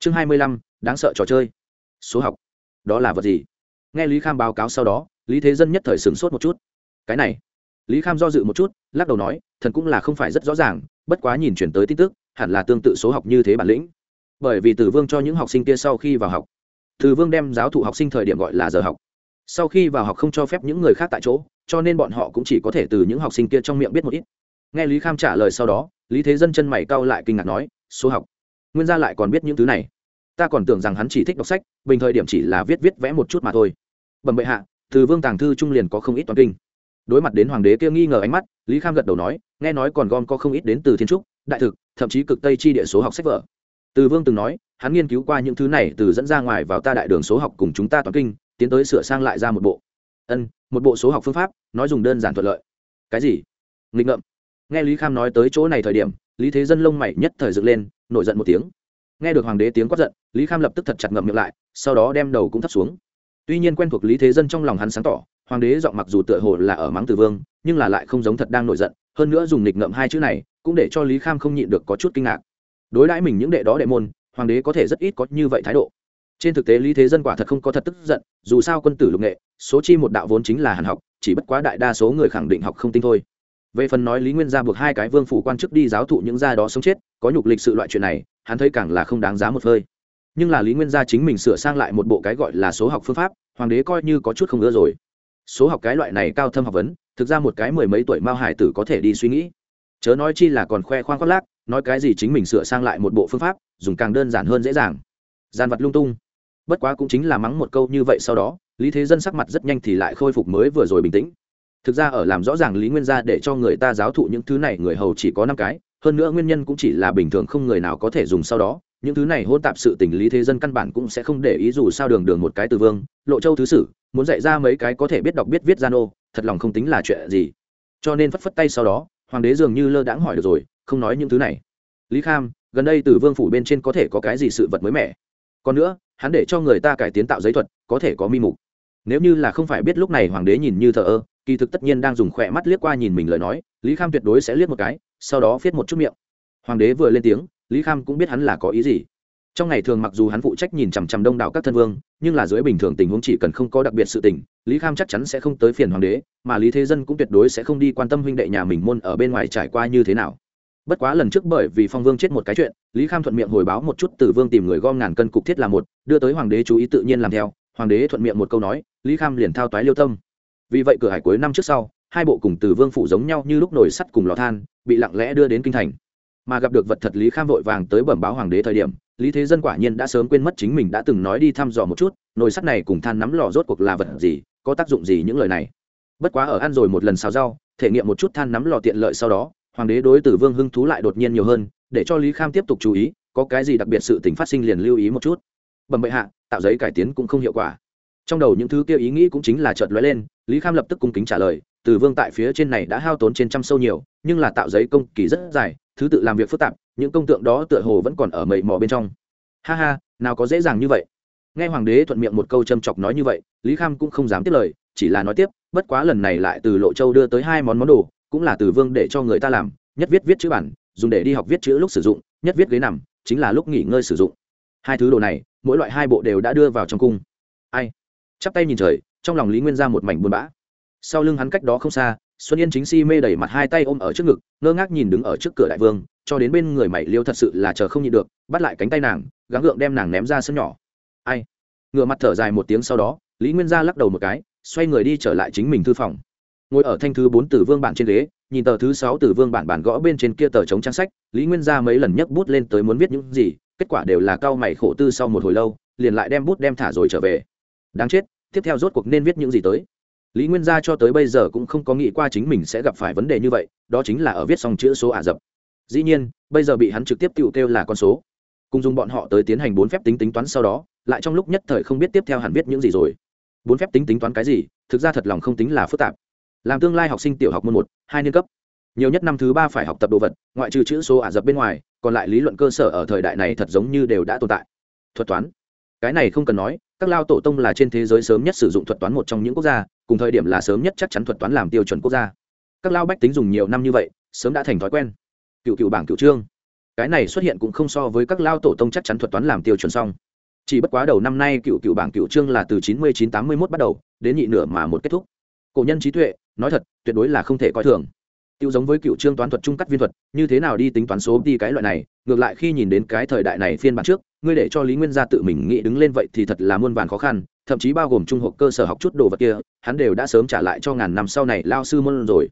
chương hai mươi lăm, đáng sợ trò chơi. Số học. Đó là vật gì? Nghe lý kham báo cáo sau đó, lý thế dân nhất thời sửng sốt một chút. Cái này. Lý kham do dự một chút, lắc đầu nói, thần cũng là không phải rất rõ ràng, bất quá nhìn chuyển tới tin tức, hẳn là tương tự số học như thế bản lĩnh. Bởi vì tử vương cho những học sinh kia sau khi vào học tử vương đem giáo thụ học sinh thời điểm gọi là giờ học. Sau khi vào học không cho phép những người khác tại chỗ, cho nên bọn họ cũng chỉ có thể từ những học sinh kia trong miệng biết một ít. Nghe lý kham trả lời sau đó, lý thế dân chân mày cau lại kinh ngạc nói, số học nguyên gia lại còn biết những thứ này. Ta còn tưởng rằng hắn chỉ thích đọc sách, bình thời điểm chỉ là viết viết vẽ một chút mà thôi. Bẩm bệ hạ, từ vương tàng thư trung liền có không ít toàn kinh. Đối mặt đến hoàng đế kia nghi ngờ ánh mắt, lý kham gật đầu nói, nghe nói còn gom có không ít đến từ thiên trúc, đại thực, thậm chí cực tây chi địa số học sách vở. Từ vương từng nói, hắn nghiên cứu qua những thứ này từ dẫn ra ngoài vào ta đại đường số học cùng chúng ta toàn kinh, tiến tới sửa sang lại ra một bộ. Ân, một bộ số học phương pháp, nói dùng đơn giản thuận lợi. Cái gì? Nghịch ngợm. Nghe lý kham nói tới chỗ này thời điểm lý thế dân lông mày nhất thời dựng lên, nổi giận một tiếng. Nghe được hoàng đế tiếng quát giận, lý kham lập tức thật chặt ngậm miệng lại, sau đó đem đầu cũng thấp xuống. Tuy nhiên quen thuộc lý thế dân trong lòng hắn sáng tỏ, hoàng đế giọng mặc dù tựa hồ là ở mắng từ vương, nhưng là lại không giống thật đang nổi giận, hơn nữa dùng nghịch ngậm hai chữ này, cũng để cho lý kham không nhịn được có chút kinh ngạc. Đối đãi mình những đệ đó đệ môn, hoàng đế có thể rất ít có như vậy thái độ. Trên thực tế lý thế dân quả thật không có thật tức giận, dù sao quân tử lục nghệ, số chi một đạo vốn chính là hàn học, chỉ bất quá đại đa số người khẳng định học không tinh thôi về phần nói lý nguyên gia buộc hai cái vương phủ quan chức đi giáo thụ những gia đó sống chết, có nhục lịch sự loại chuyện này, hắn thấy càng là không đáng giá một phơi nhưng là lý nguyên gia chính mình sửa sang lại một bộ cái gọi là số học phương pháp, hoàng đế coi như có chút không ưa rồi. Số học cái loại này cao thâm học vấn, thực ra một cái mười mấy tuổi mao hải tử có thể đi suy nghĩ. Chớ nói chi là còn khoe khoang khoác lác, nói cái gì chính mình sửa sang lại một bộ phương pháp, dùng càng đơn giản hơn dễ dàng. Gian vật lung tung. Bất quá cũng chính là mắng một câu như vậy sau đó, lý thế dân sắc mặt rất nhanh thì lại khôi phục mới vừa rồi bình tĩnh thực ra ở làm rõ ràng lý nguyên gia để cho người ta giáo thụ những thứ này, người hầu chỉ có năm cái. Hơn nữa nguyên nhân cũng chỉ là bình thường không người nào có thể dùng sau đó. Những thứ này hôn tạp sự tình lý thế dân căn bản cũng sẽ không để ý dù sao đường đường một cái từ vương, lộ châu thứ sử, muốn dạy ra mấy cái có thể biết đọc biết viết gian ô thật lòng không tính là chuyện gì. Cho nên phất phất tay sau đó, hoàng đế dường như lơ đãng hỏi được rồi, không nói những thứ này. Lý kham, gần đây từ vương phủ bên trên có thể có cái gì sự vật mới mẻ? Còn nữa, hắn để cho người ta cải tiến tạo giấy thuật, có thể có mi mục. Nếu như là không phải biết lúc này hoàng đế nhìn như thờ ơ kỳ thực tất nhiên đang dùng khỏe mắt liếc qua nhìn mình lời nói, lý kham tuyệt đối sẽ liếc một cái, sau đó viết một chút miệng. Hoàng đế vừa lên tiếng, lý kham cũng biết hắn là có ý gì. Trong ngày thường mặc dù hắn phụ trách nhìn chằm chằm đông đảo các thân vương, nhưng là dưới bình thường tình huống chỉ cần không có đặc biệt sự tình, lý kham chắc chắn sẽ không tới phiền hoàng đế, mà lý thế dân cũng tuyệt đối sẽ không đi quan tâm huynh đệ nhà mình môn ở bên ngoài trải qua như thế nào. Bất quá lần trước bởi vì phong vương chết một cái chuyện, lý kham thuận miệng hồi báo một chút từ vương tìm người gom ngàn cân cục thiết là một, đưa tới hoàng đế chú ý tự nhiên làm theo, hoàng đế thuận miệng một câu nói, lý kham liền thao toái liêu tâm vì vậy cửa hải cuối năm trước sau, hai bộ cùng từ vương phủ giống nhau như lúc nồi sắt cùng lò than, bị lặng lẽ đưa đến kinh thành. Mà gặp được vật thật lý kham vội vàng tới bẩm báo hoàng đế thời điểm, lý thế dân quả nhiên đã sớm quên mất chính mình đã từng nói đi thăm dò một chút, nồi sắt này cùng than nắm lò rốt cuộc là vật gì, có tác dụng gì những lời này. Bất quá ở ăn rồi một lần xào rau, thể nghiệm một chút than nắm lò tiện lợi sau đó, hoàng đế đối tử vương hưng thú lại đột nhiên nhiều hơn, để cho lý kham tiếp tục chú ý, có cái gì đặc biệt sự tình phát sinh liền lưu ý một chút. Bẩm bệ hạ, tạo giấy cải tiến cũng không hiệu quả trong đầu những thứ kia ý nghĩ cũng chính là chợt lóe lên, lý kham lập tức cung kính trả lời, Từ vương tại phía trên này đã hao tốn trên trăm sâu nhiều, nhưng là tạo giấy công kỳ rất dài, thứ tự làm việc phức tạp, những công tượng đó tựa hồ vẫn còn ở mầy mò bên trong. Ha ha, nào có dễ dàng như vậy. Nghe hoàng đế thuận miệng một câu châm chọc nói như vậy, lý kham cũng không dám tiếp lời, chỉ là nói tiếp, bất quá lần này lại từ lộ châu đưa tới hai món món đồ, cũng là từ vương để cho người ta làm, nhất viết viết chữ bản, dùng để đi học viết chữ lúc sử dụng, nhất viết ghế nằm, chính là lúc nghỉ ngơi sử dụng. Hai thứ đồ này, mỗi loại hai bộ đều đã đưa vào trong cung. Ai? Chắp tay nhìn trời, trong lòng lý nguyên ra một mảnh buồn bã. Sau lưng hắn cách đó không xa, xuân yên chính si mê đẩy mặt hai tay ôm ở trước ngực, ngơ ngác nhìn đứng ở trước cửa đại vương, cho đến bên người mày liêu thật sự là chờ không nhịn được, bắt lại cánh tay nàng, gắng gượng đem nàng ném ra sân nhỏ. Ai? Ngựa mặt thở dài một tiếng sau đó, lý nguyên gia lắc đầu một cái, xoay người đi trở lại chính mình thư phòng. Ngồi ở thanh thứ bốn tử vương bản trên ghế, nhìn tờ thứ sáu tử vương bản bản gõ bên trên kia tờ chống trang sách, lý nguyên gia mấy lần nhấc bút lên tới muốn viết những gì, kết quả đều là cao mày khổ tư sau một hồi lâu, liền lại đem bút đem thả rồi trở về đáng chết, tiếp theo rốt cuộc nên viết những gì tới? Lý nguyên gia cho tới bây giờ cũng không có nghĩ qua chính mình sẽ gặp phải vấn đề như vậy, đó chính là ở viết xong chữ số ả rập. Dĩ nhiên, bây giờ bị hắn trực tiếp tự kêu là con số. Cùng dùng bọn họ tới tiến hành bốn phép tính tính toán sau đó, lại trong lúc nhất thời không biết tiếp theo hẳn viết những gì rồi. Bốn phép tính tính toán cái gì? Thực ra thật lòng không tính là phức tạp. Làm tương lai học sinh tiểu học môn một, hai niên cấp. Nhiều nhất năm thứ ba phải học tập đồ vật, ngoại trừ chữ số ả rập bên ngoài, còn lại lý luận cơ sở ở thời đại này thật giống như đều đã tồn tại. Thuật toán cái này không cần nói, các lao tổ tông là trên thế giới sớm nhất sử dụng thuật toán một trong những quốc gia, cùng thời điểm là sớm nhất chắc chắn thuật toán làm tiêu chuẩn quốc gia. Các lao bách tính dùng nhiều năm như vậy, sớm đã thành thói quen. Cựu cựu bảng cựu trương. Cái này xuất hiện cũng không so với các lao tổ tông chắc chắn thuật toán làm tiêu chuẩn xong. Chỉ bất quá đầu năm nay cựu cựu bảng cựu trương là từ chín mươi chín tám mươi mốt bắt đầu, đến nhị nửa mà một kết thúc. Cổ nhân trí tuệ, nói thật, tuyệt đối là không thể coi thường. Tiêu giống với cựu trương toán thuật trung cắt viên thuật, như thế nào đi tính toán số đi cái loại này ngược lại khi nhìn đến cái thời đại này phiên bản trước, ngươi để cho lý nguyên gia tự mình nghĩ đứng lên vậy thì thật là muôn vàn khó khăn, thậm chí bao gồm trung học cơ sở học chút đồ vật kia, hắn đều đã sớm trả lại cho ngàn năm sau này lao sư môn rồi.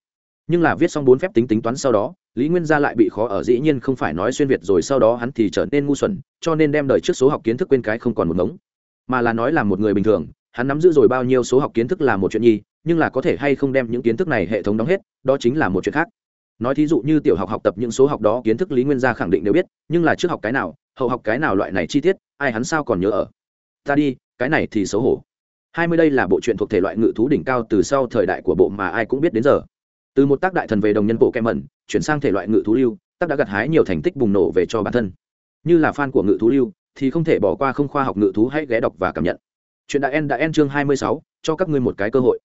Nhưng là viết xong bốn phép tính tính toán sau đó, lý nguyên gia lại bị khó ở dĩ nhiên không phải nói xuyên việt rồi sau đó hắn thì trở nên ngu xuẩn, cho nên đem đời trước số học kiến thức quên cái không còn một ngống. Mà là nói là một người bình thường, hắn nắm giữ rồi bao nhiêu số học kiến thức là một chuyện nhi, nhưng là có thể hay không đem những kiến thức này hệ thống đóng hết, đó chính là một chuyện khác nói thí dụ như tiểu học học tập những số học đó, kiến thức lý nguyên gia khẳng định đều biết, nhưng là trước học cái nào, hậu học cái nào loại này chi tiết, ai hắn sao còn nhớ ở? Ta đi, cái này thì xấu hổ. Hai mươi đây là bộ truyện thuộc thể loại ngự thú đỉnh cao từ sau thời đại của bộ mà ai cũng biết đến giờ. Từ một tác đại thần về đồng nhân bộ kem mẩn, chuyển sang thể loại ngự thú lưu, tác đã gặt hái nhiều thành tích bùng nổ về cho bản thân. Như là fan của ngự thú lưu, thì không thể bỏ qua không khoa học ngự thú hãy ghé đọc và cảm nhận. Chuyện đại en đã en chương hai mươi sáu, cho các ngươi một cái cơ hội.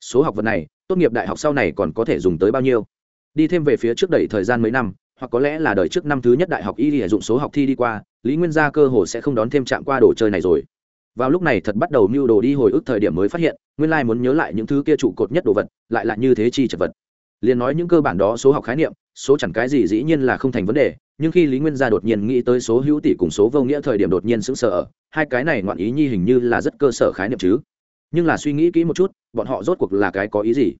Số học vật này, tốt nghiệp đại học sau này còn có thể dùng tới bao nhiêu? Đi thêm về phía trước đẩy thời gian mấy năm, hoặc có lẽ là đời trước năm thứ nhất đại học y hệ dụng số học thi đi qua, lý nguyên gia cơ hồ sẽ không đón thêm chạm qua đồ chơi này rồi. Vào lúc này thật bắt đầu mưu đồ đi hồi ức thời điểm mới phát hiện, nguyên lai muốn nhớ lại những thứ kia trụ cột nhất đồ vật, lại là như thế chi chật vật. Liền nói những cơ bản đó, số học khái niệm, số chẳng cái gì dĩ nhiên là không thành vấn đề, nhưng khi lý nguyên gia đột nhiên nghĩ tới số hữu tỷ cùng số vô nghĩa thời điểm đột nhiên sững sờ hai cái này ngoạn ý nhi hình như là rất cơ sở khái niệm chứ. Nhưng là suy nghĩ kỹ một chút, bọn họ rốt cuộc là cái có ý gì?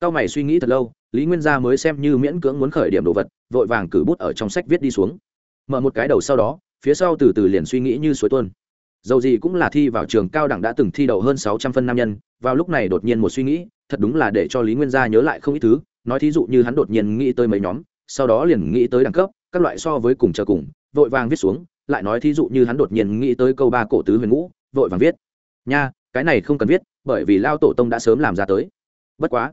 Cao mày suy nghĩ thật lâu, lý nguyên gia mới xem như miễn cưỡng muốn khởi điểm đồ vật, vội vàng cử bút ở trong sách viết đi xuống. Mở một cái đầu sau đó, phía sau từ từ liền suy nghĩ như suối tuôn. Dầu gì cũng là thi vào trường cao đẳng đã từng thi đậu hơn sáu trăm phân nam nhân, vào lúc này đột nhiên một suy nghĩ, thật đúng là để cho lý nguyên gia nhớ lại không ít thứ, nói thí dụ như hắn đột nhiên nghĩ tới mấy nhóm, sau đó liền nghĩ tới đẳng cấp, các loại so với cùng chờ cùng, vội vàng viết xuống, lại nói thí dụ như hắn đột nhiên nghĩ tới câu ba cổ tứ huyền ngũ, vội vàng viết. Nha, cái này không cần viết, bởi vì lao tổ tông đã sớm làm ra tới. Bất quá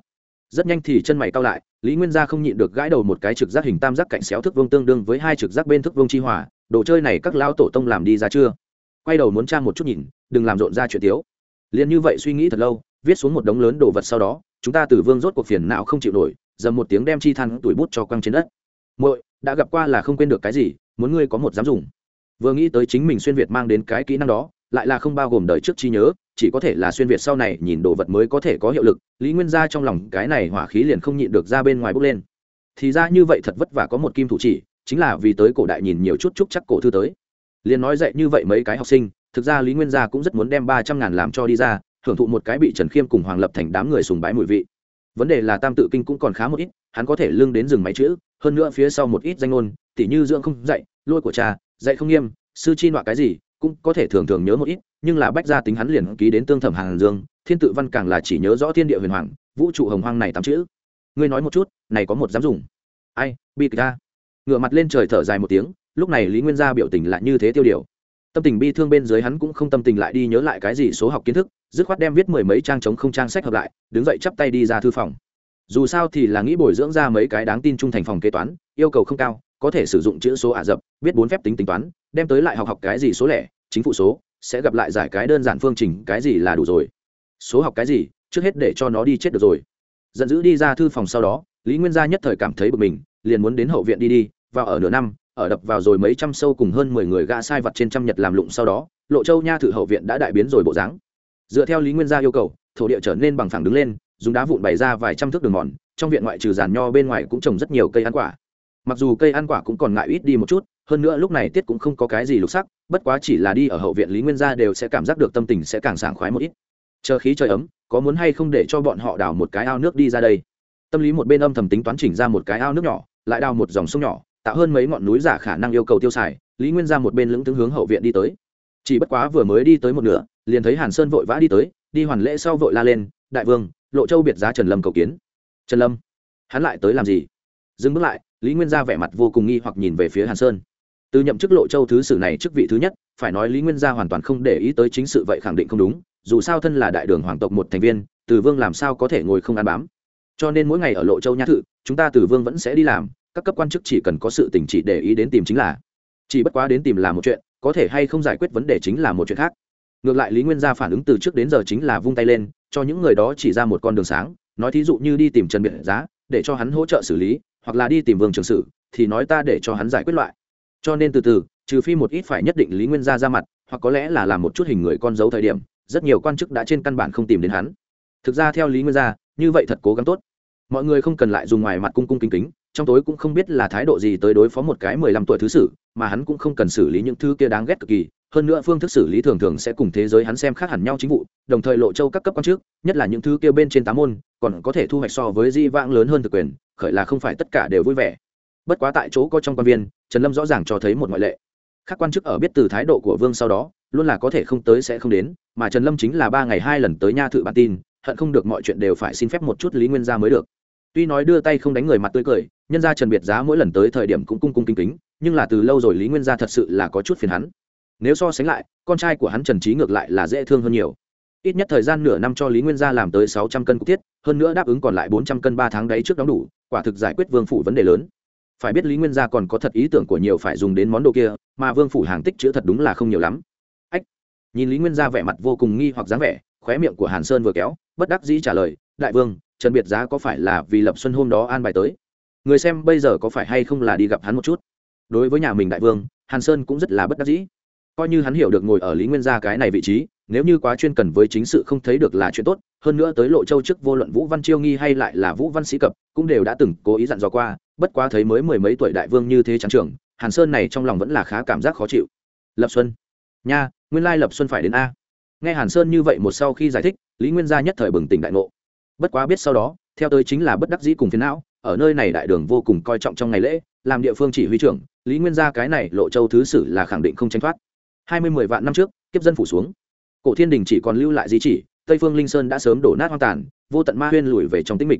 rất nhanh thì chân mày cao lại, lý nguyên gia không nhịn được gãi đầu một cái trực giác hình tam giác cạnh xéo thức vương tương đương với hai trực giác bên thức vương chi hỏa đồ chơi này các lao tổ tông làm đi ra chưa? Quay đầu muốn trang một chút nhìn, đừng làm rộn ra chuyện tiếu. Liền như vậy suy nghĩ thật lâu, viết xuống một đống lớn đồ vật sau đó, chúng ta từ vương rốt cuộc phiền não không chịu nổi, dầm một tiếng đem chi than tuổi bút cho quăng trên đất. Muội, đã gặp qua là không quên được cái gì, muốn ngươi có một dám dùng. Vừa nghĩ tới chính mình xuyên việt mang đến cái kỹ năng đó, lại là không bao gồm đời trước chi nhớ chỉ có thể là xuyên việt sau này nhìn đồ vật mới có thể có hiệu lực, lý nguyên gia trong lòng cái này hỏa khí liền không nhịn được ra bên ngoài bước lên. Thì ra như vậy thật vất vả có một kim thủ chỉ, chính là vì tới cổ đại nhìn nhiều chút chúc chắc cổ thư tới. Liền nói dạy như vậy mấy cái học sinh, thực ra lý nguyên gia cũng rất muốn đem ba trăm ngàn làm cho đi ra hưởng thụ một cái bị trần khiêm cùng hoàng lập thành đám người sùng bái mùi vị. Vấn đề là tam tự kinh cũng còn khá một ít, hắn có thể lưng đến rừng máy chữ, hơn nữa phía sau một ít danh ngôn, tỉ như dưỡng không dạy, lôi của cha, dạy không nghiêm, sư chi nọa cái gì cũng có thể thường thường nhớ một ít, nhưng là bách gia tính hắn liền ký đến tương thẩm hàng dương, thiên tự văn càng là chỉ nhớ rõ thiên địa huyền hoàng, vũ trụ hồng hoang này tám chữ. Ngươi nói một chút, này có một dám dùng? Ai, bi kịch ngựa mặt lên trời thở dài một tiếng, lúc này lý nguyên gia biểu tình lại như thế tiêu điều. Tâm tình bi thương bên dưới hắn cũng không tâm tình lại đi nhớ lại cái gì số học kiến thức, dứt khoát đem viết mười mấy trang chống không trang sách hợp lại, đứng dậy chắp tay đi ra thư phòng. Dù sao thì là nghĩ bồi dưỡng ra mấy cái đáng tin trung thành phòng kế toán, yêu cầu không cao có thể sử dụng chữ số ả rập, biết bốn phép tính tính toán, đem tới lại học học cái gì số lẻ, chính phụ số, sẽ gặp lại giải cái đơn giản phương trình cái gì là đủ rồi. Số học cái gì, trước hết để cho nó đi chết được rồi. Giận dữ đi ra thư phòng sau đó, lý nguyên gia nhất thời cảm thấy bực mình, liền muốn đến hậu viện đi đi, vào ở nửa năm, ở đập vào rồi mấy trăm sâu cùng hơn mười người gã sai vật trên trăm nhật làm lụng sau đó, lộ châu nha thự hậu viện đã đại biến rồi bộ dáng. Dựa theo lý nguyên gia yêu cầu, thổ địa trở nên bằng phẳng đứng lên, dùng đá vụn bày ra vài trăm thước đường mòn, trong viện ngoại trừ giàn nho bên ngoài cũng trồng rất nhiều cây ăn quả mặc dù cây ăn quả cũng còn ngại ít đi một chút, hơn nữa lúc này tiết cũng không có cái gì lục sắc, bất quá chỉ là đi ở hậu viện lý nguyên gia đều sẽ cảm giác được tâm tình sẽ càng sảng khoái một ít. Chờ khí trời ấm, có muốn hay không để cho bọn họ đào một cái ao nước đi ra đây? Tâm lý một bên âm thầm tính toán chỉnh ra một cái ao nước nhỏ, lại đào một dòng sông nhỏ, tạo hơn mấy ngọn núi giả khả năng yêu cầu tiêu xài, lý nguyên ra một bên lững tướng hướng hậu viện đi tới. Chỉ bất quá vừa mới đi tới một nửa, liền thấy hàn sơn vội vã đi tới, đi hoàn lễ sau vội la lên, đại vương, lộ châu biệt giá trần lâm cầu kiến. Trần lâm, hắn lại tới làm gì? Dừng bước lại, lý nguyên gia vẻ mặt vô cùng nghi hoặc nhìn về phía hàn sơn. Từ nhậm chức lộ châu thứ sử này chức vị thứ nhất, phải nói lý nguyên gia hoàn toàn không để ý tới chính sự vậy khẳng định không đúng, dù sao thân là đại đường hoàng tộc một thành viên, từ vương làm sao có thể ngồi không ăn bám. Cho nên mỗi ngày ở lộ châu nhã thự, chúng ta từ vương vẫn sẽ đi làm, các cấp quan chức chỉ cần có sự tỉnh chỉ để ý đến tìm chính là. Chỉ bất quá đến tìm là một chuyện, có thể hay không giải quyết vấn đề chính là một chuyện khác. Ngược lại lý nguyên gia phản ứng từ trước đến giờ chính là vung tay lên, cho những người đó chỉ ra một con đường sáng, nói thí dụ như đi tìm trần biệt giá, để cho hắn hỗ trợ xử lý hoặc là đi tìm vương trường sử, thì nói ta để cho hắn giải quyết loại. Cho nên từ từ, trừ phi một ít phải nhất định lý nguyên gia ra mặt, hoặc có lẽ là làm một chút hình người con dấu thời điểm, rất nhiều quan chức đã trên căn bản không tìm đến hắn. Thực ra theo lý nguyên gia, như vậy thật cố gắng tốt. Mọi người không cần lại dùng ngoài mặt cung cung kính kính, trong tối cũng không biết là thái độ gì tới đối phó một cái mười lăm tuổi thứ sử, mà hắn cũng không cần xử lý những thứ kia đáng ghét cực kỳ hơn nữa phương thức xử lý thường thường sẽ cùng thế giới hắn xem khác hẳn nhau chính vụ, đồng thời lộ châu các cấp quan chức nhất là những thứ kia bên trên tám môn, còn có thể thu hoạch so với di vãng lớn hơn thực quyền, khởi là không phải tất cả đều vui vẻ. Bất quá tại chỗ có trong quan viên, trần lâm rõ ràng cho thấy một ngoại lệ. Các quan chức ở biết từ thái độ của vương sau đó, luôn là có thể không tới sẽ không đến, mà trần lâm chính là ba ngày hai lần tới nha thự bản tin, hận không được mọi chuyện đều phải xin phép một chút lý nguyên gia mới được. Tuy nói đưa tay không đánh người mặt tươi cười, nhân gia trần biệt giá mỗi lần tới thời điểm cũng cung cung kính kính, nhưng là từ lâu rồi lý nguyên gia thật sự là có chút phiền hắn nếu so sánh lại, con trai của hắn trần trí ngược lại là dễ thương hơn nhiều. Ít nhất thời gian nửa năm cho lý nguyên gia làm tới sáu trăm cân cục tiết hơn nữa đáp ứng còn lại bốn trăm cân ba tháng đấy trước đóng đủ, quả thực giải quyết vương phủ vấn đề lớn. Phải biết lý nguyên gia còn có thật ý tưởng của nhiều phải dùng đến món đồ kia, mà vương phủ hàng tích chữ thật đúng là không nhiều lắm. Ách! Nhìn lý nguyên gia vẻ mặt vô cùng nghi hoặc dáng vẻ, khóe miệng của hàn sơn vừa kéo, bất đắc dĩ trả lời, đại vương, trần biệt giá có phải là vì lập xuân hôm đó an bài tới? Người xem bây giờ có phải hay không là đi gặp hắn một chút? Đối với nhà mình đại vương, hàn sơn cũng rất là bất đắc dĩ coi như hắn hiểu được ngồi ở lý nguyên gia cái này vị trí, nếu như quá chuyên cần với chính sự không thấy được là chuyện tốt, hơn nữa tới lộ châu trước vô luận vũ văn chiêu nghi hay lại là vũ văn sĩ cập, cũng đều đã từng cố ý dặn dò qua, bất quá thấy mới mười mấy tuổi đại vương như thế trắng trưởng hàn sơn này trong lòng vẫn là khá cảm giác khó chịu. Lập xuân. Nha, nguyên lai lập xuân phải đến a. Nghe hàn sơn như vậy một sau khi giải thích, lý nguyên gia nhất thời bừng tỉnh đại ngộ. Bất quá biết sau đó, theo tới chính là bất đắc dĩ cùng phiến não, ở nơi này đại đường vô cùng coi trọng trong ngày lễ, làm địa phương chỉ huy trưởng, lý nguyên gia cái này lộ châu thứ sử là khẳng định không tranh thoát hai mươi mười vạn năm trước, kiếp dân phủ xuống. Cổ thiên đình chỉ còn lưu lại di chỉ, tây phương linh sơn đã sớm đổ nát hoang tàn, vô tận ma huyên lùi về trong tĩnh mịch.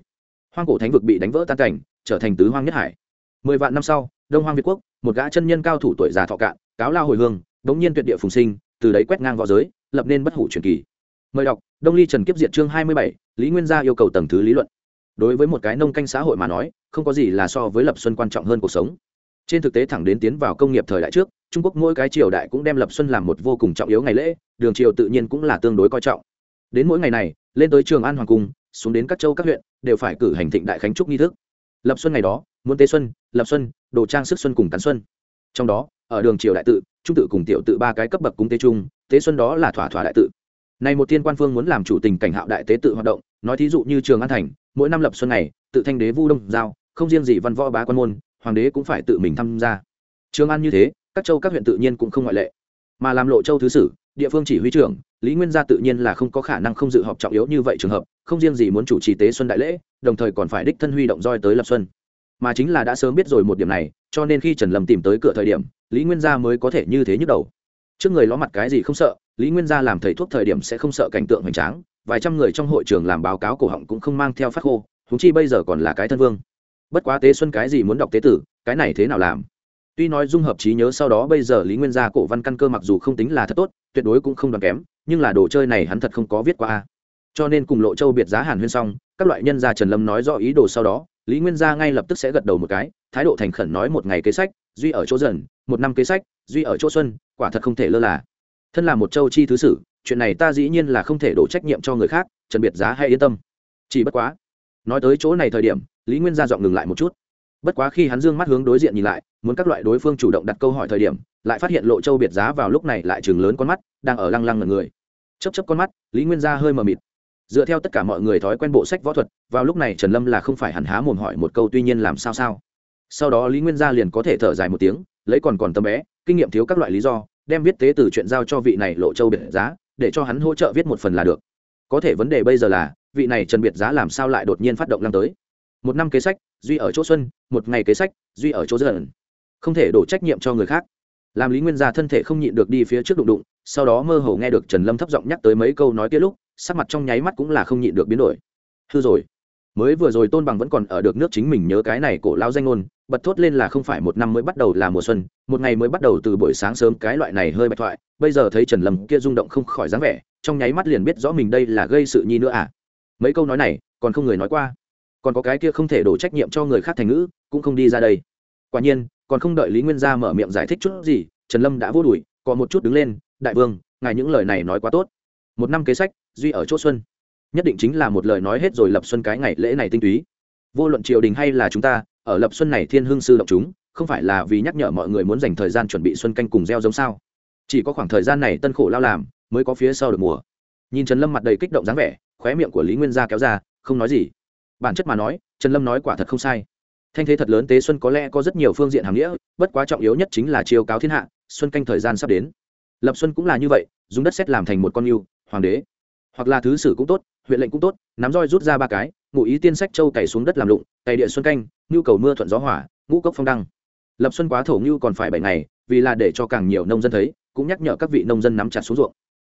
Hoang cổ thánh vực bị đánh vỡ tan cảnh, trở thành tứ hoang nhất hải. Mười vạn năm sau, đông hoang việt quốc, một gã chân nhân cao thủ tuổi già thọ cạn, cáo lao hồi hương, đống nhiên tuyệt địa phùng sinh, từ đấy quét ngang v õ giới, lập nên bất hủ truyền kỳ. Mời đọc, đông ly trần kiếp diện chương hai mươi bảy, lý nguyên gia yêu cầu tầng thứ lý luận. Đối với một cái nông canh xã hội mà nói, không có gì là so với lập xuân quan trọng hơn cuộc sống trên thực tế thẳng đến tiến vào công nghiệp thời đại trước, trung quốc mỗi cái triều đại cũng đem lập xuân làm một vô cùng trọng yếu ngày lễ, đường triều tự nhiên cũng là tương đối coi trọng. Đến mỗi ngày này, lên tới trường an hoàng cung, xuống đến các châu các huyện, đều phải cử hành thịnh đại khánh trúc nghi thức. Lập xuân ngày đó, muốn tế xuân, lập xuân, đồ trang sức xuân cùng tán xuân. Trong đó, ở đường triều đại tự, trung tự cùng tiểu tự ba cái cấp bậc cung tế trung tế xuân đó là thỏa thỏa đại tự. Này một tiên quan phương muốn làm chủ tình cảnh hạo đại tế tự hoạt động, nói thí dụ như trường an thành, mỗi năm lập xuân này tự thanh đế vu đông giao, không riêng gì văn võ bá quan môn hoàng đế cũng phải tự mình tham gia. Trường an như thế, các châu các huyện tự nhiên cũng không ngoại lệ. Mà làm lộ châu thứ sử, địa phương chỉ huy trưởng, lý nguyên gia tự nhiên là không có khả năng không dự họp trọng yếu như vậy trường hợp, không riêng gì muốn chủ trì tế xuân đại lễ, đồng thời còn phải đích thân huy động roi tới lập xuân. Mà chính là đã sớm biết rồi một điểm này, cho nên khi trần lâm tìm tới cửa thời điểm, lý nguyên gia mới có thể như thế nhức đầu. Trước người ló mặt cái gì không sợ, lý nguyên gia làm thầy thuốc thời điểm sẽ không sợ cảnh tượng hoành tráng, vài trăm người trong hội trường làm báo cáo cổ họng cũng không mang theo phát khô húng chi bây giờ còn là cái thân vương bất quá tế xuân cái gì muốn đọc tế tử, cái này thế nào làm? Tuy nói dung hợp trí nhớ sau đó bây giờ lý nguyên gia cổ văn căn cơ mặc dù không tính là thật tốt, tuyệt đối cũng không đoàn kém, nhưng là đồ chơi này hắn thật không có viết qua cho nên cùng lộ châu biệt giá hàn huyên xong, các loại nhân gia trần lâm nói rõ ý đồ sau đó, lý nguyên gia ngay lập tức sẽ gật đầu một cái, thái độ thành khẩn nói một ngày kế sách, duy ở chỗ dần, một năm kế sách, duy ở chỗ xuân, quả thật không thể lơ là. Thân là một châu chi thứ sử, chuyện này ta dĩ nhiên là không thể đổ trách nhiệm cho người khác, trần biệt giá hay yên tâm. Chỉ bất quá, nói tới chỗ này thời điểm lý nguyên gia dọn ngừng lại một chút bất quá khi hắn dương mắt hướng đối diện nhìn lại muốn các loại đối phương chủ động đặt câu hỏi thời điểm lại phát hiện lộ châu biệt giá vào lúc này lại chừng lớn con mắt đang ở lăng lăng ngần người chấp chấp con mắt lý nguyên gia hơi mờ mịt dựa theo tất cả mọi người thói quen bộ sách võ thuật vào lúc này trần lâm là không phải hẳn há mồm hỏi một câu tuy nhiên làm sao sao sau đó lý nguyên gia liền có thể thở dài một tiếng lấy còn còn tâm bé kinh nghiệm thiếu các loại lý do đem viết tế từ chuyện giao cho vị này lộ châu biệt giá để cho hắn hỗ trợ viết một phần là được có thể vấn đề bây giờ là vị này trần biệt giá làm sao lại đột nhiên phát động lăng tới một năm kế sách, duy ở chỗ xuân, một ngày kế sách, duy ở chỗ dần. Không thể đổ trách nhiệm cho người khác. Làm lý nguyên gia thân thể không nhịn được đi phía trước đụng đụng, sau đó mơ hồ nghe được trần lâm thấp giọng nhắc tới mấy câu nói kia lúc, sắc mặt trong nháy mắt cũng là không nhịn được biến đổi. Hư rồi. Mới vừa rồi tôn bằng vẫn còn ở được nước chính mình nhớ cái này cổ lao danh ngôn, bật thốt lên là không phải một năm mới bắt đầu là mùa xuân, một ngày mới bắt đầu từ buổi sáng sớm cái loại này hơi bạch thoại, bây giờ thấy trần lâm kia rung động không khỏi dáng vẻ, trong nháy mắt liền biết rõ mình đây là gây sự nhi nữa à. Mấy câu nói này, còn không người nói qua còn có cái kia không thể đổ trách nhiệm cho người khác thành ngữ, cũng không đi ra đây. Quả nhiên, còn không đợi lý nguyên gia mở miệng giải thích chút gì, trần lâm đã vô đùi còn một chút đứng lên, đại vương, ngài những lời này nói quá tốt. Một năm kế sách, duy ở chỗ xuân. Nhất định chính là một lời nói hết rồi lập xuân cái ngày lễ này tinh túy. Vô luận triều đình hay là chúng ta, ở lập xuân này thiên hương sư động chúng, không phải là vì nhắc nhở mọi người muốn dành thời gian chuẩn bị xuân canh cùng gieo giống sao? Chỉ có khoảng thời gian này tân khổ lao làm, mới có phía sau được mùa. Nhìn trần lâm mặt đầy kích động dáng vẻ, khóe miệng của lý nguyên gia kéo ra, không nói gì bản chất mà nói, trần lâm nói quả thật không sai. Thanh thế thật lớn tế xuân có lẽ có rất nhiều phương diện hàm nghĩa, bất quá trọng yếu nhất chính là chiêu cáo thiên hạ, xuân canh thời gian sắp đến. Lập xuân cũng là như vậy, dùng đất xét làm thành một con yêu, hoàng đế. Hoặc là thứ sử cũng tốt, huyện lệnh cũng tốt, nắm roi rút ra ba cái, ngụ ý tiên sách châu cày xuống đất làm lụng, cày địa xuân canh, nhu cầu mưa thuận gió hỏa ngũ cốc phong đăng. Lập xuân quá thổ ngưu còn phải bảy ngày, vì là để cho càng nhiều nông dân thấy, cũng nhắc nhở các vị nông dân nắm chặt xuống ruộng.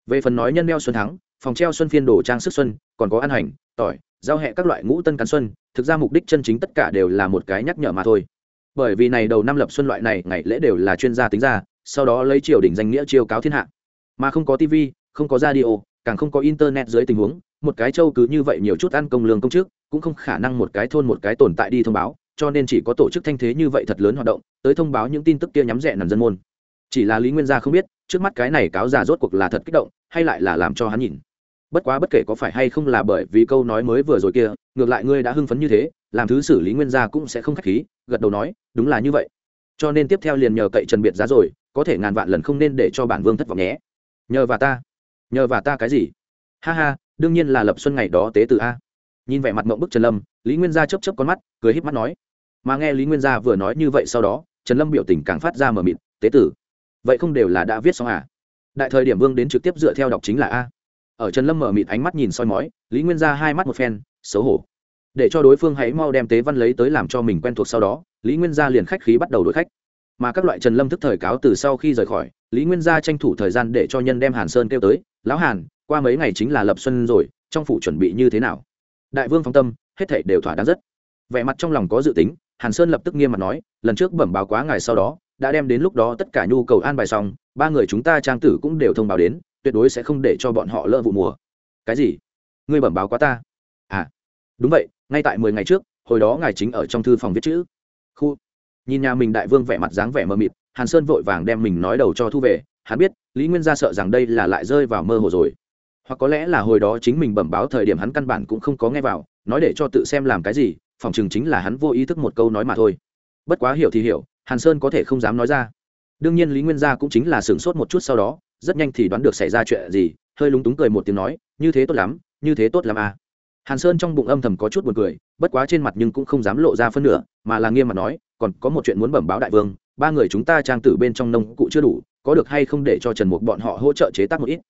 Về phần nói nhân đeo xuân thắng, phòng treo xuân phiên đồ trang sức xuân, còn có ăn hành, tỏi giao hẹ các loại ngũ tân cắn xuân, thực ra mục đích chân chính tất cả đều là một cái nhắc nhở mà thôi. Bởi vì này đầu năm lập xuân loại này, ngày lễ đều là chuyên gia tính ra, sau đó lấy triều đình danh nghĩa chiêu cáo thiên hạ. Mà không có tv không có radio, càng không có internet dưới tình huống, một cái châu cứ như vậy nhiều chút ăn công lương công chức, cũng không khả năng một cái thôn một cái tồn tại đi thông báo, cho nên chỉ có tổ chức thanh thế như vậy thật lớn hoạt động, tới thông báo những tin tức kia nhắm rẻ nằm dân môn. Chỉ là lý nguyên gia không biết, trước mắt cái này cáo già rốt cuộc là thật kích động, hay lại là làm cho hắn nhìn bất quá bất kể có phải hay không là bởi vì câu nói mới vừa rồi kia, ngược lại ngươi đã hưng phấn như thế, làm thứ xử lý nguyên gia cũng sẽ không k h á c h khí, gật đầu nói, đúng là như vậy. Cho nên tiếp theo liền nhờ cậy trần biệt giá rồi, có thể ngàn vạn lần không nên để cho bản vương thất vọng nhé. Nhờ và ta. Nhờ và ta cái gì? Ha ha, đương nhiên là lập xuân ngày đó tế từ a. Nhìn vẻ mặt mộng bức trần lâm, lý nguyên gia chấp chấp con mắt, cười h í p mắt nói. Mà nghe lý nguyên gia vừa nói như vậy sau đó, trần lâm biểu tình càng phát ra mờ mịt, tế tử, vậy không đều là đã viết xong à? Đại thời điểm vương đến trực tiếp dựa theo đọc chính là a ở trần lâm mở mịt ánh mắt nhìn soi mói, lý nguyên ra hai mắt một phen, xấu hổ. Để cho đối phương hãy mau đem tế văn lấy tới làm cho mình quen thuộc sau đó, lý nguyên gia liền khách khí bắt đầu đổi khách. Mà các loại trần lâm thức thời cáo từ sau khi rời khỏi, lý nguyên gia tranh thủ thời gian để cho nhân đem hàn sơn kêu tới, lão hàn, qua mấy ngày chính là lập xuân rồi, trong phủ chuẩn bị như thế nào? Đại vương phong tâm, hết thảy đều thỏa đáng rất. Vẻ mặt trong lòng có dự tính, hàn sơn lập tức nghiêm mặt nói, lần trước bẩm báo quá ngày sau đó, đã đem đến lúc đó tất cả nhu cầu an bài xong, ba người chúng ta trang tử cũng đều thông báo đến tuyệt đối sẽ không để cho bọn họ lỡ vụ mùa. Cái gì? Ngươi bẩm báo quá ta. À đúng vậy, ngay tại mười ngày trước, hồi đó ngài chính ở trong thư phòng viết chữ. Khu. Nhìn nhà mình đại vương vẻ mặt dáng vẻ mờ mịt, hàn sơn vội vàng đem mình nói đầu cho thu về. Hắn biết, lý nguyên gia sợ rằng đây là lại rơi vào mơ hồ rồi. Hoặc có lẽ là hồi đó chính mình bẩm báo thời điểm hắn căn bản cũng không có nghe vào, nói để cho tự xem làm cái gì, phòng chừng chính là hắn vô ý thức một câu nói mà thôi. Bất quá hiểu thì hiểu, hàn sơn có thể không dám nói ra. Đương nhiên lý nguyên gia cũng chính là sửng sốt một chút sau đó rất nhanh thì đoán được xảy ra chuyện gì, hơi lúng túng cười một tiếng nói, như thế tốt lắm, như thế tốt lắm à. hàn sơn trong bụng âm thầm có chút buồn cười, bất quá trên mặt nhưng cũng không dám lộ ra phân nửa, mà là nghiêm mặt nói, còn có một chuyện muốn bẩm báo đại vương, ba người chúng ta trang tử bên trong nông cụ chưa đủ, có được hay không để cho trần mục bọn họ hỗ trợ chế tác một ít?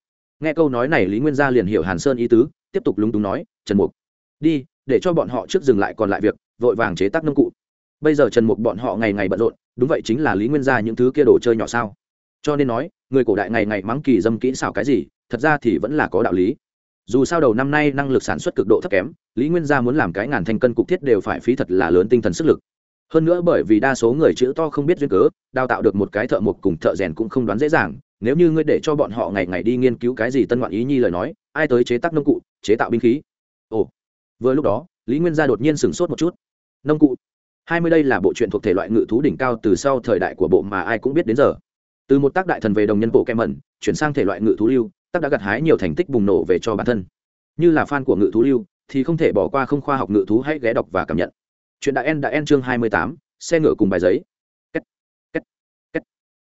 Nghe câu nói này lý nguyên gia liền hiểu hàn sơn ý tứ, tiếp tục lúng túng nói, trần mục, đi, để cho bọn họ trước dừng lại còn lại việc, vội vàng chế tác nông cụ. Bây giờ trần mục bọn họ ngày ngày bận rộn, đúng vậy chính là lý nguyên gia những thứ kia đồ chơi nhỏ sao? Cho nên nói người cổ đại ngày ngày mắng kỳ dâm kỹ xảo cái gì, thật ra thì vẫn là có đạo lý. Dù sao đầu năm nay năng lực sản xuất cực độ thấp kém, lý nguyên gia muốn làm cái ngàn thành cân cục thiết đều phải phí thật là lớn tinh thần sức lực. Hơn nữa bởi vì đa số người chữ to không biết duyên cớ, đào tạo được một cái thợ mộc cùng thợ rèn cũng không đoán dễ dàng, nếu như ngươi để cho bọn họ ngày ngày đi nghiên cứu cái gì tân ngoạn ý nhi lời nói, ai tới chế tác nông cụ, chế tạo binh khí? Ồ. Vừa lúc đó, lý nguyên gia đột nhiên sửng sốt một chút. Nông cụ? Hai mươi đây là bộ truyện thuộc thể loại ngự thú đỉnh cao từ sau thời đại của bộ mà ai cũng biết đến giờ từ một tác đại thần về đồng nhân bộ kem mẩn, chuyển sang thể loại ngự thú lưu, tác đã gặt hái nhiều thành tích bùng nổ về cho bản thân như là fan của ngự thú lưu, thì không thể bỏ qua không khoa học ngự thú hãy ghé đọc và cảm nhận chuyện đại en đã en chương hai mươi tám, xe ngựa cùng bài giấy Kết. Kết. Kết.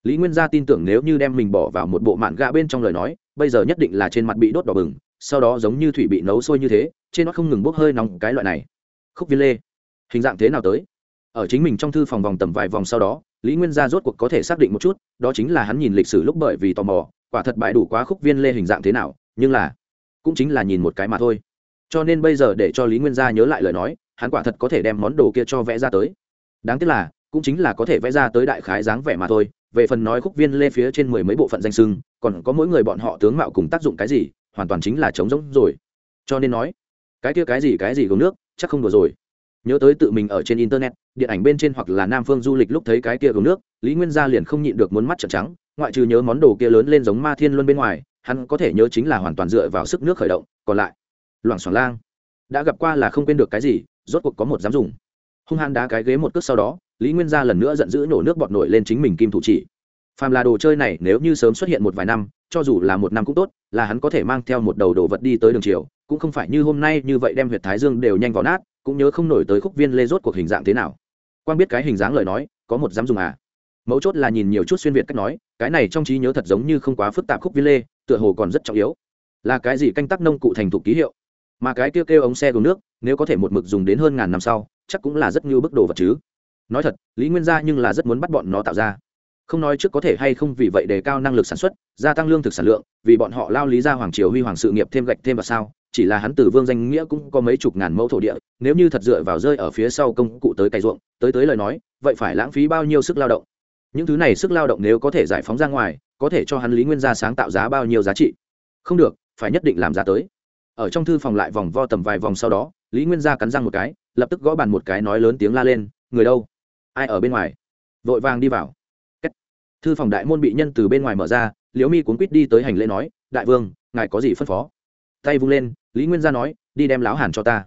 lý nguyên gia tin tưởng nếu như đem mình bỏ vào một bộ mạn gạ bên trong lời nói, bây giờ nhất định là trên mặt bị đốt đỏ bừng, sau đó giống như thủy bị nấu sôi như thế, trên nó không ngừng bốc hơi nóng cái loại này khúc viên lê hình dạng thế nào tới ở chính mình trong thư phòng vòng tầm vài vòng sau đó, lý nguyên gia rốt cuộc có thể xác định một chút, đó chính là hắn nhìn lịch sử lúc bởi vì tò mò, quả thật bại đủ quá khúc viên lê hình dạng thế nào, nhưng là, cũng chính là nhìn một cái mà thôi. Cho nên bây giờ để cho lý nguyên gia nhớ lại lời nói, hắn quả thật có thể đem món đồ kia cho vẽ ra tới. Đáng tiếc là, cũng chính là có thể vẽ ra tới đại khái dáng vẻ mà thôi, về phần nói khúc viên lê phía trên mười mấy bộ phận danh sưng, còn có mỗi người bọn họ tướng mạo cùng tác dụng cái gì, hoàn toàn chính là trống rỗng rồi. Cho nên nói, cái kia cái gì cái gì gồm nước, chắc không đùa rồi. Nhớ tới tự mình ở trên internet điện ảnh bên trên hoặc là nam phương du lịch lúc thấy cái kia gồm nước, lý nguyên gia liền không nhịn được muốn mắt trợn trắng, ngoại trừ nhớ món đồ kia lớn lên giống ma thiên luân bên ngoài, hắn có thể nhớ chính là hoàn toàn dựa vào sức nước khởi động, còn lại, loảng xoảng lang. Đã gặp qua là không quên được cái gì, rốt cuộc có một dám dùng. Hung hăng đá cái ghế một cước sau đó, lý nguyên gia lần nữa giận dữ nổ nước bọt nổi lên chính mình kim thủ chỉ. Phàm là đồ chơi này nếu như sớm xuất hiện một vài năm, cho dù là một năm cũng tốt, là hắn có thể mang theo một đầu đồ vật đi tới đường chiều, cũng không phải như hôm nay như vậy đem huyệt thái dương đều nhanh vào nát, cũng nhớ không nổi tới khúc viên lê rốt cuộc hình dạng thế nào quan biết cái hình dáng lời nói, có một dám dùng à? Mấu chốt là nhìn nhiều chút xuyên việt cách nói, cái này trong trí nhớ thật giống như không quá phức tạp khúc vi lê, tựa hồ còn rất trọng yếu. Là cái gì canh tác nông cụ thành thục ký hiệu? Mà cái kêu kêu ống xe gồm nước, nếu có thể một mực dùng đến hơn ngàn năm sau, chắc cũng là rất như bức đồ vật chứ. Nói thật, lý nguyên gia nhưng là rất muốn bắt bọn nó tạo ra. Không nói trước có thể hay không vì vậy đề cao năng lực sản xuất, gia tăng lương thực sản lượng, vì bọn họ lao lý ra hoàng triều huy hoàng sự nghiệp thêm gạch thêm vào sao chỉ là hắn từ vương danh nghĩa cũng có mấy chục ngàn mẫu thổ địa, nếu như thật dựa vào rơi ở phía sau công cụ tới cày ruộng, tới tới lời nói, vậy phải lãng phí bao nhiêu sức lao động? Những thứ này sức lao động nếu có thể giải phóng ra ngoài, có thể cho hắn lý nguyên gia sáng tạo giá bao nhiêu giá trị? Không được, phải nhất định làm giá tới. Ở trong thư phòng lại vòng vo tầm vài vòng sau đó, lý nguyên gia cắn răng một cái, lập tức gõ bàn một cái nói lớn tiếng la lên, người đâu? Ai ở bên ngoài? Vội vàng đi vào. Kết. thư phòng đại môn bị nhân từ bên ngoài mở ra, liễu mi cuốn quýt đi tới hành lễ nói, đại vương, ngài có gì phân phó? Tay vung lên lý nguyên gia nói đi đem láo hàn cho ta.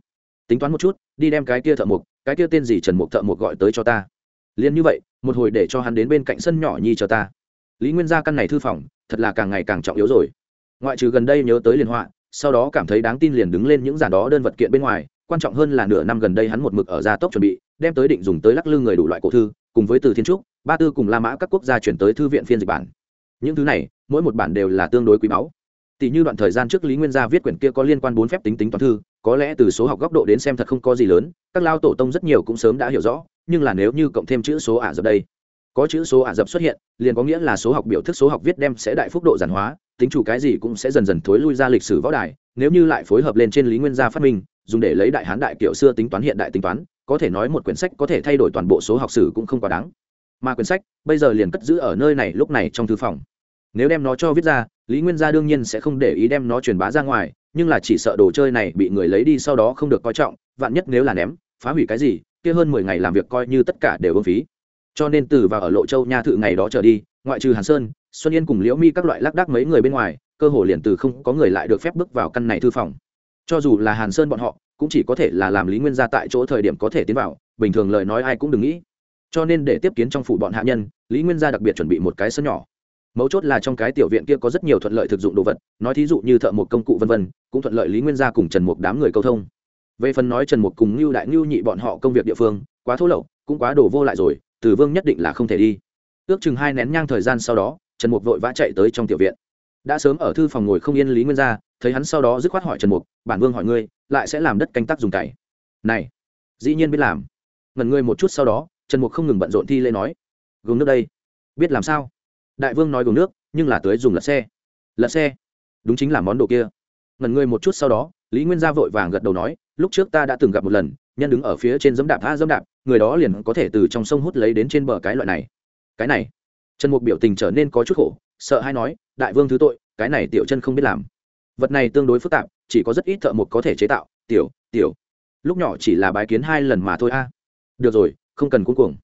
Tính toán một chút đi đem cái kia thợ mộc, cái kia tên gì trần mục thợ Mộc gọi tới cho ta. Liền như vậy một hồi để cho hắn đến bên cạnh sân nhỏ nhi cho ta. Lý nguyên gia căn này thư phòng thật là càng ngày càng trọng yếu rồi. Ngoại trừ gần đây nhớ tới liên họa sau đó cảm thấy đáng tin liền đứng lên những giản đó đơn vật kiện bên ngoài quan trọng hơn là nửa năm gần đây hắn một mực ở gia tốc chuẩn bị đem tới định dùng tới lắc lư người đủ loại cổ thư cùng với từ thiên trúc ba tư cùng la mã các quốc gia chuyển tới thư viện phiên dịch bản. Những thứ này mỗi một bản đều là tương đối quý báu tỷ như đoạn thời gian trước lý nguyên gia viết quyển kia có liên quan bốn phép tính tính toán thư, có lẽ từ số học góc độ đến xem thật không có gì lớn, các lao tổ tông rất nhiều cũng sớm đã hiểu rõ, nhưng là nếu như cộng thêm chữ số ả rập đây, có chữ số ả rập xuất hiện, liền có nghĩa là số học biểu thức số học viết đem sẽ đại phúc độ giản hóa, tính chủ cái gì cũng sẽ dần dần thối lui ra lịch sử võ đài, nếu như lại phối hợp lên trên lý nguyên gia phát minh, dùng để lấy đại hán đại kiểu xưa tính toán hiện đại tính toán, có thể nói một quyển sách có thể thay đổi toàn bộ số học sử cũng không quá đáng. Mà quyển sách bây giờ liền cất giữ ở nơi này lúc này trong thư phòng nếu đem nó cho viết ra, lý nguyên gia đương nhiên sẽ không để ý đem nó truyền bá ra ngoài, nhưng là chỉ sợ đồ chơi này bị người lấy đi sau đó không được coi trọng, vạn nhất nếu là ném, phá hủy cái gì, kia hơn mười ngày làm việc coi như tất cả đều ưng phí. Cho nên từ và ở lộ châu nha thự ngày đó trở đi, ngoại trừ hàn sơn, xuân yên cùng liễu mi các loại lác đác mấy người bên ngoài, cơ hồ liền từ không có người lại được phép bước vào căn này thư phòng. Cho dù là hàn sơn bọn họ, cũng chỉ có thể là làm lý nguyên gia tại chỗ thời điểm có thể tiến vào, bình thường lời nói ai cũng đừng nghĩ. Cho nên để tiếp kiến trong phủ bọn hạ nhân, lý nguyên gia đặc biệt chuẩn bị một cái sân nhỏ mấu chốt là trong cái tiểu viện kia có rất nhiều thuận lợi thực dụng đồ vật, nói thí dụ như thợ một công cụ vân vân, cũng thuận lợi lý nguyên gia cùng trần mục đám người câu thông. Về phần nói trần mục cùng ngưu đại ngưu nhị bọn họ công việc địa phương, quá thô lậu, cũng quá đổ vô lại rồi Tử vương nhất định là không thể đi. Ước chừng hai nén nhang thời gian sau đó, trần mục vội vã chạy tới trong tiểu viện. Đã sớm ở thư phòng ngồi không yên lý nguyên gia, thấy hắn sau đó dứt khoát hỏi trần mục bản vương hỏi ngươi, lại sẽ làm đất canh tác dùng cày? Này, dĩ nhiên biết làm. Ngần ngươi một chút sau đó, trần mục không ngừng bận rộn thi lê nói, gừng nước đây, biết làm sao? Đại vương nói gồm nước, nhưng là tới dùng lật xe. Lật xe? Đúng chính là món đồ kia. Ngần ngươi một chút sau đó, lý nguyên gia vội vàng gật đầu nói, lúc trước ta đã từng gặp một lần, nhân đứng ở phía trên dẫm đạp tha dẫm đạp, người đó liền có thể từ trong sông hút lấy đến trên bờ cái loại này. Cái này? Trần mục biểu tình trở nên có chút khổ, sợ hay nói, đại vương thứ tội, cái này tiểu chân không biết làm. Vật này tương đối phức tạp, chỉ có rất ít thợ mộc có thể chế tạo. Tiểu tiểu. Lúc nhỏ chỉ là bái kiến hai lần mà thôi, a. Được rồi, không cần cuống cuồng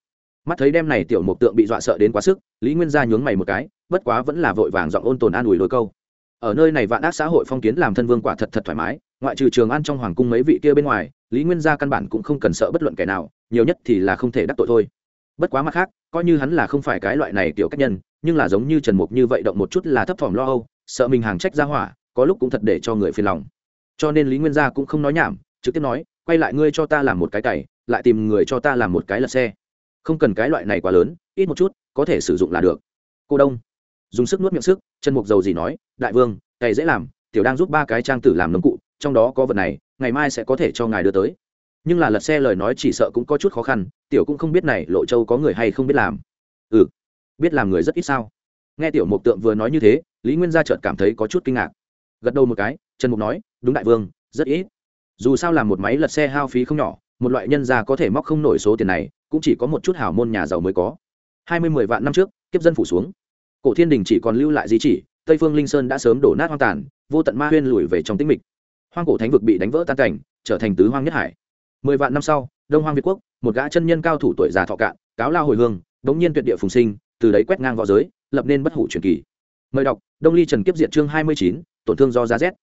mắt thấy đem này tiểu mục tượng bị dọa sợ đến quá sức, lý nguyên gia nhướng mày một cái, bất quá vẫn là vội vàng giọng ôn tồn an ủi đôi câu. Ở nơi này vạn ác xã hội phong kiến làm thân vương quả thật thật thoải mái, ngoại trừ trường ăn trong hoàng cung mấy vị kia bên ngoài, lý nguyên gia căn bản cũng không cần sợ bất luận kẻ nào, nhiều nhất thì là không thể đắc tội thôi. Bất quá mặt khác, coi như hắn là không phải cái loại này kiểu cách nhân, nhưng là giống như trần mục như vậy động một chút là thấp thỏm lo âu, sợ mình hàng trách ra hỏa, có lúc cũng thật để cho người phiền lòng. Cho nên lý nguyên gia cũng không nói nhảm, trực tiếp nói, quay lại ngươi cho ta làm một cái cày, lại tìm người cho ta làm một cái lật xe không cần cái loại này quá lớn, ít một chút, có thể sử dụng là được. Cô đông, dùng sức nuốt miệng sức chân mục dầu gì nói, đại vương, cày dễ làm, tiểu đang giúp ba cái trang tử làm nấm cụ, trong đó có vật này, ngày mai sẽ có thể cho ngài đưa tới. Nhưng là lật xe lời nói chỉ sợ cũng có chút khó khăn, tiểu cũng không biết này lộ châu có người hay không biết làm. Ừ biết làm người rất ít sao? Nghe tiểu mục tượng vừa nói như thế, lý nguyên gia chợt cảm thấy có chút kinh ngạc. Gật đầu một cái, trần mục nói, đúng đại vương, rất ít. Dù sao làm một máy lật xe hao phí không nhỏ, một loại nhân gia có thể móc không nổi số tiền này cũng chỉ có một chút hảo môn nhà giàu mới có. Hai mươi mười vạn năm trước, kiếp dân phủ xuống. Cổ thiên đình chỉ còn lưu lại di chỉ, tây phương linh sơn đã sớm đổ nát hoang tàn, vô tận ma huyên lùi về trong tĩnh mịch. Hoang cổ thánh vực bị đánh vỡ tan cảnh, trở thành tứ hoang nhất hải. Mười vạn năm sau, đông hoang việt quốc, một gã chân nhân cao thủ tuổi già thọ cạn, cáo lao hồi hương bỗng nhiên tuyệt địa phùng sinh, từ đấy quét ngang v õ giới, lập nên bất hủ truyền kỳ. Mời đọc, đông ly trần kiếp diệt chương hai mươi chín, tổn thương do giá rét.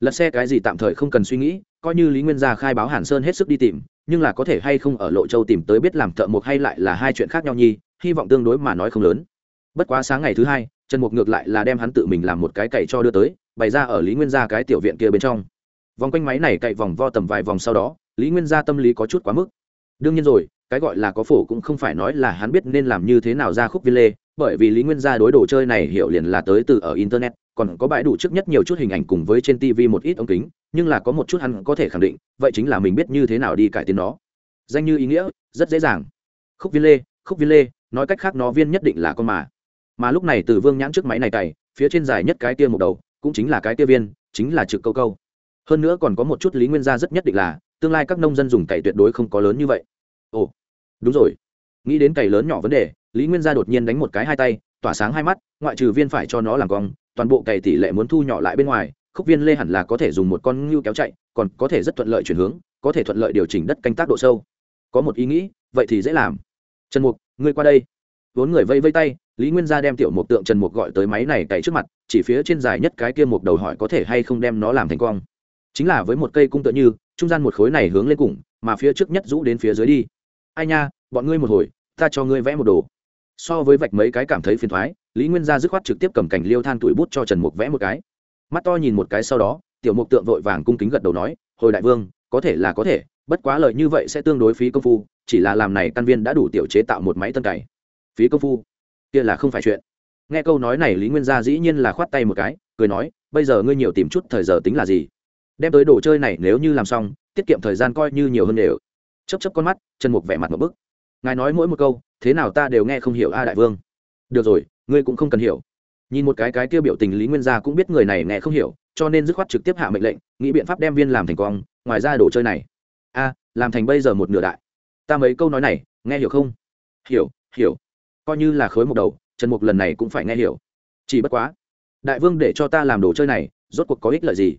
Lật xe cái gì tạm thời không cần suy nghĩ, coi như lý nguyên gia khai báo hàn sơn hết sức đi tìm nhưng là có thể hay không ở lộ châu tìm tới biết làm thợ mộc hay lại là hai chuyện khác nhau nhi, hy vọng tương đối mà nói không lớn. Bất quá sáng ngày thứ hai, trần mục ngược lại là đem hắn tự mình làm một cái cậy cho đưa tới, bày ra ở lý nguyên gia cái tiểu viện kia bên trong. Vòng quanh máy này cậy vòng vo tầm vài vòng sau đó, lý nguyên gia tâm lý có chút quá mức. Đương nhiên rồi, cái gọi là có phổ cũng không phải nói là hắn biết nên làm như thế nào ra khúc viên lê bởi vì lý nguyên gia đối đồ chơi này hiểu liền là tới từ ở internet còn có bãi đủ trước nhất nhiều chút hình ảnh cùng với trên tv một ít ống kính, nhưng là có một chút hắn có thể khẳng định, vậy chính là mình biết như thế nào đi cải tiến nó. Danh như ý nghĩa, rất dễ dàng. Khúc viên lê, khúc viên lê, nói cách khác nó viên nhất định là con mà. Mà lúc này từ vương nhãn trước máy này cày, phía trên dài nhất cái tia một đầu, cũng chính là cái tia viên, chính là trực câu câu. Hơn nữa còn có một chút lý nguyên gia rất nhất định là, tương lai các nông dân dùng cày tuyệt đối không có lớn như vậy. Ồ, đúng rồi. Nghĩ đến cày lớn nhỏ vấn đề, lý nguyên gia đột nhiên đánh một cái hai tay, tỏa sáng hai mắt, ngoại trừ viên phải cho nó làm cong toàn bộ cày tỷ lệ muốn thu nhỏ lại bên ngoài, khúc viên lê hẳn là có thể dùng một con ngưu kéo chạy, còn có thể rất thuận lợi chuyển hướng, có thể thuận lợi điều chỉnh đất canh tác độ sâu. Có một ý nghĩ, vậy thì dễ làm. Trần mục, ngươi qua đây. Vốn người vây vây tay, lý nguyên gia đem tiểu mục tượng trần mục gọi tới máy này cày trước mặt, chỉ phía trên dài nhất cái kia mục đầu hỏi có thể hay không đem nó làm thành cong. Chính là với một cây cung tựa như, trung gian một khối này hướng lên cùng, mà phía trước nhất rũ đến phía dưới đi. Ai nha, bọn ngươi một hồi, ta cho ngươi vẽ một đồ so với vạch mấy cái cảm thấy phiền thoái, lý nguyên gia dứt khoát trực tiếp cầm cảnh liêu than tuổi bút cho trần mục vẽ một cái. Mắt to nhìn một cái sau đó, tiểu mục tượng vội vàng cung kính gật đầu nói, hồi đại vương, có thể là có thể, bất quá lời như vậy sẽ tương đối phí công phu, chỉ là làm này căn viên đã đủ tiểu chế tạo một máy tân cày. Phí công phu? Kia là không phải chuyện. Nghe câu nói này, lý nguyên gia dĩ nhiên là khoát tay một cái, cười nói, bây giờ ngươi nhiều tìm chút thời giờ tính là gì? Đem tới đồ chơi này nếu như làm xong, tiết kiệm thời gian coi như nhiều hơn đều. Chấp chấp con mắt chân mục vẻ mặt một bức ngài nói mỗi một câu, thế nào ta đều nghe không hiểu a đại vương. Được rồi, ngươi cũng không cần hiểu. Nhìn một cái cái tiêu biểu tình lý nguyên gia cũng biết người này nghe không hiểu, cho nên dứt khoát trực tiếp hạ mệnh lệnh, nghĩ biện pháp đem viên làm thành quang ngoài ra đồ chơi này. A, làm thành bây giờ một nửa đại. Ta mấy câu nói này, nghe hiểu không? Hiểu hiểu. Coi như là khối một đầu, trần mục lần này cũng phải nghe hiểu. Chỉ bất quá, đại vương để cho ta làm đồ chơi này, rốt cuộc có ích lợi gì?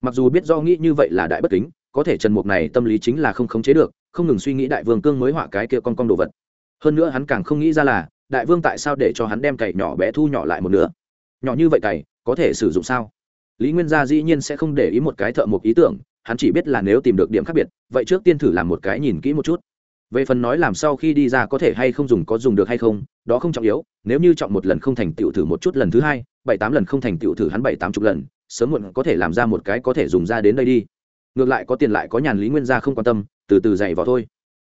Mặc dù biết do nghĩ như vậy là đại bất kính có thể trần mục này tâm lý chính là không khống chế được, không ngừng suy nghĩ đại vương cương mới họa cái kia con con đồ vật. Hơn nữa hắn càng không nghĩ ra là, đại vương tại sao để cho hắn đem cày nhỏ bé thu nhỏ lại một nửa? Nhỏ như vậy cày, có thể sử dụng sao? Lý nguyên gia dĩ nhiên sẽ không để ý một cái thợ một ý tưởng, hắn chỉ biết là nếu tìm được điểm khác biệt, vậy trước tiên thử làm một cái nhìn kỹ một chút. Về phần nói làm sau khi đi ra có thể hay không dùng, có dùng được hay không, đó không trọng yếu, nếu như chọn một lần không thành tựu thử một chút lần thứ hai, bảy tám lần không thành tựu thử hắn bảy tám chục lần, sớm muộn có thể làm ra một cái có thể dùng ra đến đây đi ngược lại có tiền lại có nhàn lý nguyên gia không quan tâm, từ từ dày vào thôi.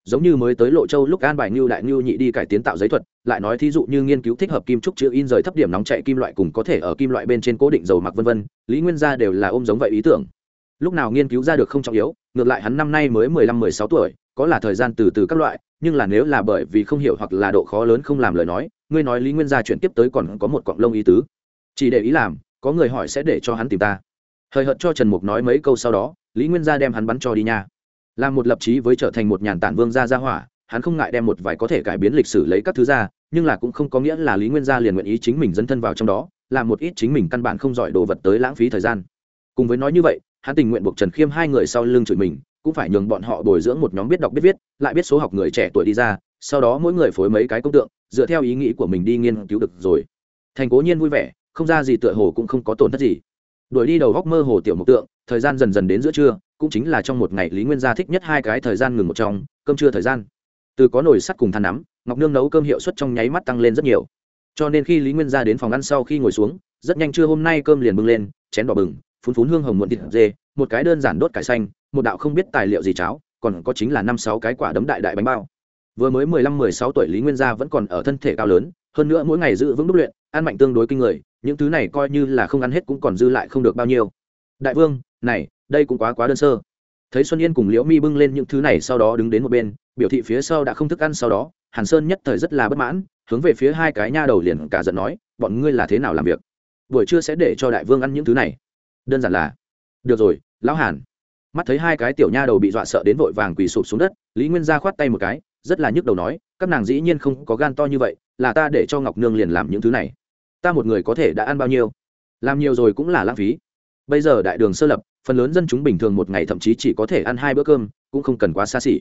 Giống như mới tới lộ châu lúc an bài ngưu đại ngưu nhị đi cải tiến tạo giấy thuật, lại nói thí dụ như nghiên cứu thích hợp kim trúc chữ in rời thấp điểm nóng chạy kim loại cùng có thể ở kim loại bên trên cố định dầu mặc vân vân, lý nguyên gia đều là ôm giống vậy ý tưởng. Lúc nào nghiên cứu ra được không trọng yếu, ngược lại hắn năm nay mới mười lăm, mười sáu tuổi, có là thời gian từ từ các loại, nhưng là nếu là bởi vì không hiểu hoặc là độ khó lớn không làm lời nói, ngươi nói lý nguyên gia chuyển tiếp tới còn có một cọng lông ý tứ. Chỉ để ý làm, có người hỏi sẽ để cho hắn tìm ta hời hợt cho trần mục nói mấy câu sau đó, lý nguyên gia đem hắn bắn cho đi nha. Làm một lập trí với trở thành một nhàn tản vương gia gia hỏa, hắn không ngại đem một vài có thể cải biến lịch sử lấy các thứ ra, nhưng là cũng không có nghĩa là lý nguyên gia liền nguyện ý chính mình dấn thân vào trong đó làm một ít chính mình căn bản không giỏi đồ vật tới lãng phí thời gian. Cùng với nói như vậy, hắn tình nguyện buộc trần khiêm hai người sau lưng chửi mình, cũng phải nhường bọn họ bồi dưỡng một nhóm biết đọc biết viết, lại biết số học người trẻ tuổi đi ra, sau đó mỗi người phối mấy cái công tượng, dựa theo ý nghĩ của mình đi nghiên cứu được rồi. Thành cố nhiên vui vẻ, không ra gì tựa hồ cũng không có tổn thất gì đuổi đi đầu góc mơ hồ tiểu mục tượng, thời gian dần dần đến giữa trưa, cũng chính là trong một ngày lý nguyên gia thích nhất hai cái thời gian ngừng một trong, cơm trưa thời gian. Từ có nồi sắt cùng than nắm, ngọc nương nấu cơm hiệu suất trong nháy mắt tăng lên rất nhiều. Cho nên khi lý nguyên gia đến phòng ăn sau khi ngồi xuống, rất nhanh trưa hôm nay cơm liền bưng lên, chén đỏ bừng phun phún hương hồng muộn thịt dê, một cái đơn giản đốt cải xanh, một đạo không biết tài liệu gì cháo, còn có chính là năm sáu cái quả đấm đại đại bánh bao. Vừa mới mười lăm mười sáu tuổi lý nguyên gia vẫn còn ở thân thể cao lớn, hơn nữa mỗi ngày giữ vững đúc luyện, ăn mạnh tương đối kinh người những thứ này coi như là không ăn hết cũng còn dư lại không được bao nhiêu. Đại vương, này, đây cũng quá quá đơn sơ. Thấy xuân yên cùng liễu mi bưng lên những thứ này sau đó đứng đến một bên, biểu thị phía sau đã không thức ăn sau đó, hàn sơn nhất thời rất là bất mãn, hướng về phía hai cái nha đầu liền cả giận nói, bọn ngươi là thế nào làm việc? Buổi trưa sẽ để cho đại vương ăn những thứ này. Đơn giản là, được rồi, lão hàn. Mắt thấy hai cái tiểu nha đầu bị dọa sợ đến vội vàng quỳ sụp xuống đất, lý nguyên gia khoát tay một cái, rất là nhức đầu nói, các nàng dĩ nhiên không có gan to như vậy, là ta để cho ngọc nương liền làm những thứ này ta một người có thể đã ăn bao nhiêu? Làm nhiều rồi cũng là lãng phí. Bây giờ đại đường sơ lập, phần lớn dân chúng bình thường một ngày thậm chí chỉ có thể ăn hai bữa cơm, cũng không cần quá xa xỉ.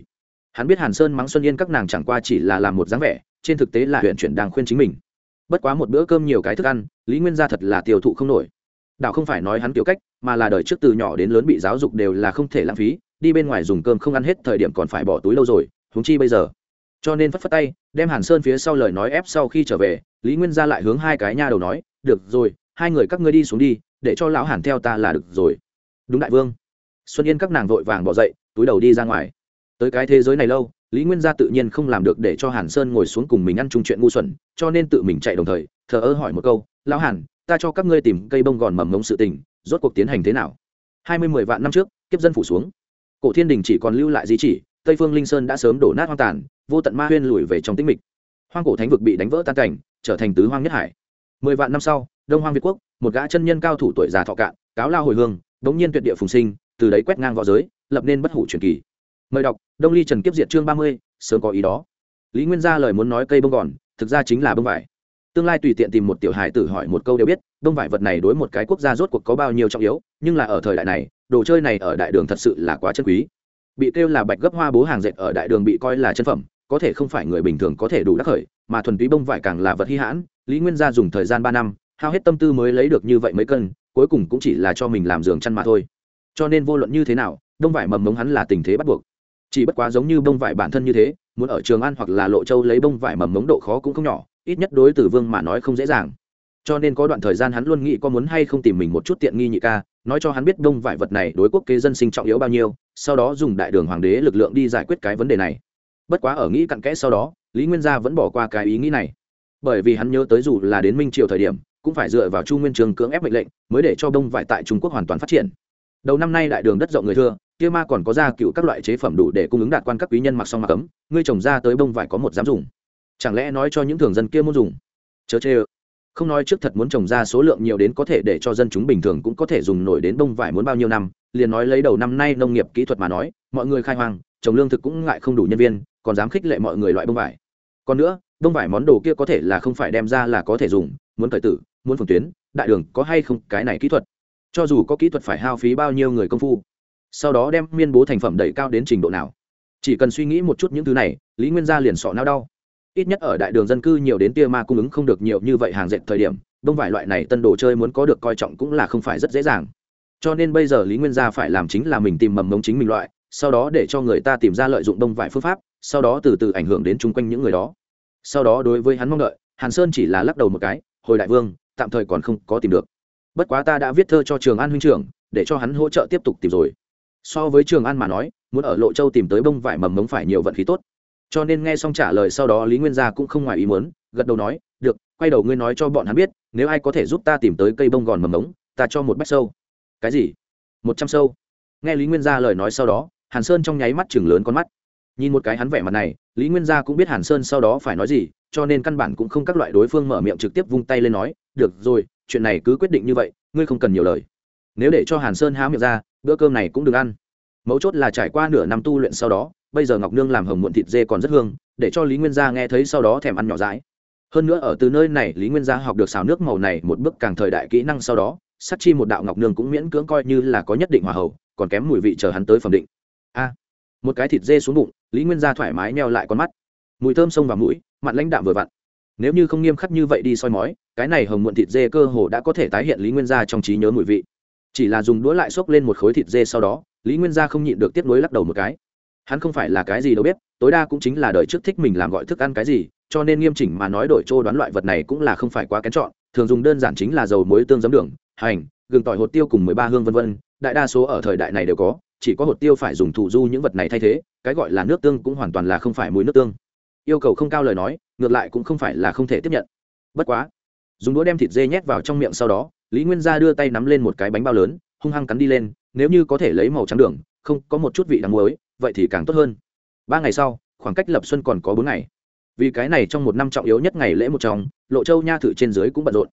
Hắn biết hàn sơn mắng xuân yên các nàng chẳng qua chỉ là làm một dáng vẻ, trên thực tế là huyện chuyển đang khuyên chính mình. Bất quá một bữa cơm nhiều cái thức ăn, lý nguyên gia thật là tiêu thụ không nổi. Đạo không phải nói hắn kiểu cách, mà là đời trước từ nhỏ đến lớn bị giáo dục đều là không thể lãng phí, đi bên ngoài dùng cơm không ăn hết thời điểm còn phải bỏ túi lâu rồi húng chi bây giờ. Cho nên phất phất tay đem hàn sơn phía sau lời nói ép sau khi trở về, lý nguyên gia lại hướng hai cái nha đầu nói, được rồi, hai người các ngươi đi xuống đi, để cho lão hàn theo ta là được rồi. Đúng đại vương. Xuân yên các nàng vội vàng bỏ dậy, túi đầu đi ra ngoài. Tới cái thế giới này lâu, lý nguyên gia tự nhiên không làm được để cho hàn sơn ngồi xuống cùng mình ăn chung chuyện ngu xuẩn, cho nên tự mình chạy đồng thời, thờ ơ hỏi một câu, lão hàn, ta cho các ngươi tìm cây bông gòn mầm ngống sự tình, rốt cuộc tiến hành thế nào? Hai mươi mười vạn năm trước, kiếp dân phủ xuống. Cổ thiên đình chỉ còn lưu lại di chỉ, tây phương linh sơn đã sớm đổ nát hoang tàn vô tận ma huyên lùi về trong tĩnh mịch. Hoang cổ thánh vực bị đánh vỡ tan cảnh, trở thành tứ hoang nhất hải. Mười vạn năm sau, đông hoang việt quốc, một gã chân nhân cao thủ tuổi già thọ cạn, cáo lao hồi hương, đống nhiên tuyệt địa phùng sinh, từ đấy quét ngang v õ giới, lập nên bất hủ truyền kỳ. Mời đọc, đông ly trần kiếp diệt chương ba mươi, sớm có ý đó. Lý nguyên gia lời muốn nói cây bông gòn, thực ra chính là bông vải. Tương lai tùy tiện tìm một tiểu hài tử hỏi một câu đều biết, bông vải vật này đối một cái quốc gia rốt cuộc có bao nhiêu trọng yếu, nhưng là ở thời đại này, đồ chơi này ở đại đường thật sự là quá chân quý. Bị kêu là bạch gấp hoa bố hàng dệt ở đại đường bị coi là chân phẩm có thể không phải người bình thường có thể đủ đắc khởi, mà thuần túy bông vải càng là vật hy hãn, lý nguyên gia dùng thời gian ba năm, hao hết tâm tư mới lấy được như vậy mấy cân, cuối cùng cũng chỉ là cho mình làm giường chăn mà thôi. Cho nên vô luận như thế nào đông vải mầm mống hắn là tình thế bắt buộc. Chỉ bất quá giống như bông vải bản thân như thế, muốn ở trường an hoặc là lộ châu lấy bông vải mầm mống độ khó cũng không nhỏ, ít nhất đối tử vương mà nói không dễ dàng. Cho nên có đoạn thời gian hắn luôn nghĩ có muốn hay không tìm mình một chút tiện nghi nhị ca, nói cho hắn biết đông vải vật này đối quốc kế dân sinh trọng yếu bao nhiêu, sau đó dùng đại đường hoàng đế lực lượng đi giải quyết cái vấn đề này bất quá ở nghĩ cặn kẽ sau đó, lý nguyên gia vẫn bỏ qua cái ý nghĩ này. Bởi vì hắn nhớ tới dù là đến minh triều thời điểm, cũng phải dựa vào chu nguyên trường cưỡng ép mệnh lệnh, mới để cho đông vải tại trung quốc hoàn toàn phát triển. Đầu năm nay đại đường đất rộng người thưa kia ma còn có ra cựu các loại chế phẩm đủ để cung ứng đạt quan các quý nhân mặc xong mặc cấm ngươi trồng ra tới bông vải có một dám dùng. Chẳng lẽ nói cho những thường dân kia muốn dùng? Chớ chê ơ. Không nói trước thật muốn trồng ra số lượng nhiều đến có thể để cho dân chúng bình thường cũng có thể dùng nổi đến bông vải muốn bao nhiêu năm, liền nói lấy đầu năm nay nông nghiệp kỹ thuật mà nói, mọi người khai hoang, trồng lương thực cũng ngại không đủ nhân viên còn dám khích lệ mọi người loại bông vải. Còn nữa, bông vải món đồ kia có thể là không phải đem ra là có thể dùng, muốn cởi tử, muốn phường tuyến, đại đường có hay không, cái này kỹ thuật. Cho dù có kỹ thuật phải hao phí bao nhiêu người công phu, sau đó đem miên bố thành phẩm đẩy cao đến trình độ nào. Chỉ cần suy nghĩ một chút những thứ này, lý nguyên gia liền sọ nao đau. Ít nhất ở đại đường dân cư nhiều đến tia ma cung ứng không được nhiều như vậy hàng dệt thời điểm, bông vải loại này tân đồ chơi muốn có được coi trọng cũng là không phải rất dễ dàng. Cho nên bây giờ lý nguyên gia phải làm chính là mình tìm mầm mống chính mình loại sau đó để cho người ta tìm ra lợi dụng đông vải phương pháp, sau đó từ từ ảnh hưởng đến chung quanh những người đó. Sau đó đối với hắn mong đợi, hàn sơn chỉ là lắc đầu một cái, hồi đại vương, tạm thời còn không có tìm được. Bất quá ta đã viết thơ cho trường an huynh trưởng, để cho hắn hỗ trợ tiếp tục tìm rồi. So với trường an mà nói, muốn ở lộ châu tìm tới bông vải mầm mống phải nhiều vận khí tốt. Cho nên nghe xong trả lời sau đó lý nguyên gia cũng không ngoài ý muốn, gật đầu nói, được, quay đầu ngươi nói cho bọn hắn biết, nếu ai có thể giúp ta tìm tới cây bông gòn mầm mống, ta cho một bách sâu. Cái gì? Một trăm sâu. Nghe lý nguyên gia lời nói sau đó hàn sơn trong nháy mắt chừng lớn con mắt. Nhìn một cái hắn vẻ mặt này, lý nguyên gia cũng biết hàn sơn sau đó phải nói gì, cho nên căn bản cũng không các loại đối phương mở miệng trực tiếp vung tay lên nói, được rồi, chuyện này cứ quyết định như vậy, ngươi không cần nhiều lời. Nếu để cho hàn sơn há miệng ra, bữa cơm này cũng đừng ăn. Mấu chốt là trải qua nửa năm tu luyện sau đó, bây giờ ngọc nương làm hồng muộn thịt dê còn rất hương, để cho lý nguyên gia nghe thấy sau đó thèm ăn nhỏ dãi. Hơn nữa ở từ nơi này, lý nguyên gia học được xào nước màu này một bước càng thời đại kỹ năng sau đó, sắc chi một đạo ngọc nương cũng miễn cưỡng coi như là có nhất định hòa hậu, còn kém mùi vị chờ hắn tới phẩm định a, một cái thịt dê xuống bụng, lý nguyên gia thoải mái neo lại con mắt. Mùi thơm sông vào mũi mặn lãnh đạm vừa vặn. Nếu như không nghiêm khắc như vậy đi soi mói, cái này hồng muộn thịt dê cơ hồ đã có thể tái hiện lý nguyên gia trong trí nhớ mùi vị. Chỉ là dùng đũa lại xốc lên một khối thịt dê sau đó, lý nguyên gia không nhịn được tiếp nối lắc đầu một cái. Hắn không phải là cái gì đâu biết, tối đa cũng chính là đời trước thích mình làm gọi thức ăn cái gì, cho nên nghiêm chỉnh mà nói đổi trô đoán loại vật này cũng là không phải quá kén chọn, thường dùng đơn giản chính là dầu muối tương giấm đường, hành, gừng tỏi hột tiêu cùng mười ba hương vân vân, đại đa số ở thời đại này đều có chỉ có hột tiêu phải dùng thủ du những vật này thay thế, cái gọi là nước tương cũng hoàn toàn là không phải mùi nước tương. Yêu cầu không cao lời nói, ngược lại cũng không phải là không thể tiếp nhận. Bất quá, dùng đũa đem thịt dê nhét vào trong miệng sau đó, lý nguyên gia đưa tay nắm lên một cái bánh bao lớn, hung hăng cắn đi lên, nếu như có thể lấy màu trắng đường, không, có một chút vị đắng muối, vậy thì càng tốt hơn. Ba ngày sau, khoảng cách lập xuân còn có bốn ngày. Vì cái này trong một năm trọng yếu nhất ngày lễ một trong, lộ châu nha thử trên dưới cũng bận rộn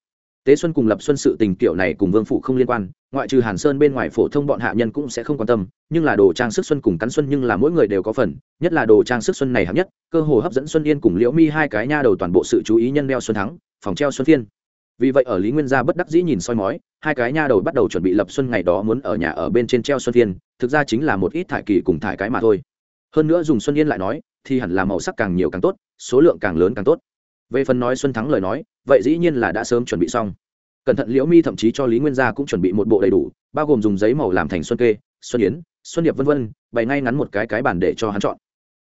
tế xuân cùng lập xuân sự tình kiểu này cùng vương phụ không liên quan, ngoại trừ hàn sơn bên ngoài phổ thông bọn hạ nhân cũng sẽ không quan tâm, nhưng là đồ trang sức xuân cùng cắn xuân nhưng là mỗi người đều có phần, nhất là đồ trang sức xuân này hạng nhất, cơ hồ hấp dẫn xuân yên cùng liễu mi hai cái nha đầu toàn bộ sự chú ý nhân đeo xuân thắng, phòng treo xuân phiên. Vì vậy ở lý nguyên gia bất đắc dĩ nhìn soi mói, hai cái nha đầu bắt đầu chuẩn bị lập xuân ngày đó muốn ở nhà ở bên trên treo xuân phiên, thực ra chính là một ít thải kỳ cùng thải cái mà thôi. Hơn nữa dùng xuân yên lại nói, thì hẳn là màu sắc càng nhiều càng tốt, số lượng càng lớn càng tốt về phần nói xuân thắng lời nói, vậy dĩ nhiên là đã sớm chuẩn bị xong. Cẩn thận liễu mi thậm chí cho lý nguyên gia cũng chuẩn bị một bộ đầy đủ, bao gồm dùng giấy màu làm thành xuân kê, xuân yến, xuân điệp v v bày ngay ngắn một cái cái bản để cho hắn chọn.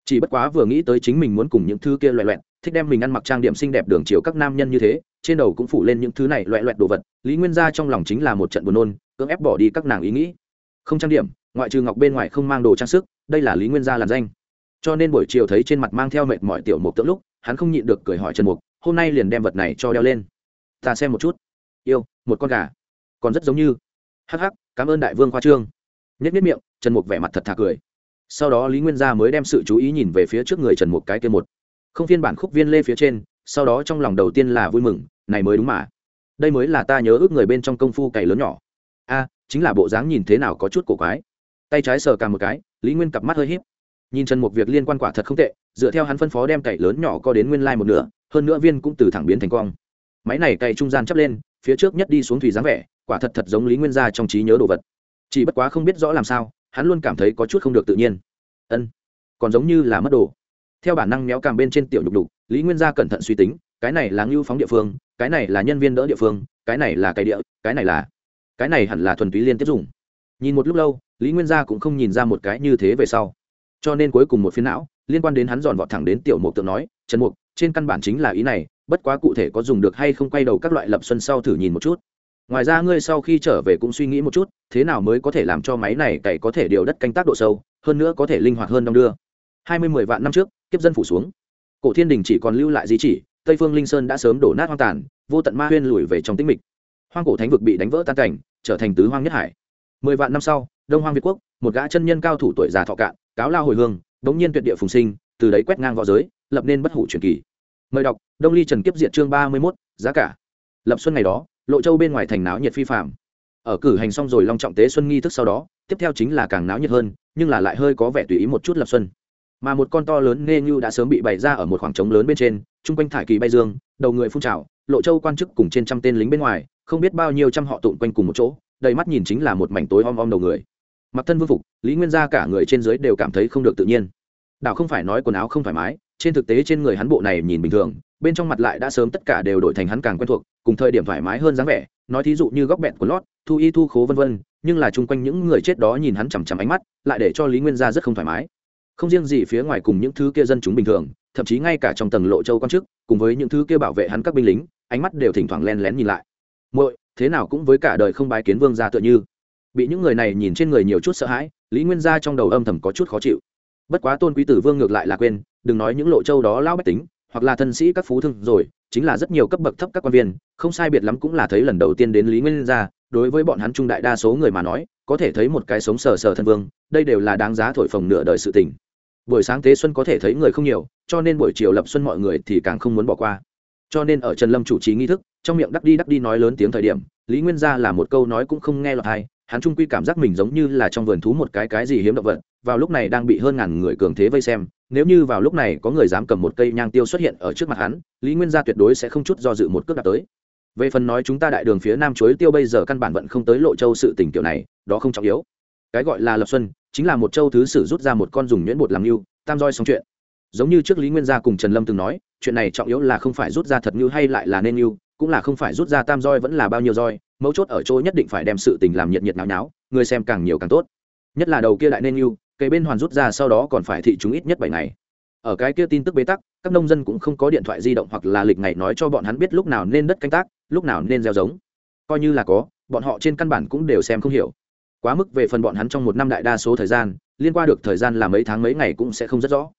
Chỉ bất quá vừa nghĩ tới chính mình muốn cùng những thứ kia loại loẹt, thích đem mình ăn mặc trang điểm xinh đẹp đường chiều các nam nhân như thế, trên đầu cũng phủ lên những thứ này loại loẹt đồ vật, lý nguyên gia trong lòng chính là một trận buồn nôn, cưỡng ép bỏ đi các nàng ý nghĩ. Không trang điểm, ngoại trừ ngọc bên ngoài không mang đồ trang sức, đây là lý nguyên gia làm danh. Cho nên buổi chiều thấy trên mặt mang theo mệt mỏi tiểu mục tượng lúc hắn không nhịn được cười hỏi trần mục, hôm nay liền đem vật này cho đeo lên. Ta xem một chút. Yêu, một con gà. Còn rất giống như. Hắc hắc, cảm ơn đại vương khoa trương. Nhất nhất miệng, trần mục vẻ mặt thật thà cười. Sau đó lý nguyên gia mới đem sự chú ý nhìn về phía trước người trần mục cái kia một. Không phiên bản khúc viên lê phía trên, sau đó trong lòng đầu tiên là vui mừng, này mới đúng mà. Đây mới là ta nhớ ước người bên trong công phu cày lớn nhỏ. A, chính là bộ dáng nhìn thế nào có chút cổ quái. Tay trái sờ cả một cái, lý nguyên cặp mắt hơi h í p nhìn trần một việc liên quan quả thật không tệ, dựa theo hắn phân phó đem cày lớn nhỏ co đến nguyên lai、like、một nửa, hơn nữa viên cũng từ thẳng biến thành quang. máy này cày trung gian chắp lên, phía trước nhất đi xuống thủy dáng vẻ, quả thật thật giống lý nguyên gia trong trí nhớ đồ vật. Chỉ bất quá không biết rõ làm sao, hắn luôn cảm thấy có chút không được tự nhiên. Ân, còn giống như là mất đồ. Theo bản năng méo cằm bên trên tiểu nhục đục lý nguyên gia cẩn thận suy tính, cái này là ngưu phóng địa phương, cái này là nhân viên đỡ địa phương, cái này là cày địa, cái này là, cái này hẳn là thuần túy liên tiếp dùng. Nhìn một lúc lâu, lý nguyên gia cũng không nhìn ra một cái như thế về sau cho nên cuối cùng một phiến não, liên quan đến hắn dòn vọt thẳng đến tiểu mục tượng nói, trần mục, trên căn bản chính là ý này, bất quá cụ thể có dùng được hay không quay đầu các loại lập xuân sau thử nhìn một chút. Ngoài ra ngươi sau khi trở về cũng suy nghĩ một chút, thế nào mới có thể làm cho máy này cày có thể điều đất canh tác độ sâu, hơn nữa có thể linh hoạt hơn đong đưa. Hai mươi mười vạn năm trước, kiếp dân phủ xuống. Cổ thiên đình chỉ còn lưu lại di chỉ, tây phương linh sơn đã sớm đổ nát hoang tàn, vô tận ma huyên lùi về trong tĩnh mịch. Hoang cổ thánh vực bị đánh vỡ tan cảnh, trở thành tứ hoang nhất hải. Mười vạn năm sau đông hoang việt quốc, một gã chân nhân cao thủ tuổi già thọ cạn, cáo lao hồi hương bỗng nhiên tuyệt địa phùng sinh, từ đấy quét ngang v õ giới, lập nên bất hủ truyền kỳ. Mời đọc, đông ly trần kiếp diện chương ba mươi mốt, giá cả. Lập xuân ngày đó, lộ châu bên ngoài thành náo nhiệt phi phạm ở cử hành xong rồi long trọng tế xuân nghi thức sau đó, tiếp theo chính là càng náo nhiệt hơn, nhưng là lại hơi có vẻ tùy ý một chút lập xuân. Mà một con to lớn nghe như đã sớm bị bày ra ở một khoảng trống lớn bên trên, chung quanh thải kỳ bay dương, đầu người phun trào, lộ châu quan chức cùng trên trăm tên lính bên ngoài, không biết bao nhiêu trăm họ tụn quanh cùng một chỗ, đầy mắt nhìn chính là một mảnh tối om om đầu người mặc thân vương phục, lý nguyên gia cả người trên dưới đều cảm thấy không được tự nhiên. Đảo không phải nói quần áo không thoải mái, trên thực tế trên người hắn bộ này nhìn bình thường, bên trong mặt lại đã sớm tất cả đều đổi thành hắn càng quen thuộc, cùng thời điểm thoải mái hơn dáng vẻ, nói thí dụ như góc bẹn của lót, thu y thu khố vân vân, nhưng là chung quanh những người chết đó nhìn hắn chằm chằm ánh mắt, lại để cho lý nguyên gia rất không thoải mái. Không riêng gì phía ngoài cùng những thứ kia dân chúng bình thường, thậm chí ngay cả trong tầng lộ châu quan chức, cùng với những thứ kia bảo vệ hắn các binh lính, ánh mắt đều thỉnh thoảng len lén nhìn lại. Muội, thế nào cũng với cả đời không bái kiến vương gia tựa như bị những người này nhìn trên người nhiều chút sợ hãi, lý nguyên gia trong đầu âm thầm có chút khó chịu. Bất quá tôn quý tử vương ngược lại là quên, đừng nói những lộ châu đó lao bách tính, hoặc là thân sĩ các phú thương rồi, chính là rất nhiều cấp bậc thấp các quan viên, không sai biệt lắm cũng là thấy lần đầu tiên đến lý nguyên gia, đối với bọn hắn trung đại đa số người mà nói, có thể thấy một cái sống sờ sờ thân vương, đây đều là đáng giá thổi phồng nửa đời sự tình. Buổi sáng tế xuân có thể thấy người không nhiều, cho nên buổi chiều lập xuân mọi người thì càng không muốn bỏ qua. Cho nên ở trần lâm chủ trì nghi thức, trong miệng đắc đi đắc đi nói lớn tiếng thời điểm, lý nguyên gia là một câu nói cũng không nghe lọt hay hắn trung quy cảm giác mình giống như là trong vườn thú một cái cái gì hiếm động vật, vào lúc này đang bị hơn ngàn người cường thế vây xem, nếu như vào lúc này có người dám cầm một cây nhang tiêu xuất hiện ở trước mặt hắn, lý nguyên gia tuyệt đối sẽ không chút do dự một cước đạp tới. Về phần nói chúng ta đại đường phía nam chuối tiêu bây giờ căn bản vẫn không tới lộ châu sự tình kiểu này, đó không trọng yếu. Cái gọi là lập xuân, chính là một châu thứ sử rút ra một con dùng nhuyễn bột làm mưu tam roi xong chuyện. Giống như trước lý nguyên gia cùng trần lâm từng nói, chuyện này trọng yếu là không phải rút ra thật như hay lại là nên như cũng là không phải rút ra tam roi vẫn là bao nhiêu roi mấu chốt ở chỗ nhất định phải đem sự tình làm nhiệt nhiệt náo náo người xem càng nhiều càng tốt. Nhất là đầu kia lại nên yêu, cây bên hoàn rút ra sau đó còn phải thị chúng ít nhất bảy ngày. Ở cái kia tin tức bế tắc các nông dân cũng không có điện thoại di động hoặc là lịch ngày nói cho bọn hắn biết lúc nào nên đất canh tác lúc nào nên gieo giống. Coi như là có bọn họ trên căn bản cũng đều xem không hiểu. Quá mức về phần bọn hắn trong một năm đại đa số thời gian liên qua được thời gian là mấy tháng mấy ngày cũng sẽ không rất rõ.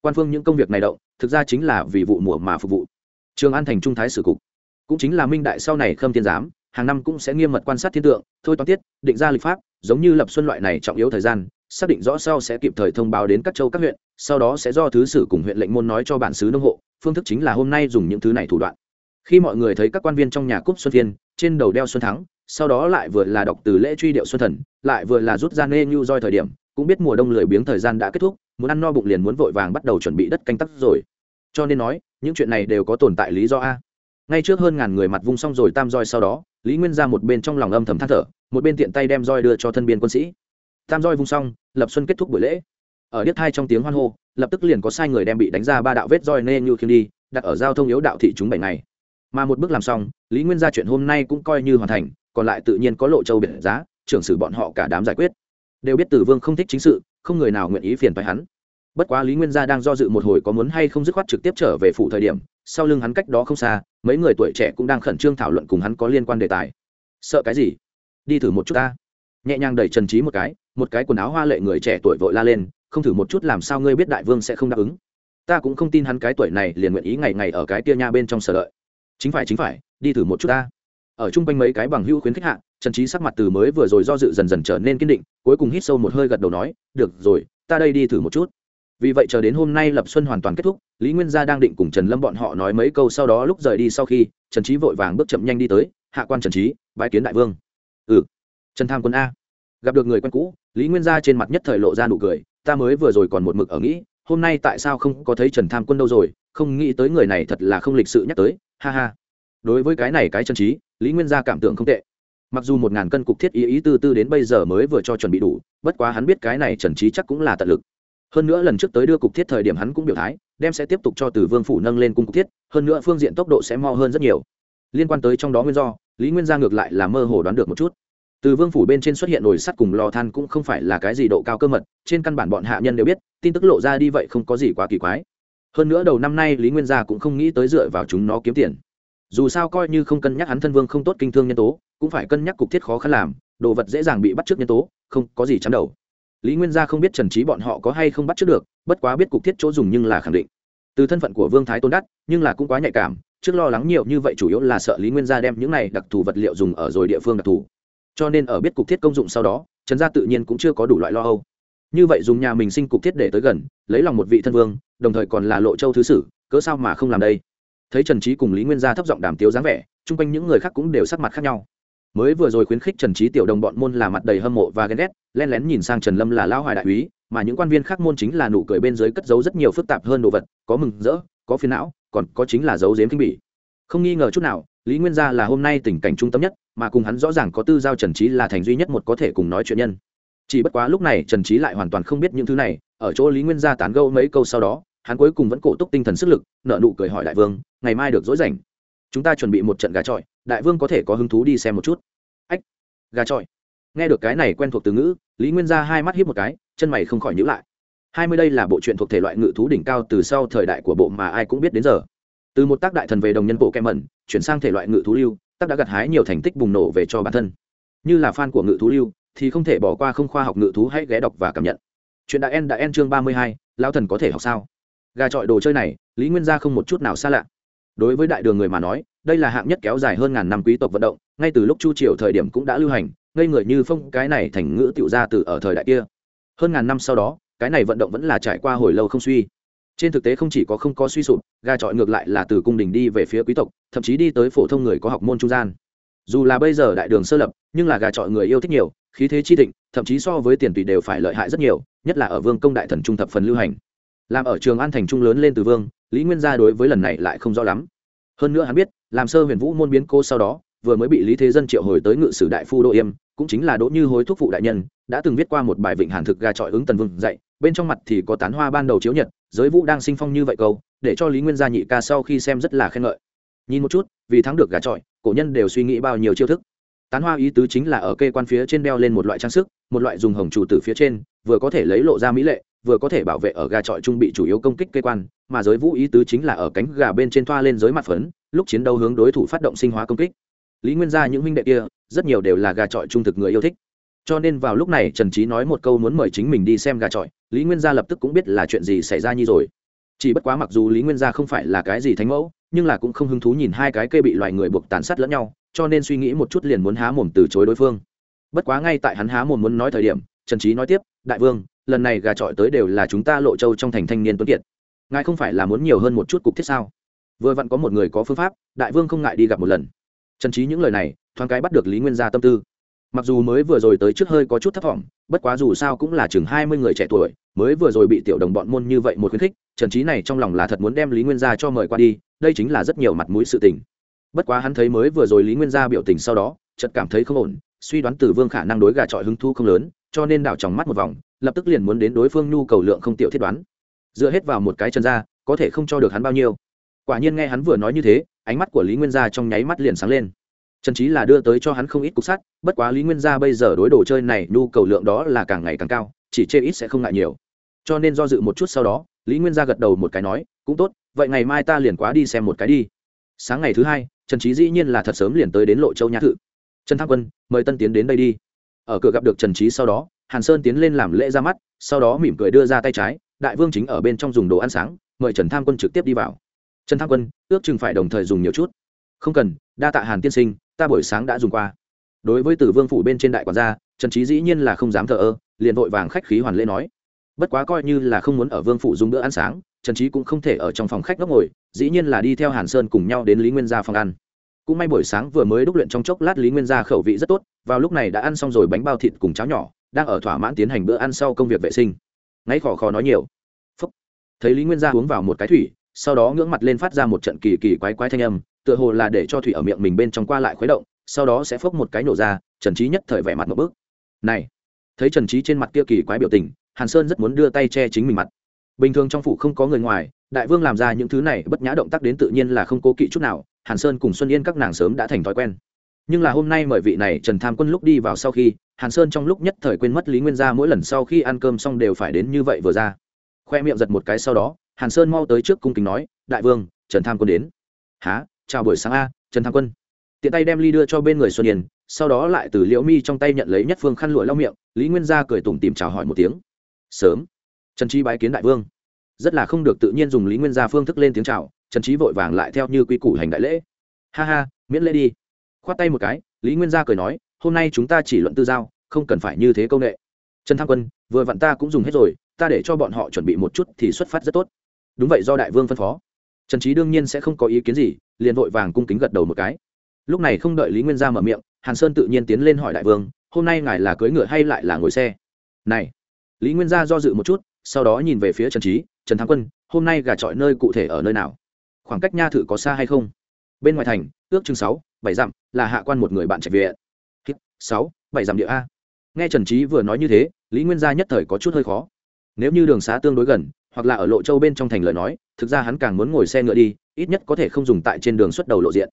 Quan phương những công việc này động thực ra chính là vì vụ mùa mà phục vụ. Trường an thành trung thái sử cục cũng chính là minh đại sau này khâm thiên giám hàng năm cũng sẽ nghiêm mật quan sát thiên tượng, thôi toán tiết, định ra lịch pháp, giống như lập xuân loại này trọng yếu thời gian, xác định rõ sau sẽ kịp thời thông báo đến các châu các huyện, sau đó sẽ do thứ sử cùng huyện lệnh môn nói cho bản xứ nông hộ, phương thức chính là hôm nay dùng những thứ này thủ đoạn. Khi mọi người thấy các quan viên trong nhà cúp xuân thiên trên đầu đeo xuân thắng, sau đó lại vừa là đọc từ lễ truy điệu xuân thần, lại vừa là rút ra nê như roi thời điểm, cũng biết mùa đông lười biếng thời gian đã kết thúc, muốn ăn no bụng liền muốn vội vàng bắt đầu chuẩn bị đất canh tắc rồi. Cho nên nói, những chuyện này đều có tồn tại lý do a. Ngay trước hơn ngàn người mặt vung xong rồi tam roi sau đó lý nguyên ra một bên trong lòng âm thầm than thở, một bên tiện tay đem roi đưa cho thân biên quân sĩ. Tam roi vung xong, lập xuân kết thúc buổi lễ. Ở điếc thai trong tiếng hoan hô, lập tức liền có sai người đem bị đánh ra ba đạo vết roi nê như khiêm đi, đặt ở giao thông yếu đạo thị chúng bảy ngày. Mà một bước làm xong, lý nguyên ra chuyện hôm nay cũng coi như hoàn thành, còn lại tự nhiên có lộ châu biển giá, trưởng sử bọn họ cả đám giải quyết. Đều biết tử vương không thích chính sự, không người nào nguyện ý phiền phải hắn. Bất quá lý nguyên gia đang do dự một hồi có muốn hay không dứt khoát trực tiếp trở về phủ thời điểm sau lưng hắn cách đó không xa, mấy người tuổi trẻ cũng đang khẩn trương thảo luận cùng hắn có liên quan đề tài. Sợ cái gì? Đi thử một chút ta. Nhẹ nhàng đẩy trần trí một cái một cái quần áo hoa lệ người trẻ tuổi vội la lên, không thử một chút làm sao ngươi biết đại vương sẽ không đáp ứng? Ta cũng không tin hắn cái tuổi này liền nguyện ý ngày ngày ở cái tia nha bên trong sở đợi. Chính phải chính phải, đi thử một chút ta. Ở chung quanh mấy cái bằng hữu khuyến khích hạ, trần trí sắc mặt từ mới vừa rồi do dự dần dần trở nên kiên định, cuối cùng hít sâu một hơi gật đầu nói, được rồi, ta đây đi thử một chút vì vậy chờ đến hôm nay lập xuân hoàn toàn kết thúc, lý nguyên gia đang định cùng trần lâm bọn họ nói mấy câu sau đó lúc rời đi sau khi, trần trí vội vàng bước chậm nhanh đi tới, hạ quan trần trí bái kiến đại vương. Ừ. Trần tham quân a. Gặp được người quen cũ, lý nguyên gia trên mặt nhất thời lộ ra nụ cười, ta mới vừa rồi còn một mực ở nghĩ, hôm nay tại sao không có thấy trần tham quân đâu rồi, không nghĩ tới người này thật là không lịch sự nhắc tới, ha ha. Đối với cái này cái chân trí lý nguyên gia cảm tưởng không tệ. Mặc dù một ngàn cân cục thiết ý ý tư tư đến bây giờ mới vừa cho chuẩn bị đủ, bất quá hắn biết cái này trần trí chắc cũng là tận lực hơn nữa lần trước tới đưa cục thiết thời điểm hắn cũng biểu thái, đem sẽ tiếp tục cho từ vương phủ nâng lên cung cục thiết, hơn nữa phương diện tốc độ sẽ mo hơn rất nhiều. Liên quan tới trong đó nguyên do, lý nguyên gia ngược lại là mơ hồ đoán được một chút. Từ vương phủ bên trên xuất hiện nồi sắt cùng lò than cũng không phải là cái gì độ cao cơ mật, trên căn bản bọn hạ nhân đều biết, tin tức lộ ra đi vậy không có gì quá kỳ quái. Hơn nữa đầu năm nay lý nguyên gia cũng không nghĩ tới dựa vào chúng nó kiếm tiền. Dù sao coi như không cân nhắc hắn thân vương không tốt kinh thương nhân tố, cũng phải cân nhắc cục thiết khó khăn làm, đồ vật dễ dàng bị bắt trước nhân tố, không có gì chắn đầu lý nguyên gia không biết trần trí bọn họ có hay không bắt trước được, bất quá biết cục thiết chỗ dùng nhưng là khẳng định. Từ thân phận của vương thái tôn đắt nhưng là cũng quá nhạy cảm, trước lo lắng nhiều như vậy chủ yếu là sợ lý nguyên gia đem những này đặc thù vật liệu dùng ở rồi địa phương đặc thù. Cho nên ở biết cục thiết công dụng sau đó, trần gia tự nhiên cũng chưa có đủ loại lo âu. Như vậy dùng nhà mình sinh cục thiết để tới gần, lấy lòng một vị thân vương, đồng thời còn là lộ châu thứ sử, cớ sao mà không làm đây? Thấy trần trí cùng lý nguyên gia thấp giọng đàm tiếu dáng vẻ, chung quanh những người khác cũng đều sắc mặt khác nhau mới vừa rồi khuyến khích trần trí tiểu đồng bọn môn là mặt đầy hâm mộ và ghen ghét, len lén nhìn sang trần lâm là lao hoài đại úy, mà những quan viên khác môn chính là nụ cười bên dưới cất giấu rất nhiều phức tạp hơn đồ vật, có mừng rỡ, có phiền não, còn có chính là dấu dếm kinh bỉ. Không nghi ngờ chút nào, lý nguyên gia là hôm nay tình cảnh trung tâm nhất, mà cùng hắn rõ ràng có tư giao trần trí là thành duy nhất một có thể cùng nói chuyện nhân. Chỉ bất quá lúc này trần trí lại hoàn toàn không biết những thứ này, ở chỗ lý nguyên gia tán gâu mấy câu sau đó, hắn cuối cùng vẫn cổ túc tinh thần sức lực nợ nụ cười hỏi đại vương, ngày mai được dối rảnh chúng ta chuẩn bị một trận gà trọi đại vương có thể có hứng thú đi xem một chút. Ách, gà trọi nghe được cái này quen thuộc từ ngữ, lý nguyên gia hai mắt hiếp một cái, chân mày không khỏi nhữ lại. Hai mươi đây là bộ truyện thuộc thể loại ngự thú đỉnh cao từ sau thời đại của bộ mà ai cũng biết đến giờ. Từ một tác đại thần về đồng nhân bộ kem mẩn, chuyển sang thể loại ngự thú lưu, tác đã gặt hái nhiều thành tích bùng nổ về cho bản thân. Như là fan của ngự thú lưu, thì không thể bỏ qua không khoa học ngự thú hãy ghé đọc và cảm nhận. Chuyện đại en đã en chương ba mươi hai lao thần có thể học sao? Gà trọi đồ chơi này, lý nguyên gia không một chút nào xa lạ. Đối với đại đường người mà nói đây là hạng nhất kéo dài hơn ngàn năm quý tộc vận động, ngay từ lúc chu triều thời điểm cũng đã lưu hành, ngây người như phong cái này thành ngữ tiểu ra từ ở thời đại kia. Hơn ngàn năm sau đó, cái này vận động vẫn là trải qua hồi lâu không suy. Trên thực tế không chỉ có không có suy sụp, gà trọi ngược lại là từ cung đình đi về phía quý tộc, thậm chí đi tới phổ thông người có học môn trung gian. Dù là bây giờ đại đường sơ lập, nhưng là gà trọi người yêu thích nhiều, khí thế chi thịnh, thậm chí so với tiền tùy đều phải lợi hại rất nhiều, nhất là ở vương công đại thần trung thập phần lưu hành. Làm ở trường an thành trung lớn lên từ vương, lý nguyên gia đối với lần này lại không rõ lắm hơn nữa hắn biết, làm sơ huyền vũ môn biến cô sau đó, vừa mới bị lý thế dân triệu hồi tới ngự sử đại phu đỗ yêm, cũng chính là đỗ như hối thúc phụ đại nhân, đã từng viết qua một bài vịnh hàn thực gà trọi ứng tần vương dạy, bên trong mặt thì có tán hoa ban đầu chiếu nhật, giới vũ đang sinh phong như vậy câu, để cho lý nguyên gia nhị ca sau khi xem rất là khen ngợi. Nhìn một chút, vì thắng được gà trọi, cổ nhân đều suy nghĩ bao nhiêu chiêu thức. Tán hoa ý tứ chính là ở cây quan phía trên đeo lên một loại trang sức, một loại dùng hồng chủ từ phía trên, vừa có thể lấy lộ ra mỹ lệ vừa có thể bảo vệ ở gà trọi trung bị chủ yếu công kích cây quan, mà giới vũ ý tứ chính là ở cánh gà bên trên thoa lên giới mặt phấn, lúc chiến đấu hướng đối thủ phát động sinh hóa công kích. Lý nguyên gia những huynh đệ kia, rất nhiều đều là gà trọi trung thực người yêu thích. Cho nên vào lúc này trần trí nói một câu muốn mời chính mình đi xem gà trọi, lý nguyên gia lập tức cũng biết là chuyện gì xảy ra như rồi. Chỉ bất quá mặc dù lý nguyên gia không phải là cái gì thánh mẫu, nhưng là cũng không hứng thú nhìn hai cái cây bị loài người buộc tàn sát lẫn nhau, cho nên suy nghĩ một chút liền muốn há mồm từ chối đối phương. Bất quá ngay tại hắn há mồm muốn nói thời điểm, trần trí nói tiếp, đại vương lần này gà trọi tới đều là chúng ta lộ châu trong thành thanh niên tuấn kiệt. Ngài không phải là muốn nhiều hơn một chút cục thiết sao? Vừa vặn có một người có phương pháp, đại vương không ngại đi gặp một lần. Trần trí những lời này, thoáng cái bắt được lý nguyên gia tâm tư. Mặc dù mới vừa rồi tới trước hơi có chút thấp vọng, bất quá dù sao cũng là chừng hai mươi người trẻ tuổi, mới vừa rồi bị tiểu đồng bọn môn như vậy một khuyến khích, trần trí này trong lòng là thật muốn đem lý nguyên gia cho mời qua đi, đây chính là rất nhiều mặt mũi sự tình. Bất quá hắn thấy mới vừa rồi lý nguyên gia biểu tình sau đó, chợt cảm thấy không ổn, suy đoán tử vương khả năng đối gà trọi hứng thu không lớn cho nên đảo tròng mắt một vòng, lập tức liền muốn đến đối phương nhu cầu lượng không tiểu thiết đoán. Dựa hết vào một cái chân ra, có thể không cho được hắn bao nhiêu. Quả nhiên nghe hắn vừa nói như thế, ánh mắt của lý nguyên gia trong nháy mắt liền sáng lên. Trần trí là đưa tới cho hắn không ít cục sắt, bất quá lý nguyên gia bây giờ đối đồ chơi này nhu cầu lượng đó là càng ngày càng cao, chỉ chê ít sẽ không ngại nhiều. Cho nên do dự một chút sau đó, lý nguyên gia gật đầu một cái nói, cũng tốt, vậy ngày mai ta liền quá đi xem một cái đi. Sáng ngày thứ hai, trần trí dĩ nhiên là thật sớm liền tới đến lộ châu nhã thự. Trần tham quân, mời tân tiến đến đây đi ở cửa gặp được trần trí sau đó, hàn sơn tiến lên làm lễ ra mắt, sau đó mỉm cười đưa ra tay trái, đại vương chính ở bên trong dùng đồ ăn sáng, mời trần tham quân trực tiếp đi vào. Trần tham quân, ước chừng phải đồng thời dùng nhiều chút. Không cần, đa tạ hàn tiên sinh, ta buổi sáng đã dùng qua. Đối với tử vương phủ bên trên đại quản gia, trần trí dĩ nhiên là không dám thờ ơ, liền vội vàng khách khí hoàn lễ nói. Bất quá coi như là không muốn ở vương phủ dùng bữa ăn sáng, trần trí cũng không thể ở trong phòng khách ngốc ngồi, dĩ nhiên là đi theo hàn sơn cùng nhau đến lý nguyên gia phòng ăn cũng may buổi sáng vừa mới đúc luyện trong chốc lát lý nguyên gia khẩu vị rất tốt, vào lúc này đã ăn xong rồi bánh bao thịt cùng cháo nhỏ, đang ở thỏa mãn tiến hành bữa ăn sau công việc vệ sinh. Ngáy khò khò nói nhiều. Phúc. thấy lý nguyên gia uống vào một cái thủy, sau đó ngưỡng mặt lên phát ra một trận kỳ kỳ quái quái thanh âm, tựa hồ là để cho thủy ở miệng mình bên trong qua lại khuấy động, sau đó sẽ phốc một cái nổ ra, trần trí nhất thời vẻ mặt một bước. Này. Thấy trần trí trên mặt kia kỳ quái biểu tình, hàn sơn rất muốn đưa tay che chính mình mặt. Bình thường trong phủ không có người ngoài đại vương làm ra những thứ này bất nhã động tác đến tự nhiên là không cố kỵ chút nào, hàn sơn cùng xuân yên các nàng sớm đã thành thói quen. Nhưng là hôm nay mời vị này trần tham quân lúc đi vào sau khi, hàn sơn trong lúc nhất thời quên mất lý nguyên gia mỗi lần sau khi ăn cơm xong đều phải đến như vậy vừa ra. Khoe miệng giật một cái sau đó, hàn sơn mau tới trước cung kính nói, đại vương, trần tham quân đến. Há chào buổi sáng a, trần tham quân. Tiện tay đem ly đưa cho bên người xuân yên, sau đó lại từ liễu mi trong tay nhận lấy nhất phương khăn lụa lau miệng, lý nguyên gia cười tủm tìm chào hỏi một tiếng. Sớm. Trần Chi bái kiến đại vương rất là không được tự nhiên dùng lý nguyên gia phương thức lên tiếng chào, trần trí vội vàng lại theo như quy củ hành đại lễ. Ha ha, miễn lễ đi. Khoát tay một cái, lý nguyên gia cười nói, hôm nay chúng ta chỉ luận tư giao, không cần phải như thế công nghệ trần tham quân, vừa vặn ta cũng dùng hết rồi, ta để cho bọn họ chuẩn bị một chút thì xuất phát rất tốt. Đúng vậy do đại vương phân phó. Trần trí đương nhiên sẽ không có ý kiến gì, liền vội vàng cung kính gật đầu một cái. Lúc này không đợi lý nguyên gia mở miệng, hàn sơn tự nhiên tiến lên hỏi đại vương, hôm nay ngài là cưỡi ngựa hay lại là ngồi xe? Này. Lý nguyên gia do dự một chút, sau đó nhìn về phía trần trí trần thắng quân, hôm nay gà trọi nơi cụ thể ở nơi nào? Khoảng cách nha thự có xa hay không? Bên ngoài thành, ước chừng sáu, bảy dặm, là hạ quan một người bạn trạch viện sáu, bảy dặm địa a. Nghe trần trí vừa nói như thế, lý nguyên gia nhất thời có chút hơi khó. Nếu như đường xá tương đối gần, hoặc là ở lộ châu bên trong thành lời nói, thực ra hắn càng muốn ngồi xe ngựa đi, ít nhất có thể không dùng tại trên đường xuất đầu lộ diện.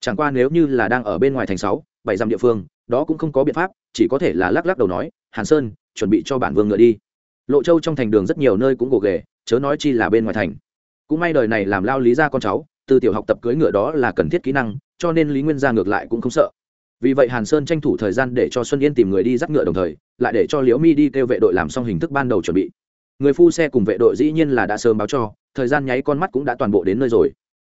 Chẳng qua nếu như là đang ở bên ngoài thành sáu, bảy dặm địa phương, đó cũng không có biện pháp, chỉ có thể là lắc lắc đầu nói, hàn sơn, chuẩn bị cho bản vương ngựa đi lộ châu trong thành đường rất nhiều nơi cũng gồ ghề, chớ nói chi là bên ngoài thành. Cũng may đời này làm lao lý ra con cháu, từ tiểu học tập cưỡi ngựa đó là cần thiết kỹ năng, cho nên lý nguyên gia ngược lại cũng không sợ. Vì vậy hàn sơn tranh thủ thời gian để cho xuân yên tìm người đi dắt ngựa đồng thời, lại để cho liễu mi đi kêu vệ đội làm xong hình thức ban đầu chuẩn bị. Người phu xe cùng vệ đội dĩ nhiên là đã sớm báo cho, thời gian nháy con mắt cũng đã toàn bộ đến nơi rồi.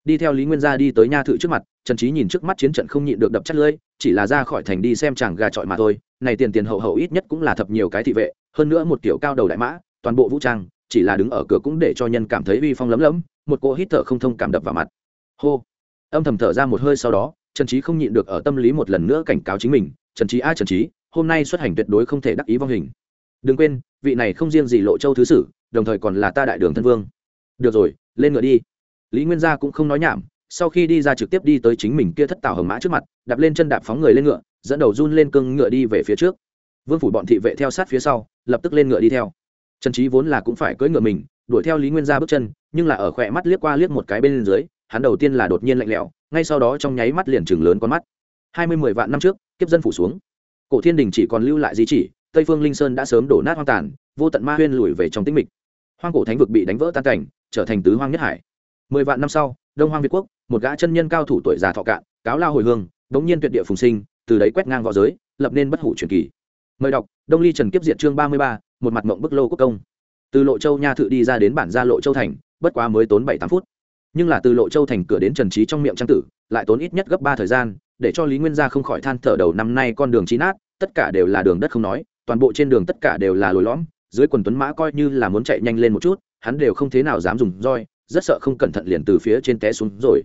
Đi theo lý nguyên gia đi tới nha thự trước mặt, trần trí nhìn trước mắt chiến trận không nhịn được đập chất lưỡi, chỉ là ra khỏi thành đi xem chàng gà trọi mà thôi, này tiền tiền hậu hậu ít nhất cũng là thập nhiều cái thị vệ hơn nữa một kiểu cao đầu đại mã, toàn bộ vũ trang, chỉ là đứng ở cửa cũng để cho nhân cảm thấy uy phong lấm lấm, một cỗ hít thở không thông cảm đập vào mặt. Hô. Âm thầm thở ra một hơi sau đó, trần trí không nhịn được ở tâm lý một lần nữa cảnh cáo chính mình, trần trí a, trần trí hôm nay xuất hành tuyệt đối không thể đắc ý vong hình. Đừng quên, vị này không riêng gì lộ châu thứ sử, đồng thời còn là ta đại đường thân vương. Được rồi, lên ngựa đi. Lý nguyên gia cũng không nói nhảm, sau khi đi ra trực tiếp đi tới chính mình kia thất tảo hồng mã trước mặt, đạp lên chân đạp phóng người lên ngựa, dẫn đầu run lên cưng ngựa đi về phía trước. Vương phủ bọn thị vệ theo sát phía sau lập tức lên ngựa đi theo. Trần trí vốn là cũng phải cưỡi ngựa mình, đuổi theo lý nguyên gia bước chân, nhưng là ở khỏe mắt liếc qua liếc một cái bên dưới, hắn đầu tiên là đột nhiên lạnh lẽo, ngay sau đó trong nháy mắt liền chừng lớn con mắt. Hai mươi mười vạn năm trước, kiếp dân phủ xuống. Cổ thiên đình chỉ còn lưu lại di chỉ, tây phương linh sơn đã sớm đổ nát hoang tàn, vô tận ma huyên lùi về trong tĩnh mịch. Hoang cổ thánh vực bị đánh vỡ tan cảnh, trở thành tứ hoang nhất hải. Mười vạn năm sau, đông hoang việt quốc, một gã chân nhân cao thủ tuổi già thọ cạn, cáo lao hồi hương, đống nhiên tuyệt địa phùng sinh, từ đấy quét ngang v õ giới, lập nên bất hủ truyền kỳ mời đọc, đông ly trần kiếp diệt chương ba mươi ba, một mặt mộng bức lô quốc công. Từ lộ châu nha thự đi ra đến bản gia lộ châu thành, bất quá mới tốn bảy tám phút. Nhưng là từ lộ châu thành cửa đến trần trí trong miệng trang tử, lại tốn ít nhất gấp ba thời gian, để cho lý nguyên gia không khỏi than thở đầu năm nay con đường trí nát, tất cả đều là đường đất không nói, toàn bộ trên đường tất cả đều là lồi lõm, dưới quần tuấn mã coi như là muốn chạy nhanh lên một chút, hắn đều không thế nào dám dùng roi, rất sợ không cẩn thận liền từ phía trên té xuống rồi.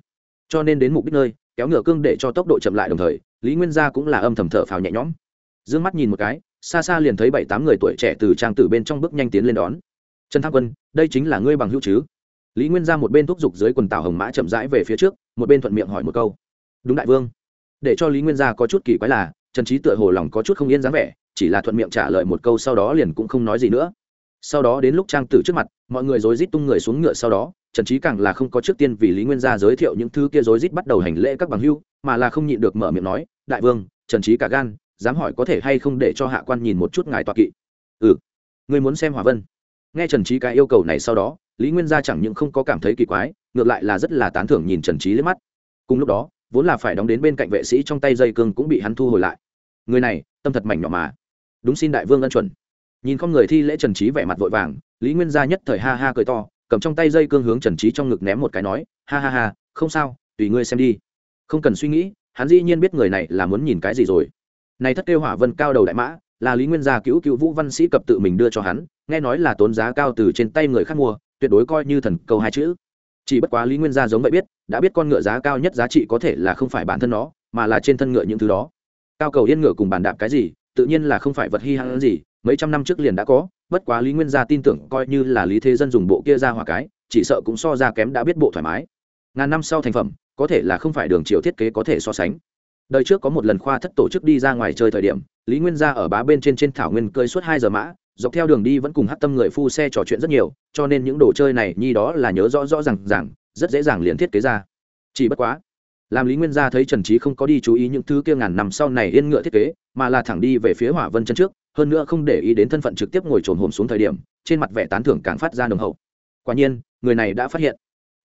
Cho nên đến mục đích nơi, kéo ngựa cương để cho tốc độ chậm lại đồng thời, lý nguyên gia cũng là âm thầm thở phào nhẹ nhõm d ư ơ n g mắt nhìn một cái, xa xa liền thấy bảy tám người tuổi trẻ từ trang tử bên trong bước nhanh tiến lên đón. Trần thăng quân, đây chính là ngươi bằng hữu chứ? Lý nguyên gia một bên thúc giục dưới quần tàu hồng mã chậm rãi về phía trước, một bên thuận miệng hỏi một câu. Đúng đại vương. Để cho lý nguyên gia có chút kỳ quái là, trần trí tựa hồ lòng có chút không yên dáng vẻ, chỉ là thuận miệng trả lời một câu sau đó liền cũng không nói gì nữa. Sau đó đến lúc trang tử trước mặt, mọi người rối rít tung người xuống ngựa sau đó, trần trí càng là không có trước tiên vì lý nguyên gia giới thiệu những thứ kia rối rít bắt đầu hành lễ các bằng hưu mà là không nhịn được mở miệng nói, đại vương, trần trí cả gan dám hỏi có thể hay không để cho hạ quan nhìn một chút ngài tọa kỵ. Ừ. Người muốn xem hòa vân. Nghe trần trí cái yêu cầu này sau đó, lý nguyên gia chẳng những không có cảm thấy kỳ quái, ngược lại là rất là tán thưởng nhìn trần trí lên mắt. Cùng lúc đó, vốn là phải đóng đến bên cạnh vệ sĩ trong tay dây cương cũng bị hắn thu hồi lại. Người này, tâm thật mảnh nhỏ mà. Đúng xin đại vương ân chuẩn. Nhìn không người thi lễ trần trí vẻ mặt vội vàng, lý nguyên gia nhất thời ha ha cười to, cầm trong tay dây cương hướng trần trí trong ngực ném một cái nói, ha ha ha, không sao, tùy ngươi xem đi. Không cần suy nghĩ, hắn dĩ nhiên biết người này là muốn nhìn cái gì rồi này thất kêu hỏa vân cao đầu đại mã, là lý nguyên gia cứu cứu vũ văn sĩ cập tự mình đưa cho hắn, nghe nói là tốn giá cao từ trên tay người khác mua, tuyệt đối coi như thần câu hai chữ. Chỉ bất quá lý nguyên gia giống vậy biết, đã biết con ngựa giá cao nhất giá trị có thể là không phải bản thân nó, mà là trên thân ngựa những thứ đó. Cao cầu yên ngựa cùng bàn đạp cái gì, tự nhiên là không phải vật hy hãn gì, mấy trăm năm trước liền đã có, bất quá lý nguyên gia tin tưởng coi như là lý thế dân dùng bộ kia ra hỏa cái, chỉ sợ cũng so ra kém đã biết bộ thoải mái. Ngàn năm sau thành phẩm, có thể là không phải đường chiều thiết kế có thể so sánh đời trước có một lần khoa thất tổ chức đi ra ngoài chơi thời điểm, lý nguyên gia ở bá bên trên trên thảo nguyên cơi suốt hai giờ mã, dọc theo đường đi vẫn cùng hát tâm người phu xe trò chuyện rất nhiều, cho nên những đồ chơi này nhi đó là nhớ rõ rõ r à n g rằng rất dễ dàng liền thiết kế ra. Chỉ bất quá, làm lý nguyên gia thấy trần trí không có đi chú ý những thứ kia ngàn nằm sau này yên ngựa thiết kế, mà là thẳng đi về phía hỏa vân chân trước, hơn nữa không để ý đến thân phận trực tiếp ngồi trồn hồm xuống thời điểm, trên mặt vẻ tán thưởng càng phát ra nồng hậu. Quả nhiên, người này đã phát hiện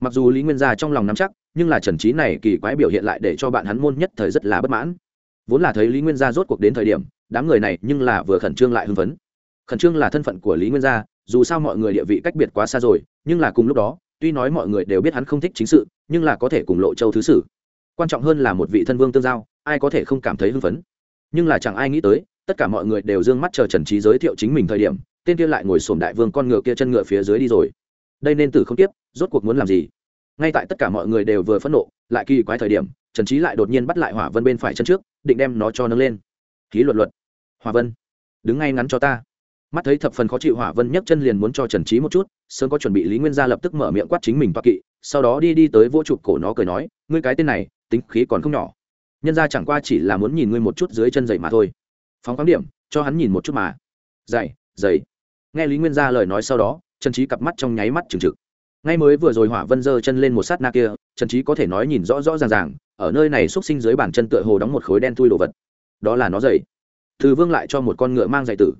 mặc dù lý nguyên gia trong lòng nắm chắc, nhưng là trần trí này kỳ quái biểu hiện lại để cho bạn hắn môn nhất thời rất là bất mãn. Vốn là thấy lý nguyên gia rốt cuộc đến thời điểm, đám người này nhưng là vừa khẩn trương lại hưng phấn. Khẩn trương là thân phận của lý nguyên gia, dù sao mọi người địa vị cách biệt quá xa rồi, nhưng là cùng lúc đó, tuy nói mọi người đều biết hắn không thích chính sự, nhưng là có thể cùng lộ châu thứ sử quan trọng hơn là một vị thân vương tương giao, ai có thể không cảm thấy hưng phấn. Nhưng là chẳng ai nghĩ tới, tất cả mọi người đều d ư ơ n g mắt chờ trần trí giới thiệu chính mình thời điểm, tên kia lại ngồi sổm đại vương con ngựa kia chân ngựa phía dưới đi rồi đây nên tử không tiếp, rốt cuộc muốn làm gì? Ngay tại tất cả mọi người đều vừa phẫn nộ, lại kỳ quái thời điểm, trần trí lại đột nhiên bắt lại hỏa vân bên phải chân trước, định đem nó cho nâng lên. Ký luật luật. Hỏa vân, đứng ngay ngắn cho ta. Mắt thấy thập phần khó chịu hỏa vân nhấc chân liền muốn cho trần trí một chút, sớm có chuẩn bị lý nguyên gia lập tức mở miệng quát chính mình toa kỵ, sau đó đi đi tới vỗ chụp cổ nó cười nói, ngươi cái tên này, tính khí còn không nhỏ. Nhân ra chẳng qua chỉ là muốn nhìn ngươi một chút dưới chân dậy mà thôi. Phóng khoáng điểm, cho hắn nhìn một chút mà. Dậy dậy. Nghe lý nguyên gia lời nói sau đó trần trí cặp mắt trong nháy mắt trừng trực. Ngay mới vừa rồi hỏa vân giơ chân lên một sát na kia, trần trí có thể nói nhìn rõ rõ ràng ràng, ở nơi này xúc sinh dưới bàn chân tựa hồ đóng một khối đen thui đồ vật. Đó là nó dậy. Thư vương lại cho một con ngựa mang dạy tử.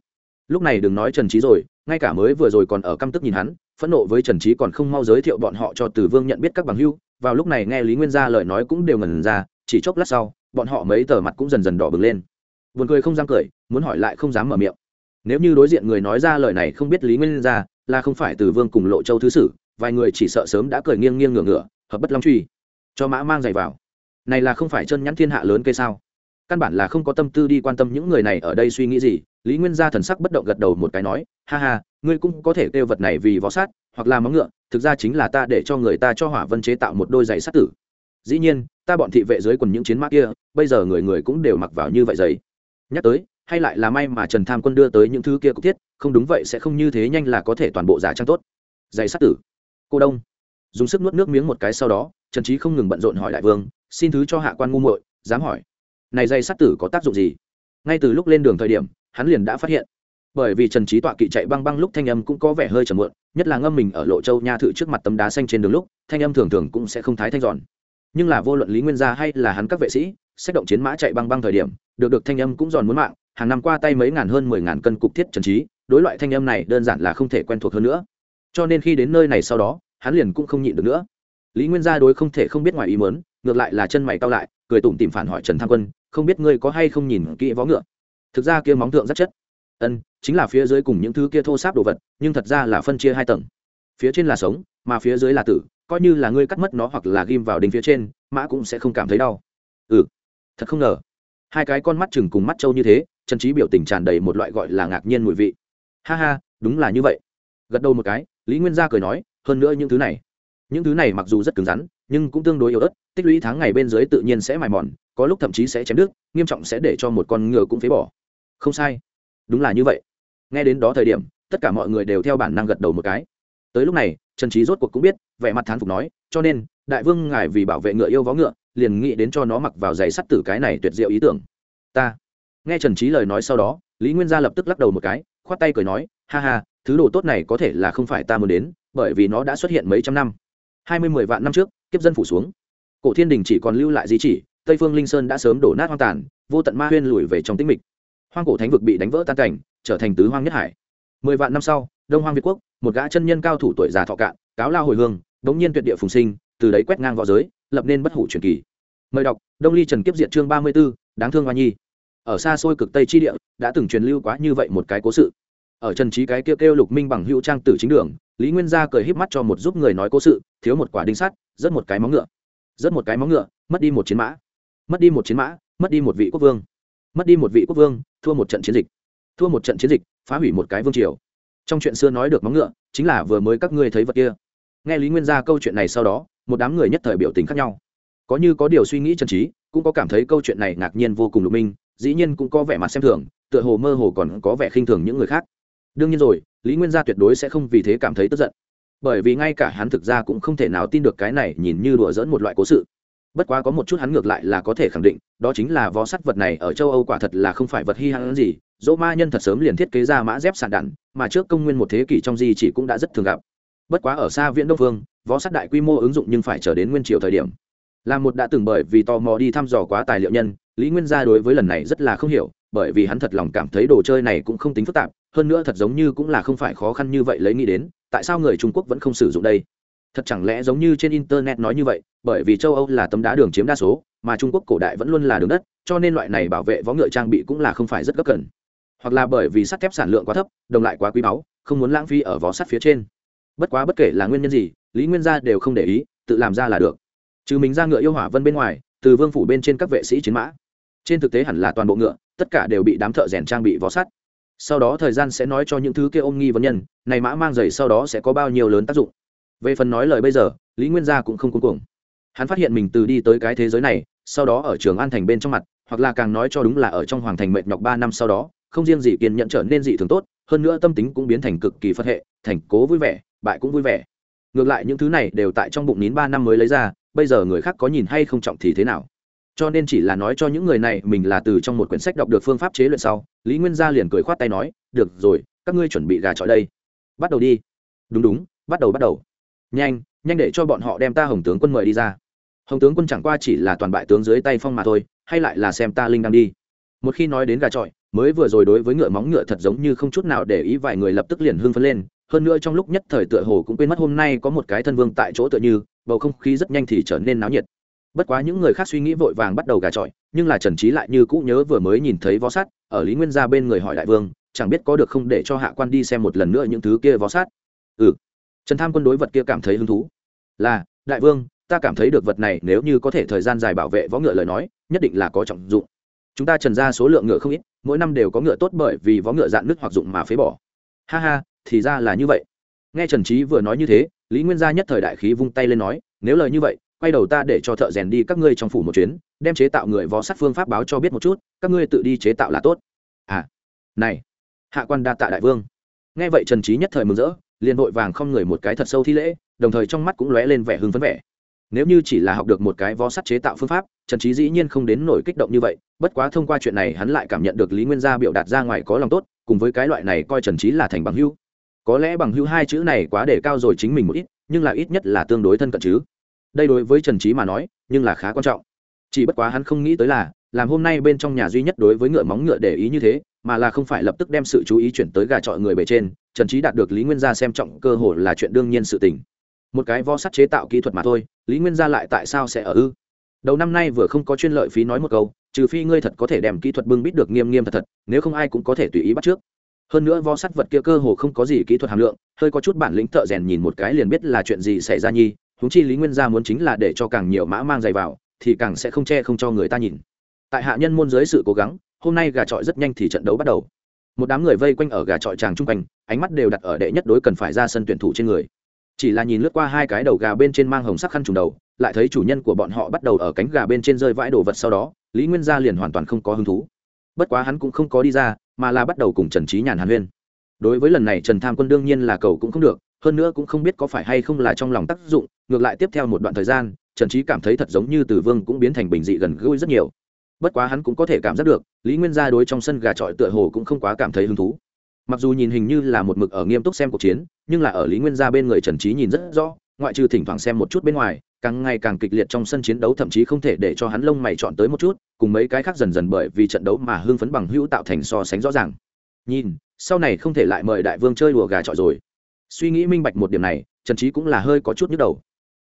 Lúc này đừng nói trần trí rồi, ngay cả mới vừa rồi còn ở căm tức nhìn hắn, phẫn nộ với trần trí còn không mau giới thiệu bọn họ cho từ vương nhận biết các bằng hưu, vào lúc này nghe lý nguyên gia lời nói cũng đều ngần ra, chỉ chốc lát sau, bọn họ mấy tờ mặt cũng dần dần đỏ bừng lên. Vườn cười không dám cười, muốn hỏi lại không dám mở miệng. Nếu như đối diện người nói ra lời này không biết lý nguyên gia là không phải từ vương cùng lộ châu thứ sử, vài người chỉ sợ sớm đã cười nghiêng nghiêng ngửa ngửa, hợp bất long truy. Cho mã mang giày vào. Này là không phải chân nhắn thiên hạ lớn cây sao? Căn bản là không có tâm tư đi quan tâm những người này ở đây suy nghĩ gì, lý nguyên gia thần sắc bất động gật đầu một cái nói, ha ha, ngươi cũng có thể kêu vật này vì vó sát, hoặc là móng ngựa, thực ra chính là ta để cho người ta cho hỏa vân chế tạo một đôi giày sát tử. Dĩ nhiên, ta bọn thị vệ dưới quần những chiến mã kia, bây giờ người người cũng đều mặc vào như vậy giày. Nhắc tới hay lại là may mà trần tham quân đưa tới những thứ kia cục thiết, không đúng vậy sẽ không như thế nhanh là có thể toàn bộ giả trang tốt. Giày sát tử. Cô đông. Dùng sức nuốt nước miếng một cái sau đó, trần trí không ngừng bận rộn hỏi đại vương, xin thứ cho hạ quan ngu muội, dám hỏi, này dây sắt tử có tác dụng gì? Ngay từ lúc lên đường thời điểm, hắn liền đã phát hiện. Bởi vì trần trí tọa kỵ chạy băng băng lúc thanh âm cũng có vẻ hơi trầm muộn, nhất là ngâm mình ở lộ châu nha thự trước mặt tấm đá xanh trên đường lúc, thanh âm thường thường cũng sẽ không thái thanh giòn. Nhưng là vô luận lý nguyên gia hay là hắn các vệ sĩ sách động chiến mã chạy băng băng thời điểm, được được thanh âm cũng giòn muốn mạng hàng năm qua tay mấy ngàn hơn mười ngàn cân cục thiết trần trí, đối loại thanh âm này đơn giản là không thể quen thuộc hơn nữa. Cho nên khi đến nơi này sau đó, hắn liền cũng không nhịn được nữa. Lý nguyên gia đối không thể không biết ngoài ý mớn ngược lại là chân mày cao lại, cười tủm tìm phản hỏi trần tham quân, không biết ngươi có hay không nhìn kỹ vó ngựa? Thực ra kia móng thượng rất chất. Ân, chính là phía dưới cùng những thứ kia thô sáp đồ vật, nhưng thật ra là phân chia hai tầng. Phía trên là sống, mà phía dưới là tử, coi như là ngươi cắt mất nó hoặc là ghim vào đinh phía trên, mã cũng sẽ không cảm thấy đau. Ừ thật không ngờ. Hai cái con mắt chừng cùng mắt trâu như thế trần trí biểu tình tràn đầy một loại gọi là ngạc nhiên mùi vị. Ha ha, đúng là như vậy. Gật đầu một cái, lý nguyên gia cười nói, hơn nữa những thứ này. Những thứ này mặc dù rất cứng rắn, nhưng cũng tương đối yếu ớt, tích lũy tháng ngày bên dưới tự nhiên sẽ mài mòn, có lúc thậm chí sẽ chém đứt, nghiêm trọng sẽ để cho một con ngựa cũng phế bỏ. Không sai. Đúng là như vậy. Nghe đến đó thời điểm, tất cả mọi người đều theo bản năng gật đầu một cái. Tới lúc này, trần trí rốt cuộc cũng biết, vẻ mặt thán phục nói, cho nên, đại vương ngài vì bảo vệ ngựa yêu vó ngựa, liền nghĩ đến cho nó mặc vào giày sắt tử cái này tuyệt diệu ý tưởng. Ta nghe trần trí lời nói sau đó, lý nguyên gia lập tức lắc đầu một cái, khoát tay cười nói, ha ha, thứ đồ tốt này có thể là không phải ta muốn đến, bởi vì nó đã xuất hiện mấy trăm năm. Hai mươi mười vạn năm trước, kiếp dân phủ xuống. Cổ thiên đình chỉ còn lưu lại di chỉ, tây phương linh sơn đã sớm đổ nát hoang tàn, vô tận ma huyên lùi về trong tĩnh mịch. Hoang cổ thánh vực bị đánh vỡ tan cảnh, trở thành tứ hoang nhất hải. Mười vạn năm sau, đông hoang việt quốc, một gã chân nhân cao thủ tuổi già thọ cạn, cáo lao hồi hương, đống nhiên tuyệt địa phùng sinh, từ đấy quét ngang v õ giới, lập nên bất hủ truyền kỳ. Mời đọc, đông ly trần kiếp diệt chương ba mươi b ố đáng thương hoa nhi ở xa xôi cực tây chi địa, đã từng truyền lưu quá như vậy một cái cố sự. Ở trần trí cái kêu kêu lục minh bằng hữu trang tử chính đường, lý nguyên gia cười híp mắt cho một giúp người nói cố sự, thiếu một quả đinh sắt rất một cái móng ngựa. Rất một cái móng ngựa, mất đi một chiến mã. Mất đi một chiến mã, mất đi một vị quốc vương. Mất đi một vị quốc vương, thua một trận chiến dịch. Thua một trận chiến dịch, phá hủy một cái vương triều. Trong chuyện xưa nói được móng ngựa, chính là vừa mới các ngươi thấy vật kia. Nghe lý nguyên gia câu chuyện này sau đó, một đám người nhất thời biểu tình khác nhau. Có như có điều suy nghĩ chân trí, cũng có cảm thấy câu chuyện này ngạc nhiên vô cùng lục minh dĩ nhiên cũng có vẻ mặt xem thường, tựa hồ mơ hồ còn có vẻ khinh thường những người khác. Đương nhiên rồi, lý nguyên gia tuyệt đối sẽ không vì thế cảm thấy tức giận. Bởi vì ngay cả hắn thực ra cũng không thể nào tin được cái này nhìn như đùa dỡn một loại cố sự. Bất quá có một chút hắn ngược lại là có thể khẳng định, đó chính là vó sắt vật này ở châu âu quả thật là không phải vật hy hãn gì, dỗ ma nhân thật sớm liền thiết kế ra mã dép sàn đạn, mà trước công nguyên một thế kỷ trong di chỉ cũng đã rất thường gặp. Bất quá ở xa viễn đông phương, võ sắt đại quy mô ứng dụng nhưng phải chờ đến nguyên triều thời điểm. Là một đã từng bởi vì tò mò đi thăm dò quá tài liệu nhân lý nguyên gia đối với lần này rất là không hiểu, bởi vì hắn thật lòng cảm thấy đồ chơi này cũng không tính phức tạp, hơn nữa thật giống như cũng là không phải khó khăn như vậy lấy nghĩ đến, tại sao người trung quốc vẫn không sử dụng đây? Thật chẳng lẽ giống như trên internet nói như vậy, bởi vì châu âu là tấm đá đường chiếm đa số, mà trung quốc cổ đại vẫn luôn là đường đất, cho nên loại này bảo vệ võ ngựa trang bị cũng là không phải rất gấp cần hoặc là bởi vì sắt thép sản lượng quá thấp, đồng lại quá quý báu, không muốn lãng phí ở vó sắt phía trên. Bất quá bất kể là nguyên nhân gì, lý nguyên gia đều không để ý, tự làm ra là được. Trừ mình ra ngựa yêu hỏa vân bên ngoài, từ vương phủ bên trên các vệ sĩ chiến mã trên thực tế hẳn là toàn bộ ngựa, tất cả đều bị đám thợ rèn trang bị vó sắt. Sau đó thời gian sẽ nói cho những thứ kia ôm nghi vấn nhân, này mã mang giày sau đó sẽ có bao nhiêu lớn tác dụng. Về phần nói lời bây giờ, lý nguyên gia cũng không cuống cuồng. hắn phát hiện mình từ đi tới cái thế giới này, sau đó ở trường an thành bên trong mặt, hoặc là càng nói cho đúng là ở trong hoàng thành mệt nhọc ba năm sau đó, không riêng gì kiên nhận trở nên dị thường tốt, hơn nữa tâm tính cũng biến thành cực kỳ phật hệ, thành cố vui vẻ, bại cũng vui vẻ. Ngược lại những thứ này đều tại trong bụng nín ba năm mới lấy ra, bây giờ người khác có nhìn hay không trọng thì thế nào? Cho nên chỉ là nói cho những người này mình là từ trong một quyển sách đọc được phương pháp chế luyện sau, lý nguyên gia liền cười khoát tay nói, được rồi, các ngươi chuẩn bị gà trọi đây. Bắt đầu đi. Đúng đúng, bắt đầu bắt đầu. Nhanh nhanh để cho bọn họ đem ta hồng tướng quân mời đi ra. Hồng tướng quân chẳng qua chỉ là toàn bại tướng dưới tay phong mà thôi, hay lại là xem ta linh đang đi. Một khi nói đến gà trọi, mới vừa rồi đối với ngựa móng ngựa thật giống như không chút nào để ý vài người lập tức liền hưng phấn lên. Hơn nữa trong lúc nhất thời tựa hồ cũng quên mất hôm nay có một cái thân vương tại chỗ tựa như, bầu không khí rất nhanh thì trở nên náo nhiệt bất quá những người khác suy nghĩ vội vàng bắt đầu gà trọi, nhưng là trần trí lại như cũ nhớ vừa mới nhìn thấy vó sát ở lý nguyên gia bên người hỏi đại vương, chẳng biết có được không để cho hạ quan đi xem một lần nữa những thứ kia vó sát ừ. Trần tham quân đối vật kia cảm thấy hứng thú. Là, đại vương, ta cảm thấy được vật này nếu như có thể thời gian dài bảo vệ võ ngựa lời nói, nhất định là có trọng dụng. Chúng ta trần ra số lượng ngựa không ít, mỗi năm đều có ngựa tốt bởi vì vó ngựa dạn nứt hoặc dụng mà phế bỏ. Ha ha, thì ra là như vậy. Nghe trần trí vừa nói như thế, lý nguyên gia nhất thời đại khí vung tay lên nói, nếu lời như vậy quay đầu ta để cho thợ rèn đi các ngươi trong phủ một chuyến, đem chế tạo người vó sắt phương pháp báo cho biết một chút, các ngươi tự đi chế tạo là tốt. À này, hạ quan đa tạ đại vương. Nghe vậy trần trí nhất thời mừng rỡ, liền vội vàng không người một cái thật sâu thi lễ, đồng thời trong mắt cũng lóe lên vẻ hưng phấn vẻ. Nếu như chỉ là học được một cái vó sắt chế tạo phương pháp, trần trí dĩ nhiên không đến nổi kích động như vậy, bất quá thông qua chuyện này hắn lại cảm nhận được lý nguyên gia biểu đạt ra ngoài có lòng tốt, cùng với cái loại này coi trần trí là thành bằng hưu có lẽ bằng hưu hai chữ này quá để cao rồi chính mình một ít, nhưng là ít nhất là tương đối thân cận chứ đây đối với trần trí mà nói, nhưng là khá quan trọng. Chỉ bất quá hắn không nghĩ tới là, làm hôm nay bên trong nhà duy nhất đối với ngựa móng ngựa để ý như thế, mà là không phải lập tức đem sự chú ý chuyển tới gà trọi người bề trên, trần trí đạt được lý nguyên gia xem trọng cơ hội là chuyện đương nhiên sự tình. Một cái vo sắt chế tạo kỹ thuật mà thôi, lý nguyên gia lại tại sao sẽ ở ư? Đầu năm nay vừa không có chuyên lợi phí nói một câu, trừ phi ngươi thật có thể đem kỹ thuật bưng bít được nghiêm nghiêm thật thật, nếu không ai cũng có thể tùy ý bắt trước. Hơn nữa vo sắt vật kia cơ hồ không có gì kỹ thuật hàm lượng, hơi có chút bản lĩnh thợ rèn nhìn một cái liền biết là chuyện gì xảy ra nhi huống chi lý nguyên gia muốn chính là để cho càng nhiều mã mang giày vào, thì càng sẽ không che không cho người ta nhìn. Tại hạ nhân môn dưới sự cố gắng, hôm nay gà trọi rất nhanh thì trận đấu bắt đầu. Một đám người vây quanh ở gà trọi tràng chung quanh, ánh mắt đều đặt ở đệ nhất đối cần phải ra sân tuyển thủ trên người. Chỉ là nhìn lướt qua hai cái đầu gà bên trên mang hồng sắc khăn trùng đầu, lại thấy chủ nhân của bọn họ bắt đầu ở cánh gà bên trên rơi vãi đồ vật sau đó, lý nguyên gia liền hoàn toàn không có hứng thú. Bất quá hắn cũng không có đi ra, mà là bắt đầu cùng trần trí nhàn hàn huyên. Đối với lần này trần tham quân đương nhiên là cầu cũng không được hơn nữa cũng không biết có phải hay không là trong lòng tác dụng, ngược lại tiếp theo một đoạn thời gian, trần trí cảm thấy thật giống như từ vương cũng biến thành bình dị gần gũi rất nhiều. Bất quá hắn cũng có thể cảm giác được, lý nguyên gia đối trong sân gà trọi tựa hồ cũng không quá cảm thấy hứng thú. Mặc dù nhìn hình như là một mực ở nghiêm túc xem cuộc chiến, nhưng là ở lý nguyên gia bên người trần trí nhìn rất rõ, ngoại trừ thỉnh thoảng xem một chút bên ngoài, càng ngày càng kịch liệt trong sân chiến đấu thậm chí không thể để cho hắn lông mày chọn tới một chút, cùng mấy cái khác dần dần bởi vì trận đấu mà hưng phấn bằng hữu tạo thành so sánh rõ ràng. Nhìn, sau này không thể lại mời đại vương chơi đùa gà trọi rồi suy nghĩ minh bạch một điểm này, trần trí cũng là hơi có chút nhức đầu.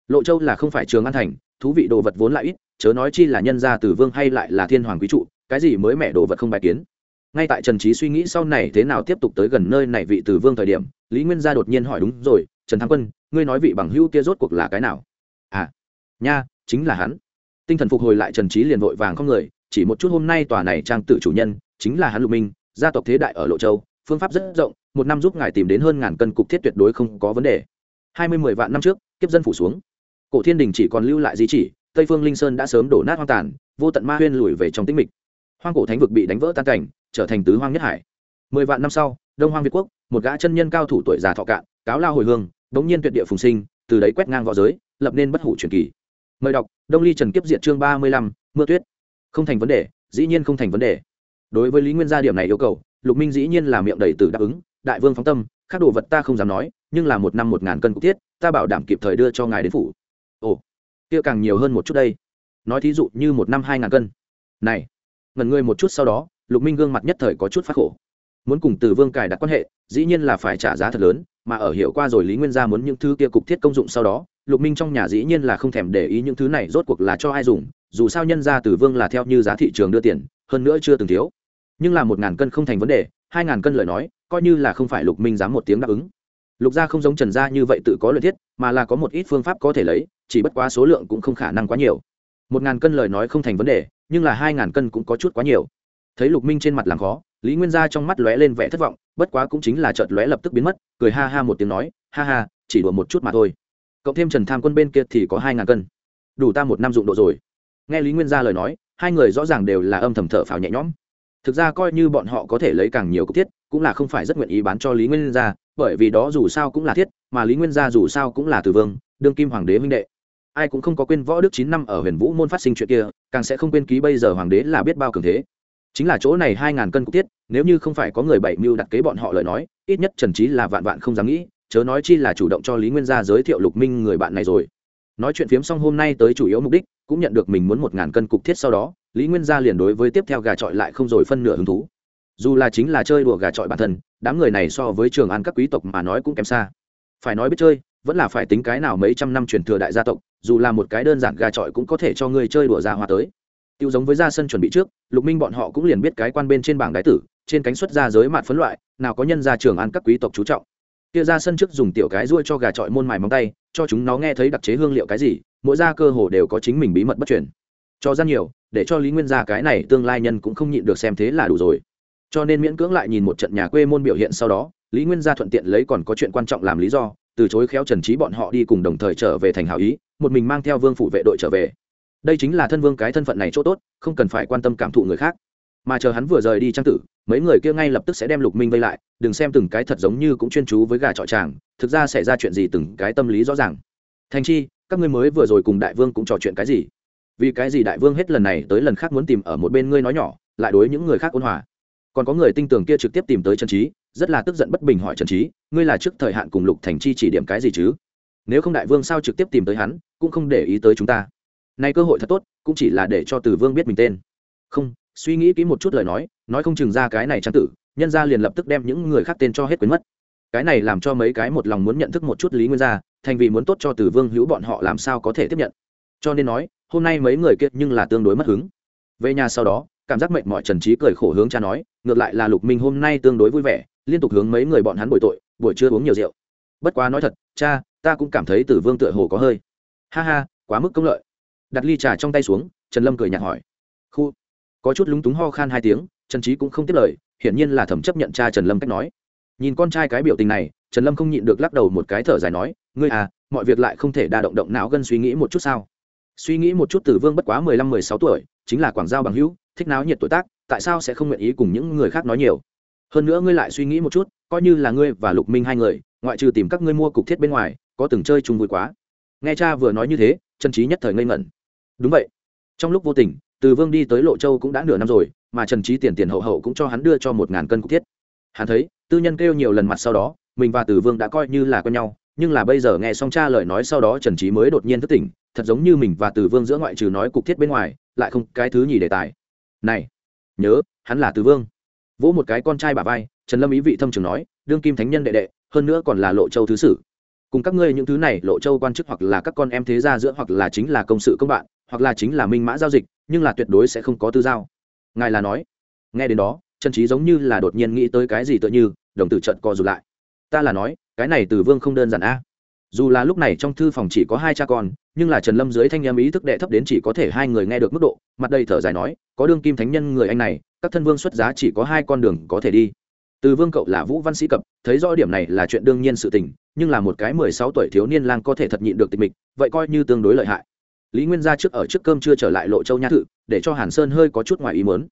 Lộ châu là không phải trường an thành, thú vị đồ vật vốn lại ít, chớ nói chi là nhân gia tử vương hay lại là thiên hoàng quý trụ, cái gì mới mẹ đồ vật không bài kiến. Ngay tại trần trí suy nghĩ sau này thế nào tiếp tục tới gần nơi này vị tử vương thời điểm, lý nguyên gia đột nhiên hỏi đúng rồi, trần thắng quân, ngươi nói vị bằng hữu kia rốt cuộc là cái nào? À nha, chính là hắn. Tinh thần phục hồi lại trần trí liền vội vàng không người, chỉ một chút hôm nay tòa này trang tử chủ nhân, chính là hắn lục minh, gia tộc thế đại ở lộ châu phương pháp rất rộng, một năm giúp ngài tìm đến hơn ngàn cân cục thiết tuyệt đối không có vấn đề. Hai mươi mười vạn năm trước, kiếp dân phủ xuống. Cổ thiên đình chỉ còn lưu lại di chỉ, tây phương linh sơn đã sớm đổ nát hoang tàn, vô tận ma huyên lùi về trong tĩnh mịch. Hoang cổ thánh vực bị đánh vỡ tan cảnh, trở thành tứ hoang nhất hải. Mười vạn năm sau, đông hoang việt quốc, một gã chân nhân cao thủ tuổi già thọ cạn, cáo lao hồi hương, bỗng nhiên tuyệt địa phùng sinh, từ đấy quét ngang v õ giới, lập nên bất hủ truyền kỳ. Mời đọc, đông ly trần kiếp diện chương ba mươi lăm, mưa tuyết. Không thành vấn đề, dĩ nhiên không thành vấn đề. Đối với lý nguyên gia điểm này yêu cầu lục minh dĩ nhiên là miệng đầy từ đáp ứng đại vương phóng tâm các đồ vật ta không dám nói nhưng là một năm một ngàn cân cục tiết, ta bảo đảm kịp thời đưa cho ngài đến phủ. Ồ kia càng nhiều hơn một chút đây. Nói thí dụ như một năm hai ngàn cân. Này ngần ngươi một chút sau đó lục minh gương mặt nhất thời có chút phát khổ. Muốn cùng từ vương cài đặt quan hệ dĩ nhiên là phải trả giá thật lớn mà ở hiệu qua rồi lý nguyên gia muốn những thứ kia cục thiết công dụng sau đó lục minh trong nhà dĩ nhiên là không thèm để ý những thứ này rốt cuộc là cho ai dùng dù sao nhân gia từ vương là theo như giá thị trường đưa tiền hơn nữa chưa từng thiếu nhưng là một ngàn cân không thành vấn đề, hai ngàn cân lời nói, coi như là không phải lục minh dám một tiếng đáp ứng. Lục gia không giống trần gia như vậy tự có lợi thiết, mà là có một ít phương pháp có thể lấy, chỉ bất quá số lượng cũng không khả năng quá nhiều. Một ngàn cân lời nói không thành vấn đề, nhưng là hai ngàn cân cũng có chút quá nhiều. Thấy lục minh trên mặt làm khó, lý nguyên gia trong mắt lóe lên vẻ thất vọng, bất quá cũng chính là chợt lóe lập tức biến mất, cười ha ha một tiếng nói, ha ha, chỉ đùa một chút mà thôi. Cộng thêm trần tham quân bên kia thì có hai ngàn cân. Đủ ta một năm dụng độ rồi. Nghe lý nguyên gia lời nói, hai người rõ ràng đều là âm thầm thở phào nhẹ nhõm thực ra coi như bọn họ có thể lấy càng nhiều cục thiết, cũng là không phải rất nguyện ý bán cho lý nguyên gia, bởi vì đó dù sao cũng là thiết, mà lý nguyên gia dù sao cũng là từ vương, đương kim hoàng đế huynh đệ. Ai cũng không có quên võ đức chín năm ở huyền vũ môn phát sinh chuyện kia, càng sẽ không quên ký bây giờ hoàng đế là biết bao cường thế. Chính là chỗ này hai ngàn cân cục tiết nếu như không phải có người bảy mưu đặt kế bọn họ lời nói, ít nhất trần trí là vạn vạn không dám nghĩ, chớ nói chi là chủ động cho lý nguyên gia giới thiệu lục minh người bạn này rồi. Nói chuyện phiếm xong hôm nay tới chủ yếu mục đích, cũng nhận được mình muốn một ngàn cân cục thiết sau đó lý nguyên gia liền đối với tiếp theo gà trọi lại không rồi phân nửa hứng thú. Dù là chính là chơi đùa gà trọi bản thân, đám người này so với trường ăn các quý tộc mà nói cũng kém xa. Phải nói biết chơi, vẫn là phải tính cái nào mấy trăm năm truyền thừa đại gia tộc, dù là một cái đơn giản gà trọi cũng có thể cho người chơi đùa ra hoa tới. Tiêu giống với ra sân chuẩn bị trước, lục minh bọn họ cũng liền biết cái quan bên trên bảng đái tử, trên cánh xuất ra giới mạn phấn loại, nào có nhân ra trường ăn các quý tộc chú trọng. Kia ra sân trước dùng tiểu cái ruôi cho gà trọi môn mài móng tay, cho chúng nó nghe thấy đặc chế hương liệu cái gì, mỗi gia cơ hồ đều có chính mình bí mật bất truyền cho ra nhiều, để cho lý nguyên gia cái này tương lai nhân cũng không nhịn được xem thế là đủ rồi. Cho nên miễn cưỡng lại nhìn một trận nhà quê môn biểu hiện sau đó, lý nguyên gia thuận tiện lấy còn có chuyện quan trọng làm lý do, từ chối khéo trần trí bọn họ đi cùng đồng thời trở về thành hảo ý, một mình mang theo vương phủ vệ đội trở về. Đây chính là thân vương cái thân phận này chỗ tốt, không cần phải quan tâm cảm thụ người khác. Mà chờ hắn vừa rời đi trang tử, mấy người kia ngay lập tức sẽ đem lục minh vây lại, đừng xem từng cái thật giống như cũng chuyên chú với gà trọi tràng, thực ra xảy ra chuyện gì từng cái tâm lý rõ ràng. Thành chi, các ngươi mới vừa rồi cùng đại vương cũng trò chuyện cái gì? Vì cái gì đại vương hết lần này tới lần khác muốn tìm ở một bên ngươi nói nhỏ, lại đối những người khác ôn hòa? Còn có người tinh tường kia trực tiếp tìm tới trần trí rất là tức giận bất bình hỏi trần trí ngươi là trước thời hạn cùng lục thành chi chỉ điểm cái gì chứ? Nếu không đại vương sao trực tiếp tìm tới hắn, cũng không để ý tới chúng ta. Nay cơ hội thật tốt, cũng chỉ là để cho từ vương biết mình tên. Không, suy nghĩ kỹ một chút lời nói nói không chừng ra cái này trang tử, nhân ra liền lập tức đem những người khác tên cho hết quyến mất. Cái này làm cho mấy cái một lòng muốn nhận thức một chút lý nguyên gia, thành vì muốn tốt cho từ vương hữu bọn họ làm sao có thể tiếp nhận. Cho nên nói hôm nay mấy người kiệt nhưng là tương đối mất hứng. Về nhà sau đó, cảm giác mệnh mọi trần trí cười khổ hướng cha nói, ngược lại là lục minh hôm nay tương đối vui vẻ, liên tục hướng mấy người bọn hắn bồi tội, buổi trưa uống nhiều rượu. Bất quá nói thật, cha, ta cũng cảm thấy tử vương tựa hồ có hơi. Ha ha, quá mức công lợi. Đặt ly trà trong tay xuống, trần lâm cười nhạt hỏi. Khu. Có chút lúng túng ho khan hai tiếng, trần trí cũng không tiếp lời, hiển nhiên là thẩm chấp nhận cha trần lâm cách nói. Nhìn con trai cái biểu tình này, trần lâm không nhịn được lắc đầu một cái thở dài nói, ngươi à mọi việc lại không thể đa động động não gân suy nghĩ một chút sao? Suy nghĩ một chút tử vương bất quá mười lăm, mười sáu tuổi, chính là quảng giao bằng hữu, thích náo nhiệt tuổi tác, tại sao sẽ không nguyện ý cùng những người khác nói nhiều? Hơn nữa ngươi lại suy nghĩ một chút, coi như là ngươi và lục minh hai người, ngoại trừ tìm các ngươi mua cục thiết bên ngoài, có từng chơi chung vui quá. Nghe cha vừa nói như thế trần trí nhất thời ngây ngẩn. Đúng vậy. Trong lúc vô tình từ vương đi tới lộ châu cũng đã nửa năm rồi, mà trần trí tiền tiền hậu hậu cũng cho hắn đưa cho một ngàn cân cục thiết. Hắn thấy, tư nhân kêu nhiều lần mặt sau đó, mình và từ vương đã coi như là quen nhau nhưng là bây giờ nghe xong cha lời nói sau đó trần trí mới đột nhiên thức tỉnh, thật giống như mình và từ vương giữa ngoại trừ nói cục thiết bên ngoài, lại không cái thứ nhì đề tài. Này, nhớ, hắn là từ vương. Vỗ một cái con trai bà vai, trần lâm ý vị thâm trường nói, đương kim thánh nhân đệ đệ, hơn nữa còn là lộ châu thứ sử. Cùng các ngươi những thứ này, lộ châu quan chức hoặc là các con em thế gia giữa hoặc là chính là công sự công bạn, hoặc là chính là minh mã giao dịch, nhưng là tuyệt đối sẽ không có tư giao. Ngài là nói. Nghe đến đó, trần trí giống như là đột nhiên nghĩ tới cái gì tựa như, đồng tử trận co rụt lại. Ta là nói cái này từ vương không đơn giản a. Dù là lúc này trong thư phòng chỉ có hai cha con, nhưng là trần lâm dưới thanh em ý thức đệ thấp đến chỉ có thể hai người nghe được mức độ, mặt đây thở dài nói, có đương kim thánh nhân người anh này, các thân vương xuất giá chỉ có hai con đường có thể đi. Từ vương cậu là vũ văn sĩ cập, thấy rõ điểm này là chuyện đương nhiên sự tình, nhưng là một cái mười sáu tuổi thiếu niên lang có thể thật nhịn được tịch mịch, vậy coi như tương đối lợi hại. Lý nguyên gia trước ở trước cơm chưa trở lại lộ châu nhã thự, để cho hàn sơn hơi có chút ngoài ý mớn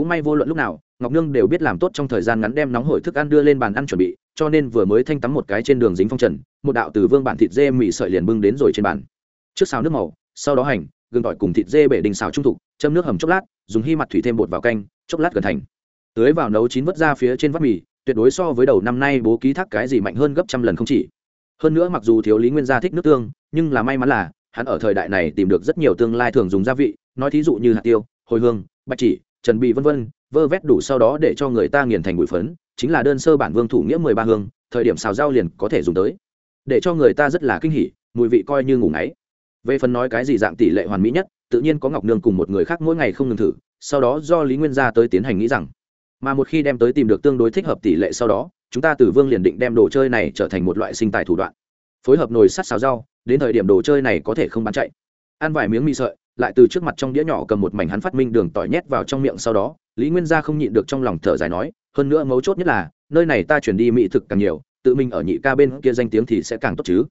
cũng may vô luận lúc nào, ngọc nương đều biết làm tốt trong thời gian ngắn đem nóng hổi thức ăn đưa lên bàn ăn chuẩn bị, cho nên vừa mới thanh tắm một cái trên đường dính phong trần, một đạo từ vương bản thịt dê mị sợi liền bưng đến rồi trên bàn. Trước xào nước màu, sau đó hành, gừng tỏi cùng thịt dê bể đình xào trung thục, châm nước hầm chốc lát, dùng hy mặt thủy thêm bột vào canh, chốc lát gần thành. Tưới vào nấu chín vớt ra phía trên vắt mì, tuyệt đối so với đầu năm nay bố ký thác cái gì mạnh hơn gấp trăm lần không chỉ. Hơn nữa mặc dù thiếu lý nguyên gia thích nước tương, nhưng là may mắn là, hắn ở thời đại này tìm được rất nhiều tương lai thường dùng gia vị, nói thí dụ như hạt tiêu, hồi hương, bạch chỉ trần bị vân vân, vơ vét đủ sau đó để cho người ta nghiền thành bụi phấn, chính là đơn sơ bản vương thủ nghĩa mười ba hương, thời điểm xào rau liền có thể dùng tới. Để cho người ta rất là kinh hỉ, mùi vị coi như ngủ ngáy. Về phần nói cái gì dạng tỷ lệ hoàn mỹ nhất, tự nhiên có ngọc nương cùng một người khác mỗi ngày không ngừng thử, sau đó do lý nguyên gia tới tiến hành nghĩ rằng, mà một khi đem tới tìm được tương đối thích hợp tỷ lệ sau đó, chúng ta từ vương liền định đem đồ chơi này trở thành một loại sinh tài thủ đoạn. Phối hợp nồi sắt xào rau, đến thời điểm đồ chơi này có thể không bán chạy. Ăn vài miếng mì sợi lại từ trước mặt trong đĩa nhỏ cầm một mảnh hắn phát minh đường tỏi nhét vào trong miệng sau đó, lý nguyên gia không nhịn được trong lòng thở dài nói, hơn nữa mấu chốt nhất là, nơi này ta chuyển đi mỹ thực càng nhiều, tự mình ở nhị ca bên kia danh tiếng thì sẽ càng tốt chứ.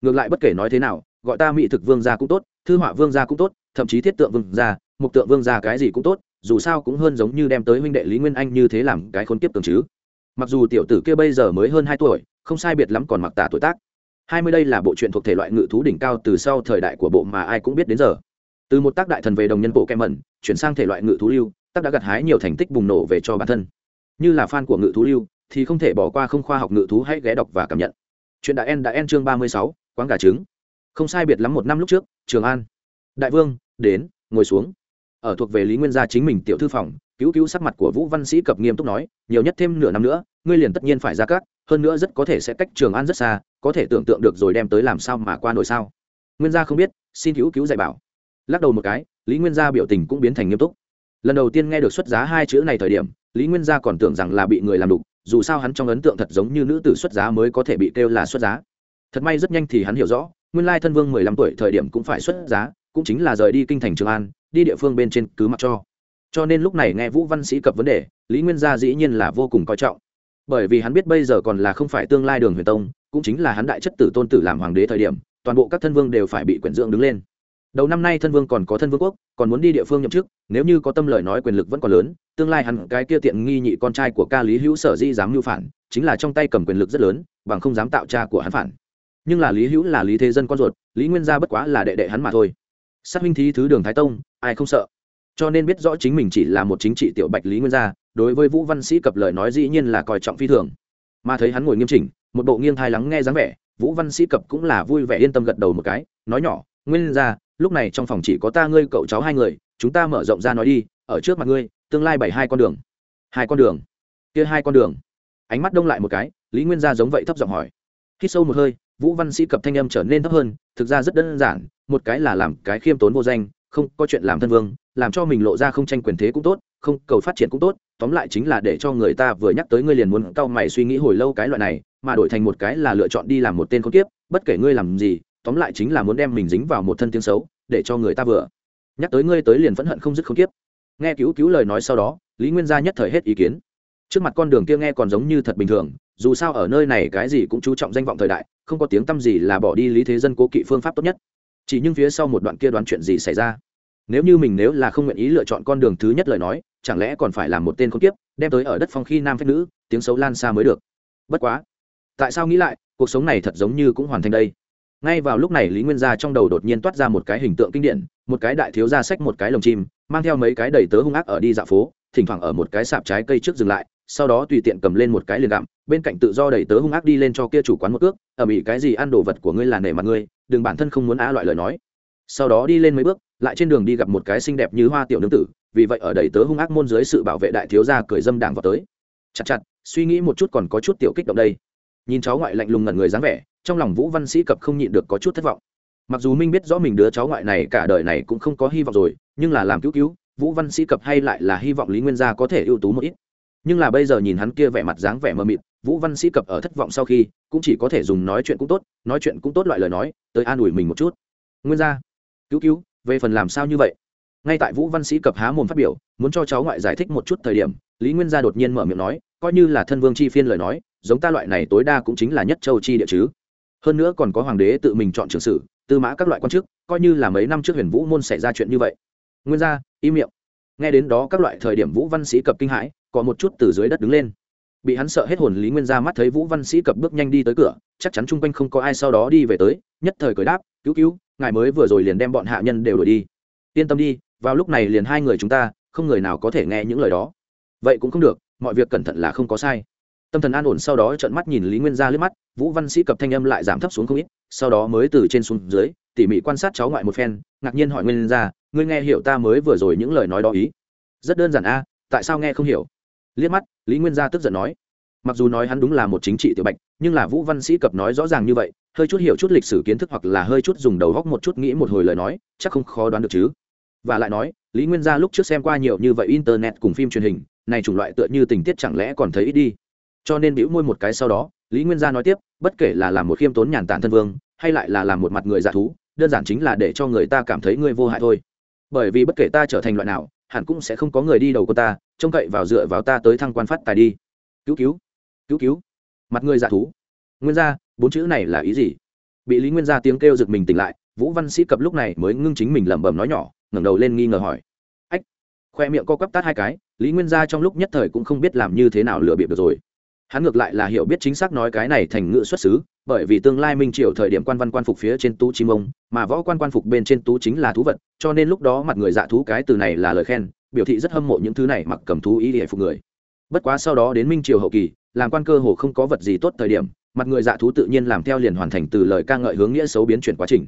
Ngược lại bất kể nói thế nào, gọi ta mỹ thực vương gia cũng tốt, thư họa vương gia cũng tốt, thậm chí thiết tượng vương gia, mục tượng vương gia cái gì cũng tốt, dù sao cũng hơn giống như đem tới huynh đệ lý nguyên anh như thế làm cái khốn kiếp tường chứ. Mặc dù tiểu tử kia bây giờ mới hơn hai tuổi, không sai biệt lắm còn mặc tả tuổi tác. Hai mươi đây là bộ truyện thuộc thể loại ngự thú đỉnh cao từ sau thời đại của bộ mà ai cũng biết đến giờ từ một tác đại thần về đồng nhân bộ kem mẩn, chuyển sang thể loại ngự thú lưu, tác đã gặt hái nhiều thành tích bùng nổ về cho bản thân. Như là fan của ngự thú lưu, thì không thể bỏ qua không khoa học ngự thú hãy ghé đọc và cảm nhận. Chuyện đã en đã en chương ba mươi sáu, quán gà trứng. Không sai biệt lắm một năm lúc trước, trường an. Đại vương, đến, ngồi xuống. Ở thuộc về lý nguyên gia chính mình tiểu thư phòng, cứu cứu sắc mặt của vũ văn sĩ cập nghiêm túc nói, nhiều nhất thêm nửa năm nữa, ngươi liền tất nhiên phải ra cát hơn nữa rất có thể sẽ cách trường an rất xa, có thể tưởng tượng được rồi đem tới làm sao mà qua nổi sao. Nguyên gia không biết, xin cứu cứu dạy bảo lắc đầu một cái, lý nguyên gia biểu tình cũng biến thành nghiêm túc. Lần đầu tiên nghe được xuất giá hai chữ này thời điểm, lý nguyên gia còn tưởng rằng là bị người làm đục, dù sao hắn trong ấn tượng thật giống như nữ tử xuất giá mới có thể bị kêu là xuất giá. Thật may rất nhanh thì hắn hiểu rõ, nguyên lai thân vương mười lăm tuổi thời điểm cũng phải xuất giá, cũng chính là rời đi kinh thành trường an, đi địa phương bên trên cứ mặc cho. Cho nên lúc này nghe vũ văn sĩ cập vấn đề, lý nguyên gia dĩ nhiên là vô cùng coi trọng. Bởi vì hắn biết bây giờ còn là không phải tương lai đường huyền tông, cũng chính là hắn đại chất tử tôn tử làm hoàng đế thời điểm, toàn bộ các thân vương đều phải bị quyển dưỡng đứng lên đầu năm nay thân vương còn có thân vương quốc, còn muốn đi địa phương nhậm chức, nếu như có tâm lời nói quyền lực vẫn còn lớn, tương lai hẳn cái kia tiện nghi nhị con trai của ca lý hữu sở di dám mưu phản, chính là trong tay cầm quyền lực rất lớn, bằng không dám tạo cha của hắn phản. Nhưng là lý hữu là lý thế dân con ruột, lý nguyên gia bất quá là đệ đệ hắn mà thôi. Sát huynh thí thứ đường thái tông, ai không sợ? Cho nên biết rõ chính mình chỉ là một chính trị tiểu bạch lý nguyên gia, đối với vũ văn sĩ cập lời nói dĩ nhiên là coi trọng phi thường. Mà thấy hắn ngồi nghiêm chỉnh, một bộ nghiêng thai lắng nghe dáng vẻ, vũ văn sĩ cập cũng là vui vẻ yên tâm gật đầu một cái, nói nhỏ, nguyên gia lúc này trong phòng chỉ có ta, ngươi, cậu cháu hai người, chúng ta mở rộng ra nói đi, ở trước mặt ngươi, tương lai bảy hai con đường. Hai con đường. Kia hai con đường. Ánh mắt đông lại một cái, lý nguyên gia giống vậy thấp giọng hỏi. Khi sâu một hơi, vũ văn sĩ cập thanh âm trở nên thấp hơn, thực ra rất đơn giản, một cái là làm cái khiêm tốn vô danh, không có chuyện làm thân vương, làm cho mình lộ ra không tranh quyền thế cũng tốt, không, cầu phát triển cũng tốt, tóm lại chính là để cho người ta vừa nhắc tới ngươi liền muốn cau mày suy nghĩ hồi lâu cái loại này, mà đổi thành một cái là lựa chọn đi làm một tên con kiếp, bất kể ngươi làm gì tóm lại chính là muốn đem mình dính vào một thân tiếng xấu, để cho người ta vừa. Nhắc tới ngươi tới liền phẫn hận không dứt không kiếp. Nghe cứu cứu lời nói sau đó, lý nguyên gia nhất thời hết ý kiến. Trước mặt con đường kia nghe còn giống như thật bình thường, dù sao ở nơi này cái gì cũng chú trọng danh vọng thời đại, không có tiếng t â m gì là bỏ đi lý thế dân cố kỵ phương pháp tốt nhất. Chỉ nhưng phía sau một đoạn kia đoán chuyện gì xảy ra? Nếu như mình nếu là không nguyện ý lựa chọn con đường thứ nhất lời nói, chẳng lẽ còn phải là một tên không kiếp, đem tới ở đất phong khi nam phép nữ, tiếng xấu lan xa mới được. Bất quá, tại sao nghĩ lại, cuộc sống này thật giống như cũng hoàn thành đây? Ngay vào lúc này lý nguyên gia trong đầu đột nhiên toát ra một cái hình tượng kinh điển, một cái đại thiếu gia sách một cái lồng chim, mang theo mấy cái đầy tớ hung ác ở đi dạo phố, thỉnh thoảng ở một cái sạp trái cây trước dừng lại, sau đó tùy tiện cầm lên một cái liền gặm, bên cạnh tự do đầy tớ hung ác đi lên cho kia chủ quán một cước ở mỹ cái gì ăn đồ vật của ngươi là nể mặt ngươi, đừng bản thân không muốn á loại lời nói. Sau đó đi lên mấy bước, lại trên đường đi gặp một cái xinh đẹp như hoa tiểu nương tử, vì vậy ở đầy tớ hung ác môn dưới sự bảo vệ đại thiếu gia cười dâm đảng vào tới. Chặt chặt, suy nghĩ một chút còn có chút tiểu kích động đây nhìn cháu ngoại lạnh lùng ngẩn người dáng vẻ, trong lòng vũ văn sĩ cập không nhịn được có chút thất vọng. Mặc dù minh biết rõ mình đứa cháu ngoại này cả đời này cũng không có hy vọng rồi, nhưng là làm cứu cứu, vũ văn sĩ cập hay lại là hy vọng lý nguyên gia có thể ưu tú một ít. Nhưng là bây giờ nhìn hắn kia vẻ mặt dáng vẻ mờ mịt, vũ văn sĩ cập ở thất vọng sau khi, cũng chỉ có thể dùng nói chuyện cũng tốt, nói chuyện cũng tốt loại lời nói, tới an ủi mình một chút. Nguyên Gia, cứu cứu, về phần làm sao như vậy? Ngay tại vũ văn sĩ cập há mồm phát biểu, muốn cho cháu ngoại giải thích một chút thời điểm, lý nguyên gia đột nhiên mở miệng nói coi như là thân vương chi phiên lời nói, giống ta loại này tối đa cũng chính là nhất châu chi địa chứ. Hơn nữa còn có hoàng đế tự mình chọn trường sử, tư mã các loại quan chức, coi như là mấy năm trước huyền vũ môn xảy ra chuyện như vậy. Nguyên gia, im miệng. Nghe đến đó các loại thời điểm vũ văn sĩ cập kinh hãi, có một chút từ dưới đất đứng lên. Bị hắn sợ hết hồn lý nguyên gia mắt thấy vũ văn sĩ cập bước nhanh đi tới cửa, chắc chắn chung quanh không có ai sau đó đi về tới, nhất thời cười đáp, cứu cứu, ngài mới vừa rồi liền đem bọn hạ nhân đều đổi đi. Yên tâm đi, vào lúc này liền hai người chúng ta, không người nào có thể nghe những lời đó. Vậy cũng không được mọi việc cẩn thận là không có sai. Tâm thần an ổn sau đó trợn mắt nhìn lý nguyên gia liếc mắt, vũ văn sĩ cập thanh âm lại giảm thấp xuống không ít, sau đó mới từ trên xuống dưới, tỉ mỉ quan sát cháu ngoại một phen, ngạc nhiên hỏi nguyên gia, ngươi nghe hiểu ta mới vừa rồi những lời nói đó ý? Rất đơn giản a, tại sao nghe không hiểu? Liếc mắt, lý nguyên gia tức giận nói. Mặc dù nói hắn đúng là một chính trị tiểu bạch, nhưng là vũ văn sĩ cập nói rõ ràng như vậy, hơi chút hiểu chút lịch sử kiến thức hoặc là hơi chút dùng đầu góc một chút nghĩ một hồi lời nói, chắc không khó đoán được chứ. Và lại nói lý nguyên gia lúc trước xem qua nhiều như vậy internet cùng phim truyền hình, này chủng loại tựa như tình tiết chẳng lẽ còn thấy ít đi? Cho nên bĩu môi một cái sau đó, lý nguyên gia nói tiếp, bất kể là làm một khiêm tốn nhàn tản thân vương, hay lại là làm một mặt người dạ thú, đơn giản chính là để cho người ta cảm thấy ngươi vô hại thôi. Bởi vì bất kể ta trở thành loại nào, hẳn cũng sẽ không có người đi đầu cô ta, trông cậy vào dựa vào ta tới thăng quan phát tài đi. Cứu cứu cứu cứu. Mặt người dạ thú. Nguyên gia, bốn chữ này là ý gì? Bị lý nguyên gia tiếng kêu giật mình tỉnh lại, vũ văn sĩ cập lúc này mới ngưng chính mình lẩm bẩm nói nhỏ ngẩng đầu lên nghi ngờ hỏi. Ách, khoe miệng co quắp tát hai cái, lý nguyên gia trong lúc nhất thời cũng không biết làm như thế nào lừa bịp được rồi. Hắn ngược lại là hiểu biết chính xác nói cái này thành ngữ xuất xứ, bởi vì tương lai minh triều thời điểm quan văn quan phục phía trên tú chim ông, mà võ quan quan phục bên trên tú chính là thú vật, cho nên lúc đó mặt người dạ thú cái từ này là lời khen, biểu thị rất hâm mộ những thứ này mặc cầm thú ý để phục người. Bất quá sau đó đến minh triều hậu kỳ, làm quan cơ hồ không có vật gì tốt thời điểm, mặt người dạ thú tự nhiên làm theo liền hoàn thành từ lời ca ngợi hướng nghĩa xấu biến chuyển quá trình.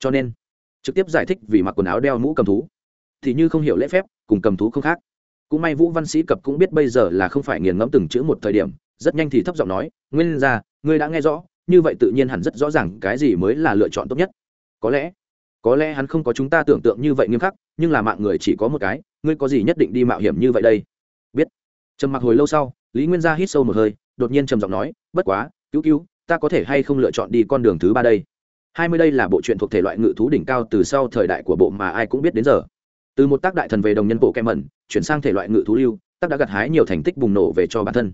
Cho nên trực tiếp giải thích vì mặc quần áo đeo mũ cầm thú. Thì như không hiểu lễ phép, cùng cầm thú không khác. Cũng may vũ văn sĩ cập cũng biết bây giờ là không phải nghiền ngẫm từng chữ một thời điểm, rất nhanh thì thấp giọng nói, nguyên ra, ngươi đã nghe rõ, như vậy tự nhiên hẳn rất rõ ràng cái gì mới là lựa chọn tốt nhất. Có lẽ có lẽ hắn không có chúng ta tưởng tượng như vậy nghiêm khắc, nhưng là mạng người chỉ có một cái, ngươi có gì nhất định đi mạo hiểm như vậy đây? Biết. Trầm mặc hồi lâu sau, lý nguyên gia hít sâu một hơi, đột nhiên trầm giọng nói, bất quá, cứu cứu, ta có thể hay không lựa chọn đi con đường thứ ba đây? Hai mươi đây là bộ truyện thuộc thể loại ngự thú đỉnh cao từ sau thời đại của bộ mà ai cũng biết đến giờ. Từ một tác đại thần về đồng nhân bộ kem mẩn chuyển sang thể loại ngự thú lưu, tác đã gặt hái nhiều thành tích bùng nổ về cho bản thân.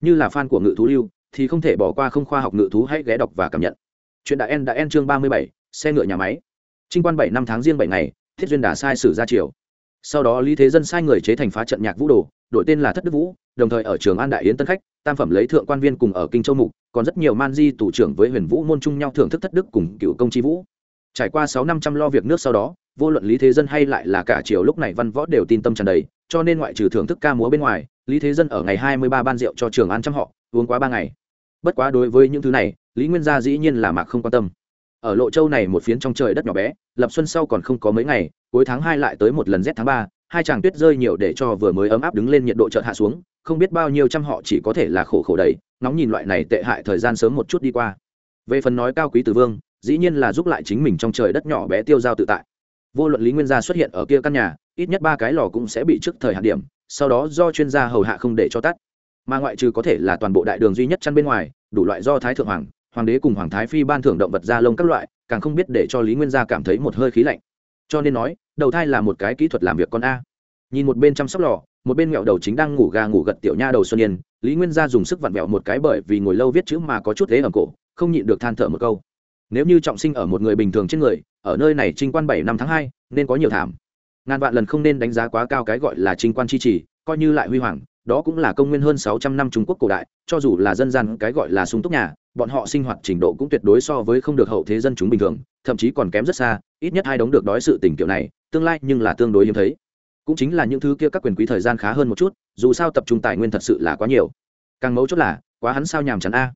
Như là fan của ngự thú lưu, thì không thể bỏ qua không khoa học ngự thú hãy ghé đọc và cảm nhận. Chuyện đại en đã en chương ba mươi bảy, xe ngựa nhà máy. Trinh quan bảy năm tháng riêng bảy ngày, thiết duyên đả sai sử ra triều. Sau đó lý thế dân sai người chế thành phá trận nhạc vũ đồ, đổi tên là thất đức vũ, đồng thời ở trường an đại yến tân khách tam phẩm lấy thượng quan viên cùng ở kinh châu mục, còn rất nhiều man di tủ trưởng với huyền vũ môn chung nhau thưởng thức thất đức cùng cựu công chi vũ. Trải qua sáu năm trăm lo việc nước sau đó, vô luận lý thế dân hay lại là cả triều lúc này văn võ đều tin tâm tràn đầy, cho nên ngoại trừ thưởng thức ca múa bên ngoài, lý thế dân ở ngày hai mươi ba ban rượu cho trường ăn trăm họ, uống quá ba ngày. Bất quá đối với những thứ này, lý nguyên gia dĩ nhiên là mạc không quan tâm. Ở lộ châu này một phiến trong trời đất nhỏ bé, lập xuân sau còn không có mấy ngày, cuối tháng hai lại tới một lần rét tháng ba hai chàng tuyết rơi nhiều để cho vừa mới ấm áp đứng lên nhiệt độ chợt hạ xuống, không biết bao nhiêu trăm họ chỉ có thể là khổ khổ đầy nóng nhìn loại này tệ hại thời gian sớm một chút đi qua. Về phần nói cao quý tử vương, dĩ nhiên là giúp lại chính mình trong trời đất nhỏ bé tiêu giao tự tại. Vô luận lý nguyên gia xuất hiện ở kia căn nhà, ít nhất ba cái lò cũng sẽ bị trước thời hạn điểm, sau đó do chuyên gia hầu hạ không để cho tắt. Mà ngoại trừ có thể là toàn bộ đại đường duy nhất chăn bên ngoài, đủ loại do thái thượng hoàng hoàng đế cùng hoàng thái phi ban thưởng động vật da lông các loại, càng không biết để cho lý nguyên gia cảm thấy một hơi khí lạnh cho nên nói, đầu thai là một cái kỹ thuật làm việc con a. Nhìn một bên chăm sóc lò, một bên mẹo đầu chính đang ngủ gà ngủ gật tiểu nha đầu xuân yên, lý nguyên gia dùng sức vặn vẹo một cái bởi vì ngồi lâu viết chữ mà có chút thế ở cổ, không nhịn được than thở một câu. Nếu như trọng sinh ở một người bình thường trên người, ở nơi này trinh quan bảy năm tháng hai, nên có nhiều thảm. Ngàn vạn lần không nên đánh giá quá cao cái gọi là trinh quan chi trì, coi như lại huy hoàng, đó cũng là công nguyên hơn sáu trăm năm trung quốc cổ đại, cho dù là dân gian cái gọi là sung túc nhà bọn họ sinh hoạt trình độ cũng tuyệt đối so với không được hậu thế dân chúng bình thường, thậm chí còn kém rất xa, ít nhất hai đống được đói sự tình kiểu này, tương lai nhưng là tương đối hiếm thấy. Cũng chính là những thứ kia các quyền quý thời gian khá hơn một chút, dù sao tập trung tài nguyên thật sự là quá nhiều. Càng mấu chốt là, quá hắn sao nhàm chán a.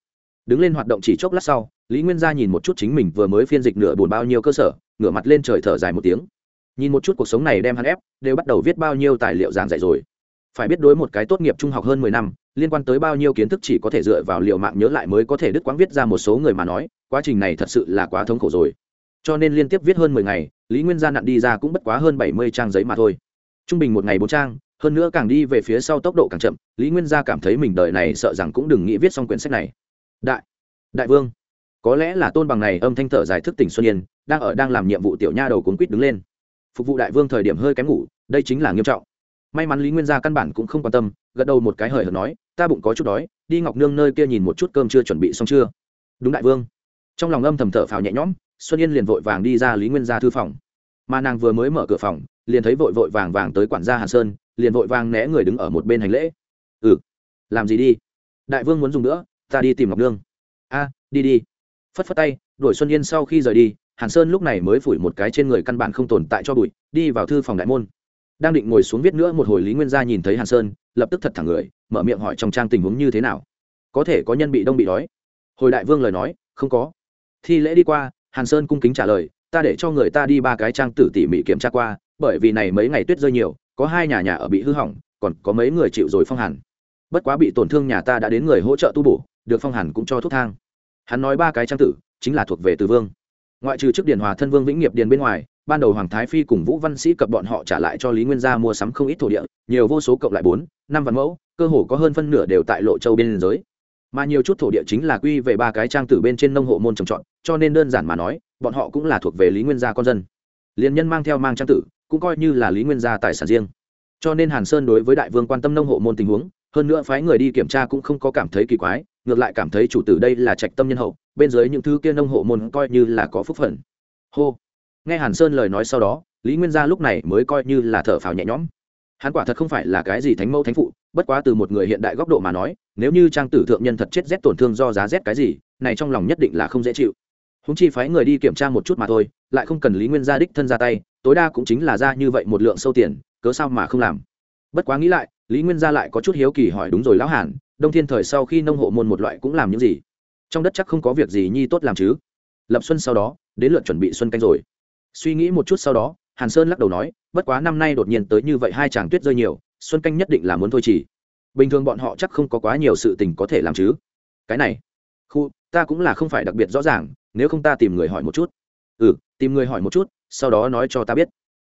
Đứng lên hoạt động chỉ chốc lát sau, lý nguyên gia nhìn một chút chính mình vừa mới phiên dịch nửa buồn bao nhiêu cơ sở, ngửa mặt lên trời thở dài một tiếng. Nhìn một chút cuộc sống này đem hắn ép, đều bắt đầu viết bao nhiêu tài liệu giảng dạy rồi. Phải biết đối một cái tốt nghiệp trung học hơn mười năm liên quan tới bao nhiêu kiến thức chỉ có thể dựa vào liệu mạng nhớ lại mới có thể đứt quãng viết ra một số người mà nói, quá trình này thật sự là quá thống khổ rồi. Cho nên liên tiếp viết hơn mười ngày, lý nguyên gia nặn đi ra cũng bất quá hơn bảy mươi trang giấy mà thôi. Trung bình một ngày bốn trang, hơn nữa càng đi về phía sau tốc độ càng chậm, lý nguyên gia cảm thấy mình đời này sợ rằng cũng đừng nghĩ viết xong quyển sách này. Đại đại vương, có lẽ là tôn bằng này âm thanh thở dài thức tỉnh xuân yên, đang ở đang làm nhiệm vụ tiểu nha đầu cuốn quýt đứng lên. Phục vụ đại vương thời điểm hơi kém ngủ, đây chính là nghiêm trọng. May mắn lý nguyên gia căn bản cũng không quan tâm gật đầu một cái hời hợt nói, ta bụng có chút đói, đi ngọc nương nơi kia nhìn một chút cơm chưa chuẩn bị xong chưa? Đúng đại vương. Trong lòng âm thầm thở phào nhẹ nhõm, xuân yên liền vội vàng đi ra lý nguyên gia thư phòng. Mà nàng vừa mới mở cửa phòng, liền thấy vội vội vàng vàng tới quản gia hàn sơn, liền vội vàng né người đứng ở một bên hành lễ. Ừ làm gì đi? Đại vương muốn dùng nữa, ta đi tìm ngọc nương. A, đi đi. Phất phất tay, đuổi xuân yên sau khi rời đi, hàn sơn lúc này mới phủi một cái trên người căn bản không tồn tại cho bụi, đi vào thư phòng đại môn. Đang định ngồi xuống viết nữa một hồi lý nguyên gia nhìn thấy hàn sơn lập tức thật thẳng người, mở miệng hỏi trong trang tình huống như thế nào. Có thể có nhân bị đông bị đói. Hồi đại vương lời nói, không có. Thi lễ đi qua, hàn sơn cung kính trả lời, ta để cho người ta đi ba cái trang tử tỉ mỉ kiểm tra qua, bởi vì này mấy ngày tuyết rơi nhiều, có hai nhà nhà ở bị hư hỏng, còn có mấy người chịu rồi phong hàn. Bất quá bị tổn thương nhà ta đã đến người hỗ trợ tu bổ, được phong hàn cũng cho thuốc thang. Hắn nói ba cái trang tử, chính là thuộc về từ vương. Ngoại trừ trước điền hòa thân vương vĩnh nghiệp điền bên ngoài ban đầu hoàng thái phi cùng vũ văn sĩ cập bọn họ trả lại cho lý nguyên gia mua sắm không ít thổ địa, nhiều vô số cộng lại bốn, năm vạn mẫu, cơ hồ có hơn phân nửa đều tại lộ châu bên giới. Mà nhiều chút thổ địa chính là quy về ba cái trang tử bên trên nông hộ môn trồng trọt, cho nên đơn giản mà nói, bọn họ cũng là thuộc về lý nguyên gia con dân. Liên nhân mang theo mang trang tử, cũng coi như là lý nguyên gia tài sản riêng. Cho nên hàn sơn đối với đại vương quan tâm nông hộ môn tình huống, hơn nữa phái người đi kiểm tra cũng không có cảm thấy kỳ quái, ngược lại cảm thấy chủ tử đây là trạch tâm nhân hậu, bên dưới những thứ kia nông hộ môn coi như là có phúc phận. Hô nghe hàn sơn lời nói sau đó, lý nguyên gia lúc này mới coi như là thở phào nhẹ nhõm. Hắn quả thật không phải là cái gì thánh mẫu thánh phụ, bất quá từ một người hiện đại góc độ mà nói, nếu như trang tử thượng nhân thật chết rét tổn thương do giá rét cái gì, này trong lòng nhất định là không dễ chịu. Húng chi phái người đi kiểm tra một chút mà thôi, lại không cần lý nguyên gia đích thân ra tay, tối đa cũng chính là ra như vậy một lượng sâu tiền, cớ sao mà không làm. Bất quá nghĩ lại, lý nguyên gia lại có chút hiếu kỳ hỏi đúng rồi lão hàn, đông thiên thời sau khi nông hộ môn một loại cũng làm những gì? Trong đất chắc không có việc gì nhi tốt làm chứ? Lập xuân sau đó, đến lượt chuẩn bị xuân canh rồi suy nghĩ một chút sau đó, hàn sơn lắc đầu nói, bất quá năm nay đột nhiên tới như vậy hai chàng tuyết rơi nhiều, xuân canh nhất định là muốn thôi chỉ. Bình thường bọn họ chắc không có quá nhiều sự tình có thể làm chứ. Cái này, khu, ta cũng là không phải đặc biệt rõ ràng, nếu không ta tìm người hỏi một chút. Ừ tìm người hỏi một chút, sau đó nói cho ta biết.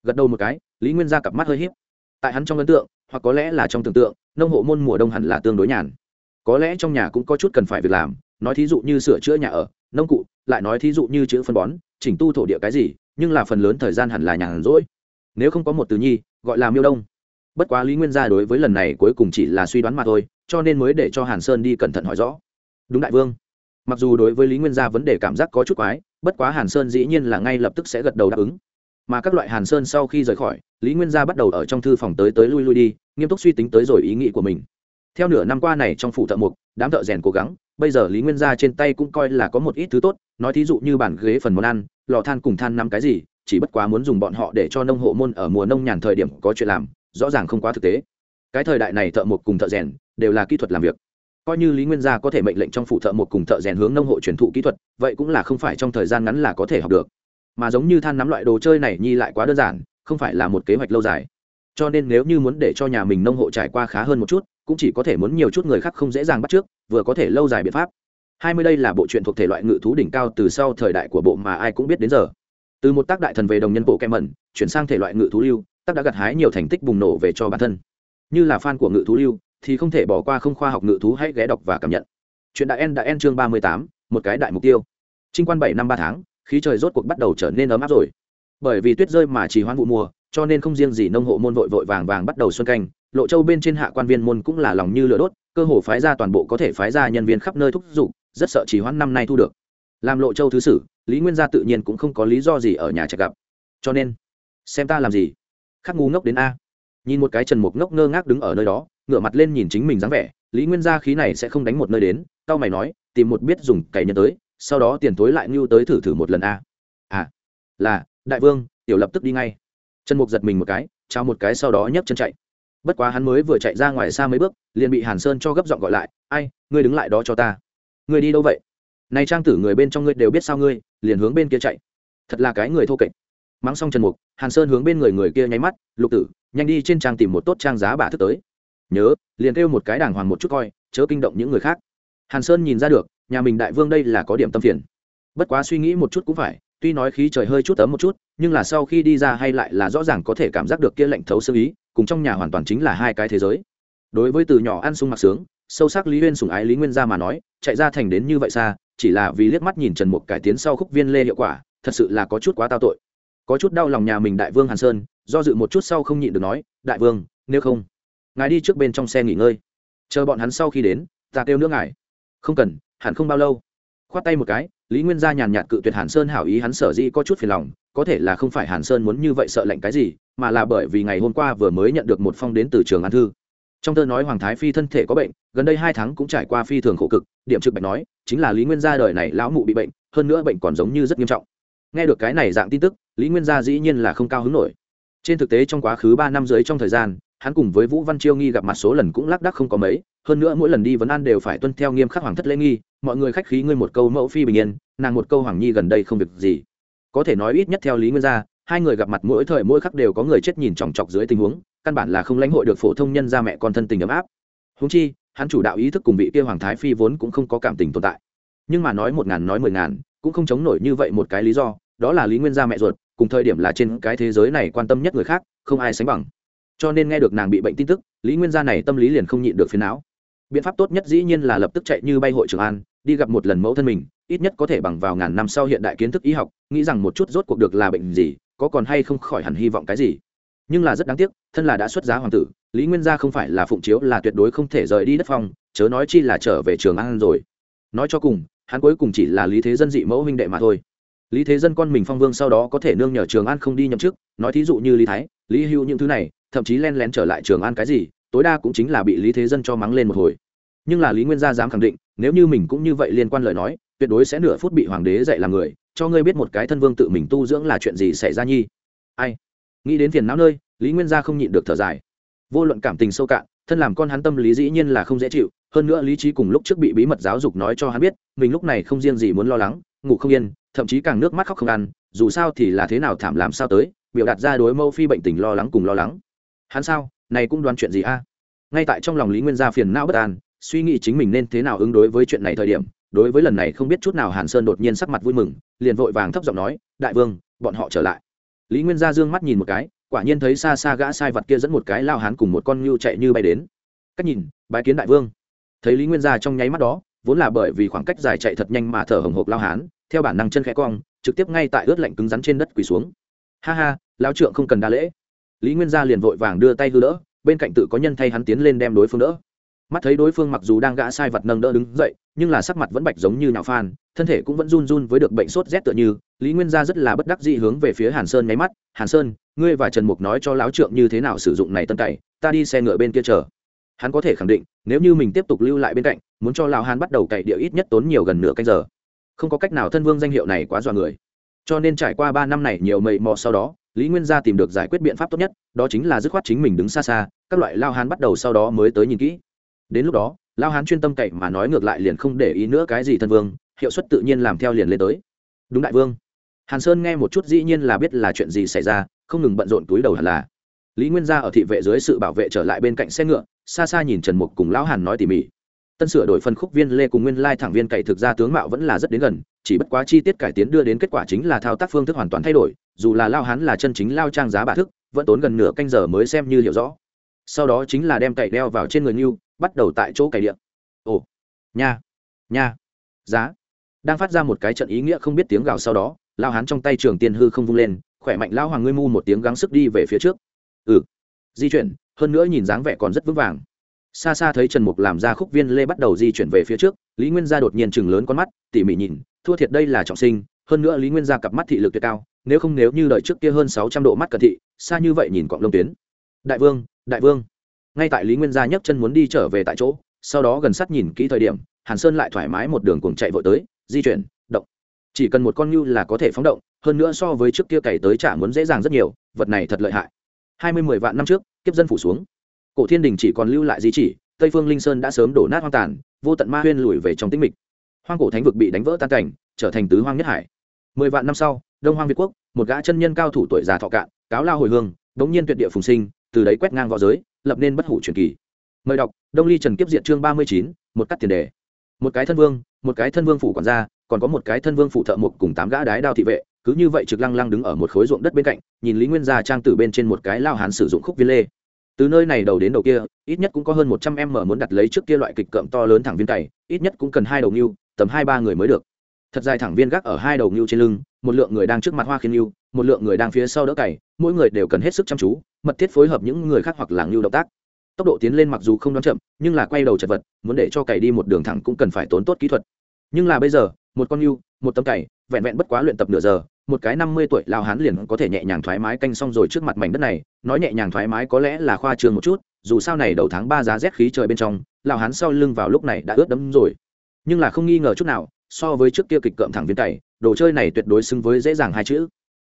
Gật đầu một cái, lý nguyên ra cặp mắt hơi h í p tại hắn trong ấn tượng, hoặc có lẽ là trong tưởng tượng, nông hộ môn mùa đông hẳn là tương đối nhàn. Có lẽ trong nhà cũng có chút cần phải việc làm, nói thí dụ như sửa chữa nhà ở, nông cụ, lại nói thí dụ như chữ phân bón, chỉnh tu thổ địa cái gì nhưng là phần lớn thời gian hẳn là nhàn rỗi. Nếu không có một từ nhi, gọi là miêu đông. Bất quá lý nguyên gia đối với lần này cuối cùng chỉ là suy đoán mà thôi, cho nên mới để cho hàn sơn đi cẩn thận hỏi rõ. Đúng đại vương. Mặc dù đối với lý nguyên gia vấn đề cảm giác có chút quái, bất quá hàn sơn dĩ nhiên là ngay lập tức sẽ gật đầu đáp ứng. Mà các loại hàn sơn sau khi rời khỏi, lý nguyên gia bắt đầu ở trong thư phòng tới tới lui lui đi, nghiêm túc suy tính tới rồi ý nghĩ của mình. Theo nửa năm qua này trong phủ thợ mục đám thợ rèn cố gắng, bây giờ lý nguyên gia trên tay cũng coi là có một ít thứ tốt, nói thí dụ như bản ghế phần món ăn lò than cùng than năm cái gì, chỉ bất quá muốn dùng bọn họ để cho nông hộ môn ở mùa nông nhàn thời điểm có chuyện làm, rõ ràng không quá thực tế. Cái thời đại này thợ mộc cùng thợ rèn đều là kỹ thuật làm việc. Coi như lý nguyên gia có thể mệnh lệnh trong phủ thợ mộc cùng thợ rèn hướng nông hộ truyền thụ kỹ thuật, vậy cũng là không phải trong thời gian ngắn là có thể học được. Mà giống như than nắm loại đồ chơi này nhi lại quá đơn giản, không phải là một kế hoạch lâu dài. Cho nên nếu như muốn để cho nhà mình nông hộ trải qua khá hơn một chút, cũng chỉ có thể muốn nhiều chút người khác không dễ dàng bắt trước, vừa có thể lâu dài biện pháp hai mươi đây là bộ truyện thuộc thể loại ngự thú đỉnh cao từ sau thời đại của bộ mà ai cũng biết đến giờ. Từ một tác đại thần về đồng nhân bộ kem mẩn chuyển sang thể loại ngự thú lưu, tác đã gặt hái nhiều thành tích bùng nổ về cho bản thân. Như là fan của ngự thú lưu, thì không thể bỏ qua không khoa học ngự thú hãy ghé đọc và cảm nhận. Chuyện đại en đã en chương ba mươi tám, một cái đại mục tiêu. Trinh quan bảy năm ba tháng, khí trời rốt cuộc bắt đầu trở nên ấm áp rồi. Bởi vì tuyết rơi mà chỉ hoãn vụ mùa, cho nên không riêng gì nông hộ môn vội vội vàng vàng bắt đầu xuân canh, lộ châu bên trên hạ quan viên môn cũng là lòng như lửa đốt, cơ hồ phái ra toàn bộ có thể phái ra nhân viên khắp nơi thúc giục rất sợ chỉ hoãn năm nay thu được. Làm lộ châu thứ sử, lý nguyên gia tự nhiên cũng không có lý do gì ở nhà chờ gặp. Cho nên, xem ta làm gì? Khắc ngu ngốc đến a. Nhìn một cái trần mục ngốc ngơ ngác đứng ở nơi đó, ngửa mặt lên nhìn chính mình dáng vẻ, lý nguyên gia khí này sẽ không đánh một nơi đến tao mày nói, tìm một biết dùng cày nhân tới, sau đó tiền tối lại ngưu tới thử thử một lần a. À là, đại vương, tiểu lập tức đi ngay. Trần mục giật mình một cái trao một cái sau đó nhấc chân chạy. Bất quá hắn mới vừa chạy ra ngoài xa mấy bước, liền bị hàn sơn cho gấp giọng gọi lại, ai, ngươi đứng lại đó cho ta ngươi đi đâu vậy? Này trang tử người bên trong ngươi đều biết sao ngươi, liền hướng bên kia chạy. Thật là cái người thô kệch. Mắng xong trần mục, hàn sơn hướng bên người người kia nháy mắt, lục tử, nhanh đi trên trang tìm một tốt trang giá bà thức tới. Nhớ, liền kêu một cái đàng hoàng một chút coi, chớ kinh động những người khác. Hàn sơn nhìn ra được, nhà mình đại vương đây là có điểm tâm phiền. Bất quá suy nghĩ một chút cũng phải, tuy nói khí trời hơi chút ấm một chút, nhưng là sau khi đi ra hay lại là rõ ràng có thể cảm giác được kia lạnh thấu sơ ý, cùng trong nhà hoàn toàn chính là hai cái thế giới. Đối với từ nhỏ ăn sung mặc sướng sâu sắc lý huyên sùng ái lý nguyên gia mà nói, chạy ra thành đến như vậy xa, chỉ là vì liếc mắt nhìn trần mục cải tiến sau khúc viên lê hiệu quả, thật sự là có chút quá tao tội. Có chút đau lòng nhà mình đại vương hàn sơn, do dự một chút sau không nhịn được nói, đại vương, nếu không, ngài đi trước bên trong xe nghỉ ngơi. Chờ bọn hắn sau khi đến, ta kêu nước ngài. Không cần, hẳn không bao lâu. Khoát tay một cái, lý nguyên gia nhàn nhạt cự tuyệt hàn sơn hảo ý hắn sở dĩ có chút phiền lòng, có thể là không phải hàn sơn muốn như vậy sợ lạnh cái gì, mà là bởi vì ngày hôm qua vừa mới nhận được một phong đến từ trường an thư trong thơ nói hoàng thái phi thân thể có bệnh, gần đây hai tháng cũng trải qua phi thường khổ cực, điểm trực bạch nói, chính là lý nguyên gia đời này lão mụ bị bệnh, hơn nữa bệnh còn giống như rất nghiêm trọng. Nghe được cái này dạng tin tức, lý nguyên gia dĩ nhiên là không cao hứng nổi. Trên thực tế trong quá khứ ba năm dưới trong thời gian, hắn cùng với vũ văn chiêu nghi gặp mặt số lần cũng lác đắc không có mấy, hơn nữa mỗi lần đi vấn an đều phải tuân theo nghiêm khắc hoàng thất lễ nghi, mọi người khách khí ngươi một câu mẫu phi bình yên, nàng một câu hoàng nhi gần đây không việc gì. Có thể nói ít nhất theo lý nguyên gia, hai người gặp mặt mỗi thời mỗi khắc đều có người chết nhìn chòng chọc dưới tình huống căn bản là không lãnh hội được phổ thông nhân ra mẹ con thân tình ấm áp. Húng chi, hắn chủ đạo ý thức cùng vị kia hoàng thái phi vốn cũng không có cảm tình tồn tại. Nhưng mà nói một ngàn nói mười ngàn, cũng không chống nổi như vậy một cái lý do, đó là lý nguyên gia mẹ ruột, cùng thời điểm là trên cái thế giới này quan tâm nhất người khác, không ai sánh bằng. Cho nên nghe được nàng bị bệnh tin tức, lý nguyên gia này tâm lý liền không nhịn được phiền não. Biện pháp tốt nhất dĩ nhiên là lập tức chạy như bay hội trường an, đi gặp một lần mẫu thân mình, ít nhất có thể bằng vào ngàn năm sau hiện đại kiến thức y học, nghĩ rằng một chút rốt cuộc được là bệnh gì, có còn hay không khỏi hẳn hy vọng cái gì nhưng là rất đáng tiếc, thân là đã xuất giá hoàng tử, lý nguyên gia không phải là phụng chiếu là tuyệt đối không thể rời đi đất phong, chớ nói chi là trở về trường an rồi. Nói cho cùng, hắn cuối cùng chỉ là lý thế dân dị mẫu huynh đệ mà thôi. Lý thế dân con mình phong vương sau đó có thể nương nhờ trường an không đi nhậm chức, nói thí dụ như lý thái, lý hưu những thứ này, thậm chí len lén trở lại trường an cái gì, tối đa cũng chính là bị lý thế dân cho mắng lên một hồi. Nhưng là lý nguyên gia dám khẳng định, nếu như mình cũng như vậy liên quan lời nói, tuyệt đối sẽ nửa phút bị hoàng đế dạy làm người, cho ngươi biết một cái thân vương tự mình tu dưỡng là chuyện gì xảy ra nhi. Ai? Nghĩ đến phiền não nơi, lý nguyên gia không nhịn được thở dài. Vô luận cảm tình sâu cạn, thân làm con hắn tâm lý dĩ nhiên là không dễ chịu, hơn nữa lý trí cùng lúc trước bị bí mật giáo dục nói cho hắn biết, mình lúc này không riêng gì muốn lo lắng, ngủ không yên, thậm chí càng nước mắt khóc không ăn, dù sao thì là thế nào thảm làm sao tới, biểu đạt ra đối mẫu phi bệnh tình lo lắng cùng lo lắng. Hắn sao? Này cũng đoán chuyện gì a? Ngay tại trong lòng lý nguyên gia phiền não bất an, suy nghĩ chính mình nên thế nào ứng đối với chuyện này thời điểm, đối với lần này không biết chút nào hàn sơn đột nhiên sắc mặt vui mừng, liền vội vàng thấp giọng nói, đại vương, bọn họ trở lại lý nguyên gia dương mắt nhìn một cái, quả nhiên thấy xa xa gã sai vật kia dẫn một cái lao hán cùng một con ngưu chạy như bay đến. Cách nhìn, bái kiến đại vương. Thấy lý nguyên gia trong nháy mắt đó, vốn là bởi vì khoảng cách dài chạy thật nhanh mà thở hồng hộc lao hán, theo bản năng chân khẽ cong, trực tiếp ngay tại ướt lạnh cứng rắn trên đất quỳ xuống. Ha ha, lao trượng không cần đa lễ. Lý nguyên gia liền vội vàng đưa tay hư đỡ, bên cạnh tự có nhân thay hắn tiến lên đem đối phương đỡ. Mắt thấy đối phương mặc dù đang gã sai vật nâng đỡ đứng dậy, nhưng là sắc mặt vẫn bạch giống như nhạo phan, thân thể cũng vẫn run run với được bệnh sốt rét tựa như lý nguyên gia rất là bất đắc dĩ hướng về phía hàn sơn nháy mắt, hàn sơn, ngươi và trần mục nói cho lão trượng như thế nào sử dụng này tân cày, ta đi xe ngựa bên kia chờ. Hắn có thể khẳng định, nếu như mình tiếp tục lưu lại bên cạnh, muốn cho lão hàn bắt đầu cày địa ít nhất tốn nhiều gần nửa canh giờ. Không có cách nào thân vương danh hiệu này quá dọa người. Cho nên trải qua ba năm này nhiều mầy mò sau đó, lý nguyên gia tìm được giải quyết biện pháp tốt nhất, đó chính là dứt khoát chính mình đứng xa xa, các loại lao hán bắt đầu sau đó mới tới nhìn kỹ. Đến lúc đó lao hán chuyên tâm cậy mà nói ngược lại liền không để ý nữa cái gì thân vương, hiệu suất tự nhiên làm theo liền lên tới. Đúng đại vương hàn sơn nghe một chút dĩ nhiên là biết là chuyện gì xảy ra, không ngừng bận rộn túi đầu hẳn là. Lý nguyên gia ở thị vệ dưới sự bảo vệ trở lại bên cạnh xe ngựa, xa xa nhìn trần mục cùng lão hàn nói tỉ mỉ. Tân sửa đổi phân khúc viên lê cùng nguyên lai thẳng viên cậy thực ra tướng mạo vẫn là rất đến gần, chỉ bất quá chi tiết cải tiến đưa đến kết quả chính là thao tác phương thức hoàn toàn thay đổi, dù là lao hán là chân chính lao trang giá bà thức, vẫn tốn gần nửa canh giờ mới xem như hiểu rõ. Sau đó chính là đem cậy đeo vào trên người như bắt đầu tại chỗ cày điện. Ồ, nha nha, giá. Đang phát ra một cái trận ý nghĩa không biết tiếng gào sau đó lao hán trong tay trường tiên hư không vung lên, khỏe mạnh lao hoàng ngươi mu một tiếng gắng sức đi về phía trước. Ừ. Di chuyển, hơn nữa nhìn dáng vẻ còn rất vững vàng. Xa xa thấy trần mục làm ra khúc viên lê bắt đầu di chuyển về phía trước, lý nguyên gia đột nhiên chừng lớn con mắt, tỉ mỉ nhìn, thua thiệt đây là trọng sinh, hơn nữa lý nguyên gia cặp mắt thị lực tuyệt cao, nếu không nếu như đợi trước kia hơn sáu trăm độ mắt cận thị, xa như vậy nhìn cọng lông tuyến. Đại vương đại vương. Ngay tại lý nguyên gia nhấc chân muốn đi trở về tại chỗ, sau đó gần sát nhìn kỹ thời điểm, hàn sơn lại thoải mái một đường cuồng chạy vội tới, di chuyển chỉ cần một con ngưu là có thể phóng động, hơn nữa so với trước kia cày tới trả muốn dễ dàng rất nhiều, vật này thật lợi hại. Hai mươi mười vạn năm trước, kiếp dân phủ xuống. Cổ thiên đình chỉ còn lưu lại di chỉ, tây phương linh sơn đã sớm đổ nát hoang tàn, vô tận ma huyên lùi về trong tĩnh mịch. Hoang cổ thánh vực bị đánh vỡ tan cảnh, trở thành tứ hoang nhất hải. Mười vạn năm sau, đông hoang việt quốc, một gã chân nhân cao thủ tuổi già thọ cạn, cáo lao hồi hương, đống nhiên tuyệt địa phùng sinh, từ đấy quét ngang v õ giới, lập nên bất hủ truyền kỳ. Mời đọc, đông ly trần kiếp diện chương ba mươi chín, một cắt tiền đề. Một cái thân vương, một cái thân vương phủ quản gia còn có một cái thân vương phụ thợ mộc cùng tám gã đái đao thị vệ, cứ như vậy trực lăng lăng đứng ở một khối ruộng đất bên cạnh, nhìn lý nguyên gia trang tử bên trên một cái lao hán sử dụng khúc viên lê. Từ nơi này đầu đến đầu kia, ít nhất cũng có hơn một trăm em mở muốn đặt lấy trước kia loại kịch cợm to lớn thẳng viên cày, ít nhất cũng cần hai đầu ngưu, tầm hai ba người mới được. Thật dài thẳng viên gác ở hai đầu ngưu trên lưng, một lượng người đang trước mặt hoa khiến ngưu, một lượng người đang phía sau đỡ cày, mỗi người đều cần hết sức chăm chú, mật thiết phối hợp những người khác hoặc là ngưu động tác. Tốc độ tiến lên mặc dù không đoán chậm, nhưng là quay đầu chật vật, muốn để cho cày đi một đường thẳng cũng cần phải tốn tốt kỹ thuật. Nhưng là bây giờ một con nhu một tấm cày, vẹn vẹn bất quá luyện tập nửa giờ, một cái năm mươi tuổi lao hán liền có thể nhẹ nhàng thoải mái canh xong rồi trước mặt mảnh đất này. Nói nhẹ nhàng thoải mái có lẽ là khoa trương một chút, dù sao này đầu tháng ba giá rét khí trời bên trong, lao hán sau lưng vào lúc này đã ướt đẫm rồi. Nhưng là không nghi ngờ chút nào, so với trước kia kịch cợm thẳng viên cày, đồ chơi này tuyệt đối xứng với dễ dàng hai chữ.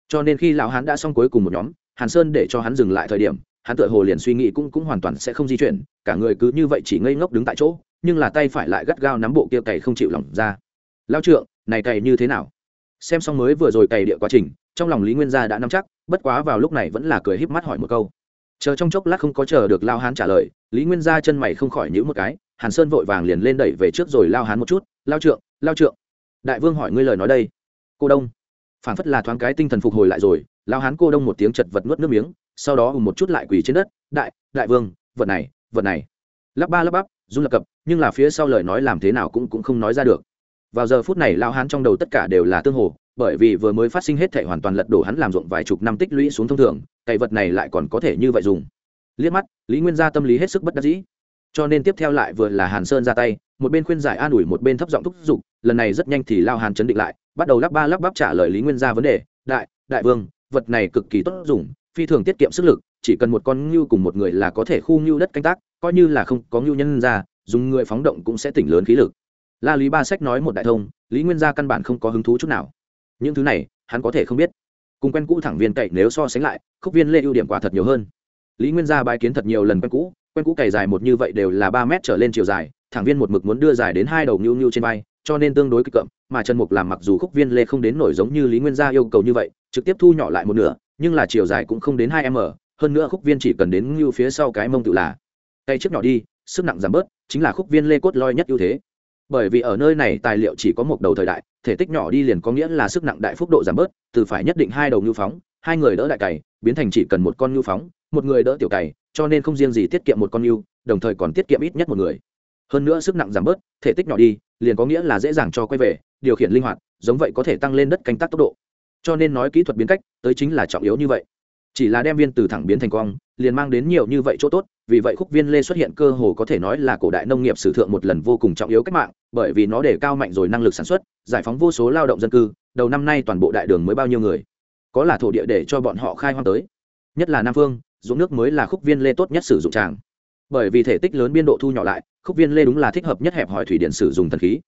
Cho nên khi lão hán đã xong cuối cùng một nhóm, hàn sơn để cho hắn dừng lại thời điểm, hắn tựa hồ liền suy nghĩ cũng cũng hoàn toàn sẽ không di chuyển, cả người cứ như vậy chỉ ngây ngốc đứng tại chỗ, nhưng là tay phải lại gắt gao nắm bộ kia cày không chịu lỏng ra lao trượng, này cày như thế nào? Xem xong mới vừa rồi cày địa quá trình, trong lòng lý nguyên gia đã nắm chắc, bất quá vào lúc này vẫn là cười híp mắt hỏi một câu. Chờ trong chốc lát không có chờ được lao hán trả lời, lý nguyên gia chân mày không khỏi nhữ một cái, hàn sơn vội vàng liền lên đẩy về trước rồi lao hán một chút, lao trượng lao trượng. Đại vương hỏi ngươi lời nói đây. Cô đông. Phản phất là thoáng cái tinh thần phục hồi lại rồi, lao hán cô đông một tiếng chật vật nuốt nước miếng, sau đó hùng một chút lại quỳ trên đất, đại đại vương, vật này vật này. Lắp ba lắp bắp run lập cập, nhưng là phía sau lời nói làm thế nào cũng cũng không nói ra được vào giờ phút này lao hán trong đầu tất cả đều là tương hồ, bởi vì vừa mới phát sinh hết thể hoàn toàn lật đổ hắn làm ruộng vài chục năm tích lũy xuống thông thường, cày vật này lại còn có thể như vậy dùng. Liếc mắt, lý nguyên gia tâm lý hết sức bất đắc dĩ. Cho nên tiếp theo lại vừa là hàn sơn ra tay, một bên khuyên giải an ủi, một bên thấp giọng thúc giục, lần này rất nhanh thì lao hàn chấn định lại, bắt đầu lắp ba lắp bắp trả lời lý nguyên gia vấn đề, đại đại vương, vật này cực kỳ tốt dùng, phi thường tiết kiệm sức lực, chỉ cần một con ngưu cùng một người là có thể khu ngưu đất canh tác, coi như là không có ngưu nhân ra, dùng người phóng động cũng sẽ tỉnh lớn khí lực la lý ba sách nói một đại thông, lý nguyên gia căn bản không có hứng thú chút nào. Những thứ này, hắn có thể không biết. Cùng quen cũ thẳng viên cậy nếu so sánh lại, khúc viên lê ưu điểm quả thật nhiều hơn. Lý nguyên gia bài kiến thật nhiều lần quen cũ quen cũ cày dài một như vậy đều là ba mét trở lên chiều dài, thẳng viên một mực muốn đưa dài đến hai đầu nhu nhu trên vai, cho nên tương đối kịch cậm, mà trần mục làm mặc dù khúc viên lê không đến nổi giống như lý nguyên gia yêu cầu như vậy, trực tiếp thu nhỏ lại một nửa, nhưng là chiều dài cũng không đến hai m, hơn nữa khúc viên chỉ cần đến như phía sau cái mông tự là. Cây trước nhỏ đi, sức nặng giảm bớt, chính là khúc viên lê cốt loi nhất ưu thế bởi vì ở nơi này tài liệu chỉ có một đầu thời đại, thể tích nhỏ đi liền có nghĩa là sức nặng đại phúc độ giảm bớt, từ phải nhất định hai đầu nhu phóng, hai người đỡ đại cày, biến thành chỉ cần một con nhu phóng, một người đỡ tiểu cày, cho nên không riêng gì tiết kiệm một con nhu, đồng thời còn tiết kiệm ít nhất một người. Hơn nữa sức nặng giảm bớt, thể tích nhỏ đi, liền có nghĩa là dễ dàng cho quay về, điều khiển linh hoạt, giống vậy có thể tăng lên đất canh tác tốc độ. Cho nên nói kỹ thuật biến cách, tới chính là trọng yếu như vậy. Chỉ là đem viên từ thẳng biến thành cong, liền mang đến nhiều như vậy chỗ tốt vì vậy khúc viên lê xuất hiện cơ hồ có thể nói là cổ đại nông nghiệp sử thượng một lần vô cùng trọng yếu cách mạng, bởi vì nó để cao mạnh rồi năng lực sản xuất, giải phóng vô số lao động dân cư, đầu năm nay toàn bộ đại đường mới bao nhiêu người. Có là thổ địa để cho bọn họ khai hoang tới. Nhất là nam phương dụng nước mới là khúc viên lê tốt nhất sử dụng tràng. Bởi vì thể tích lớn biên độ thu nhỏ lại, khúc viên lê đúng là thích hợp nhất hẹp hỏi thủy điện sử dụng thần khí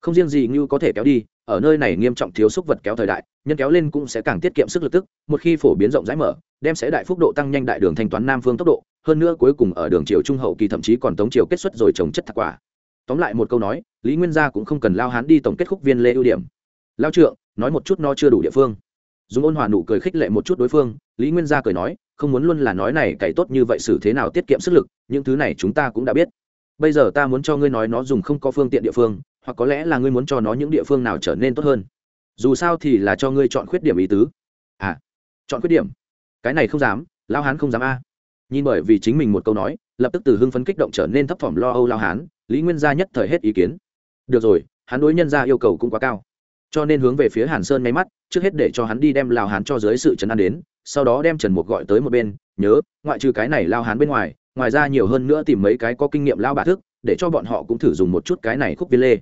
không riêng gì như có thể kéo đi, ở nơi này nghiêm trọng thiếu xúc vật kéo thời đại, nhân kéo lên cũng sẽ càng tiết kiệm sức lực tức, một khi phổ biến rộng rãi mở, đem sẽ đại phúc độ tăng nhanh đại đường thanh toán nam phương tốc độ, hơn nữa cuối cùng ở đường chiều trung hậu kỳ thậm chí còn tống chiều kết xuất rồi trồng chất thạc quả. Tóm lại một câu nói, lý nguyên gia cũng không cần lao hán đi tổng kết khúc viên lê ưu điểm. Lao trượng, nói một chút no chưa đủ địa phương. Dùng ôn hòa nụ cười khích lệ một chút đối phương, lý nguyên gia cười nói, không muốn luôn là nói này cày tốt như vậy xử thế nào tiết kiệm sức lực, những thứ này chúng ta cũng đã biết. Bây giờ ta muốn cho ngươi nói nó dùng không có phương tiện địa phương hoặc có lẽ là ngươi muốn cho nó những địa phương nào trở nên tốt hơn. Dù sao thì là cho ngươi chọn khuyết điểm ý tứ. À chọn khuyết điểm? Cái này không dám lao hán không dám a. Nhìn bởi vì chính mình một câu nói, lập tức từ hưng phấn kích động trở nên thấp thỏm lo âu lao hán, lý nguyên gia nhất thời hết ý kiến. Được rồi, hắn đối nhân gia yêu cầu cũng quá cao. Cho nên hướng về phía hàn sơn ngay mắt, trước hết để cho hắn đi đem lao hán cho dưới sự chấn an đến, sau đó đem trần mục gọi tới một bên, nhớ, ngoại trừ cái này lao hán bên ngoài ngoài ra nhiều hơn nữa tìm mấy cái có kinh nghiệm lao bà thức, để cho bọn họ cũng thử dùng một chút cái này khúc viên lê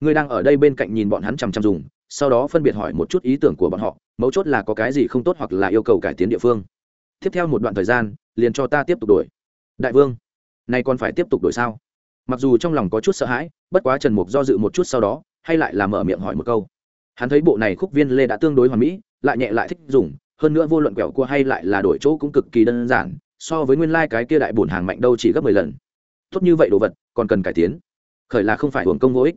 ngươi đang ở đây bên cạnh nhìn bọn hắn chằm chằm dùng, sau đó phân biệt hỏi một chút ý tưởng của bọn họ, mấu chốt là có cái gì không tốt hoặc là yêu cầu cải tiến địa phương. Tiếp theo một đoạn thời gian, liền cho ta tiếp tục đổi. Đại vương, nay còn phải tiếp tục đổi sao? Mặc dù trong lòng có chút sợ hãi, bất quá trần mục do dự một chút sau đó, hay lại là mở miệng hỏi một câu. Hắn thấy bộ này khúc viên lê đã tương đối hoàn mỹ, lại nhẹ lại thích dùng, hơn nữa vô luận quẹo cua hay lại là đổi chỗ cũng cực kỳ đơn giản, so với nguyên lai、like、cái kia đại bổn hàng mạnh đâu chỉ gấp mười lần. Tốt như vậy đồ vật, còn cần cải tiến. Khởi là không phải hưởng công vô ích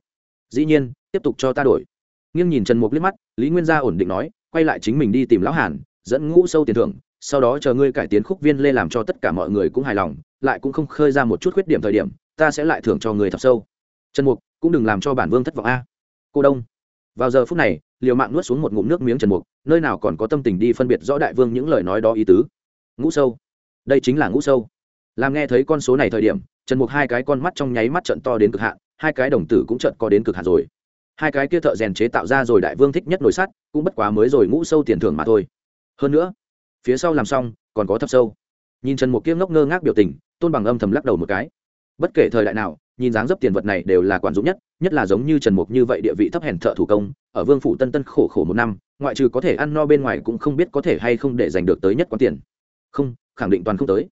dĩ nhiên, tiếp tục cho ta đổi. Nghiêng nhìn trần mục liếc mắt, lý nguyên gia ổn định nói, quay lại chính mình đi tìm lão hàn, dẫn ngũ sâu tiền thưởng, sau đó chờ ngươi cải tiến khúc viên lê làm cho tất cả mọi người cũng hài lòng, lại cũng không khơi ra một chút khuyết điểm thời điểm, ta sẽ lại thưởng cho người thật sâu. Trần mục, cũng đừng làm cho bản vương thất vọng a. À. Cô đông. Vào giờ phút này, liều mạng nuốt xuống một ngụm nước miếng trần mục, nơi nào còn có tâm tình đi phân biệt rõ đại vương những lời nói đó ý tứ. Ngũ sâu. Đây chính là ngũ sâu. Làm nghe thấy con số này thời điểm, trần mục hai cái con mắt trong nháy mắt trận to đến cực hạn hai cái đồng tử cũng chợt có đến cực hạn rồi. Hai cái kia thợ rèn chế tạo ra rồi đại vương thích nhất nồi sắt, cũng bất quá mới rồi ngũ sâu tiền thưởng mà thôi. Hơn nữa, phía sau làm xong, còn có thấp sâu. Nhìn trần một kiếp ngốc ngơ ngác biểu tình, tôn bằng âm thầm lắc đầu một cái. Bất kể thời đại nào, nhìn dáng dấp tiền vật này đều là quản dụng nhất nhất là giống như trần mục như vậy địa vị thấp hèn thợ thủ công, ở vương phủ tân tân khổ khổ một năm, ngoại trừ có thể ăn no bên ngoài cũng không biết có thể hay không để giành được tới nhất quán tiền. Không, khẳng định toàn không tới.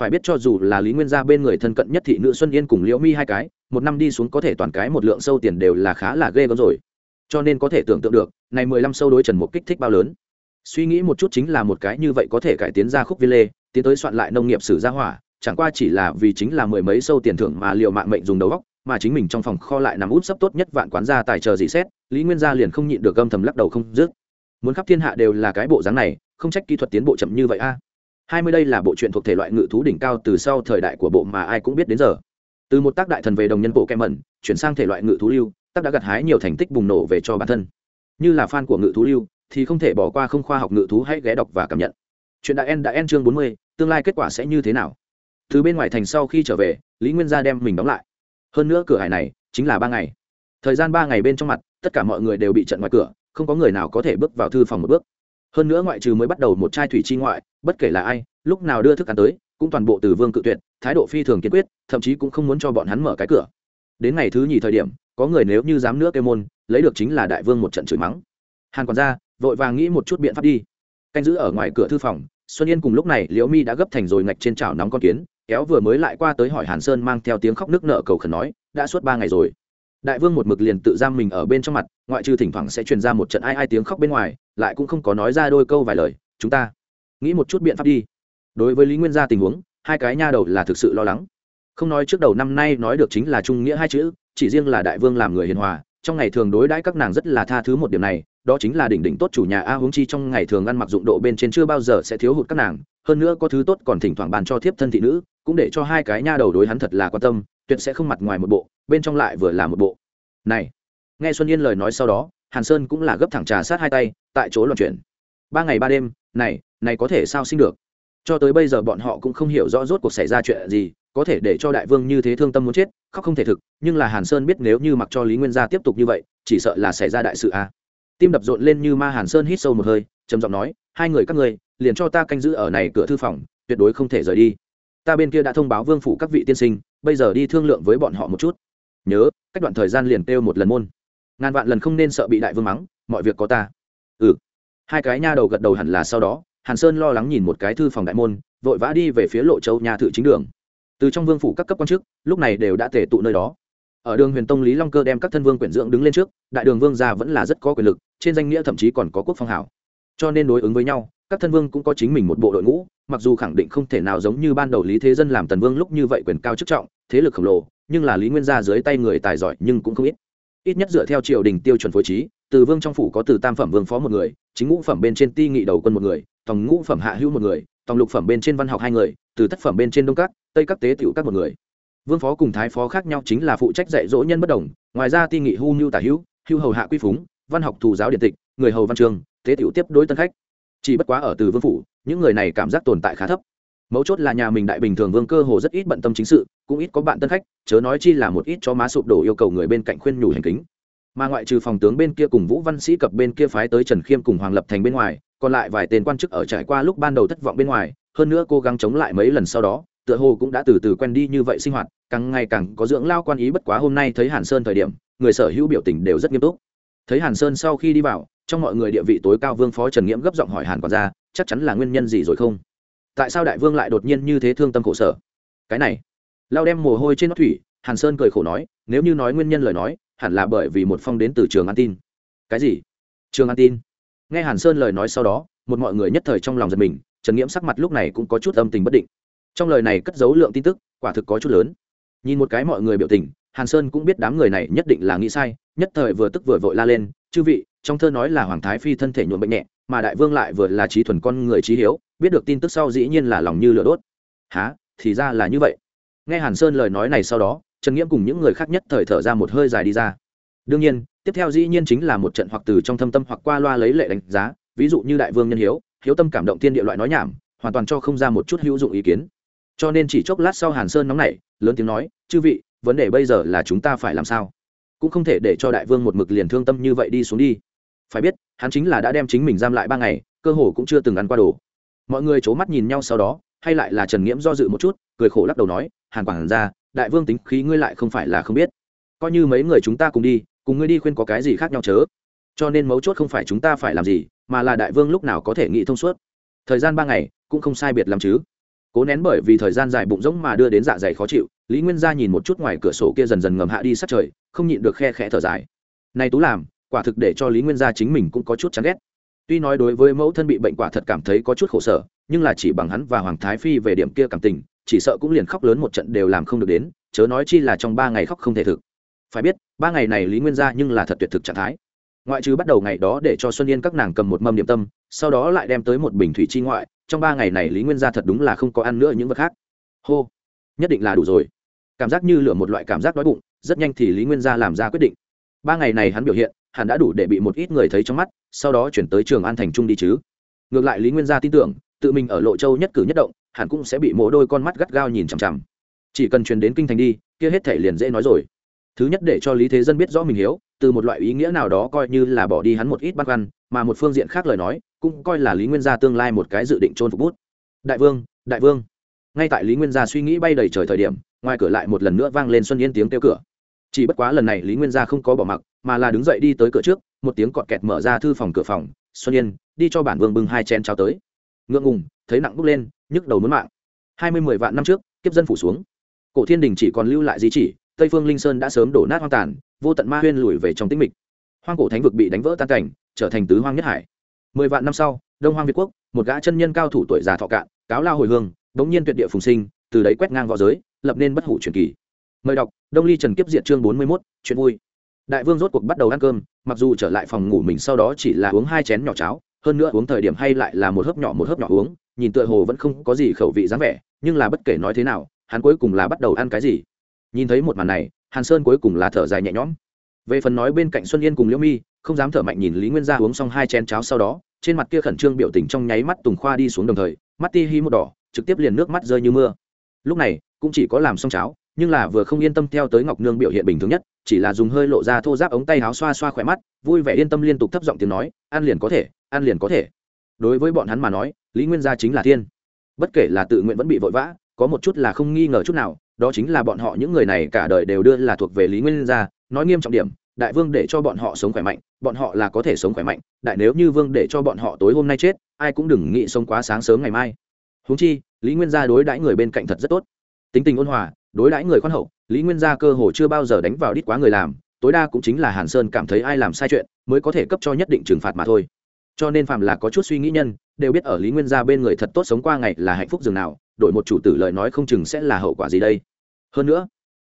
Phải biết cho dù là lý nguyên gia bên người thân cận nhất thị nữ xuân yên cùng liễu mi hai cái một năm đi xuống có thể toàn cái một lượng sâu tiền đều là khá là ghê gớm rồi. Cho nên có thể tưởng tượng được, này mười lăm sâu đối trần mục kích thích bao lớn. Suy nghĩ một chút chính là một cái như vậy có thể cải tiến ra khúc viên lê tiến tới soạn lại nông nghiệp sử gia hỏa, chẳng qua chỉ là vì chính là mười mấy sâu tiền thưởng mà liệu mạng mệnh dùng đầu góc mà chính mình trong phòng kho lại nằm út sấp tốt nhất vạn quán gia tài chờ dị xét, lý nguyên gia liền không nhịn được gâm thầm lắc đầu không dứt. Muốn khắp thiên hạ đều là cái bộ dáng này, không trách kỹ thuật tiến bộ chậm như vậy a. Hai mươi đây là bộ truyện thuộc thể loại ngự thú đỉnh cao từ sau thời đại của bộ mà ai cũng biết đến giờ từ một tác đại thần về đồng nhân bộ kem mẩn, chuyển sang thể loại ngự thú lưu, tác đã gặt hái nhiều thành tích bùng nổ về cho bản thân. Như là fan của ngự thú lưu, thì không thể bỏ qua không khoa học ngự thú hãy ghé đọc và cảm nhận. Chuyện đại en đã en chương bốn mươi, tương lai kết quả sẽ như thế nào? Từ bên ngoài thành sau khi trở về, lý nguyên gia đem mình đóng lại. Hơn nữa cửa hải này chính là ba ngày. Thời gian ba ngày bên trong mặt, tất cả mọi người đều bị trận ngoài cửa, không có người nào có thể bước vào thư phòng một bước. Hơn nữa ngoại trừ mới bắt đầu một chai thủy chi ngoại, bất kể là ai, lúc nào đưa thức ăn tới cũng toàn bộ từ vương cự tuyệt, thái độ phi thường kiên quyết, thậm chí cũng không muốn cho bọn hắn mở cái cửa. Đến ngày thứ nhì thời điểm, có người nếu như dám nữa kêu môn, lấy được chính là đại vương một trận chửi mắng. Hàn còn ra vội vàng nghĩ một chút biện pháp đi. Canh giữ ở ngoài cửa thư phòng, xuân yên cùng lúc này liễu mi đã gấp thành rồi ngạch trên chảo nóng con kiến, kéo vừa mới lại qua tới hỏi hàn sơn mang theo tiếng khóc nước nợ cầu khẩn nói, đã suốt ba ngày rồi. Đại vương một mực liền tự giam mình ở bên trong mặt, ngoại trừ thỉnh thoảng sẽ truyền ra một trận ai ai tiếng khóc bên ngoài, lại cũng không có nói ra đôi câu vài lời. Chúng ta, nghĩ một chút biện pháp đi đối với lý nguyên gia tình huống, hai cái nha đầu là thực sự lo lắng. Không nói trước đầu năm nay nói được chính là trung nghĩa hai chữ, chỉ riêng là đại vương làm người hiền hòa, trong ngày thường đối đãi các nàng rất là tha thứ một điểm này, đó chính là đỉnh đỉnh tốt chủ nhà a huống chi trong ngày thường ăn mặc dụng độ bên trên chưa bao giờ sẽ thiếu hụt các nàng, hơn nữa có thứ tốt còn thỉnh thoảng bàn cho thiếp thân thị nữ, cũng để cho hai cái nha đầu đối hắn thật là quan tâm, tuyệt sẽ không mặt ngoài một bộ, bên trong lại vừa là một bộ. Này, nghe xuân yên lời nói sau đó, hàn sơn cũng là gấp thẳng trà sát hai tay, tại chỗ loạn chuyển. Ba ngày ba đêm, này này có thể sao sinh được? Cho tới bây giờ bọn họ cũng không hiểu rõ rốt cuộc xảy ra chuyện gì, có thể để cho đại vương như thế thương tâm muốn chết, khóc không thể thực, nhưng là hàn sơn biết nếu như mặc cho lý nguyên gia tiếp tục như vậy, chỉ sợ là xảy ra đại sự a tim đập rộn lên như ma hàn sơn hít sâu một hơi, trầm giọng nói, hai người các ngươi, liền cho ta canh giữ ở này cửa thư phòng, tuyệt đối không thể rời đi. Ta bên kia đã thông báo vương phủ các vị tiên sinh, bây giờ đi thương lượng với bọn họ một chút. Nhớ, cách đoạn thời gian liền kêu một lần môn. Ngàn vạn lần không nên sợ bị đại vương mắng, mọi việc có ta. Ừ. Hai cái nha đầu gật đầu hẳn là sau đó hàn sơn lo lắng nhìn một cái thư phòng đại môn, vội vã đi về phía lộ châu nhà thự chính đường. Từ trong vương phủ các cấp quan chức, lúc này đều đã tề tụ nơi đó. Ở đường huyền tông lý long cơ đem các thân vương quyển dưỡng đứng lên trước, đại đường vương gia vẫn là rất có quyền lực, trên danh nghĩa thậm chí còn có quốc phong hảo. Cho nên đối ứng với nhau, các thân vương cũng có chính mình một bộ đội ngũ, mặc dù khẳng định không thể nào giống như ban đầu lý thế dân làm tần vương lúc như vậy quyền cao chức trọng, thế lực khổng lồ, nhưng là lý nguyên gia dưới tay người tài giỏi nhưng cũng không ít. Ít nhất dựa theo triều đình tiêu chuẩn phối trí từ vương trong phủ có từ tam phẩm vương phó một người, chính ngũ phẩm bên trên ti nghị đầu quân một người, tòng ngũ phẩm hạ hữu một người, tòng lục phẩm bên trên văn học hai người, từ thất phẩm bên trên đông các, tây các tế tiểu các một người. Vương phó cùng thái phó khác nhau chính là phụ trách dạy dỗ nhân bất đồng, ngoài ra ti nghị hưu mưu tả hữu hưu hầu hạ quy phúng, văn học thù giáo điện tịch, người hầu văn trường, tế tiểu tiếp đối tân khách. Chỉ bất quá ở từ vương phủ, những người này cảm giác tồn tại khá thấp. Mấu chốt là nhà mình đại bình thường vương cơ hồ rất ít bận tâm chính sự, cũng ít có bạn tân khách, chớ nói chi là một ít cho má sụp đổ yêu cầu người bên cạnh khuyên nhủ hành kính mà ngoại trừ phòng tướng bên kia cùng vũ văn sĩ cập bên kia phái tới trần khiêm cùng hoàng lập thành bên ngoài, còn lại vài tên quan chức ở trải qua lúc ban đầu thất vọng bên ngoài, hơn nữa cố gắng chống lại mấy lần sau đó, tựa hồ cũng đã từ từ quen đi như vậy sinh hoạt, càng ngày càng có dưỡng lao quan ý bất quá hôm nay thấy hàn sơn thời điểm, người sở hữu biểu tình đều rất nghiêm túc. Thấy hàn sơn sau khi đi vào, trong mọi người địa vị tối cao vương phó trần nghiễm gấp giọng hỏi hàn quản gia, chắc chắn là nguyên nhân gì rồi không? Tại sao đại vương lại đột nhiên như thế thương tâm khổ sở? Cái này. Lao đem mồ hôi trên nó thủy, hàn sơn cười khổ nói, nếu như nói nguyên nhân lời nói hẳn là bởi vì một phong đến từ trường an tin. Cái gì? Trường an tin. Nghe hàn sơn lời nói sau đó, một mọi người nhất thời trong lòng giật mình, trần nghiễm sắc mặt lúc này cũng có chút âm tình bất định. Trong lời này cất dấu lượng tin tức, quả thực có chút lớn. Nhìn một cái mọi người biểu tình, hàn sơn cũng biết đám người này nhất định là nghĩ sai, nhất thời vừa tức vừa vội la lên, chư vị, trong thơ nói là hoàng thái phi thân thể nhuộm bệnh nhẹ, mà đại vương lại vừa là trí thuần con người trí hiếu, biết được tin tức sau dĩ nhiên là lòng như lửa đốt. Há thì ra là như vậy. Nghe hàn sơn lời nói này sau đó trần nghiễm cùng những người khác nhất thời thở ra một hơi dài đi ra. Đương nhiên, tiếp theo dĩ nhiên chính là một trận hoặc từ trong thâm tâm hoặc qua loa lấy lệ đánh giá, ví dụ như đại vương nhân hiếu hiếu tâm cảm động thiên địa loại nói nhảm, hoàn toàn cho không ra một chút hữu dụng ý kiến. Cho nên chỉ chốc lát sau hàn sơn nóng nảy, lớn tiếng nói, chư vị, vấn đề bây giờ là chúng ta phải làm sao? Cũng không thể để cho đại vương một mực liền thương tâm như vậy đi xuống đi. Phải biết, hắn chính là đã đem chính mình giam lại ba ngày, cơ hồ cũng chưa từng ăn qua đồ. Mọi người c h ố mắt nhìn nhau sau đó, hay lại là trần nghiễm do dự một chút, cười khổ lắc đầu nói, hàn quản ra đại vương tính khí ngươi lại không phải là không biết. Coi như mấy người chúng ta cùng đi, cùng ngươi đi khuyên có cái gì khác nhau chớ? Cho nên mấu chốt không phải chúng ta phải làm gì, mà là đại vương lúc nào có thể nghĩ thông suốt. Thời gian ba ngày, cũng không sai biệt làm chứ. Cố nén bởi vì thời gian dài bụng rỗng mà đưa đến dạ dày khó chịu, lý nguyên gia nhìn một chút ngoài cửa sổ kia dần dần ngầm hạ đi sát trời, không nhịn được khe khẽ thở dài. Này tú làm, quả thực để cho lý nguyên gia chính mình cũng có chút chán ghét. Tuy nói đối với mẫu thân bị bệnh quả thật cảm thấy có chút khổ sở, nhưng là chỉ bằng hắn và hoàng thái phi về điểm kia cảm tình chỉ sợ cũng liền khóc lớn một trận đều làm không được đến, chớ nói chi là trong ba ngày khóc không thể thực. Phải biết, ba ngày này lý nguyên gia nhưng là thật tuyệt thực trạng thái. Ngoại trừ bắt đầu ngày đó để cho xuân yên các nàng cầm một mâm điểm tâm, sau đó lại đem tới một bình thủy chi ngoại, trong ba ngày này lý nguyên gia thật đúng là không có ăn nữa những vật khác. Hô, nhất định là đủ rồi. Cảm giác như lửa một loại cảm giác đói bụng, rất nhanh thì lý nguyên gia làm ra quyết định. Ba ngày này hắn biểu hiện hắn đã đủ để bị một ít người thấy trong mắt, sau đó chuyển tới trường an thành trung đi chứ. Ngược lại lý nguyên gia tin tưởng, tự mình ở lộ châu nhất cử nhất động hẳn cũng sẽ bị mổ đôi con mắt gắt gao nhìn chằm chằm. Chỉ cần truyền đến kinh thành đi, kia hết thể liền dễ nói rồi. Thứ nhất để cho lý thế dân biết rõ mình hiếu, từ một loại ý nghĩa nào đó coi như là bỏ đi hắn một ít băn khoăn, mà một phương diện khác lời nói, cũng coi là lý nguyên gia tương lai một cái dự định trôn phục bút. Đại vương đại vương. Ngay tại lý nguyên gia suy nghĩ bay đầy trời thời điểm, ngoài cửa lại một lần nữa vang lên xuân yên tiếng kêu cửa. Chỉ bất quá lần này lý nguyên gia không có bỏ mặc, mà là đứng dậy đi tới cửa trước, một tiếng cọt kẹt mở ra thư phòng cửa phòng, xuân yên, đi cho bản vương bưng hai chén cháo tới. Ngượng ngùng thấy nặng bốc lên, nhức đầu muốn mạng. Hai mươi mười vạn năm trước, kiếp dân phủ xuống. Cổ thiên đình chỉ còn lưu lại di chỉ, tây phương linh sơn đã sớm đổ nát hoang tàn, vô tận ma huyên lùi về trong tĩnh mịch. Hoang cổ thánh vực bị đánh vỡ tan cảnh, trở thành tứ hoang nhất hải. Mười vạn năm sau, đông hoang việt quốc, một gã chân nhân cao thủ tuổi già thọ cạn, cáo lao hồi hương, đống nhiên tuyệt địa phùng sinh, từ đấy quét ngang v õ giới, lập nên bất hủ truyền kỳ. Mời đọc, đông ly trần kiếp diện chương bốn mươi mốt, chuyện vui. Đại vương rốt cuộc bắt đầu ăn cơm, mặc dù trở lại phòng ngủ mình sau đó chỉ là uống hai chén nhỏ cháo hơn nữa uống thời điểm hay lại là một hớp nhỏ một hớp nhỏ uống, nhìn tựa hồ vẫn không có gì khẩu vị dáng vẻ, nhưng là bất kể nói thế nào, hắn cuối cùng là bắt đầu ăn cái gì? Nhìn thấy một màn này, hàn sơn cuối cùng là thở dài nhẹ nhõm. Về phần nói bên cạnh xuân yên cùng liễu mi, không dám thở mạnh nhìn lý nguyên gia uống xong hai chén cháo sau đó, trên mặt kia khẩn trương biểu tình trong nháy mắt tùng khoa đi xuống đồng thời, mắt ti hi một đỏ, trực tiếp liền nước mắt rơi như mưa. Lúc này, cũng chỉ có làm xong cháo nhưng là vừa không yên tâm theo tới ngọc nương biểu hiện bình thường nhất, chỉ là dùng hơi lộ ra thô giáp ống tay áo xoa xoa khỏe mắt, vui vẻ yên tâm liên tục thấp giọng tiếng nói, ăn liền có thể, ăn liền có thể. Đối với bọn hắn mà nói, lý nguyên gia chính là thiên. Bất kể là tự nguyện vẫn bị vội vã, có một chút là không nghi ngờ chút nào, đó chính là bọn họ những người này cả đời đều đưa là thuộc về lý nguyên gia, nói nghiêm trọng điểm, đại vương để cho bọn họ sống khỏe mạnh, bọn họ là có thể sống khỏe mạnh, đại nếu như vương để cho bọn họ tối hôm nay chết, ai cũng đừng nghĩ sống quá sáng sớm ngày mai. Húng chi, lý nguyên gia đối đãi người bên cạnh thật rất tốt. Tính tình ôn hòa đối đãi người khoan hậu, lý nguyên gia cơ hồ chưa bao giờ đánh vào đít quá người làm, tối đa cũng chính là hàn sơn cảm thấy ai làm sai chuyện, mới có thể cấp cho nhất định trừng phạt mà thôi. Cho nên phạm là có chút suy nghĩ nhân, đều biết ở lý nguyên gia bên người thật tốt sống qua ngày là hạnh phúc dường nào, đổi một chủ tử lời nói không chừng sẽ là hậu quả gì đây. Hơn nữa,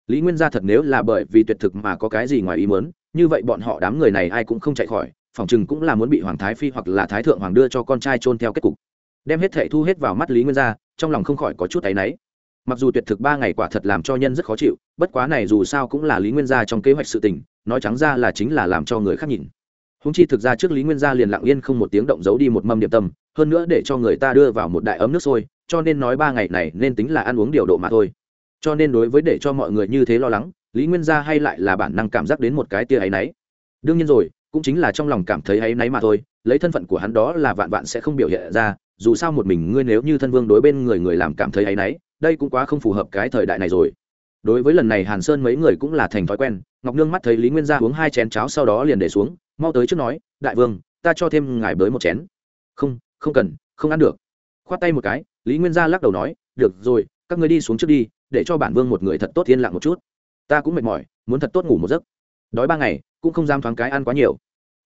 lý nguyên gia thật nếu là bởi vì tuyệt thực mà có cái gì ngoài ý muốn, như vậy bọn họ đám người này ai cũng không chạy khỏi, phòng chừng cũng là muốn bị hoàng thái phi hoặc là thái thượng hoàng đưa cho con trai trôn theo kết cục. Đem hết thệ thu hết vào mắt lý nguyên gia, trong lòng không khỏi có chút áy náy mặc dù tuyệt thực ba ngày quả thật làm cho nhân rất khó chịu, bất quá này dù sao cũng là lý nguyên gia trong kế hoạch sự tình, nói trắng ra là chính là làm cho người khác nhìn. Húng chi thực ra trước lý nguyên gia liền lặng yên không một tiếng động giấu đi một mâm điểm tâm, hơn nữa để cho người ta đưa vào một đại ấm nước sôi, cho nên nói ba ngày này nên tính là ăn uống điều độ mà thôi. Cho nên đối với để cho mọi người như thế lo lắng, lý nguyên gia hay lại là bản năng cảm giác đến một cái tia áy náy. Đương nhiên rồi, cũng chính là trong lòng cảm thấy áy náy mà thôi, lấy thân phận của hắn đó là vạn vạn sẽ không biểu hiện ra, dù sao một mình ngươi nếu như thân vương đối bên người người làm cảm thấy áy náy đây cũng quá không phù hợp cái thời đại này rồi. Đối với lần này hàn sơn mấy người cũng là thành thói quen, ngọc nương mắt thấy lý nguyên gia uống hai chén cháo sau đó liền để xuống, mau tới trước nói, đại vương, ta cho thêm ngài bới một chén. Không không cần, không ăn được. Khoát tay một cái, lý nguyên gia lắc đầu nói, được rồi, các ngươi đi xuống trước đi, để cho bản vương một người thật tốt yên lặng một chút. Ta cũng mệt mỏi, muốn thật tốt ngủ một giấc. Đói ba ngày, cũng không dám thoáng cái ăn quá nhiều.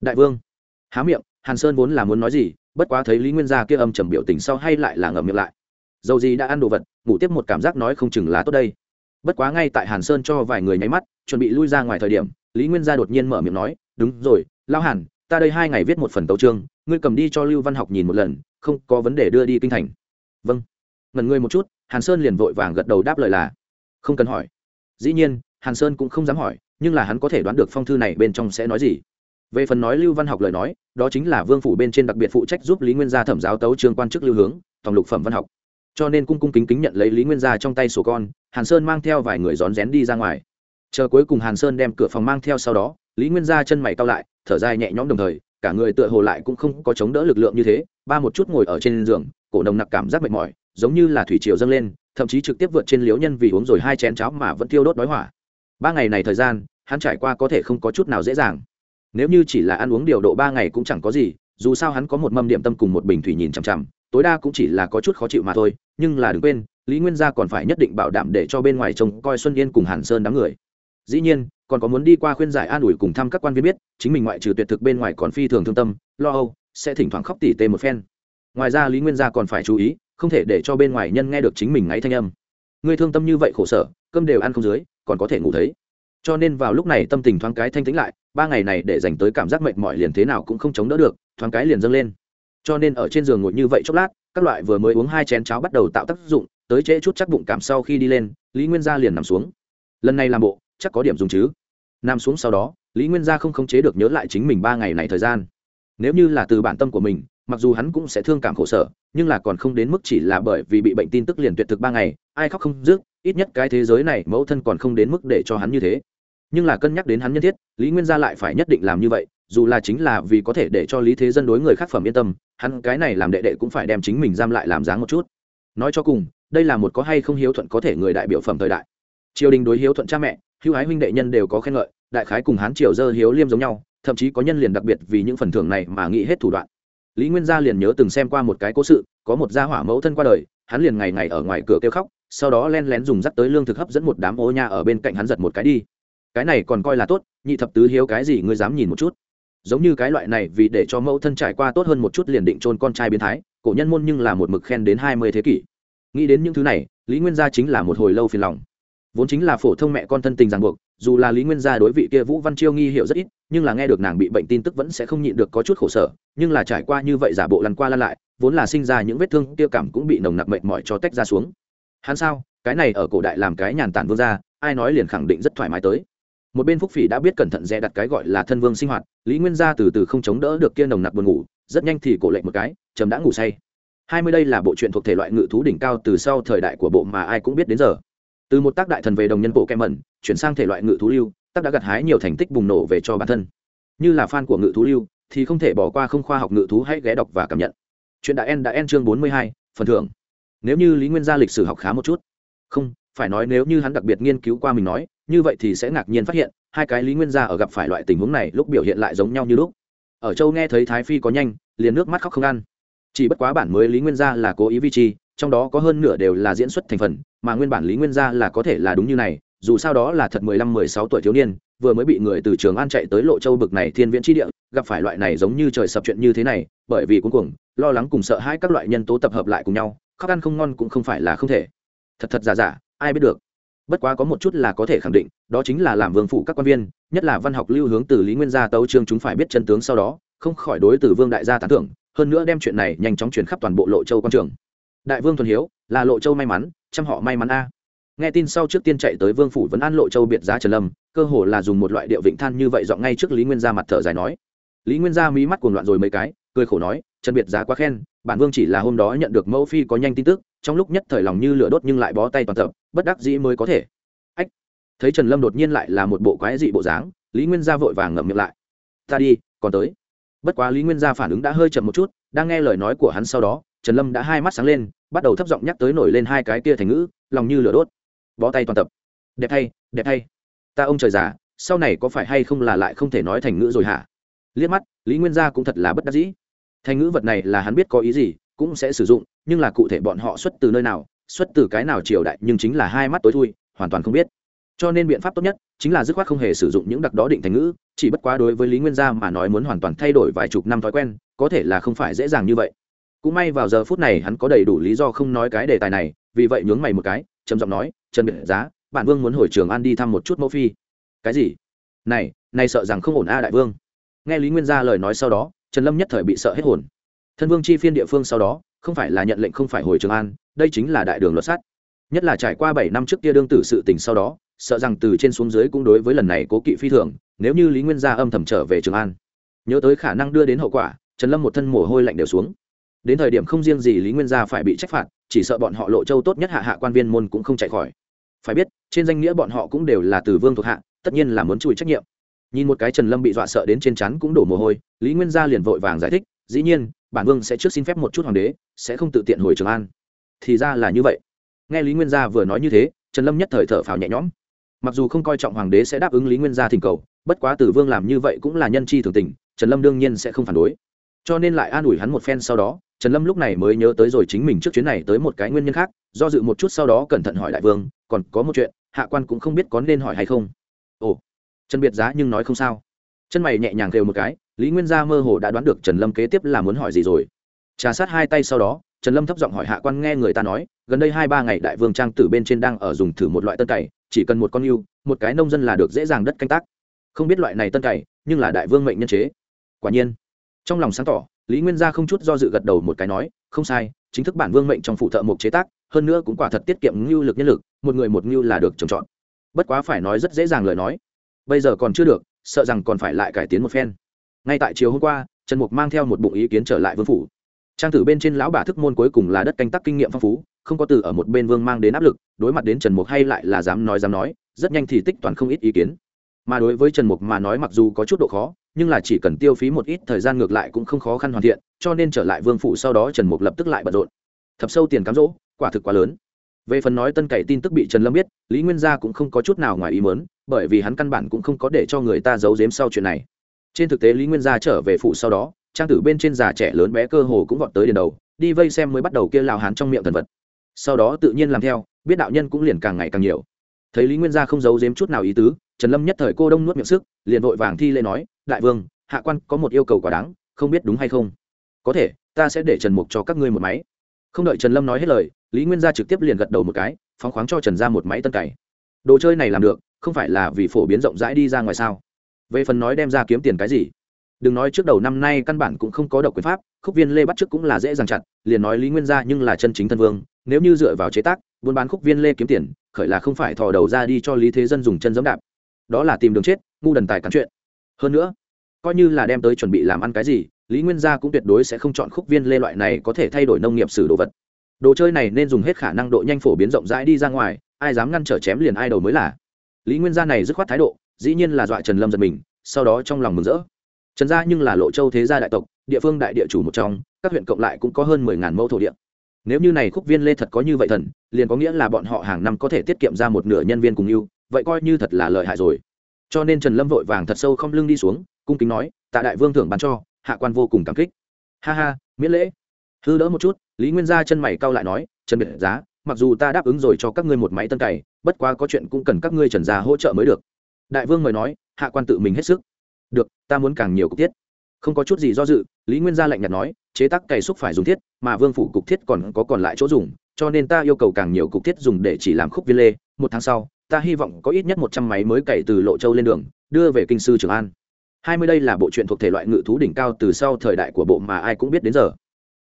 Đại vương. Há miệng, hàn sơn vốn là muốn nói gì, bất quá thấy lý nguyên gia kia âm trầm biểu tình sau hay lại là ngậm miệng lại dầu gì đã ăn đồ vật, ngủ tiếp một cảm giác nói không chừng là tốt đây. Bất quá ngay tại hàn sơn cho vài người nháy mắt, chuẩn bị lui ra ngoài thời điểm, lý nguyên gia đột nhiên mở miệng nói, đúng rồi lao hàn, ta đây hai ngày viết một phần tấu trương ngươi cầm đi cho lưu văn học nhìn một lần, không có vấn đề đưa đi kinh thành. Vâng. Ngần ngươi một chút, hàn sơn liền vội vàng gật đầu đáp lời là, không cần hỏi. Dĩ nhiên, hàn sơn cũng không dám hỏi, nhưng là hắn có thể đoán được phong thư này bên trong sẽ nói gì. Về phần nói lưu văn học lời nói, đó chính là vương phủ bên trên đặc biệt phụ trách giúp lý nguyên gia thẩm giáo tấu trương quan chức lưu hướng tổng lục phẩm văn học cho nên cung cung kính kính nhận lấy lý nguyên gia trong tay sổ con, hàn sơn mang theo vài người rón rén đi ra ngoài. Chờ cuối cùng hàn sơn đem cửa phòng mang theo sau đó, lý nguyên gia chân mày cao lại, thở dài nhẹ nhõm đồng thời, cả người tựa hồ lại cũng không có chống đỡ lực lượng như thế, ba một chút ngồi ở trên giường, cổ nồng nặc cảm giác mệt mỏi, giống như là thủy triều dâng lên, thậm chí trực tiếp vượt trên liếu nhân vì uống rồi hai chén cháo mà vẫn tiêu đốt đói hỏa. Ba ngày này thời gian, hắn trải qua có thể không có chút nào dễ dàng. Nếu như chỉ là ăn uống điều độ ba ngày cũng chẳng có gì dù sao hắn có một mâm điểm tâm cùng một bình thủy nhìn chằm chằm, tối đa cũng chỉ là có chút khó chịu mà thôi, nhưng là đừng quên, lý nguyên gia còn phải nhất định bảo đảm để cho bên ngoài trông coi xuân yên cùng hàn sơn đám người. Dĩ nhiên, còn có muốn đi qua khuyên giải an ủi cùng thăm các quan viên biết, chính mình ngoại trừ tuyệt thực bên ngoài còn phi thường thương tâm, lo âu, sẽ thỉnh thoảng khóc tỉ tê một phen. Ngoài ra lý nguyên gia còn phải chú ý, không thể để cho bên ngoài nhân nghe được chính mình ngáy thanh âm. Người thương tâm như vậy khổ sở, cơm đều ăn không dưới, còn có thể ngủ thấy. Cho nên vào lúc này tâm tình thoáng cái thanh tĩnh lại, ba ngày này để dành tới cảm giác mệt mỏi liền thế nào cũng không chống đỡ được thoáng cái liền dâng lên. Cho nên ở trên giường ngồi như vậy chốc lát, các loại vừa mới uống hai chén cháo bắt đầu tạo tác dụng, tới trễ chút chắc bụng cảm sau khi đi lên, lý nguyên gia liền nằm xuống. Lần này làm bộ, chắc có điểm dùng chứ. Nằm xuống sau đó, lý nguyên gia không khống chế được nhớ lại chính mình ba ngày này thời gian. Nếu như là từ bản tâm của mình, mặc dù hắn cũng sẽ thương cảm khổ sở, nhưng là còn không đến mức chỉ là bởi vì bị bệnh tin tức liền tuyệt thực ba ngày, ai khóc không dứt ít nhất cái thế giới này mẫu thân còn không đến mức để cho hắn như thế. Nhưng là cân nhắc đến hắn nhân thiết, lý nguyên gia lại phải nhất định làm như vậy dù là chính là vì có thể để cho lý thế dân đối người khác phẩm yên tâm, hắn cái này làm đệ đệ cũng phải đem chính mình giam lại làm dáng một chút. Nói cho cùng, đây là một có hay không hiếu thuận có thể người đại biểu phẩm thời đại. Triều đình đối hiếu thuận cha mẹ, hữu ái huynh đệ nhân đều có khen ngợi, đại khái cùng hán triều dơ hiếu liêm giống nhau, thậm chí có nhân liền đặc biệt vì những phần thưởng này mà nghĩ hết thủ đoạn. Lý nguyên gia liền nhớ từng xem qua một cái cố sự, có một gia hỏa mẫu thân qua đời, hắn liền ngày ngày ở ngoài cửa kêu khóc, sau đó len lén dùng dắt tới lương thực hấp dẫn một đám ô nha ở bên cạnh hắn giật một cái đi. Cái này còn coi là tốt, nhị thập tứ hiếu cái gì ngươi dám nhìn một chút giống như cái loại này vì để cho mẫu thân trải qua tốt hơn một chút liền định chôn con trai biến thái, cổ nhân môn nhưng là một mực khen đến hai mươi thế kỷ. Nghĩ đến những thứ này, lý nguyên gia chính là một hồi lâu phiền lòng. Vốn chính là phổ thông mẹ con thân tình ràng buộc, dù là lý nguyên gia đối vị kia vũ văn chiêu nghi hiệu rất ít, nhưng là nghe được nàng bị bệnh tin tức vẫn sẽ không nhịn được có chút khổ sở, nhưng là trải qua như vậy giả bộ lăn qua lăn lại, vốn là sinh ra những vết thương tiêu cảm cũng bị nồng nặc mệt mỏi cho tách ra xuống. Hắn sao? Cái này ở cổ đại làm cái nhàn tản vương gia, ai nói liền khẳng định rất thoải mái tới một bên phúc phỉ đã biết cẩn thận dè đặt cái gọi là thân vương sinh hoạt, lý nguyên gia từ từ không chống đỡ được kia nồng nặc buồn ngủ, rất nhanh thì cổ lệnh một cái chấm đã ngủ say. Hai mươi đây là bộ truyện thuộc thể loại ngự thú đỉnh cao từ sau thời đại của bộ mà ai cũng biết đến giờ. Từ một tác đại thần về đồng nhân bộ kem mẩn, chuyển sang thể loại ngự thú lưu, tác đã gặt hái nhiều thành tích bùng nổ về cho bản thân. Như là fan của ngự thú lưu, thì không thể bỏ qua không khoa học ngự thú hãy ghé đọc và cảm nhận. Chuyện đã en đã en chương bốn mươi hai, phần thưởng. Nếu như lý nguyên gia lịch sử học khá một chút. Không, phải nói nếu như hắn đặc biệt nghiên cứu qua mình nói như vậy thì sẽ ngạc nhiên phát hiện, hai cái lý nguyên gia ở gặp phải loại tình huống này lúc biểu hiện lại giống nhau như lúc. Ở châu nghe thấy thái phi có nhanh, liền nước mắt khóc không ăn. Chỉ bất quá bản mới lý nguyên gia là cố ý vi chi, trong đó có hơn nửa đều là diễn xuất thành phần, mà nguyên bản lý nguyên gia là có thể là đúng như này, dù sao đó là thật mười lăm, mười sáu tuổi thiếu niên, vừa mới bị người từ trường an chạy tới lộ châu bực này thiên viễn tri địa, gặp phải loại này giống như trời sập chuyện như thế này, bởi vì cuối cùng lo lắng cùng sợ hãi các loại nhân tố tập hợp lại cùng nhau, khóc ăn không ngon cũng không phải là không thể. Thật thật giả giả, ai biết được bất quá có một chút là có thể khẳng định, đó chính là làm vương phụ các quan viên, nhất là văn học lưu hướng từ lý nguyên gia tấu trương chúng phải biết chân tướng sau đó, không khỏi đối từ vương đại gia tán thưởng, hơn nữa đem chuyện này nhanh chóng chuyển khắp toàn bộ lộ châu quan trường. Đại vương thuần hiếu, là lộ châu may mắn, chăm họ may mắn a. Nghe tin sau trước tiên chạy tới vương phủ vấn an lộ châu biệt giá trần lâm, cơ hồ là dùng một loại điệu vịnh than như vậy dọn ngay trước lý nguyên gia mặt thở dài nói. Lý nguyên gia mí mắt cuồng loạn rồi mấy cái cười khổ nói, trần biệt giá quá khen, bản vương chỉ là hôm đó nhận được mẫu phi có nhanh tin tức, trong lúc nhất thời lòng như lửa đốt nhưng lại bó tay toàn tập, bất đắc dĩ mới có thể. Ách, thấy trần lâm đột nhiên lại là một bộ quái dị bộ dáng, lý nguyên gia vội vàng ngậm miệng lại. Ta đi, còn tới. Bất quá lý nguyên gia phản ứng đã hơi chậm một chút, đang nghe lời nói của hắn sau đó, trần lâm đã hai mắt sáng lên, bắt đầu thấp giọng nhắc tới nổi lên hai cái kia thành ngữ, lòng như lửa đốt. Bó tay toàn tập. Đẹp thay đẹp thay. Ta ông trời già, sau này có phải hay không là lại không thể nói thành ngữ rồi hả? Liếc mắt, lý nguyên gia cũng thật là bất đắc dĩ thành ngữ vật này là hắn biết có ý gì, cũng sẽ sử dụng, nhưng là cụ thể bọn họ xuất từ nơi nào, xuất từ cái nào triều đại, nhưng chính là hai mắt tối thui, hoàn toàn không biết. Cho nên biện pháp tốt nhất chính là dứt khoát không hề sử dụng những đặc đó định thành ngữ, chỉ bất quá đối với lý nguyên gia mà nói muốn hoàn toàn thay đổi vài chục năm thói quen, có thể là không phải dễ dàng như vậy. Cũng may vào giờ phút này hắn có đầy đủ lý do không nói cái đề tài này, vì vậy nhướng mày một cái, trầm giọng nói, trần biệt giá bản vương muốn hồi trường an đi thăm một chút mẫu phi. Cái gì? Này này sợ rằng không ổn a đại vương. Nghe lý nguyên gia lời nói sau đó trần lâm nhất thời bị sợ hết hồn. Thân vương chi phiên địa phương sau đó, không phải là nhận lệnh không phải hồi trường an, đây chính là đại đường luật sát. nhất là trải qua bảy năm trước kia đương tử sự tình sau đó, sợ rằng từ trên xuống dưới cũng đối với lần này cố kỵ phi thường, nếu như lý nguyên gia âm thầm trở về trường an. Nhớ tới khả năng đưa đến hậu quả, trần lâm một thân mồ hôi lạnh đều xuống. Đến thời điểm không riêng gì lý nguyên gia phải bị trách phạt, chỉ sợ bọn họ lộ châu tốt nhất hạ hạ quan viên môn cũng không chạy khỏi. Phải biết, trên danh nghĩa bọn họ cũng đều là từ vương thuộc hạ, tất nhiên là muốn chùi trách nhiệm nhìn một cái trần lâm bị dọa sợ đến trên chắn cũng đổ mồ hôi, lý nguyên gia liền vội vàng giải thích, dĩ nhiên, bản vương sẽ trước xin phép một chút hoàng đế, sẽ không tự tiện hồi trường an. Thì ra là như vậy. Nghe lý nguyên gia vừa nói như thế, trần lâm nhất thời thở phào nhẹ nhõm. Mặc dù không coi trọng hoàng đế sẽ đáp ứng lý nguyên gia thỉnh cầu, bất quá tử vương làm như vậy cũng là nhân chi thường tình, trần lâm đương nhiên sẽ không phản đối. Cho nên lại an ủi hắn một phen sau đó, trần lâm lúc này mới nhớ tới rồi chính mình trước chuyến này tới một cái nguyên nhân khác, do dự một chút sau đó cẩn thận hỏi đại vương, còn có một chuyện, hạ quan cũng không biết có nên hỏi hay không? Ồ trần biệt giá nhưng nói không sao. Chân mày nhẹ nhàng kêu một cái, lý nguyên gia mơ hồ đã đoán được trần lâm kế tiếp là muốn hỏi gì rồi. Trà sát hai tay sau đó, trần lâm thấp giọng hỏi hạ quan nghe người ta nói, gần đây hai ba ngày đại vương trang tử bên trên đang ở dùng thử một loại tân cày, chỉ cần một con yêu, một cái nông dân là được dễ dàng đất canh tác. Không biết loại này tân cày, nhưng là đại vương mệnh nhân chế. Quả nhiên, trong lòng sáng tỏ, lý nguyên gia không chút do dự gật đầu một cái nói, không sai, chính thức bản vương mệnh trong phụ thợ mục chế tác, hơn nữa cũng quả thật tiết kiệm ngưu lực nhân lực, một người một ngưu là được trồng trọt. Bất quá phải nói rất dễ dàng lời nói bây giờ còn chưa được, sợ rằng còn phải lại cải tiến một phen. Ngay tại chiều hôm qua, trần mục mang theo một bụng ý kiến trở lại vương phủ. Trang tử bên trên lão bà thức môn cuối cùng là đất canh tác kinh nghiệm phong phú, không có từ ở một bên vương mang đến áp lực, đối mặt đến trần mục hay lại là dám nói dám nói, rất nhanh thì tích toàn không ít ý kiến. Mà đối với trần mục mà nói mặc dù có chút độ khó, nhưng là chỉ cần tiêu phí một ít thời gian ngược lại cũng không khó khăn hoàn thiện, cho nên trở lại vương phủ sau đó trần mục lập tức lại bận rộn. Thập sâu tiền cám dỗ, quả thực quá lớn về phần nói tân cậy tin tức bị trần lâm biết, lý nguyên gia cũng không có chút nào ngoài ý mớn bởi vì hắn căn bản cũng không có để cho người ta giấu giếm sau chuyện này. Trên thực tế lý nguyên gia trở về phủ sau đó, trang tử bên trên già trẻ lớn bé cơ hồ cũng vọt tới đền đầu, đi vây xem mới bắt đầu kia lao hán trong miệng thần vật. Sau đó tự nhiên làm theo, biết đạo nhân cũng liền càng ngày càng nhiều. Thấy lý nguyên gia không giấu giếm chút nào ý tứ, trần lâm nhất thời cô đông nuốt miệng sức, liền vội vàng thi lễ nói, đại vương, hạ quan có một yêu cầu quá đáng, không biết đúng hay không? Có thể, ta sẽ để trần mục cho các ngươi một máy. Không đợi trần lâm nói hết lời lý nguyên gia trực tiếp liền gật đầu một cái, phóng khoáng cho trần ra một máy tân cày. Đồ chơi này làm được, không phải là vì phổ biến rộng rãi đi ra ngoài sao? Về phần nói đem ra kiếm tiền cái gì? Đừng nói trước đầu năm nay căn bản cũng không có độc quyền pháp, khúc viên lê bắt trước cũng là dễ dàng chặt, liền nói lý nguyên gia nhưng là chân chính thân vương, nếu như dựa vào chế tác, buôn bán khúc viên lê kiếm tiền, khởi là không phải thò đầu ra đi cho lý thế dân dùng chân giẫm đạp. Đó là tìm đường chết, ngu đần tài cắn chuyện. Hơn nữa, coi như là đem tới chuẩn bị làm ăn cái gì, lý nguyên gia cũng tuyệt đối sẽ không chọn khúc viên lê loại này có thể thay đổi nông nghiệp sử đồ vật đồ chơi này nên dùng hết khả năng độ nhanh phổ biến rộng rãi đi ra ngoài, ai dám ngăn trở chém liền ai đầu mới là. Lý nguyên gia này dứt khoát thái độ, dĩ nhiên là dọa trần lâm giật mình, sau đó trong lòng mừng rỡ. Trần gia nhưng là lộ châu thế gia đại tộc, địa phương đại địa chủ một trong, các huyện cộng lại cũng có hơn mười ngàn mẫu thổ địa. Nếu như này khúc viên lê thật có như vậy thần, liền có nghĩa là bọn họ hàng năm có thể tiết kiệm ra một nửa nhân viên cùng yêu vậy coi như thật là lợi hại rồi. Cho nên trần lâm vội vàng thật sâu không lưng đi xuống, cung kính nói, tạ đại vương thưởng bán cho, hạ quan vô cùng cảm kích. Ha ha, miễn lễ hư đỡ một chút, lý nguyên gia chân mày cau lại nói, trần biệt giá, mặc dù ta đáp ứng rồi cho các ngươi một máy tân cày, bất quá có chuyện cũng cần các ngươi trần gia hỗ trợ mới được. Đại vương mời nói, hạ quan tự mình hết sức. Được, ta muốn càng nhiều cục thiết. Không có chút gì do dự, lý nguyên gia lạnh nhạt nói, chế tác cày xúc phải dùng thiết, mà vương phủ cục thiết còn có còn lại chỗ dùng, cho nên ta yêu cầu càng nhiều cục thiết dùng để chỉ làm khúc viên lê. Một tháng sau, ta hy vọng có ít nhất một trăm máy mới cày từ lộ châu lên đường, đưa về kinh sư trường an. Hai mươi đây là bộ truyện thuộc thể loại ngự thú đỉnh cao từ sau thời đại của bộ mà ai cũng biết đến giờ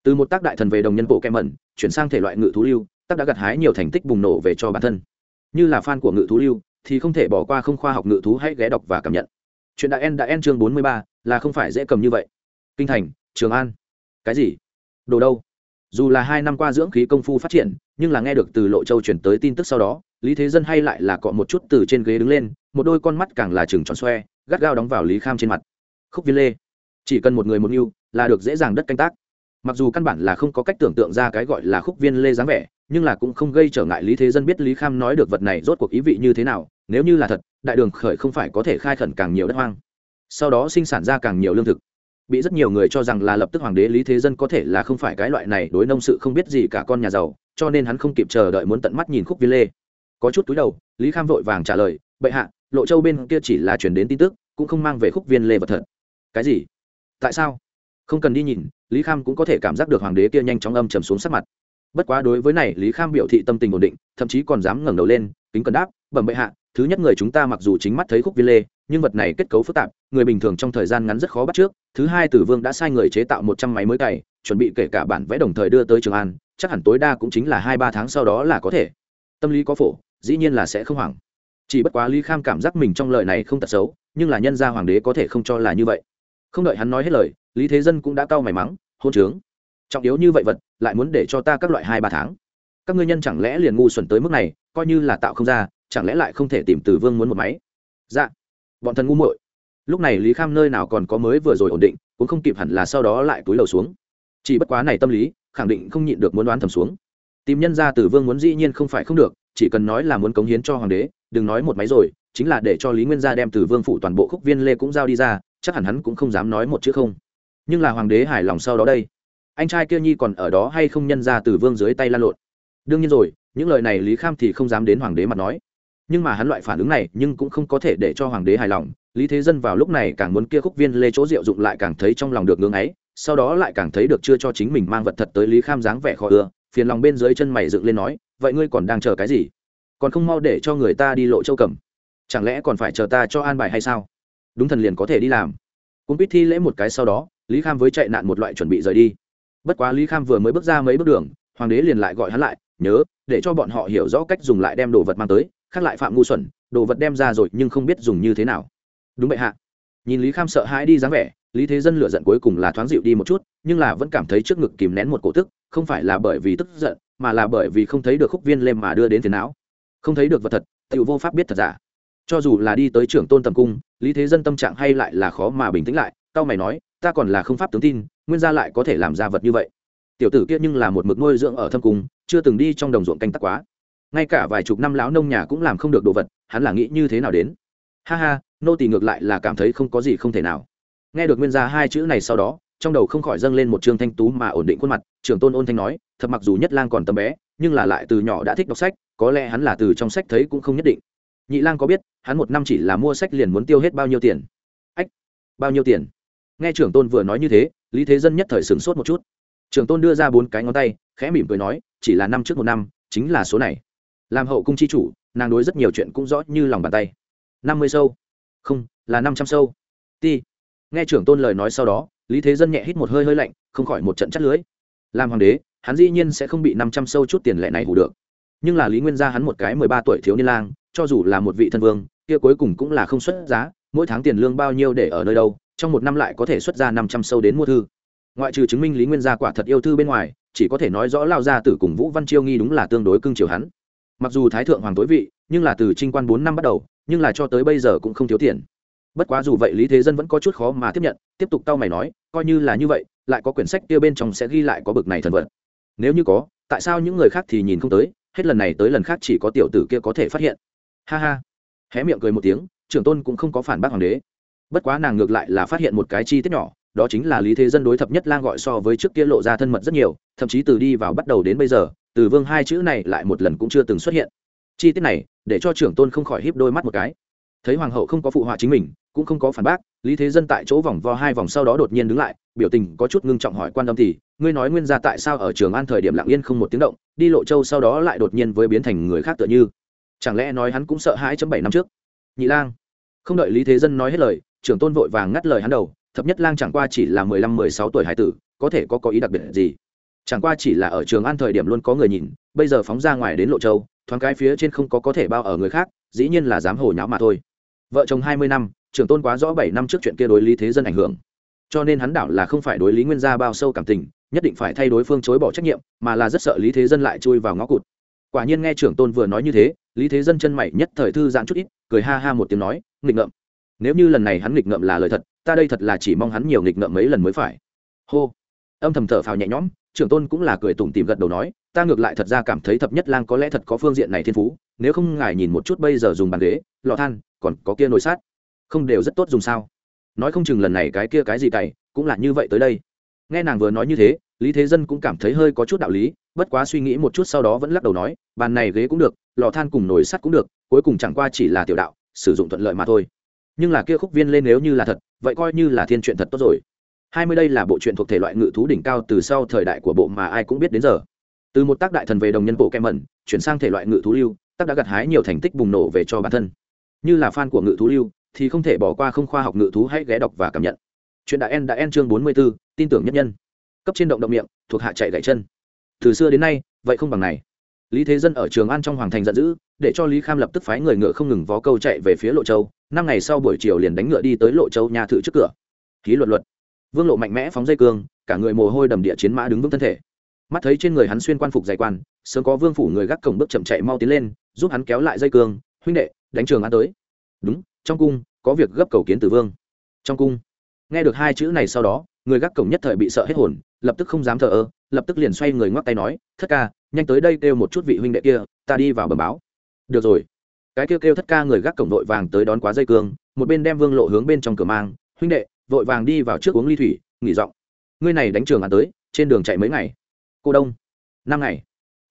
từ một tác đại thần về đồng nhân bộ kem mẩn, chuyển sang thể loại ngự thú lưu, tác đã gặt hái nhiều thành tích bùng nổ về cho bản thân. Như là fan của ngự thú lưu, thì không thể bỏ qua không khoa học ngự thú hãy ghé đọc và cảm nhận. Chuyện đại en đã en chương bốn mươi ba, là không phải dễ cầm như vậy. Kinh thành, trường an. Cái gì? Đồ đâu? Dù là hai năm qua dưỡng khí công phu phát triển, nhưng là nghe được từ lộ châu chuyển tới tin tức sau đó, lý thế dân hay lại là cọ một chút từ trên ghế đứng lên, một đôi con mắt càng là chừng tròn xoe, gắt gao đóng vào lý kham trên mặt. Khúc viên lê. Chỉ cần một người một mưu là được dễ dàng đất canh tác mặc dù căn bản là không có cách tưởng tượng ra cái gọi là khúc viên lê dáng vẻ, nhưng là cũng không gây trở ngại lý thế dân biết lý kham nói được vật này rốt cuộc ý vị như thế nào, nếu như là thật, đại đường khởi không phải có thể khai khẩn càng nhiều đất hoang. Sau đó sinh sản ra càng nhiều lương thực. Bị rất nhiều người cho rằng là lập tức hoàng đế lý thế dân có thể là không phải cái loại này đối nông sự không biết gì cả con nhà giàu, cho nên hắn không kịp chờ đợi muốn tận mắt nhìn khúc viên lê. Có chút túi đầu, lý kham vội vàng trả lời, bệ hạ, lộ châu bên kia chỉ là chuyển đến tin tức, cũng không mang về khúc viên lê vật thật. Cái gì? Tại sao? Không cần đi nhìn, lý kham cũng có thể cảm giác được hoàng đế kia nhanh chóng âm trầm xuống sắc mặt. Bất quá đối với này, lý kham biểu thị tâm tình ổn định, thậm chí còn dám ngẩng đầu lên, kính cần đáp, bẩm bệ hạ, thứ nhất người chúng ta mặc dù chính mắt thấy khúc viên lê, nhưng vật này kết cấu phức tạp, người bình thường trong thời gian ngắn rất khó bắt trước. Thứ hai tử vương đã sai người chế tạo một trăm máy mới cày, chuẩn bị kể cả bản vẽ đồng thời đưa tới trường an, chắc hẳn tối đa cũng chính là hai ba tháng sau đó là có thể. Tâm lý có phổ, dĩ nhiên là sẽ không hoảng. Chỉ bất quá lý kham cảm giác mình trong lời này không tật xấu, nhưng là nhân gia hoàng đế có thể không cho là như vậy. Không đợi hắn nói hết lời lý thế dân cũng đã cau mày mắng, hôn trướng. Trọng yếu như vậy vật, lại muốn để cho ta các loại hai ba tháng. Các ngươi nhân chẳng lẽ liền ngu xuẩn tới mức này, coi như là tạo không ra, chẳng lẽ lại không thể tìm từ vương muốn một máy? Dạ. Bọn thần ngu muội. Lúc này lý kham nơi nào còn có mới vừa rồi ổn định, cũng không kịp hẳn là sau đó lại túi lầu xuống. Chỉ bất quá này tâm lý, khẳng định không nhịn được muốn đoán thầm xuống. Tìm nhân ra từ vương muốn dĩ nhiên không phải không được, chỉ cần nói là muốn cống hiến cho hoàng đế, đừng nói một máy rồi, chính là để cho lý nguyên gia đem từ vương phủ toàn bộ khúc viên lê cũng giao đi ra, chắc hẳn hắn cũng không dám nói một chữ không nhưng là hoàng đế hài lòng sau đó đây. Anh trai kia nhi còn ở đó hay không nhân ra từ vương dưới tay lan lộn? Đương nhiên rồi, những lời này lý kham thì không dám đến hoàng đế mặt nói. Nhưng mà hắn loại phản ứng này nhưng cũng không có thể để cho hoàng đế hài lòng. Lý thế dân vào lúc này càng muốn kia khúc viên lê chỗ diệu dụng lại càng thấy trong lòng được ngưng ấy, sau đó lại càng thấy được chưa cho chính mình mang vật thật tới lý kham dáng vẻ khó ưa, phiền lòng bên dưới chân mày dựng lên nói, vậy ngươi còn đang chờ cái gì? Còn không mau để cho người ta đi lộ châu cầm. Chẳng lẽ còn phải chờ ta cho an bài hay sao? Đúng thần liền có thể đi làm. Cũng biết thi lễ một cái sau đó lý kham với chạy nạn một loại chuẩn bị rời đi. Bất quá lý kham vừa mới bước ra mấy bước đường, hoàng đế liền lại gọi hắn lại, nhớ, để cho bọn họ hiểu rõ cách dùng lại đem đồ vật mang tới, khác lại phạm ngu xuẩn, đồ vật đem ra rồi nhưng không biết dùng như thế nào. Đúng vậy hạ. Nhìn lý kham sợ hãi đi dáng vẻ, lý thế dân lựa giận cuối cùng là thoáng dịu đi một chút, nhưng là vẫn cảm thấy trước ngực kìm nén một cổ tức, không phải là bởi vì tức giận, mà là bởi vì không thấy được khúc viên lêm mà đưa đến tiền não. Không thấy được vật thật tự vô pháp biết thật giả. Cho dù là đi tới trưởng tôn tầm cung, lý thế dân tâm trạng hay lại là khó mà bình tĩnh lại tao mày nói ta còn là không pháp tướng tin, nguyên gia lại có thể làm ra vật như vậy. Tiểu tử kia nhưng là một mực nuôi dưỡng ở thâm cung, chưa từng đi trong đồng ruộng canh tắc quá. Ngay cả vài chục năm lão nông nhà cũng làm không được đồ vật, hắn là nghĩ như thế nào đến? Ha ha, nô tỳ ngược lại là cảm thấy không có gì không thể nào. Nghe được nguyên gia hai chữ này sau đó, trong đầu không khỏi dâng lên một trương thanh tú mà ổn định khuôn mặt, trưởng tôn ôn thanh nói, thật mặc dù nhất lang còn tầm bé, nhưng là lại từ nhỏ đã thích đọc sách, có lẽ hắn là từ trong sách thấy cũng không nhất định. Nhị lang có biết, hắn một năm chỉ là mua sách liền muốn tiêu hết bao nhiêu tiền? Ách, bao nhiêu tiền? Nghe trưởng tôn vừa nói như thế, lý thế dân nhất thời sửng sốt một chút. Trưởng tôn đưa ra bốn cái ngón tay, khẽ mỉm cười nói, chỉ là năm trước một năm, chính là số này. Làm hậu cung chi chủ, nàng đối rất nhiều chuyện cũng rõ như lòng bàn tay. Năm mươi sâu. Không, là năm trăm sâu. Ti. Nghe trưởng tôn lời nói sau đó, lý thế dân nhẹ hít một hơi hơi lạnh, không khỏi một trận chắt lưới. Làm hoàng đế, hắn dĩ nhiên sẽ không bị năm trăm sâu chút tiền lệ này hủ được. Nhưng là lý nguyên gia hắn một cái mười ba tuổi thiếu niên lang, cho dù là một vị thân vương, kia cuối cùng cũng là không xuất giá, mỗi tháng tiền lương bao nhiêu để ở nơi đâu trong một năm lại có thể xuất ra năm trăm sâu đến mua thư. Ngoại trừ chứng minh lý nguyên gia quả thật yêu thư bên ngoài, chỉ có thể nói rõ lao gia tử cùng vũ văn chiêu nghi đúng là tương đối cưng chiều hắn. Mặc dù thái thượng hoàng tối vị, nhưng là từ trinh quan bốn năm bắt đầu, nhưng là cho tới bây giờ cũng không thiếu tiền. Bất quá dù vậy lý thế dân vẫn có chút khó mà tiếp nhận, tiếp tục tao mày nói, coi như là như vậy, lại có quyển sách kia bên trong sẽ ghi lại có bực này thần vật. Nếu như có, tại sao những người khác thì nhìn không tới, hết lần này tới lần khác chỉ có tiểu tử kia có thể phát hiện. Ha ha. Hé miệng cười một tiếng, trưởng tôn cũng không có phản bác hoàng đế bất quá nàng ngược lại là phát hiện một cái chi tiết nhỏ, đó chính là lý thế dân đối thập nhất lang gọi so với trước kia lộ ra thân mật rất nhiều, thậm chí từ đi vào bắt đầu đến bây giờ, từ vương hai chữ này lại một lần cũng chưa từng xuất hiện. Chi tiết này, để cho trưởng tôn không khỏi híp đôi mắt một cái. Thấy hoàng hậu không có phụ họa chính mình, cũng không có phản bác, lý thế dân tại chỗ vòng vo hai vòng sau đó đột nhiên đứng lại, biểu tình có chút ngưng trọng hỏi quan tâm thì, ngươi nói nguyên ra tại sao ở trường an thời điểm lặng yên không một tiếng động, đi lộ châu sau đó lại đột nhiên với biến thành người khác tựa như? Chẳng lẽ nói hắn cũng sợ hãi chấm bảy năm trước? Nhị lang. Không đợi lý thế dân nói hết lời trưởng tôn vội vàng ngắt lời hắn đầu, thập nhất lang chẳng qua chỉ là mười lăm, mười sáu tuổi hải tử, có thể có có ý đặc biệt gì? Chẳng qua chỉ là ở trường an thời điểm luôn có người nhìn, bây giờ phóng ra ngoài đến lộ châu, thoáng cái phía trên không có có thể bao ở người khác, dĩ nhiên là dám hồ nháo mà thôi. Vợ chồng hai mươi năm, trưởng tôn quá rõ bảy năm trước chuyện kia đối lý thế dân ảnh hưởng. Cho nên hắn đảo là không phải đối lý nguyên gia bao sâu cảm tình, nhất định phải thay đối phương chối bỏ trách nhiệm, mà là rất sợ lý thế dân lại chui vào ngõ cụt. Quả nhiên nghe trưởng tôn vừa nói như thế, lý thế dân chân mày nhất thời thư giãn chút ít, cười ha ha một tiếng nói, nghịch ngợm nếu như lần này hắn nghịch ngợm là lời thật, ta đây thật là chỉ mong hắn nhiều nghịch ngợm mấy lần mới phải. Hô. Âm thầm thở phào nhẹ nhõm, trưởng tôn cũng là cười tủm tìm gật đầu nói, ta ngược lại thật ra cảm thấy thập nhất lang có lẽ thật có phương diện này thiên phú, nếu không ngài nhìn một chút bây giờ dùng bàn ghế lò than, còn có kia nồi sát không đều rất tốt dùng sao? Nói không chừng lần này cái kia cái gì cày, cũng là như vậy tới đây. Nghe nàng vừa nói như thế, lý thế dân cũng cảm thấy hơi có chút đạo lý, bất quá suy nghĩ một chút sau đó vẫn lắc đầu nói, bàn này ghế cũng được lò than cùng nồi sắt cũng được, cuối cùng chẳng qua chỉ là tiểu đạo, sử dụng thuận lợi mà thôi nhưng là kia khúc viên lên nếu như là thật vậy coi như là thiên truyện thật tốt rồi. Hai mươi đây là bộ truyện thuộc thể loại ngự thú đỉnh cao từ sau thời đại của bộ mà ai cũng biết đến giờ. Từ một tác đại thần về đồng nhân bộ kem mẩn chuyển sang thể loại ngự thú lưu tác đã gặt hái nhiều thành tích bùng nổ về cho bản thân. Như là fan của ngự thú lưu thì không thể bỏ qua không khoa học ngự thú hãy ghé đọc và cảm nhận. Chuyện đã en đã en chương bốn mươi 44, tin tưởng nhất nhân. Cấp trên động động miệng thuộc hạ chạy gãy chân. Từ xưa đến nay vậy không bằng này. Lý thế dân ở trường an trong hoàng thành giận dữ để cho lý kham lập tức phái người ngựa không ngừng vó câu chạy về phía lộ châu. Năm ngày sau buổi chiều liền đánh ngựa đi tới lộ châu nhà thự trước cửa. Ký luật luật. Vương lộ mạnh mẽ phóng dây cương, cả người mồ hôi đầm địa chiến mã đứng vững thân thể. Mắt thấy trên người hắn xuyên quan phục dày quan, sớm có vương phủ người gác cổng bước chậm chạy mau tiến lên, giúp hắn kéo lại dây cương. Huynh đệ, đánh trường an tới. Đúng, trong cung, có việc gấp cầu kiến từ vương. Trong cung. Nghe được hai chữ này sau đó, người gác cổng nhất thời bị sợ hết hồn, lập tức không dám thờ ơ, lập tức liền xoay người ngoắc tay nói, thất ca, nhanh tới đây kêu một chút vị huynh đệ kia, ta đi vào bờ báo được rồi. Cái kêu kêu thất ca người gác cổng vội vàng tới đón quá dây cương, một bên đem vương lộ hướng bên trong cửa mang, huynh đệ, vội vàng đi vào trước uống ly thủy, nghỉ giọng. Ngươi này đánh trường ăn tới, trên đường chạy mấy ngày? Cô đông. Năm ngày.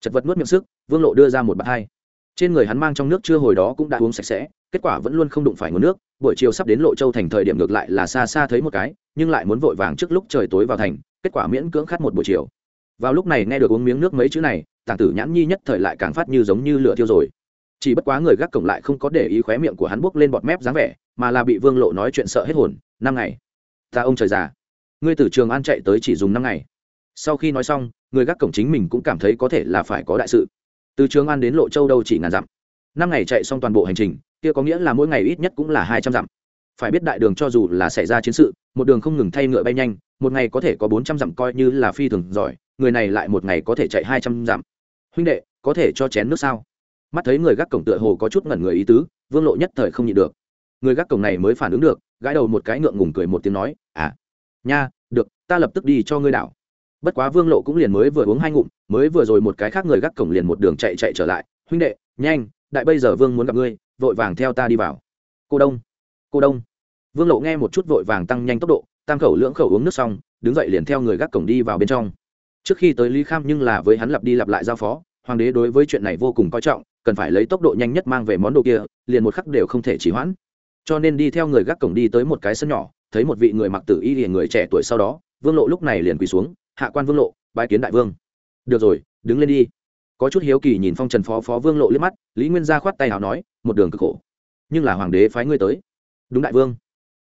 Chật vật nuốt miệng sức, vương lộ đưa ra một bạt hai. Trên người hắn mang trong nước chưa hồi đó cũng đã uống sạch sẽ, kết quả vẫn luôn không đụng phải nguồn nước, buổi chiều sắp đến lộ châu thành thời điểm ngược lại là xa xa thấy một cái, nhưng lại muốn vội vàng trước lúc trời tối vào thành, kết quả miễn cưỡng khát một buổi chiều. Vào lúc này nghe được uống miếng nước mấy chữ này, tàng tử nhãn nhi nhất thời lại càng phát như giống như lửa thiêu rồi chỉ bất quá người gác cổng lại không có để ý khóe miệng của hắn buốc lên bọt mép dáng vẻ, mà là bị vương lộ nói chuyện sợ hết hồn, năm ngày. Ta ông trời già. Ngươi từ trường an chạy tới chỉ dùng năm ngày. Sau khi nói xong, người gác cổng chính mình cũng cảm thấy có thể là phải có đại sự. Từ trường an đến lộ châu đâu chỉ ngàn dặm. Năm ngày chạy xong toàn bộ hành trình, kia có nghĩa là mỗi ngày ít nhất cũng là hai trăm dặm. Phải biết đại đường cho dù là xảy ra chiến sự, một đường không ngừng thay ngựa bay nhanh, một ngày có thể có bốn trăm dặm coi như là phi thường giỏi, người này lại một ngày có thể chạy hai trăm dặm. Huynh đệ, có thể cho chén nước sao? Mắt thấy người gác cổng tựa hồ có chút ngẩn người ý tứ, vương lộ nhất thời không nhịn được. Người gác cổng này mới phản ứng được, gãi đầu một cái ngượng ngùng cười một tiếng nói à nha, được, ta lập tức đi cho ngươi đảo. Bất quá vương lộ cũng liền mới vừa uống hai ngụm, mới vừa rồi một cái khác người gác cổng liền một đường chạy chạy trở lại, huynh đệ, nhanh, đại bây giờ vương muốn gặp ngươi, vội vàng theo ta đi vào. Cô đông cô đông. Vương lộ nghe một chút vội vàng tăng nhanh tốc độ, tam khẩu lưỡng khẩu uống nước xong, đứng dậy liền theo người gác cổng đi vào bên trong. Trước khi tới lý kham nhưng là với hắn lặp đi lặp lại giao phó hoàng đế đối với chuyện này vô cùng coi trọng, cần phải lấy tốc độ nhanh nhất mang về món đồ kia, liền một khắc đều không thể chỉ hoãn. Cho nên đi theo người gác cổng đi tới một cái sân nhỏ, thấy một vị người mặc tử y liền người trẻ tuổi sau đó, vương lộ lúc này liền quỳ xuống, hạ quan vương lộ, bái kiến đại vương. Được rồi, đứng lên đi. Có chút hiếu kỳ nhìn phong trần phó phó vương lộ liếc mắt, lý nguyên gia khoát tay nào nói, một đường cực khổ, nhưng là hoàng đế phái ngươi tới. Đúng đại vương.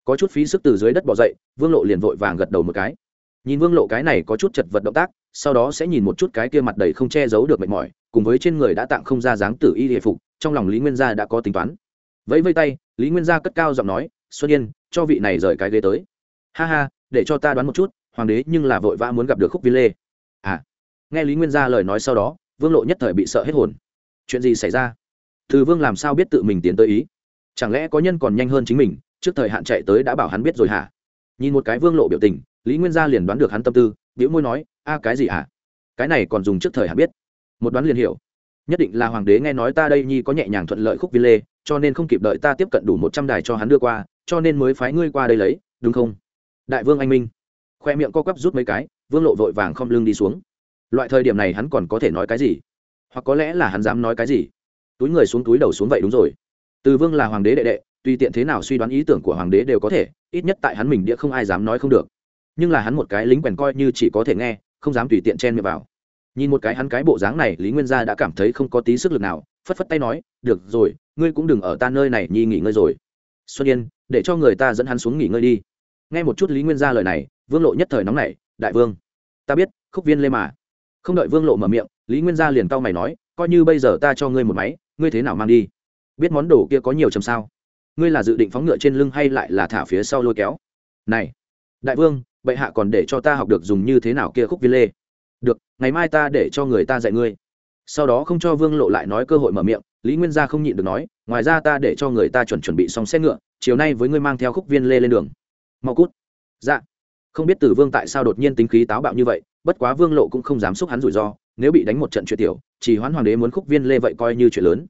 Có chút phí sức từ dưới đất bỏ dậy, vương lộ liền vội vàng gật đầu một cái. Nhìn vương lộ cái này có chút chật vật động tác sau đó sẽ nhìn một chút cái kia mặt đầy không che giấu được mệt mỏi, cùng với trên người đã tạng không ra dáng tử y hệ phục, trong lòng lý nguyên gia đã có tính toán. Vẫy vây tay, lý nguyên gia cất cao giọng nói, xuân yên, cho vị này rời cái ghế tới. Ha ha, để cho ta đoán một chút, hoàng đế nhưng là vội vã muốn gặp được khúc vi lê. À. Nghe lý nguyên gia lời nói sau đó, vương lộ nhất thời bị sợ hết hồn. Chuyện gì xảy ra? Từ vương làm sao biết tự mình tiến tới ý? Chẳng lẽ có nhân còn nhanh hơn chính mình, trước thời hạn chạy tới đã bảo hắn biết rồi hả? Nhìn một cái vương lộ biểu tình, lý nguyên gia liền đoán được hắn tâm tư biểu môi nói a cái gì hả? Cái này còn dùng trước thời hả biết. Một đoán liền hiểu. Nhất định là hoàng đế nghe nói ta đây nhi có nhẹ nhàng thuận lợi khúc viên lê, cho nên không kịp đợi ta tiếp cận đủ một trăm đài cho hắn đưa qua, cho nên mới phái ngươi qua đây lấy, đúng không? Đại vương anh minh. Khoe miệng co quắp rút mấy cái, vương lộ vội vàng không lưng đi xuống. Loại thời điểm này hắn còn có thể nói cái gì? Hoặc có lẽ là hắn dám nói cái gì? Túi người xuống túi đầu xuống vậy đúng rồi. Từ vương là hoàng đế đệ đệ, tùy tiện thế nào suy đoán ý tưởng của hoàng đế đều có thể, ít nhất tại hắn mình đĩa không ai dám nói không được. Nhưng là hắn một cái lính quèn coi như chỉ có thể nghe không dám tùy tiện chen miệng vào. Nhìn một cái hắn cái bộ dáng này, lý nguyên gia đã cảm thấy không có tí sức lực nào, phất phất tay nói, được rồi, ngươi cũng đừng ở ta nơi này nhi nghỉ ngơi rồi. Xuân yên, để cho người ta dẫn hắn xuống nghỉ ngơi đi. Nghe một chút lý nguyên gia lời này, vương lộ nhất thời nóng nảy, đại vương, ta biết, khúc viên lê mà. Không đợi vương lộ mở miệng, lý nguyên gia liền cau mày nói, coi như bây giờ ta cho ngươi một máy, ngươi thế nào mang đi? Biết món đồ kia có nhiều chầm sao? Ngươi là dự định phóng ngựa trên lưng hay lại là thả phía sau lôi kéo? Này, đại vương bệ hạ còn để cho ta học được dùng như thế nào kia khúc viên lê. Được, ngày mai ta để cho người ta dạy ngươi. Sau đó không cho vương lộ lại nói cơ hội mở miệng, lý nguyên gia không nhịn được nói, ngoài ra ta để cho người ta chuẩn chuẩn bị xong xe ngựa, chiều nay với ngươi mang theo khúc viên lê lên đường. Mau cút. Dạ. Không biết tử vương tại sao đột nhiên tính khí táo bạo như vậy, bất quá vương lộ cũng không dám xúc hắn rủi ro, nếu bị đánh một trận chuyện tiểu, chỉ hoãn hoàng đế muốn khúc viên lê vậy coi như chuyện lớn.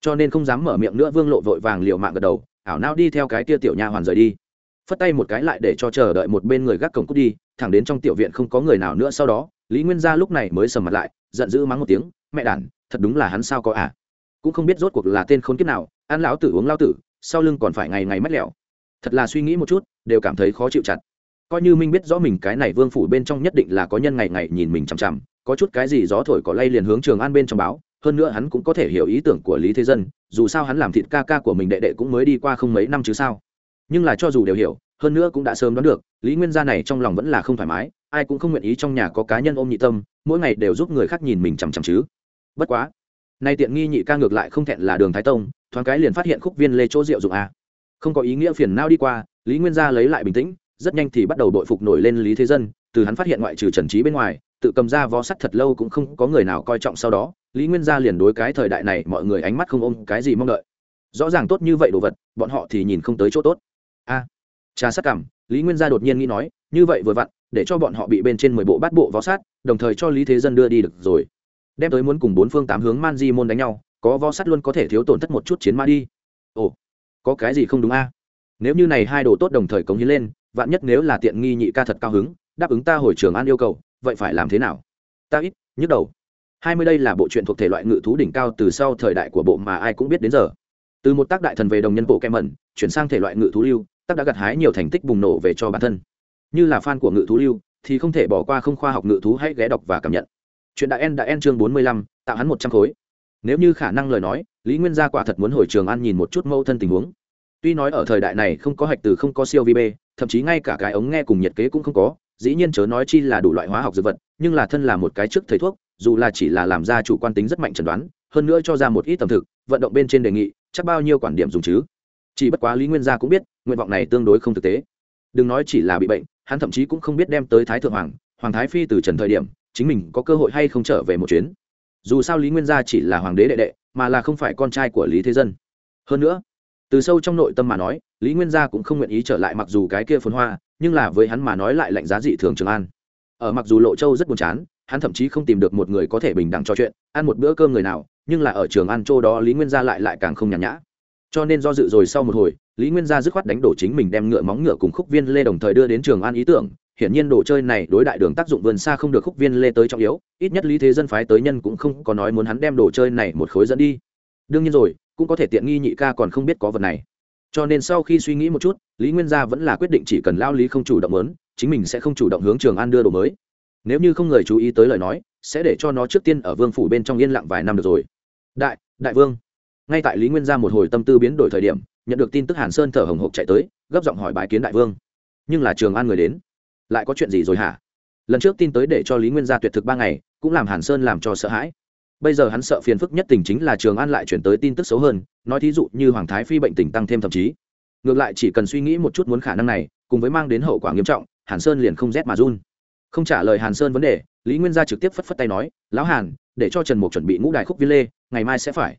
Cho nên không dám mở miệng nữa, vương lộ vội vàng liều mạng gật đầu, ảo nao đi theo cái tia tiểu nha hoàn rời đi phất tay một cái lại để cho chờ đợi một bên người gác cổng cút đi, thẳng đến trong tiểu viện không có người nào nữa sau đó, lý nguyên gia lúc này mới sầm mặt lại, giận dữ mắng một tiếng, mẹ đản, thật đúng là hắn sao có à? Cũng không biết rốt cuộc là tên khốn kiếp nào, ăn lão tử uống lao tử, sau lưng còn phải ngày ngày mất lẹo thật là suy nghĩ một chút, đều cảm thấy khó chịu chặt. Coi như minh biết rõ mình cái này vương phủ bên trong nhất định là có nhân ngày ngày nhìn mình chằm chằm, có chút cái gì gió thổi có lay liền hướng trường an bên trong báo, hơn nữa hắn cũng có thể hiểu ý tưởng của lý thế dân, dù sao hắn làm thịt ca ca của mình đệ đệ cũng mới đi qua không mấy năm chứ sao? Nhưng là cho dù đều hiểu, hơn nữa cũng đã sớm đoán được, lý nguyên gia này trong lòng vẫn là không thoải mái, ai cũng không nguyện ý trong nhà có cá nhân ôm nhị tâm, mỗi ngày đều giúp người khác nhìn mình chằm chằm chứ. Bất quá, nay tiện nghi nhị ca ngược lại không thẹn là đường thái tông, thoáng cái liền phát hiện khúc viên lê chỗ rượu dụng a. Không có ý nghĩa phiền nao đi qua, lý nguyên gia lấy lại bình tĩnh, rất nhanh thì bắt đầu đội phục nổi lên lý thế dân, từ hắn phát hiện ngoại trừ trần trí bên ngoài, tự cầm ra vó sắt thật lâu cũng không có người nào coi trọng sau đó, lý nguyên gia liền đối cái thời đại này mọi người ánh mắt không ôm cái gì mong đợi. Rõ ràng tốt như vậy đồ vật, bọn họ thì nhìn không tới chỗ tốt a. Trà sát cảm, lý nguyên gia đột nhiên nghĩ nói, như vậy vừa vặn, để cho bọn họ bị bên trên mười bộ bát bộ vó sát, đồng thời cho lý thế dân đưa đi được rồi. Đem tới muốn cùng bốn phương tám hướng man di môn đánh nhau, có vó sát luôn có thể thiếu tổn thất một chút chiến ma đi. Ồ, có cái gì không đúng a? Nếu như này hai đồ tốt đồng thời cống hiến lên, vạn nhất nếu là tiện nghi nhị ca thật cao hứng, đáp ứng ta hồi trường an yêu cầu, vậy phải làm thế nào? Ta ít, nhức đầu. Hai mươi đây là bộ truyện thuộc thể loại ngự thú đỉnh cao từ sau thời đại của bộ mà ai cũng biết đến giờ. Từ một tác đại thần về đồng nhân bộ kem mẩn chuyển sang thể loại ngự thú lưu tác đã gặt hái nhiều thành tích bùng nổ về cho bản thân. Như là fan của ngự thú lưu, thì không thể bỏ qua không khoa học ngự thú hãy ghé đọc và cảm nhận. Chuyện đã en đã en chương bốn mươi lăm, tạo hắn một trăm khối. Nếu như khả năng lời nói, lý nguyên gia quả thật muốn hồi trường ăn nhìn một chút mâu thân tình huống. Tuy nói ở thời đại này không có hạch từ không có siêu vi b thậm chí ngay cả cái ống nghe cùng nhiệt kế cũng không có, dĩ nhiên chớ nói chi là đủ loại hóa học dược vật, nhưng là thân là một cái trước thầy thuốc, dù là chỉ là làm ra chủ quan tính rất mạnh chẩn đoán, hơn nữa cho ra một ít tầm thực, vận động bên trên đề nghị, chắc bao nhiêu quản điểm dùng chứ? Chỉ bất quá lý nguyên gia cũng biết, nguyện vọng này tương đối không thực tế. Đừng nói chỉ là bị bệnh, hắn thậm chí cũng không biết đem tới thái thượng hoàng hoàng thái phi từ trần thời điểm, chính mình có cơ hội hay không trở về một chuyến. Dù sao lý nguyên gia chỉ là hoàng đế đệ đệ, mà là không phải con trai của lý thế dân. Hơn nữa, từ sâu trong nội tâm mà nói, lý nguyên gia cũng không nguyện ý trở lại mặc dù cái kia phồn hoa, nhưng là với hắn mà nói lại lạnh giá dị thường trường an. Ở mặc dù lộ châu rất buồn chán, hắn thậm chí không tìm được một người có thể bình đẳng trò chuyện, ăn một bữa cơm người nào, nhưng là ở trường ăn châu đó lý nguyên gia lại lại càng không nhàn nhã cho nên do dự rồi sau một hồi, lý nguyên gia dứt khoát đánh đổ chính mình đem ngựa móng ngựa cùng khúc viên lê đồng thời đưa đến trường an ý tưởng. Hiển nhiên đồ chơi này đối đại đường tác dụng vườn xa không được khúc viên lê tới trọng yếu, ít nhất lý thế dân phái tới nhân cũng không có nói muốn hắn đem đồ chơi này một khối dẫn đi. Đương nhiên rồi, cũng có thể tiện nghi nhị ca còn không biết có vật này. Cho nên sau khi suy nghĩ một chút, lý nguyên gia vẫn là quyết định chỉ cần lao lý không chủ động lớn chính mình sẽ không chủ động hướng trường an đưa đồ mới. Nếu như không người chú ý tới lời nói, sẽ để cho nó trước tiên ở vương phủ bên trong yên lặng vài năm được rồi. Đại đại vương ngay tại lý nguyên gia một hồi tâm tư biến đổi thời điểm, nhận được tin tức hàn sơn thở hồng hộc chạy tới, gấp giọng hỏi bái kiến đại vương. Nhưng là trường an người đến. Lại có chuyện gì rồi hả? Lần trước tin tới để cho lý nguyên gia tuyệt thực ba ngày, cũng làm hàn sơn làm cho sợ hãi. Bây giờ hắn sợ phiền phức nhất tình chính là trường an lại chuyển tới tin tức xấu hơn, nói thí dụ như hoàng thái phi bệnh tình tăng thêm thậm chí. Ngược lại chỉ cần suy nghĩ một chút muốn khả năng này, cùng với mang đến hậu quả nghiêm trọng, hàn sơn liền không rét mà run. Không trả lời hàn sơn vấn đề, lý nguyên gia trực tiếp phất phất tay nói, lão hàn, để cho trần mục chuẩn bị ngũ đài khúc viên lê, ngày mai sẽ phải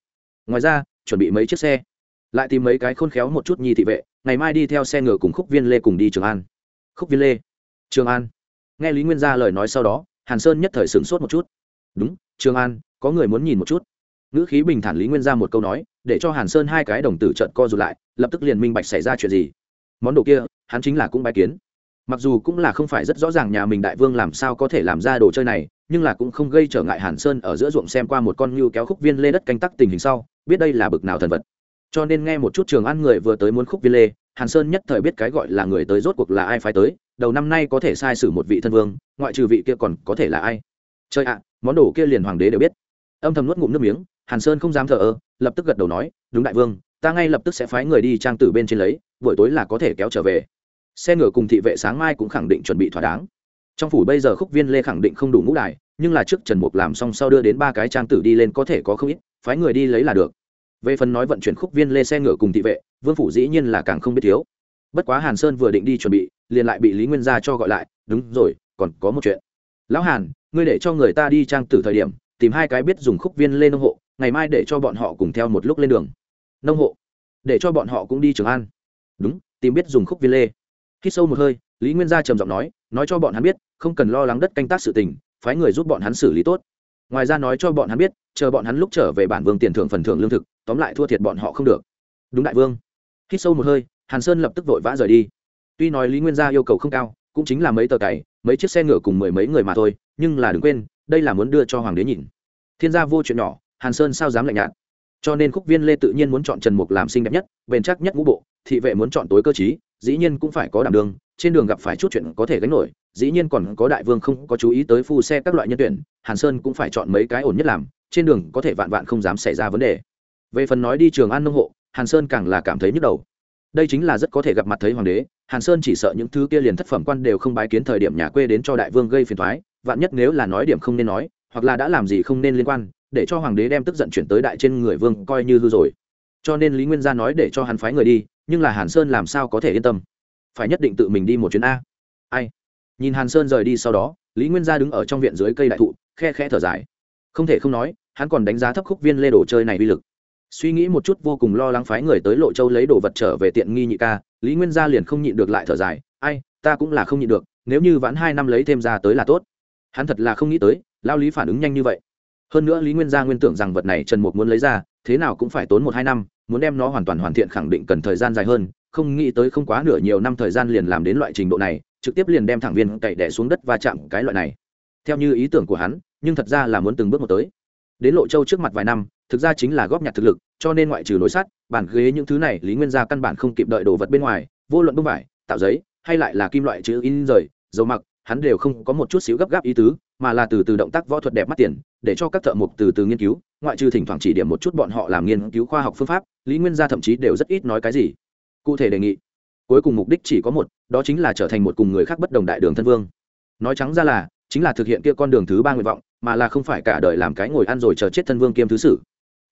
ngoài ra, chuẩn bị mấy chiếc xe. Lại tìm mấy cái khôn khéo một chút nhi thị vệ, ngày mai đi theo xe ngựa cùng khúc viên lê cùng đi trường an. Khúc viên lê. Trường an. Nghe lý nguyên gia lời nói sau đó, hàn sơn nhất thời sửng sốt một chút. Đúng, trường an, có người muốn nhìn một chút. Ngữ khí bình thản lý nguyên ra một câu nói, để cho hàn sơn hai cái đồng tử trận co rụt lại, lập tức liền minh bạch xảy ra chuyện gì. Món đồ kia, hắn chính là cũng bài kiến. Mặc dù cũng là không phải rất rõ ràng nhà mình đại vương làm sao có thể làm ra đồ chơi này, nhưng là cũng không gây trở ngại hàn sơn ở giữa ruộng xem qua một con ngưu kéo khúc viên lê đất canh tắc tình hình sau biết đây là bực nào thần vật. Cho nên nghe một chút trường ăn người vừa tới muốn khúc viên lê, hàn sơn nhất thời biết cái gọi là người tới rốt cuộc là ai phải tới, đầu năm nay có thể sai sử một vị thân vương, ngoại trừ vị kia còn có thể là ai? Chơi ạ, món đồ kia liền hoàng đế đều biết. Âm thầm nuốt ngụm nước miếng, hàn sơn không dám thờ ơ, lập tức gật đầu nói, đúng đại vương, ta ngay lập tức sẽ phái người đi trang tử bên trên lấy, buổi tối là có thể kéo trở về. Xe ngựa cùng thị vệ sáng mai cũng khẳng định chuẩn bị thỏa đáng. Trong phủ bây giờ khúc viên lê khẳng định không đủ ngũ đài nhưng là trước trần mục làm xong sau đưa đến ba cái trang tử đi lên có thể có không ít, phái người đi lấy là được. Về phần nói vận chuyển khúc viên lê xe ngựa cùng thị vệ, vương phủ dĩ nhiên là càng không biết thiếu. Bất quá hàn sơn vừa định đi chuẩn bị, liền lại bị lý nguyên gia cho gọi lại, đúng rồi, còn có một chuyện. Lão hàn, ngươi để cho người ta đi trang tử thời điểm, tìm hai cái biết dùng khúc viên lên nông hộ, ngày mai để cho bọn họ cùng theo một lúc lên đường. Nông hộ? Để cho bọn họ cũng đi trường an. Đúng, tìm biết dùng khúc viên lê. Khi sâu một hơi, lý nguyên gia trầm giọng nói nói cho bọn hắn biết, không cần lo lắng đất canh tác sự tình phái người giúp bọn hắn xử lý tốt. Ngoài ra nói cho bọn hắn biết chờ bọn hắn lúc trở về bản vương tiền thưởng phần thưởng lương thực tóm lại thua thiệt bọn họ không được. Đúng đại vương. Khi sâu một hơi hàn sơn lập tức vội vã rời đi. Tuy nói lý nguyên gia yêu cầu không cao cũng chính là mấy tờ cày mấy chiếc xe ngựa cùng mười mấy người mà thôi nhưng là đừng quên đây là muốn đưa cho hoàng đế nhìn. Thiên gia vô chuyện nhỏ hàn sơn sao dám lạnh nhạt? Cho nên khúc viên lê tự nhiên muốn chọn trần mục làm xinh đẹp nhất bền chắc nhất ngũ bộ thị vệ muốn chọn tối cơ trí, dĩ nhiên cũng phải có đảm đường trên đường gặp phải chút chuyện có thể gánh nổi dĩ nhiên còn có đại vương không có chú ý tới phu xe các loại nhân tuyển, hàn sơn cũng phải chọn mấy cái ổn nhất làm, trên đường có thể vạn vạn không dám xảy ra vấn đề. Về phần nói đi trường an nông hộ, hàn sơn càng là cảm thấy nhức đầu. Đây chính là rất có thể gặp mặt thấy hoàng đế, hàn sơn chỉ sợ những thứ kia liền thất phẩm quan đều không bái kiến thời điểm nhà quê đến cho đại vương gây phiền thoái vạn nhất nếu là nói điểm không nên nói, hoặc là đã làm gì không nên liên quan, để cho hoàng đế đem tức giận chuyển tới đại trên người vương coi như hư rồi. Cho nên lý nguyên gia nói để cho hắn phái người đi, nhưng là hàn sơn làm sao có thể yên tâm? Phải nhất định tự mình đi một chuyến a. Ai? Nhìn hàn sơn rời đi sau đó, lý nguyên gia đứng ở trong viện dưới cây đại thụ, khe khe thở dài. Không thể không nói, hắn còn đánh giá thấp khúc viên lê đồ chơi này uy lực. Suy nghĩ một chút vô cùng lo lắng phái người tới lộ châu lấy đồ vật trở về tiện nghi nhị ca, lý nguyên gia liền không nhịn được lại thở dài. Ai, ta cũng là không nhịn được, nếu như vãn hai năm lấy thêm ra tới là tốt. Hắn thật là không nghĩ tới, lao lý phản ứng nhanh như vậy. Hơn nữa lý nguyên gia nguyên tưởng rằng vật này trần mục muốn lấy ra, thế nào cũng phải tốn một hai năm, muốn đem nó hoàn toàn hoàn thiện khẳng định cần thời gian dài hơn, không nghĩ tới không quá nửa nhiều năm thời gian liền làm đến loại trình độ này trực tiếp liền đem thẳng viên cậy đẻ xuống đất và chạm cái loại này. Theo như ý tưởng của hắn, nhưng thật ra là muốn từng bước một tới. Đến lộ châu trước mặt vài năm, thực ra chính là góp nhặt thực lực, cho nên ngoại trừ nối sắt bản ghế những thứ này, lý nguyên gia căn bản không kịp đợi đồ vật bên ngoài, vô luận bông vải, tạo giấy, hay lại là kim loại chữ in rời, dầu mặc, hắn đều không có một chút xíu gấp gáp ý tứ, mà là từ từ động tác võ thuật đẹp mắt tiền, để cho các thợ mộc từ từ nghiên cứu, ngoại trừ thỉnh thoảng chỉ điểm một chút bọn họ làm nghiên cứu khoa học phương pháp, lý nguyên gia thậm chí đều rất ít nói cái gì. Cụ thể đề nghị cuối cùng mục đích chỉ có một, đó chính là trở thành một cùng người khác bất đồng đại đường thân vương. Nói trắng ra là, chính là thực hiện kia con đường thứ ba nguyện vọng, mà là không phải cả đời làm cái ngồi ăn rồi chờ chết thân vương kiêm thứ sử.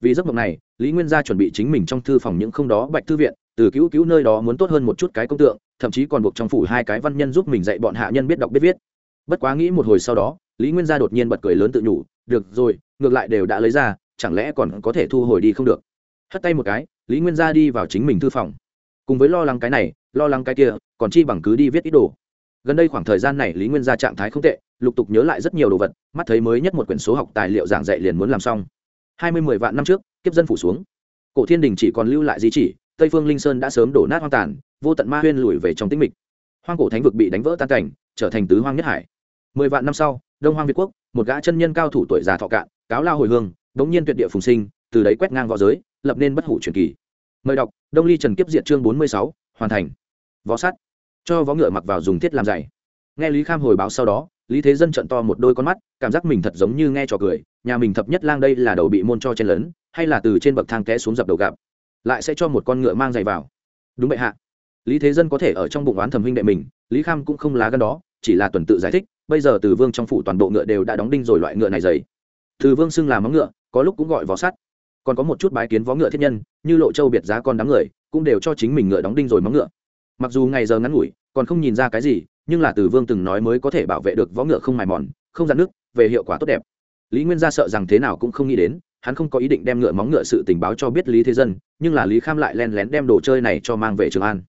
Vì giấc mộng này, lý nguyên gia chuẩn bị chính mình trong thư phòng những không đó bạch thư viện, từ cứu cứu nơi đó muốn tốt hơn một chút cái công tượng, thậm chí còn buộc trong phủ hai cái văn nhân giúp mình dạy bọn hạ nhân biết đọc biết viết. Bất quá nghĩ một hồi sau đó, lý nguyên gia đột nhiên bật cười lớn tự nhủ, được rồi, ngược lại đều đã lấy ra, chẳng lẽ còn có thể thu hồi đi không được? Hất tay một cái, lý nguyên gia đi vào chính mình thư phòng. Cùng với lo lắng cái này lo lắng cái kia, còn chi bằng cứ đi viết ít đồ. Gần đây khoảng thời gian này lý nguyên ra trạng thái không tệ, lục tục nhớ lại rất nhiều đồ vật, mắt thấy mới nhất một quyển số học tài liệu giảng dạy liền muốn làm xong. Hai mươi mười vạn năm trước, kiếp dân phủ xuống. Cổ thiên đình chỉ còn lưu lại di chỉ, tây phương linh sơn đã sớm đổ nát hoang tàn, vô tận ma huyên lùi về trong tĩnh mịch. Hoang cổ thánh vực bị đánh vỡ tan cảnh, trở thành tứ hoang nhất hải. Mười vạn năm sau, đông hoang việt quốc, một gã chân nhân cao thủ tuổi già thọ cạn, cáo lao hồi hương đống nhiên tuyệt địa phùng sinh, từ đấy quét ngang võ giới, lập nên bất hủ truyền kỳ. Mời đọc, đông ly trần kiếp diện chương bốn mươi sáu, hoàn thành võ sắt. Cho vó ngựa mặc vào dùng thiết làm giày. Nghe lý kham hồi báo sau đó, lý thế dân trận to một đôi con mắt, cảm giác mình thật giống như nghe trò cười, nhà mình thập nhất lang đây là đầu bị môn cho chen lớn hay là từ trên bậc thang té xuống dập đầu gặp. Lại sẽ cho một con ngựa mang giày vào. Đúng vậy hạ. Lý thế dân có thể ở trong bụng oán thẩm huynh đệ mình, lý kham cũng không lá gân đó, chỉ là tuần tự giải thích, bây giờ từ vương trong phủ toàn bộ ngựa đều đã đóng đinh rồi loại ngựa này dày từ vương xưng làm móng ngựa, có lúc cũng gọi vó sắt. Còn có một chút bái kiến vó ngựa thiết nhân, như lộ châu biệt giá con đám người, cũng đều cho chính mình ngựa đóng đinh rồi móng ngựa mặc dù ngày giờ ngắn ngủi, còn không nhìn ra cái gì, nhưng là từ vương từng nói mới có thể bảo vệ được võ ngựa không mài mòn, không dạn nước, về hiệu quả tốt đẹp. Lý nguyên gia sợ rằng thế nào cũng không nghĩ đến, hắn không có ý định đem ngựa móng ngựa sự tình báo cho biết lý thế dân, nhưng là lý kham lại len lén đem đồ chơi này cho mang về trường an.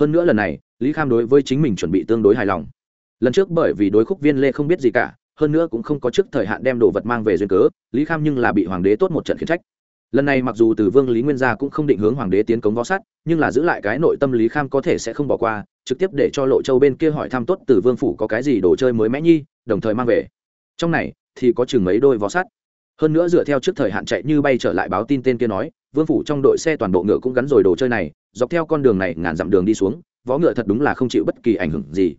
Hơn nữa lần này, lý kham đối với chính mình chuẩn bị tương đối hài lòng. Lần trước bởi vì đối khúc viên lê không biết gì cả, hơn nữa cũng không có trước thời hạn đem đồ vật mang về duyên cớ, lý kham nhưng là bị hoàng đế tốt một trận khiển trách lần này mặc dù từ vương lý nguyên gia cũng không định hướng hoàng đế tiến cống võ sát nhưng là giữ lại cái nội tâm lý kham có thể sẽ không bỏ qua trực tiếp để cho lộ châu bên kia hỏi thăm tốt từ vương phủ có cái gì đồ chơi mới mẽ nhi đồng thời mang về. Trong này thì có chừng mấy đôi võ sát. Hơn nữa dựa theo trước thời hạn chạy như bay trở lại báo tin tên kia nói vương phủ trong đội xe toàn bộ ngựa cũng gắn rồi đồ chơi này dọc theo con đường này ngàn dặm đường đi xuống võ ngựa thật đúng là không chịu bất kỳ ảnh hưởng gì.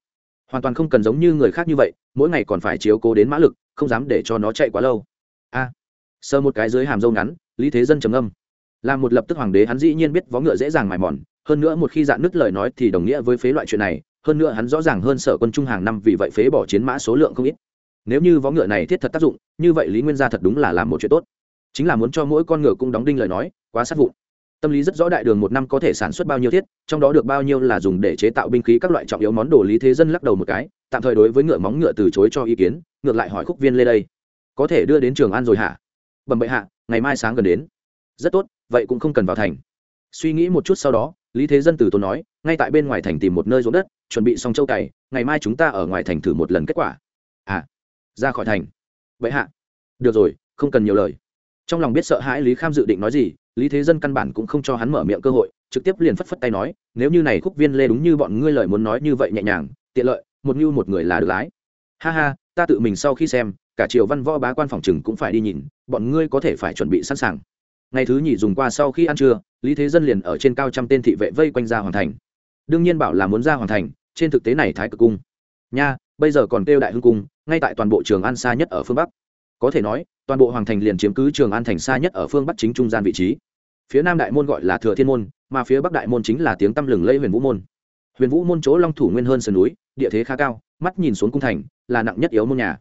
Hoàn toàn không cần giống như người khác như vậy mỗi ngày còn phải chiếu cố đến mã lực không dám để cho nó chạy quá lâu. A à, sơ một cái dưới hàm dâu ngắn lý thế dân trầm âm là một lập tức hoàng đế hắn dĩ nhiên biết võ ngựa dễ dàng mài mòn, hơn nữa một khi dạn nứt lời nói thì đồng nghĩa với phế loại chuyện này, hơn nữa hắn rõ ràng hơn sở quân trung hàng năm vì vậy phế bỏ chiến mã số lượng không ít. Nếu như võ ngựa này thiết thật tác dụng, như vậy lý nguyên gia thật đúng là làm một chuyện tốt. Chính là muốn cho mỗi con ngựa cũng đóng đinh lời nói, quá sát vụn. Tâm lý rất rõ đại đường một năm có thể sản xuất bao nhiêu thiết, trong đó được bao nhiêu là dùng để chế tạo binh khí các loại trọng yếu món đồ lý thế dân lắc đầu một cái, tạm thời đối với ngựa móng ngựa từ chối cho ý kiến, ngược lại hỏi khúc viên lê đây. Có thể đưa đến trường an rồi hả? Bẩm bệ hạ, ngày mai sáng gần đến. Rất tốt, vậy cũng không cần vào thành. Suy nghĩ một chút sau đó, lý thế dân từ tốn nói, ngay tại bên ngoài thành tìm một nơi ruộng đất, chuẩn bị xong châu cày, ngày mai chúng ta ở ngoài thành thử một lần kết quả. À ra khỏi thành. Vậy hạ. Được rồi, không cần nhiều lời. Trong lòng biết sợ hãi lý kham dự định nói gì, lý thế dân căn bản cũng không cho hắn mở miệng cơ hội, trực tiếp liền phất phất tay nói, nếu như này khúc viên lê đúng như bọn ngươi lời muốn nói như vậy nhẹ nhàng, tiện lợi, một như một người là được lái. Ha ha, ta tự mình sau khi xem cả triều văn võ bá quan phòng chừng cũng phải đi nhìn, bọn ngươi có thể phải chuẩn bị sẵn sàng. Ngày thứ nhì dùng qua sau khi ăn trưa, lý thế dân liền ở trên cao trăm tên thị vệ vây quanh ra hoàn thành. Đương nhiên bảo là muốn ra hoàn thành, trên thực tế này thái cực cung. Nha, bây giờ còn kêu đại hưng cung, ngay tại toàn bộ trường an xa nhất ở phương bắc. Có thể nói, toàn bộ hoàng thành liền chiếm cứ trường an thành xa nhất ở phương bắc chính trung gian vị trí. Phía nam đại môn gọi là thừa thiên môn, mà phía bắc đại môn chính là tiếng tăm lừng lây huyền vũ môn. Huyền vũ môn chỗ long thủ nguyên hơn sườn núi, địa thế khá cao, mắt nhìn xuống cung thành, là nặng nhất yếu môn nhà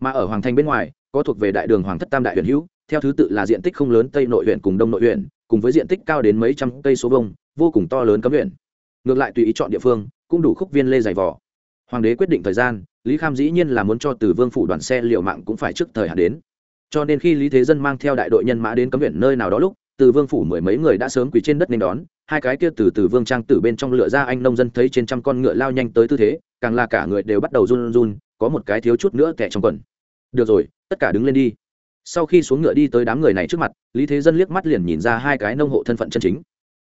mà ở hoàng thành bên ngoài, có thuộc về đại đường hoàng thất tam đại huyền hữu, theo thứ tự là diện tích không lớn tây nội huyện cùng đông nội huyện, cùng với diện tích cao đến mấy trăm cây số vông vô cùng to lớn cấm huyện. Ngược lại tùy ý chọn địa phương, cũng đủ khúc viên lê dày vỏ hoàng đế quyết định thời gian, lý kham dĩ nhiên là muốn cho từ vương phủ đoàn xe liệu mạng cũng phải trước thời hạn đến. Cho nên khi lý thế dân mang theo đại đội nhân mã đến cấm huyện nơi nào đó lúc, từ vương phủ mười mấy người đã sớm quỳ trên đất nên đón, hai cái kia từ từ vương trang từ bên trong lửa ra anh nông dân thấy trên trăm con ngựa lao nhanh tới tư thế, càng là cả người đều bắt đầu run run có một cái thiếu chút nữa kẻ trong quần. Được rồi, tất cả đứng lên đi. Sau khi xuống ngựa đi tới đám người này trước mặt, lý thế dân liếc mắt liền nhìn ra hai cái nông hộ thân phận chân chính.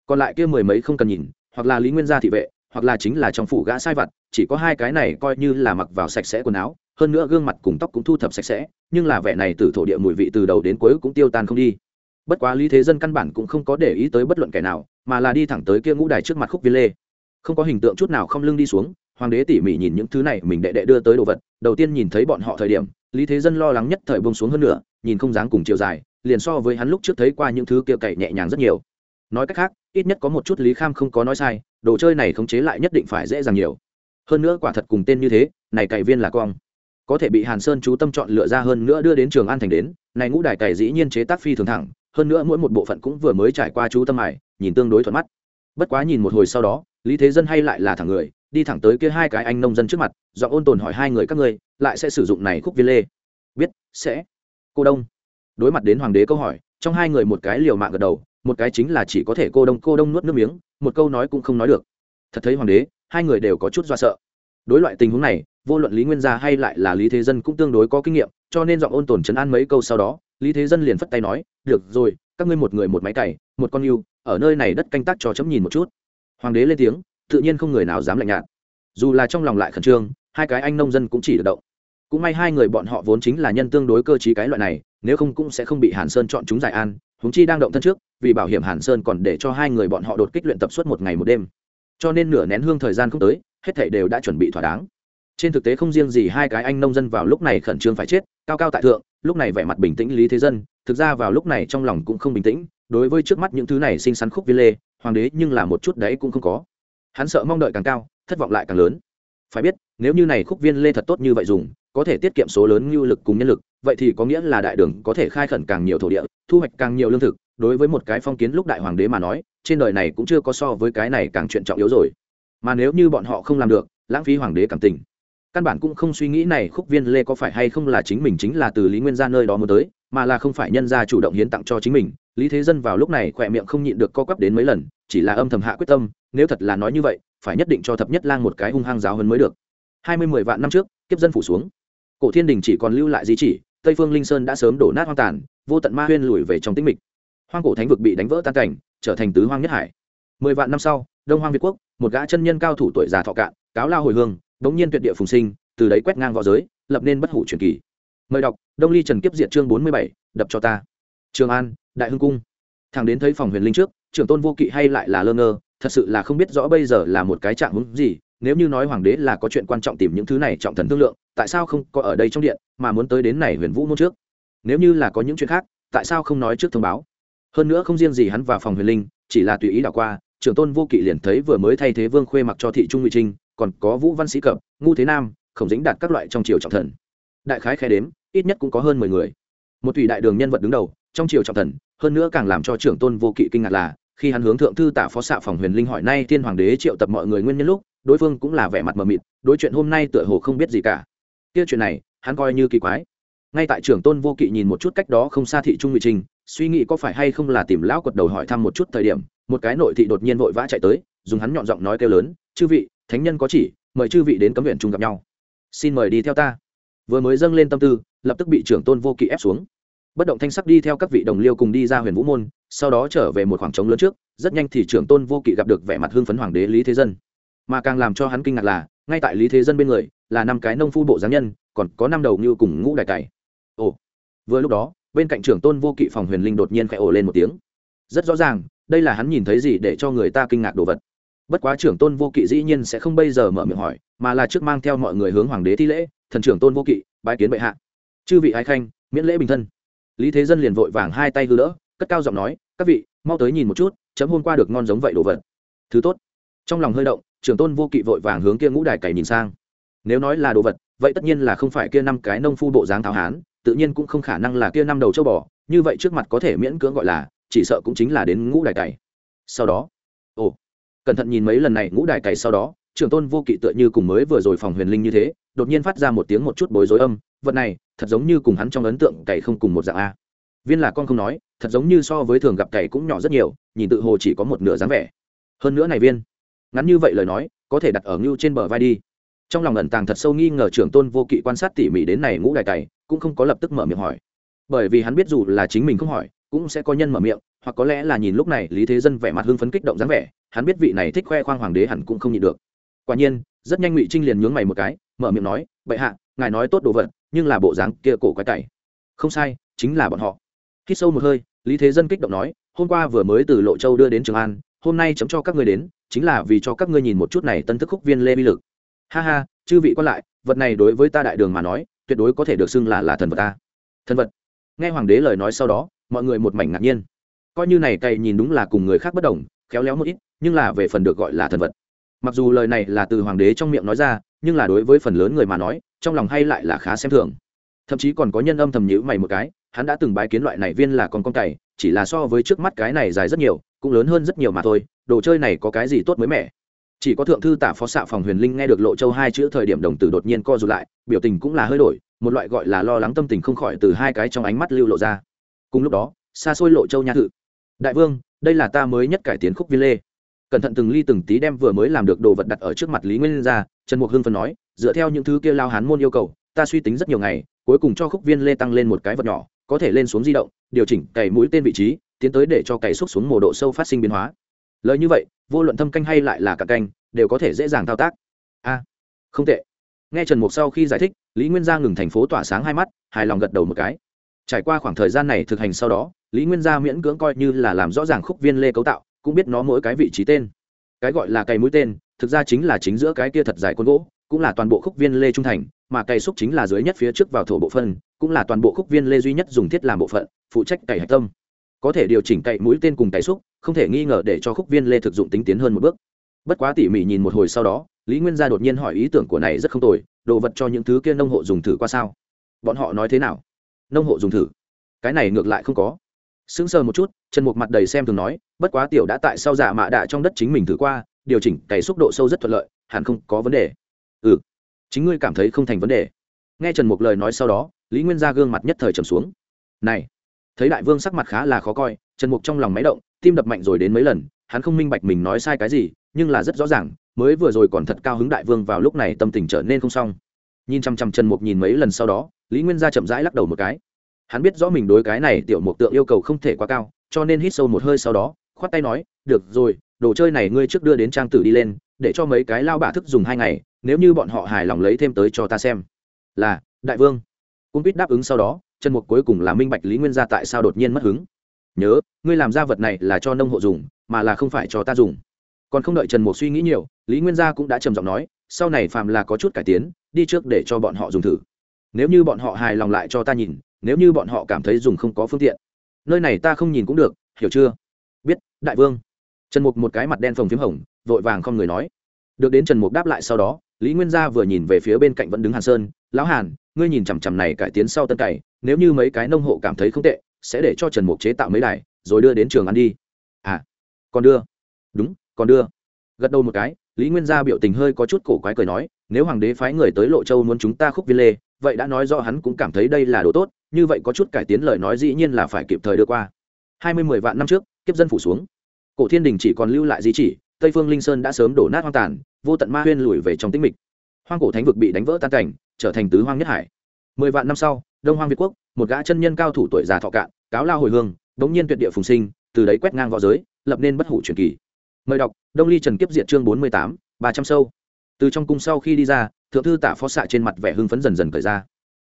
Còn lại kia mười mấy không cần nhìn, hoặc là lý nguyên gia thị vệ, hoặc là chính là trong phủ gã sai vặt, chỉ có hai cái này coi như là mặc vào sạch sẽ quần áo, hơn nữa gương mặt cùng tóc cũng thu thập sạch sẽ, nhưng là vẻ này từ thổ địa mùi vị từ đầu đến cuối cũng tiêu tan không đi. Bất quá lý thế dân căn bản cũng không có để ý tới bất luận kẻ nào, mà là đi thẳng tới kia ngũ đài trước mặt khúc viên lê. Không có hình tượng chút nào không lưng đi xuống hoàng đế tỉ mỉ nhìn những thứ này, mình đệ đệ đưa tới đồ vật, đầu tiên nhìn thấy bọn họ thời điểm, lý thế dân lo lắng nhất thời bông xuống hơn nữa nhìn không dáng cùng chiều dài, liền so với hắn lúc trước thấy qua những thứ kia cậy nhẹ nhàng rất nhiều. Nói cách khác, ít nhất có một chút lý kham không có nói sai, đồ chơi này khống chế lại nhất định phải dễ dàng nhiều. Hơn nữa quả thật cùng tên như thế, này cày viên là cong. Có thể bị hàn sơn chú tâm chọn lựa ra hơn nữa đưa đến trường an thành đến, này ngũ đài cày dĩ nhiên chế tác phi thường thẳng, hơn nữa mỗi một bộ phận cũng vừa mới trải qua chú tâm mải nhìn tương đối thuận mắt. Bất quá nhìn một hồi sau đó lý thế dân hay lại là thẳng người, đi thẳng tới kia hai cái anh nông dân trước mặt do ôn tồn hỏi hai người các ngươi, lại sẽ sử dụng này khúc viên lê? Biết, sẽ. Cô đông. Đối mặt đến hoàng đế câu hỏi, trong hai người một cái liều mạng gật đầu, một cái chính là chỉ có thể cô đông cô đông nuốt nước miếng, một câu nói cũng không nói được. Thật thấy hoàng đế, hai người đều có chút do sợ. Đối loại tình huống này, vô luận lý nguyên gia hay lại là lý thế dân cũng tương đối có kinh nghiệm, cho nên giọng ôn tồn chấn an mấy câu sau đó, lý thế dân liền phất tay nói, được rồi, các ngươi một người một máy cày, một con yêu, ở nơi này đất canh tác cho chấm nhìn một chút hoàng đế lên tiếng, tự nhiên không người nào dám lạnh nhạt. Dù là trong lòng lại khẩn trương, hai cái anh nông dân cũng chỉ được động. Cũng may hai người bọn họ vốn chính là nhân tương đối cơ t cái loại này, nếu không cũng sẽ không bị hàn sơn chọn chúng giải an. Húng chi đang động thân trước, vì bảo hiểm hàn sơn còn để cho hai người bọn họ đột kích luyện tập suốt một ngày một đêm. Cho nên nửa nén hương thời gian không tới, hết thảy đều đã chuẩn bị thỏa đáng. Trên thực tế không riêng gì hai cái anh nông dân vào lúc này khẩn trương phải chết, cao cao tại thượng, lúc này vẻ mặt bình tĩnh lý thế dân, thực ra vào lúc này trong lòng cũng không bình tĩnh, đối với trước mắt những thứ này xinh xắn khúc viên lê hoàng đế nhưng là một chút đấy cũng không có. Hắn sợ mong đợi càng cao, thất vọng lại càng lớn. Phải biết, nếu như này khúc viên lê thật tốt như vậy dùng, có thể tiết kiệm số lớn nhu lực cùng nhân lực, vậy thì có nghĩa là đại đường có thể khai khẩn càng nhiều thổ địa, thu hoạch càng nhiều lương thực. Đối với một cái phong kiến lúc đại hoàng đế mà nói, trên đời này cũng chưa có so với cái này càng chuyện trọng yếu rồi. Mà nếu như bọn họ không làm được, lãng phí hoàng đế cảm tình. Căn bản cũng không suy nghĩ này khúc viên lê có phải hay không là chính mình chính là từ lý nguyên ra nơi đó muốn tới mà là không phải nhân gia chủ động hiến tặng cho chính mình. Lý thế dân vào lúc này khỏe miệng không nhịn được co quắp đến mấy lần, chỉ là âm thầm hạ quyết tâm, nếu thật là nói như vậy, phải nhất định cho thập nhất lang một cái hung hăng giáo hơn mới được. Hai mươi mười vạn năm trước, kiếp dân phủ xuống. Cổ thiên đình chỉ còn lưu lại di chỉ, tây phương linh sơn đã sớm đổ nát hoang tàn, vô tận ma huyên lùi về trong tĩnh mịch. Hoang cổ thánh vực bị đánh vỡ tan cảnh, trở thành tứ hoang nhất hải. Mười vạn năm sau, đông hoang việt quốc, một gã chân nhân cao thủ tuổi già thọ cạn, cáo lao hồi hương, bỗng nhiên tuyệt địa phùng sinh, từ đấy quét ngang v õ giới, lập nên bất hủ truyền kỳ mời đọc, đông ly trần kiếp diệt chương bốn mươi bảy, đập cho ta. Trường an, đại hưng cung. Thằng đến thấy phòng huyền linh trước, trưởng tôn vô kỵ hay lại là lơ ngơ, thật sự là không biết rõ bây giờ là một cái trạng hứng gì, nếu như nói hoàng đế là có chuyện quan trọng tìm những thứ này trọng thần thương lượng, tại sao không có ở đây trong điện, mà muốn tới đến này huyền vũ môn trước? Nếu như là có những chuyện khác, tại sao không nói trước thông báo? Hơn nữa không riêng gì hắn vào phòng huyền linh, chỉ là tùy ý đảo qua, trưởng tôn vô kỵ liền thấy vừa mới thay thế vương khuê mặc cho thị trung ngụy trinh, còn có vũ văn sĩ cập, ngu thế nam, khổng dính đạt các loại trong triều trọng thần. Đại khái khai đếm ít nhất cũng có hơn mười người. Một thủy đại đường nhân vật đứng đầu, trong triều trọng thần, hơn nữa càng làm cho trưởng tôn vô kỵ kinh ngạc là, khi hắn hướng thượng thư tả phó xạ phòng huyền linh hỏi nay thiên hoàng đế triệu tập mọi người nguyên nhân lúc, đối phương cũng là vẻ mặt mờ mịt, đối chuyện hôm nay tựa hồ không biết gì cả. Kia chuyện này, hắn coi như kỳ quái. Ngay tại trưởng tôn vô kỵ nhìn một chút cách đó không xa thị trung ngụy trình, suy nghĩ có phải hay không là tìm lão quật đầu hỏi thăm một chút thời điểm, một cái nội thị đột nhiên vội vã chạy tới, dùng hắn nhọn giọng nói kêu lớn, chư vị, thánh nhân có chỉ, mời chư vị đến cấm viện chung gặp nhau. Xin mời đi theo ta. Vừa mới dâng lên tâm tư lập tức bị trưởng tôn vô kỵ ép xuống. Bất động thanh sắc đi theo các vị đồng liêu cùng đi ra huyền vũ môn, sau đó trở về một khoảng trống lớn trước, rất nhanh thì trưởng tôn vô kỵ gặp được vẻ mặt hương phấn hoàng đế lý thế dân. Mà càng làm cho hắn kinh ngạc là, ngay tại lý thế dân bên người, là năm cái nông phu bộ giáng nhân, còn có năm đầu như cùng ngũ đại cày. Ồ, vừa lúc đó, bên cạnh trưởng tôn vô kỵ phòng huyền linh đột nhiên khẽ ồ lên một tiếng. Rất rõ ràng, đây là hắn nhìn thấy gì để cho người ta kinh ngạc đồ vật. Bất quá trưởng tôn vô kỵ dĩ nhiên sẽ không bây giờ mở miệng hỏi, mà là trước mang theo mọi người hướng hoàng đế thi lễ, thần trưởng tôn vô kỵ, bái kiến bệ hạ chư vị ái khanh, miễn lễ bình thân. Lý thế dân liền vội vàng hai tay hư đỡ cất cao giọng nói, các vị, mau tới nhìn một chút, chấm hôm qua được ngon giống vậy đồ vật. Thứ tốt. Trong lòng hơi động, trưởng tôn vô kỵ vội vàng hướng kia ngũ đài cày nhìn sang. Nếu nói là đồ vật, vậy tất nhiên là không phải kia năm cái nông phu bộ dáng tháo hán, tự nhiên cũng không khả năng là kia năm đầu châu bò, như vậy trước mặt có thể miễn cưỡng gọi là, chỉ sợ cũng chính là đến ngũ đài cày. Sau đó, ồ, cẩn thận nhìn mấy lần này ngũ đài cày sau đó trưởng tôn vô kỵ tựa như cùng mới vừa rồi phòng huyền linh như thế, đột nhiên phát ra một tiếng một chút bối rối âm, vật này, thật giống như cùng hắn trong ấn tượng cày không cùng một dạng a. Viên là con không nói, thật giống như so với thường gặp cày cũng nhỏ rất nhiều, nhìn tự hồ chỉ có một nửa dáng vẻ. Hơn nữa này viên, ngắn như vậy lời nói, có thể đặt ở ngưu trên bờ vai đi. Trong lòng ẩn tàng thật sâu nghi ngờ trưởng tôn vô kỵ quan sát tỉ mỉ đến này ngũ đài cày, cũng không có lập tức mở miệng hỏi. Bởi vì hắn biết dù là chính mình không hỏi, cũng sẽ có nhân mở miệng, hoặc có lẽ là nhìn lúc này lý thế dân vẻ mặt hưng phấn kích động dáng vẻ, hắn biết vị này thích khoe khoang hoàng đế hẳn cũng không nhịn được quả nhiên, rất nhanh ngụy trinh liền nhướng mày một cái, mở miệng nói, bệ hạ, ngài nói tốt đồ vật, nhưng là bộ dáng kia cổ quái cày không sai, chính là bọn họ. Khi sâu một hơi, lý thế dân kích động nói, hôm qua vừa mới từ lộ châu đưa đến trường an, hôm nay chấm cho các ngươi đến, chính là vì cho các ngươi nhìn một chút này tân thức khúc viên lê vi lực. Ha ha, chư vị quan lại, vật này đối với ta đại đường mà nói, tuyệt đối có thể được xưng là là thần vật ta. Thần vật? Nghe hoàng đế lời nói sau đó, mọi người một mảnh ngạc nhiên. Coi như này cày nhìn đúng là cùng người khác bất đồng, khéo léo một ít, nhưng là về phần được gọi là thần vật mặc dù lời này là từ hoàng đế trong miệng nói ra, nhưng là đối với phần lớn người mà nói, trong lòng hay lại là khá xem thường. Thậm chí còn có nhân âm thầm nhữ mày một cái, hắn đã từng bái kiến loại này viên là con con cày, chỉ là so với trước mắt cái này dài rất nhiều, cũng lớn hơn rất nhiều mà thôi, đồ chơi này có cái gì tốt mới mẻ? Chỉ có thượng thư tả phó xạ phòng huyền linh nghe được lộ châu hai chữ thời điểm đồng tử đột nhiên co rụt lại, biểu tình cũng là hơi đổi, một loại gọi là lo lắng tâm tình không khỏi từ hai cái trong ánh mắt lưu lộ ra. Cùng lúc đó, xa xôi lộ châu nha thự. Đại vương, đây là ta mới nhất cải tiến khúc viên lê cẩn thận từng ly từng tí đem vừa mới làm được đồ vật đặt ở trước mặt lý nguyên ra, trần mục hưng phần nói, dựa theo những thứ kia lao hán môn yêu cầu, ta suy tính rất nhiều ngày, cuối cùng cho khúc viên lê tăng lên một cái vật nhỏ, có thể lên xuống di động, điều chỉnh cày mũi tên vị trí, tiến tới để cho cày xúc xuống mồ độ sâu phát sinh biến hóa. Lời như vậy, vô luận thâm canh hay lại là cả canh, đều có thể dễ dàng thao tác. A, không tệ. Nghe trần mục sau khi giải thích, lý nguyên gia ngừng thành phố tỏa sáng hai mắt, hài lòng gật đầu một cái. Trải qua khoảng thời gian này thực hành sau đó, lý nguyên gia miễn cưỡng coi như là làm rõ ràng khúc viên lê cấu tạo cũng biết nó mỗi cái vị trí tên. Cái gọi là cày mũi tên, thực ra chính là chính giữa cái kia thật dài côn gỗ, cũng là toàn bộ khúc viên lê trung thành, mà cày xúc chính là dưới nhất phía trước vào thổ bộ phân, cũng là toàn bộ khúc viên lê duy nhất dùng thiết làm bộ phận, phụ trách cày hạch tâm. Có thể điều chỉnh cày mũi tên cùng cày xúc, không thể nghi ngờ để cho khúc viên lê thực dụng tính tiến hơn một bước. Bất quá tỉ mỉ nhìn một hồi sau đó, lý nguyên gia đột nhiên hỏi ý tưởng của này rất không tồi, đồ vật cho những thứ kia nông hộ dùng thử qua sao? Bọn họ nói thế nào? Nông hộ dùng thử? Cái này ngược lại không có sững sờ một chút, trần mục mặt đầy xem thường nói, bất quá tiểu đã tại sao giả mạ đạ trong đất chính mình thử qua, điều chỉnh cày xúc độ sâu rất thuận lợi, hẳn không có vấn đề. Ừ chính ngươi cảm thấy không thành vấn đề. Nghe trần mục lời nói sau đó, lý nguyên gia gương mặt nhất thời trầm xuống. Này, thấy đại vương sắc mặt khá là khó coi, trần mục trong lòng máy động, tim đập mạnh rồi đến mấy lần, hắn không minh bạch mình nói sai cái gì, nhưng là rất rõ ràng, mới vừa rồi còn thật cao hứng đại vương vào lúc này tâm tình trở nên không xong. Nhìn chăm chăm trần mục nhìn mấy lần sau đó, lý nguyên gia chậm rãi lắc đầu một cái hắn biết rõ mình đối cái này tiểu mục tượng yêu cầu không thể quá cao, cho nên hít sâu một hơi sau đó, khoát tay nói, được rồi, đồ chơi này ngươi trước đưa đến trang tử đi lên, để cho mấy cái lao bả thức dùng hai ngày, nếu như bọn họ hài lòng lấy thêm tới cho ta xem. Là, đại vương. Cung quýt đáp ứng sau đó trần mục cuối cùng là minh bạch lý nguyên gia tại sao đột nhiên mất hứng. Nhớ, ngươi làm ra vật này là cho nông hộ dùng, mà là không phải cho ta dùng. Còn không đợi trần mục suy nghĩ nhiều, lý nguyên gia cũng đã trầm giọng nói, sau này phàm là có chút cải tiến, đi trước để cho bọn họ dùng thử. Nếu như bọn họ hài lòng lại cho ta nhìn nếu như bọn họ cảm thấy dùng không có phương tiện. Nơi này ta không nhìn cũng được, hiểu chưa? Biết, đại vương. Trần mục một cái mặt đen phồng p h í m hồng, vội vàng không người nói. Được đến trần mục đáp lại sau đó, lý nguyên gia vừa nhìn về phía bên cạnh vẫn đứng hàn sơn, lão hàn, ngươi nhìn chằm chằm này cải tiến sau tân cày, nếu như mấy cái nông hộ cảm thấy không tệ, sẽ để cho trần mục chế tạo mấy đài, rồi đưa đến trường ăn đi. À còn đưa? Đúng, còn đưa. Gật đầu một cái, lý nguyên gia biểu tình hơi có chút cổ quái cười nói, nếu hoàng đế phái người tới lộ châu muốn chúng ta khúc viên lê, vậy đã nói do hắn cũng cảm thấy đây là đồ tốt như vậy có chút cải tiến lời nói dĩ nhiên là phải kịp thời đưa qua. Hai mươi mười vạn năm trước, kiếp dân phủ xuống. Cổ thiên đình chỉ còn lưu lại di chỉ, tây phương linh sơn đã sớm đổ nát hoang tàn, vô tận ma huyên lùi về trong tĩnh mịch. Hoang cổ thánh vực bị đánh vỡ tan cảnh, trở thành tứ hoang nhất hải. Mười vạn năm sau, đông hoang việt quốc, một gã chân nhân cao thủ tuổi già thọ cạn, cáo lao hồi hương, đống nhiên tuyệt địa phùng sinh, từ đấy quét ngang v õ giới, lập nên bất hủ truyền kỳ. Mời đọc, đông ly trần kiếp diệt chương bốn mươi tám, ba trăm sâu. Từ trong cung sau khi đi ra, thượng thư tả phó xạ trên mặt vẻ hưng phấn dần dần cởi ra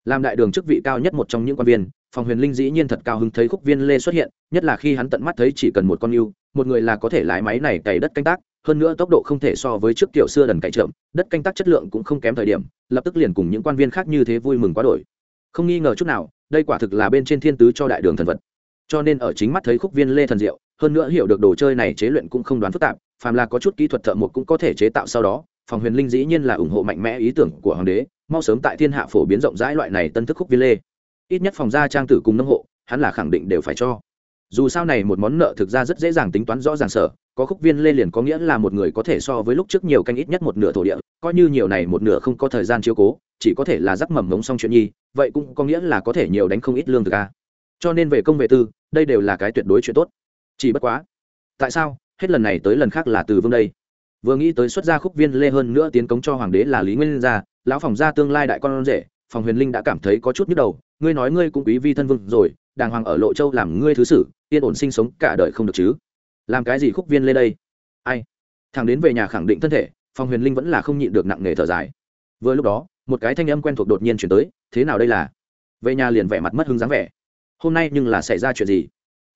làm đại đường chức vị cao nhất một trong những quan viên, phòng huyền linh dĩ nhiên thật cao hứng thấy khúc viên lê xuất hiện, nhất là khi hắn tận mắt thấy chỉ cần một con yêu, một người là có thể lái máy này cày đất canh tác, hơn nữa tốc độ không thể so với trước kiểu xưa đần cày trộm đất canh tác chất lượng cũng không kém thời điểm, lập tức liền cùng những quan viên khác như thế vui mừng quá đổi. Không nghi ngờ chút nào, đây quả thực là bên trên thiên tứ cho đại đường thần vật. Cho nên ở chính mắt thấy khúc viên lê thần diệu, hơn nữa hiểu được đồ chơi này chế luyện cũng không đoán phức tạp, phàm là có chút kỹ thuật thợ một cũng có thể chế tạo sau đó, phòng huyền linh dĩ nhiên là ủng hộ mạnh mẽ ý tưởng của hoàng đế mau sớm tại thiên hạ phổ biến rộng rãi loại này tân thức khúc viên lê. Ít nhất phòng gia trang tử cùng nông hộ, hắn là khẳng định đều phải cho. Dù sao này một món nợ thực ra rất dễ dàng tính toán rõ ràng sở, có khúc viên lê liền có nghĩa là một người có thể so với lúc trước nhiều canh ít nhất một nửa thổ địa, coi như nhiều này một nửa không có thời gian chiếu cố, chỉ có thể là rắc mầm ngống xong chuyện nhi, vậy cũng có nghĩa là có thể nhiều đánh không ít lương thực a cho nên về công về tư, đây đều là cái tuyệt đối chuyện tốt. Chỉ bất quá, tại sao, hết lần này tới lần khác là từ vương đây? Vừa nghĩ tới xuất gia khúc viên lê hơn nữa tiến cống cho hoàng đế là lý nguyên gia lão phòng gia tương lai đại con rể, phòng huyền linh đã cảm thấy có chút nhức đầu, ngươi nói ngươi cũng quý vi thân vương rồi, đàng hoàng ở lộ châu làm ngươi thứ sử, yên ổn sinh sống cả đời không được chứ. Làm cái gì khúc viên lên đây? Ai? Thằng đến về nhà khẳng định thân thể, phòng huyền linh vẫn là không nhịn được nặng nề thở dài. Vừa lúc đó, một cái thanh âm quen thuộc đột nhiên chuyển tới, thế nào đây là? Về nhà liền vẻ mặt mất hứng dáng vẻ. Hôm nay nhưng là xảy ra chuyện gì?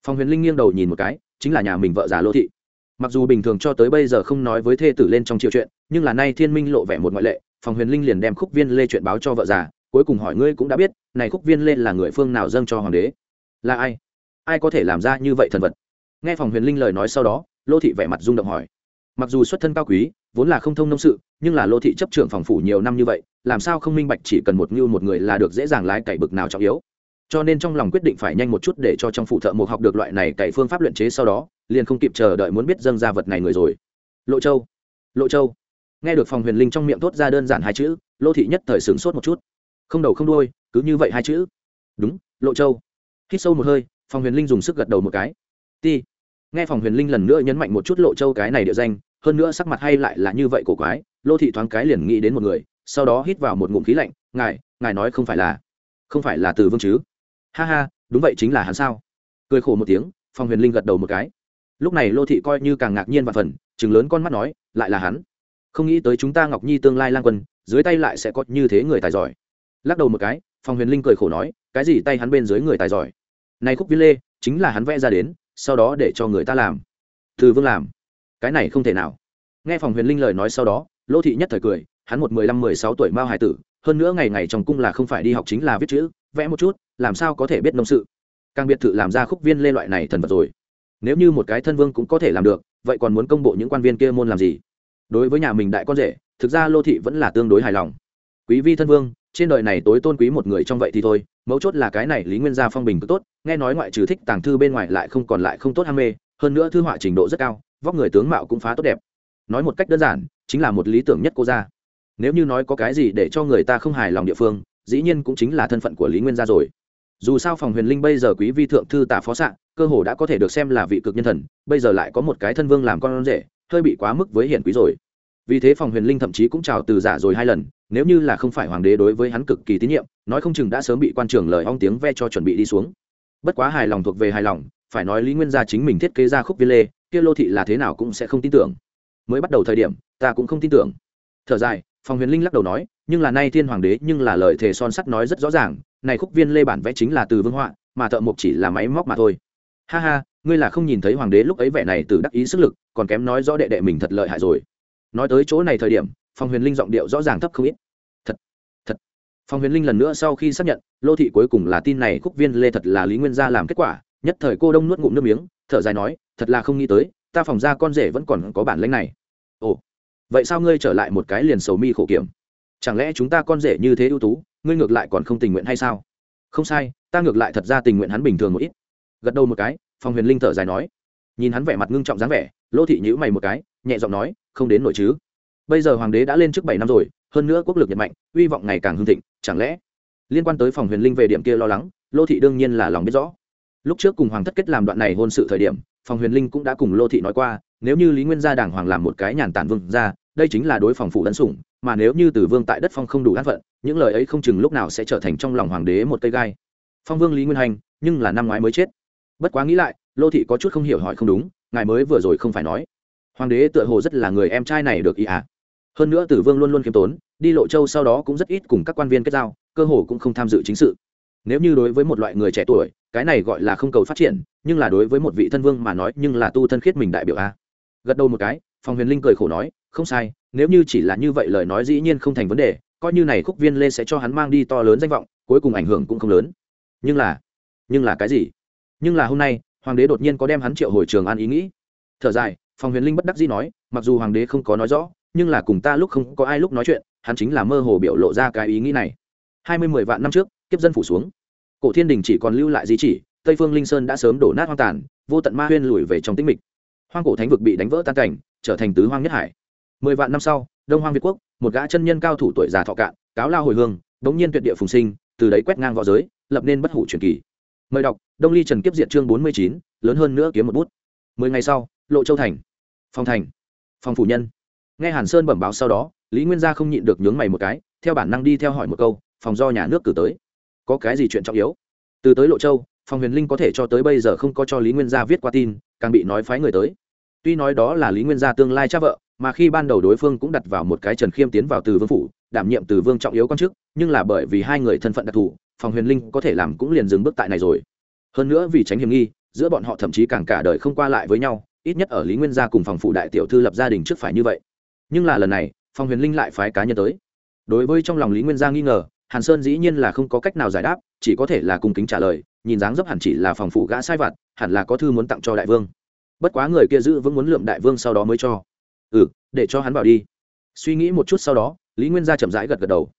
Phòng huyền linh nghiêng đầu nhìn một cái, chính là nhà mình vợ già lô thị. Mặc dù bình thường cho tới bây giờ không nói với thê tử lên trong triệu chuyện, nhưng là nay thiên minh lộ vẻ một ngoại lệ phòng huyền linh liền đem khúc viên lê chuyện báo cho vợ già, cuối cùng hỏi ngươi cũng đã biết, này khúc viên lê là người phương nào dâng cho hoàng đế? Là ai? Ai có thể làm ra như vậy thần vật? Nghe phòng huyền linh lời nói sau đó, lô thị vẻ mặt rung động hỏi. Mặc dù xuất thân cao quý, vốn là không thông nông sự, nhưng là lô thị chấp trưởng phòng phủ nhiều năm như vậy, làm sao không minh bạch chỉ cần một ngưu một người là được dễ dàng lái cày bực nào trọng yếu? Cho nên trong lòng quyết định phải nhanh một chút để cho trong phủ thợ một học được loại này cày phương pháp luyện chế sau đó, liền không kịp chờ đợi muốn biết dâng ra vật này người rồi. Lộ châu! Lộ châu! Nghe được phòng huyền linh trong miệng thốt ra đơn giản hai chữ, lô thị nhất thời sửng sốt một chút. Không đầu không đuôi, cứ như vậy hai chữ. Đúng, lộ châu. Hít sâu một hơi, phòng huyền linh dùng sức gật đầu một cái. Ti. Nghe phòng huyền linh lần nữa nhấn mạnh một chút lộ châu cái này địa danh, hơn nữa sắc mặt hay lại là như vậy cổ quái, lô thị thoáng cái liền nghĩ đến một người, sau đó hít vào một ngụm khí lạnh, ngài ngài nói không phải là, không phải là từ vương chứ? Ha ha, đúng vậy chính là hắn sao? Cười khổ một tiếng, phòng huyền linh gật đầu một cái. Lúc này lô thị coi như càng ngạc nhiên và phần chừng lớn con mắt nói, lại là hắn không nghĩ tới chúng ta ngọc nhi tương lai lang quân, dưới tay lại sẽ có như thế người tài giỏi. Lắc đầu một cái phòng huyền linh cười khổ nói, cái gì tay hắn bên dưới người tài giỏi? Này khúc viên lê, chính là hắn vẽ ra đến, sau đó để cho người ta làm. Từ vương làm. Cái này không thể nào. Nghe phòng huyền linh lời nói sau đó lô thị nhất thời cười, hắn một mười lăm, mười sáu tuổi mao hải tử, hơn nữa ngày ngày trong cung là không phải đi học chính là viết chữ, vẽ một chút, làm sao có thể biết nông sự? Càng biệt thự làm ra khúc viên lê loại này thần vật rồi. Nếu như một cái thân vương cũng có thể làm được, vậy còn muốn công bộ những quan viên kia môn làm gì? Đối với nhà mình đại con rể, thực ra lô thị vẫn là tương đối hài lòng. Quý vi thân vương, trên đời này tối tôn quý một người trong vậy thì thôi, mấu chốt là cái này lý nguyên gia phong bình cứ tốt, nghe nói ngoại trừ thích tàng thư bên ngoài lại không còn lại không tốt ham mê, hơn nữa thư họa trình độ rất cao, vóc người tướng mạo cũng phá tốt đẹp. Nói một cách đơn giản, chính là một lý tưởng nhất cô gia. Nếu như nói có cái gì để cho người ta không hài lòng địa phương, dĩ nhiên cũng chính là thân phận của lý nguyên gia rồi. Dù sao phòng huyền linh bây giờ quý vi thượng thư tả phó s cơ hồ đã có thể được xem là vị cực nhân thần, bây giờ lại có một cái thân vương làm con rể hơi bị quá mức với hiển quý rồi. Vì thế phòng huyền linh thậm chí cũng chào từ giả rồi hai lần, nếu như là không phải hoàng đế đối với hắn cực kỳ tín nhiệm, nói không chừng đã sớm bị quan trưởng lời ong tiếng ve cho chuẩn bị đi xuống. Bất quá hài lòng thuộc về hài lòng, phải nói lý nguyên gia chính mình thiết kế ra khúc viên lê, kia lô thị là thế nào cũng sẽ không tin tưởng. Mới bắt đầu thời điểm, ta cũng không tin tưởng. Thở dài, phòng huyền linh lắc đầu nói, nhưng là nay thiên hoàng đế nhưng là lời thề son sắt nói rất rõ ràng, này khúc viên lê bản vẽ chính là từ vương họa, mà thợ mộc chỉ là máy móc mà thôi. Ha ha ngươi là không nhìn thấy hoàng đế lúc ấy vẻ này từ đắc ý sức lực, còn kém nói rõ đệ đệ mình thật lợi hại rồi. Nói tới chỗ này thời điểm phòng huyền linh giọng điệu rõ ràng thấp không ít. Thật thật. Phòng huyền linh lần nữa sau khi xác nhận, lô thị cuối cùng là tin này khúc viên lê thật là lý nguyên gia làm kết quả, nhất thời cô đông nuốt ngụm nước miếng, thở dài nói, thật là không nghĩ tới, ta phòng ra con rể vẫn còn có bản lãnh này. Ồ, vậy sao ngươi trở lại một cái liền sầu mi khổ kiểm? Chẳng lẽ chúng ta con rể như thế ưu tú, ngươi ngược lại còn không tình nguyện hay sao? Không sai, ta ngược lại thật ra tình nguyện hắn bình thường một ít gật đầu một cái phòng huyền linh thở dài nói. Nhìn hắn vẻ mặt ngưng trọng dáng vẻ, lô thị nhữ mày một cái, nhẹ giọng nói, không đến nổi chứ? Bây giờ hoàng đế đã lên trước bảy năm rồi, hơn nữa quốc lực nhật mạnh hy vọng ngày càng hưng thịnh, chẳng lẽ liên quan tới phòng huyền linh về điểm kia lo lắng, lô thị đương nhiên là lòng biết rõ. Lúc trước cùng hoàng thất kết làm đoạn này hôn sự thời điểm phòng huyền linh cũng đã cùng lô thị nói qua, nếu như lý nguyên gia đảng hoàng làm một cái nhàn tản vương ra đây chính là đối phòng phủ đấn sủng, mà nếu như từ vương tại đất phong không đủ an phận, những lời ấy không chừng lúc nào sẽ trở thành trong lòng hoàng đế một cây gai. Phong vương lý nguyên hành, nhưng là năm ngoái mới chết bất quá nghĩ lại, lô thị có chút không hiểu hỏi không đúng, ngài mới vừa rồi không phải nói. Hoàng đế tựa hồ rất là người em trai này được ý à? Hơn nữa tử vương luôn luôn khiêm tốn, đi lộ châu sau đó cũng rất ít cùng các quan viên kết giao, cơ hồ cũng không tham dự chính sự. Nếu như đối với một loại người trẻ tuổi, cái này gọi là không cầu phát triển, nhưng là đối với một vị thân vương mà nói, nhưng là tu thân khiết mình đại biểu a gật đầu một cái phòng huyền linh cười khổ nói, không sai, nếu như chỉ là như vậy lời nói dĩ nhiên không thành vấn đề, coi như này khúc viên lê sẽ cho hắn mang đi to lớn danh vọng, cuối cùng ảnh hưởng cũng không lớn. Nhưng là nhưng là cái gì? Nhưng là hôm nay, hoàng đế đột nhiên có đem hắn triệu hồi trường an ý nghĩ. Thở dài, phòng huyền linh bất đắc dĩ nói, mặc dù hoàng đế không có nói rõ, nhưng là cùng ta lúc không có ai lúc nói chuyện, hắn chính là mơ hồ biểu lộ ra cái ý nghĩ này. Hai mươi mười vạn năm trước, kiếp dân phủ xuống. Cổ thiên đình chỉ còn lưu lại di chỉ, tây phương linh sơn đã sớm đổ nát hoang tàn, vô tận ma huyên lùi về trong tĩnh mịch. Hoang cổ thánh vực bị đánh vỡ tan cảnh, trở thành tứ hoang nhất hải. Mười vạn năm sau, đông hoang việt quốc, một gã chân nhân cao thủ tuổi già thọ cạn, cáo lao hồi hương, đống nhiên tuyệt địa phùng sinh, từ đấy quét ngang v õ giới, lập nên bất hủ truyền kỳ mời đọc, đông ly trần kiếp diện chương bốn mươi chín, lớn hơn nữa kiếm một bút. Mười ngày sau, lộ châu thành. Phòng thành. Phòng phủ nhân. Nghe hàn sơn bẩm báo sau đó, lý nguyên gia không nhịn được nhướng mày một cái, theo bản năng đi theo hỏi một câu, phòng do nhà nước cử tới. Có cái gì chuyện trọng yếu? Từ tới lộ châu phòng huyền linh có thể cho tới bây giờ không có cho lý nguyên gia viết qua tin, càng bị nói phái người tới. Tuy nói đó là lý nguyên gia tương lai cha vợ, mà khi ban đầu đối phương cũng đặt vào một cái trần khiêm tiến vào từ vương phủ, đảm nhiệm từ vương trọng yếu quan chức, nhưng là bởi vì hai người thân phận đặc thù phòng huyền linh có thể làm cũng liền dừng bước tại này rồi. Hơn nữa vì tránh hiểm nghi, giữa bọn họ thậm chí càng cả đời không qua lại với nhau, ít nhất ở lý nguyên gia cùng phòng phụ đại tiểu thư lập gia đình trước phải như vậy. Nhưng là lần này, phòng huyền linh lại phái cá nhân tới. Đối với trong lòng lý nguyên gia nghi ngờ, hàn sơn dĩ nhiên là không có cách nào giải đáp, chỉ có thể là cung kính trả lời, nhìn dáng dấp hẳn chỉ là phòng phụ gã sai vặt, hẳn là có thư muốn tặng cho đại vương. Bất quá người kia giữ vững muốn lượm đại vương sau đó mới cho. Ừ để cho hắn vào đi. Suy nghĩ một chút sau đó, lý nguyên gia chậm rãi gật gật đầu.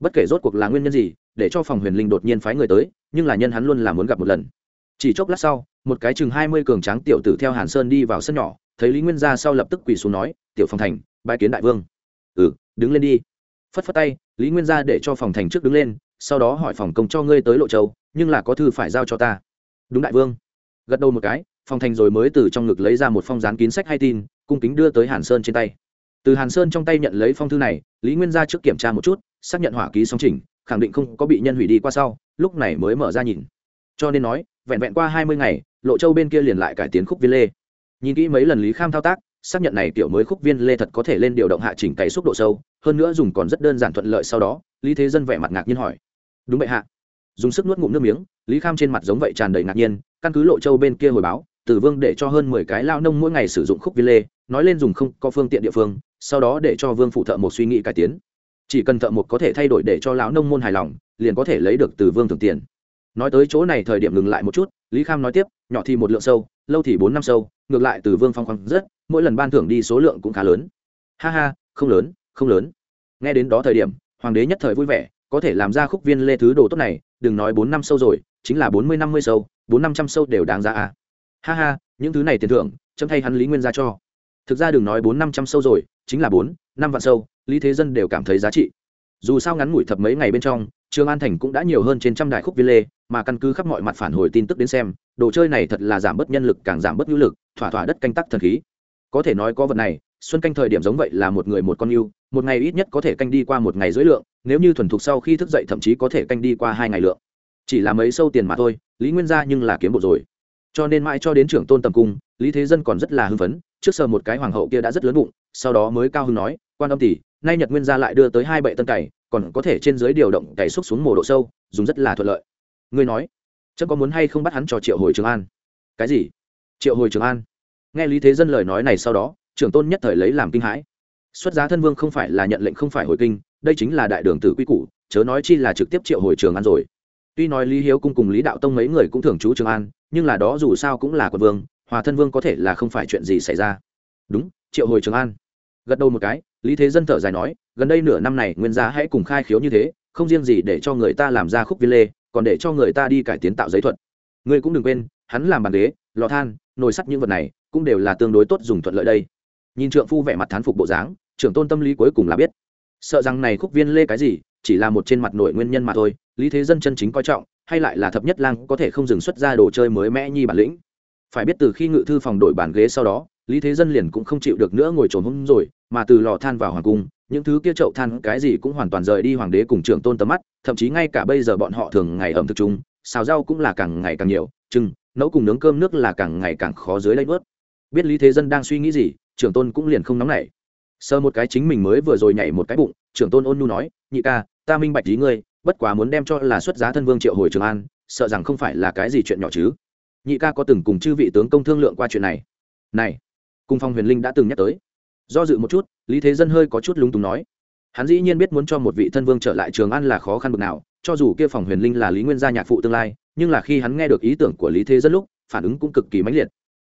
Bất kể rốt cuộc là nguyên nhân gì để cho phòng huyền linh đột nhiên phái người tới, nhưng là nhân hắn luôn là muốn gặp một lần. Chỉ chốc lát sau, một cái chừng hai mươi cường tráng tiểu tử theo hàn sơn đi vào sân nhỏ, thấy lý nguyên gia sau lập tức quỳ xuống nói, tiểu phòng thành bãi kiến đại vương. Ừ đứng lên đi. Phất phất tay, lý nguyên gia để cho phòng thành trước đứng lên, sau đó hỏi phòng công cho ngươi tới lộ châu, nhưng là có thư phải giao cho ta. Đúng đại vương. Gật đầu một cái, phòng thành rồi mới từ trong ngực lấy ra một phong dán kín sách hay tin, cung kính đưa tới hàn sơn trên tay. Từ hàn sơn trong tay nhận lấy phong thư này, lý nguyên gia trước kiểm tra một chút, xác nhận hỏa ký song trình khẳng định không có bị nhân hủy đi qua sau, lúc này mới mở ra nhìn. Cho nên nói, vẹn vẹn qua hai mươi ngày, lộ châu bên kia liền lại cải tiến khúc viên lê. Nhìn kỹ mấy lần lý kham thao tác, xác nhận này kiểu mới khúc viên lê thật có thể lên điều động hạ chỉnh cày xúc độ sâu, hơn nữa dùng còn rất đơn giản thuận lợi sau đó, lý thế dân vẻ mặt ngạc nhiên hỏi. Đúng vậy hạ. Dùng sức nuốt ngụm nước miếng, lý kham trên mặt giống vậy tràn đầy ngạc nhiên, căn cứ lộ châu bên kia hồi báo, tử vương để cho hơn mười cái lao nông mỗi ngày sử dụng khúc viên lê, nói lên dùng không có phương tiện địa phương, sau đó để cho vương phụ thợ một suy nghĩ cải tiến chỉ cần thợ một có thể thay đổi để cho lão nông môn hài lòng, liền có thể lấy được từ vương thường tiền. Nói tới chỗ này thời điểm ngừng lại một chút, lý kham nói tiếp, nhỏ thì một lượng sâu, lâu thì bốn năm sâu, ngược lại từ vương phong khoáng rất, mỗi lần ban thưởng đi số lượng cũng khá lớn. Ha ha, không lớn không lớn. Nghe đến đó thời điểm, hoàng đế nhất thời vui vẻ, có thể làm ra khúc viên lê thứ đồ tốt này, đừng nói bốn năm sâu rồi, chính là bốn mươi năm mươi sâu, bốn năm trăm sâu đều đáng ra à. Ha ha, những thứ này tiền thưởng, chấm thay hắn lý nguyên ra cho. Thực ra đừng nói bốn năm trăm sâu rồi, chính là bốn, năm vạn sâu lý thế dân đều cảm thấy giá trị. Dù sao ngắn ngủi thập mấy ngày bên trong trường an thành cũng đã nhiều hơn trên trăm đại khúc viên lê, mà căn cứ khắp mọi mặt phản hồi tin tức đến xem, đồ chơi này thật là giảm bớt nhân lực càng giảm bớt nhu lực, thỏa thỏa đất canh tắc thần khí. Có thể nói có vật này, xuân canh thời điểm giống vậy là một người một con yêu, một ngày ít nhất có thể canh đi qua một ngày dưới lượng, nếu như thuần thục sau khi thức dậy thậm chí có thể canh đi qua hai ngày lượng. Chỉ là mấy sâu tiền mà thôi, lý nguyên gia nhưng là kiếm bộ rồi. Cho nên mãi cho đến trưởng tôn tầm cung, lý thế dân còn rất là hưng phấn, trước sờ một cái hoàng hậu kia đã rất lớn bụng, sau đó mới cao hưng nói, quan âm tỷ nay nhật nguyên gia lại đưa tới hai bệ tân cày, còn có thể trên dưới điều động cày xúc xuống mồ độ sâu, dùng rất là thuận lợi. Ngươi nói chắc có muốn hay không bắt hắn cho triệu hồi trường an? Cái gì? Triệu hồi trường an? Nghe lý thế dân lời nói này sau đó, trưởng tôn nhất thời lấy làm kinh hãi. Xuất giá thân vương không phải là nhận lệnh không phải hồi kinh, đây chính là đại đường tử quy củ, chớ nói chi là trực tiếp triệu hồi trường an rồi. Tuy nói lý hiếu cung cùng lý đạo tông mấy người cũng thường trú trường an, nhưng là đó dù sao cũng là quân vương, hòa thân vương có thể là không phải chuyện gì xảy ra. Đúng, triệu hồi trường an. Gật đầu một cái lý thế dân thở dài nói, gần đây nửa năm này nguyên gia hãy cùng khai khiếu như thế, không riêng gì để cho người ta làm ra khúc viên lê, còn để cho người ta đi cải tiến tạo giấy thuật. Ngươi cũng đừng quên, hắn làm bàn ghế, lò than, nồi sắt những vật này cũng đều là tương đối tốt dùng thuận lợi đây. Nhìn trượng phu vẻ mặt thán phục bộ dáng, trưởng tôn tâm lý cuối cùng là biết. Sợ rằng này khúc viên lê cái gì, chỉ là một trên mặt nội nguyên nhân mà thôi, lý thế dân chân chính coi trọng, hay lại là thập nhất lang có thể không dừng xuất ra đồ chơi mới mẽ nhi bản lĩnh. Phải biết từ khi ngự thư phòng đổi bàn ghế sau đó, lý thế dân liền cũng không chịu được nữa ngồi trồn hôm rồi mà từ lò than vào hoàng cung, những thứ kia chậu than cái gì cũng hoàn toàn rời đi hoàng đế cùng trưởng tôn tầm mắt, thậm chí ngay cả bây giờ bọn họ thường ngày ẩm thực chung, xào rau cũng là càng ngày càng nhiều chừng nấu cùng nướng cơm nước là càng ngày càng khó dưới lấy bớt biết lý thế dân đang suy nghĩ gì, trưởng tôn cũng liền không nóng nảy. Sơ một cái chính mình mới vừa rồi nhảy một cái bụng, trưởng tôn ôn nhu nói, nhị ca, ta minh bạch ý ngươi, bất quá muốn đem cho là xuất giá thân vương triệu hồi trường an, sợ rằng không phải là cái gì chuyện nhỏ chứ. Nhị ca có từng cùng chư vị tướng công thương lượng qua chuyện này. Này cung phong huyền linh đã từng nhắc tới do dự một chút, lý thế dân hơi có chút lúng túng nói. Hắn dĩ nhiên biết muốn cho một vị thân vương trở lại trường an là khó khăn bực nào, cho dù kia phòng huyền linh là lý nguyên gia nhạc phụ tương lai, nhưng là khi hắn nghe được ý tưởng của lý thế dân lúc, phản ứng cũng cực kỳ mãnh liệt.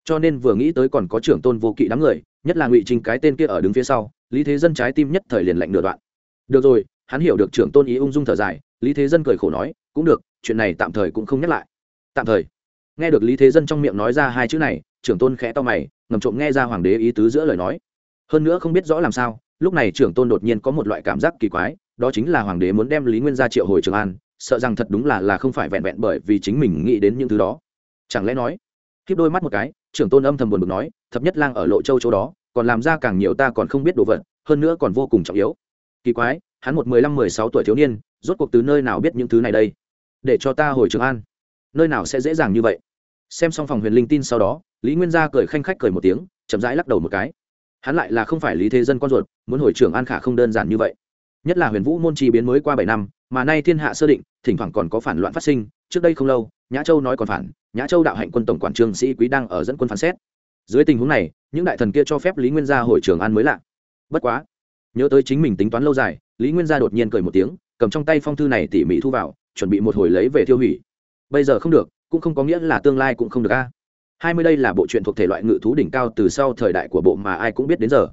Cho nên vừa nghĩ tới còn có trưởng tôn vô kỵ đám người, nhất là ngụy trình cái tên kia ở đứng phía sau, lý thế dân trái tim nhất thời liền lạnh nửa đoạn. Được rồi, hắn hiểu được trưởng tôn ý ung dung thở dài, lý thế dân cười khổ nói, cũng được, chuyện này tạm thời cũng không nhắc lại. Tạm thời. Nghe được lý thế dân trong miệng nói ra hai chữ này, trưởng tôn khẽ to mày, ngầm trộm nghe ra hoàng đế ý tứ giữa lời nói hơn nữa không biết rõ làm sao, lúc này trưởng tôn đột nhiên có một loại cảm giác kỳ quái, đó chính là hoàng đế muốn đem lý nguyên ra triệu hồi trường an, sợ rằng thật đúng là là không phải vẹn vẹn bởi vì chính mình nghĩ đến những thứ đó. Chẳng lẽ nói, khiếp đôi mắt một cái, trưởng tôn âm thầm buồn bực nói, thập nhất lang ở lộ châu chỗ đó, còn làm ra càng nhiều ta còn không biết đồ vật, hơn nữa còn vô cùng trọng yếu. Kỳ quái, hắn một mười lăm, mười sáu tuổi thiếu niên, rốt cuộc từ nơi nào biết những thứ này đây? Để cho ta hồi trường an. Nơi nào sẽ dễ dàng như vậy? Xem xong phòng huyền linh tin sau đó, lý nguyên gia cười khanh khách cười một tiếng, chậm rãi lắc đầu một cái hắn lại là không phải lý thế dân con ruột, muốn hồi trường an khả không đơn giản như vậy. Nhất là huyền vũ môn chi biến mới qua bảy năm, mà nay thiên hạ sơ định, thỉnh thoảng còn có phản loạn phát sinh, trước đây không lâu, nhã châu nói còn phản, nhã châu đạo hạnh quân tổng quản trương sĩ quý đang ở dẫn quân phán xét. Dưới tình huống này, những đại thần kia cho phép lý nguyên gia hồi trường an mới lạ. Bất quá, nhớ tới chính mình tính toán lâu dài, lý nguyên gia đột nhiên cười một tiếng, cầm trong tay phong thư này tỉ mỉ thu vào, chuẩn bị một hồi lấy về tiêu hủy. Bây giờ không được, cũng không có nghĩa là tương lai cũng không được a hai mươi đây là bộ truyện thuộc thể loại ngự thú đỉnh cao từ sau thời đại của bộ mà ai cũng biết đến giờ.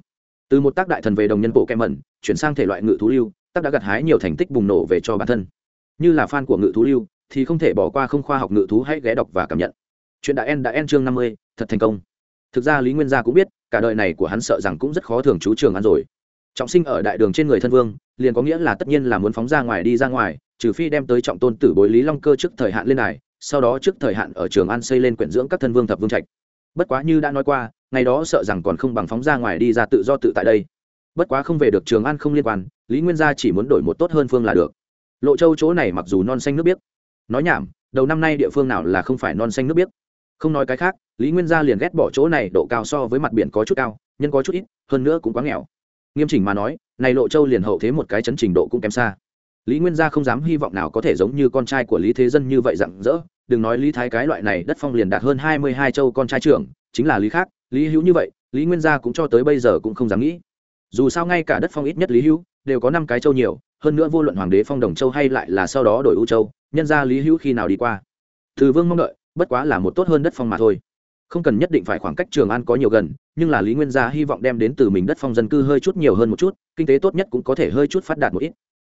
Từ một tác đại thần về đồng nhân bộ kem mẩn chuyển sang thể loại ngự thú lưu, tác đã gặt hái nhiều thành tích bùng nổ về cho bản thân. Như là fan của ngự thú lưu, thì không thể bỏ qua không khoa học ngự thú hãy ghé đọc và cảm nhận. Chuyện đã en đã en chương năm mươi, thật thành công. Thực ra lý nguyên gia cũng biết, cả đời này của hắn sợ rằng cũng rất khó thường chú trường ăn rồi. Trọng sinh ở đại đường trên người thân vương, liền có nghĩa là tất nhiên là muốn phóng ra ngoài đi ra ngoài, trừ phi đem tới trọng tôn tử bối lý long cơ trước thời hạn lên này sau đó trước thời hạn ở trường an xây lên quyển dưỡng các thân vương thập vương trạch. Bất quá như đã nói qua, ngày đó sợ rằng còn không bằng phóng ra ngoài đi ra tự do tự tại đây. Bất quá không về được trường an không liên quan, lý nguyên gia chỉ muốn đổi một tốt hơn phương là được. Lộ châu chỗ này mặc dù non xanh nước biếc, nói nhảm, đầu năm nay địa phương nào là không phải non xanh nước biếc. Không nói cái khác, lý nguyên gia liền ghét bỏ chỗ này độ cao so với mặt biển có chút cao, nhân có chút ít, hơn nữa cũng quá nghèo. Nghiêm chỉnh mà nói, này lộ châu liền hậu thế một cái chấn trình độ cũng kém xa lý nguyên gia không dám hy vọng nào có thể giống như con trai của lý thế dân như vậy rặng rỡ. Đừng nói lý thái cái loại này đất phong liền đạt hơn hai mươi hai châu con trai trưởng, chính là lý khác, lý hữu như vậy, lý nguyên gia cũng cho tới bây giờ cũng không dám nghĩ. Dù sao ngay cả đất phong ít nhất lý hữu đều có năm cái châu nhiều, hơn nữa vô luận hoàng đế phong đồng châu hay lại là sau đó đổi ưu châu, nhân ra lý hữu khi nào đi qua. Từ vương mong đợi, bất quá là một tốt hơn đất phong mà thôi. Không cần nhất định phải khoảng cách trường an có nhiều gần, nhưng là lý nguyên gia hy vọng đem đến từ mình đất phong dân cư hơi chút nhiều hơn một chút, kinh tế tốt nhất cũng có thể hơi chút phát đạt một ít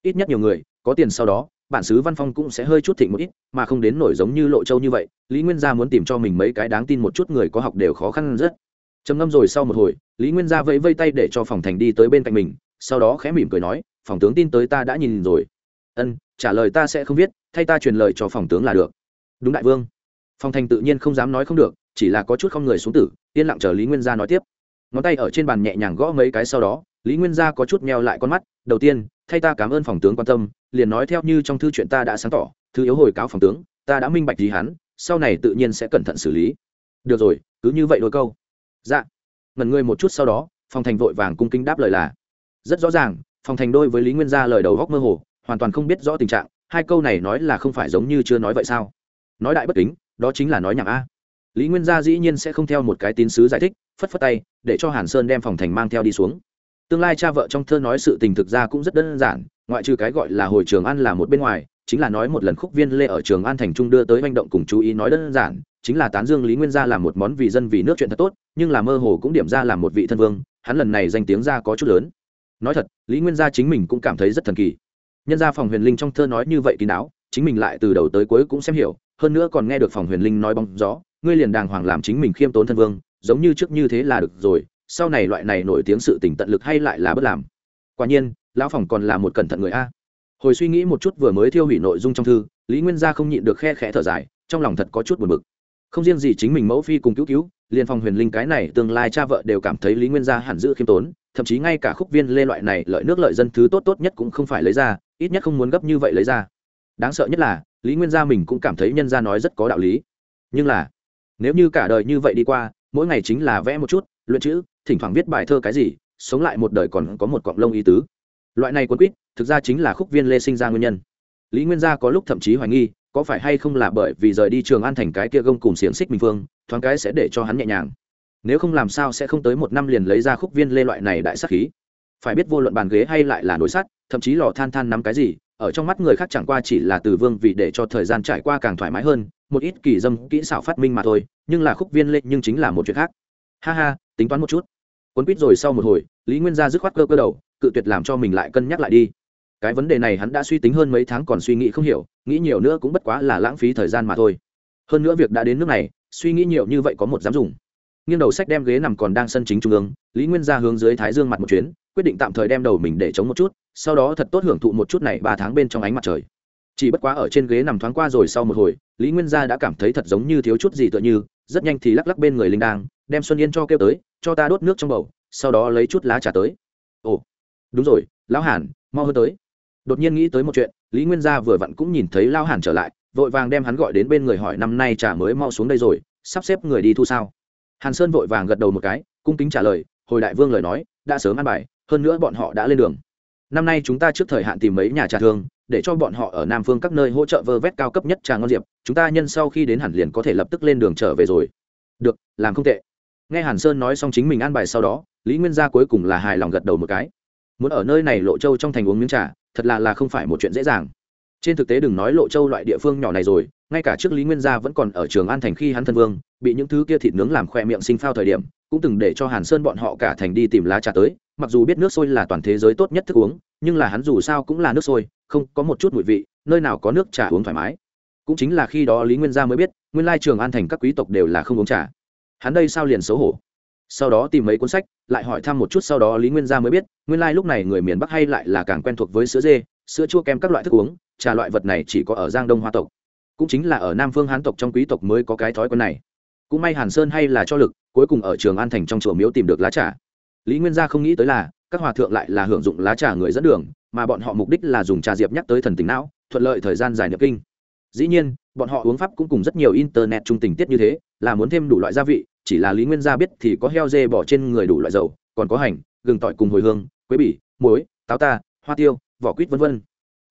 ít nhất nhiều người, có tiền sau đó, bản xứ văn phong cũng sẽ hơi chút thịnh một ít, mà không đến nổi giống như lộ châu như vậy, lý nguyên gia muốn tìm cho mình mấy cái đáng tin một chút người có học đều khó khăn rất. Trầm ngâm rồi sau một hồi, lý nguyên gia vẫy vây tay để cho phòng thành đi tới bên cạnh mình, sau đó khẽ mỉm cười nói, phòng tướng tin tới ta đã nhìn rồi. Ân, trả lời ta sẽ không viết, thay ta truyền lời cho phòng tướng là được. Đúng đại vương. Phòng thành tự nhiên không dám nói không được, chỉ là có chút không người xuống tử, yên lặng chờ lý nguyên gia nói tiếp. Ngón tay ở trên bàn nhẹ nhàng gõ mấy cái sau đó, lý nguyên gia có chút meo lại con mắt, đầu tiên thay ta cảm ơn phòng tướng quan tâm, liền nói theo như trong thư chuyện ta đã sáng tỏ, thư yếu hồi cáo phòng tướng, ta đã minh bạch gì hắn, sau này tự nhiên sẽ cẩn thận xử lý. Được rồi, cứ như vậy đôi câu. Dạ. Ngần ngươi một chút sau đó, phòng thành vội vàng cung kính đáp lời là, rất rõ ràng, phòng thành đôi với lý nguyên gia lời đầu góc mơ hồ, hoàn toàn không biết rõ tình trạng, hai câu này nói là không phải giống như chưa nói vậy sao? Nói đại bất kính, đó chính là nói nhảm a. Lý nguyên gia dĩ nhiên sẽ không theo một cái tín sứ giải thích, phất phất tay, để cho hàn sơn đem phòng thành mang theo đi xuống tương lai cha vợ trong thơ nói sự tình thực ra cũng rất đơn giản, ngoại trừ cái gọi là hồi trường an là một bên ngoài, chính là nói một lần khúc viên lê ở trường an thành trung đưa tới manh động cùng chú ý nói đơn giản, chính là tán dương lý nguyên gia làm một món vì dân vì nước chuyện thật tốt, nhưng là mơ hồ cũng điểm ra làm một vị thân vương, hắn lần này danh tiếng ra có chút lớn. Nói thật, lý nguyên gia chính mình cũng cảm thấy rất thần kỳ. Nhân gia phòng huyền linh trong thơ nói như vậy kín đáo chính mình lại từ đầu tới cuối cũng xem hiểu, hơn nữa còn nghe được phòng huyền linh nói bóng gió, ngươi liền đàng hoàng làm chính mình khiêm tốn thân vương, giống như trước như thế là được rồi sau này loại này nổi tiếng sự tình tận lực hay lại là bất làm. Quả nhiên, lão phòng còn là một cẩn thận người a. Hồi suy nghĩ một chút vừa mới thiêu hủy nội dung trong thư, lý nguyên gia không nhịn được khe khẽ thở dài, trong lòng thật có chút buồn bực. Không riêng gì chính mình mẫu phi cùng cứu cứu, liền phòng huyền linh cái này tương lai cha vợ đều cảm thấy lý nguyên gia hẳn giữ khiêm tốn, thậm chí ngay cả khúc viên lê loại này lợi nước lợi dân thứ tốt tốt nhất cũng không phải lấy ra, ít nhất không muốn gấp như vậy lấy ra. Đáng sợ nhất là, lý nguyên gia mình cũng cảm thấy nhân gia nói rất có đạo lý. Nhưng là, nếu như cả đời như vậy đi qua, mỗi ngày chính là vẽ một chút, luyện chữ thỉnh thoảng viết bài thơ cái gì, sống lại một đời còn có một cọng lông ý tứ. Loại này quân quýt, thực ra chính là khúc viên lê sinh ra nguyên nhân. Lý nguyên gia có lúc thậm chí hoài nghi, có phải hay không là bởi vì rời đi trường an thành cái kia gông cùng xiềng xích minh phương, thoáng cái sẽ để cho hắn nhẹ nhàng. Nếu không làm sao sẽ không tới một năm liền lấy ra khúc viên lê loại này đại sắc khí. Phải biết vô luận bàn ghế hay lại là nồi sắt, thậm chí lò than than nắm cái gì, ở trong mắt người khác chẳng qua chỉ là từ vương vì để cho thời gian trải qua càng thoải mái hơn, một ít kỳ dâm kỹ xảo phát minh mà thôi, nhưng là khúc viên lê nhưng chính là một chuyện khác. Ha ha, tính toán một chút quấn quýt rồi sau một hồi, lý nguyên gia dứt khoát cơ cơ đầu, cự tuyệt làm cho mình lại cân nhắc lại đi. Cái vấn đề này hắn đã suy tính hơn mấy tháng còn suy nghĩ không hiểu, nghĩ nhiều nữa cũng bất quá là lãng phí thời gian mà thôi. Hơn nữa việc đã đến nước này, suy nghĩ nhiều như vậy có một dám dùng. Nghiêng đầu sách đem ghế nằm còn đang sân chính trung ương, lý nguyên ra hướng dưới thái dương mặt một chuyến, quyết định tạm thời đem đầu mình để chống một chút, sau đó thật tốt hưởng thụ một chút này ba tháng bên trong ánh mặt trời. Chỉ bất quá ở trên ghế nằm thoáng qua rồi sau một hồi, lý nguyên gia đã cảm thấy thật giống như thiếu chút gì tựa như, rất nhanh thì lắc lắc bên người linh đang đem xuân yên cho kêu tới cho ta đốt nước trong bầu, sau đó lấy chút lá trà tới. Ồ, đúng rồi, lão hàn, mau hơn tới. Đột nhiên nghĩ tới một chuyện, lý nguyên gia vừa vặn cũng nhìn thấy lão hàn trở lại, vội vàng đem hắn gọi đến bên người hỏi, năm nay trà mới mau xuống đây rồi, sắp xếp người đi thu sao? Hàn sơn vội vàng gật đầu một cái, cung kính trả lời, hồi đại vương lời nói, đã sớm ăn bài, hơn nữa bọn họ đã lên đường. Năm nay chúng ta trước thời hạn tìm mấy nhà trà thương để cho bọn họ ở nam phương các nơi hỗ trợ vơ vét cao cấp nhất trà ngon diệp, chúng ta nhân sau khi đến hẳn liền có thể lập tức lên đường trở về rồi. Được, làm không tệ nghe hàn sơn nói xong chính mình an bài sau đó, lý nguyên gia cuối cùng là hài lòng gật đầu một cái. Muốn ở nơi này lộ châu trong thành uống miếng trà, thật là là không phải một chuyện dễ dàng. Trên thực tế đừng nói lộ châu loại địa phương nhỏ này rồi, ngay cả trước lý nguyên gia vẫn còn ở trường an thành khi hắn thân vương, bị những thứ kia thịt nướng làm khoe miệng sinh phao thời điểm, cũng từng để cho hàn sơn bọn họ cả thành đi tìm lá trà tới, mặc dù biết nước sôi là toàn thế giới tốt nhất thức uống, nhưng là hắn dù sao cũng là nước sôi, không có một chút mùi vị, nơi nào có nước trà uống thoải mái. Cũng chính là khi đó lý nguyên gia mới biết, nguyên lai trường an thành các quý tộc đều là không uống trà hắn đây sao liền xấu hổ? Sau đó tìm mấy cuốn sách, lại hỏi thăm một chút, sau đó lý nguyên gia mới biết, nguyên lai lúc này người miền bắc hay lại là càng quen thuộc với sữa dê, sữa chua kem các loại thức uống, trà loại vật này chỉ có ở giang đông hoa tộc. Cũng chính là ở nam phương hán tộc trong quý tộc mới có cái thói quen này. Cũng may hàn sơn hay là cho lực, cuối cùng ở trường an thành trong chùa miếu tìm được lá trà. Lý nguyên gia không nghĩ tới là, các hòa thượng lại là hưởng dụng lá trà người dẫn đường, mà bọn họ mục đích là dùng trà diệp nhắc tới thần tính não, thuận lợi thời gian dài nhập kinh. Dĩ nhiên, bọn họ uống pháp cũng cùng rất nhiều internet trung tình tiết như thế, là muốn thêm đủ loại gia vị chỉ là lý nguyên gia biết thì có heo dê bỏ trên người đủ loại dầu, còn có hành, gừng tỏi cùng hồi hương, quế bỉ, muối, táo ta, hoa tiêu, vỏ quýt v v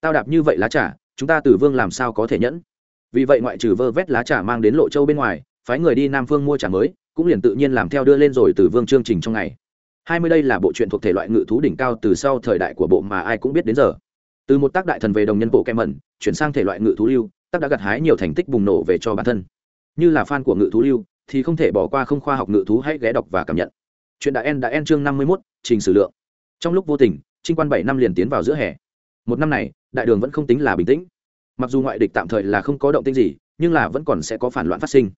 tao đạp như vậy lá trà, chúng ta tử vương làm sao có thể nhẫn? Vì vậy ngoại trừ vơ vét lá trà mang đến lộ châu bên ngoài, phái người đi nam phương mua trà mới, cũng liền tự nhiên làm theo đưa lên rồi từ vương chương trình trong ngày. Hai mươi đây là bộ truyện thuộc thể loại ngự thú đỉnh cao từ sau thời đại của bộ mà ai cũng biết đến giờ. Từ một tác đại thần về đồng nhân bộ kem mẩn, chuyển sang thể loại ngự thú lưu, tác đã gặt hái nhiều thành tích bùng nổ về cho bản thân. Như là fan của ngự thú lưu thì không thể bỏ qua không khoa học ngự thú hãy ghé đọc và cảm nhận. Chuyện đã en đã en chương năm mươi 51, trình sử lượng. Trong lúc vô tình trinh quan bảy năm liền tiến vào giữa hè. Một năm này đại đường vẫn không tính là bình tĩnh. Mặc dù ngoại địch tạm thời là không có động tĩnh gì nhưng là vẫn còn sẽ có phản loạn phát sinh.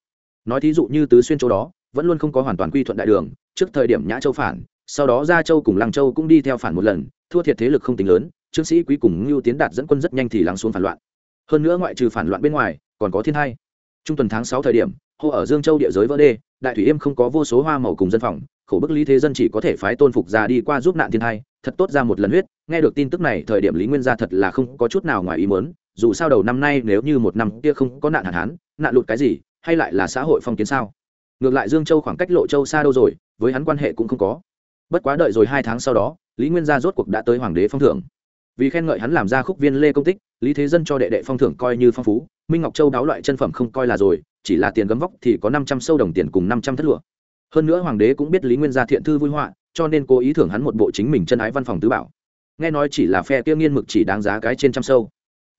Nói thí dụ như tứ xuyên châu đó vẫn luôn không có hoàn toàn quy thuận đại đường trước thời điểm nhã châu phản sau đó gia châu cùng lăng châu cũng đi theo phản một lần thua thiệt thế lực không tính lớn trương sĩ quý cùng ngưu tiến đạt dẫn quân rất nhanh thì lắng xuống phản loạn. Hơn nữa ngoại trừ phản loạn bên ngoài còn có thiên hai. Trung tuần tháng sáu thời điểm hô ở dương châu địa giới vỡ đê, đại thủy yêm không có vô số hoa màu cùng dân phòng, khổ bức lý thế dân chỉ có thể phái tôn phục ra đi qua giúp nạn thiên thai, thật tốt ra một lần huyết. Nghe được tin tức này, thời điểm lý nguyên gia thật là không có chút nào ngoài ý muốn, dù sao đầu năm nay nếu như một năm kia không có nạn hạn hán, nạn lụt cái gì, hay lại là xã hội phong kiến sao? Ngược lại dương châu khoảng cách lộ châu xa đâu rồi, với hắn quan hệ cũng không có. Bất quá đợi rồi hai tháng sau đó, lý nguyên gia rốt cuộc đã tới hoàng đế phong thưởng vì khen ngợi hắn làm ra khúc viên lê công tích, lý thế dân cho đệ đệ phong thưởng coi như phong phú, minh ngọc châu đáo loại chân phẩm không coi là rồi chỉ là tiền gấm vóc thì có năm trăm sâu đồng tiền cùng năm trăm thất lụa. Hơn nữa hoàng đế cũng biết lý nguyên gia thiện thư vui họa cho nên cố ý thưởng hắn một bộ chính mình chân ái văn phòng tứ bảo. Nghe nói chỉ là phe kia nghiên mực chỉ đáng giá cái trên trăm sâu.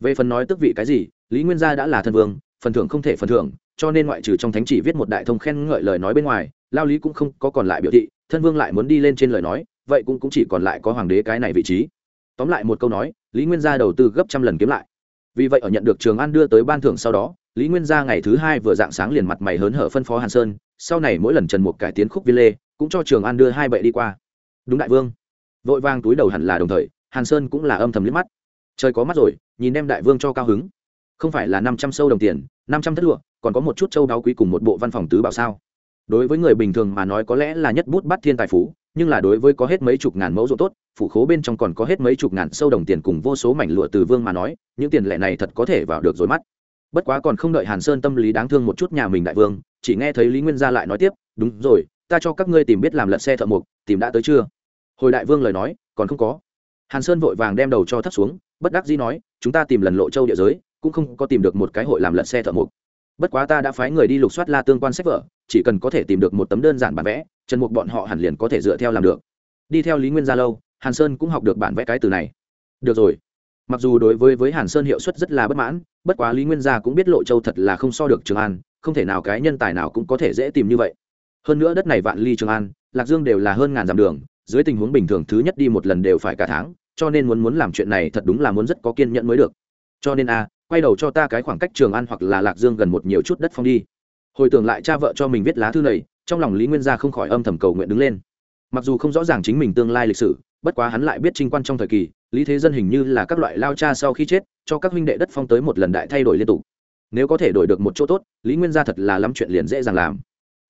Về phần nói tức vị cái gì lý nguyên gia đã là thân vương phần thưởng không thể phần thưởng cho nên ngoại trừ trong thánh chỉ viết một đại thông khen ngợi lời nói bên ngoài lao lý cũng không có còn lại biểu thị thân vương lại muốn đi lên trên lời nói vậy cũng, cũng chỉ còn lại có hoàng đế cái này vị trí. Tóm lại một câu nói lý nguyên gia đầu tư gấp trăm lần kiếm lại. Vì vậy ở nhận được trường an đưa tới ban thưởng sau đó lý nguyên gia ngày thứ hai vừa dạng sáng liền mặt mày hớn hở phân phó hàn sơn, sau này mỗi lần trần mục cải tiến khúc viên lê cũng cho trường an đưa hai bậy đi qua. Đúng đại vương. Vội vang túi đầu hẳn là đồng thời, hàn sơn cũng là âm thầm liếc mắt. Trời có mắt rồi, nhìn đem đại vương cho cao hứng. Không phải là năm trăm sâu đồng tiền, năm trăm thất lụa, còn có một chút châu đáo quý cùng một bộ văn phòng tứ bảo sao? Đối với người bình thường mà nói có lẽ là nhất bút bắt thiên tài phú, nhưng là đối với có hết mấy chục ngàn mẫu ruộng tốt, phủ khố bên trong còn có hết mấy chục ngàn sâu đồng tiền cùng vô số mảnh lụa từ vương mà nói, những tiền lệ này thật có thể vào được rồi mắt bất quá còn không đợi hàn sơn tâm lý đáng thương một chút nhà mình đại vương, chỉ nghe thấy lý nguyên gia lại nói tiếp, đúng rồi, ta cho các ngươi tìm biết làm lật xe thợ mộc, tìm đã tới chưa? Hồi đại vương lời nói, còn không có. Hàn sơn vội vàng đem đầu cho thấp xuống, bất đắc dĩ nói, chúng ta tìm lần lộ châu địa giới, cũng không có tìm được một cái hội làm lật xe thợ mộc. Bất quá ta đã phái người đi lục soát la tương quan sách vở, chỉ cần có thể tìm được một tấm đơn giản bản vẽ, trần mục bọn họ hẳn liền có thể dựa theo làm được. Đi theo lý nguyên gia lâu, hàn sơn cũng học được bản vẽ cái từ này. Được rồi mặc dù đối với với hàn sơn hiệu suất rất là bất mãn, bất quá lý nguyên gia cũng biết lộ châu thật là không so được trường an, không thể nào cái nhân tài nào cũng có thể dễ tìm như vậy. Hơn nữa đất này vạn ly trường an, lạc dương đều là hơn ngàn dặm đường, dưới tình huống bình thường thứ nhất đi một lần đều phải cả tháng, cho nên muốn muốn làm chuyện này thật đúng là muốn rất có kiên nhẫn mới được. Cho nên a, quay đầu cho ta cái khoảng cách trường an hoặc là lạc dương gần một nhiều chút đất phong đi. Hồi tưởng lại cha vợ cho mình viết lá thư này, trong lòng lý nguyên gia không khỏi âm thầm cầu nguyện đứng lên. Mặc dù không rõ ràng chính mình tương lai lịch sử, bất quá hắn lại biết trinh quan trong thời kỳ lý thế dân hình như là các loại lao cha sau khi chết, cho các huynh đệ đất phong tới một lần đại thay đổi liên tục. Nếu có thể đổi được một chỗ tốt, lý nguyên gia thật là lắm chuyện liền dễ dàng làm.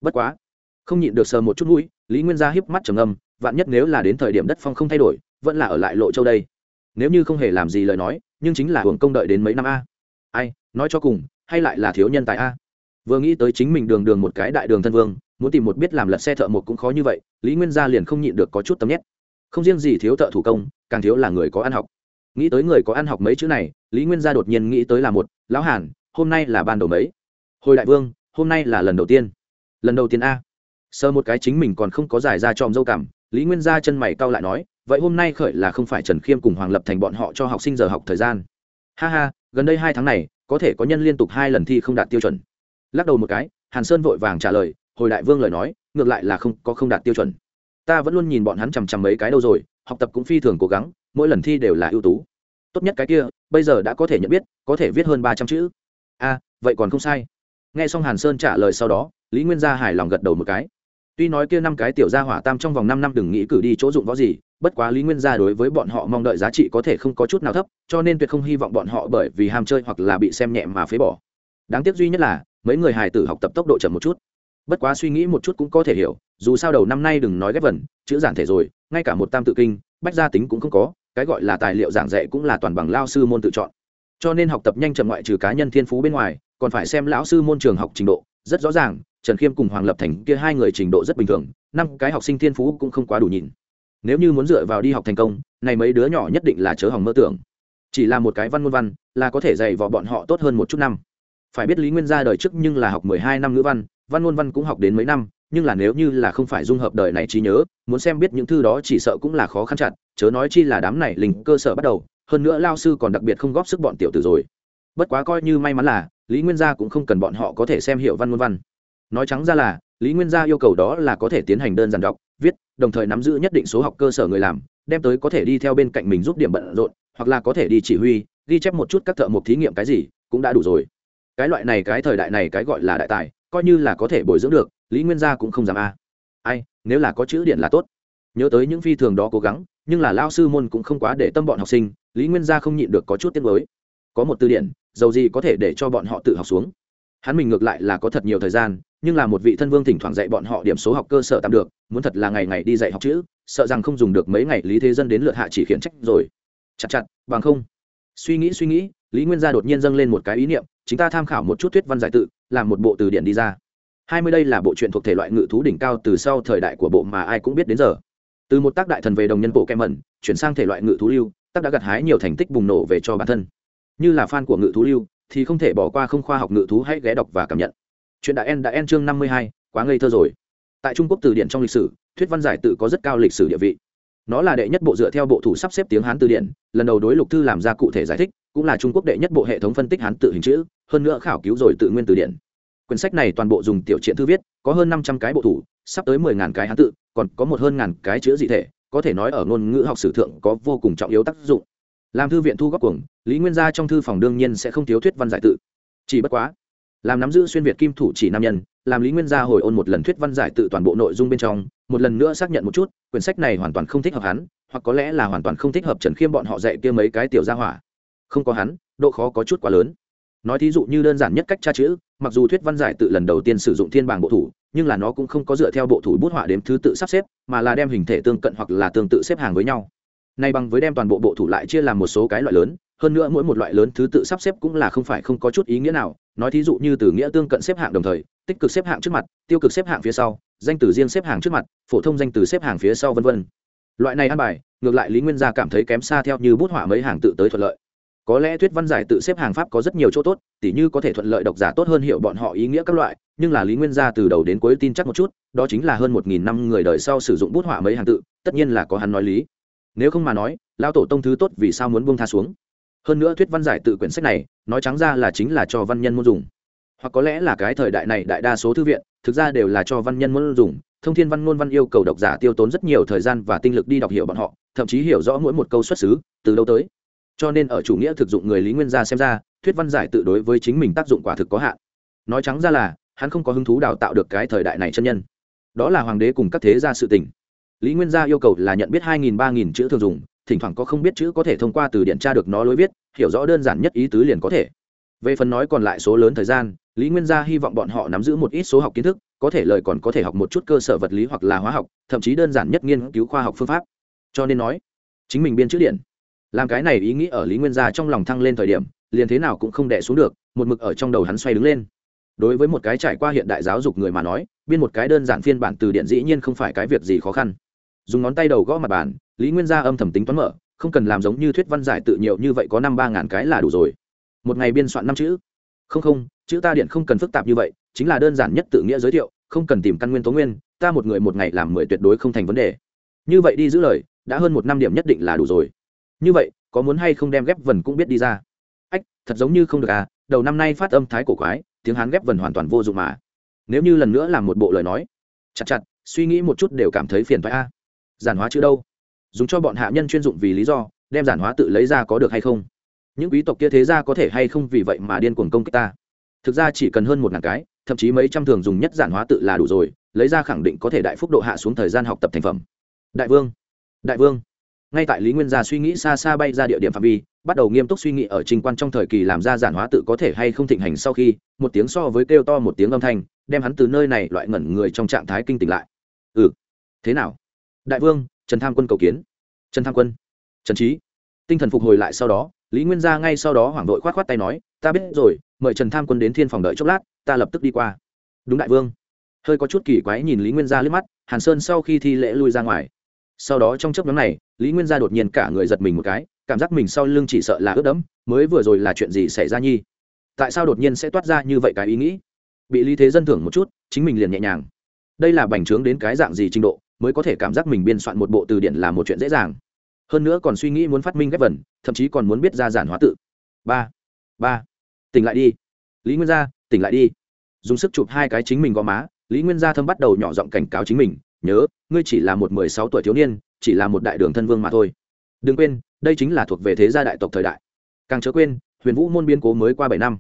Bất quá, không nhịn được sờ một chút mũi, lý nguyên gia hiếp mắt trầm âm vạn nhất nếu là đến thời điểm đất phong không thay đổi, vẫn là ở lại lộ châu đây. Nếu như không hề làm gì lời nói, nhưng chính là hưởng công đợi đến mấy năm a. Ai, nói cho cùng, hay lại là thiếu nhân tài a. Vừa nghĩ tới chính mình đường đường một cái đại đường thân vương, muốn tìm một biết làm lật xe thợ một cũng khó như vậy, lý nguyên gia liền không nhịn được có chút tâm nhét. Không riêng gì thiếu thợ thủ công càng thiếu là người có ăn học. Nghĩ tới người có ăn học mấy chữ này, lý nguyên gia đột nhiên nghĩ tới là một, lão hàn, hôm nay là ban đầu mấy? Hồi đại vương, hôm nay là lần đầu tiên. Lần đầu tiên a? Sơ một cái chính mình còn không có giải ra tròm dâu cảm, lý nguyên gia chân mày cau lại nói, vậy hôm nay khởi là không phải trần khiêm cùng hoàng lập thành bọn họ cho học sinh giờ học thời gian? Ha ha, gần đây hai tháng này, có thể có nhân liên tục hai lần thi không đạt tiêu chuẩn. Lắc đầu một cái, hàn sơn vội vàng trả lời, hồi đại vương lời nói, ngược lại là không, có không đạt tiêu chuẩn. Ta vẫn luôn nhìn bọn hắn chằm chằm mấy cái đâu rồi học tập cũng phi thường cố gắng, mỗi lần thi đều là ưu tú. Tốt nhất cái kia, bây giờ đã có thể nhận biết, có thể viết hơn ba trăm chữ. A vậy còn không sai. Nghe xong hàn sơn trả lời sau đó, lý nguyên gia hài lòng gật đầu một cái. Tuy nói kia năm cái tiểu gia hỏa tam trong vòng năm năm đừng nghĩ cử đi chỗ dụng võ gì, bất quá lý nguyên gia đối với bọn họ mong đợi giá trị có thể không có chút nào thấp, cho nên tuyệt không hy vọng bọn họ bởi vì ham chơi hoặc là bị xem nhẹ mà phế bỏ. Đáng tiếc duy nhất là, mấy người hài tử học tập tốc độ chậm một chút. Bất quá suy nghĩ một chút cũng có thể hiểu dù sao đầu năm nay đừng nói ghép vần, chữ giản thể rồi, ngay cả một tam tự kinh, bách gia tính cũng không có, cái gọi là tài liệu giảng dạy cũng là toàn bằng lao sư môn tự chọn. Cho nên học tập nhanh chậm ngoại trừ cá nhân thiên phú bên ngoài, còn phải xem lão sư môn trường học trình độ, rất rõ ràng, trần khiêm cùng hoàng lập thành kia hai người trình độ rất bình thường, năm cái học sinh thiên phú cũng không quá đủ nhìn. Nếu như muốn dựa vào đi học thành công, này mấy đứa nhỏ nhất định là chớ hỏng mơ tưởng. Chỉ là một cái văn môn văn, là có thể dạy vào bọn họ tốt hơn một chút năm. Phải biết lý nguyên ra đời trước nhưng là học mười hai năm ngữ văn văn môn văn cũng học đến mấy năm nhưng là nếu như là không phải dung hợp đời này trí nhớ, muốn xem biết những thư đó chỉ sợ cũng là khó khăn chặt, chớ nói chi là đám này linh cơ sở bắt đầu, hơn nữa lao sư còn đặc biệt không góp sức bọn tiểu tử rồi. Bất quá coi như may mắn là, lý nguyên gia cũng không cần bọn họ có thể xem hiệu văn môn văn. Nói trắng ra là, lý nguyên gia yêu cầu đó là có thể tiến hành đơn giản đọc, viết, đồng thời nắm giữ nhất định số học cơ sở người làm, đem tới có thể đi theo bên cạnh mình giúp điểm bận rộn, hoặc là có thể đi chỉ huy, ghi chép một chút các thợ mộc thí nghiệm cái gì, cũng đã đủ rồi. Cái loại này, cái thời đại này, cái gọi là đại tài coi như là có thể bồi dưỡng được, lý nguyên gia cũng không dám a. Ai, nếu là có chữ điện là tốt. Nhớ tới những phi thường đó cố gắng, nhưng là lao sư môn cũng không quá để tâm bọn học sinh, lý nguyên gia không nhịn được có chút tiết mới có một từ điển dầu gì có thể để cho bọn họ tự học xuống. Hắn mình ngược lại là có thật nhiều thời gian, nhưng là một vị thân vương thỉnh thoảng dạy bọn họ điểm số học cơ sở tạm được, muốn thật là ngày ngày đi dạy học chữ, sợ rằng không dùng được mấy ngày lý thế dân đến lượt hạ chỉ khiển trách rồi. Chặt chặt, bằng không. Suy nghĩ suy nghĩ, lý nguyên gia đột nhiên dâng lên một cái ý niệm chúng ta tham khảo một chút thuyết văn giải tự làm một bộ từ điển đi ra. Hai mươi đây là bộ truyện thuộc thể loại ngự thú đỉnh cao từ sau thời đại của bộ mà ai cũng biết đến giờ. Từ một tác đại thần về đồng nhân bộ kem mẩn, chuyển sang thể loại ngự thú lưu, tác đã gặt hái nhiều thành tích bùng nổ về cho bản thân. Như là fan của ngự thú lưu, thì không thể bỏ qua không khoa học ngự thú hãy ghé đọc và cảm nhận. Chuyện đại en đã en chương năm mươi hai, quá ngây thơ rồi. Tại trung quốc từ điển trong lịch sử, thuyết văn giải tự có rất cao lịch sử địa vị. Nó là đệ nhất bộ dựa theo bộ thủ sắp xếp tiếng hán từ điển, lần đầu đối lục thư làm ra cụ thể giải thích cũng là trung quốc đệ nhất bộ hệ thống phân tích hán tự hình chữ, hơn nữa khảo cứu rồi tự nguyên từ điển. Quyển sách này toàn bộ dùng tiểu truyện thư viết, có hơn năm trăm cái bộ thủ, sắp tới mười ngàn cái hán tự, còn có một hơn ngàn cái chữ dị thể, có thể nói ở ngôn ngữ học sử thượng có vô cùng trọng yếu tác dụng. Làm thư viện thu góp cuồng, lý nguyên gia trong thư phòng đương nhiên sẽ không thiếu thuyết văn giải tự. Chỉ bất quá, làm nắm giữ xuyên việt kim thủ chỉ nam nhân, làm lý nguyên gia hồi ôn một lần thuyết văn giải tự toàn bộ nội dung bên trong, một lần nữa xác nhận một chút, quyển sách này hoàn toàn không thích hợp hắn, hoặc có lẽ là hoàn toàn không thích hợp trần khiêm bọn họ dạy kia mấy cái tiểu gia hỏa không có hắn, độ khó có chút quá lớn. Nói thí dụ như đơn giản nhất cách tra chữ, mặc dù thuyết văn giải tự lần đầu tiên sử dụng thiên bảng bộ thủ, nhưng là nó cũng không có dựa theo bộ thủ bút họa đếm thứ tự sắp xếp, mà là đem hình thể tương cận hoặc là tương tự xếp hàng với nhau. Nay bằng với đem toàn bộ bộ thủ lại chia làm một số cái loại lớn, hơn nữa mỗi một loại lớn thứ tự sắp xếp cũng là không phải không có chút ý nghĩa nào. Nói thí dụ như từ nghĩa tương cận xếp hạng đồng thời, tích cực xếp hạng trước mặt, tiêu cực xếp hạng phía sau, danh từ riêng xếp hàng trước mặt, phổ thông danh từ xếp hàng phía sau vân vân. Loại này ăn bài, ngược lại lý nguyên gia cảm thấy kém xa theo như bút họa mấy hàng tự tới thuận lợi có lẽ thuyết văn giải tự xếp hàng pháp có rất nhiều chỗ tốt, tỉ như có thể thuận lợi độc giả tốt hơn hiểu bọn họ ý nghĩa các loại, nhưng là lý nguyên gia từ đầu đến cuối tin chắc một chút, đó chính là hơn một nghìn năm người đời sau sử dụng bút họa mấy hàng tự, tất nhiên là có hắn nói lý. Nếu không mà nói lao tổ tông thứ tốt vì sao muốn buông tha xuống? Hơn nữa thuyết văn giải tự quyển sách này, nói trắng ra là chính là cho văn nhân muốn dùng. Hoặc có lẽ là cái thời đại này đại đa số thư viện, thực ra đều là cho văn nhân muốn dùng, thông thiên văn ngôn văn yêu cầu độc giả tiêu tốn rất nhiều thời gian và tinh lực đi đọc hiểu bọn họ, thậm chí hiểu rõ mỗi một câu xuất xứ, từ đâu tới cho nên ở chủ nghĩa thực dụng người lý nguyên gia xem ra, thuyết văn giải tự đối với chính mình tác dụng quả thực có hạn. Nói trắng ra là, hắn không có hứng thú đào tạo được cái thời đại này chân nhân. Đó là hoàng đế cùng các thế gia sự tình. Lý nguyên gia yêu cầu là nhận biết hai nghìn ba nghìn chữ thường dùng, thỉnh thoảng có không biết chữ có thể thông qua từ điện tra được nó lối viết, hiểu rõ đơn giản nhất ý tứ liền có thể. Về phần nói còn lại số lớn thời gian, lý nguyên gia hy vọng bọn họ nắm giữ một ít số học kiến thức, có thể lời còn có thể học một chút cơ sở vật lý hoặc là hóa học, thậm chí đơn giản nhất nghiên cứu khoa học phương pháp. Cho nên nói, chính mình biên chữ điện làm cái này ý nghĩ ở lý nguyên gia trong lòng thăng lên thời điểm, liền thế nào cũng không đẻ xuống được, một mực ở trong đầu hắn xoay đứng lên. Đối với một cái trải qua hiện đại giáo dục người mà nói, biên một cái đơn giản phiên bản từ điện dĩ nhiên không phải cái việc gì khó khăn. Dùng ngón tay đầu gõ mặt bàn, lý nguyên gia âm thầm tính toán mở, không cần làm giống như thuyết văn giải tự nhiều như vậy có năm ba ngàn cái là đủ rồi. Một ngày biên soạn năm chữ. Không không, chữ ta điện không cần phức tạp như vậy, chính là đơn giản nhất tự nghĩa giới thiệu, không cần tìm căn nguyên tố nguyên, ta một người một ngày làm mười tuyệt đối không thành vấn đề. Như vậy đi giữ lời, đã hơn một năm điểm nhất định là đủ rồi như vậy, có muốn hay không đem ghép vần cũng biết đi ra? Ách, thật giống như không được à đầu năm nay phát âm thái cổ quái, tiếng hán ghép vần hoàn toàn vô dụng mà. Nếu như lần nữa làm một bộ lời nói, chặt chặt, suy nghĩ một chút đều cảm thấy phiền thoái a. Giản hóa chữ đâu? Dùng cho bọn hạ nhân chuyên dụng vì lý do, đem giản hóa tự lấy ra có được hay không? Những quý tộc kia thế ra có thể hay không vì vậy mà điên cuồng công kích ta? Thực ra chỉ cần hơn một ngàn cái, thậm chí mấy trăm thường dùng nhất giản hóa tự là đủ rồi, lấy ra khẳng định có thể đại phúc độ hạ xuống thời gian học tập thành phẩm. Đại vương đại vương ngay tại lý nguyên gia suy nghĩ xa xa bay ra địa điểm phạm vi, bắt đầu nghiêm túc suy nghĩ ở trình quan trong thời kỳ làm ra giản hóa tự có thể hay không thịnh hành sau khi, một tiếng so với kêu to một tiếng âm thanh, đem hắn từ nơi này loại ngẩn người trong trạng thái kinh tỉnh lại. Ừ thế nào? Đại vương, trần tham quân cầu kiến. Trần tham quân. Trần trí tinh thần phục hồi lại sau đó, lý nguyên gia ngay sau đó hoảng đội k h o á t k h o á t tay nói, ta biết rồi, mời trần tham quân đến thiên phòng đợi chốc lát, ta lập tức đi qua. Đúng đại vương. Hơi có chút kỳ quái nhìn lý nguyên gia liếc mắt, hàn sơn sau khi thi lễ lui ra ngoài sau đó trong chấp nhóm này, lý nguyên gia đột nhiên cả người giật mình một cái, cảm giác mình sau lưng chỉ sợ là ướt đẫm, mới vừa rồi là chuyện gì xảy ra nhi? Tại sao đột nhiên sẽ toát ra như vậy cái ý nghĩ? Bị lý thế dân thưởng một chút, chính mình liền nhẹ nhàng. Đây là bành trướng đến cái dạng gì trình độ, mới có thể cảm giác mình biên soạn một bộ từ điển là một chuyện dễ dàng. Hơn nữa còn suy nghĩ muốn phát minh ghép vần, thậm chí còn muốn biết ra giản hóa tự. Ba ba, tỉnh lại đi. Lý nguyên gia, tỉnh lại đi. Dùng sức chụp hai cái chính mình gò má, lý nguyên gia thâm bắt đầu nhỏ giọng cảnh cáo chính mình nhớ, ngươi chỉ là một mười sáu tuổi thiếu niên, chỉ là một đại đường thân vương mà thôi. Đừng quên, đây chính là thuộc về thế gia đại tộc thời đại. Càng chớ quên, huyền vũ môn biên cố mới qua bảy năm.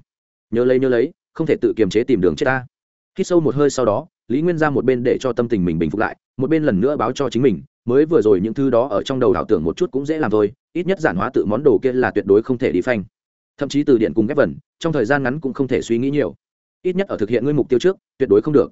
Nhớ lấy nhớ lấy, không thể tự kiềm chế tìm đường chết ta. Khi sâu một hơi sau đó, lý nguyên ra một bên để cho tâm tình mình bình phục lại, một bên lần nữa báo cho chính mình, mới vừa rồi những thứ đó ở trong đầu ảo tưởng một chút cũng dễ làm thôi, ít nhất giản hóa tự món đồ kia là tuyệt đối không thể đi phanh. Thậm chí từ điện cùng ghép vần, trong thời gian ngắn cũng không thể suy nghĩ nhiều. Ít nhất ở thực hiện ngươi mục tiêu trước, tuyệt đối không được.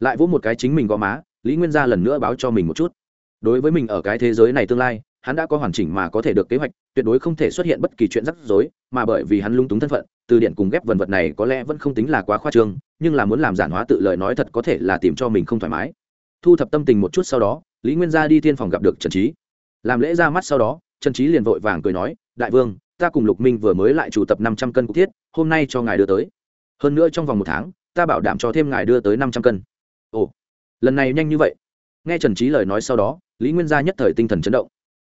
Lại vỗ một cái chính mình gò má lý nguyên gia lần nữa báo cho mình một chút. Đối với mình ở cái thế giới này tương lai, hắn đã có hoàn chỉnh mà có thể được kế hoạch, tuyệt đối không thể xuất hiện bất kỳ chuyện rắc rối, mà bởi vì hắn lung túng thân phận, từ điện cùng ghép vần vật này có lẽ vẫn không tính là quá khoa trương, nhưng là muốn làm giản hóa tự lời nói thật có thể là tìm cho mình không thoải mái. Thu thập tâm tình một chút sau đó, lý nguyên gia đi tiên phòng gặp được trần trí làm lễ ra mắt sau đó, trần trí liền vội vàng cười nói, đại vương, ta cùng lục minh vừa mới lại chủ tập năm trăm cân cục thiết, hôm nay cho ngài đưa tới. Hơn nữa trong vòng một tháng, ta bảo đảm cho thêm ngài đưa tới năm trăm cân. Ồ lần này nhanh như vậy. Nghe trần trí lời nói sau đó, lý nguyên gia nhất thời tinh thần chấn động.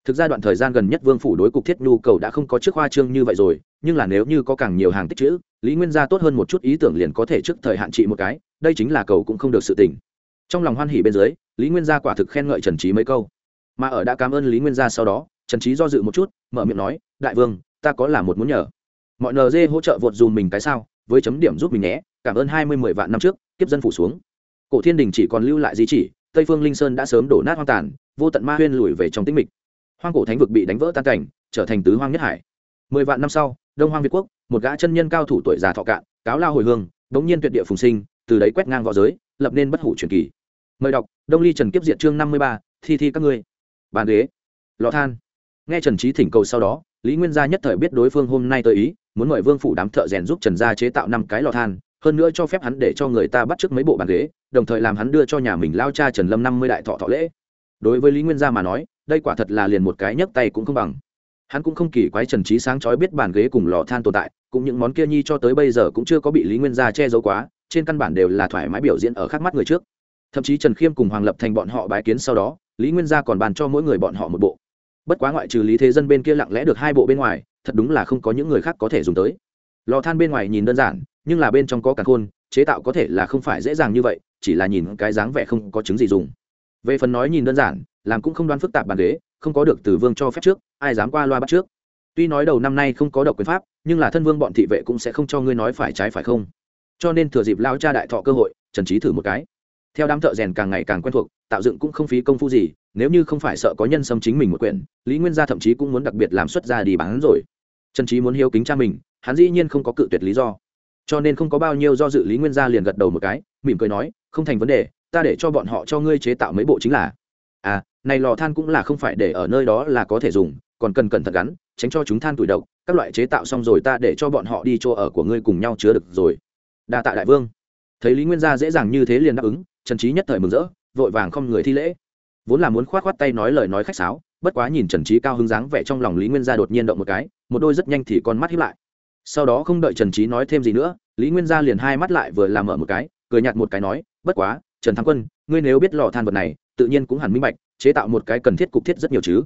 Thực ra đoạn thời gian gần nhất vương phủ đối cục thiết nhu cầu đã không có trước hoa trương như vậy rồi, nhưng là nếu như có càng nhiều hàng tích chữ, lý nguyên gia tốt hơn một chút ý tưởng liền có thể trước thời hạn trị một cái, đây chính là cầu cũng không được sự tỉnh trong lòng hoan hỉ bên dưới, lý nguyên gia quả thực khen ngợi trần trí mấy câu. Mà ở đã cảm ơn lý nguyên gia sau đó, trần trí do dự một chút, mở miệng nói, đại vương, ta có là một muốn nhờ. Mọi nd hỗ trợ vượt dùm mình cái sao, với chấm điểm giúp mình nhé, cảm ơn hai mươi mười vạn năm trước, kiếp dân phủ xuống cổ thiên đình chỉ còn lưu lại di chỉ, tây phương linh sơn đã sớm đổ nát hoang tàn, vô tận ma huyên lùi về trong tĩnh mịch. Hoang cổ thánh vực bị đánh vỡ tan cảnh, trở thành tứ hoang nhất hải. Mười vạn năm sau, đông hoang việt quốc, một gã chân nhân cao thủ tuổi già thọ cạn, cáo lao hồi hương bỗng nhiên tuyệt địa phùng sinh, từ đấy quét ngang v õ giới, lập nên bất hủ truyền kỳ. Mời đọc, đông ly trần kiếp diệt chương năm mươi ba, thi thi các ngươi. Bàn ghế. Lò than. Nghe trần trí thỉnh cầu sau đó, lý nguyên gia nhất thời biết đối phương hôm nay tới ý, muốn mời vương phủ đám thợ rèn giúp trần gia chế tạo năm cái lò than hơn nữa cho phép hắn để cho người ta bắt trước mấy bộ bàn ghế, đồng thời làm hắn đưa cho nhà mình lao cha trần lâm năm mươi đại thọ thọ lễ. Đối với lý nguyên gia mà nói, đây quả thật là liền một cái nhấc tay cũng không bằng. Hắn cũng không kỳ quái trần trí sáng chói biết bàn ghế cùng lò than tồn tại, cũng những món kia nhi cho tới bây giờ cũng chưa có bị lý nguyên gia che giấu quá, trên căn bản đều là thoải mái biểu diễn ở khắc mắt người trước. Thậm chí trần khiêm cùng hoàng lập thành bọn họ bái kiến sau đó, lý nguyên gia còn bàn cho mỗi người bọn họ một bộ. Bất quá ngoại trừ lý thế dân bên kia lặng lẽ được hai bộ bên ngoài, thật đúng là không có những người khác có thể dùng tới. Lò than bên ngoài nhìn đơn giản nhưng là bên trong có cả khôn, chế tạo có thể là không phải dễ dàng như vậy, chỉ là nhìn cái dáng vẻ không có chứng gì dùng. Về phần nói nhìn đơn giản, làm cũng không đoán phức tạp bàn ghế, không có được từ vương cho phép trước, ai dám qua loa bắt trước. Tuy nói đầu năm nay không có độc quyền pháp, nhưng là thân vương bọn thị vệ cũng sẽ không cho ngươi nói phải trái phải không. Cho nên thừa dịp lao cha đại thọ cơ hội, trần trí thử một cái. Theo đám thợ rèn càng ngày càng quen thuộc, tạo dựng cũng không phí công phu gì, nếu như không phải sợ có nhân xâm chính mình một quyển, lý nguyên gia thậm chí cũng muốn đặc biệt làm xuất ra đi bán rồi. Trần trí muốn hiếu kính cha mình, hắn dĩ nhiên không có cự tuyệt lý do cho nên không có bao nhiêu do dự lý nguyên gia liền gật đầu một cái, mỉm cười nói, không thành vấn đề, ta để cho bọn họ cho ngươi chế tạo mấy bộ chính là. À này lò than cũng là không phải để ở nơi đó là có thể dùng, còn cần cẩn thận gắn, tránh cho chúng than tủi độc, các loại chế tạo xong rồi ta để cho bọn họ đi chỗ ở của ngươi cùng nhau chứa được rồi. Đa tạ đại vương. Thấy lý nguyên gia dễ dàng như thế liền đáp ứng, trần trí nhất thời mừng rỡ, vội vàng không người thi lễ. Vốn là muốn khoát khoát tay nói lời nói khách sáo, bất quá nhìn trần trí cao hứng dáng vẻ trong lòng lý nguyên gia đột nhiên động một cái, một đôi rất nhanh thì con mắt hiếp lại sau đó không đợi trần trí nói thêm gì nữa, lý nguyên gia liền hai mắt lại vừa làm mở một cái, cười nhạt một cái nói, bất quá, trần thắng quân, ngươi nếu biết lò than vật này, tự nhiên cũng hẳn minh bạch, chế tạo một cái cần thiết cục thiết rất nhiều chứ.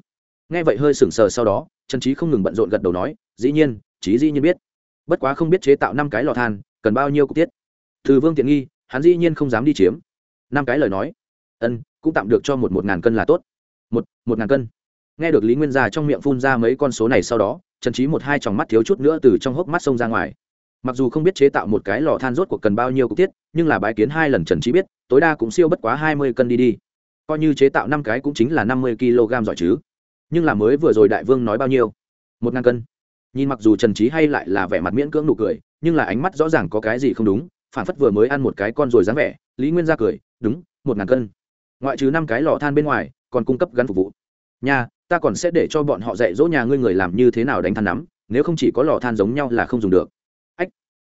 Nghe vậy hơi sững sờ sau đó, trần trí không ngừng bận rộn gật đầu nói, dĩ nhiên trí dĩ nhiên biết. Bất quá không biết chế tạo năm cái lò than, cần bao nhiêu cục thiết? Từ vương tiện nghi, hắn dĩ nhiên không dám đi chiếm. Năm cái lời nói. Ân, cũng tạm được cho một một ngàn cân là tốt. Một một ngàn cân? Nghe được lý nguyên gia trong miệng phun ra mấy con số này sau đó, trần trí một hai tròng mắt thiếu chút nữa từ trong hốc mắt sông ra ngoài. Mặc dù không biết chế tạo một cái lò than rốt cuộc cần bao nhiêu cục tiết nhưng là bái kiến hai lần trần trí biết, tối đa cũng siêu bất quá hai mươi cân đi đi. Coi như chế tạo năm cái cũng chính là năm mươi kg giỏi chứ. Nhưng là mới vừa rồi đại vương nói bao nhiêu? Một ngàn cân. Nhìn mặc dù trần trí hay lại là vẻ mặt miễn cưỡng nụ cười, nhưng là ánh mắt rõ ràng có cái gì không đúng, phản phất vừa mới ăn một cái con rồi dáng vẻ, lý nguyên ra cười, đúng, một ngàn cân. Ngoại trừ năm cái lò than bên ngoài, còn cung cấp gắn phục vụ. Nhà ta còn sẽ để cho bọn họ dạy dỗ nhà ngươi người làm như thế nào đánh than nắm, nếu không chỉ có lò than giống nhau là không dùng được. Ách,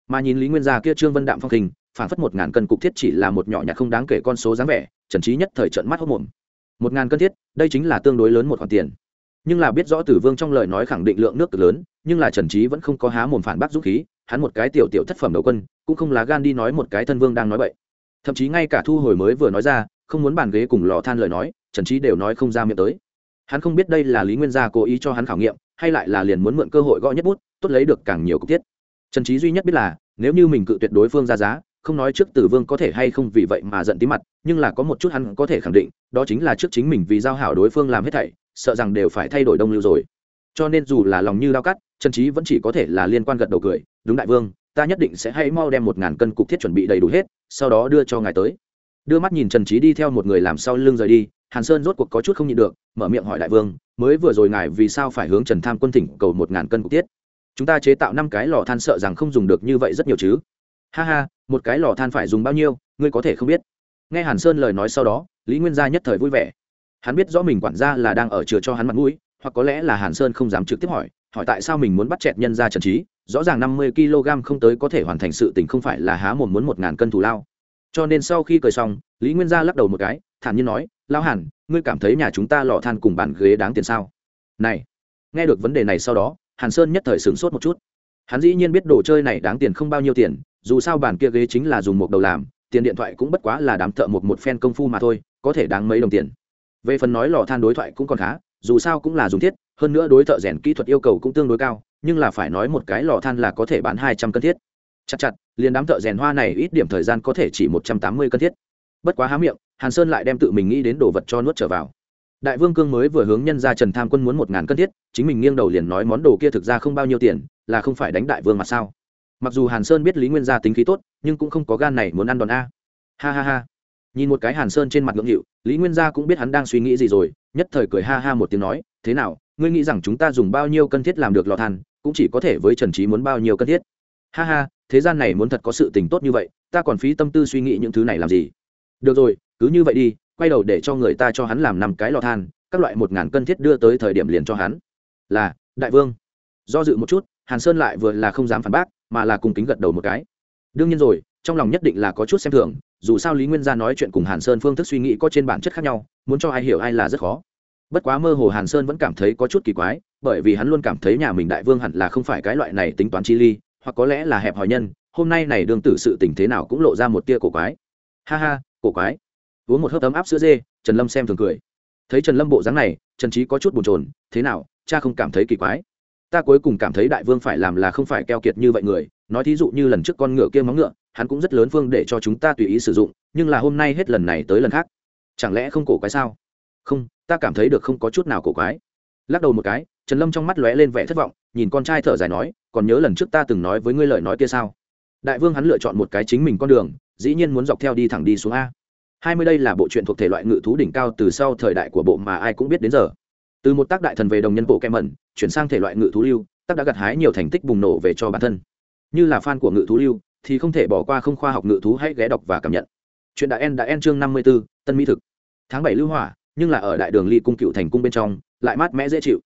mà nhìn lý nguyên gia kia trương vân đạm phong hình phản phất một ngàn cân cục thiết chỉ là một nhỏ nhặt không đáng kể con số dáng vẻ, trần trí nhất thời trận mắt hốc mồm một ngàn cân thiết, đây chính là tương đối lớn một khoản tiền. Nhưng là biết rõ tử vương trong lời nói khẳng định lượng nước cực lớn, nhưng là trần trí vẫn không có há mồm phản bác dũng khí, hắn một cái tiểu tiểu thất phẩm đầu quân, cũng không lá gan đi nói một cái thân vương đang nói vậy thậm chí ngay cả thu hồi mới vừa nói ra, không muốn bàn ghế cùng lò than lời nói, trần trí đều nói không ra miệng tới hắn không biết đây là lý nguyên gia cố ý cho hắn khảo nghiệm, hay lại là liền muốn mượn cơ hội gõ nhất bút, tốt lấy được càng nhiều cục tiết. Trần trí duy nhất biết là, nếu như mình cự tuyệt đối phương ra giá, không nói trước tử vương có thể hay không vì vậy mà giận tí mặt, nhưng là có một chút hắn có thể khẳng định, đó chính là trước chính mình vì giao hảo đối phương làm hết thảy, sợ rằng đều phải thay đổi đông lưu rồi. Cho nên dù là lòng như lao cắt, trần trí vẫn chỉ có thể là liên quan gật đầu cười, đúng đại vương, ta nhất định sẽ hãy mau đem một ngàn cân cục thiết chuẩn bị đầy đủ hết, sau đó đưa cho ngài tới. Đưa mắt nhìn trần trí đi theo một người làm sau lưng rời đi hàn sơn rốt cuộc có chút không nhịn được, mở miệng hỏi đại vương, mới vừa rồi ngài vì sao phải hướng trần tham quân thỉnh cầu một ngàn cân cục tiết? Chúng ta chế tạo năm cái lò than sợ rằng không dùng được như vậy rất nhiều chứ. Ha ha, một cái lò than phải dùng bao nhiêu, ngươi có thể không biết. Nghe hàn sơn lời nói sau đó, lý nguyên gia nhất thời vui vẻ. Hắn biết rõ mình quản gia là đang ở chừa cho hắn mặt mũi, hoặc có lẽ là hàn sơn không dám trực tiếp hỏi hỏi tại sao mình muốn bắt chẹt nhân ra trần trí, rõ ràng năm mươi kg không tới có thể hoàn thành sự tình không phải là há mồm muốn một ngàn cân thù lao cho nên sau khi cười xong, lý nguyên gia lắc đầu một cái, thản nhiên nói lao hàn, ngươi cảm thấy nhà chúng ta lò than cùng bàn ghế đáng tiền sao? Này, nghe được vấn đề này sau đó, hàn sơn nhất thời sửng sốt một chút. Hắn dĩ nhiên biết đồ chơi này đáng tiền không bao nhiêu tiền, dù sao bàn kia ghế chính là dùng một đầu làm, tiền điện thoại cũng bất quá là đám thợ một một phen công phu mà thôi, có thể đáng mấy đồng tiền. Về phần nói lò than đối thoại cũng còn khá, dù sao cũng là dùng thiết, hơn nữa đối thợ rèn kỹ thuật yêu cầu cũng tương đối cao, nhưng là phải nói một cái lò than là có thể bán hai trăm cân thiết chặt chặt, liền đám thợ rèn hoa này ít điểm thời gian có thể chỉ một trăm tám mươi cân thiết. Bất quá há miệng, hàn sơn lại đem tự mình nghĩ đến đồ vật cho nuốt trở vào. Đại vương cương mới vừa hướng nhân ra trần tham quân muốn một ngàn cân thiết, chính mình nghiêng đầu liền nói món đồ kia thực ra không bao nhiêu tiền, là không phải đánh đại vương mà sao? Mặc dù hàn sơn biết lý nguyên gia tính khí tốt, nhưng cũng không có gan này muốn ăn đòn a. Ha ha ha. Nhìn một cái hàn sơn trên mặt ngưỡng hiệu lý nguyên gia cũng biết hắn đang suy nghĩ gì rồi, nhất thời cười ha ha một tiếng nói, thế nào, ngươi nghĩ rằng chúng ta dùng bao nhiêu cân thiết làm được lò than, cũng chỉ có thể với trần trí muốn bao nhiêu cân thiết? Ha ha thế gian này muốn thật có sự tình tốt như vậy, ta còn phí tâm tư suy nghĩ những thứ này làm gì? Được rồi, cứ như vậy đi, quay đầu để cho người ta cho hắn làm năm cái lò than, các loại một ngàn cân thiết đưa tới thời điểm liền cho hắn. Là, đại vương. Do dự một chút, hàn sơn lại vừa là không dám phản bác, mà là cùng kính gật đầu một cái. Đương nhiên rồi, trong lòng nhất định là có chút xem thường, dù sao lý nguyên gia nói chuyện cùng hàn sơn phương thức suy nghĩ có trên bản chất khác nhau, muốn cho ai hiểu ai là rất khó. Bất quá mơ hồ hàn sơn vẫn cảm thấy có chút kỳ quái, bởi vì hắn luôn cảm thấy nhà mình đại vương hẳn là không phải cái loại này tính toán chi ly hoặc có lẽ là hẹp hòi nhân, hôm nay này đương tử sự tình thế nào cũng lộ ra một tia cổ quái. Ha ha, cổ quái. Uống một hớp ấm áp sữa dê, trần lâm xem thường cười. Thấy trần lâm bộ dáng này, trần trí có chút bồn chồn, thế nào, cha không cảm thấy kỳ quái. Ta cuối cùng cảm thấy đại vương phải làm là không phải keo kiệt như vậy người, nói thí dụ như lần trước con ngựa kia móng ngựa, hắn cũng rất lớn phương để cho chúng ta tùy ý sử dụng, nhưng là hôm nay hết lần này tới lần khác. Chẳng lẽ không cổ quái sao? Không, ta cảm thấy được không có chút nào cổ quái. Lắc đầu một cái, trần lâm trong mắt lóe lên vẻ thất vọng nhìn con trai thở dài nói, còn nhớ lần trước ta từng nói với ngươi lời nói kia sao? Đại vương hắn lựa chọn một cái chính mình con đường, dĩ nhiên muốn dọc theo đi thẳng đi xuống a. Hai mươi đây là bộ truyện thuộc thể loại ngự thú đỉnh cao từ sau thời đại của bộ mà ai cũng biết đến giờ. Từ một tác đại thần về đồng nhân bộ kem mẩn, chuyển sang thể loại ngự thú lưu, tác đã gặt hái nhiều thành tích bùng nổ về cho bản thân. Như là fan của ngự thú lưu, thì không thể bỏ qua không khoa học ngự thú hãy ghé đọc và cảm nhận. Chuyện đã en đã en chương năm mươi b ố tân mỹ thực. Tháng bảy lưu hỏa, nhưng là ở đại đường ly cung cựu thành cung bên trong, lại mát mẽ dễ chịu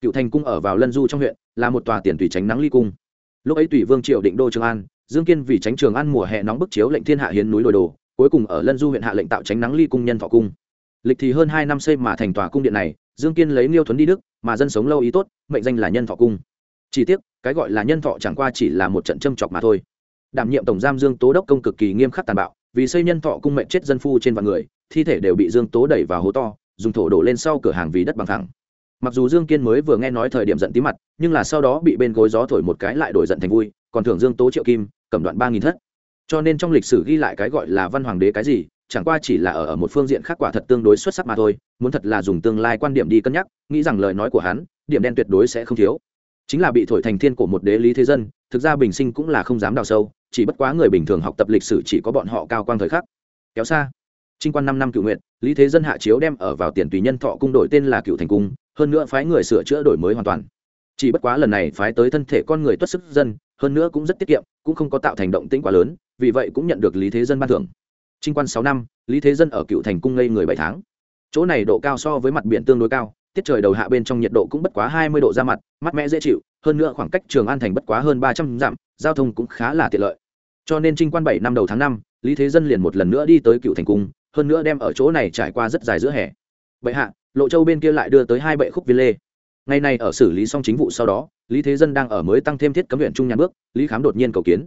cựu thành cung ở vào lân du trong huyện, là một tòa tiền tùy tránh nắng ly cung. Lúc ấy tùy vương triệu định đô trường an, dương kiên vì tránh trường an mùa hè nóng bức chiếu lệnh thiên hạ hiến núi đồi đồ, cuối cùng ở lân du huyện hạ lệnh tạo tránh nắng ly cung nhân thọ cung. Lịch thì hơn hai năm xây mà thành tòa cung điện này, dương kiên lấy liêu thuấn đi đức, mà dân sống lâu ý tốt, mệnh danh là nhân thọ cung. Chỉ tiếc, cái gọi là nhân thọ chẳng qua chỉ là một trận châm chọc mà thôi. Đảm nhiệm tổng giam dương tố đốc công cực kỳ nghiêm khắc tàn bạo, vì xây nhân thọ cung mệnh chết dân phu trên vạn người, thi thể đều bị dương tố đẩy vào hố to, dùng thổ đổ lên sau cửa hàng vì đất bằng thẳng mặc dù dương kiên mới vừa nghe nói thời điểm giận tí mặt nhưng là sau đó bị bên gối gió thổi một cái lại đổi giận thành vui còn thưởng dương tố triệu kim cầm đoạn ba nghìn thất. Cho nên trong lịch sử ghi lại cái gọi là văn hoàng đế cái gì chẳng qua chỉ là ở, ở một phương diện khác quả thật tương đối xuất sắc mà thôi muốn thật là dùng tương lai quan điểm đi cân nhắc nghĩ rằng lời nói của hắn điểm đen tuyệt đối sẽ không thiếu. Chính là bị thổi thành thiên của một đế lý thế dân thực ra bình sinh cũng là không dám đào sâu chỉ bất quá người bình thường học tập lịch sử chỉ có bọn họ cao quang thời khắc. Kéo xa. Trinh quan năm năm cựu nguyện lý thế dân hạ chiếu đem ở vào tiền tùy nhân thọ cung đổi tên là cựu thành cung hơn nữa phái người sửa chữa đổi mới hoàn toàn. Chỉ bất quá lần này phái tới thân thể con người tuất sức dân, hơn nữa cũng rất tiết kiệm, cũng không có tạo thành động tĩnh quá lớn, vì vậy cũng nhận được lý thế dân ban thưởng. Trinh quan sáu năm, lý thế dân ở cựu thành cung ngây người bảy tháng. Chỗ này độ cao so với mặt biển tương đối cao, tiết trời đầu hạ bên trong nhiệt độ cũng bất quá hai mươi độ ra mặt, mát mẻ dễ chịu, hơn nữa khoảng cách trường an thành bất quá hơn ba trăm dặm, giao thông cũng khá là tiện lợi. Cho nên trinh quan bảy năm đầu tháng năm, lý thế dân liền một lần nữa đi tới cựu thành cung, hơn nữa đem ở chỗ này trải qua rất dài giữa hè bệ hạ, lộ châu bên kia lại đưa tới hai bệ khúc viên lê. Ngày nay ở xử lý xong chính vụ sau đó, lý thế dân đang ở mới tăng thêm thiết cấm huyện trung nhàn bước, lý khám đột nhiên cầu kiến.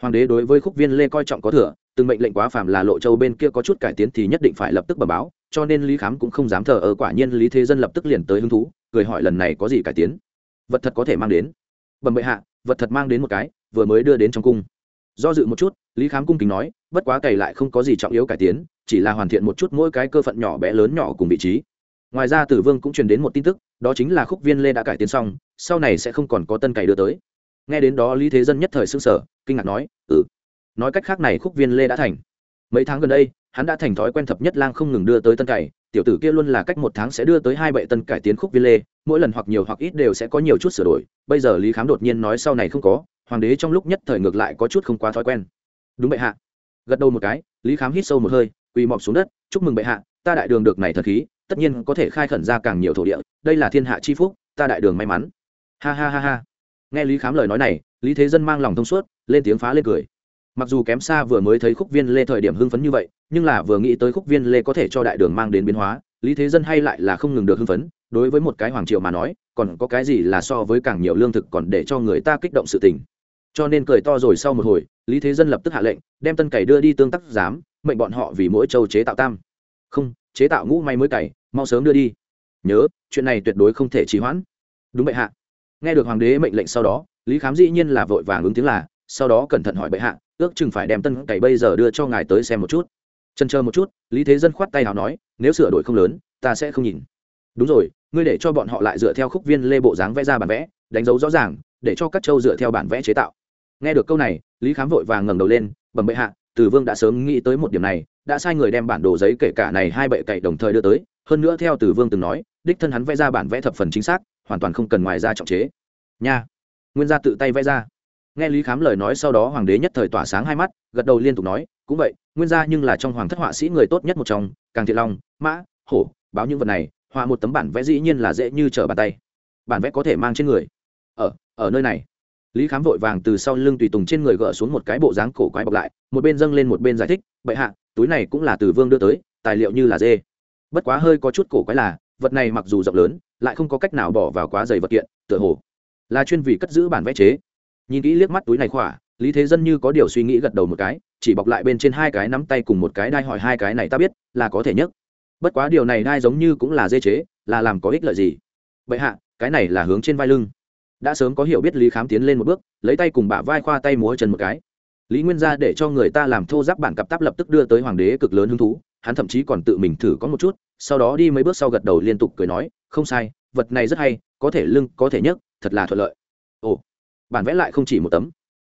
Hoàng đế đối với khúc viên lê coi trọng có thừa, từng mệnh lệnh quá phàm là lộ châu bên kia có chút cải tiến thì nhất định phải lập tức bờ báo, cho nên lý khám cũng không dám thờ ở quả nhiên lý thế dân lập tức liền tới hứng thú, cười hỏi lần này có gì cải tiến? Vật thật có thể mang đến. Bẩm bệ hạ, vật thật mang đến một cái, vừa mới đưa đến trong cung. Do dự một chút, lý khám cung kính nói, bất quá cày lại không có gì trọng yếu cải tiến chỉ là hoàn thiện một chút mỗi cái cơ phận nhỏ bé lớn nhỏ cùng vị trí. Ngoài ra tử vương cũng truyền đến một tin tức, đó chính là khúc viên lê đã cải tiến xong, sau này sẽ không còn có tân cày đưa tới. Nghe đến đó lý thế dân nhất thời s ư n g sở kinh ngạc nói ừ nói cách khác này khúc viên lê đã thành. Mấy tháng gần đây, hắn đã thành thói quen thập nhất lang không ngừng đưa tới tân cày, tiểu tử kia luôn là cách một tháng sẽ đưa tới hai bệ tân cải tiến khúc viên lê, mỗi lần hoặc nhiều hoặc ít đều sẽ có nhiều chút sửa đổi, bây giờ lý khám đột nhiên nói sau này không có, hoàng đế trong lúc nhất thời ngược lại có chút không quá thói quen. Đúng bệ hạ. Gật đầu một cái, lý khám hít sâu một hơi quỳ mọc xuống đất, chúc mừng bệ hạ, ta đại đường được này thật khí, tất nhiên có thể khai khẩn ra càng nhiều thổ địa, đây là thiên hạ chi phúc, ta đại đường may mắn. Ha ha ha ha. Nghe lý khám lời nói này, lý thế dân mang lòng thông suốt, lên tiếng phá lên cười. Mặc dù kém xa vừa mới thấy khúc viên lê thời điểm hưng phấn như vậy, nhưng là vừa nghĩ tới khúc viên lê có thể cho đại đường mang đến biến hóa, lý thế dân hay lại là không ngừng được hưng phấn, đối với một cái hoàng triều mà nói, còn có cái gì là so với càng nhiều lương thực còn để cho người ta kích động sự tình. Cho nên cười to rồi sau một hồi, lý thế dân lập tức hạ lệnh, đem tân cày đưa đi tương tác giám mệnh bọn họ vì mỗi châu chế tạo tam. Không, chế tạo ngũ may mới cày, mau sớm đưa đi. Nhớ, chuyện này tuyệt đối không thể trì hoãn. Đúng bệ hạ. Nghe được hoàng đế mệnh lệnh sau đó, lý khám dĩ nhiên là vội vàng ứng tiếng là, sau đó cẩn thận hỏi bệ hạ, ước chừng phải đem tân cày bây giờ đưa cho ngài tới xem một chút. Chân chờ một chút, lý thế dân khoát tay nào nói, nếu sửa đổi không lớn, ta sẽ không nhìn. Đúng rồi, ngươi để cho bọn họ lại dựa theo khúc viên lê bộ dáng vẽ ra bản vẽ, đánh dấu rõ ràng, để cho các châu dựa theo bản vẽ chế tạo. Nghe được câu này, lý khám vội vàng ngẩng đầu lên, bẩm bệ hạ tử vương đã sớm nghĩ tới một điểm này, đã sai người đem bản đồ giấy kể cả này hai bệ cậy đồng thời đưa tới, hơn nữa theo tử vương từng nói, đích thân hắn vẽ ra bản vẽ thập phần chính xác, hoàn toàn không cần ngoài ra trọng chế. Nha! Nguyên gia tự tay vẽ ra. Nghe lý khám lời nói sau đó hoàng đế nhất thời tỏa sáng hai mắt, gật đầu liên tục nói, cũng vậy, nguyên gia nhưng là trong hoàng thất họa sĩ người tốt nhất một trong, càng thiện long, mã, hổ, báo những vật này, họa một tấm bản vẽ dĩ nhiên là dễ như trở bàn tay. Bản vẽ có thể mang trên người. Ở ở nơi này lý khám vội vàng từ sau lưng tùy tùng trên người gỡ xuống một cái bộ dáng cổ quái bọc lại, một bên dâng lên một bên giải thích, bệ hạ, túi này cũng là từ vương đưa tới, tài liệu như là dê. Bất quá hơi có chút cổ quái là, vật này mặc dù rộng lớn, lại không có cách nào bỏ vào quá dày vật kiện, tựa hồ là chuyên vì cất giữ bản vẽ chế. Nhìn kỹ liếc mắt túi này khỏa, lý thế dân như có điều suy nghĩ gật đầu một cái, chỉ bọc lại bên trên hai cái nắm tay cùng một cái đai hỏi hai cái này ta biết, là có thể nhất bất quá điều này đai giống như cũng là dê chế, là làm có ích lợi gì? Vậy hạ, cái này là hướng trên vai lưng đã sớm có hiểu biết lý khám tiến lên một bước, lấy tay cùng bả vai khoa tay múa chân một cái. Lý nguyên ra để cho người ta làm thô giáp bản cặp táp lập tức đưa tới hoàng đế cực lớn hứng thú, hắn thậm chí còn tự mình thử có một chút, sau đó đi mấy bước sau gật đầu liên tục cười nói, không sai, vật này rất hay, có thể lưng, có thể nhấc, thật là thuận lợi. Ồ, bản vẽ lại không chỉ một tấm.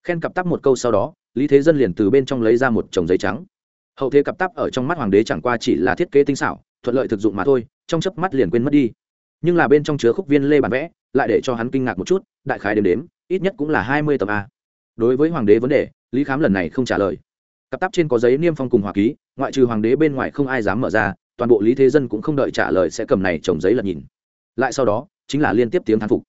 Khen cặp táp một câu sau đó, lý thế dân liền từ bên trong lấy ra một chồng giấy trắng. Hậu thế cặp táp ở trong mắt hoàng đế chẳng qua chỉ là thiết kế tinh xảo, thuận lợi thực dụng mà thôi, trong chớp mắt liền quên mất đi. Nhưng là bên trong chứa khúc viên lê bản vẽ lại để cho hắn kinh ngạc một chút, đại khái đếm đếm, ít nhất cũng là hai mươi tập a. Đối với hoàng đế vấn đề, lý khám lần này không trả lời. Cặp tắp trên có giấy niêm phong cùng hòa ký, ngoại trừ hoàng đế bên ngoài không ai dám mở ra, toàn bộ lý thế dân cũng không đợi trả lời sẽ cầm này trồng giấy lật nhìn. Lại sau đó, chính là liên tiếp tiếng thán phục.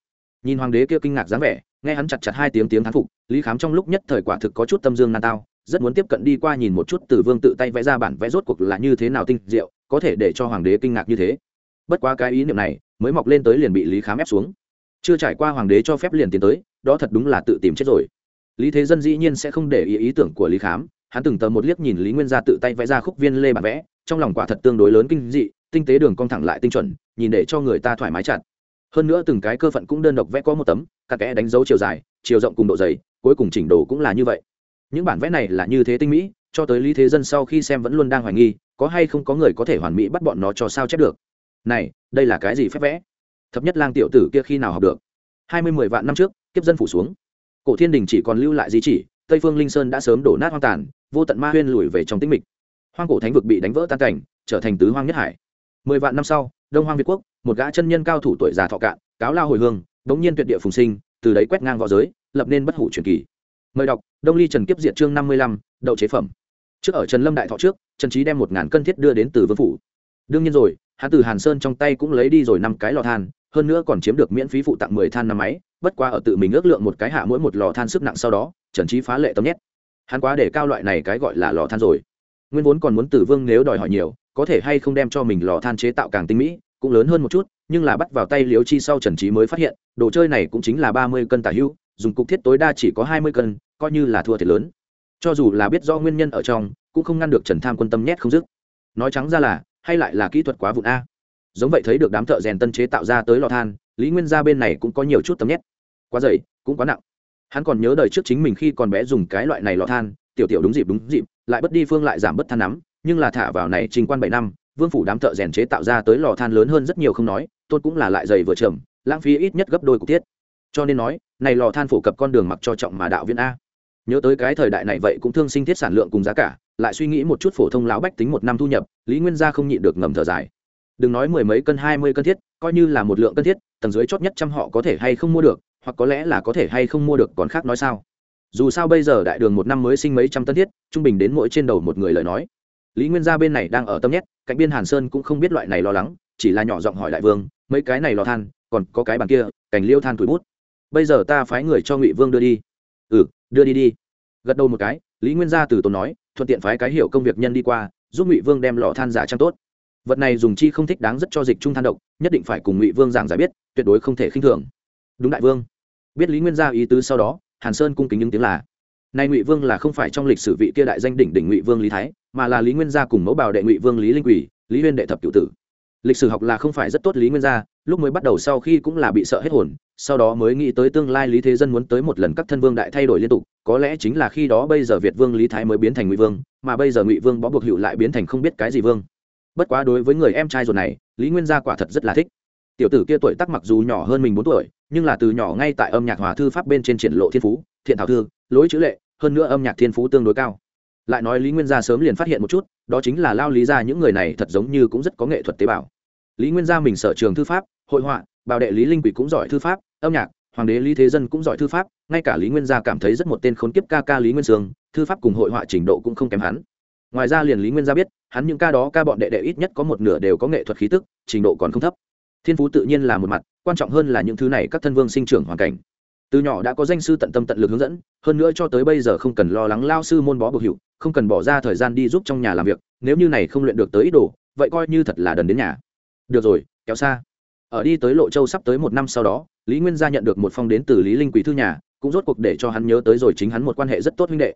Nhìn hoàng đế kia kinh ngạc dáng vẻ, nghe hắn chặt chặt hai tiếng tiếng thán phục, lý khám trong lúc nhất thời quả thực có chút tâm dương nan tao, rất muốn tiếp cận đi qua nhìn một chút từ vương tự tay vẽ ra bản vẽ rốt cuộc là như thế nào tinh diệu, có thể để cho hoàng đế kinh ngạc như thế. Bất quá cái ý niệm này, mới mọc lên tới liền bị lý khám ép xuống chưa trải qua hoàng đế cho phép liền tiến tới, đó thật đúng là tự tìm chết rồi. Lý thế dân dĩ nhiên sẽ không để ý ý tưởng của lý khám, hắn từng tờ một liếc nhìn lý nguyên gia tự tay vẽ ra khúc viên lê bản vẽ, trong lòng quả thật tương đối lớn kinh dị, tinh tế đường cong thẳng lại tinh chuẩn, nhìn để cho người ta thoải mái chặt. Hơn nữa từng cái cơ phận cũng đơn độc vẽ có một tấm các kẽ đánh dấu chiều dài, chiều rộng cùng độ dày, cuối cùng chỉnh đồ cũng là như vậy. Những bản vẽ này là như thế tinh mỹ, cho tới lý thế dân sau khi xem vẫn luôn đang hoài nghi, có hay không có người có thể hoàn mỹ bắt bọn nó cho sao chép được. Này, đây là cái gì phép vẽ? Thập nhất lang tiểu tử kia khi nào học được? Hai mươi mười vạn năm trước, kiếp dân phủ xuống. Cổ thiên đình chỉ còn lưu lại di chỉ, tây phương linh sơn đã sớm đổ nát hoang tàn, vô tận ma huyên lùi về trong tĩnh mịch. Hoang cổ thánh vực bị đánh vỡ tan cảnh, trở thành tứ hoang nhất hải. Mười vạn năm sau, đông hoang việt quốc, một gã chân nhân cao thủ tuổi già thọ cạn, cáo lao hồi hương bỗng nhiên tuyệt địa phùng sinh, từ đấy quét ngang v õ giới, lập nên bất hủ truyền kỳ. Mời đọc, đông ly trần kiếp diệt chương năm mươi lăm, đậu chế phẩm. Trước ở trần lâm đại thọ trước, trần trí đem một ngàn cân thiết đưa đến từ vương phủ. Đương nhiên rồi, hắn từ hàn sơn trong tay cũng lấy đi rồi năm cái lò than hơn nữa còn chiếm được miễn phí phụ tặng mười than năm máy, bất qua ở tự mình ước lượng một cái hạ mỗi một lò than sức nặng sau đó, trần trí phá lệ tấm nhét. Hắn quá để cao loại này cái gọi là lò than rồi. Nguyên vốn còn muốn tử vương nếu đòi hỏi nhiều, có thể hay không đem cho mình lò than chế tạo càng tinh mỹ, cũng lớn hơn một chút, nhưng là bắt vào tay liếu chi sau trần trí mới phát hiện, đồ chơi này cũng chính là ba mươi cân tả hữu dùng cục thiết tối đa chỉ có hai mươi cân, coi như là thua thiệt lớn. Cho dù là biết do nguyên nhân ở trong, cũng không ngăn được trần tham quân tâm nhét không dứt. Nói trắng ra là, hay lại là kỹ thuật quá vụn a giống vậy thấy được đám thợ rèn tân chế tạo ra tới lò than, lý nguyên gia bên này cũng có nhiều chút tấm nhét. Quá dày, cũng quá nặng. Hắn còn nhớ đời trước chính mình khi còn bé dùng cái loại này lò than, tiểu tiểu đúng dịp đúng dịp, lại bất đi phương lại giảm bất than nắm, nhưng là thả vào này trình quan bảy năm, vương phủ đám thợ rèn chế tạo ra tới lò than lớn hơn rất nhiều không nói tôn cũng là lại dày vừa trầm lãng phí ít nhất gấp đôi cục thiết. Cho nên nói, này lò than phổ cập con đường mặc cho trọng mà đạo viên a. Nhớ tới cái thời đại này vậy cũng thương sinh thiết sản lượng cùng giá cả, lại suy nghĩ một chút phổ thông lão bách tính một năm thu nhập, lý nguyên gia không nhịn được ngầm thở dài đừng nói mười mấy cân, hai mươi cân thiết, coi như là một lượng cân thiết, tầng dưới chót nhất trăm họ có thể hay không mua được, hoặc có lẽ là có thể hay không mua được, còn khác nói sao? Dù sao bây giờ đại đường một năm mới sinh mấy trăm tân thiết, trung bình đến mỗi trên đầu một người lời nói. Lý nguyên gia bên này đang ở tâm nhét, cạnh biên hàn sơn cũng không biết loại này lo lắng, chỉ là nhỏ giọng hỏi đại vương, mấy cái này lò than, còn có cái bàn kia, cành liêu than tuổi bút. Bây giờ ta phái người cho ngụy vương đưa đi. Ừ đưa đi đi. Gật đầu một cái, lý nguyên gia từ tốn nói, thuận tiện phái cái hiểu công việc nhân đi qua, giúp ngụy vương đem lò than giả trang tốt vật này dùng chi không thích đáng rất cho dịch trung than độc, nhất định phải cùng ngụy vương giảng giải biết, tuyệt đối không thể khinh thường. Đúng đại vương. Biết lý nguyên gia ý tứ sau đó, hàn sơn cung kính những tiếng là, nay ngụy vương là không phải trong lịch sử vị kia đại danh đỉnh đỉnh ngụy vương lý thái, mà là lý nguyên gia cùng mẫu bảo đệ ngụy vương lý linh quỷ lý huyên đệ thập cựu tử. Lịch sử học là không phải rất tốt lý nguyên gia, lúc mới bắt đầu sau khi cũng là bị sợ hết hồn, sau đó mới nghĩ tới tương lai lý thế dân muốn tới một lần các thân vương đại thay đổi liên tục, có lẽ chính là khi đó bây giờ việt vương lý thái mới biến thành ngụy vương, mà bây giờ ngụy vương bó buộc hữu lại biến thành không biết cái gì vương bất quá đối với người em trai ruột này, lý nguyên gia quả thật rất là thích. Tiểu tử kia tuổi tác mặc dù nhỏ hơn mình bốn tuổi, nhưng là từ nhỏ ngay tại âm nhạc hòa thư pháp bên trên triển lộ thiên phú, thiện thảo thư, lối chữ lệ, hơn nữa âm nhạc thiên phú tương đối cao. Lại nói lý nguyên gia sớm liền phát hiện một chút, đó chính là lao lý ra những người này thật giống như cũng rất có nghệ thuật tế bào. Lý nguyên gia mình sở trường thư pháp, hội họa, bảo đệ lý linh quỷ cũng giỏi thư pháp, âm nhạc, hoàng đế lý thế dân cũng giỏi thư pháp, ngay cả lý nguyên gia cảm thấy rất một tên khốn kiếp ca ca lý nguyên sương, thư pháp cùng hội họa trình độ cũng không kém hắn. Ngoài ra liền lý nguyên gia biết hắn những ca đó ca bọn đệ đệ ít nhất có một nửa đều có nghệ thuật khí tức, trình độ còn không thấp. Thiên phú tự nhiên là một mặt, quan trọng hơn là những thứ này các thân vương sinh trưởng hoàn cảnh. Từ nhỏ đã có danh sư tận tâm tận lực hướng dẫn, hơn nữa cho tới bây giờ không cần lo lắng lao sư môn bó bực hiệu không cần bỏ ra thời gian đi giúp trong nhà làm việc, nếu như này không luyện được tới ít đồ, vậy coi như thật là đần đến nhà. Được rồi, kéo xa. Ở đi tới lộ châu sắp tới một năm sau đó, lý nguyên gia nhận được một phong đến từ lý linh quý thư nhà, cũng rốt cuộc để cho hắn nhớ tới rồi chính hắn một quan hệ rất tốt huynh đệ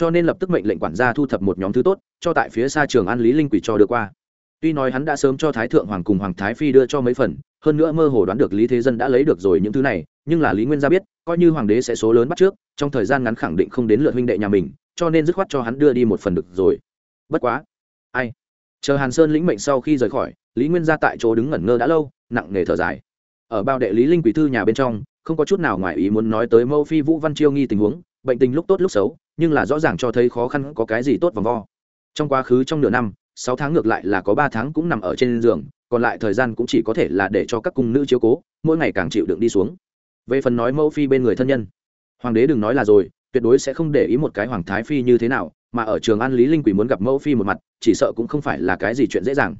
cho nên lập tức mệnh lệnh quản gia thu thập một nhóm thứ tốt, cho tại phía xa trường an lý linh quỷ cho đưa qua. Tuy nói hắn đã sớm cho thái thượng hoàng cùng hoàng thái phi đưa cho mấy phần, hơn nữa mơ hồ đoán được lý thế dân đã lấy được rồi những thứ này, nhưng là lý nguyên gia biết, coi như hoàng đế sẽ số lớn bắt trước, trong thời gian ngắn khẳng định không đến lượt huynh đệ nhà mình, cho nên dứt khoát cho hắn đưa đi một phần được rồi. Bất quá, ai? Chờ hàn sơn lĩnh mệnh sau khi rời khỏi, lý nguyên gia tại chỗ đứng ngẩn ngơ đã lâu, nặng nề thở dài. Ở bao đệ lý linh quỷ thư nhà bên trong, không có chút nào ngoài ý muốn nói tới mâu phi vũ văn chiêu nghi tình huống, bệnh tình lúc tốt lúc xấu nhưng là rõ ràng cho thấy khó khăn có cái gì tốt vòng vo. Trong quá khứ trong nửa năm, sáu tháng ngược lại là có ba tháng cũng nằm ở trên giường, còn lại thời gian cũng chỉ có thể là để cho các cung nữ chiếu cố, mỗi ngày càng chịu đựng đi xuống. Về phần nói mẫu phi bên người thân nhân, hoàng đế đừng nói là rồi, tuyệt đối sẽ không để ý một cái hoàng thái phi như thế nào, mà ở trường an lý linh quỷ muốn gặp mẫu phi một mặt, chỉ sợ cũng không phải là cái gì chuyện dễ dàng.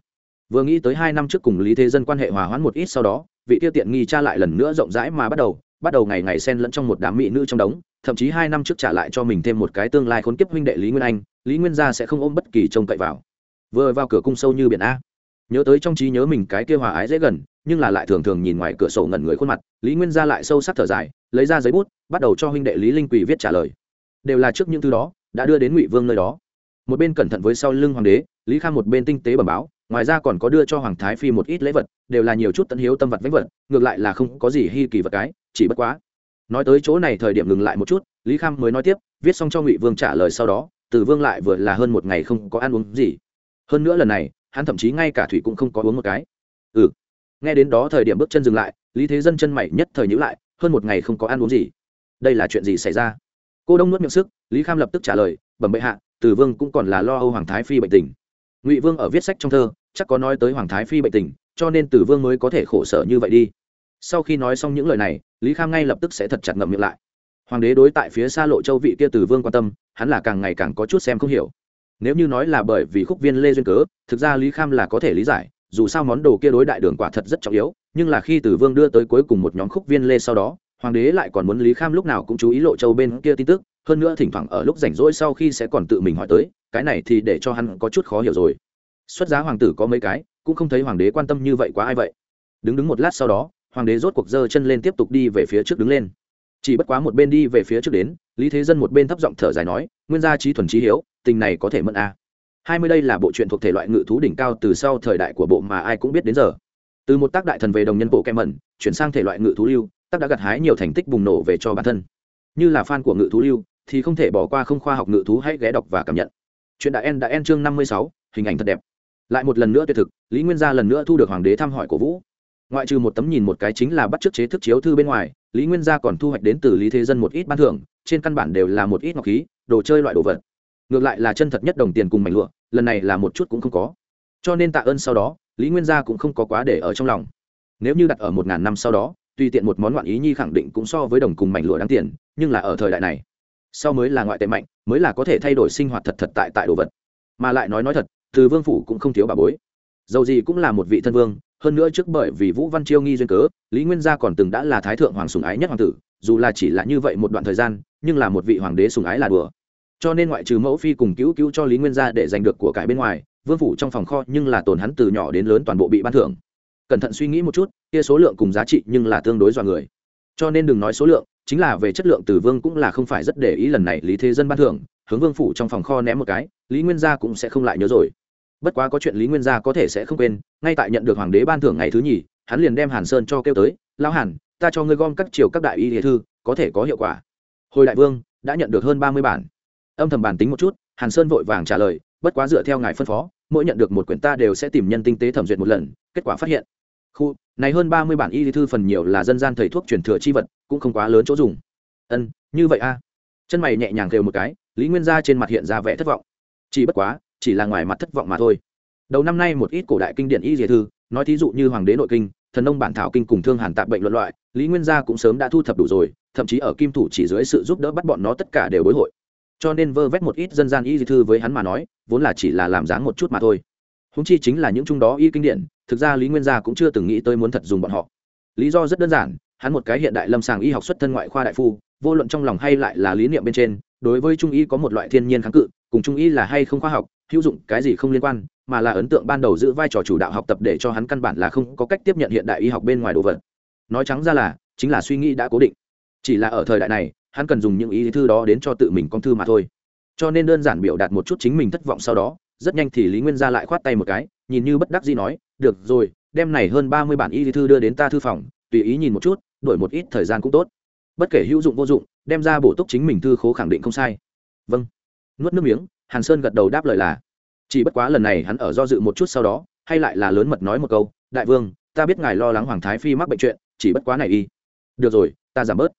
Vừa nghĩ tới hai năm trước cùng lý thế dân quan hệ hòa hoãn một ít sau đó, vị tiêu tiện nghi cha lại lần nữa rộng rãi mà bắt đầu bắt đầu ngày ngày xen lẫn trong một đám mỹ nữ trong đống thậm chí hai năm trước trả lại cho mình thêm một cái tương lai khốn kiếp huynh đệ lý nguyên anh, lý nguyên gia sẽ không ôm bất kỳ trông cậy vào. Vừa vào cửa cung sâu như biển a. Nhớ tới trong trí nhớ mình cái kia hòa ái dễ gần, nhưng là lại thường thường nhìn ngoài cửa sổ ngẩn người khuôn mặt, lý nguyên gia lại sâu sắc thở dài, lấy ra giấy bút, bắt đầu cho huynh đệ lý linh quỳ viết trả lời. Đều là trước những thứ đó, đã đưa đến ngụy vương nơi đó. Một bên cẩn thận với sau lưng hoàng đế, lý khang một bên tinh tế bẩm báo, ngoài ra còn có đưa cho hoàng thái phi một ít lễ vật, đều là nhiều chút tận hiếu tâm vật vách vật, ngược lại là không có gì hy kỳ vật cái, chỉ bất quá nói tới chỗ này thời điểm ngừng lại một chút, lý kham mới nói tiếp, viết xong cho ngụy vương trả lời sau đó, từ vương lại vừa là hơn một ngày không có ăn uống gì. Hơn nữa lần này, hắn thậm chí ngay cả thủy cũng không có uống một cái. Ừ. Nghe đến đó thời điểm bước chân dừng lại, lý thế dân chân mày nhất thời nhữ lại, hơn một ngày không có ăn uống gì. Đây là chuyện gì xảy ra? Cô đông nuốt miệng sức, lý kham lập tức trả lời, bẩm bệ hạ, từ vương cũng còn là lo âu hoàng thái phi bệnh tình. Ngụy vương ở viết sách trong thơ, chắc có nói tới hoàng thái phi bệnh tình, cho nên từ vương mới có thể khổ sở như vậy đi. Sau khi nói xong những lời này lý kham ngay lập tức sẽ thật chặt ngậm miệng lại. Hoàng đế đối tại phía xa lộ châu vị kia từ vương quan tâm, hắn là càng ngày càng có chút xem không hiểu. Nếu như nói là bởi vì khúc viên lê duyên cớ, thực ra lý kham là có thể lý giải, dù sao món đồ kia đối đại đường quả thật rất trọng yếu, nhưng là khi từ vương đưa tới cuối cùng một nhóm khúc viên lê sau đó, hoàng đế lại còn muốn lý kham lúc nào cũng chú ý lộ châu bên kia tin tức, hơn nữa thỉnh thoảng ở lúc rảnh rỗi sau khi sẽ còn tự mình hỏi tới, cái này thì để cho hắn có chút khó hiểu rồi. Xuất giá hoàng tử có mấy cái, cũng không thấy hoàng đế quan tâm như vậy quá ai vậy. Đứng đứng một lát sau đó hoàng đế rốt cuộc giơ chân lên tiếp tục đi về phía trước đứng lên. Chỉ bất quá một bên đi về phía trước đến, lý thế dân một bên thấp giọng thở dài nói, nguyên gia trí thuần trí hiếu, tình này có thể mượn a. Hai mươi đây là bộ truyện thuộc thể loại ngự thú đỉnh cao từ sau thời đại của bộ mà ai cũng biết đến giờ. Từ một tác đại thần về đồng nhân bộ kem mẩn, chuyển sang thể loại ngự thú lưu, tác đã gặt hái nhiều thành tích bùng nổ về cho bản thân. Như là fan của ngự thú lưu, thì không thể bỏ qua không khoa học ngự thú hãy ghé đọc và cảm nhận. Chuyện đã en đã en chương năm mươi sáu, hình ảnh thật đẹp. Lại một lần nữa tuyệt thực, lý nguyên gia lần nữa thu được hoàng đế thăm hỏi của vũ ngoại trừ một tấm nhìn một cái chính là bắt chước chế thức chiếu thư bên ngoài, lý nguyên gia còn thu hoạch đến từ lý thế dân một ít ban thưởng, trên căn bản đều là một ít ngọc khí, đồ chơi loại đồ vật. Ngược lại là chân thật nhất đồng tiền cùng mảnh lụa, lần này là một chút cũng không có. Cho nên tạ ơn sau đó, lý nguyên gia cũng không có quá để ở trong lòng. Nếu như đặt ở một ngàn năm sau đó, tùy tiện một món ngoạn ý nhi khẳng định cũng so với đồng cùng mảnh lụa đáng tiền, nhưng là ở thời đại này, sau mới là ngoại tệ mạnh, mới là có thể thay đổi sinh hoạt thật thật tại tại đồ vật. Mà lại nói nói thật, từ vương phủ cũng không thiếu bà bối. Dầu gì cũng là một vị thân vương hơn nữa trước bởi vì vũ văn chiêu nghi duyên cớ, lý nguyên gia còn từng đã là thái thượng hoàng sùng ái nhất hoàng tử, dù là chỉ là như vậy một đoạn thời gian, nhưng là một vị hoàng đế sùng ái là đùa. Cho nên ngoại trừ mẫu phi cùng cứu cứu cho lý nguyên gia để giành được của cải bên ngoài, vương phủ trong phòng kho nhưng là tồn hắn từ nhỏ đến lớn toàn bộ bị ban thưởng. Cẩn thận suy nghĩ một chút, kia số lượng cùng giá trị nhưng là tương đối dọa người. Cho nên đừng nói số lượng, chính là về chất lượng từ vương cũng là không phải rất để ý lần này lý thế dân ban thưởng, hướng vương phủ trong phòng kho ném một cái, lý nguyên gia cũng sẽ không lại nhớ rồi bất quá có chuyện lý nguyên gia có thể sẽ không quên, ngay tại nhận được hoàng đế ban thưởng ngày thứ nhì, hắn liền đem hàn sơn cho kêu tới lao hàn, ta cho ngươi gom các triều các đại y địa thư, có thể có hiệu quả. Hồi đại vương, đã nhận được hơn ba mươi bản. Âm thầm bản tính một chút, hàn sơn vội vàng trả lời, bất quá dựa theo ngài phân phó, mỗi nhận được một quyển ta đều sẽ tìm nhân tinh tế thẩm duyệt một lần, kết quả phát hiện. Khu, này hơn ba mươi bản y lý thư phần nhiều là dân gian thầy thuốc truyền thừa chi vật, cũng không quá lớn chỗ dùng. Ân, như vậy a. Chân mày nhẹ nhàng kêu một cái, lý nguyên gia trên mặt hiện ra vẻ thất vọng. Chỉ bất quá chỉ là ngoài mặt thất vọng mà thôi. Đầu năm nay một ít cổ đại kinh điển y dìa thư, nói thí dụ như hoàng đế nội kinh, thần nông bản thảo kinh cùng thương hàn tạp bệnh luận loại, lý nguyên gia cũng sớm đã thu thập đủ rồi, thậm chí ở kim thủ chỉ dưới sự giúp đỡ bắt bọn nó tất cả đều bối hội. Cho nên vơ vét một ít dân gian y di thư với hắn mà nói, vốn là chỉ là làm dáng một chút mà thôi. Húng chi chính là những trung đó y kinh điển, thực ra lý nguyên gia cũng chưa từng nghĩ tới muốn thật dùng bọn họ. Lý do rất đơn giản, hắn một cái hiện đại lâm sàng y học xuất thân ngoại khoa đại phu, vô luận trong lòng hay lại là lý niệm bên trên, đối với trung y có một loại thiên nhiên kháng cự, cùng trung y là hay không khoa học hữu dụng, cái gì không liên quan, mà là ấn tượng ban đầu giữ vai trò chủ đạo học tập để cho hắn căn bản là không có cách tiếp nhận hiện đại y học bên ngoài đồ vật. Nói trắng ra là, chính là suy nghĩ đã cố định. Chỉ là ở thời đại này, hắn cần dùng những ý thư đó đến cho tự mình con thư mà thôi. Cho nên đơn giản biểu đạt một chút chính mình thất vọng sau đó, rất nhanh thì lý nguyên gia lại khoát tay một cái, nhìn như bất đắc gì nói, được rồi, đem này hơn ba mươi bản y thư đưa đến ta thư phòng, tùy ý nhìn một chút, đổi một ít thời gian cũng tốt. Bất kể hữu dụng vô dụng, đem ra bổ túc chính mình thư khố khẳng định không sai. Vâng. Nuốt nước miếng hàn sơn gật đầu đáp lời là, chỉ bất quá lần này hắn ở do dự một chút sau đó, hay lại là lớn mật nói một câu, đại vương, ta biết ngài lo lắng hoàng thái phi mắc bệnh chuyện, chỉ bất quá này y. Được rồi, ta giảm bớt.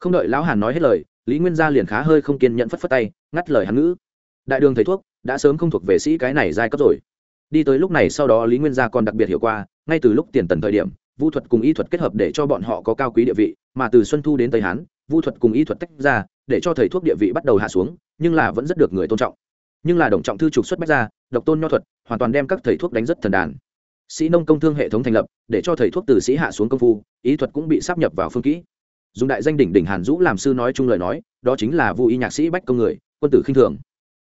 Không đợi lão hàn nói hết lời, lý nguyên gia liền khá hơi không kiên nhẫn phất phất tay, ngắt lời hắn ngữ. Đại đường thầy thuốc, đã sớm không thuộc về sĩ cái này giai cấp rồi. Đi tới lúc này sau đó lý nguyên gia còn đặc biệt hiểu qua, ngay từ lúc tiền tần thời điểm, vu thuật cùng y thuật kết hợp để cho bọn họ có cao quý địa vị, mà từ xuân thu đến tây hán, vu thuật cùng y thuật tách ra, để cho thầy thuốc địa vị bắt đầu hạ xuống, nhưng là vẫn rất được người tôn trọng nhưng là đồng trọng thư trục xuất bách ra độc tôn nho thuật hoàn toàn đem các thầy thuốc đánh rất thần đàn. Sĩ nông công thương hệ thống thành lập để cho thầy thuốc từ sĩ hạ xuống công phu ý thuật cũng bị sắp nhập vào phương kỹ. Dùng đại danh đỉnh đỉnh hàn dũ làm sư nói chung lời nói đó chính là vô y nhạc sĩ bách công người quân tử khinh thường.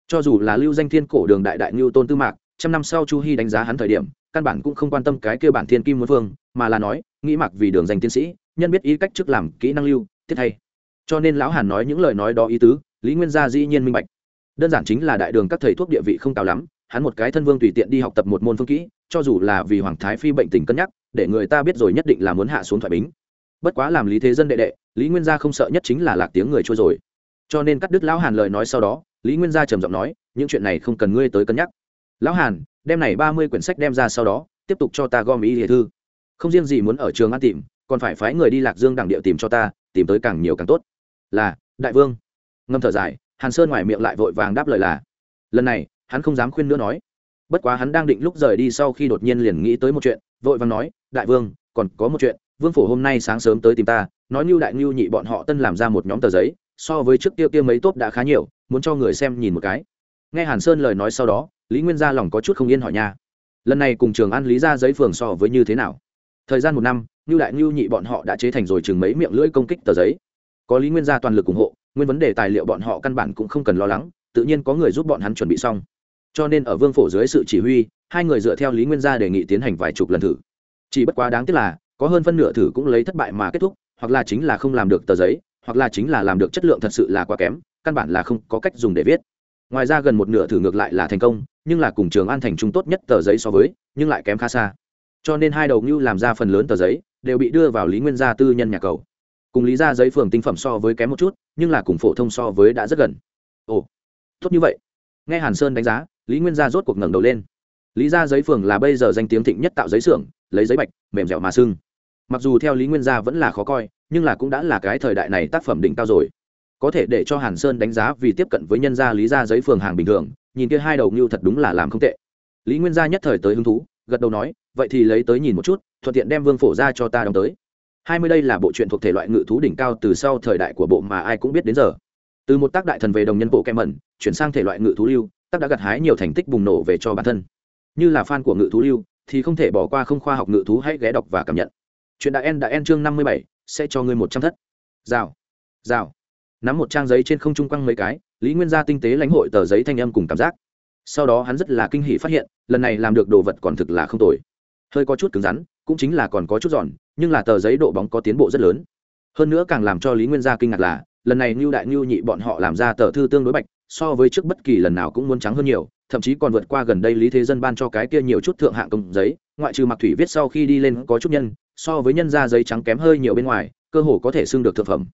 Cho dù là lưu danh thiên cổ đường đại đại ngưu tôn tư mạc trăm năm sau chu hy đánh giá hắn thời điểm căn bản cũng không quan tâm cái kêu bản thiên kim muốn phương mà là nói nghĩ mặc vì đường danh tiến sĩ nhân biết ý cách trước làm kỹ năng lưu tiết hay, cho nên lão hàn nói những lời nói đó ý tứ lý nguyên gia dĩ nhiên minh bạch đơn giản chính là đại đường các thầy thuốc địa vị không cao lắm, hắn một cái thân vương tùy tiện đi học tập một môn phương kỹ, cho dù là vì hoàng thái phi bệnh tình cân nhắc, để người ta biết rồi nhất định là muốn hạ xuống thoại bính. Bất quá làm lý thế dân đệ đệ, lý nguyên gia không sợ nhất chính là lạc tiếng người trôi rồi. Cho nên cắt đứt lão hàn lời nói sau đó, lý nguyên gia trầm giọng nói, những chuyện này không cần ngươi tới cân nhắc. Lão hàn, đem này ba mươi quyển sách đem ra sau đó, tiếp tục cho ta gom ý địa thư. Không riêng gì muốn ở trường ăn tìm, còn phải phái người đi lạc dương đảng địa tìm cho ta, tìm tới càng nhiều càng tốt. Là, đại vương. Ngâm thở dài hàn sơn ngoài miệng lại vội vàng đáp lời là, lần này, hắn không dám khuyên nữa nói. Bất quá hắn đang định lúc rời đi sau khi đột nhiên liền nghĩ tới một chuyện, vội vàng nói, đại vương, còn có một chuyện, vương phủ hôm nay sáng sớm tới tìm ta, nói như đại ngưu nhị bọn họ tân làm ra một nhóm tờ giấy, so với trước kia kia mấy tốt đã khá nhiều, muốn cho người xem nhìn một cái. Nghe hàn sơn lời nói sau đó, lý nguyên gia lòng có chút không yên hỏi nha, lần này cùng trường ăn lý ra giấy phường so với như thế nào? Thời gian một năm như đại ngưu nhị bọn họ đã chế thành rồi chừng mấy miệng lưỡi công kích tờ giấy. Có lý nguyên gia toàn lực ủng hộ nguyên vấn đề tài liệu bọn họ căn bản cũng không cần lo lắng, tự nhiên có người giúp bọn hắn chuẩn bị xong. Cho nên ở vương phổ dưới sự chỉ huy, hai người dựa theo lý nguyên gia đề nghị tiến hành vài chục lần thử. Chỉ bất quá đáng tiếc là, có hơn phân nửa thử cũng lấy thất bại mà kết thúc, hoặc là chính là không làm được tờ giấy, hoặc là chính là làm được chất lượng thật sự là quá kém, căn bản là không có cách dùng để viết. Ngoài ra gần một nửa thử ngược lại là thành công, nhưng là cùng trường an thành trung tốt nhất tờ giấy so với, nhưng lại kém khá xa. Cho nên hai đầu ngưu làm ra phần lớn tờ giấy, đều bị đưa vào lý nguyên gia tư nhân nhà cầu cùng lý ra giấy phường tinh phẩm so với kém một chút, nhưng là cùng phổ thông so với đã rất gần. Ồ, tốt như vậy. Nghe hàn sơn đánh giá, lý nguyên gia rốt cuộc ngẩng đầu lên. Lý ra giấy phường là bây giờ danh tiếng thịnh nhất tạo giấy xưởng, lấy giấy bạch, mềm dẻo mà sưng. Mặc dù theo lý nguyên gia vẫn là khó coi, nhưng là cũng đã là cái thời đại này tác phẩm đỉnh cao rồi. Có thể để cho hàn sơn đánh giá vì tiếp cận với nhân gia lý ra giấy phường hàng bình thường, nhìn kia hai đầu ngưu thật đúng là làm không tệ. Lý nguyên gia nhất thời tới hứng thú, gật đầu nói, vậy thì lấy tới nhìn một chút, thuận tiện đem vương phổ ra cho ta đóng tới hai mươi đây là bộ truyện thuộc thể loại ngự thú đỉnh cao từ sau thời đại của bộ mà ai cũng biết đến giờ. Từ một tác đại thần về đồng nhân bộ kem mẩn chuyển sang thể loại ngự thú lưu, tác đã gặt hái nhiều thành tích bùng nổ về cho bản thân. Như là fan của ngự thú lưu, thì không thể bỏ qua không khoa học ngự thú hãy ghé đọc và cảm nhận. Chuyện đại en đã en chương năm mươi bảy, sẽ cho ngươi một trăm thất. Rào rào. Nắm một trang giấy trên không trung quăng mấy cái, lý nguyên gia tinh tế lãnh hội tờ giấy thanh âm cùng cảm giác. Sau đó hắn rất là kinh hỉ phát hiện, lần này làm được đồ vật còn thực là không tồi hơi có chút cứng rắn, cũng chính là còn có chút giòn, nhưng là tờ giấy độ bóng có tiến bộ rất lớn. Hơn nữa càng làm cho lý nguyên gia kinh ngạc là, lần này ngưu đại ngưu nhị bọn họ làm ra tờ thư tương đối bạch, so với trước bất kỳ lần nào cũng muốn trắng hơn nhiều, thậm chí còn vượt qua gần đây lý thế dân ban cho cái kia nhiều chút thượng hạng công giấy, ngoại trừ mặc thủy viết sau khi đi lên có chút nhân, so với nhân ra giấy trắng kém hơi nhiều bên ngoài, cơ hồ có thể xưng được thực phẩm.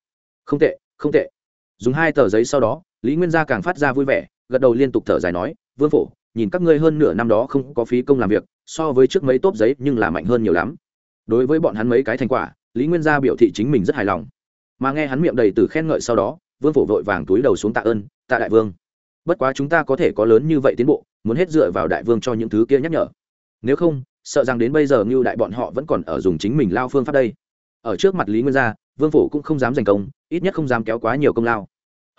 Không tệ không tệ. Dùng hai tờ giấy sau đó, lý nguyên gia càng phát ra vui vẻ, gật đầu liên tục thở dài nói, vương phổ nhìn các ngươi hơn nửa năm đó không có phí công làm việc, so với trước mấy tốp giấy nhưng là mạnh hơn nhiều lắm. Đối với bọn hắn mấy cái thành quả, lý nguyên gia biểu thị chính mình rất hài lòng. Mà nghe hắn miệng đầy từ khen ngợi sau đó, vương phổ vội vàng túi đầu xuống tạ ơn, tạ đại vương, bất quá chúng ta có thể có lớn như vậy tiến bộ, muốn hết dựa vào đại vương cho những thứ kia nhắc nhở. Nếu không, sợ rằng đến bây giờ Ngưu đại bọn họ vẫn còn ở dùng chính mình lao phương pháp đây. Ở trước mặt lý nguyên gia, vương phổ cũng không dám giành công, ít nhất không dám kéo quá nhiều công lao.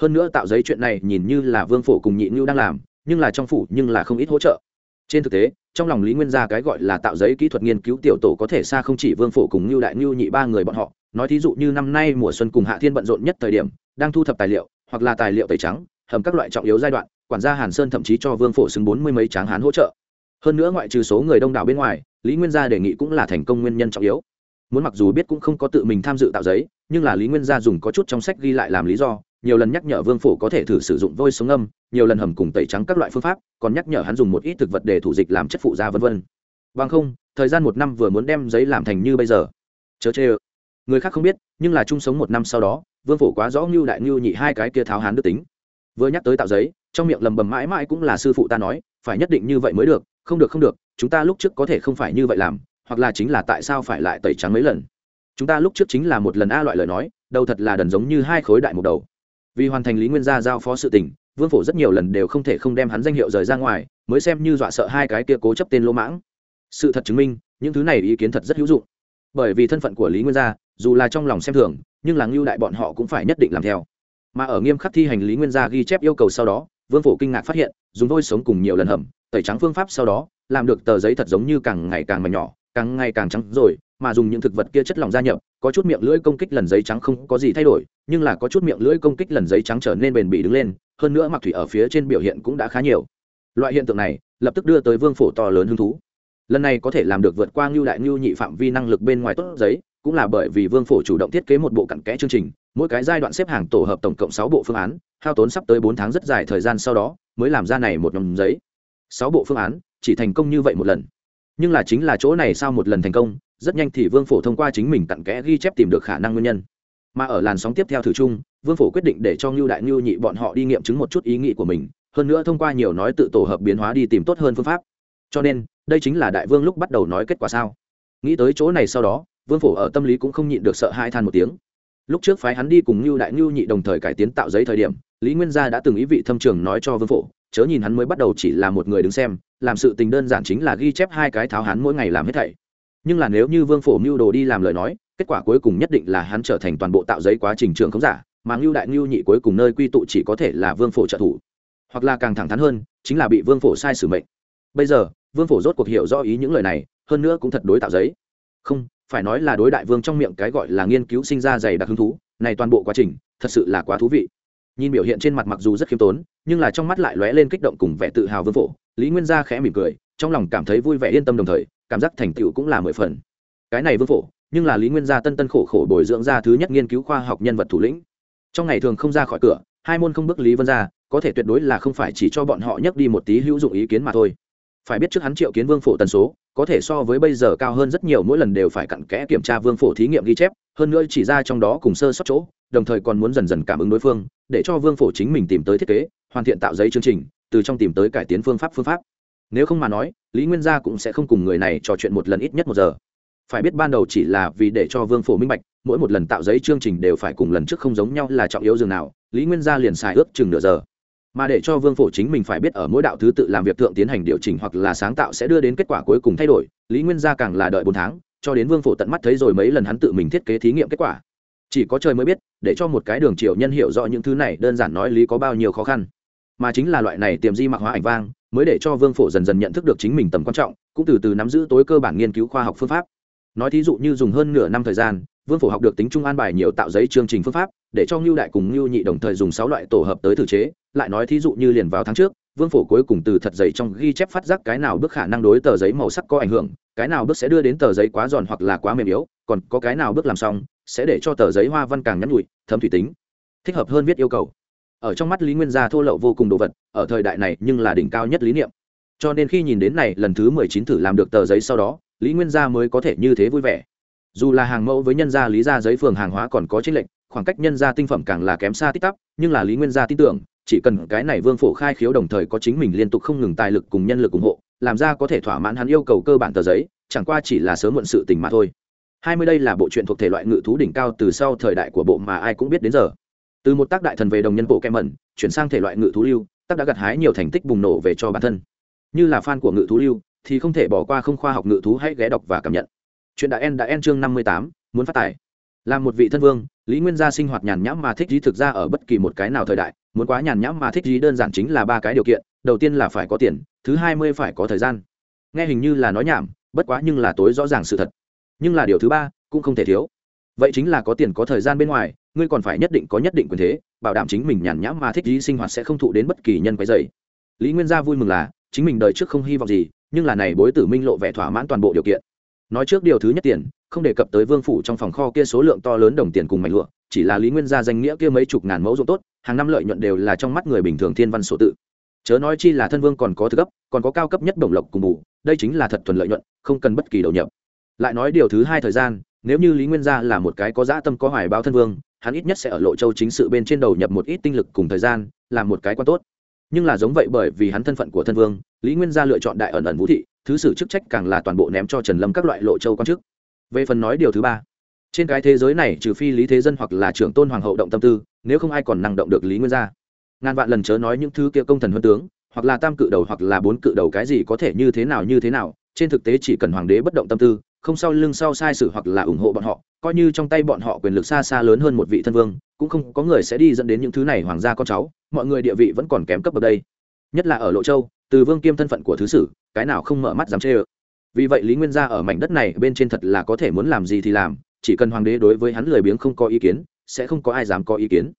Hơn nữa tạo giấy chuyện này nhìn như là vương phổ cùng nhị ngưu đang làm nhưng là trong phủ nhưng là không ít hỗ trợ. Trên thực tế, trong lòng lý nguyên gia cái gọi là tạo giấy kỹ thuật nghiên cứu tiểu tổ có thể xa không chỉ vương phổ cùng ngưu đại ngưu nhị ba người bọn họ. Nói thí dụ như năm nay mùa xuân cùng hạ thiên bận rộn nhất thời điểm, đang thu thập tài liệu, hoặc là tài liệu tẩy trắng, hầm các loại trọng yếu giai đoạn, quản gia hàn sơn thậm chí cho vương phổ xứng bốn mươi mấy tráng hán hỗ trợ. Hơn nữa ngoại trừ số người đông đảo bên ngoài, lý nguyên gia đề nghị cũng là thành công nguyên nhân trọng yếu. Muốn mặc dù biết cũng không có tự mình tham dự tạo giấy, nhưng là lý nguyên gia dùng có chút trong sách ghi lại làm lý do nhiều lần nhắc nhở vương phổ có thể thử sử dụng vôi sống âm nhiều lần hầm cùng tẩy trắng các loại phương pháp, còn nhắc nhở hắn dùng một ít thực vật để thủ dịch làm chất phụ da v v bằng không, thời gian một năm vừa muốn đem giấy làm thành như bây giờ. Chớ chê ơ. Người khác không biết, nhưng là chung sống một năm sau đó, vương phổ quá rõ ngưu đại ngưu nhị hai cái kia tháo hán đức tính. Vừa nhắc tới tạo giấy, trong miệng lầm bầm mãi mãi cũng là sư phụ ta nói, phải nhất định như vậy mới được, không được không được, chúng ta lúc trước có thể không phải như vậy làm, hoặc là chính là tại sao phải lại tẩy trắng mấy lần. Chúng ta lúc trước chính là một lần a loại lời nói, đầu thật là đần giống như hai khối đại một đầu vì hoàn thành lý nguyên gia giao phó sự tình, vương phổ rất nhiều lần đều không thể không đem hắn danh hiệu rời ra ngoài, mới xem như dọa sợ hai cái kia cố chấp tên lỗ mãng. Sự thật chứng minh, những thứ này ý kiến thật rất hữu dụng. Bởi vì thân phận của lý nguyên gia, dù là trong lòng xem thường, nhưng là ngưu đại bọn họ cũng phải nhất định làm theo. Mà ở nghiêm khắc thi hành lý nguyên gia ghi chép yêu cầu sau đó, vương phổ kinh ngạc phát hiện, dùng vôi sống cùng nhiều lần hầm, tẩy trắng phương pháp sau đó, làm được tờ giấy thật giống như càng ngày càng mảnh nhỏ, càng ngày càng trắng rồi, mà dùng những thực vật kia chất lỏng gia nhập, có chút miệng lưỡi công kích lần giấy trắng không có gì thay đổi nhưng là có chút miệng lưỡi công kích lần giấy trắng trở nên bền bỉ đứng lên, hơn nữa mặc thủy ở phía trên biểu hiện cũng đã khá nhiều. Loại hiện tượng này lập tức đưa tới vương phổ to lớn hứng thú. Lần này có thể làm được vượt qua ngưu đại ngưu nhị phạm vi năng lực bên ngoài tốt giấy, cũng là bởi vì vương phổ chủ động thiết kế một bộ cặn kẽ chương trình, mỗi cái giai đoạn xếp hàng tổ hợp tổng cộng sáu bộ phương án, hao tốn sắp tới bốn tháng rất dài thời gian sau đó mới làm ra này một nhóm giấy. Sáu bộ phương án, chỉ thành công như vậy một lần. Nhưng là chính là chỗ này sau một lần thành công, rất nhanh thì vương phổ thông qua chính mình cặn kẽ ghi chép tìm được khả năng nguyên nhân mà ở làn sóng tiếp theo thử chung, vương phổ quyết định để cho ngưu đại ngưu nhị bọn họ đi nghiệm chứng một chút ý nghĩ của mình, hơn nữa thông qua nhiều nói tự tổ hợp biến hóa đi tìm tốt hơn phương pháp. Cho nên, đây chính là đại vương lúc bắt đầu nói kết quả sao. Nghĩ tới chỗ này sau đó, vương phổ ở tâm lý cũng không nhịn được sợ hai than một tiếng. Lúc trước phái hắn đi cùng ngưu đại ngưu nhị đồng thời cải tiến tạo giấy thời điểm, lý nguyên gia đã từng ý vị thâm trường nói cho vương phổ, chớ nhìn hắn mới bắt đầu chỉ là một người đứng xem, làm sự tình đơn giản chính là ghi chép hai cái tháo hắn mỗi ngày làm hết thảy. Nhưng là nếu như vương phổ mưu đồ đi làm lời nói kết quả cuối cùng nhất định là hắn trở thành toàn bộ tạo giấy quá trình trường khống giả, mà ngưu đại ngưu nhị cuối cùng nơi quy tụ chỉ có thể là vương phổ trợ thủ. Hoặc là càng thẳng thắn hơn, chính là bị vương phổ sai sử mệnh. Bây giờ, vương phổ rốt cuộc hiểu rõ ý những lời này, hơn nữa cũng thật đối tạo giấy. Không, phải nói là đối đại vương trong miệng cái gọi là nghiên cứu sinh ra dày đặc hứng thú, này toàn bộ quá trình, thật sự là quá thú vị. Nhìn biểu hiện trên mặt mặc dù rất khiêm tốn, nhưng là trong mắt lại lóe lên kích động cùng vẻ tự hào vương phổ, lý nguyên gia khẽ mỉm cười, trong lòng cảm thấy vui vẻ yên tâm đồng thời, cảm giác thành tựu cũng là mười phần. Cái này vương phổ nhưng là lý nguyên gia tân tân khổ khổ bồi dưỡng ra thứ nhất nghiên cứu khoa học nhân vật thủ lĩnh. Trong ngày thường không ra khỏi cửa, hai môn không bước lý vân ra, có thể tuyệt đối là không phải chỉ cho bọn họ nhắc đi một tí hữu dụng ý kiến mà thôi. Phải biết trước hắn triệu kiến vương phổ tần số, có thể so với bây giờ cao hơn rất nhiều, mỗi lần đều phải cặn kẽ kiểm tra vương phổ thí nghiệm ghi chép, hơn nữa chỉ ra trong đó cùng sơ sót chỗ, đồng thời còn muốn dần dần cảm ứng đối phương, để cho vương phổ chính mình tìm tới thiết kế, hoàn thiện tạo giấy chương trình, từ trong tìm tới cải tiến phương pháp phương pháp. Nếu không mà nói, lý nguyên gia cũng sẽ không cùng người này trò chuyện một lần ít nhất một giờ phải biết ban đầu chỉ là vì để cho vương phổ minh bạch, mỗi một lần tạo giấy chương trình đều phải cùng lần trước không giống nhau là trọng yếu dường nào, lý nguyên gia liền xài ước chừng nửa giờ. Mà để cho vương phổ chính mình phải biết ở mỗi đạo thứ tự làm việc thượng tiến hành điều chỉnh hoặc là sáng tạo sẽ đưa đến kết quả cuối cùng thay đổi, lý nguyên gia càng là đợi bốn tháng, cho đến vương phổ tận mắt thấy rồi mấy lần hắn tự mình thiết kế thí nghiệm kết quả. Chỉ có trời mới biết, để cho một cái đường triều nhân hiểu rõ những thứ này đơn giản nói lý có bao nhiêu khó khăn. Mà chính là loại này tiềm di mạc hóa ảnh vang, mới để cho vương phổ dần dần nhận thức được chính mình tầm quan trọng, cũng từ từ nắm giữ tối cơ bản nghiên cứu khoa học phương pháp nói thí dụ như dùng hơn nửa năm thời gian, vương phổ học được tính trung an bài nhiều tạo giấy chương trình phương pháp, để cho ngưu đại cùng ngưu nhị đồng thời dùng sáu loại tổ hợp tới thử chế. Lại nói thí dụ như liền vào tháng trước, vương phổ cuối cùng từ thật giấy trong ghi chép phát giác cái nào bước khả năng đối tờ giấy màu sắc có ảnh hưởng, cái nào bước sẽ đưa đến tờ giấy quá giòn hoặc là quá mềm yếu, còn có cái nào bước làm xong, sẽ để cho tờ giấy hoa văn càng nhắn nhụi, thấm thủy tính, thích hợp hơn viết yêu cầu. Ở trong mắt lý nguyên gia thô lậu vô cùng đồ vật, ở thời đại này nhưng là đỉnh cao nhất lý niệm. Cho nên khi nhìn đến này lần thứ mười chín thử làm được tờ giấy sau đó lý nguyên gia mới có thể như thế vui vẻ. Dù là hàng mẫu với nhân gia lý gia giấy phường hàng hóa còn có tranh lệnh khoảng cách nhân gia tinh phẩm càng là kém xa tích tắp, nhưng là lý nguyên gia tin tưởng, chỉ cần cái này vương phổ khai khiếu đồng thời có chính mình liên tục không ngừng tài lực cùng nhân lực ủng hộ, làm ra có thể thỏa mãn hắn yêu cầu cơ bản tờ giấy, chẳng qua chỉ là sớm muộn sự tình mà thôi. Hai mươi đây là bộ truyện thuộc thể loại ngự thú đỉnh cao từ sau thời đại của bộ mà ai cũng biết đến giờ. Từ một tác đại thần về đồng nhân bộ kem mẩn, chuyển sang thể loại ngự thú lưu, tác đã gặt hái nhiều thành tích bùng nổ về cho bản thân. Như là fan của ngự thú lưu thì không thể bỏ qua không khoa học ngự thú hãy ghé đọc và cảm nhận. Chuyện đã en đã en chương năm mươi tám, muốn phát tài. Làm một vị thân vương, lý nguyên gia sinh hoạt nhàn nhãm mà thích gì thực ra ở bất kỳ một cái nào thời đại, muốn quá nhàn nhãm mà thích gì đơn giản chính là ba cái điều kiện, đầu tiên là phải có tiền, thứ hai mươi phải có thời gian. Nghe hình như là nói nhảm, bất quá nhưng là tối rõ ràng sự thật. Nhưng là điều thứ ba, cũng không thể thiếu. Vậy chính là có tiền có thời gian bên ngoài, ngươi còn phải nhất định có nhất định quyền thế, bảo đảm chính mình nhàn nhãm mà thích gì sinh hoạt sẽ không thụ đến bất kỳ nhân quấy dày lý nguyên gia vui mừng là, chính mình đời trước không hy vọng gì nhưng là này bối tử minh lộ vẻ thỏa mãn toàn bộ điều kiện. Nói trước điều thứ nhất tiền, không đề cập tới vương phủ trong phòng kho kia số lượng to lớn đồng tiền cùng mảnh lụa, chỉ là lý nguyên gia danh nghĩa kia mấy chục ngàn mẫu ruộng tốt, hàng năm lợi nhuận đều là trong mắt người bình thường thiên văn sổ tự. Chớ nói chi là thân vương còn có thứ cấp, còn có cao cấp nhất đồng lộc cùng bù, đây chính là thật thuần lợi nhuận, không cần bất kỳ đầu nhập. Lại nói điều thứ hai thời gian, nếu như lý nguyên gia là một cái có dã tâm có hoài báo thân vương, hắn ít nhất sẽ ở lộ châu chính sự bên trên đầu nhập một ít tinh lực cùng thời gian, làm một cái quan tốt nhưng là giống vậy bởi vì hắn thân phận của thân vương, lý nguyên gia lựa chọn đại ẩn ẩn vũ thị, thứ sử chức trách càng là toàn bộ ném cho trần lâm các loại lộ châu quan chức. Về phần nói điều thứ ba, trên cái thế giới này trừ phi lý thế dân hoặc là trưởng tôn hoàng hậu động tâm tư, nếu không ai còn năng động được lý nguyên gia. Ngàn vạn lần chớ nói những thứ kia công thần huân tướng, hoặc là tam cự đầu hoặc là bốn cự đầu cái gì có thể như thế nào, như thế nào, trên thực tế chỉ cần hoàng đế bất động tâm tư không sau lưng sau sai sự hoặc là ủng hộ bọn họ, coi như trong tay bọn họ quyền lực xa xa lớn hơn một vị thân vương, cũng không có người sẽ đi dẫn đến những thứ này hoàng gia con cháu, mọi người địa vị vẫn còn kém cấp bậc đây. Nhất là ở lộ châu, từ vương kiêm thân phận của thứ sử, cái nào không mở mắt dám chê ơ. Vì vậy lý nguyên gia ở mảnh đất này bên trên thật là có thể muốn làm gì thì làm, chỉ cần hoàng đế đối với hắn lười biếng không có ý kiến, sẽ không có ai dám có ý kiến.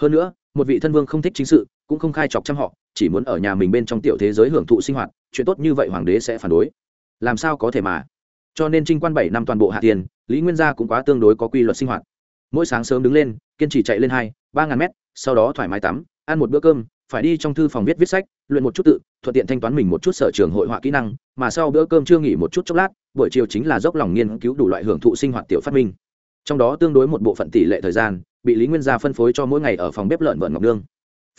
Hơn nữa, một vị thân vương không thích chính sự, cũng không khai chọc chăm họ, chỉ muốn ở nhà mình bên trong tiểu thế giới hưởng thụ sinh hoạt, chuyện tốt như vậy hoàng đế sẽ phản đối. Làm sao có thể mà? Cho nên trinh quan bảy năm toàn bộ hạ tiền, lý nguyên gia cũng quá tương đối có quy luật sinh hoạt. Mỗi sáng sớm đứng lên, kiên trì chạy lên hai, ba ngàn mét, sau đó thoải mái tắm, ăn một bữa cơm, phải đi trong thư phòng viết viết sách, luyện một chút tự, thuận tiện thanh toán mình một chút sở trường hội họa kỹ năng, mà sau bữa cơm chưa nghỉ một chút chốc lát, buổi chiều chính là dốc lòng nghiên cứu đủ loại hưởng thụ sinh hoạt tiểu phát minh. Trong đó tương đối một bộ phận tỷ lệ thời gian, bị lý nguyên gia phân phối cho mỗi ngày ở phòng bếp lợn vợn ngọc nương.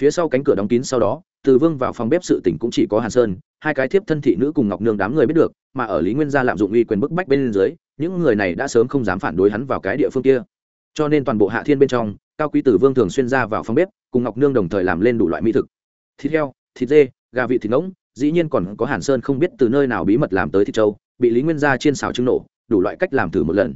Phía sau cánh cửa đóng kín sau đó từ vương vào phòng bếp sự tỉnh cũng chỉ có hàn sơn, hai cái thiếp thân thị nữ cùng ngọc nương đám người biết được, mà ở lý nguyên gia lạm dụng uy quyền bức bách bên dưới, những người này đã sớm không dám phản đối hắn vào cái địa phương kia. Cho nên toàn bộ hạ thiên bên trong, cao quý tử vương thường xuyên ra vào phòng bếp, cùng ngọc nương đồng thời làm lên đủ loại mỹ thực. Thịt heo, thịt dê, gà vị thịt ngỗng, dĩ nhiên còn có hàn sơn không biết từ nơi nào bí mật làm tới thịt trâu, bị lý nguyên gia chiên xào trứng nổ, đủ loại cách làm thử một lần.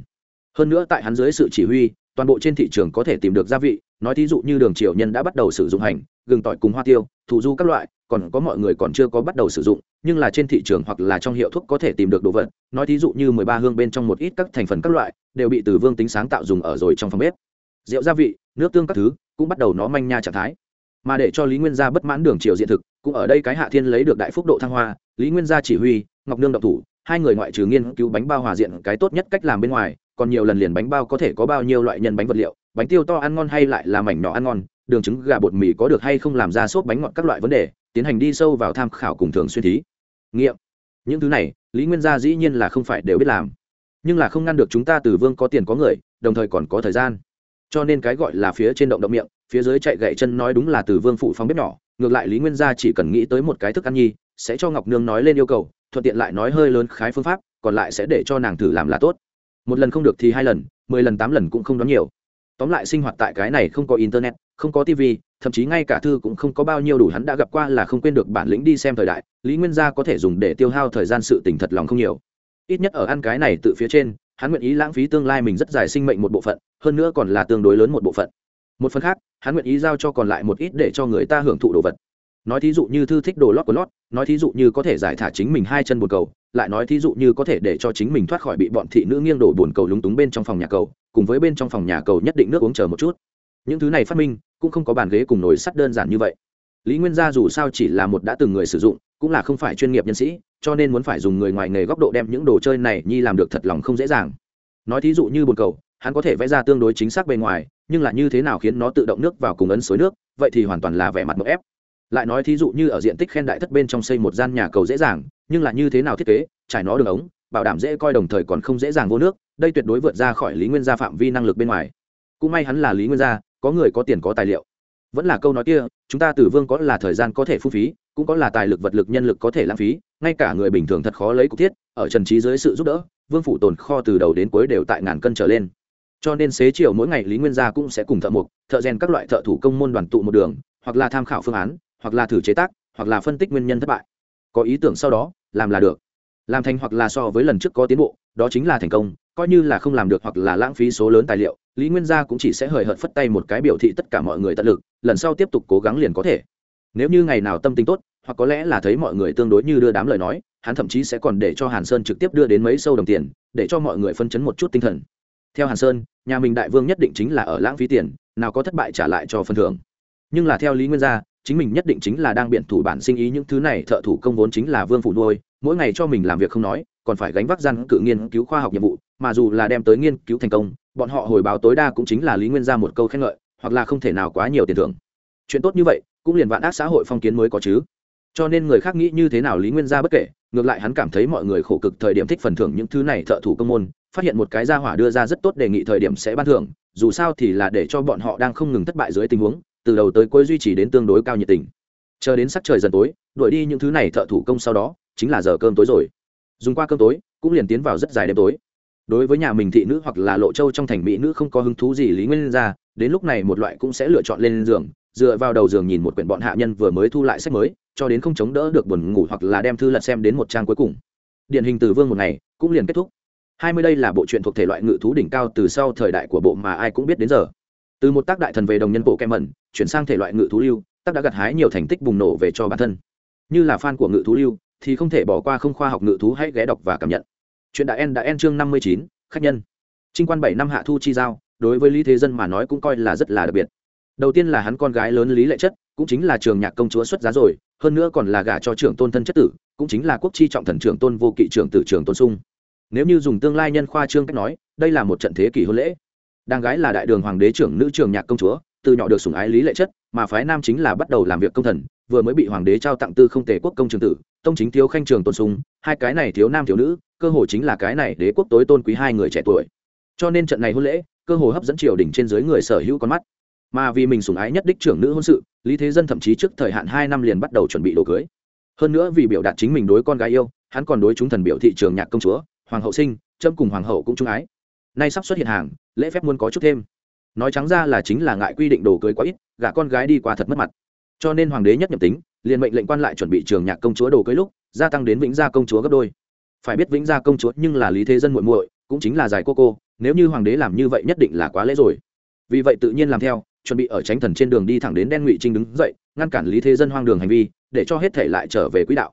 Hơn nữa tại hắn dưới sự chỉ huy, toàn bộ trên thị trường có thể tìm được gia vị nói thí dụ như đường triều nhân đã bắt đầu sử dụng hành, gừng tỏi cùng hoa tiêu thủ du các loại, còn có mọi người còn chưa có bắt đầu sử dụng, nhưng là trên thị trường hoặc là trong hiệu thuốc có thể tìm được đồ vật. Nói thí dụ như mười ba hương bên trong một ít các thành phần các loại, đều bị từ vương tính sáng tạo dùng ở rồi trong phòng bếp. Rượu gia vị, nước tương các thứ, cũng bắt đầu nó manh nha trạng thái. Mà để cho lý nguyên gia bất mãn đường triều diện thực, cũng ở đây cái hạ thiên lấy được đại phúc độ thăng hoa, lý nguyên gia chỉ huy, ngọc nương độc thủ, hai người ngoại trừ nghiên cứu bánh bao hòa diện cái tốt nhất cách làm bên ngoài, còn nhiều lần liền bánh bao có thể có bao nhiêu loại nhân bánh vật liệu bánh tiêu to ăn ngon hay lại là mảnh nhỏ ăn ngon, đường trứng, gà bột mì có được hay không làm ra xốp bánh ngọt các loại vấn đề, tiến hành đi sâu vào tham khảo cùng thường xuyên thí. Nghiệm. Những thứ này, lý nguyên gia dĩ nhiên là không phải đều biết làm. Nhưng là không ngăn được chúng ta từ vương có tiền có người, đồng thời còn có thời gian. Cho nên cái gọi là phía trên động động miệng, phía dưới chạy gậy chân nói đúng là từ vương phụ phóng bếp nhỏ, ngược lại lý nguyên gia chỉ cần nghĩ tới một cái thức ăn nhi, sẽ cho ngọc nương nói lên yêu cầu, thuận tiện lại nói hơi lớn khái phương pháp, còn lại sẽ để cho nàng thử làm là tốt. Một lần không được thì hai lần, mười lần tám lần cũng không đón nhiều tóm lại sinh hoạt tại cái này không có internet, không có tv thậm chí ngay cả thư cũng không có bao nhiêu đủ hắn đã gặp qua là không quên được bản lĩnh đi xem thời đại, lý nguyên gia có thể dùng để tiêu hao thời gian sự tỉnh thật lòng không nhiều. Ít nhất ở ăn cái này tự phía trên, hắn nguyện ý lãng phí tương lai mình rất dài sinh mệnh một bộ phận, hơn nữa còn là tương đối lớn một bộ phận. Một phần khác, hắn nguyện ý giao cho còn lại một ít để cho người ta hưởng thụ đồ vật. Nói thí dụ như thư thích đồ lót của lót, nói thí dụ như có thể giải thả chính mình hai chân bồn cầu lại nói thí dụ như có thể để cho chính mình thoát khỏi bị bọn thị nữ nghiêng đổ buồn cầu lúng túng bên trong phòng nhà cầu, cùng với bên trong phòng nhà cầu nhất định nước uống chờ một chút. Những thứ này phát minh, cũng không có bàn ghế cùng nồi sắt đơn giản như vậy. Lý nguyên gia dù sao chỉ là một đã từng người sử dụng, cũng là không phải chuyên nghiệp nhân sĩ, cho nên muốn phải dùng người ngoài nghề góc độ đem những đồ chơi này nhi làm được thật lòng không dễ dàng. Nói thí dụ như bồn cầu, hắn có thể vẽ ra tương đối chính xác bề ngoài, nhưng là như thế nào khiến nó tự động nước vào cùng ấn suối nước, vậy thì hoàn toàn là vẻ mặt một ép. Lại nói thí dụ như ở diện tích khen đại thất bên trong xây một gian nhà cầu dễ dàng nhưng là như thế nào thiết kế, trải nó đường ống, bảo đảm dễ coi đồng thời còn không dễ dàng vô nước, đây tuyệt đối vượt ra khỏi lý nguyên gia phạm vi năng lực bên ngoài. Cũng may hắn là lý nguyên gia, có người có tiền có tài liệu. Vẫn là câu nói kia, chúng ta tử vương có là thời gian có thể phung phí, cũng có là tài lực vật lực nhân lực có thể lãng phí, ngay cả người bình thường thật khó lấy cục thiết, ở trần trí dưới sự giúp đỡ, vương phủ tồn kho từ đầu đến cuối đều tại ngàn cân trở lên. Cho nên xế chiều mỗi ngày lý nguyên gia cũng sẽ cùng thợ mộc, thợ rèn các loại thợ thủ công môn đoàn tụ một đường, hoặc là tham khảo phương án, hoặc là thử chế tác, hoặc là phân tích nguyên nhân thất bại có ý tưởng sau đó, làm là được. Làm thành hoặc là so với lần trước có tiến bộ, đó chính là thành công, coi như là không làm được hoặc là lãng phí số lớn tài liệu, lý nguyên gia cũng chỉ sẽ hời hợt phất tay một cái biểu thị tất cả mọi người tận lực, lần sau tiếp tục cố gắng liền có thể. Nếu như ngày nào tâm tính tốt, hoặc có lẽ là thấy mọi người tương đối như đưa đám lời nói, hắn thậm chí sẽ còn để cho hàn sơn trực tiếp đưa đến mấy sâu đồng tiền, để cho mọi người phân chấn một chút tinh thần. Theo hàn sơn, nhà mình đại vương nhất định chính là ở lãng phí tiền, nào có thất bại trả lại cho phần thưởng. Nhưng là theo lý nguyên gia chính mình nhất định chính là đang biện thủ bản sinh ý những thứ này, thợ thủ công vốn chính là vương phủ nuôi, mỗi ngày cho mình làm việc không nói, còn phải gánh vác gian cự nghiên cứu khoa học nhiệm vụ, mà dù là đem tới nghiên cứu thành công, bọn họ hồi báo tối đa cũng chính là lý nguyên ra một câu khen ngợi, hoặc là không thể nào quá nhiều tiền thưởng. Chuyện tốt như vậy, cũng liền vạn ác xã hội phong kiến mới có chứ. Cho nên người khác nghĩ như thế nào lý nguyên gia bất kể, ngược lại hắn cảm thấy mọi người khổ cực thời điểm thích phần thưởng những thứ này thợ thủ công môn, phát hiện một cái gia hỏa đưa ra rất tốt đề nghị thời điểm sẽ ban thưởng, dù sao thì là để cho bọn họ đang không ngừng thất bại dưới tình huống từ đầu tới cuối duy trì đến tương đối cao nhiệt tình. Chờ đến sắc trời dần tối, đuổi đi những thứ này thợ thủ công sau đó, chính là giờ cơm tối rồi. Dùng qua cơm tối, cũng liền tiến vào rất dài đêm tối. Đối với nhà mình thị nữ hoặc là lộ châu trong thành mỹ nữ không có hứng thú gì lý nguyên ra, đến lúc này một loại cũng sẽ lựa chọn lên giường, dựa vào đầu giường nhìn một quyển bọn hạ nhân vừa mới thu lại sách mới, cho đến không chống đỡ được buồn ngủ hoặc là đem thư lật xem đến một trang cuối cùng. Điển hình từ vương một ngày, cũng liền kết thúc. Hai mươi đây là bộ truyện thuộc thể loại ngự thú đỉnh cao từ sau thời đại của bộ mà ai cũng biết đến giờ từ một tác đại thần về đồng nhân bộ kem mẩn, chuyển sang thể loại ngự thú lưu, tác đã gặt hái nhiều thành tích bùng nổ về cho bản thân. Như là fan của ngự thú lưu, thì không thể bỏ qua không khoa học ngự thú hãy ghé đọc và cảm nhận. Chuyện đã en đã en chương năm mươi chín, khách nhân. Trinh quan bảy năm hạ thu chi giao, đối với lý thế dân mà nói cũng coi là rất là đặc biệt. Đầu tiên là hắn con gái lớn lý lệ chất, cũng chính là trường nhạc công chúa xuất giá rồi, hơn nữa còn là gả cho trưởng tôn thân chất tử, cũng chính là quốc chi trọng thần trưởng tôn vô kỵ trưởng tử trưởng tôn sung. Nếu như dùng tương lai nhân khoa trương cách nói, đây là một trận thế kỷ hôn lễ đàng gái là đại đường hoàng đế trưởng nữ trường nhạc công chúa, từ nhỏ được sủng ái lý lệ chất, mà phái nam chính là bắt đầu làm việc công thần, vừa mới bị hoàng đế trao tặng tư không tề quốc công trường tử, tông chính thiếu khanh trường tôn sung hai cái này thiếu nam thiếu nữ, cơ hồ chính là cái này đế quốc tối tôn quý hai người trẻ tuổi. Cho nên trận này hôn lễ, cơ hồ hấp dẫn triều đình trên dưới người sở hữu con mắt. Mà vì mình sủng ái nhất đích trưởng nữ hôn sự, lý thế dân thậm chí trước thời hạn hai năm liền bắt đầu chuẩn bị đồ cưới. Hơn nữa vì biểu đạt chính mình đối con gái yêu, hắn còn đối chúng thần biểu thị trường nhạc công chúa, hoàng hậu sinh trâm cùng hoàng hậu cũng trung ái nay sắp xuất hiện hàng, lễ phép muốn có chút thêm. Nói trắng ra là chính là ngại quy định đồ cưới quá ít, gả con gái đi qua thật mất mặt. Cho nên hoàng đế nhất nhậm tính, liền mệnh lệnh quan lại chuẩn bị trường nhạc công chúa đồ cưới lúc, gia tăng đến vĩnh gia công chúa gấp đôi. Phải biết vĩnh gia công chúa nhưng là lý thế dân muội muội, cũng chính là giải cô cô, nếu như hoàng đế làm như vậy nhất định là quá lễ rồi. Vì vậy tự nhiên làm theo, chuẩn bị ở tránh thần trên đường đi thẳng đến đen ngụy trinh đứng dậy, ngăn cản lý thế dân hoang đường hành vi, để cho hết thể lại trở về quỹ đạo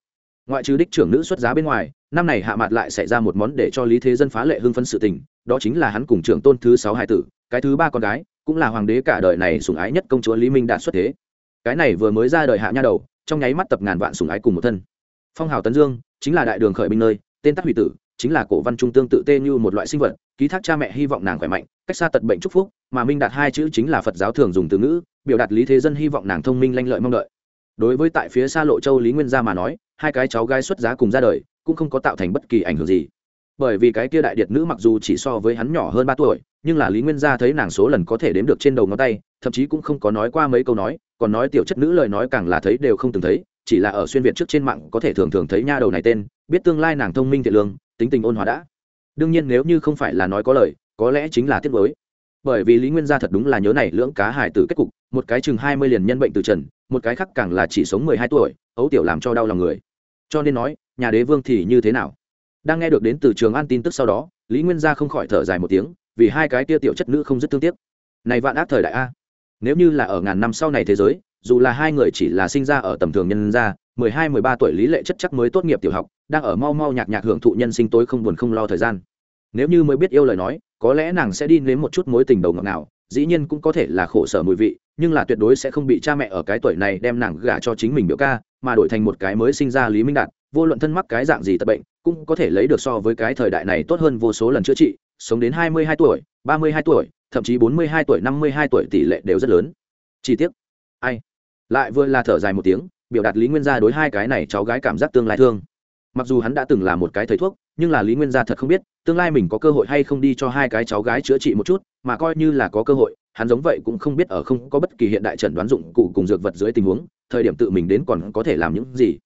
ngoại trừ đích trưởng nữ xuất giá bên ngoài, năm này hạ mặt lại xảy ra một món để cho lý thế dân phá lệ hưng phấn sự tình, đó chính là hắn cùng trưởng tôn thứ sáu hải tử, cái thứ ba con gái, cũng là hoàng đế cả đời này sủng ái nhất công chúa lý minh đạt xuất thế. Cái này vừa mới ra đời hạ nha đầu, trong nháy mắt tập ngàn vạn sủng ái cùng một thân. Phong hào tấn dương, chính là đại đường khởi binh nơi, tên tắc hủy tử, chính là cổ văn trung tương tự tê như một loại sinh vật, ký thác cha mẹ hy vọng nàng khỏe mạnh, cách xa tật bệnh chúc phúc, mà minh đạt hai chữ chính là phật giáo thường dùng từ ngữ, biểu đạt lý thế dân hy vọng nàng thông minh lanh lợi mong đợi đối với tại phía xa lộ châu lý nguyên gia mà nói, hai cái cháu gái xuất giá cùng ra đời, cũng không có tạo thành bất kỳ ảnh hưởng gì. Bởi vì cái kia đại điệt nữ mặc dù chỉ so với hắn nhỏ hơn ba tuổi, nhưng là lý nguyên gia thấy nàng số lần có thể đếm được trên đầu ngón tay, thậm chí cũng không có nói qua mấy câu nói, còn nói tiểu chất nữ lời nói càng là thấy đều không từng thấy, chỉ là ở xuyên việt trước trên mạng có thể thường thường thấy nha đầu này tên, biết tương lai nàng thông minh thiện lương, tính tình ôn hòa đã. Đương nhiên nếu như không phải là nói có lời, có lẽ chính là tiết mới bởi vì lý nguyên gia thật đúng là nhớ này lưỡng cá hải tử kết cục, một cái chừng hai mươi liền nhân bệnh từ trần một cái khác càng là chỉ sống mười hai tuổi, ấu tiểu làm cho đau lòng người. Cho nên nói, nhà đế vương thì như thế nào? Đang nghe được đến từ trường an tin tức sau đó, lý nguyên gia không khỏi thở dài một tiếng, vì hai cái tia tiểu chất nữ không rất thương tiếc. Này vạn ác thời đại a! Nếu như là ở ngàn năm sau này thế giới, dù là hai người chỉ là sinh ra ở tầm thường nhân gia, mười hai, mười ba tuổi lý lệ chất chắc mới tốt nghiệp tiểu học, đang ở mau mau nhạc nhạc hưởng thụ nhân sinh tối không buồn không lo thời gian. Nếu như mới biết yêu lời nói, có lẽ nàng sẽ đi nếm một chút mối tình đầu ngọt nào dĩ nhiên cũng có thể là khổ sở mùi vị, nhưng là tuyệt đối sẽ không bị cha mẹ ở cái tuổi này đem nàng gả cho chính mình biểu ca, mà đổi thành một cái mới sinh ra lý minh đạt, vô luận thân mắc cái dạng gì tật bệnh, cũng có thể lấy được so với cái thời đại này tốt hơn vô số lần chữa trị, sống đến hai mươi hai tuổi, ba mươi hai tuổi, thậm chí bốn mươi hai tuổi, năm mươi hai tuổi tỷ lệ đều rất lớn. Chi tiết. Ai? Lại vừa là thở dài một tiếng, biểu đạt lý nguyên gia đối hai cái này cháu gái cảm giác tương lai thương. Mặc dù hắn đã từng là một cái thầy thuốc nhưng là lý nguyên gia thật không biết, tương lai mình có cơ hội hay không đi cho hai cái cháu gái chữa trị một chút, mà coi như là có cơ hội, hắn giống vậy cũng không biết ở không có bất kỳ hiện đại trần đoán dụng cụ cùng dược vật dưới tình huống, thời điểm tự mình đến còn có thể làm những gì.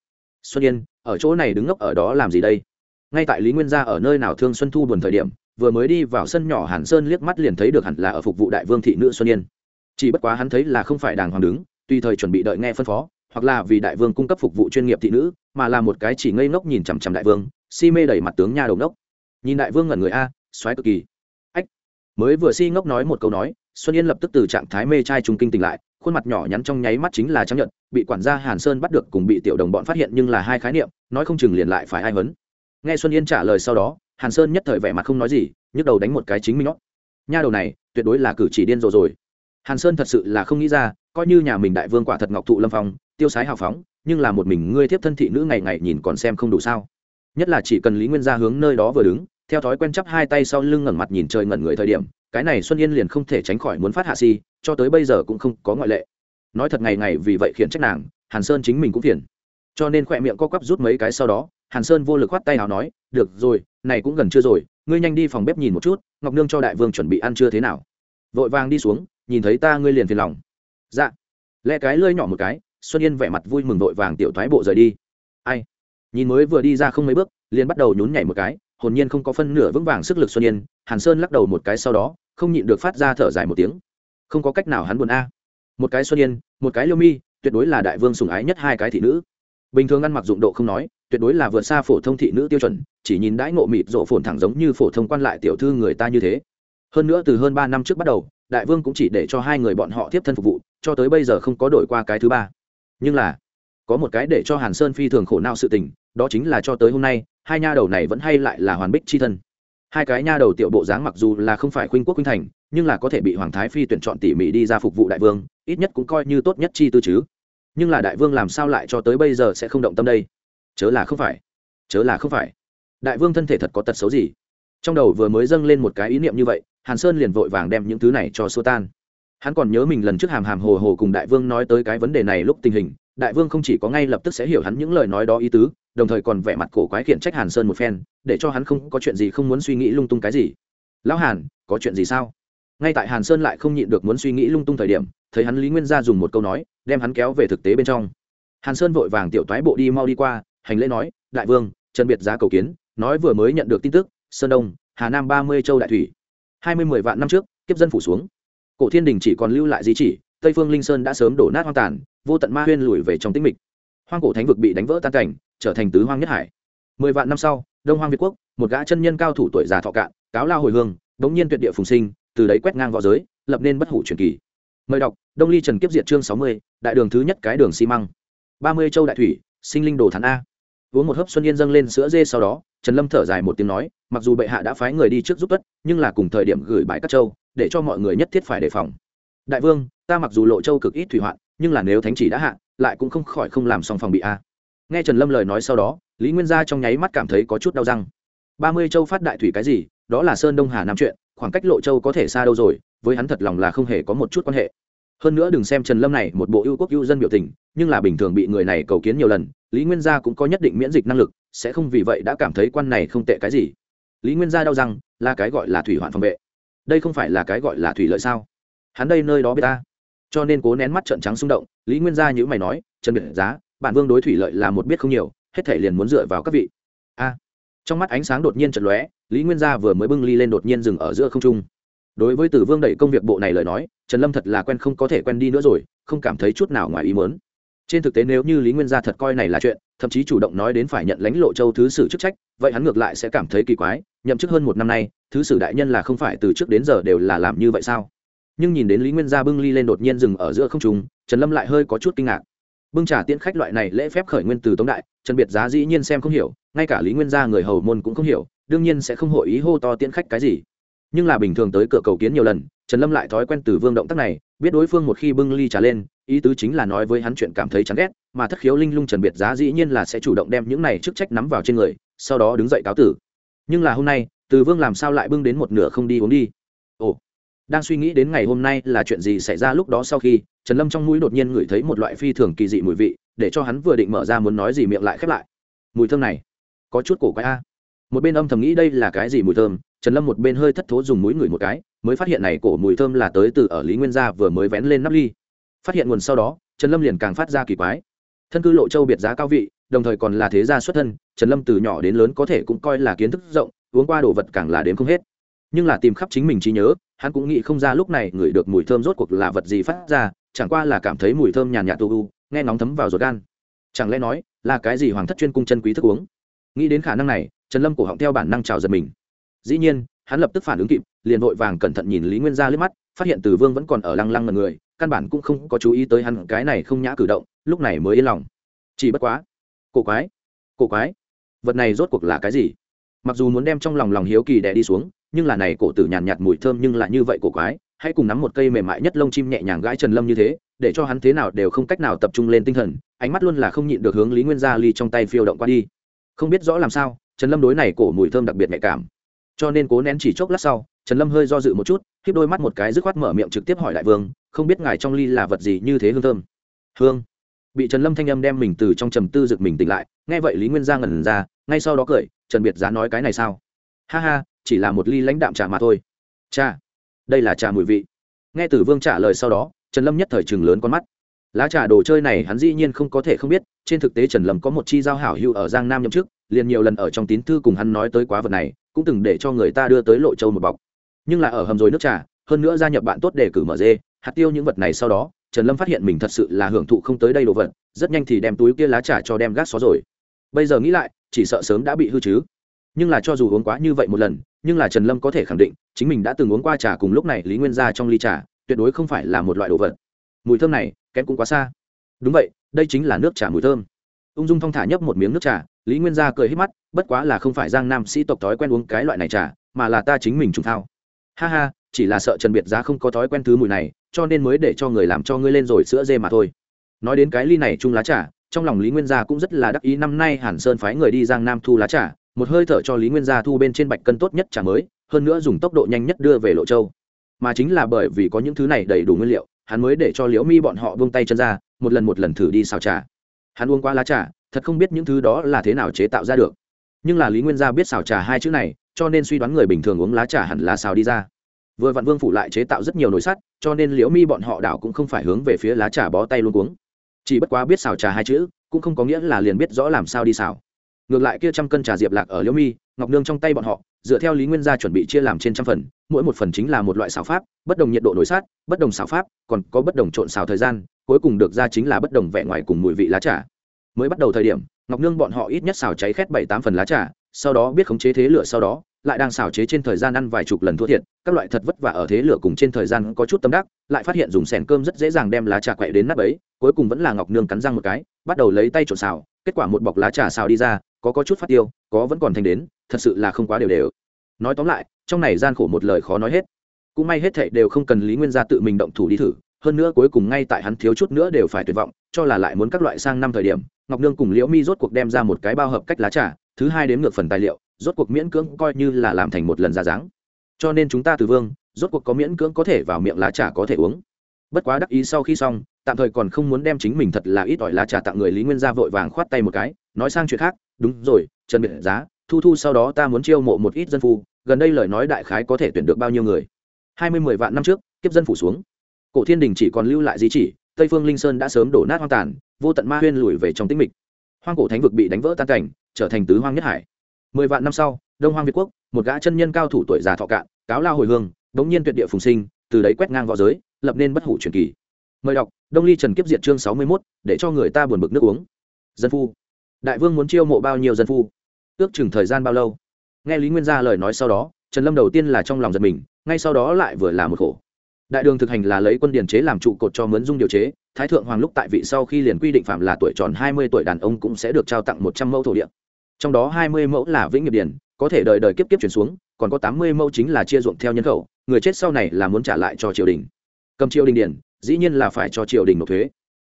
Xuân yên, ở chỗ này đứng ngốc ở đó làm gì đây? Ngay tại lý nguyên gia ở nơi nào thương xuân thu buồn thời điểm, vừa mới đi vào sân nhỏ hàn sơn liếc mắt liền thấy được hẳn là ở phục vụ đại vương thị nữ xuân yên. Chỉ bất quá hắn thấy là không phải đàng hoàng đứng, tùy thời chuẩn bị đợi nghe phân phó hoặc là vì đại vương cung cấp phục vụ chuyên nghiệp thị nữ, mà là một cái chỉ ngây ngốc nhìn chằm chằm đại vương, si mê đẩy mặt tướng nha đầu ngốc. Nhìn đại vương ngẩn người a, xoáy cực kỳ. Ách. Mới vừa si ngốc nói một câu nói, xuân yên lập tức từ trạng thái mê trai trung kinh tỉnh lại, khuôn mặt nhỏ nhắn trong nháy mắt chính là chấp nhận bị quản gia hàn sơn bắt được cùng bị tiểu đồng bọn phát hiện nhưng là hai khái niệm, nói không chừng liền lại phải ai vấn nghe xuân yên trả lời sau đó, hàn sơn nhất thời vẻ mặt không nói gì, nhức đầu đánh một cái chính mình nhót. Nha đầu này, tuyệt đối là cử chỉ điên rồ rồi. Hàn sơn thật sự là không nghĩ ra coi như nhà mình đại vương quả thật ngọc thụ lâm phong, tiêu sái hào phóng, nhưng là một mình ngươi thiếp thân thị nữ ngày ngày nhìn còn xem không đủ sao. Nhất là chỉ cần lý nguyên ra hướng nơi đó vừa đứng, theo thói quen chắp hai tay sau lưng ngẩng mặt nhìn trời ngẩn người thời điểm, cái này xuân yên liền không thể tránh khỏi muốn phát hạ si, cho tới bây giờ cũng không có ngoại lệ. Nói thật ngày ngày vì vậy khiển trách nàng, hàn sơn chính mình cũng phiền. Cho nên khỏe miệng co quắp rút mấy cái sau đó, hàn sơn vô lực khoát tay nào nói, được rồi, này cũng gần chưa rồi, ngươi nhanh đi phòng bếp nhìn một chút, ngọc nương cho đại vương chuẩn bị ăn chưa thế nào. Vội vàng đi xuống, nhìn thấy ta ngươi liền phiền lòng dạ. Lẽ cái lơi nhỏ một cái, xuân yên vẻ mặt vui mừng vội vàng tiểu thoái bộ rời đi. Ai? Nhìn mới vừa đi ra không mấy bước, liền bắt đầu nhún nhảy một cái, hồn nhiên không có phân nửa vững vàng sức lực xuân yên, hàn sơn lắc đầu một cái sau đó, không nhịn được phát ra thở dài một tiếng. Không có cách nào hắn buồn a. Một cái xuân yên, một cái liêu mi, tuyệt đối là đại vương sùng ái nhất hai cái thị nữ. Bình thường ăn mặc dụng độ không nói, tuyệt đối là vượt xa phổ thông thị nữ tiêu chuẩn, chỉ nhìn đãi ngộ mịt rộ phồn thẳng giống như phổ thông quan lại tiểu thư người ta như thế. Hơn nữa từ hơn ba năm trước bắt đầu đại vương cũng chỉ để cho hai người bọn họ tiếp thân phục vụ, cho tới bây giờ không có đổi qua cái thứ ba. Nhưng là, có một cái để cho hàn sơn phi thường khổ não sự tình, đó chính là cho tới hôm nay, hai nha đầu này vẫn hay lại là hoàn bích c h i thân. Hai cái nha đầu tiểu bộ dáng mặc dù là không phải khuynh quốc khuynh thành, nhưng là có thể bị hoàng thái phi tuyển chọn tỉ mỉ đi ra phục vụ đại vương, ít nhất cũng coi như tốt nhất chi tư chứ. Nhưng là đại vương làm sao lại cho tới bây giờ sẽ không động tâm đây? Chớ là không phải. Chớ là không phải. Đại vương thân thể thật có tật xấu gì? Trong đầu vừa mới dâng lên một cái ý niệm như vậy hàn sơn liền vội vàng đem những thứ này cho xua tan. Hắn còn nhớ mình lần trước hàm hàm hồ hồ cùng đại vương nói tới cái vấn đề này lúc tình hình, đại vương không chỉ có ngay lập tức sẽ hiểu hắn những lời nói đó ý tứ, đồng thời còn vẻ mặt cổ quái khiển trách hàn sơn một phen, để cho hắn không có chuyện gì không muốn suy nghĩ lung tung cái gì. Lão hàn, có chuyện gì sao? Ngay tại hàn sơn lại không nhịn được muốn suy nghĩ lung tung thời điểm, thấy hắn lý nguyên gia dùng một câu nói, đem hắn kéo về thực tế bên trong. Hàn sơn vội vàng tiểu toái bộ đi mau đi qua, hành lễ nói, đại vương trần biệt giá cầu kiến, nói vừa mới nhận được tin tức, sơn đông, hà nam ba mươi châu đại thủy hai mươi mười vạn năm trước, kiếp dân phủ xuống. Cổ thiên đình chỉ còn lưu lại di chỉ, tây phương linh sơn đã sớm đổ nát hoang tàn, vô tận ma huyên lùi về trong tĩnh mịch. Hoang cổ thánh vực bị đánh vỡ tan cảnh, trở thành tứ hoang nhất hải. Mười vạn năm sau, đông hoang việt quốc, một gã chân nhân cao thủ tuổi già thọ cạn, cáo lao hồi hương, đống nhiên tuyệt địa phùng sinh, từ đấy quét ngang v õ giới, lập nên bất hủ truyền kỳ. Mời đọc, đông ly trần kiếp diệt chương sáu mươi, đại đường thứ nhất cái đường xi măng. ba mươi châu đại thủy, sinh linh đồ thắn a. Uống một hớp xuân yên dâng lên sữa dê sau đó trần lâm thở dài một tiếng nói, mặc dù bệ hạ đã phái người đi trước giúp tất nhưng là cùng thời điểm gửi bãi các châu, để cho mọi người nhất thiết phải đề phòng. Đại vương, ta mặc dù lộ châu cực ít thủy hoạn, nhưng là nếu thánh chỉ đã hạ, lại cũng không khỏi không làm xong phòng bị a. Nghe trần lâm lời nói sau đó, lý nguyên gia trong nháy mắt cảm thấy có chút đau răng. Ba mươi châu phát đại thủy cái gì, đó là sơn đông hà nam chuyện, khoảng cách lộ châu có thể xa đâu rồi, với hắn thật lòng là không hề có một chút quan hệ hơn nữa đừng xem trần lâm này một bộ ưu quốc ưu dân biểu tình, nhưng là bình thường bị người này cầu kiến nhiều lần, lý nguyên gia cũng có nhất định miễn dịch năng lực, sẽ không vì vậy đã cảm thấy quan này không tệ cái gì. Lý nguyên gia đau rằng là cái gọi là thủy hoạn phòng vệ. Đây không phải là cái gọi là thủy lợi sao? Hắn đây nơi đó biết ta. Cho nên cố nén mắt trận trắng xung động, lý nguyên gia nhữ mày nói, trần biệt giá, bản vương đối thủy lợi là một biết không nhiều, hết thể liền muốn dựa vào các vị. A. Trong mắt ánh sáng đột nhiên chật lóe, lý nguyên gia vừa mới bưng ly lên đột nhiên dừng ở giữa không trung đối với tử vương đẩy công việc bộ này lời nói, trần lâm thật là quen không có thể quen đi nữa rồi, không cảm thấy chút nào ngoài ý mớn trên thực tế nếu như lý nguyên gia thật coi này là chuyện, thậm chí chủ động nói đến phải nhận lãnh lộ châu thứ sử chức trách, vậy hắn ngược lại sẽ cảm thấy kỳ quái, nhậm chức hơn một năm nay, thứ sử đại nhân là không phải từ trước đến giờ đều là làm như vậy sao? Nhưng nhìn đến lý nguyên gia bưng ly lên đột nhiên dừng ở giữa không trùng trần lâm lại hơi có chút kinh ngạc. Bưng trà tiễn khách loại này lễ phép khởi nguyên từ tống đại, trần biệt giá dĩ nhiên xem không hiểu, ngay cả lý nguyên gia người hầu môn cũng không hiểu, đương nhiên sẽ không hội ý hô to tiễn khách cái gì nhưng là bình thường tới cửa cầu kiến nhiều lần, trần lâm lại thói quen từ vương động tác này, biết đối phương một khi bưng ly trà lên, ý tứ chính là nói với hắn chuyện cảm thấy chán ghét, mà thất khiếu linh lung trần biệt giá dĩ nhiên là sẽ chủ động đem những này chức trách nắm vào trên người, sau đó đứng dậy cáo tử. Nhưng là hôm nay, từ vương làm sao lại bưng đến một nửa không đi uống đi? Ồ, đang suy nghĩ đến ngày hôm nay là chuyện gì xảy ra lúc đó sau khi, trần lâm trong mũi đột nhiên ngửi thấy một loại phi thường kỳ dị mùi vị, để cho hắn vừa định mở ra muốn nói gì miệng lại khép lại. Mùi thơm này, có chút cổ quái a. Một bên âm thầm nghĩ đây là cái gì mùi thơm trần lâm một bên hơi thất thố dùng mũi ngửi một cái, mới phát hiện này cổ mùi thơm là tới từ ở lý nguyên gia vừa mới vén lên nắp ly. Phát hiện nguồn sau đó, trần lâm liền càng phát ra kỳ quái. Thân cư lộ châu biệt giá cao vị, đồng thời còn là thế gia xuất thân, trần lâm từ nhỏ đến lớn có thể cũng coi là kiến thức rộng, uống qua đồ vật càng là đến không hết. Nhưng là tìm khắp chính mình trí nhớ, hắn cũng nghĩ không ra lúc này ngửi được mùi thơm rốt cuộc là vật gì phát ra, chẳng qua là cảm thấy mùi thơm nhàn nhạt tu u, nghe nóng thấm vào ruột gan. Chẳng lẽ nói là cái gì hoàng thất chuyên cung chân quý thức uống? Nghĩ đến khả năng này, trần lâm cổ họng theo bản năng trào giật mình dĩ nhiên, hắn lập tức phản ứng kịp, liền vội vàng cẩn thận nhìn lý nguyên gia liếc mắt, phát hiện từ vương vẫn còn ở lăng lăng mật người, căn bản cũng không có chú ý tới hắn, cái này không nhã cử động, lúc này mới yên lòng. Chỉ bất quá, cổ quái cổ quái, vật này rốt cuộc là cái gì? Mặc dù muốn đem trong lòng lòng hiếu kỳ đè đi xuống, nhưng là này cổ tử nhàn nhạt mùi thơm nhưng lại như vậy cổ quái, hãy cùng nắm một cây mềm mại nhất lông chim nhẹ nhàng gãi trần lâm như thế, để cho hắn thế nào đều không cách nào tập trung lên tinh thần, ánh mắt luôn là không nhịn được hướng lý nguyên gia ly trong tay phiêu động qua đi. Không biết rõ làm sao, trần lâm đối này cổ mùi thơm đặc biệt nhạy cảm cho nên cố nén chỉ chốc lát sau, trần lâm hơi do dự một chút, khiếp đôi mắt một cái dứt khoát mở miệng trực tiếp hỏi đại vương, không biết ngài trong ly là vật gì như thế hương thơm. Hương. Bị trần lâm thanh âm đem mình từ trong trầm tư rực mình tỉnh lại, nghe vậy lý nguyên giang ngẩn ra, ngay sau đó cười, trần biệt giá nói cái này sao? Ha ha, chỉ là một ly lãnh đạm trà mà thôi. Cha đây là trà mùi vị. Nghe tử vương trả lời sau đó, trần lâm nhất thời chừng lớn con mắt. Lá trà đồ chơi này hắn dĩ nhiên không có thể không biết, trên thực tế trần lâm có một chi giao hảo hữu ở giang nam nhậm chức, liền nhiều lần ở trong tín thư cùng hắn nói tới quá vật này cũng từng để cho người ta đưa tới lộ châu một bọc. Nhưng là ở hầm rồi nước trà, hơn nữa gia nhập bạn tốt để cử mở dê, hạt tiêu những vật này sau đó, trần lâm phát hiện mình thật sự là hưởng thụ không tới đây đồ vật, rất nhanh thì đem túi kia lá trà cho đem gác xó rồi. Bây giờ nghĩ lại, chỉ sợ sớm đã bị hư chứ. Nhưng là cho dù uống quá như vậy một lần, nhưng là trần lâm có thể khẳng định, chính mình đã từng uống qua trà cùng lúc này lý nguyên ra trong ly trà, tuyệt đối không phải là một loại đồ vật. Mùi thơm này, kém cũng quá xa. Đúng vậy, đây chính là nước trà mùi thơm. Ung dung thong thả nhấp một miếng nước trà lý nguyên gia cười hết mắt, bất quá là không phải giang nam sĩ tộc thói quen uống cái loại này trà, mà là ta chính mình trùng thao. Ha ha, chỉ là sợ trần biệt giá không có thói quen thứ mùi này, cho nên mới để cho người làm cho ngươi lên rồi sữa dê mà thôi. Nói đến cái ly này chung lá trà, trong lòng lý nguyên gia cũng rất là đắc ý năm nay hàn sơn phái người đi giang nam thu lá trà, một hơi thở cho lý nguyên gia thu bên trên bạch cân tốt nhất trà mới, hơn nữa dùng tốc độ nhanh nhất đưa về lộ châu. Mà chính là bởi vì có những thứ này đầy đủ nguyên liệu, hắn mới để cho liễu mi bọn họ vung tay chân ra, một lần một lần thử đi xào trà. Hắn uống qua lá trà thật không biết những thứ đó là thế nào chế tạo ra được. Nhưng là lý nguyên gia biết xào trà hai chữ này, cho nên suy đoán người bình thường uống lá trà hẳn là xào đi ra. Vừa vạn vương phủ lại chế tạo rất nhiều nồi sắt, cho nên liễu mi bọn họ đảo cũng không phải hướng về phía lá trà bó tay luôn uống chỉ bất quá biết xào trà hai chữ, cũng không có nghĩa là liền biết rõ làm sao đi xào. Ngược lại kia trăm cân trà diệp lạc ở liễu mi, ngọc nương trong tay bọn họ, dựa theo lý nguyên gia chuẩn bị chia làm trên trăm phần, mỗi một phần chính là một loại xào pháp, bất đồng nhiệt độ nổi sát bất đồng xào pháp, còn có bất đồng trộn xào thời gian, cuối cùng được ra chính là bất đồng vẻ ngoài cùng mùi vị lá trà mới bắt đầu thời điểm, ngọc nương bọn họ ít nhất xào cháy khét bảy tám phần lá trà, sau đó biết khống chế thế lửa sau đó, lại đang xào chế trên thời gian ăn vài chục lần thua thiệt, các loại thật vất vả ở thế lửa cùng trên thời gian có chút tâm đắc, lại phát hiện dùng sẻn cơm rất dễ dàng đem lá trà quậy đến nắp ấy, cuối cùng vẫn là ngọc nương cắn răng một cái, bắt đầu lấy tay trộn xào, kết quả một bọc lá trà xào đi ra, có có chút phát tiêu, có vẫn còn thành đến, thật sự là không quá đều đều. Nói tóm lại, trong này gian khổ một lời khó nói hết. Cũng may hết thệ đều không cần lý nguyên gia tự mình động thủ đi thử, hơn nữa cuối cùng ngay tại hắn thiếu chút nữa đều phải tuyệt vọng, cho là lại muốn các loại sang năm thời điểm ngọc nương cùng liễu mi rốt cuộc đem ra một cái bao hợp cách lá trà, thứ hai đếm ngược phần tài liệu, rốt cuộc miễn cưỡng coi như là làm thành một lần ra dáng. Cho nên chúng ta từ vương, rốt cuộc có miễn cưỡng có thể vào miệng lá trà có thể uống. Bất quá đắc ý sau khi xong, tạm thời còn không muốn đem chính mình thật là ít ỏi lá trà tặng người lý nguyên gia vội vàng khoát tay một cái, nói sang chuyện khác, đúng rồi, trần biệt giá, thu thu sau đó ta muốn chiêu mộ một ít dân phu, gần đây lời nói đại khái có thể tuyển được bao nhiêu người? Hai mươi mười vạn năm trước, kiếp dân phủ xuống. Cổ thiên đình chỉ còn lưu lại di chỉ, tây phương linh sơn đã sớm đổ nát hoang tàn vô tận ma huyên lùi về trong tĩnh mịch. Hoang cổ thánh vực bị đánh vỡ tan cảnh, trở thành tứ hoang nhất hải. Mười vạn năm sau, đông hoang việt quốc, một gã chân nhân cao thủ tuổi già thọ cạn, cáo lao hồi hương, bỗng nhiên tuyệt địa phùng sinh, từ đấy quét ngang v õ giới, lập nên bất hủ truyền kỳ. Mời đọc, đông ly trần kiếp diện chương sáu mươi mốt, để cho người ta buồn bực nước uống. Dân phu. Đại vương muốn chiêu mộ bao nhiêu dân phu? Ước chừng thời gian bao lâu? Nghe lý nguyên gia lời nói sau đó, trần lâm đầu tiên là trong lòng giật mình, ngay sau đó lại vừa là một khổ đại đường thực hành là lấy quân điển chế làm trụ cột cho mướn dung điều chế. Thái thượng hoàng lúc tại vị sau khi liền quy định phạm là tuổi tròn hai mươi tuổi đàn ông cũng sẽ được trao tặng một trăm mẫu thổ địa. Trong đó hai mươi mẫu là vĩnh nghiệp điển có thể đời đời kiếp kiếp chuyển xuống, còn có tám mươi mẫu chính là chia ruộng theo nhân khẩu. Người chết sau này là muốn trả lại cho triều đình. Cầm triều đình điển dĩ nhiên là phải cho triều đình nộp thuế.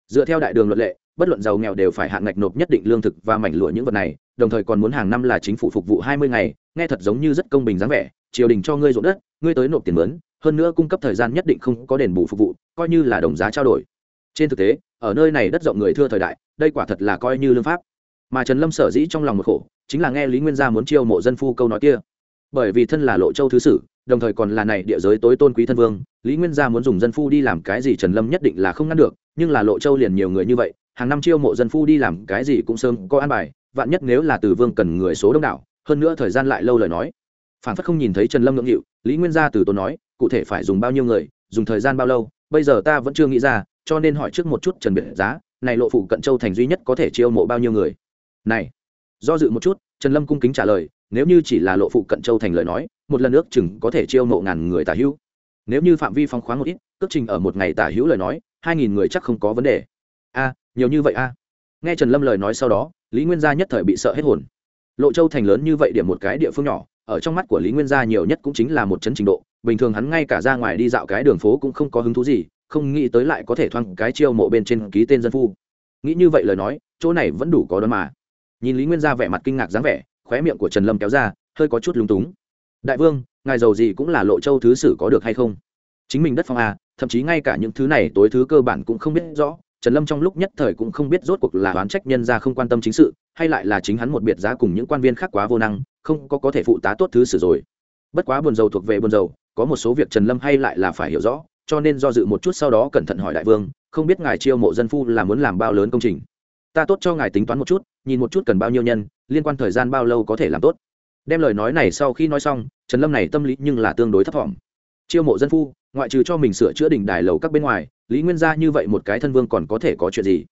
Dựa theo đại đường luật lệ, bất luận giàu nghèo đều phải hạn ngạch nộp nhất định lương thực và mảnh lụa những vật này, đồng thời còn muốn hàng năm là chính phủ phục vụ hai mươi ngày. Nghe thật giống như rất công bình dáng vẻ, triều đình cho ngươi ruộng đất, ngươi tới nộp tiền mướn hơn nữa cung cấp thời gian nhất định không có đền bù phục vụ, coi như là đồng giá trao đổi. Trên thực tế, ở nơi này đất rộng người thưa thời đại, đây quả thật là coi như lương pháp. Mà trần lâm sở dĩ trong lòng một khổ, chính là nghe lý nguyên gia muốn chiêu mộ dân phu câu nói kia. Bởi vì thân là lộ châu thứ sử, đồng thời còn là này địa giới tối tôn quý thân vương, lý nguyên gia muốn dùng dân phu đi làm cái gì trần lâm nhất định là không ngăn được, nhưng là lộ châu liền nhiều người như vậy, hàng năm chiêu mộ dân phu đi làm cái gì cũng sớm có an bài, vạn nhất nếu là từ vương cần người số đông đảo, hơn nữa thời gian lại lâu lời nói. Phản phất không nhìn thấy trần lâm ngưỡng hiệu lý nguyên gia từ tốn nói cụ thể phải dùng bao nhiêu người, dùng thời gian bao lâu, bây giờ ta vẫn chưa nghĩ ra, cho nên hỏi trước một chút trần biệt giá, này lộ phụ cận châu thành duy nhất có thể chiêu mộ bao nhiêu người. Này, do dự một chút, trần lâm cung kính trả lời, nếu như chỉ là lộ phụ cận châu thành lời nói, một lần ước chừng có thể chiêu mộ ngàn người tả hữu. Nếu như phạm vi phong khoáng một ít, cước trình ở một ngày tả hữu lời nói, hai nghìn người chắc không có vấn đề. A, nhiều như vậy a. Nghe trần lâm lời nói sau đó, lý nguyên gia nhất thời bị sợ hết hồn. Lộ châu thành lớn như vậy điểm một cái địa phương nhỏ ở trong mắt của lý nguyên gia nhiều nhất cũng chính là một chấn trình độ, bình thường hắn ngay cả ra ngoài đi dạo cái đường phố cũng không có hứng thú gì, không nghĩ tới lại có thể thoang cái chiêu mộ bên trên ký tên dân phu. Nghĩ như vậy lời nói, chỗ này vẫn đủ có đón mà. Nhìn lý nguyên gia vẻ mặt kinh ngạc dáng vẻ, khóe miệng của trần lâm kéo ra, hơi có chút lúng túng. Đại vương, ngài giàu gì cũng là lộ châu thứ sử có được hay không? Chính mình đất phong à thậm chí ngay cả những thứ này tối thứ cơ bản cũng không biết rõ. Trần lâm trong lúc nhất thời cũng không biết rốt cuộc là oán trách nhân ra không quan tâm chính sự, hay lại là chính hắn một biệt giá cùng những quan viên khác quá vô năng không có có thể phụ tá tốt thứ sử rồi. Bất quá buồn dầu thuộc về buồn dầu có một số việc trần lâm hay lại là phải hiểu rõ, cho nên do dự một chút sau đó cẩn thận hỏi đại vương, không biết ngài chiêu mộ dân phu là muốn làm bao lớn công trình? Ta tốt cho ngài tính toán một chút, nhìn một chút cần bao nhiêu nhân, liên quan thời gian bao lâu có thể làm tốt. Đem lời nói này sau khi nói xong, trần lâm này tâm lý nhưng là tương đối thấp t chiêu mộ dân phu, ngoại trừ cho mình sửa chữa đỉnh đài lầu các bên ngoài, lý nguyên gia như vậy một cái thân vương còn có thể có chuyện gì?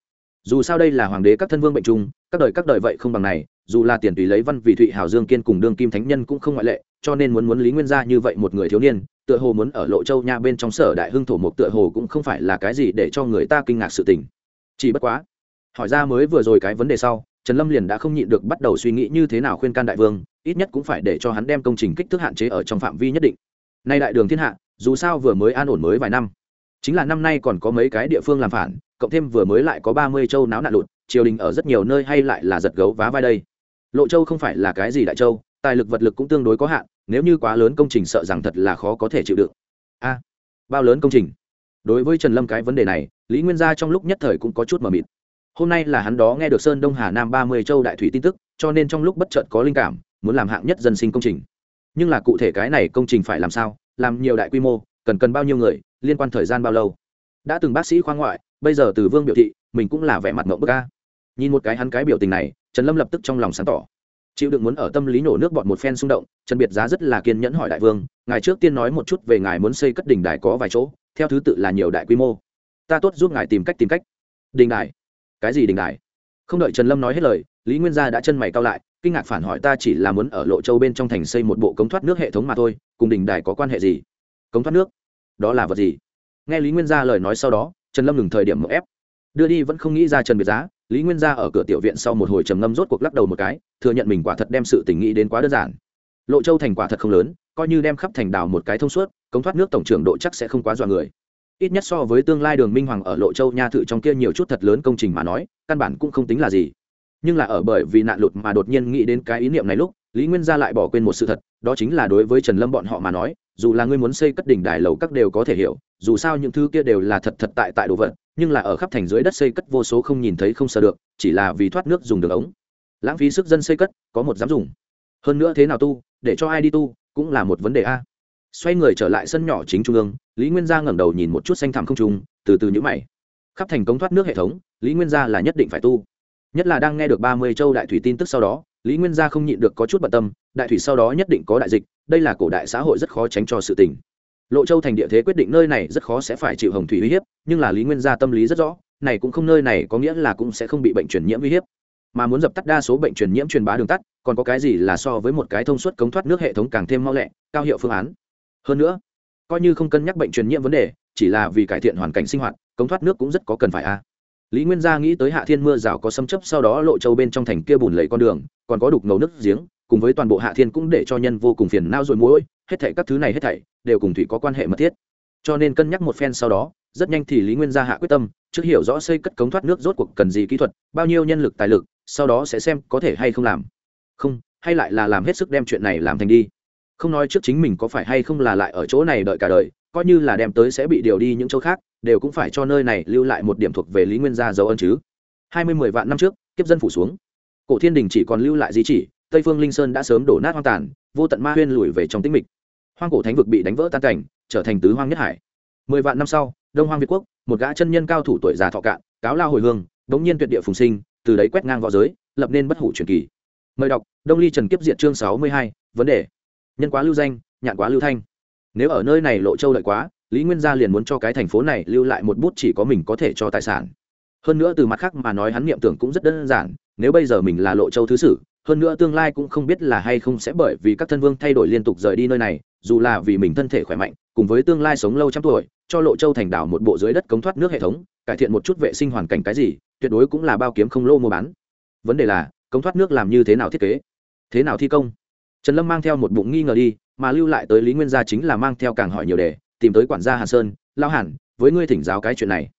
Dù sao đây là hoàng đế các thân vương bệnh chung, các đời các đời vậy không bằng này dù là tiền tùy lấy văn vị thụy hào dương kiên cùng đương kim thánh nhân cũng không ngoại lệ, cho nên muốn muốn lý nguyên gia như vậy một người thiếu niên, tựa hồ muốn ở lộ châu nha bên trong sở đại hưng thổ mục tựa hồ cũng không phải là cái gì để cho người ta kinh ngạc sự tình. Chỉ bất quá, hỏi ra mới vừa rồi cái vấn đề sau, trần lâm liền đã không nhịn được bắt đầu suy nghĩ như thế nào khuyên can đại vương, ít nhất cũng phải để cho hắn đem công trình kích thước hạn chế ở trong phạm vi nhất định. Nay đại đường thiên hạ, dù sao vừa mới an ổn mới vài năm, chính là năm nay còn có mấy cái địa phương làm phản, cộng thêm vừa mới lại có ba mươi châu náo nạn lụt, triều đình ở rất nhiều nơi hay lại là giật gấu vá vai đây lộ châu không phải là cái gì đại châu, tài lực vật lực cũng tương đối có hạn, nếu như quá lớn công trình sợ rằng thật là khó có thể chịu đựng. A, bao lớn công trình? Đối với trần lâm cái vấn đề này, lý nguyên gia trong lúc nhất thời cũng có chút mờ mịt. Hôm nay là hắn đó nghe được sơn đông hà nam ba mươi châu đại thủy tin tức, cho nên trong lúc bất chợt có linh cảm, muốn làm hạng nhất dân sinh công trình. Nhưng là cụ thể cái này công trình phải làm sao, làm nhiều đại quy mô, cần cần bao nhiêu người, liên quan thời gian bao lâu? Đã từng bác sĩ khoa ngoại, bây giờ từ vương biểu thị, mình cũng là vẻ mặt mộng bức ca nhìn một cái hắn cái biểu tình này, trần lâm lập tức trong lòng sáng tỏ. Chịu đựng muốn ở tâm lý nổ nước bọn một phen xung động, trần biệt giá rất là kiên nhẫn hỏi đại vương, ngài trước tiên nói một chút về ngài muốn xây cất đình đài có vài chỗ, theo thứ tự là nhiều đại quy mô. Ta tốt giúp ngài tìm cách tìm cách. Đình đài? Cái gì đình đài? Không đợi trần lâm nói hết lời, lý nguyên gia đã chân mày cao lại, kinh ngạc phản hỏi ta chỉ là muốn ở lộ châu bên trong thành xây một bộ cống thoát nước hệ thống mà thôi, cùng đình đài có quan hệ gì? Cống thoát nước? Đó là vật gì? Nghe lý nguyên gia lời nói sau đó, trần lâm ngừng thời điểm mở ép. Đưa đi vẫn không nghĩ ra trần biệt giá lý nguyên gia ở cửa tiểu viện sau một hồi trầm ngâm rốt cuộc lắc đầu một cái, thừa nhận mình quả thật đem sự tình nghĩ đến quá đơn giản. Lộ châu thành quả thật không lớn, coi như đem khắp thành đào một cái thông suốt, cống thoát nước tổng trưởng độ chắc sẽ không quá dọa người. Ít nhất so với tương lai đường minh hoàng ở lộ châu nha thự trong kia nhiều chút thật lớn công trình mà nói, căn bản cũng không tính là gì. Nhưng là ở bởi vì nạn lụt mà đột nhiên nghĩ đến cái ý niệm này lúc, lý nguyên gia lại bỏ quên một sự thật, đó chính là đối với trần lâm bọn họ mà nói, dù là ngươi muốn xây cất đỉnh đài lầu các đều có thể hiểu, dù sao những thứ kia đều là thật thật tại tại đồ vật nhưng là ở khắp thành dưới đất xây cất vô số không nhìn thấy không sợ được, chỉ là vì thoát nước dùng đường ống. Lãng phí sức dân xây cất, có một dám dùng. Hơn nữa thế nào tu, để cho ai đi tu, cũng là một vấn đề a. Xoay người trở lại sân nhỏ chính trung ương, lý nguyên gia ngẩng đầu nhìn một chút xanh thẳm không trung, từ từ nhữ mày. Khắp thành cống thoát nước hệ thống, lý nguyên gia là nhất định phải tu. Nhất là đang nghe được ba mươi châu đại thủy tin tức sau đó, lý nguyên gia không nhịn được có chút bận tâm, đại thủy sau đó nhất định có đại dịch, đây là cổ đại xã hội rất khó tránh cho sự tình lộ châu thành địa thế quyết định nơi này rất khó sẽ phải chịu hồng thủy uy hiếp, nhưng là lý nguyên gia tâm lý rất rõ, này cũng không nơi này có nghĩa là cũng sẽ không bị bệnh truyền nhiễm uy hiếp. Mà muốn dập tắt đa số bệnh truyền nhiễm truyền bá đường tắt, còn có cái gì là so với một cái thông suất cống thoát nước hệ thống càng thêm mau lẹ, cao hiệu phương án. Hơn nữa, coi như không cân nhắc bệnh truyền nhiễm vấn đề, chỉ là vì cải thiện hoàn cảnh sinh hoạt, cống thoát nước cũng rất có cần phải a. Lý nguyên gia nghĩ tới hạ thiên mưa rào có xâm chấp sau đó lộ châu bên trong thành kia bùn lầy con đường, còn có đục ngầu nước giếng, cùng với toàn bộ hạ thiên cũng để cho nhân vô cùng phiền nao rồi mỗi hết thảy các thứ này hết thảy đều cùng thủy có quan hệ mật thiết. Cho nên cân nhắc một phen sau đó, rất nhanh thì lý nguyên gia hạ quyết tâm, trước hiểu rõ xây cất cống thoát nước rốt cuộc cần gì kỹ thuật, bao nhiêu nhân lực tài lực, sau đó sẽ xem có thể hay không làm. Không, hay lại là làm hết sức đem chuyện này làm thành đi. Không nói trước chính mình có phải hay không là lại ở chỗ này đợi cả đời, coi như là đem tới sẽ bị điều đi những chỗ khác, đều cũng phải cho nơi này lưu lại một điểm thuộc về lý nguyên gia dấu ân chứ. Hai mươi mười vạn năm trước, kiếp dân phủ xuống. Cổ thiên đình chỉ còn lưu lại di chỉ, tây phương linh sơn đã sớm đổ nát hoang tàn, vô tận ma huyên lùi về trong tĩnh mịch hoang cổ thánh vực bị đánh vỡ tan cảnh, trở thành tứ hoang nhất hải. Mười vạn năm sau, đông hoang việt quốc, một gã chân nhân cao thủ tuổi già thọ cạn, cáo lao hồi hương bỗng nhiên tuyệt địa phùng sinh, từ đấy quét ngang v õ giới, lập nên bất hủ truyền kỳ. Mời đọc, đông ly trần kiếp diện chương sáu mươi hai, vấn đề. Nhân quá lưu danh, nhạn quá lưu thanh. Nếu ở nơi này lộ châu lợi quá, lý nguyên gia liền muốn cho cái thành phố này lưu lại một bút chỉ có mình có thể cho tài sản. Hơn nữa từ mặt khác mà nói hắn niệm tưởng cũng rất đơn giản, nếu bây giờ mình là lộ châu thứ sử, hơn nữa tương lai cũng không biết là hay không sẽ bởi vì các thân vương thay đổi liên tục rời đi nơi này dù là vì mình thân thể khỏe mạnh, cùng với tương lai sống lâu trăm tuổi, cho lộ châu thành đảo một bộ dưới đất cống thoát nước hệ thống, cải thiện một chút vệ sinh hoàn cảnh cái gì, tuyệt đối cũng là bao kiếm không lô mua bán. Vấn đề là, cống thoát nước làm như thế nào thiết kế? Thế nào thi công? Trần lâm mang theo một bụng nghi ngờ đi, mà lưu lại tới lý nguyên gia chính là mang theo càng hỏi nhiều đề, tìm tới quản gia hàn sơn lao hẳn với ngươi thỉnh giáo cái chuyện này.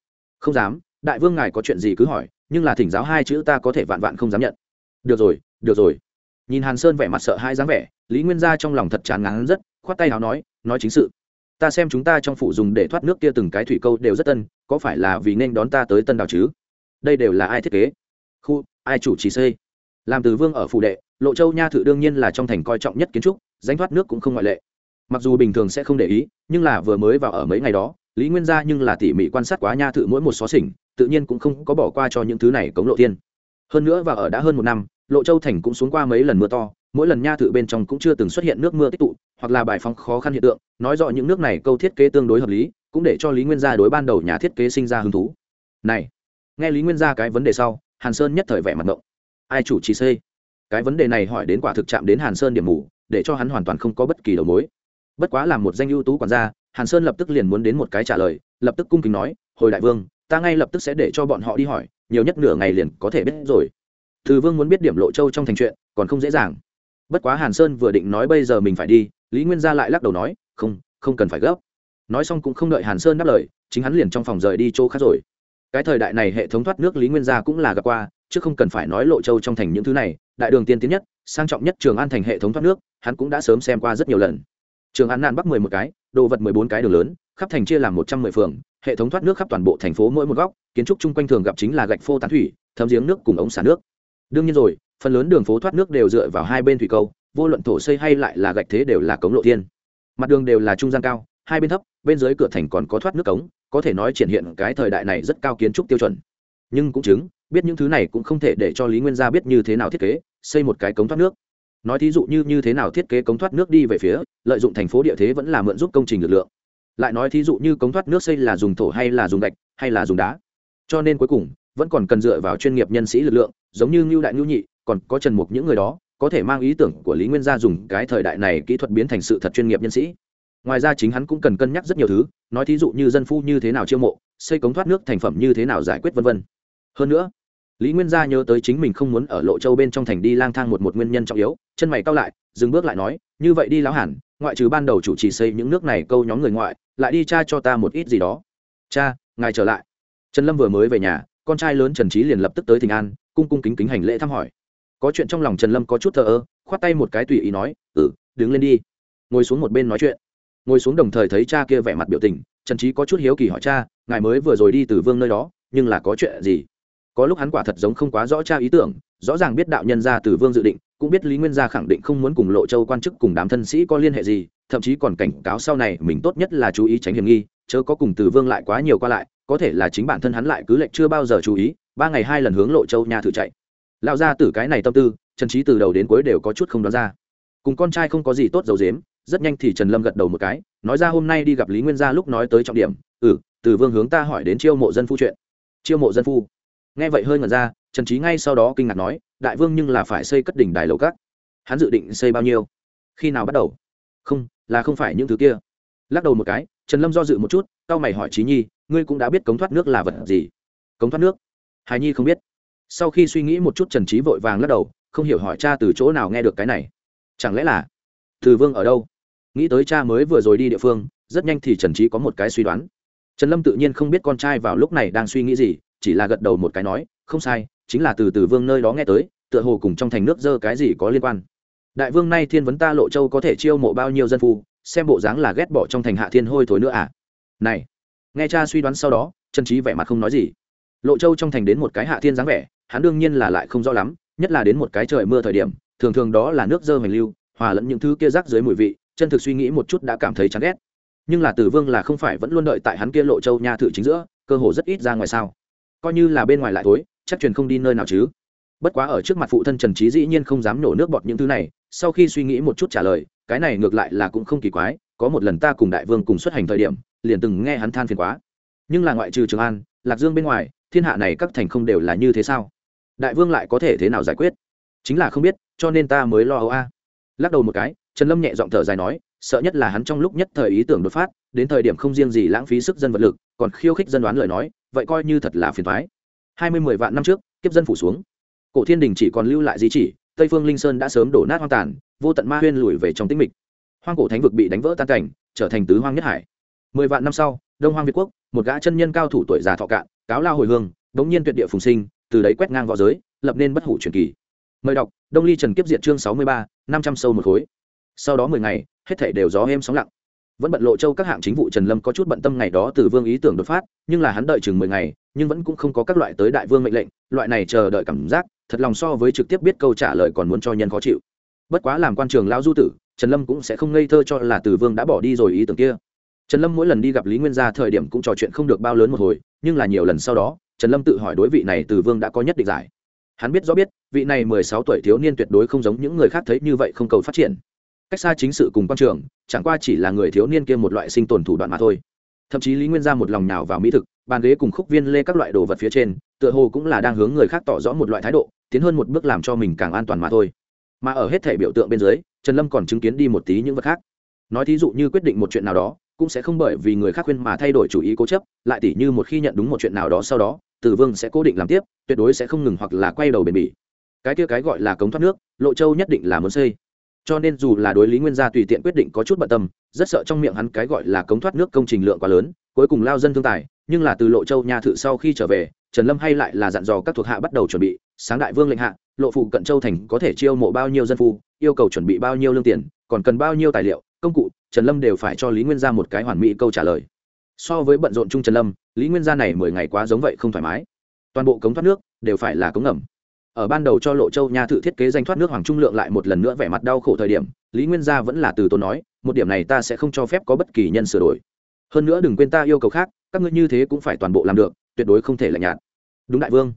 Không dám, đại vương ngài có chuyện gì cứ hỏi, nhưng là thỉnh giáo hai chữ ta có thể vạn vạn không dám nhận. Được rồi được rồi. Nhìn hàn sơn vẻ mặt sợ hai dáng vẻ, lý nguyên gia trong lòng thật chán ngán rất khoát tay hào nói nói chính sự. Ta xem chúng ta trong phủ dùng để thoát nước kia từng cái thủy câu đều rất tân, có phải là vì nên đón ta tới tân đào chứ? Đây đều là ai thiết kế? Khu, ai chủ trì xây? Làm từ vương ở phủ đệ, lộ châu nha thự đương nhiên là trong thành coi trọng nhất kiến trúc, danh thoát nước cũng không ngoại lệ. Mặc dù bình thường sẽ không để ý, nhưng là vừa mới vào ở mấy ngày đó, lý nguyên gia nhưng là tỉ mỉ quan sát quá nha thự mỗi một xó xỉnh, tự nhiên cũng không có bỏ qua cho những thứ này cống lộ tiên hơn nữa và ở đã hơn một năm, lộ châu thành cũng xuống qua mấy lần mưa to, mỗi lần nha thự bên trong cũng chưa từng xuất hiện nước mưa tích tụ hoặc là bài phóng khó khăn hiện tượng, nói rõ những nước này câu thiết kế tương đối hợp lý, cũng để cho lý nguyên gia đối ban đầu nhà thiết kế sinh ra hứng thú. Này, nghe lý nguyên gia cái vấn đề sau, hàn sơn nhất thời vẻ mặt ngộng. Ai chủ trì xây cái vấn đề này hỏi đến quả thực chạm đến hàn sơn điểm mù, để cho hắn hoàn toàn không có bất kỳ đầu mối. Bất quá là một danh ưu tú quản gia, hàn sơn lập tức liền muốn đến một cái trả lời, lập tức cung kính nói, hồi đại vương, ta ngay lập tức sẽ để cho bọn họ đi hỏi, nhiều nhất nửa ngày liền có thể biết rồi. Từ vương muốn biết điểm lộ châu trong thành chuyện, còn không dễ dàng bất quá hàn sơn vừa định nói bây giờ mình phải đi, lý nguyên gia lại lắc đầu nói, không không cần phải gấp. Nói xong cũng không đợi hàn sơn đáp lời, chính hắn liền trong phòng rời đi chỗ khác rồi. Cái thời đại này hệ thống thoát nước lý nguyên gia cũng là gặp qua, chứ không cần phải nói lộ châu trong thành những thứ này, đại đường tiên tiến nhất, sang trọng nhất trường an thành hệ thống thoát nước, hắn cũng đã sớm xem qua rất nhiều lần. Trường an nan bắc mười một cái, đồ vật mười bốn cái đường lớn, khắp thành chia làm một trăm mười phường, hệ thống thoát nước khắp toàn bộ thành phố mỗi một góc, kiến trúc chung quanh thường gặp chính là gạch phô tán thủy, thấm giếng nước cùng ống xả nước. Đương nhiên rồi phần lớn đường phố thoát nước đều dựa vào hai bên thủy câu, vô luận thổ xây hay lại là gạch thế đều là cống lộ thiên. Mặt đường đều là trung gian cao, hai bên thấp, bên dưới cửa thành còn có thoát nước cống, có thể nói triển hiện cái thời đại này rất cao kiến trúc tiêu chuẩn. Nhưng cũng chứng, biết những thứ này cũng không thể để cho lý nguyên gia biết như thế nào thiết kế, xây một cái cống thoát nước. Nói thí dụ như như thế nào thiết kế cống thoát nước đi về phía, lợi dụng thành phố địa thế vẫn là mượn giúp công trình lực lượng. Lại nói thí dụ như cống thoát nước xây là dùng thổ hay là dùng gạch, hay là dùng đá. Cho nên cuối cùng, vẫn còn cần dựa vào chuyên nghiệp nhân sĩ lực lượng, giống như ngưu đại ngưu nhị còn có trần mục những người đó, có thể mang ý tưởng của lý nguyên gia dùng cái thời đại này kỹ thuật biến thành sự thật chuyên nghiệp nhân sĩ. Ngoài ra chính hắn cũng cần cân nhắc rất nhiều thứ, nói thí dụ như dân phu như thế nào chiêu mộ, xây cống thoát nước thành phẩm như thế nào giải quyết vân vân. Hơn nữa, lý nguyên gia nhớ tới chính mình không muốn ở lộ châu bên trong thành đi lang thang một một nguyên nhân trọng yếu, chân mày cao lại, dừng bước lại nói, như vậy đi lão hẳn, ngoại trừ ban đầu chủ trì xây những nước này câu nhóm người ngoại, lại đi cha cho ta một ít gì đó. Cha, ngài trở lại. Trần lâm vừa mới về nhà, con trai lớn trần trí liền lập tức tới thịnh an, cung cung kính kính hành lễ thăm hỏi có chuyện trong lòng trần lâm có chút thờ ơ, khoát tay một cái tùy ý nói ừ đứng lên đi. Ngồi xuống một bên nói chuyện. Ngồi xuống đồng thời thấy cha kia vẻ mặt biểu tình, trần trí có chút hiếu kỳ hỏi cha, ngài mới vừa rồi đi từ vương nơi đó, nhưng là có chuyện gì? Có lúc hắn quả thật giống không quá rõ cha ý tưởng, rõ ràng biết đạo nhân ra từ vương dự định, cũng biết lý nguyên gia khẳng định không muốn cùng lộ châu quan chức cùng đám thân sĩ có liên hệ gì, thậm chí còn cảnh cáo sau này mình tốt nhất là chú ý tránh hiểm nghi, chớ có cùng từ vương lại quá nhiều qua lại, có thể là chính bản thân hắn lại cứ lệnh chưa bao giờ chú ý, ba ngày hai lần hướng lộ châu nhà thử chạy lão ra từ cái này tâm tư, trần trí từ đầu đến cuối đều có chút không đoán ra. Cùng con trai không có gì tốt dầu dếm, rất nhanh thì trần lâm gật đầu một cái, nói ra hôm nay đi gặp lý nguyên gia lúc nói tới trọng điểm ừ từ vương hướng ta hỏi đến chiêu mộ dân phu chuyện. Chiêu mộ dân phu? Nghe vậy hơi ngẩn ra, trần trí ngay sau đó kinh ngạc nói, đại vương nhưng là phải xây cất đỉnh đài lầu cát hắn dự định xây bao nhiêu? Khi nào bắt đầu? Không, là không phải những thứ kia. Lắc đầu một cái, trần lâm do dự một chút c a o mày hỏi trí nhi, ngươi cũng đã biết cống thoát nước là vật gì? Cống thoát nước? Hài nhi không biết sau khi suy nghĩ một chút trần trí vội vàng lắc đầu, không hiểu hỏi cha từ chỗ nào nghe được cái này. Chẳng lẽ là từ vương ở đâu? Nghĩ tới cha mới vừa rồi đi địa phương, rất nhanh thì trần trí có một cái suy đoán. Trần lâm tự nhiên không biết con trai vào lúc này đang suy nghĩ gì, chỉ là gật đầu một cái nói, không sai, chính là từ từ vương nơi đó nghe tới, tựa hồ cùng trong thành nước dơ cái gì có liên quan. Đại vương nay thiên vấn ta lộ châu có thể chiêu mộ bao nhiêu dân phu, xem bộ dáng là ghét bỏ trong thành hạ thiên hôi thối nữa à? Này, nghe cha suy đoán sau đó, trần trí vẻ mặt không nói gì. Lộ châu trong thành đến một cái hạ thiên dáng vẻ hắn đương nhiên là lại không rõ lắm, nhất là đến một cái trời mưa thời điểm, thường thường đó là nước dơ hoành lưu, hòa lẫn những thứ kia rác dưới mùi vị, chân thực suy nghĩ một chút đã cảm thấy chán ghét. Nhưng là tử vương là không phải vẫn luôn đợi tại hắn kia lộ châu nha thự chính giữa, cơ hồ rất ít ra ngoài sao. Coi như là bên ngoài lại tối, chắc truyền không đi nơi nào chứ. Bất quá ở trước mặt phụ thân trần trí dĩ nhiên không dám nổ nước bọt những thứ này, sau khi suy nghĩ một chút trả lời, cái này ngược lại là cũng không kỳ quái, có một lần ta cùng đại vương cùng xuất hành thời điểm, liền từng nghe hắn than phiền quá. Nhưng là ngoại trừ trường an, lạc dương bên ngoài, thiên hạ này các thành không đều là như thế sao? Đại vương lại có thể thế nào giải quyết? Chính là không biết, cho nên ta mới lo âu a. Lắc đầu một cái, trần lâm nhẹ giọng thở dài nói, sợ nhất là hắn trong lúc nhất thời ý tưởng đột phát, đến thời điểm không riêng gì lãng phí sức dân vật lực, còn khiêu khích dân đoán lời nói, vậy coi như thật là phiền thoái hai mươi mười vạn năm trước, kiếp dân phủ xuống. Cổ thiên đình chỉ còn lưu lại di chỉ, tây phương linh sơn đã sớm đổ nát hoang tàn, vô tận ma huyên lùi về trong tĩnh mịch. Hoang cổ thánh vực bị đánh vỡ tan cảnh, trở thành tứ hoang nhất hải. Mười vạn năm sau, đông hoang việt quốc, một gã chân nhân cao thủ tuổi già thọ cạn, cáo lao hồi hương, đống nhiên tuyệt địa phùng sinh từ đấy quét ngang võ giới, lập nên bất hủ truyền kỳ. Mời đọc, đông ly trần kiếp diệt chương sáu mươi ba, năm trăm sâu một khối. Sau đó mười ngày, hết thể đều gió êm sóng lặng. Vẫn bận lộ châu các hạng chính vụ trần lâm có chút bận tâm ngày đó từ vương ý tưởng đột phát, nhưng là hắn đợi chừng mười ngày, nhưng vẫn cũng không có các loại tới đại vương mệnh lệnh, loại này chờ đợi cảm giác, thật lòng so với trực tiếp biết câu trả lời còn muốn cho nhân khó chịu. Bất quá làm quan trường lão du tử, trần lâm cũng sẽ không ngây thơ cho là từ vương đã bỏ đi rồi ý tưởng kia. Trần lâm mỗi lần đi gặp lý nguyên gia thời điểm cũng trò chuyện không được bao lớn một hồi, nhưng là nhiều lần sau đó trần lâm tự hỏi đối vị này từ vương đã có nhất định giải. Hắn biết rõ biết, vị này mười sáu tuổi thiếu niên tuyệt đối không giống những người khác thấy như vậy không cầu phát triển. Cách xa chính sự cùng quan trường, chẳng qua chỉ là người thiếu niên kia một loại sinh tồn thủ đoạn mà thôi. Thậm chí lý nguyên ra một lòng nào vào mỹ thực, bàn ghế cùng khúc viên lê các loại đồ vật phía trên, tựa hồ cũng là đang hướng người khác tỏ rõ một loại thái độ, tiến hơn một bước làm cho mình càng an toàn mà thôi. Mà ở hết thể biểu tượng bên dưới, trần lâm còn chứng kiến đi một tí những vật khác. Nói thí dụ như quyết định một chuyện nào đó, cũng sẽ không bởi vì người khác khuyên mà thay đổi chủ ý cố chấp, lại tỉ như một khi nhận đúng một chuyện nào đó sau đó tử vương sẽ cố định làm tiếp, tuyệt đối sẽ không ngừng hoặc là quay đầu bền bỉ. Cái kia cái gọi là cống thoát nước, lộ châu nhất định là muốn xây. Cho nên dù là đối lý nguyên gia tùy tiện quyết định có chút bận tâm, rất sợ trong miệng hắn cái gọi là cống thoát nước công trình lượng quá lớn, cuối cùng lao dân thương tài, nhưng là từ lộ châu nha thự sau khi trở về, trần lâm hay lại là dặn dò các thuộc hạ bắt đầu chuẩn bị, sáng đại vương lệnh hạ, lộ phụ cận châu thành có thể chiêu mộ bao nhiêu dân phu, yêu cầu chuẩn bị bao nhiêu lương tiền, còn cần bao nhiêu tài liệu, công cụ, trần lâm đều phải cho lý nguyên gia một cái hoàn mỹ câu trả lời so với bận rộn chung trần lâm, lý nguyên gia này mười ngày quá giống vậy không thoải mái. Toàn bộ cống thoát nước đều phải là cống ngầm. Ở ban đầu cho lộ châu nha thự thiết kế danh thoát nước hoàng trung lượng lại một lần nữa vẻ mặt đau khổ thời điểm, lý nguyên gia vẫn là từ tốn nói, một điểm này ta sẽ không cho phép có bất kỳ nhân sửa đổi. Hơn nữa đừng quên ta yêu cầu khác, các ngươi như thế cũng phải toàn bộ làm được, tuyệt đối không thể lạnh nhạt. Đúng đại vương.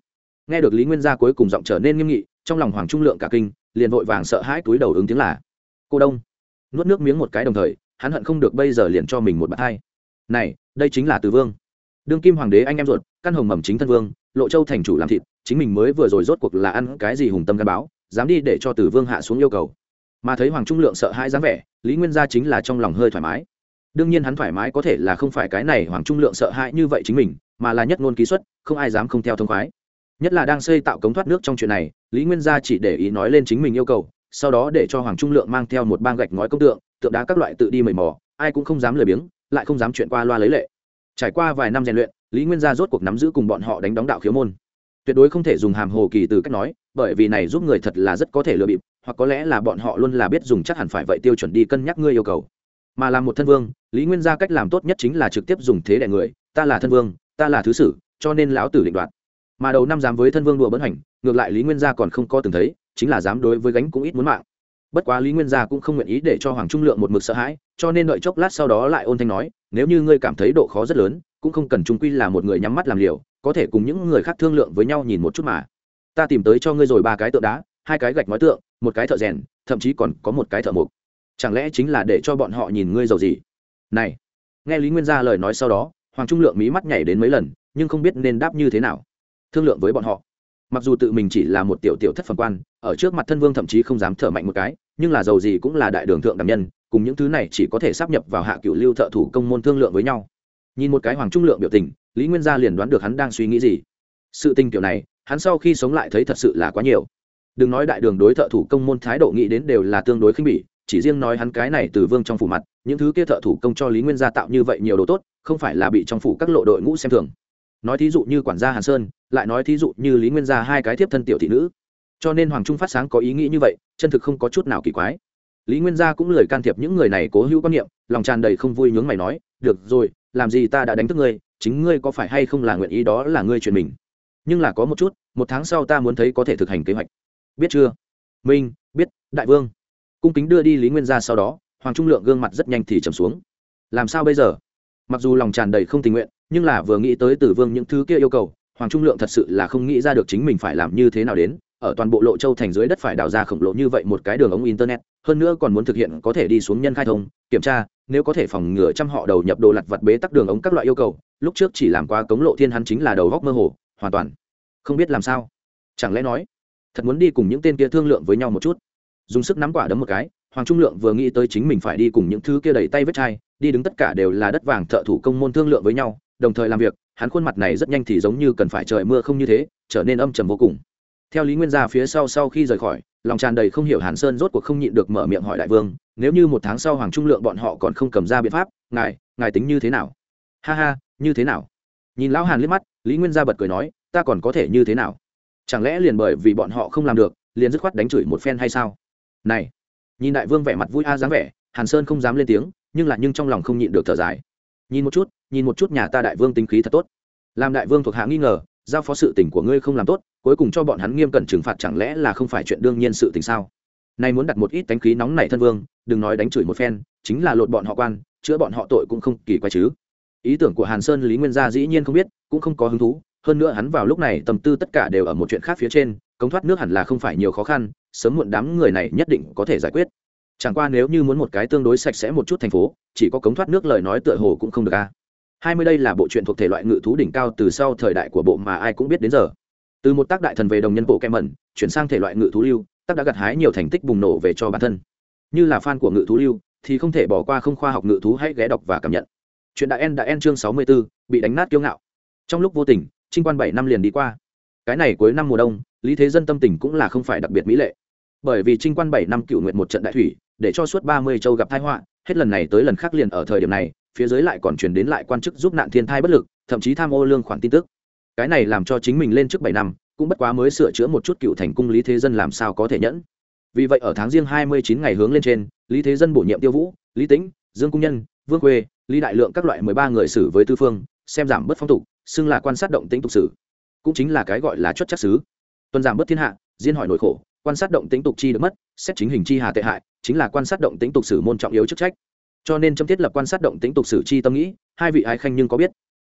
Nghe được lý nguyên gia cuối cùng giọng trở nên nghiêm nghị, trong lòng hoàng trung lượng cả kinh, liền vội vàng sợ hãi túi đầu ứng tiếng là, cô đông, nuốt nước miếng một cái đồng thời, hắn hận không được bây giờ liền cho mình một bạt hai này, đây chính là từ vương. Đương kim hoàng đế anh em ruột, căn hồng mầm chính thân vương, lộ châu thành chủ làm thịt, chính mình mới vừa rồi rốt cuộc là ăn cái gì hùng tâm gắn báo, dám đi để cho tử vương hạ xuống yêu cầu. Mà thấy hoàng trung lượng sợ hãi dáng vẻ, lý nguyên gia chính là trong lòng hơi thoải mái. Đương nhiên hắn thoải mái có thể là không phải cái này hoàng trung lượng sợ hãi như vậy chính mình, mà là nhất ngôn ký xuất, không ai dám không theo thông khoái. Nhất là đang xây tạo cống thoát nước trong chuyện này, lý nguyên gia chỉ để ý nói lên chính mình yêu cầu, sau đó để cho hoàng trung lượng mang theo một bang gạch ngói công tượng tượng đá các loại tự đi mầy mò, ai cũng không dám lười biếng lại không dám chuyện qua loa lấy lệ. Trải qua vài năm rèn luyện, lý nguyên gia rốt cuộc nắm giữ cùng bọn họ đánh đóng đạo khiếu môn. Tuyệt đối không thể dùng hàm hồ kỳ từ cách nói, bởi vì này giúp người thật là rất có thể lừa bịp, hoặc có lẽ là bọn họ luôn là biết dùng chắc hẳn phải vậy tiêu chuẩn đi cân nhắc ngươi yêu cầu. Mà làm một thân vương, lý nguyên gia cách làm tốt nhất chính là trực tiếp dùng thế đại người, ta là thân vương, ta là thứ sử, cho nên lão tử định đoạt. Mà đầu năm dám với thân vương đùa bấn hành ngược lại lý nguyên gia còn không có từng thấy, chính là dám đối với gánh cũng ít muốn mạng bất quá lý nguyên gia cũng không nguyện ý để cho hoàng trung lượng một mực sợ hãi, cho nên đợi chốc lát sau đó lại ôn thanh nói, nếu như ngươi cảm thấy độ khó rất lớn, cũng không cần trung quy là một người nhắm mắt làm liều, có thể cùng những người khác thương lượng với nhau nhìn một chút mà. Ta tìm tới cho ngươi rồi ba cái tượng đá, hai cái gạch nói tượng, một cái thợ rèn, thậm chí còn có một cái thợ mộc. Chẳng lẽ chính là để cho bọn họ nhìn ngươi giàu gì? Này, nghe lý nguyên gia lời nói sau đó, hoàng trung lượng mí mắt nhảy đến mấy lần, nhưng không biết nên đáp như thế nào. Thương lượng với bọn họ. Mặc dù tự mình chỉ là một tiểu tiểu thất phẩm quan, ở trước mặt thân vương thậm chí không dám thở mạnh một cái nhưng là giàu gì cũng là đại đường thượng đẳng nhân, cùng những thứ này chỉ có thể sắp nhập vào hạ cựu lưu thợ thủ công môn thương lượng với nhau. Nhìn một cái hoàng trung lượng biểu tình, lý nguyên gia liền đoán được hắn đang suy nghĩ gì. Sự tình kiểu này, hắn sau khi sống lại thấy thật sự là quá nhiều. Đừng nói đại đường đối thợ thủ công môn thái độ nghĩ đến đều là tương đối khinh bỉ, chỉ riêng nói hắn cái này từ vương trong phủ mặt, những thứ kia thợ thủ công cho lý nguyên gia tạo như vậy nhiều đồ tốt, không phải là bị trong phủ các lộ đội ngũ xem thường. Nói thí dụ như quản gia hàn sơn, lại nói thí dụ như lý nguyên gia hai cái thiếp thân tiểu thị nữ cho nên hoàng trung phát sáng có ý nghĩ như vậy, chân thực không có chút nào kỳ quái. Lý nguyên gia cũng lời can thiệp những người này cố hữu quan niệm, lòng tràn đầy không vui nhướng mày nói, được rồi, làm gì ta đã đánh thức ngươi, chính ngươi có phải hay không là nguyện ý đó là ngươi chuyện mình. Nhưng là có một chút, một tháng sau ta muốn thấy có thể thực hành kế hoạch. Biết chưa? Minh, biết, đại vương. Cung kính đưa đi lý nguyên gia sau đó, hoàng trung lượng gương mặt rất nhanh thì trầm xuống. Làm sao bây giờ? Mặc dù lòng tràn đầy không tình nguyện, nhưng là vừa nghĩ tới tử vương những thứ kia yêu cầu, hoàng trung lượng thật sự là không nghĩ ra được chính mình phải làm như thế nào đến ở toàn bộ lộ châu thành dưới đất phải đào ra khổng lồ như vậy một cái đường ống internet, hơn nữa còn muốn thực hiện có thể đi xuống nhân khai thông, kiểm tra, nếu có thể phòng ngừa trăm họ đầu nhập đồ lặt vặt bế tắc đường ống các loại yêu cầu, lúc trước chỉ làm qua cống lộ thiên hắn chính là đầu góc mơ hồ, hoàn toàn không biết làm sao. Chẳng lẽ nói, thật muốn đi cùng những tên kia thương lượng với nhau một chút? Dùng sức nắm quả đấm một cái, hoàng trung lượng vừa nghĩ tới chính mình phải đi cùng những thứ kia đẩy tay vết chai, đi đứng tất cả đều là đất vàng thợ thủ công môn thương lượng với nhau, đồng thời làm việc, hắn khuôn mặt này rất nhanh thì giống như cần phải trời mưa không như thế, trở nên âm trầm vô cùng theo lý nguyên gia phía sau sau khi rời khỏi, lòng tràn đầy không hiểu hàn sơn rốt cuộc không nhịn được mở miệng hỏi đại vương, nếu như một tháng sau hoàng trung lượng bọn họ còn không cầm ra biện pháp, ngài ngài tính như thế nào? Ha ha, như thế nào? Nhìn lão hàn liếc mắt, lý nguyên gia bật cười nói, ta còn có thể như thế nào? Chẳng lẽ liền bởi vì bọn họ không làm được, liền dứt khoát đánh chửi một phen hay sao? Này, nhìn đại vương vẻ mặt vui a dáng vẻ, hàn sơn không dám lên tiếng, nhưng là nhưng trong lòng không nhịn được thở dài. Nhìn một chút, nhìn một chút nhà ta đại vương tính khí thật tốt. Làm đại vương thuộc hạ nghi ngờ giao phó sự tình của ngươi không làm tốt, cuối cùng cho bọn hắn nghiêm cẩn trừng phạt chẳng lẽ là không phải chuyện đương nhiên sự tình sao? Nay muốn đặt một ít tánh khí nóng nảy thân vương, đừng nói đánh chửi một phen, chính là lột bọn họ quan, chữa bọn họ tội cũng không kỳ quái chứ. Ý tưởng của hàn sơn, lý nguyên gia dĩ nhiên không biết, cũng không có hứng thú, hơn nữa hắn vào lúc này tâm tư tất cả đều ở một chuyện khác phía trên, cống thoát nước hẳn là không phải nhiều khó khăn, sớm muộn đám người này nhất định có thể giải quyết. Chẳng qua nếu như muốn một cái tương đối sạch sẽ một chút thành phố, chỉ có cống thoát nước lời nói tựa hồ cũng không được a hai mươi đây là bộ truyện thuộc thể loại ngự thú đỉnh cao từ sau thời đại của bộ mà ai cũng biết đến giờ. Từ một tác đại thần về đồng nhân bộ kem mẩn chuyển sang thể loại ngự thú lưu tác đã gặt hái nhiều thành tích bùng nổ về cho bản thân. Như là fan của ngự thú lưu thì không thể bỏ qua không khoa học ngự thú hãy ghé đọc và cảm nhận. Chuyện đã en đã en chương sáu mươi 64, bị đánh nát kiêu ngạo. Trong lúc vô tình trinh quan bảy năm liền đi qua. Cái này cuối năm mùa đông lý thế dân tâm tình cũng là không phải đặc biệt mỹ lệ. Bởi vì trinh quan bảy năm cựu nguyện một trận đại thủy để cho suốt ba mươi châu gặp tai họa hết lần này tới lần khác liền ở thời điểm này phía dưới lại còn truyền đến lại quan chức giúp nạn thiên thai bất lực, thậm chí tham ô lương khoản tin tức. Cái này làm cho chính mình lên trước bảy năm, cũng bất quá mới sửa chữa một chút cựu thành cung lý thế dân làm sao có thể nhẫn. Vì vậy ở tháng riêng hai mươi chín ngày hướng lên trên, lý thế dân bổ nhiệm tiêu vũ, lý tĩnh, dương cung nhân, vương khuê, lý đại lượng các loại mười ba người xử với tư phương, xem giảm bất phong tục, xưng là quan sát động tính tục sử cũng chính là cái gọi là chốt chắc xứ. Tuần giảm bất thiên hạ, diên hỏi nỗi khổ, quan sát động tính tục chi được mất, xét chính hình chi hà tệ hại, chính là quan sát động tính tục sử môn trọng yếu chức trách cho nên trong thiết lập quan sát động tính tục sử chi tâm nghĩ, hai vị ái khanh nhưng có biết.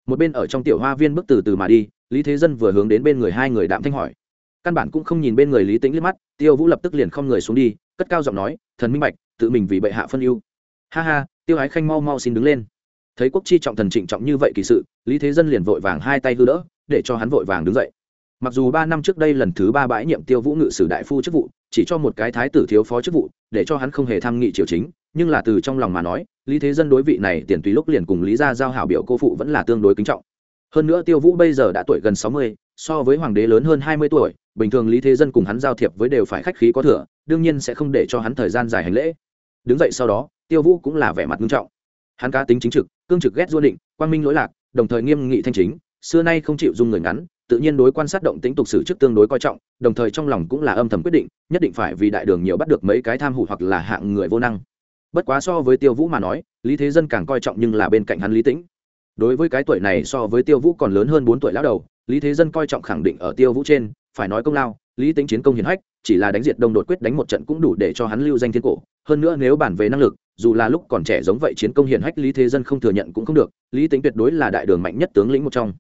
Một bên ở trong tiểu hoa viên bước từ từ mà đi, lý thế dân vừa hướng đến bên người hai người đạm thanh hỏi. Căn bản cũng không nhìn bên người lý tĩnh liếc mắt, tiêu vũ lập tức liền không người xuống đi, cất cao giọng nói, thần minh bạch, tự mình vì bệ hạ phân ưu. Ha ha, tiêu ái khanh mau mau xin đứng lên. Thấy quốc chi trọng thần trịnh trọng như vậy kỳ sự, lý thế dân liền vội vàng hai tay hư đỡ, để cho hắn vội vàng đứng dậy mặc dù ba năm trước đây lần thứ ba bãi nhiệm tiêu vũ ngự sử đại phu chức vụ, chỉ cho một cái thái tử thiếu phó chức vụ, để cho hắn không hề tham nghị triều chính, nhưng là từ trong lòng mà nói, lý thế dân đối vị này tiền tùy lúc liền cùng lý gia giao hảo biểu cô phụ vẫn là tương đối kính trọng. Hơn nữa tiêu vũ bây giờ đã tuổi gần sáu mươi, so với hoàng đế lớn hơn hai mươi tuổi, bình thường lý thế dân cùng hắn giao thiệp với đều phải khách khí có thừa, đương nhiên sẽ không để cho hắn thời gian dài hành lễ. Đứng dậy sau đó, tiêu vũ cũng là vẻ mặt nghiêm trọng. Hắn cá tính chính trực, cương trực ghét du định, quang minh lỗi lạc, đồng thời nghiêm nghị thanh chính, xưa nay không chịu dung người ngắn tự nhiên đối quan sát động tính tục sử trước tương đối coi trọng, đồng thời trong lòng cũng là âm thầm quyết định, nhất định phải vì đại đường nhiều bắt được mấy cái tham hủ hoặc là hạng người vô năng. Bất quá so với tiêu vũ mà nói, lý thế dân càng coi trọng nhưng là bên cạnh hắn lý tĩnh. Đối với cái tuổi này so với tiêu vũ còn lớn hơn bốn tuổi lão đầu, lý thế dân coi trọng khẳng định ở tiêu vũ trên, phải nói công lao, lý tính chiến công hiển hách, chỉ là đánh diệt đông đột quyết đánh một trận cũng đủ để cho hắn lưu danh thiên cổ. Hơn nữa nếu bản về năng lực, dù là lúc còn trẻ giống vậy chiến công hiển hách lý thế dân không thừa nhận cũng không được, lý tính tuyệt đối là đại đường mạnh nhất tướng lĩnh một trong.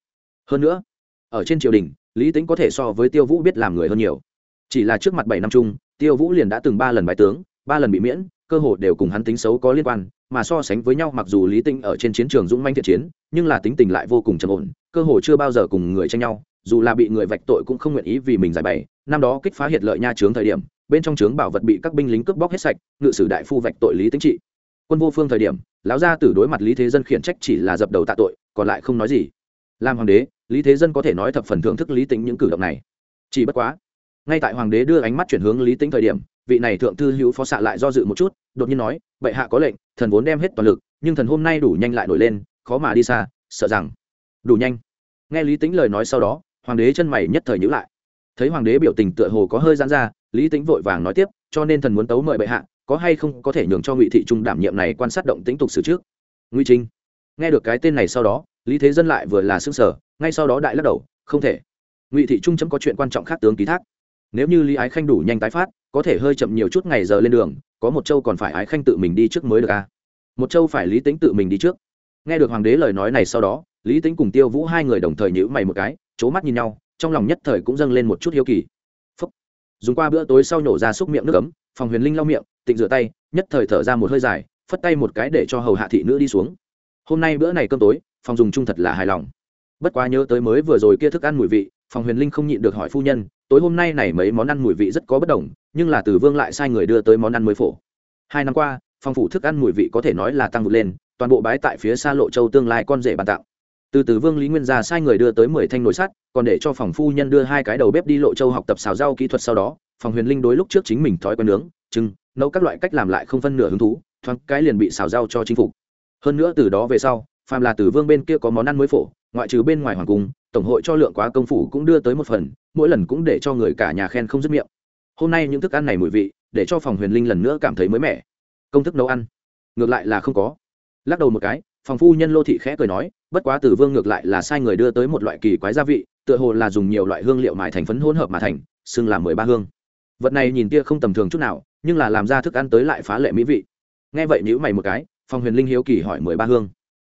Hơn nữa ở trên triều đình, lý tính có thể so với tiêu vũ biết làm người hơn nhiều. Chỉ là trước mặt bảy năm chung, tiêu vũ liền đã từng ba lần bài tướng, ba lần bị miễn, cơ hội đều cùng hắn tính xấu có liên quan, mà so sánh với nhau mặc dù lý tinh ở trên chiến trường dũng manh thiện chiến, nhưng là tính tình lại vô cùng trầm ổn, cơ hội chưa bao giờ cùng người tranh nhau, dù là bị người vạch tội cũng không nguyện ý vì mình giải bày. Năm đó kích phá hiệt lợi nha trướng thời điểm, bên trong trướng bảo vật bị các binh lính cướp bóc hết sạch, ngự sử đại phu vạch tội lý tính trị. Quân vô phương thời điểm, lão gia tử đối mặt lý thế dân khiển trách chỉ là dập đầu tạ tội, còn lại không nói gì. Làm hoàng đế lý thế dân có thể nói thập phần thưởng thức lý tính những cử động này. Chỉ bất quá, ngay tại hoàng đế đưa ánh mắt chuyển hướng lý tính thời điểm, vị này thượng thư hữu phó xạ lại do dự một chút, đột nhiên nói, bệ hạ có lệnh, thần vốn đem hết toàn lực, nhưng thần hôm nay đủ nhanh lại nổi lên, khó mà đi xa, sợ rằng đủ nhanh. Nghe lý tính lời nói sau đó, hoàng đế chân mày nhất thời nhữ lại. Thấy hoàng đế biểu tình tựa hồ có hơi giãn ra, lý tính vội vàng nói tiếp, cho nên thần muốn tấu mời bệ hạ, có hay không có thể nhường cho ngụy thị trung đảm nhiệm này quan sát động tính tục sử trước? Ngụy trinh nghe được cái tên này sau đó, lý thế dân lại vừa là xương sở ngay sau đó đại lắc đầu, không thể. Ngụy thị trung chấm có chuyện quan trọng khác tướng ký thác. Nếu như lý ái khanh đủ nhanh tái phát, có thể hơi chậm nhiều chút ngày giờ lên đường, có một châu còn phải ái khanh tự mình đi trước mới được à. một châu phải lý tính tự mình đi trước. Nghe được hoàng đế lời nói này sau đó, lý tính cùng tiêu vũ hai người đồng thời nhữ mày một cái c h ố mắt nhìn nhau, trong lòng nhất thời cũng dâng lên một chút hiếu kỳ. Phúc. dùng qua bữa tối sau nhổ ra xúc miệng nước ấm, phòng huyền linh lau miệng, tịnh rửa tay, nhất thời thở ra một hơi dài, phất tay một cái để cho hầu hạ thị nữ đi xuống. Hôm nay bữa này cơm tối, phòng dùng chung thật là hài lòng bất quá nhớ tới mới vừa rồi kia thức ăn mùi vị, phòng huyền linh không nhịn được hỏi phu nhân, tối hôm nay này mấy món ăn mùi vị rất có bất đồng, nhưng là từ vương lại sai người đưa tới món ăn mới phổ. Hai năm qua, phòng phủ thức ăn mùi vị có thể nói là tăng vượt lên, toàn bộ bái tại phía xa lộ châu tương lai con rể bàn tạo từ từ vương lý nguyên gia sai người đưa tới mười thanh nồi sắt, còn để cho phòng phu nhân đưa hai cái đầu bếp đi lộ châu học tập xào rau kỹ thuật sau đó, phòng huyền linh đối lúc trước chính mình thói quen nướng trưng nấu các loại cách làm lại không phân nửa hứng thú, thoáng cái liền bị xào rau cho chính phủ hơn nữa từ đó về sau, phàm là từ vương bên kia có món ăn mới phổ ngoại trừ bên ngoài hoàng cung, tổng hội cho lượng quá công phủ cũng đưa tới một phần, mỗi lần cũng để cho người cả nhà khen không dứt miệng. Hôm nay những thức ăn này mùi vị, để cho phòng huyền linh lần nữa cảm thấy mới mẻ. Công thức nấu ăn. Ngược lại là không có. Lắc đầu một cái, phòng phu nhân lô thị khẽ cười nói, bất quá tử vương ngược lại là sai người đưa tới một loại kỳ quái gia vị, tựa hồ là dùng nhiều loại hương liệu mài thành phấn hỗn hợp mà thành, xưng là mười ba hương. Vật này nhìn tia không tầm thường chút nào, nhưng là làm ra thức ăn tới lại phá lệ mỹ vị. Nghe vậy nhữ mày một cái, phòng huyền linh hiếu kỳ hỏi mười ba hương.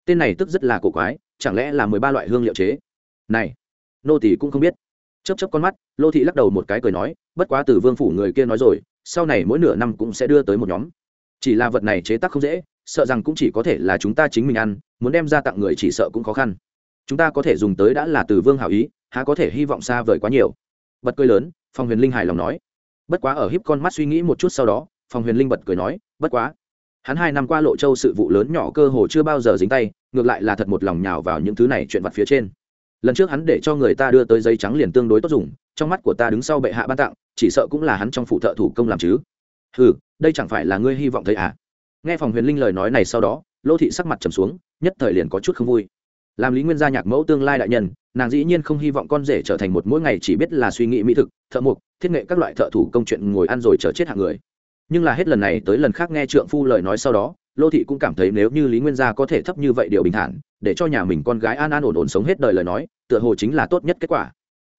Tên này tức rất là cổ quái chẳng lẽ là mười ba loại hương liệu chế? Này, nô tỷ cũng không biết. Chấp chấp con mắt, lô thị lắc đầu một cái cười nói, bất quá từ vương phủ người kia nói rồi, sau này mỗi nửa năm cũng sẽ đưa tới một nhóm. Chỉ là vật này chế tác không dễ, sợ rằng cũng chỉ có thể là chúng ta chính mình ăn, muốn đem ra tặng người chỉ sợ cũng khó khăn. Chúng ta có thể dùng tới đã là từ vương hảo ý, há có thể hy vọng xa vời quá nhiều. Bật cười lớn, phong huyền linh hài lòng nói. Bất quá ở híp con mắt suy nghĩ một chút sau đó, phong huyền linh bật cười nói, bất quá. Hắn hai năm qua lộ châu sự vụ lớn nhỏ cơ hồ chưa bao giờ dính tay ngược lại là thật một lòng nhào vào những thứ này chuyện vặt phía trên. Lần trước hắn để cho người ta đưa tới giấy trắng liền tương đối tốt dùng, trong mắt của ta đứng sau bệ hạ ban tặng, chỉ sợ cũng là hắn trong phụ thợ thủ công làm chứ. Ừ đây chẳng phải là ngươi hy vọng thấy à? Nghe phòng huyền linh lời nói này sau đó, lô thị sắc mặt trầm xuống, nhất thời liền có chút không vui. Làm lý nguyên gia nhạc mẫu tương lai đại nhân, nàng dĩ nhiên không hy vọng con rể trở thành một mỗi ngày chỉ biết là suy nghĩ mỹ thực, thợ mộc, thiết nghệ các loại thợ thủ công chuyện ngồi ăn rồi chờ chết hạng người. Nhưng là hết lần này tới lần khác nghe trượng phu lời nói sau đó lô thị cũng cảm thấy nếu như lý nguyên gia có thể thấp như vậy điều bình thản, để cho nhà mình con gái an an ổn ổn sống hết đời lời nói, tựa hồ chính là tốt nhất kết quả.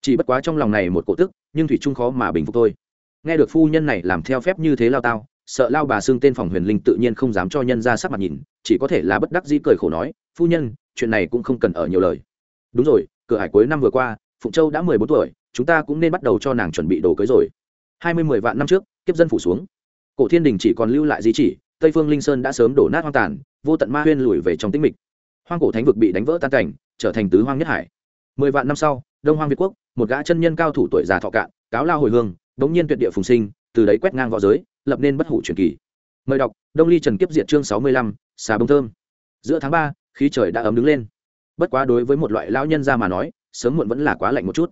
Chỉ bất quá trong lòng này một cổ tức, nhưng thủy trung khó mà bình phục thôi. Nghe được phu nhân này làm theo phép như thế lao tao, sợ lao bà xưng tên phòng huyền linh tự nhiên không dám cho nhân ra sắc mặt nhìn, chỉ có thể là bất đắc dĩ cười khổ nói, phu nhân, chuyện này cũng không cần ở nhiều lời. Đúng rồi, cửa hải cuối năm vừa qua, phụng châu đã mười bốn tuổi, chúng ta cũng nên bắt đầu cho nàng chuẩn bị đồ cưới rồi. Hai mươi mười vạn năm trước, kiếp dân phủ xuống. Cổ thiên đình chỉ còn lưu lại di chỉ tây phương linh sơn đã sớm đổ nát hoang tàn, vô tận ma huyên lùi về trong tĩnh mịch. Hoang cổ thánh vực bị đánh vỡ tan cảnh, trở thành tứ hoang nhất hải. Mười vạn năm sau, đông hoang việt quốc, một gã chân nhân cao thủ tuổi già thọ cạn, cáo lao hồi hương, đống nhiên tuyệt địa phùng sinh, từ đấy quét ngang v õ giới, lập nên bất hủ truyền kỳ. Mời đọc, đông ly trần kiếp diệt chương sáu mươi lăm, xà bông thơm. Giữa tháng ba, khí trời đã ấm đứng lên. Bất quá đối với một loại lao nhân ra mà nói, sớm muộn vẫn là quá lạnh một chút.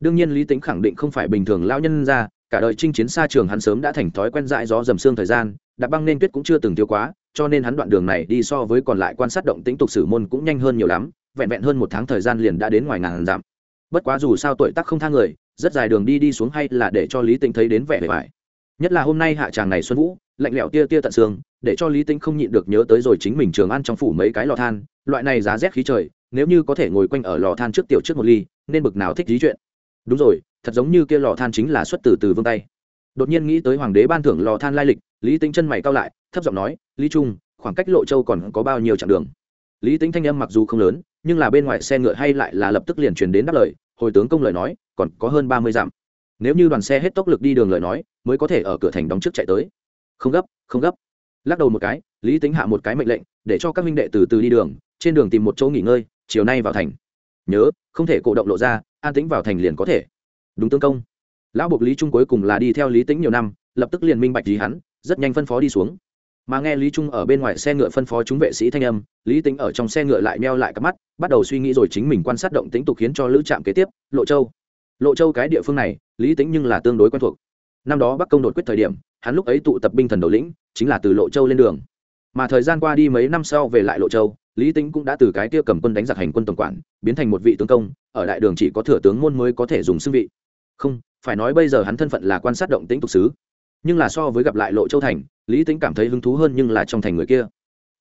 Đương nhiên lý tính khẳng định không phải bình thường lao nhân ra cả đời chinh chiến xa trường hắn sớm đã thành thói quen dại gió dầm xương thời gian đạp băng nên tuyết cũng chưa từng tiêu quá, cho nên hắn đoạn đường này đi so với còn lại quan sát động tĩnh tục sử môn cũng nhanh hơn nhiều lắm, vẹn vẹn hơn một tháng thời gian liền đã đến ngoài ngàn dặm. Bất quá dù sao tuổi tác không tha người, rất dài đường đi đi xuống hay là để cho lý tính thấy đến vẻ vẻ vải nhất là hôm nay hạ tràng này xuân vũ, lạnh lẽo tia tia tận xương, để cho lý tính không nhịn được nhớ tới rồi chính mình trường ăn trong phủ mấy cái lò than, loại này giá rét khí trời, nếu như có thể ngồi quanh ở lò than trước tiểu trước một ly, nên bực nào thích lý chuyện. Đúng rồi, thật giống như kia lò than chính là xuất từ từ vương tay. Đột nhiên nghĩ tới hoàng đế ban thưởng lò than lai lịch lý tính chân mày cao lại, thấp giọng nói, lý trung, khoảng cách lộ châu còn có bao nhiêu chặng đường? Lý tính thanh âm mặc dù không lớn, nhưng là bên ngoài xe ngựa hay lại là lập tức liền truyền đến đáp lời, hồi tướng công lời nói, còn có hơn ba mươi dặm. Nếu như đoàn xe hết tốc lực đi đường lời nói, mới có thể ở cửa thành đóng trước chạy tới. Không gấp không gấp. Lắc đầu một cái, lý tính hạ một cái mệnh lệnh, để cho các minh đệ từ từ đi đường, trên đường tìm một chỗ nghỉ ngơi, chiều nay vào thành. Nhớ, không thể cổ động lộ ra, an tính vào thành liền có thể. Đúng tương công. Lão buộc lý trung cuối cùng là đi theo lý tính nhiều năm, lập tức liền minh bạch gì hắn rất nhanh phân phó đi xuống. Mà nghe lý trung ở bên ngoài xe ngựa phân phó chúng vệ sĩ thanh âm, lý tính ở trong xe ngựa lại meo lại cặp mắt, bắt đầu suy nghĩ rồi chính mình quan sát động tính tục khiến cho lữ trạm kế tiếp, lộ châu. Lộ châu cái địa phương này, lý tính nhưng là tương đối quen thuộc. Năm đó bắc công đột quyết thời điểm, hắn lúc ấy tụ tập binh thần đầu lĩnh, chính là từ lộ châu lên đường. Mà thời gian qua đi mấy năm sau về lại lộ châu, lý tính cũng đã từ cái kia cầm quân đánh giặc hành quân tổng quản, biến thành một vị tướng công, ở đại đường chỉ có thừa tướng môn mới có thể dùng xưng vị. Không, phải nói bây giờ hắn thân phận là quan sát động tĩnh tục sứ nhưng là so với gặp lại lộ châu thành, lý tính cảm thấy hứng thú hơn nhưng là trong thành người kia.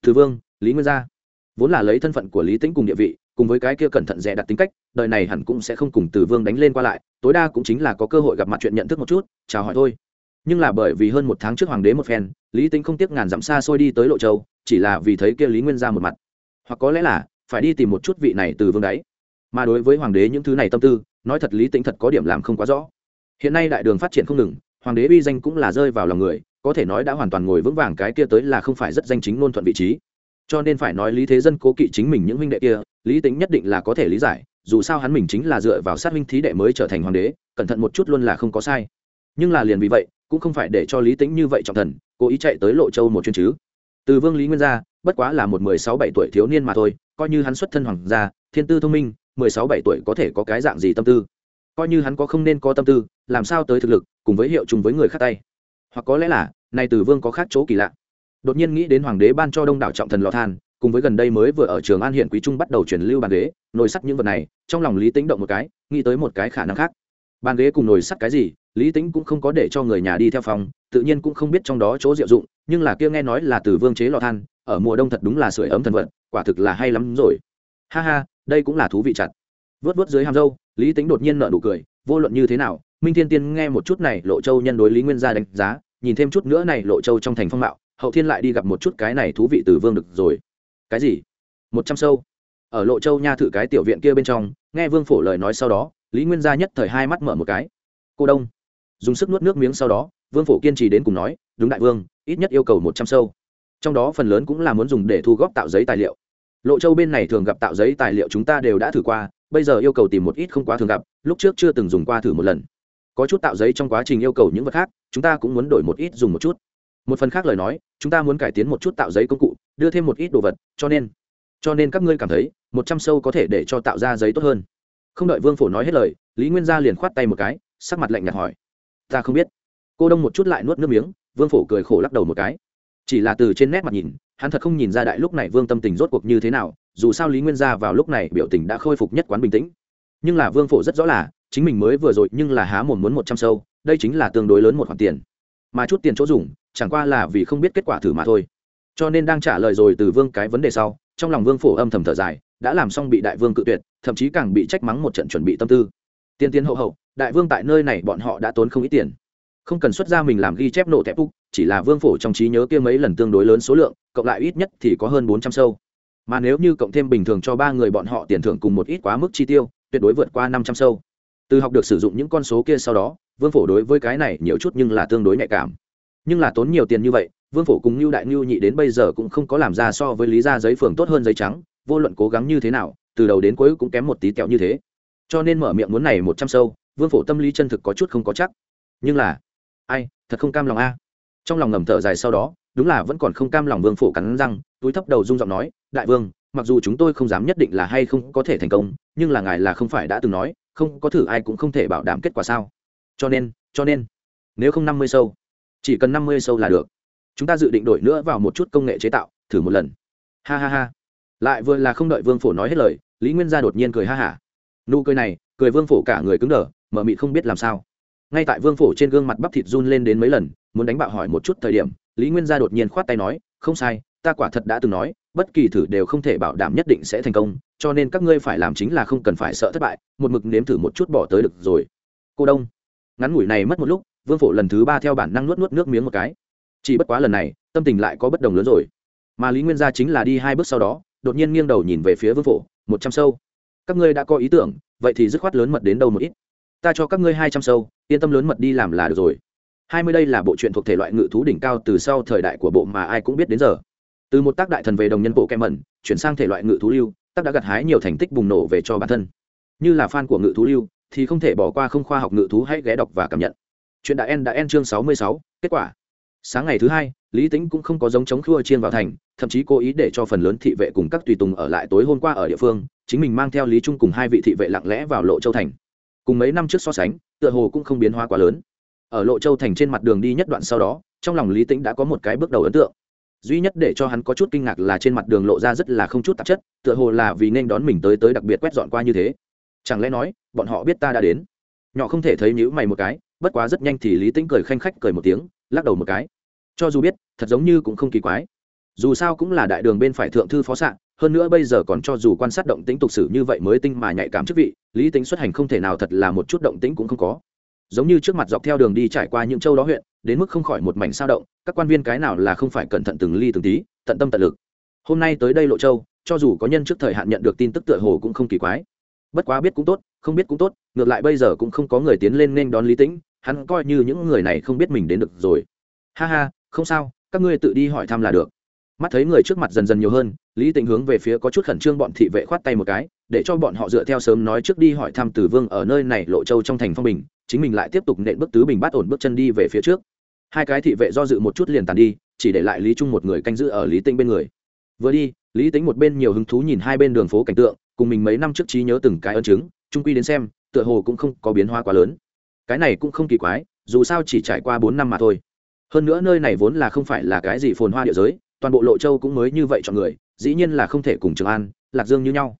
Thứ vương, lý nguyên gia. Vốn là lấy thân phận của lý tính cùng địa vị, cùng với cái kia cẩn thận dè đặt tính cách, đời này hẳn cũng sẽ không cùng từ vương đánh lên qua lại, tối đa cũng chính là có cơ hội gặp mặt chuyện nhận thức một chút, chào hỏi thôi. Nhưng là bởi vì hơn một tháng trước hoàng đế một phen, lý tính không tiếc ngàn dặm xa xôi đi tới lộ châu, chỉ là vì thấy kia lý nguyên ra một mặt. Hoặc có lẽ là, phải đi tìm một chút vị này từ vương đáy mà đối với hoàng đế những thứ này tâm tư, nói thật lý tính thật có điểm làm không quá rõ. Hiện nay đại đường phát triển không ngừng hoàng đế uy danh cũng là rơi vào lòng người, có thể nói đã hoàn toàn ngồi vững vàng cái kia tới là không phải rất danh chính ngôn thuận vị trí. Cho nên phải nói lý thế dân cố kỵ chính mình những huynh đệ kia, lý tính nhất định là có thể lý giải, dù sao hắn mình chính là dựa vào sát huynh thí đệ mới trở thành hoàng đế, cẩn thận một chút luôn là không có sai. Nhưng là liền vì vậy, cũng không phải để cho lý tính như vậy trọng thần, cố ý chạy tới lộ châu một chuyến chứ. Từ vương lý nguyên gia bất quá là một mười sáu bảy tuổi thiếu niên mà thôi, coi như hắn xuất thân hoàng gia, thiên tư thông minh, mười sáu bảy tuổi có thể có cái dạng gì tâm tư coi như hắn có không nên có tâm tư, làm sao tới thực lực, cùng với hiệu chung với người khác tay. Hoặc có lẽ là nay từ vương có khác chỗ kỳ lạ. Đột nhiên nghĩ đến hoàng đế ban cho đông đảo trọng thần lò than, cùng với gần đây mới vừa ở trường an huyện quý trung bắt đầu truyền lưu bàn ghế, nồi sắt những vật này, trong lòng lý tính động một cái, nghĩ tới một cái khả năng khác. Bàn ghế cùng nồi sắt cái gì, lý tính cũng không có để cho người nhà đi theo phòng, tự nhiên cũng không biết trong đó chỗ diệu dụng, nhưng là kia nghe nói là từ vương chế lò than, ở mùa đông thật đúng là sưởi ấm thần vật, quả thực là hay lắm rồi. Ha ha, đây cũng là thú vị chặt vớt vớt dưới hàm dâu lý tính đột nhiên nợ nụ cười, vô luận như thế nào, minh thiên tiên nghe một chút này, lộ châu nhân đối lý nguyên gia đánh giá, nhìn thêm chút nữa này, lộ châu trong thành phong mạo, hậu thiên lại đi gặp một chút cái này thú vị từ vương được rồi. Cái gì? Một trăm sâu. Ở lộ châu nha thử cái tiểu viện kia bên trong, nghe vương phổ lời nói sau đó, lý nguyên gia nhất thời hai mắt mở một cái. Cô đông. Dùng sức nuốt nước miếng sau đó, vương phổ kiên trì đến cùng nói, đúng đại vương, ít nhất yêu cầu một trăm sâu. Trong đó phần lớn cũng là muốn dùng để thu góp tạo giấy tài liệu lộ châu bên này thường gặp tạo giấy tài liệu chúng ta đều đã thử qua, bây giờ yêu cầu tìm một ít không quá thường gặp, lúc trước chưa từng dùng qua thử một lần. Có chút tạo giấy trong quá trình yêu cầu những vật khác, chúng ta cũng muốn đổi một ít dùng một chút. Một phần khác lời nói, chúng ta muốn cải tiến một chút tạo giấy công cụ, đưa thêm một ít đồ vật, cho nên cho nên các ngươi cảm thấy, một trăm sâu có thể để cho tạo ra giấy tốt hơn. Không đợi vương phổ nói hết lời, lý nguyên gia liền khoát tay một cái, sắc mặt lạnh nhạt hỏi. Ta không biết. Cô đông một chút lại nuốt nước miếng, vương phổ cười khổ lắc đầu một cái. Chỉ là từ trên nét mặt nhìn hắn thật không nhìn ra đại lúc này vương tâm tình rốt cuộc như thế nào, dù sao lý nguyên gia vào lúc này biểu tình đã khôi phục nhất quán bình tĩnh. Nhưng là vương phổ rất rõ là, chính mình mới vừa rồi nhưng là há mồm muốn một trăm sâu, đây chính là tương đối lớn một khoản tiền. Mà chút tiền chỗ dùng, chẳng qua là vì không biết kết quả thử mà thôi. Cho nên đang trả lời rồi từ vương cái vấn đề sau, trong lòng vương phổ âm thầm thở dài, đã làm xong bị đại vương cự tuyệt, thậm chí càng bị trách mắng một trận chuẩn bị tâm tư. Tiên tiến hậu hậu, đại vương tại nơi này bọn họ đã tốn không ít tiền. Không cần xuất ra mình làm ghi chép nổ tép úc chỉ là vương phổ trong trí nhớ kia mấy lần tương đối lớn số lượng, cộng lại ít nhất thì có hơn bốn trăm sâu. Mà nếu như cộng thêm bình thường cho ba người bọn họ tiền thưởng cùng một ít quá mức chi tiêu, tuyệt đối vượt qua năm trăm sâu. Từ học được sử dụng những con số kia sau đó, vương phổ đối với cái này nhiều chút nhưng là tương đối nhạy cảm. Nhưng là tốn nhiều tiền như vậy, vương phổ cùng lưu đại ngưu nhị đến bây giờ cũng không có làm ra so với lý ra giấy phường tốt hơn giấy trắng, vô luận cố gắng như thế nào, từ đầu đến cuối cũng kém một tí tẹo như thế. Cho nên mở miệng muốn này một trăm sâu, vương phổ tâm lý chân thực có chút không có chắc. Nhưng là, ai, thật không cam lòng a trong lòng ngầm thở dài sau đó, đúng là vẫn còn không cam lòng vương phổ cắn răng, túi thấp đầu rung giọng nói, đại vương, mặc dù chúng tôi không dám nhất định là hay không có thể thành công, nhưng là ngài là không phải đã từng nói, không có thử ai cũng không thể bảo đảm kết quả sao. Cho nên cho nên, nếu không năm mươi sâu, chỉ cần năm mươi sâu là được. Chúng ta dự định đổi nữa vào một chút công nghệ chế tạo, thử một lần. Ha ha ha. Lại vừa là không đợi vương phổ nói hết lời, lý nguyên gia đột nhiên cười ha hả. Nụ cười này, cười vương phổ cả người cứng đờ, mở mị không biết làm sao ngay tại vương phổ trên gương mặt bắp thịt run lên đến mấy lần, muốn đánh bạo hỏi một chút thời điểm, lý nguyên gia đột nhiên khoát tay nói, không sai, ta quả thật đã từng nói, bất kỳ thử đều không thể bảo đảm nhất định sẽ thành công, cho nên các ngươi phải làm chính là không cần phải sợ thất bại, một mực nếm thử một chút bỏ tới được rồi. Cô đông. Ngắn ngủi này mất một lúc, vương phổ lần thứ ba theo bản năng nuốt nuốt nước miếng một cái. Chỉ bất quá lần này, tâm tình lại có bất đồng lớn rồi. Mà lý nguyên gia chính là đi hai bước sau đó, đột nhiên nghiêng đầu nhìn về phía vương phổ, một trăm sâu. Các ngươi đã có ý tưởng, vậy thì dứt khoát lớn mật đến đâu một ít ta cho các ngươi hai trăm sâu, yên tâm lớn mật đi làm là được rồi. Hai mươi đây là bộ truyện thuộc thể loại ngự thú đỉnh cao từ sau thời đại của bộ mà ai cũng biết đến giờ. Từ một tác đại thần về đồng nhân bộ kem mẩn, chuyển sang thể loại ngự thú lưu, tác đã gặt hái nhiều thành tích bùng nổ về cho bản thân. Như là fan của ngự thú lưu, thì không thể bỏ qua không khoa học ngự thú hãy ghé đọc và cảm nhận. Chuyện đã en đã en chương sáu mươi sáu, kết quả. Sáng ngày thứ hai, lý tính cũng không có giống chống khua chiên vào thành, thậm chí cố ý để cho phần lớn thị vệ cùng các tùy tùng ở lại tối hôm qua ở địa phương, chính mình mang theo lý trung cùng hai vị thị vệ lặng lẽ vào lộ châu thành cùng mấy năm trước so sánh, tựa hồ cũng không biến hóa quá lớn. Ở lộ châu thành trên mặt đường đi nhất đoạn sau đó, trong lòng lý tĩnh đã có một cái bước đầu ấn tượng. Duy nhất để cho hắn có chút kinh ngạc là trên mặt đường lộ ra rất là không chút tạp chất, tựa hồ là vì nên đón mình tới tới đặc biệt quét dọn qua như thế. Chẳng lẽ nói, bọn họ biết ta đã đến? Nhỏ không thể thấy nhữ mày một cái, bất quá rất nhanh thì lý tĩnh cười khanh khách cười một tiếng, lắc đầu một cái. Cho dù biết, thật giống như cũng không kỳ quái. Dù sao cũng là đại đường bên phải thượng thư phó s hơn nữa bây giờ còn cho dù quan sát động tĩnh tục sử như vậy mới tinh mà nhạy cảm chức vị, lý tính xuất hành không thể nào thật là một chút động tĩnh cũng không có. Giống như trước mặt dọc theo đường đi trải qua những châu đó huyện, đến mức không khỏi một mảnh sao động, các quan viên cái nào là không phải cẩn thận từng ly từng tí, tận tâm tận lực. Hôm nay tới đây lộ châu, cho dù có nhân trước thời hạn nhận được tin tức tựa hồ cũng không kỳ quái. Bất quá biết cũng tốt, không biết cũng tốt, ngược lại bây giờ cũng không có người tiến lên nên đón lý tĩnh hắn coi như những người này không biết mình đến được rồi. Ha ha, không sao, các ngươi tự đi hỏi thăm là được mắt thấy người trước mặt dần dần nhiều hơn, lý tĩnh hướng về phía có chút khẩn trương bọn thị vệ khoát tay một cái, để cho bọn họ dựa theo sớm nói trước đi hỏi thăm tử vương ở nơi này lộ châu trong thành phong bình, chính mình lại tiếp tục nện bước tứ bình bát ổn bước chân đi về phía trước. Hai cái thị vệ do dự một chút liền tàn đi, chỉ để lại lý trung một người canh giữ ở lý tĩnh bên người. Vừa đi, lý tính một bên nhiều hứng thú nhìn hai bên đường phố cảnh tượng, cùng mình mấy năm trước trí nhớ từng cái ân chứng trung quy đến xem, tựa hồ cũng không có biến hóa quá lớn. Cái này cũng không kỳ quái, dù sao chỉ trải qua bốn năm mà thôi. Hơn nữa nơi này vốn là không phải là cái gì phồn hoa địa giới toàn bộ lộ châu cũng mới như vậy chọn người, dĩ nhiên là không thể cùng trường an, lạc dương như nhau.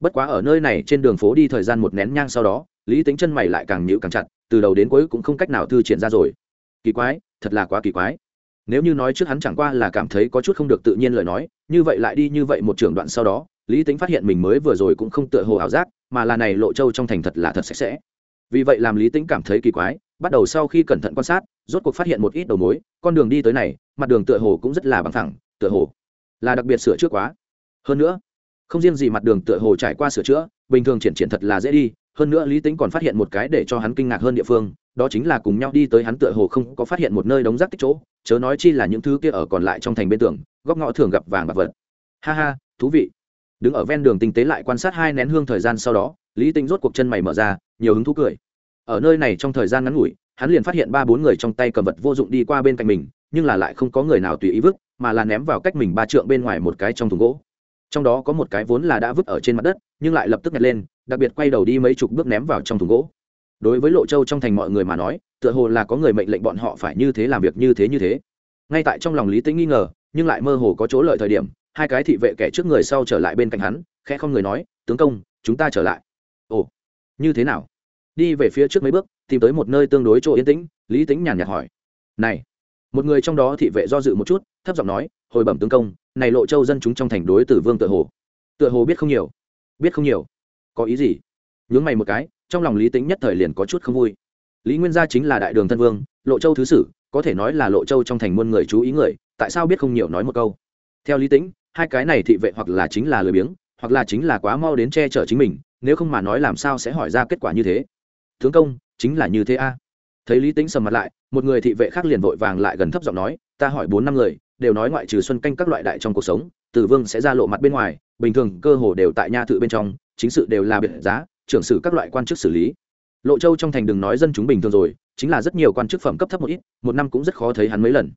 Bất quá ở nơi này trên đường phố đi thời gian một nén nhang sau đó, lý tính chân mày lại càng nhịu càng chặt, từ đầu đến cuối cũng không cách nào thư triển ra rồi. Kỳ quái, thật là quá kỳ quái. Nếu như nói trước hắn chẳng qua là cảm thấy có chút không được tự nhiên lời nói, như vậy lại đi như vậy một trường đoạn sau đó, lý tính phát hiện mình mới vừa rồi cũng không tựa hồ ảo giác, mà là này lộ châu trong thành thật là thật sạch sẽ. Vì vậy làm lý tính cảm thấy kỳ quái, bắt đầu sau khi cẩn thận quan sát, rốt cuộc phát hiện một ít đầu mối, con đường đi tới này, mặt đường tựa hồ cũng rất là bằng thẳng tựa hồ là đặc biệt sửa chữa quá. Hơn nữa, không riêng gì mặt đường tựa hồ trải qua sửa chữa, bình thường triển triển thật là dễ đi. Hơn nữa lý tính còn phát hiện một cái để cho hắn kinh ngạc hơn địa phương, đó chính là cùng nhau đi tới hắn tựa hồ không có phát hiện một nơi đống rác tích chỗ, chớ nói chi là những thứ kia ở còn lại trong thành bên tường, góc ngõ thường gặp vàng bạc vật. Ha ha, thú vị. Đứng ở ven đường tinh tế lại quan sát hai nén hương thời gian sau đó, lý tính rốt cuộc chân mày mở ra, nhiều hứng thú cười. Ở nơi này trong thời gian ngắn ngủi, hắn liền phát hiện ba bốn người trong tay cầm vật vô dụng đi qua bên cạnh mình, nhưng là lại không có người nào tùy ý vứt mà là ném vào cách mình ba trượng bên ngoài một cái trong thùng gỗ. Trong đó có một cái vốn là đã vứt ở trên mặt đất, nhưng lại lập tức nhặt lên, đặc biệt quay đầu đi mấy chục bước ném vào trong thùng gỗ. Đối với lộ châu trong thành mọi người mà nói, tựa hồ là có người mệnh lệnh bọn họ phải như thế làm việc như thế như thế. Ngay tại trong lòng lý tĩnh nghi ngờ, nhưng lại mơ hồ có chỗ lợi thời điểm, hai cái thị vệ kẻ trước người sau trở lại bên cạnh hắn, khẽ không người nói, tướng công, chúng ta trở lại. Ồ, như thế nào? Đi về phía trước mấy bước, tìm tới một nơi tương đối chỗ yên tĩnh, lý tính nhàn nhạt hỏi, này một người trong đó thị vệ do dự một chút, thấp giọng nói, hồi bẩm tướng công, này lộ châu dân chúng trong thành đối tử vương tựa hồ. Tựa hồ biết không nhiều. Biết không nhiều. Có ý gì? Nhướng mày một cái, trong lòng lý tính nhất thời liền có chút không vui. Lý nguyên gia chính là đại đường thân vương, lộ châu thứ sử, có thể nói là lộ châu trong thành muôn người chú ý người, tại sao biết không nhiều? nói một câu. Theo lý tính hai cái này thị vệ hoặc là chính là lười biếng, hoặc là chính là quá mau đến che chở chính mình, nếu không mà nói làm sao sẽ hỏi ra kết quả như thế? Tướng công, chính là như thế a thấy lý tính sầm mặt lại, một người thị vệ khác liền vội vàng lại gần thấp giọng nói, ta hỏi bốn năm người, đều nói ngoại trừ xuân canh các loại đại trong cuộc sống tử vương sẽ ra lộ mặt bên ngoài, bình thường cơ hồ đều tại nha thự bên trong, chính sự đều là biệt giá, trưởng sử các loại quan chức xử lý. Lộ châu trong thành đừng nói dân chúng bình thường rồi, chính là rất nhiều quan chức phẩm cấp thấp một ít, một năm cũng rất khó thấy hắn mấy lần.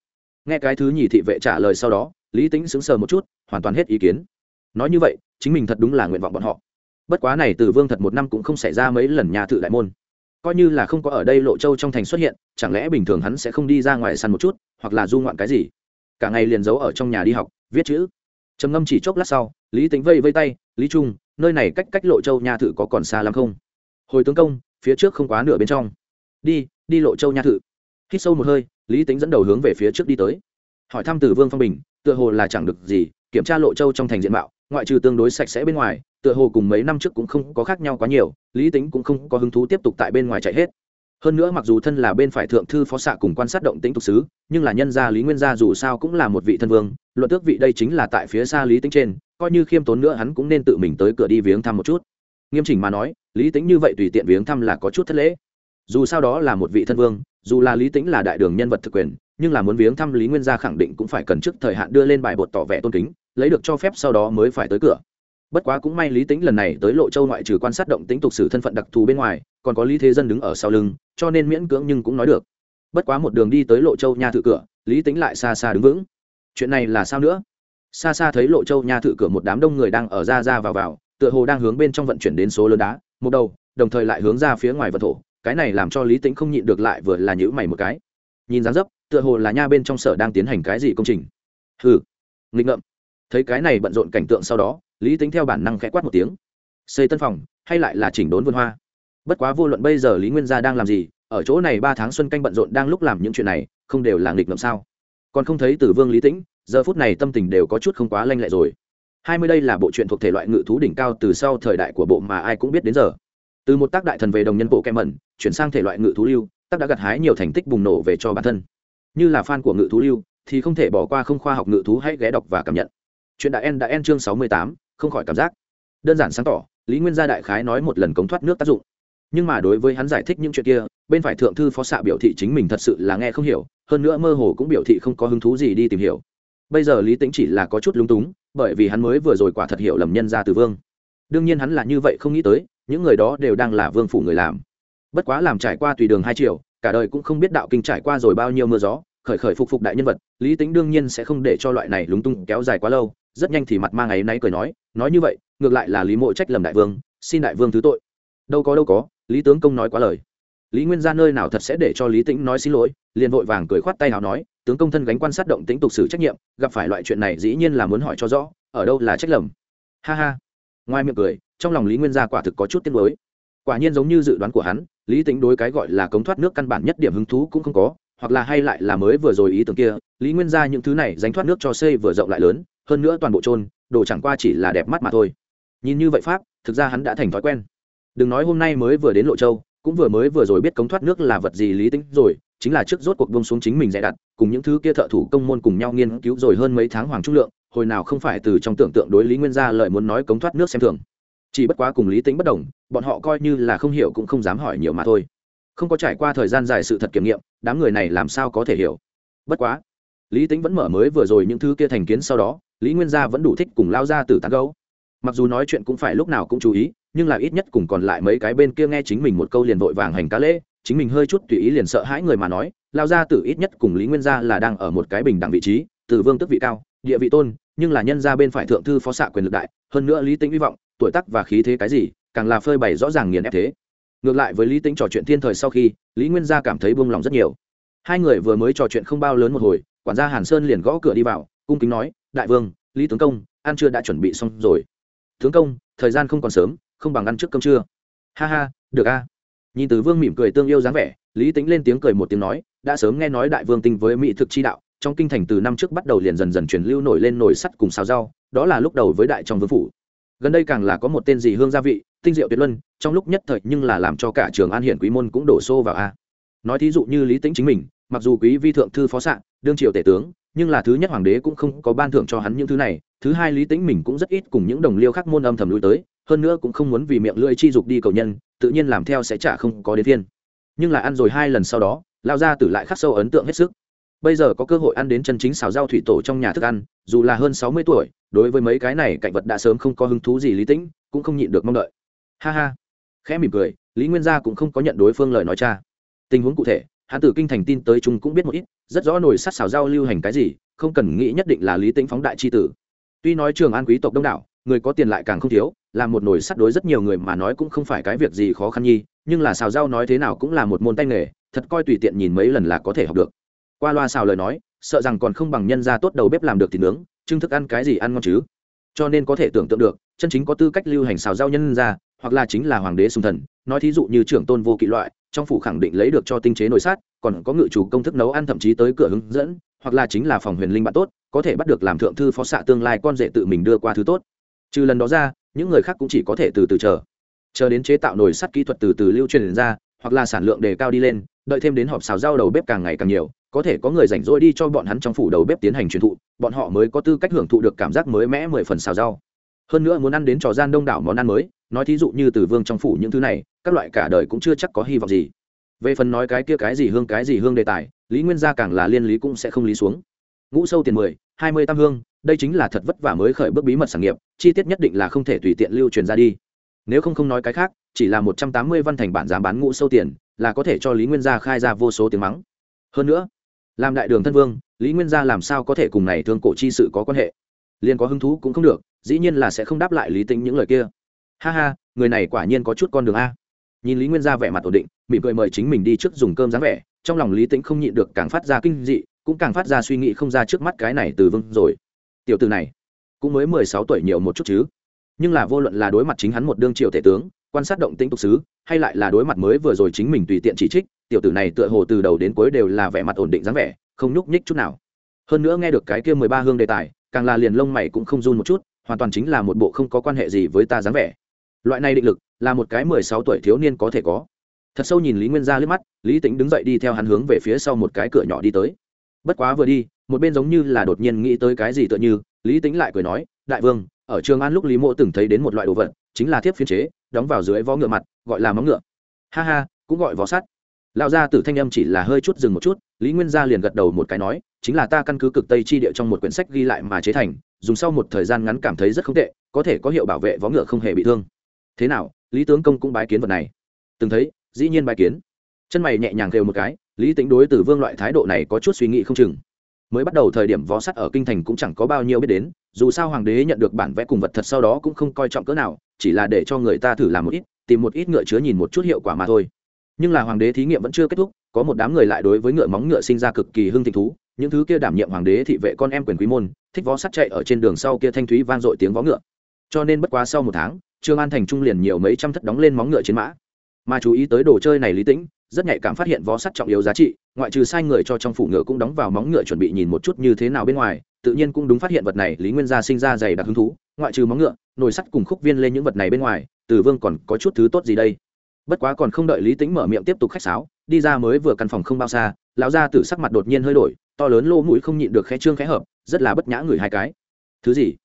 Nghe cái thứ nhì thị vệ trả lời sau đó, lý tính sững sờ một chút, hoàn toàn hết ý kiến. Nói như vậy, chính mình thật đúng là nguyện vọng bọn họ. Bất quá này từ vương thật một năm cũng không xảy ra mấy lần nhà thự đại môn coi như là không có ở đây lộ châu trong thành xuất hiện, chẳng lẽ bình thường hắn sẽ không đi ra ngoài săn một chút, hoặc là du ngoạn cái gì? Cả ngày liền giấu ở trong nhà đi học, viết chữ. Trầm ngâm chỉ chốc lát sau, lý tính vây vây tay, lý trung, nơi này cách cách lộ châu nhà thự có còn xa lắm không? Hồi tướng công, phía trước không quá nửa bên trong. Đi đi lộ châu nhà thự. Hít sâu một hơi, lý tính dẫn đầu hướng về phía trước đi tới. Hỏi thăm từ vương phong bình, tựa hồ là chẳng được gì, kiểm tra lộ châu trong thành diện mạo, ngoại trừ tương đối sạch sẽ bên ngoài tựa hồ cùng mấy năm trước cũng không có khác nhau quá nhiều, lý tính cũng không có hứng thú tiếp tục tại bên ngoài chạy hết. Hơn nữa mặc dù thân là bên phải thượng thư phó xạ cùng quan sát động tĩnh tục sứ, nhưng là nhân gia lý nguyên gia dù sao cũng là một vị thân vương, luận tước vị đây chính là tại phía xa lý tính trên, coi như khiêm tốn nữa hắn cũng nên tự mình tới cửa đi viếng thăm một chút. Nghiêm chỉnh mà nói, lý tính như vậy tùy tiện viếng thăm là có chút thất lễ. Dù sao đó là một vị thân vương, dù là lý tính là đại đường nhân vật thực quyền, nhưng là muốn viếng thăm lý nguyên gia khẳng định cũng phải cần trước thời hạn đưa lên bài bột tỏ vẻ tôn kính, lấy được cho phép sau đó mới phải tới cửa bất quá cũng may lý tính lần này tới lộ châu ngoại trừ quan sát động tính tục sử thân phận đặc thù bên ngoài, còn có lý thế dân đứng ở sau lưng, cho nên miễn cưỡng nhưng cũng nói được. Bất quá một đường đi tới lộ châu nha thự cửa, lý tính lại xa xa đứng vững. Chuyện này là sao nữa? Xa xa thấy lộ châu nha thự cửa một đám đông người đang ở ra ra vào vào, tựa hồ đang hướng bên trong vận chuyển đến số lớn đá, một đầu, đồng thời lại hướng ra phía ngoài vật thổ. Cái này làm cho lý tính không nhịn được lại vừa là nhữ mày một cái. Nhìn dáng dấp, tựa hồ là nha bên trong sở đang tiến hành cái gì công trình. Hừ, nghịch ngợm. Thấy cái này bận rộn cảnh tượng sau đó lý tính theo bản năng khẽ quát một tiếng xây tân phòng hay lại là chỉnh đốn vườn hoa bất quá vô luận bây giờ lý nguyên gia đang làm gì ở chỗ này ba tháng xuân canh bận rộn đang lúc làm những chuyện này không đều là nghịch ngợm sao còn không thấy từ vương lý tĩnh giờ phút này tâm tình đều có chút không quá lanh lẹ rồi hai mươi đây là bộ truyện thuộc thể loại ngự thú đỉnh cao từ sau thời đại của bộ mà ai cũng biết đến giờ từ một tác đại thần về đồng nhân bộ kem mẩn chuyển sang thể loại ngự thú lưu tác đã gặt hái nhiều thành tích bùng nổ về cho bản thân như là fan của ngự thú lưu thì không thể bỏ qua không khoa học ngự thú hãy ghé đọc và cảm nhận chuyện đại en đã en chương sáu mươi tám không khỏi cảm giác. Đơn giản sáng tỏ, lý nguyên gia đại khái nói một lần cống thoát nước tác dụng. Nhưng mà đối với hắn giải thích những chuyện kia, bên phải thượng thư phó xạ biểu thị chính mình thật sự là nghe không hiểu, hơn nữa mơ hồ cũng biểu thị không có hứng thú gì đi tìm hiểu. Bây giờ lý tính chỉ là có chút lung túng, bởi vì hắn mới vừa rồi quả thật hiểu lầm nhân ra từ vương. Đương nhiên hắn là như vậy không nghĩ tới, những người đó đều đang là vương phủ người làm. Bất quá làm trải qua tùy đường hai triệu cả đời cũng không biết đạo kinh trải qua rồi bao nhiêu mưa gió, khởi khởi phục phục đại nhân vật, lý tính đương nhiên sẽ không để cho loại này lúng tung kéo dài quá lâu rất nhanh thì mặt mang ấy náy cười nói nói như vậy, ngược lại là lý mộ trách lầm đại vương, xin đại vương thứ tội. Đâu có đâu có, lý tướng công nói quá lời. Lý nguyên ra nơi nào thật sẽ để cho lý tĩnh nói xin lỗi, liền vội vàng cười khoát tay nào nói, tướng công thân gánh quan sát động tính tục xử trách nhiệm, gặp phải loại chuyện này dĩ nhiên là muốn hỏi cho rõ, ở đâu là trách lầm. Ha ha. Ngoài miệng cười, trong lòng lý nguyên gia quả thực có chút tiếc mới quả nhiên giống như dự đoán của hắn, lý tính đối cái gọi là cống thoát nước căn bản nhất điểm hứng thú cũng không có, hoặc là hay lại là mới vừa rồi ý tưởng kia, lý nguyên gia những thứ này dành thoát nước cho xây vừa rộng lại lớn hơn nữa toàn bộ trôn đồ chẳng qua chỉ là đẹp mắt mà thôi. Nhìn như vậy pháp, thực ra hắn đã thành thói quen. Đừng nói hôm nay mới vừa đến lộ châu, cũng vừa mới vừa rồi biết cống thoát nước là vật gì lý tính rồi, chính là trước rốt cuộc bông xuống chính mình dè đặt, cùng những thứ kia thợ thủ công môn cùng nhau nghiên cứu rồi hơn mấy tháng hoàng trung lượng, hồi nào không phải từ trong tưởng tượng đối lý nguyên gia lợi muốn nói cống thoát nước xem thường. Chỉ bất quá cùng lý tính bất đồng, bọn họ coi như là không hiểu cũng không dám hỏi nhiều mà thôi. Không có trải qua thời gian dài sự thật kiểm nghiệm, đám người này làm sao có thể hiểu? Bất quá, lý tính vẫn mở mới vừa rồi những thứ kia thành kiến sau đó lý nguyên gia vẫn đủ thích cùng lao ra từ tán gấu. Mặc dù nói chuyện cũng phải lúc nào cũng chú ý, nhưng là ít nhất cùng còn lại mấy cái bên kia nghe chính mình một câu liền vội vàng hành cá lễ, chính mình hơi chút tùy ý liền sợ hãi người mà nói, lao ra từ ít nhất cùng lý nguyên gia là đang ở một cái bình đẳng vị trí, từ vương tức vị cao, địa vị tôn, nhưng là nhân ra bên phải thượng thư phó xạ quyền lực đại, hơn nữa lý tính hy vọng, tuổi tắc và khí thế cái gì, càng là phơi bày rõ ràng nghiền ép thế. Ngược lại với lý tính trò chuyện thiên thời sau khi, lý nguyên gia cảm thấy buông lòng rất nhiều. Hai người vừa mới trò chuyện không bao lớn một hồi, quản gia hàn sơn liền gõ cửa đi vào, cung kính nói đại vương, lý tướng công, ăn chưa đã chuẩn bị xong rồi. Tướng công, thời gian không còn sớm, không bằng ăn trước cơm trưa. Ha ha, được a. Nhìn từ vương mỉm cười tương yêu dáng vẻ, lý tính lên tiếng cười một tiếng nói, đã sớm nghe nói đại vương tinh với mỹ thực chi đạo, trong kinh thành từ năm trước bắt đầu liền dần dần truyền lưu nổi lên nồi sắt cùng xào rau, đó là lúc đầu với đại trong vương phủ. Gần đây càng là có một tên gì hương gia vị, tinh diệu tuyệt luân, trong lúc nhất thời nhưng là làm cho cả trường an hiển quý môn cũng đổ xô vào a. Nói thí dụ như lý tính chính mình, mặc dù quý vi thượng thư phó sạn đương triều tể tướng nhưng là thứ nhất hoàng đế cũng không có ban thưởng cho hắn những thứ này, thứ hai lý tính mình cũng rất ít cùng những đồng liêu khác môn âm thầm lui tới, hơn nữa cũng không muốn vì miệng lưỡi chi dục đi cầu nhân, tự nhiên làm theo sẽ chả không có đến thiên nhưng là ăn rồi hai lần sau đó, lao ra tử lại khắc sâu ấn tượng hết sức. Bây giờ có cơ hội ăn đến chân chính xào rau thủy tổ trong nhà thức ăn, dù là hơn sáu mươi tuổi, đối với mấy cái này cạnh vật đã sớm không có hứng thú gì lý tĩnh, cũng không nhịn được mong đợi. Ha ha. Khẽ mỉm cười, lý nguyên gia cũng không có nhận đối phương lời nói cha. Tình huống cụ thể hắn tử kinh thành tin tới chúng cũng biết một ít, rất rõ nổi sắt xào giao lưu hành cái gì, không cần nghĩ nhất định là lý tĩnh phóng đại c h i tử. Tuy nói trường an quý tộc đông đảo, người có tiền lại càng không thiếu làm một nồi sắt đối rất nhiều người mà nói cũng không phải cái việc gì khó khăn nhi, nhưng là xào rau nói thế nào cũng là một môn tay nghề, thật coi tùy tiện nhìn mấy lần là có thể học được. Qua loa xào lời nói, sợ rằng còn không bằng nhân ra tốt đầu bếp làm được thịt nướng, trưng thức ăn cái gì ăn ngon chứ. Cho nên có thể tưởng tượng được, chân chính có tư cách lưu hành xào rau nhân ra, hoặc là chính là hoàng đế sùng thần, nói thí dụ như trưởng tôn vô kỵ loại trong phủ khẳng định lấy được cho tinh chế nồi sát, còn có ngự chủ công thức nấu ăn thậm chí tới cửa hướng dẫn, hoặc là chính là phòng huyền linh bạn tốt, có thể bắt được làm thượng thư phó xạ tương lai con rể tự mình đưa qua thứ tốt. Trừ lần đó ra, những người khác cũng chỉ có thể từ từ chờ. Chờ đến chế tạo nồi sắt kỹ thuật từ từ lưu truyền ra, hoặc là sản lượng đề cao đi lên, đợi thêm đến họp xào rau đầu bếp càng ngày càng nhiều, có thể có người rảnh rỗi đi cho bọn hắn trong phủ đầu bếp tiến hành truyền thụ, bọn họ mới có tư cách hưởng thụ được cảm giác mới mẽ mười phần xào rau. Hơn nữa muốn ăn đến trò gian đông đảo món ăn mới nói thí dụ như từ vương trong phủ những thứ này, các loại cả đời cũng chưa chắc có hy vọng gì. Về phần nói cái kia cái gì hương, cái gì hương đề tài, lý nguyên gia càng là liên lý cũng sẽ không lý xuống. Ngũ sâu tiền mười, hai mươi tam hương, đây chính là thật vất vả mới khởi bước bí mật sản nghiệp, chi tiết nhất định là không thể tùy tiện lưu truyền ra đi. Nếu không không nói cái khác, chỉ là một trăm tám mươi văn thành bản giá bán ngũ sâu tiền, là có thể cho lý nguyên gia khai ra vô số tiếng mắng. Hơn nữa, làm đại đường thân vương, lý nguyên gia làm sao có thể cùng này thương cổ chi sự có quan hệ? Liền có hứng thú cũng không được, dĩ nhiên là sẽ không đáp lại lý tính những lời kia ha ha, người này quả nhiên có chút con đường a. Nhìn lý nguyên gia vẻ mặt ổn định, mỉm cười mời chính mình đi trước dùng cơm dáng vẻ, trong lòng lý Tĩnh không nhịn được càng phát ra kinh dị, cũng càng phát ra suy nghĩ không ra trước mắt cái này từ vương rồi. Tiểu từ này, cũng mới mười sáu tuổi nhiều một chút chứ. Nhưng là vô luận là đối mặt chính hắn một đương triều tể tướng, quan sát động tĩnh tục sứ, hay lại là đối mặt mới vừa rồi chính mình tùy tiện chỉ trích, tiểu tử này tựa hồ từ đầu đến cuối đều là vẻ mặt ổn định dáng vẻ, không nhúc nhích chút nào. Hơn nữa nghe được cái kia mười ba hương đề tài, càng là liền lông mày cũng không run một chút, hoàn toàn chính là một bộ không có quan hệ gì với ta dáng vẻ loại này định lực là một cái mười sáu tuổi thiếu niên có thể có. Thật sâu nhìn lý nguyên gia liếc mắt, lý tính đứng dậy đi theo hắn hướng về phía sau một cái cửa nhỏ đi tới. Bất quá vừa đi, một bên giống như là đột nhiên nghĩ tới cái gì tựa như, lý tính lại cười nói, đại vương, ở trường an lúc lý mộ từng thấy đến một loại đồ vật, chính là thiếp phiên chế, đóng vào dưới vó ngựa mặt, gọi là móng ngựa. Ha ha, cũng gọi vó sắt. Lão gia tử thanh âm chỉ là hơi chút dừng một chút, lý nguyên gia liền gật đầu một cái nói, chính là ta căn cứ cực tây chi địa trong một quyển sách ghi lại mà chế thành, dùng sau một thời gian ngắn cảm thấy rất không tệ, có thể có hiệu bảo vệ vó ngựa không hề bị thương thế nào, lý tướng công cũng bái kiến vật này. Từng thấy, dĩ nhiên bái kiến. Chân mày nhẹ nhàng kêu một cái, lý tính đối từ vương loại thái độ này có chút suy nghĩ không chừng. Mới bắt đầu thời điểm vó sắt ở kinh thành cũng chẳng có bao nhiêu biết đến, dù sao hoàng đế nhận được bản vẽ cùng vật thật sau đó cũng không coi trọng cỡ nào, chỉ là để cho người ta thử làm một ít, tìm một ít ngựa chứa nhìn một chút hiệu quả mà thôi. Nhưng là hoàng đế thí nghiệm vẫn chưa kết thúc, có một đám người lại đối với ngựa móng ngựa sinh ra cực kỳ hưng thịnh thú, những thứ kia đảm nhiệm hoàng đế thị vệ con em quyền quý môn, thích vó sắt chạy ở trên đường sau kia thanh thúy vang dội tiếng vó ngựa. Cho nên bất quá sau một tháng trương an thành trung liền nhiều mấy trăm thất đóng lên móng ngựa chiến mã. Mà chú ý tới đồ chơi này lý tĩnh, rất nhạy cảm phát hiện vó sắt trọng yếu giá trị, ngoại trừ sai người cho trong phủ ngựa cũng đóng vào móng ngựa chuẩn bị nhìn một chút như thế nào bên ngoài, tự nhiên cũng đúng phát hiện vật này lý nguyên gia sinh ra dày đặc hứng thú, ngoại trừ móng ngựa, nồi sắt cùng khúc viên lên những vật này bên ngoài, từ vương còn có chút thứ tốt gì đây? Bất quá còn không đợi lý tính mở miệng tiếp tục khách sáo, đi ra mới vừa căn phòng không bao xa, lão gia tử sắc mặt đột nhiên hơi đổi, to lớn lô mũi không nhịn được khẽ trương khẽ hợp, rất là bất nhã người hai cái. Thứ gì?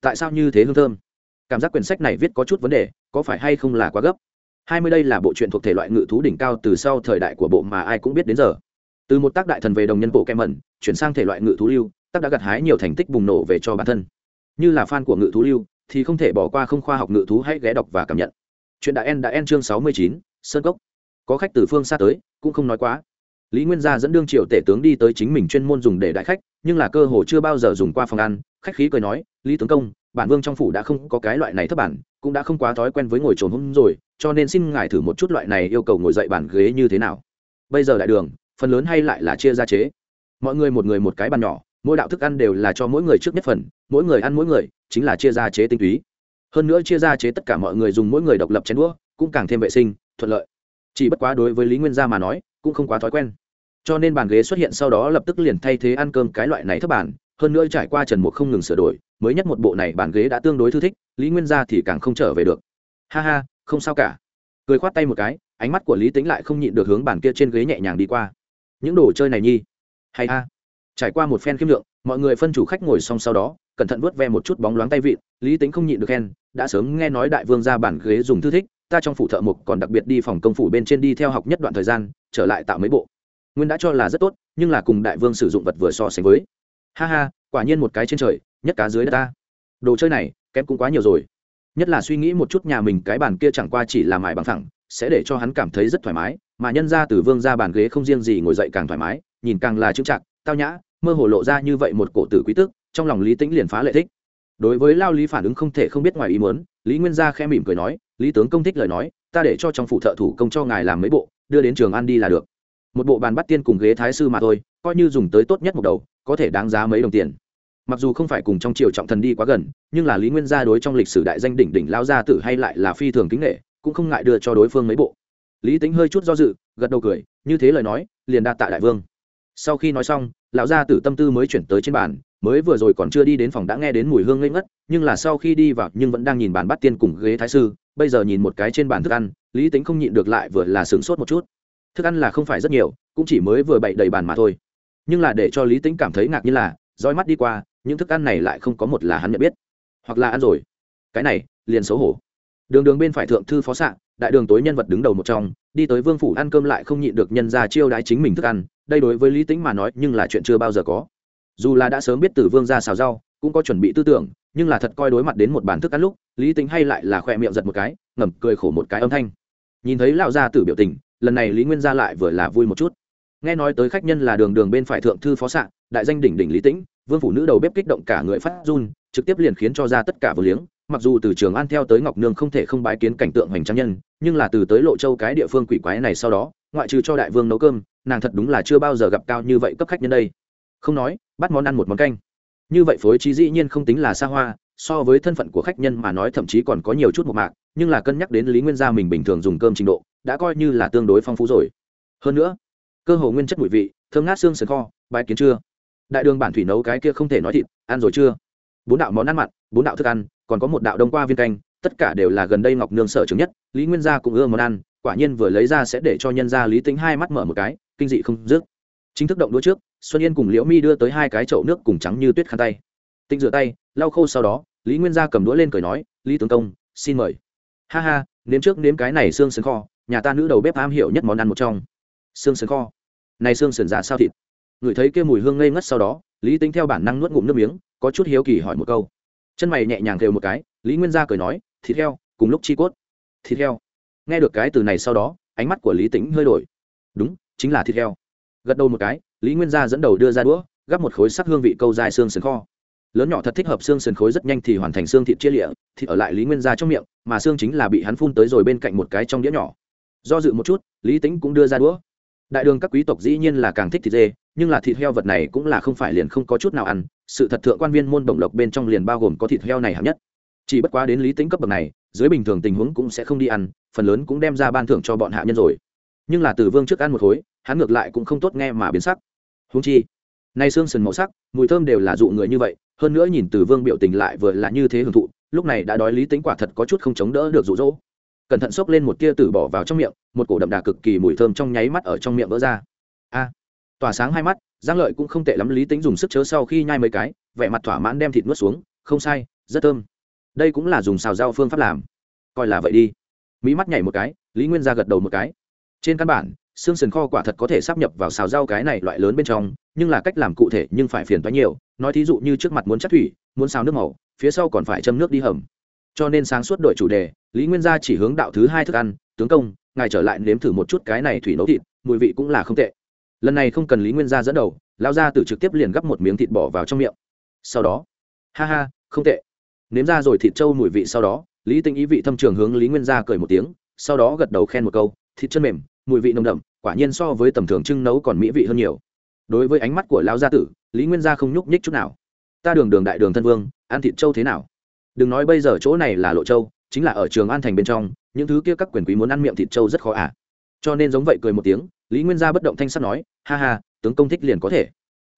Tại sao như thế hương thơm? Cảm giác quyển sách này viết có chút vấn đề, có phải hay không là quá gấp? Hai mươi đây là bộ truyện thuộc thể loại ngự thú đỉnh cao từ sau thời đại của bộ mà ai cũng biết đến giờ. Từ một tác đại thần về đồng nhân bộ kem mẩn, chuyển sang thể loại ngự thú lưu, tác đã gặt hái nhiều thành tích bùng nổ về cho bản thân. Như là fan của ngự thú lưu, thì không thể bỏ qua không khoa học ngự thú hãy ghé đọc và cảm nhận. Chuyện đã en đã en chương sáu mươi chín, sơn cốc. Có khách từ phương xa tới, cũng không nói quá. Lý nguyên gia dẫn đương triều tể tướng đi tới chính mình chuyên môn dùng để đại khách, nhưng là cơ hồ chưa bao giờ dùng qua phòng ăn, khách khí cười nói, lý tướng công bản vương trong phủ đã không có cái loại này thất bản, cũng đã không quá thói quen với ngồi trồn hôm rồi, cho nên xin ngài thử một chút loại này yêu cầu ngồi dậy bàn ghế như thế nào. Bây giờ đại đường, phần lớn hay lại là chia ra chế. Mọi người một người một cái bàn nhỏ, mỗi đạo thức ăn đều là cho mỗi người trước nhất phần, mỗi người ăn mỗi người, chính là chia ra chế tinh túy. Hơn nữa chia ra chế tất cả mọi người dùng mỗi người độc lập chén đũa, cũng càng thêm vệ sinh, thuận lợi. Chỉ bất quá đối với lý nguyên gia mà nói, cũng không quá thói quen. Cho nên bàn ghế xuất hiện sau đó lập tức liền thay thế ăn cơm cái loại này thấp bản, hơn nữa trải qua trần mục không ngừng sửa đổi mới nhất một bộ này bàn ghế đã tương đối thư thích, lý nguyên gia thì càng không trở về được. Ha ha, không sao cả. Cười khoát tay một cái, ánh mắt của lý tính lại không nhịn được hướng bàn kia trên ghế nhẹ nhàng đi qua. Những đồ chơi này nhi. Hay ha trải qua một phen khiêm lượng, mọi người phân chủ khách ngồi xong sau đó, cẩn thận vớt ve một chút bóng loáng tay vịn, lý tính không nhịn được khen, đã sớm nghe nói đại vương ra bản ghế dùng thư thích, ta trong phủ thợ mục còn đặc biệt đi phòng công phủ bên trên đi theo học nhất đoạn thời gian, trở lại tạo mấy bộ. Nguyên đã cho là rất tốt, nhưng là cùng đại vương sử dụng vật vừa so sánh với. Ha ha, quả nhiên một cái trên trời nhất cá dưới đất ta. Đồ chơi này, kém cũng quá nhiều rồi. Nhất là suy nghĩ một chút nhà mình cái bàn kia chẳng qua chỉ là mài bằng thẳng sẽ để cho hắn cảm thấy rất thoải mái, mà nhân ra từ vương ra bàn ghế không riêng gì ngồi dậy càng thoải mái, nhìn càng là chững chạc, tao nhã, mơ hồ lộ ra như vậy một cổ tử quý tức, trong lòng lý tĩnh liền phá lệ thích. Đối với lao lý phản ứng không thể không biết ngoài ý muốn, lý nguyên gia khẽ mỉm cười nói, lý tướng công thích lời nói, ta để cho trong phụ thợ thủ công cho ngài làm mấy bộ, đưa đến trường ăn đi là được. Một bộ bàn bắt tiên cùng ghế thái sư mà thôi, coi như dùng tới tốt nhất một đầu, có thể đáng giá mấy đồng tiền mặc dù không phải cùng trong triều trọng thần đi quá gần, nhưng là lý nguyên gia đối trong lịch sử đại danh đỉnh đỉnh lao gia tử hay lại là phi thường kính nghệ cũng không ngại đưa cho đối phương mấy bộ. Lý tính hơi chút do dự, gật đầu cười, như thế lời nói, liền đạt tạ đại vương. Sau khi nói xong, lão gia tử tâm tư mới chuyển tới trên bàn, mới vừa rồi còn chưa đi đến phòng đã nghe đến mùi hương ngây ngất, nhưng là sau khi đi vào nhưng vẫn đang nhìn bàn bắt tiên cùng ghế thái sư, bây giờ nhìn một cái trên bàn thức ăn, lý tính không nhịn được lại vừa là sửng sốt một chút. Thức ăn là không phải rất nhiều, cũng chỉ mới vừa bậy đầy bàn mà thôi. Nhưng là để cho lý tính cảm thấy ngạc như là, roi mắt đi qua những thức ăn này lại không có một là hắn nhận biết, hoặc là ăn rồi. Cái này, liền xấu hổ. Đường đường bên phải thượng thư phó xạ, đại đường tối nhân vật đứng đầu một trong, đi tới vương phủ ăn cơm lại không nhịn được nhân ra chiêu đái chính mình thức ăn, đây đối với lý tính mà nói nhưng là chuyện chưa bao giờ có. Dù là đã sớm biết từ vương ra xào rau, cũng có chuẩn bị tư tưởng, nhưng là thật coi đối mặt đến một bàn thức ăn lúc, lý tính hay lại là khoe miệng giật một cái, ngầm cười khổ một cái âm thanh. Nhìn thấy lão gia tử biểu tình, lần này lý nguyên gia lại vừa là vui một chút. Nghe nói tới khách nhân là đường đường bên phải thượng thư phó sạn đại danh đỉnh đỉnh lý tĩnh vương phủ nữ đầu bếp kích động cả người phát run, trực tiếp liền khiến cho ra tất cả vừa liếng. Mặc dù từ trường an theo tới ngọc nương không thể không bái kiến cảnh tượng hoành trang nhân, nhưng là từ tới lộ châu cái địa phương quỷ quái này sau đó, ngoại trừ cho đại vương nấu cơm, nàng thật đúng là chưa bao giờ gặp cao như vậy cấp khách nhân đây. Không nói, bắt món ăn một món canh. Như vậy phối trí dĩ nhiên không tính là xa hoa, so với thân phận của khách nhân mà nói thậm chí còn có nhiều chút một mạc, nhưng là cân nhắc đến lý nguyên gia mình bình thường dùng cơm trình độ, đã coi như là tương đối phong phú rồi. Hơn nữa, cơ hồ nguyên chất mùi vị, thơm ngát xương sườn kho bài kiến chưa? Đại đường bản thủy nấu cái kia không thể nói thịt, ăn rồi chưa? Bốn đạo món ăn mặn, bốn đạo thức ăn, còn có một đạo đông qua viên canh, tất cả đều là gần đây ngọc nương sở trường nhất, lý nguyên gia cũng ưa món ăn, quả nhiên vừa lấy ra sẽ để cho nhân gia lý tính hai mắt mở một cái, kinh dị không dứt. Chính thức động đũa trước, xuân yên cùng liễu mi đưa tới hai cái chậu nước cùng trắng như tuyết khăn tay. Tinh rửa tay, lau khô sau đó, lý nguyên gia cầm đũa lên cười nói, lý tướng công, xin mời. Ha ha, nếm trước nếm cái này xương sườn kho, nhà ta nữ đầu bếp am hiểu nhất món ăn một trong. Xương sườn kho. Này xương sườn giả sao thịt? Ngửi thấy kia mùi hương ngây ngất sau đó, lý tính theo bản năng nuốt ngụm nước miếng, có chút hiếu kỳ hỏi một câu. Chân mày nhẹ nhàng kêu một cái, lý nguyên gia cười nói, thịt heo, cùng lúc chi cốt. Thịt heo? Nghe được cái từ này sau đó, ánh mắt của lý tính hơi đổi. Đúng, chính là thịt heo. Gật đầu một cái, lý nguyên gia dẫn đầu đưa ra đũa, gắp một khối sắc hương vị câu dài xương sườn kho. Lớn nhỏ thật thích hợp xương sườn khối rất nhanh thì hoàn thành xương thịt chia lịa, thịt ở lại lý nguyên gia trong miệng, mà xương chính là bị hắn phun tới rồi bên cạnh một cái trong đĩa nhỏ. Do dự một chút, lý tính cũng đưa ra đũa đại đường các quý tộc dĩ nhiên là càng thích thịt dê, nhưng là thịt heo vật này cũng là không phải liền không có chút nào ăn. Sự thật thượng quan viên môn bổng lộc bên trong liền bao gồm có thịt heo này hạng nhất. Chỉ bất quá đến lý tính cấp bậc này, dưới bình thường tình huống cũng sẽ không đi ăn, phần lớn cũng đem ra ban thưởng cho bọn hạ nhân rồi. Nhưng là từ vương trước ăn một khối, hắn ngược lại cũng không tốt nghe mà biến sắc. Húng chi, nay xương sườn màu sắc, mùi thơm đều là dụ người như vậy, hơn nữa nhìn từ vương biểu tình lại vừa là như thế hưởng thụ, lúc này đã đói lý tính quả thật có chút không chống đỡ được rụ rỗ cẩn thận xốc lên một tia tử bỏ vào trong miệng, một cổ đậm đà cực kỳ mùi thơm trong nháy mắt ở trong miệng vỡ ra. A! Tỏa sáng hai mắt, giang lợi cũng không tệ lắm, lý tính dùng sức chớ sau khi nhai mấy cái, vẻ mặt thỏa mãn đem thịt nuốt xuống. Không sai, rất thơm. Đây cũng là dùng xào rau phương pháp làm. Coi là vậy đi. Mỹ mắt nhảy một cái, lý nguyên ra gật đầu một cái. Trên căn bản, xương sườn kho quả thật có thể sắp nhập vào xào rau cái này loại lớn bên trong, nhưng là cách làm cụ thể nhưng phải phiền toái nhiều. Nói thí dụ như trước mặt muốn chắc thủy, muốn xào nước màu, phía sau còn phải châm nước đi hầm cho nên sáng suốt đổi chủ đề, lý nguyên gia chỉ hướng đạo thứ hai thức ăn, tướng công, ngài trở lại nếm thử một chút cái này thủy nấu thịt, mùi vị cũng là không tệ. Lần này không cần lý nguyên gia dẫn đầu lao Gia Tử trực tiếp liền gắp một miếng thịt bỏ vào trong miệng. Sau đó, ha ha, không tệ. Nếm ra rồi thịt trâu mùi vị sau đó, lý tinh ý vị thâm trường hướng lý nguyên gia cười một tiếng, sau đó gật đầu khen một câu, thịt chân mềm, mùi vị nồng đậm, quả nhiên so với tầm thường trưng nấu còn mỹ vị hơn nhiều. Đối với ánh mắt của lao gia tử, lý nguyên gia không nhúc nhích chút nào. Ta đường đường đại đường thân vương, ăn thịt trâu thế nào? Đừng nói bây giờ chỗ này là lộ châu, chính là ở trường an thành bên trong, những thứ kia các quyền quý muốn ăn miệng thịt châu rất khó à. Cho nên giống vậy cười một tiếng, lý nguyên gia bất động thanh sắt nói, ha ha, tướng công thích liền có thể.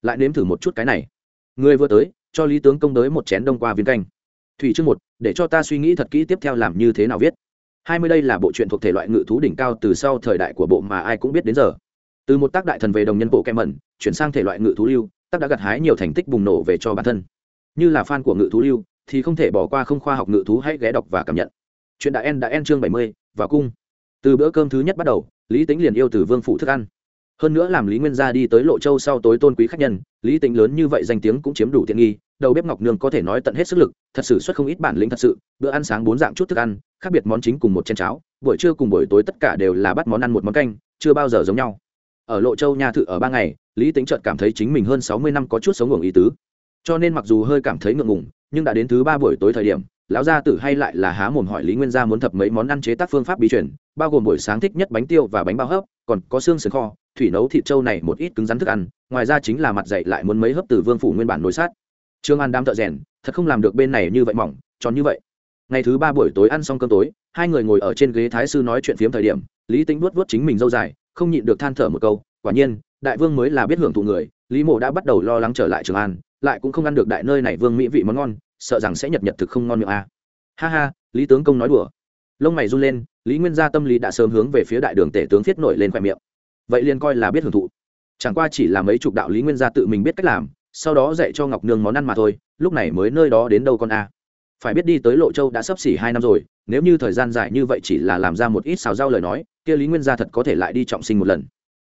Lại nếm thử một chút cái này. Người vừa tới, cho lý tướng công tới một chén đông qua viên canh. Thủy chương một, để cho ta suy nghĩ thật kỹ tiếp theo làm như thế nào viết. Hai mươi đây là bộ truyện thuộc thể loại ngự thú đỉnh cao từ sau thời đại của bộ mà ai cũng biết đến giờ. Từ một tác đại thần về đồng nhân bộ kem mẩn, chuyển sang thể loại ngự thú lưu, tác đã gặt hái nhiều thành tích bùng nổ về cho bản thân. Như là fan của ngự thú lưu thì không thể bỏ qua không khoa học ngự thú hãy ghé đọc và cảm nhận. Chuyện đã en đã en chương bảy mươi và cung. Từ bữa cơm thứ nhất bắt đầu, lý tính liền yêu từ vương phủ thức ăn. Hơn nữa làm lý nguyên gia đi tới lộ châu sau tối tôn quý khách nhân, lý tính lớn như vậy danh tiếng cũng chiếm đủ tiện nghi, đầu bếp ngọc nương có thể nói tận hết sức lực, thật sự xuất không ít bản lĩnh thật sự, bữa ăn sáng bốn dạng chút thức ăn, khác biệt món chính cùng một chén cháo, buổi trưa cùng buổi tối tất cả đều là bắt món ăn một món canh, chưa bao giờ giống nhau. Ở lộ châu nhà thự ở ba ngày, lý tính chợt cảm thấy chính mình hơn sáu mươi năm có chút sống ngủ ý tứ cho nên mặc dù hơi cảm thấy ngượng ngùng, nhưng đã đến thứ ba buổi tối thời điểm, lão gia tử hay lại là há mồm hỏi lý nguyên gia muốn thập mấy món ăn chế tác phương pháp bí truyền, bao gồm buổi sáng thích nhất bánh tiêu và bánh bao hấp, còn có xương sườn kho, thủy nấu thịt trâu này một ít cứng rắn thức ăn, ngoài ra chính là mặt dậy lại muốn mấy hấp từ vương phủ nguyên bản nối sát trương an đám thợ rèn, thật không làm được bên này như vậy mỏng, tròn như vậy. Ngày thứ ba buổi tối ăn xong cơm tối, hai người ngồi ở trên ghế thái sư nói chuyện phiếm thời điểm, lý tính vuốt vuốt chính mình dâu dài, không nhịn được than thở một câu, quả nhiên, đại vương mới là biết hưởng thụ người. Lý mộ đã bắt đầu lo lắng trở lại trường an lại cũng không ăn được đại nơi này vương mỹ vị món ngon, sợ rằng sẽ nhật nhật thực không ngon miệng a. À. ha ha, lý tướng công nói đùa. Lông mày run lên, lý nguyên gia tâm lý đã sớm hướng về phía đại đường tể tướng thiết nổi lên khoe miệng. Vậy liền coi là biết hưởng thụ. Chẳng qua chỉ là mấy chục đạo lý nguyên gia tự mình biết cách làm, sau đó dạy cho ngọc nương món ăn mà thôi, lúc này mới nơi đó đến đâu con a. Phải biết đi tới lộ châu đã sắp xỉ hai năm rồi, nếu như thời gian dài như vậy chỉ là làm ra một ít xào rau lời nói, kia lý nguyên gia thật có thể lại đi trọng sinh một lần.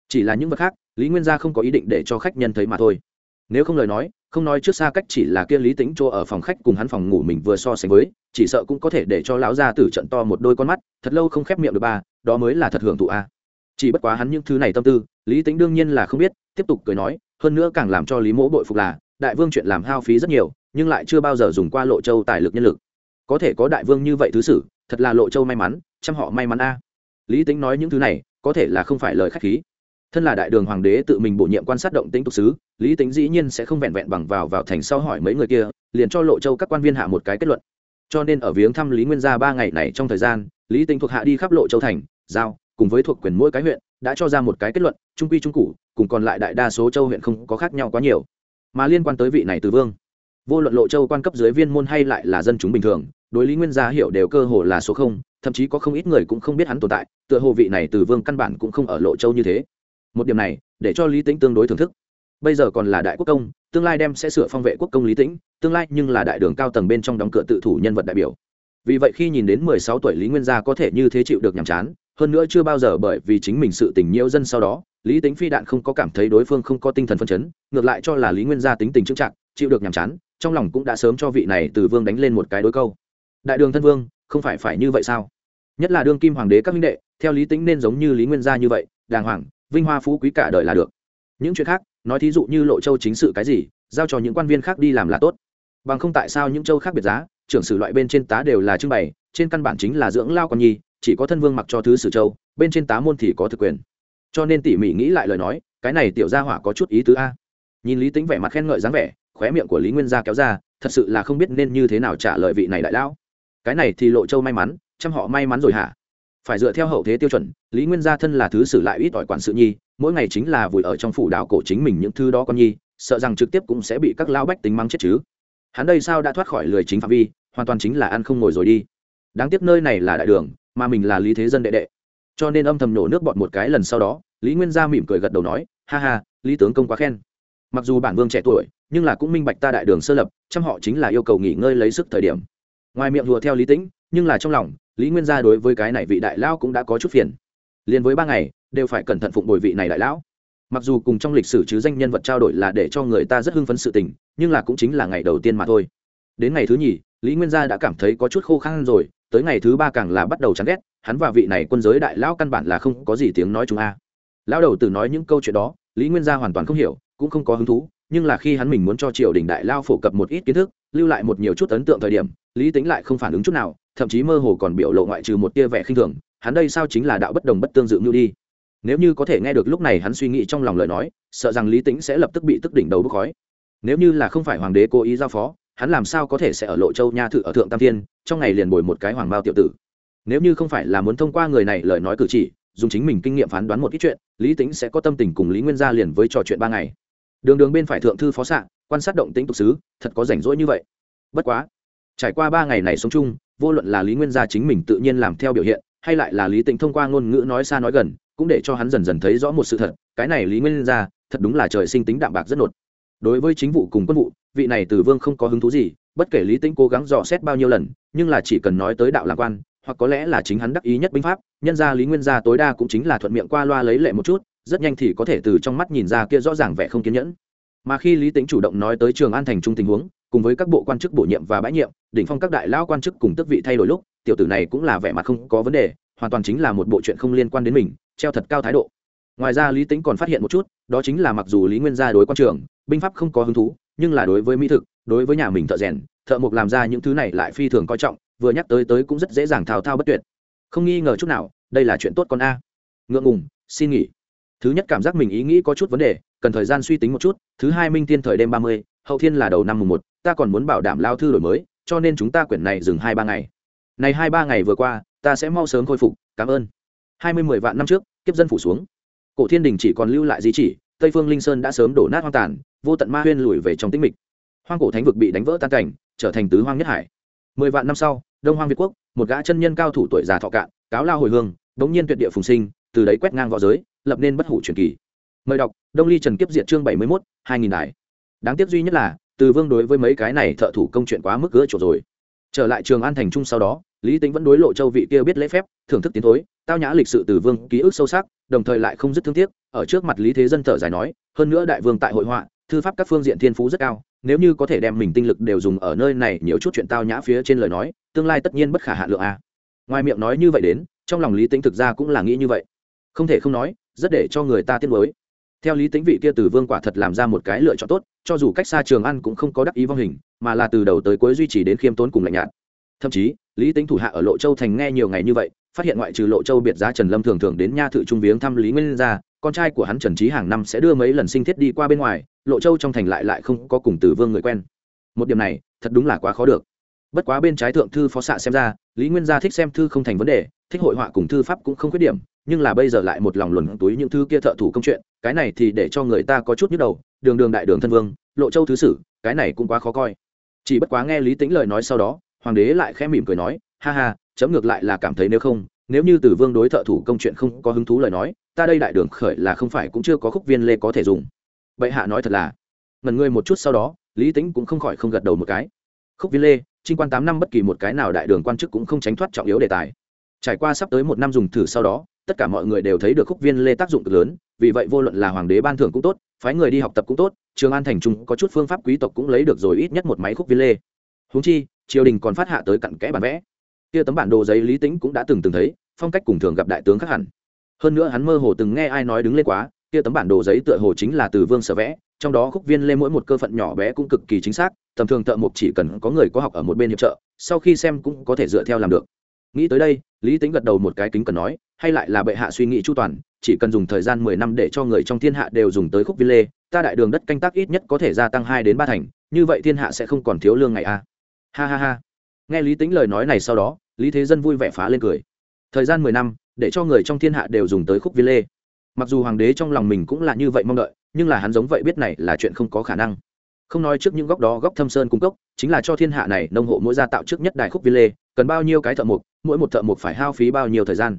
Chỉ là những vật khác, lý nguyên gia không có ý định để cho khách nhân thấy mà thôi nếu không lời nói, không nói trước xa cách chỉ là kia lý tính chỗ ở phòng khách cùng hắn phòng ngủ mình vừa so sánh với, chỉ sợ cũng có thể để cho lão gia tử trận to một đôi con mắt, thật lâu không khép miệng được ba, đó mới là thật hưởng thụ a. Chỉ bất quá hắn những thứ này tâm tư, lý tính đương nhiên là không biết, tiếp tục cười nói, hơn nữa càng làm cho lý mỗ bội phục là, đại vương chuyện làm hao phí rất nhiều, nhưng lại chưa bao giờ dùng qua lộ châu tài lực nhân lực. Có thể có đại vương như vậy thứ sử thật là lộ châu may mắn, chăm họ may mắn a. Lý tính nói những thứ này, có thể là không phải lời khách khí thân là đại đường hoàng đế tự mình bổ nhiệm quan sát động tĩnh tục sứ, lý tính dĩ nhiên sẽ không vẹn vẹn bằng vào vào thành sau hỏi mấy người kia, liền cho lộ châu các quan viên hạ một cái kết luận. Cho nên ở viếng thăm lý nguyên gia ba ngày này trong thời gian, lý tính thuộc hạ đi khắp lộ châu thành, giao, cùng với thuộc quyền mỗi cái huyện, đã cho ra một cái kết luận, trung quy trung cụ cùng còn lại đại đa số châu huyện không có khác nhau quá nhiều. Mà liên quan tới vị này từ vương, vô luận lộ châu quan cấp dưới viên môn hay lại là dân chúng bình thường, đối lý nguyên gia hiểu đều cơ hồ là số không, thậm chí có không ít người cũng không biết hắn tồn tại, tựa hồ vị này từ vương căn bản cũng không ở lộ châu như thế một điểm này, để cho lý tính tương đối thưởng thức. Bây giờ còn là đại quốc công, tương lai đem sẽ sửa phong vệ quốc công lý tĩnh, tương lai nhưng là đại đường cao tầng bên trong đóng cửa tự thủ nhân vật đại biểu. Vì vậy khi nhìn đến mười sáu tuổi lý nguyên gia có thể như thế chịu được nhàm chán, hơn nữa chưa bao giờ bởi vì chính mình sự tình nhiễu dân sau đó, lý tính phi đạn không có cảm thấy đối phương không có tinh thần phân chấn, ngược lại cho là lý nguyên gia tính tình trưng trạng chịu được nhàm chán, trong lòng cũng đã sớm cho vị này từ vương đánh lên một cái đối câu. Đại đường thân vương, không phải phải như vậy sao? Nhất là đương kim hoàng đế các minh đệ, theo lý tính nên giống như lý nguyên gia như vậy, đàng hoàng vinh hoa phú quý cả đời là được. Những chuyện khác, nói thí dụ như lộ châu chính sự cái gì, giao cho những quan viên khác đi làm là tốt. Bằng không tại sao những châu khác biệt giá, trưởng sử loại bên trên tá đều là trưng bày, trên căn bản chính là dưỡng lao con nhi, chỉ có thân vương mặc cho thứ sử châu, bên trên tá môn thì có thực quyền. Cho nên tỉ mỉ nghĩ lại lời nói, cái này tiểu gia hỏa có chút ý tứ a. Nhìn lý tính vẻ mặt khen ngợi dáng vẻ, khóe miệng của lý nguyên gia kéo ra, thật sự là không biết nên như thế nào trả lời vị này đại lão. Cái này thì lộ châu may mắn chăm họ may mắn rồi hả? Phải dựa theo hậu thế tiêu chuẩn, lý nguyên gia thân là thứ sử lại ít ỏi quản sự nhi, mỗi ngày chính là vùi ở trong phủ đảo cổ chính mình những thứ đó con nhi, sợ rằng trực tiếp cũng sẽ bị các lão bách tính mắng chết chứ. Hắn đây sao đã thoát khỏi lười chính phạm vi, hoàn toàn chính là ăn không ngồi rồi đi. Đáng tiếc nơi này là đại đường, mà mình là lý thế dân đệ đệ. Cho nên âm thầm nổ nước bọt một cái lần sau đó, lý nguyên gia mỉm cười gật đầu nói, ha ha, lý tướng công quá khen. Mặc dù bản vương trẻ tuổi, nhưng là cũng minh bạch ta đại đường sơ lập, chăm họ chính là yêu cầu nghỉ ngơi lấy sức thời điểm. Ngoài miệng hùa theo lý tĩnh, nhưng là trong lòng lý nguyên gia đối với cái này vị đại lão cũng đã có chút phiền. Liền với ba ngày, đều phải cẩn thận phụng bồi vị này đại lão. Mặc dù cùng trong lịch sử chứ danh nhân vật trao đổi là để cho người ta rất hưng phấn sự tình, nhưng là cũng chính là ngày đầu tiên mà thôi. Đến ngày thứ nhì, lý nguyên gia đã cảm thấy có chút khô khăn rồi, tới ngày thứ ba càng là bắt đầu chán ghét, hắn và vị này quân giới đại lão căn bản là không có gì tiếng nói chung a. Lão đầu tử nói những câu chuyện đó, lý nguyên gia hoàn toàn không hiểu, cũng không có hứng thú, nhưng là khi hắn mình muốn cho triều đình đại lao phổ cập một ít kiến thức, lưu lại một nhiều chút ấn tượng thời điểm, lý tính lại không phản ứng chút nào thậm chí mơ hồ còn biểu lộ ngoại trừ một tia vẻ khinh thường, hắn đây sao chính là đạo bất đồng bất tương dự như đi. Nếu như có thể nghe được lúc này hắn suy nghĩ trong lòng lời nói, sợ rằng lý tính sẽ lập tức bị tức đỉnh đầu bốc khói. Nếu như là không phải hoàng đế cố ý giao phó, hắn làm sao có thể sẽ ở lộ châu nha thự ở thượng tam thiên, trong ngày liền bồi một cái hoàng bao tiểu tử. Nếu như không phải là muốn thông qua người này lời nói cử chỉ, dùng chính mình kinh nghiệm phán đoán một ít chuyện, lý tính sẽ có tâm tình cùng lý nguyên gia liền với trò chuyện ba ngày. Đường đường bên phải thượng thư phó xạ quan sát động tính tục sứ, thật có rảnh rỗi như vậy. Bất quá trải qua ba ngày này sống chung, vô luận là lý nguyên gia chính mình tự nhiên làm theo biểu hiện, hay lại là lý tĩnh thông qua ngôn ngữ nói xa nói gần, cũng để cho hắn dần dần thấy rõ một sự thật, cái này lý nguyên gia, thật đúng là trời sinh tính đạm bạc rất nột. Đối với chính vụ cùng quân vụ, vị này từ vương không có hứng thú gì, bất kể lý tĩnh cố gắng dò xét bao nhiêu lần, nhưng là chỉ cần nói tới đạo lạc quan, hoặc có lẽ là chính hắn đắc ý nhất binh pháp, nhân ra lý nguyên gia tối đa cũng chính là thuận miệng qua loa lấy lệ một chút, rất nhanh thì có thể từ trong mắt nhìn ra kia rõ ràng vẻ không kiên nhẫn. Mà khi lý tính chủ động nói tới trường an thành trung tình huống cùng với các bộ quan chức bổ nhiệm và bãi nhiệm, đỉnh phong các đại lao quan chức cùng tước vị thay đổi lúc, tiểu tử này cũng là vẻ mặt không có vấn đề, hoàn toàn chính là một bộ chuyện không liên quan đến mình, treo thật cao thái độ. Ngoài ra lý tính còn phát hiện một chút, đó chính là mặc dù lý nguyên gia đối quan trường, binh pháp không có hứng thú, nhưng là đối với mỹ thực, đối với nhà mình thợ rèn, thợ mộc làm ra những thứ này lại phi thường coi trọng, vừa nhắc tới tới cũng rất dễ dàng thao thao bất tuyệt. Không nghi ngờ chút nào, đây là chuyện tốt con a. Ngượng ngùng, xin nghỉ. Thứ nhất cảm giác mình ý nghĩ có chút vấn đề, cần thời gian suy tính một chút, thứ hai minh tiên thời đêm ba mươi, hậu thiên là đầu năm mùng một ta còn muốn bảo đảm lao thư đổi mới, cho nên chúng ta quyển này dừng hai ba ngày. Này hai ba ngày vừa qua, ta sẽ mau sớm khôi phục, cảm ơn. Hai mươi mười vạn năm trước, kiếp dân phủ xuống. Cổ thiên đình chỉ còn lưu lại di chỉ, tây phương linh sơn đã sớm đổ nát hoang tàn, vô tận ma huyên lùi về trong tĩnh mịch. Hoang cổ thánh vực bị đánh vỡ tan cảnh, trở thành tứ hoang nhất hải. Mười vạn năm sau, đông hoang việt quốc, một gã chân nhân cao thủ tuổi già thọ cạn, cáo lao hồi hương bỗng nhiên tuyệt địa phùng sinh, từ đấy quét ngang v õ giới, lập nên bất hủ truyền kỳ. Mời đọc, đông ly trần kiếp diệt chương bảy mươi mốt, hai nghìn đài. Đáng tiếc duy nhất là từ vương đối với mấy cái này thợ thủ công chuyện quá mức gỡ chỗ rồi. Trở lại trường an thành trung sau đó, lý tính vẫn đối lộ châu vị kia biết lễ phép, thưởng thức tiến thối, tao nhã lịch sự từ vương ký ức sâu sắc, đồng thời lại không dứt thương tiếc, ở trước mặt lý thế dân thở dài nói, hơn nữa đại vương tại hội họa, thư pháp các phương diện thiên phú rất cao, nếu như có thể đem mình tinh lực đều dùng ở nơi này nhiều chút chuyện tao nhã phía trên lời nói, tương lai tất nhiên bất khả hạ lượng a. Ngoài miệng nói như vậy đến, trong lòng lý tính thực ra cũng là nghĩ như vậy. Không thể không nói, rất để cho người ta tiếc nuối theo lý tính vị kia từ vương quả thật làm ra một cái lựa chọn tốt, cho dù cách xa trường ăn cũng không có đắc ý vong hình, mà là từ đầu tới cuối duy trì đến khiêm tốn cùng lạnh nhạt. Thậm chí, lý tính thủ hạ ở lộ châu thành nghe nhiều ngày như vậy, phát hiện ngoại trừ lộ châu biệt giá trần lâm thường thường đến nha thự trung viếng thăm lý nguyên gia con trai của hắn trần trí hàng năm sẽ đưa mấy lần sinh thiết đi qua bên ngoài, lộ châu trong thành lại lại không có cùng từ vương người quen. Một điểm này, thật đúng là quá khó được. Bất quá bên trái thượng thư phó xạ xem ra, lý nguyên gia thích xem thư không thành vấn đề, thích hội họa cùng thư pháp cũng không khuyết điểm nhưng là bây giờ lại một lòng luồn túi những thứ kia thợ thủ công chuyện, cái này thì để cho người ta có chút nhức đầu, đường đường đại đường thân vương, lộ châu thứ sử, cái này cũng quá khó coi. Chỉ bất quá nghe lý tĩnh lời nói sau đó, hoàng đế lại khẽ mỉm cười nói, ha ha, chấm ngược lại là cảm thấy nếu không, nếu như từ vương đối thợ thủ công chuyện không có hứng thú lời nói, ta đây đại đường khởi là không phải cũng chưa có khúc viên lê có thể dùng. Bệ hạ nói thật là ngần ngươi một chút sau đó, lý tính cũng không khỏi không gật đầu một cái. Khúc viên lê, trinh quan tám năm bất kỳ một cái nào đại đường quan chức cũng không tránh thoát trọng yếu đề tài. Trải qua sắp tới một năm dùng thử sau đó tất cả mọi người đều thấy được khúc viên lê tác dụng cực lớn, vì vậy vô luận là hoàng đế ban thưởng cũng tốt, phái người đi học tập cũng tốt, trường an thành trung có chút phương pháp quý tộc cũng lấy được rồi ít nhất một máy khúc viên lê. Húng chi, triều đình còn phát hạ tới cặn kẽ bản vẽ. Kia tấm bản đồ giấy lý tính cũng đã từng từng thấy, phong cách cùng thường gặp đại tướng khác hẳn. Hơn nữa hắn mơ hồ từng nghe ai nói đứng lên quá, kia tấm bản đồ giấy tựa hồ chính là từ vương sở vẽ, trong đó khúc viên lê mỗi một cơ phận nhỏ bé cũng cực kỳ chính xác, tầm thường thợ mộc chỉ cần có người có học ở một bên hiệp trợ, sau khi xem cũng có thể dựa theo làm được nghĩ tới đây, lý tính gật đầu một cái kính cần nói, hay lại là bệ hạ suy nghĩ chu toàn, chỉ cần dùng thời gian mười năm để cho người trong thiên hạ đều dùng tới khúc viên lê, ta đại đường đất canh tác ít nhất có thể gia tăng hai đến ba thành, như vậy thiên hạ sẽ không còn thiếu lương ngày a. Ha ha ha. Nghe lý tính lời nói này sau đó, lý thế dân vui vẻ phá lên cười. Thời gian mười năm, để cho người trong thiên hạ đều dùng tới khúc viên lê. Mặc dù hoàng đế trong lòng mình cũng là như vậy mong đợi, nhưng là hắn giống vậy biết này là chuyện không có khả năng. Không nói trước những góc đó góc thâm sơn cung cấp chính là cho thiên hạ này nông hộ mỗi gia tạo trước nhất đài khúc viên lê cần bao nhiêu cái thợ mộc, mỗi một thợ mộc phải hao phí bao nhiêu thời gian.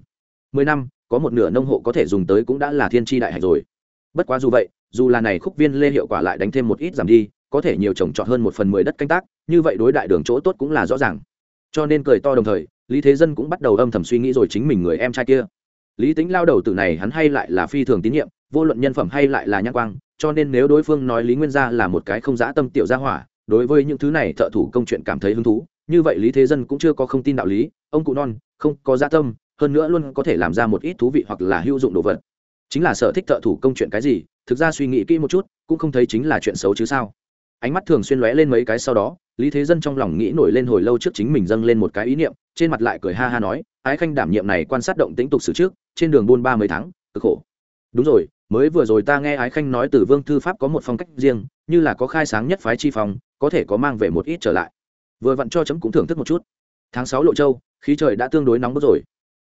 Mười năm, có một nửa nông hộ có thể dùng tới cũng đã là thiên tri đại hạch rồi. Bất quá dù vậy, dù là này khúc viên lê hiệu quả lại đánh thêm một ít giảm đi, có thể nhiều trồng trọt hơn một phần mười đất canh tác, như vậy đối đại đường chỗ tốt cũng là rõ ràng. Cho nên cười to đồng thời, lý thế dân cũng bắt đầu âm thầm suy nghĩ rồi chính mình người em trai kia. Lý tính lao đầu từ này hắn hay lại là phi thường tín nhiệm, vô luận nhân phẩm hay lại là nhãn quang, cho nên nếu đối phương nói lý nguyên gia là một cái không dã tâm tiểu gia hỏa, đối với những thứ này thợ thủ công chuyện cảm thấy hứng thú như vậy lý thế dân cũng chưa có không tin đạo lý, ông cụ non, không có gia tâm, hơn nữa luôn có thể làm ra một ít thú vị hoặc là hữu dụng đồ vật. Chính là sở thích thợ thủ công chuyện cái gì, thực ra suy nghĩ kỹ một chút, cũng không thấy chính là chuyện xấu chứ sao. Ánh mắt thường xuyên lóe lên mấy cái sau đó, lý thế dân trong lòng nghĩ nổi lên hồi lâu trước chính mình dâng lên một cái ý niệm, trên mặt lại cười ha ha nói, ái khanh đảm nhiệm này quan sát động tĩnh tục xử trước, trên đường buôn ba mấy tháng, cực khổ. Đúng rồi, mới vừa rồi ta nghe ái khanh nói từ vương thư pháp có một phong cách riêng, như là có khai sáng nhất phái chi phong, có thể có mang về một ít trở lại vừa vặn cho chấm cũng thưởng thức một chút. Tháng sáu lộ châu, khí trời đã tương đối nóng bức rồi.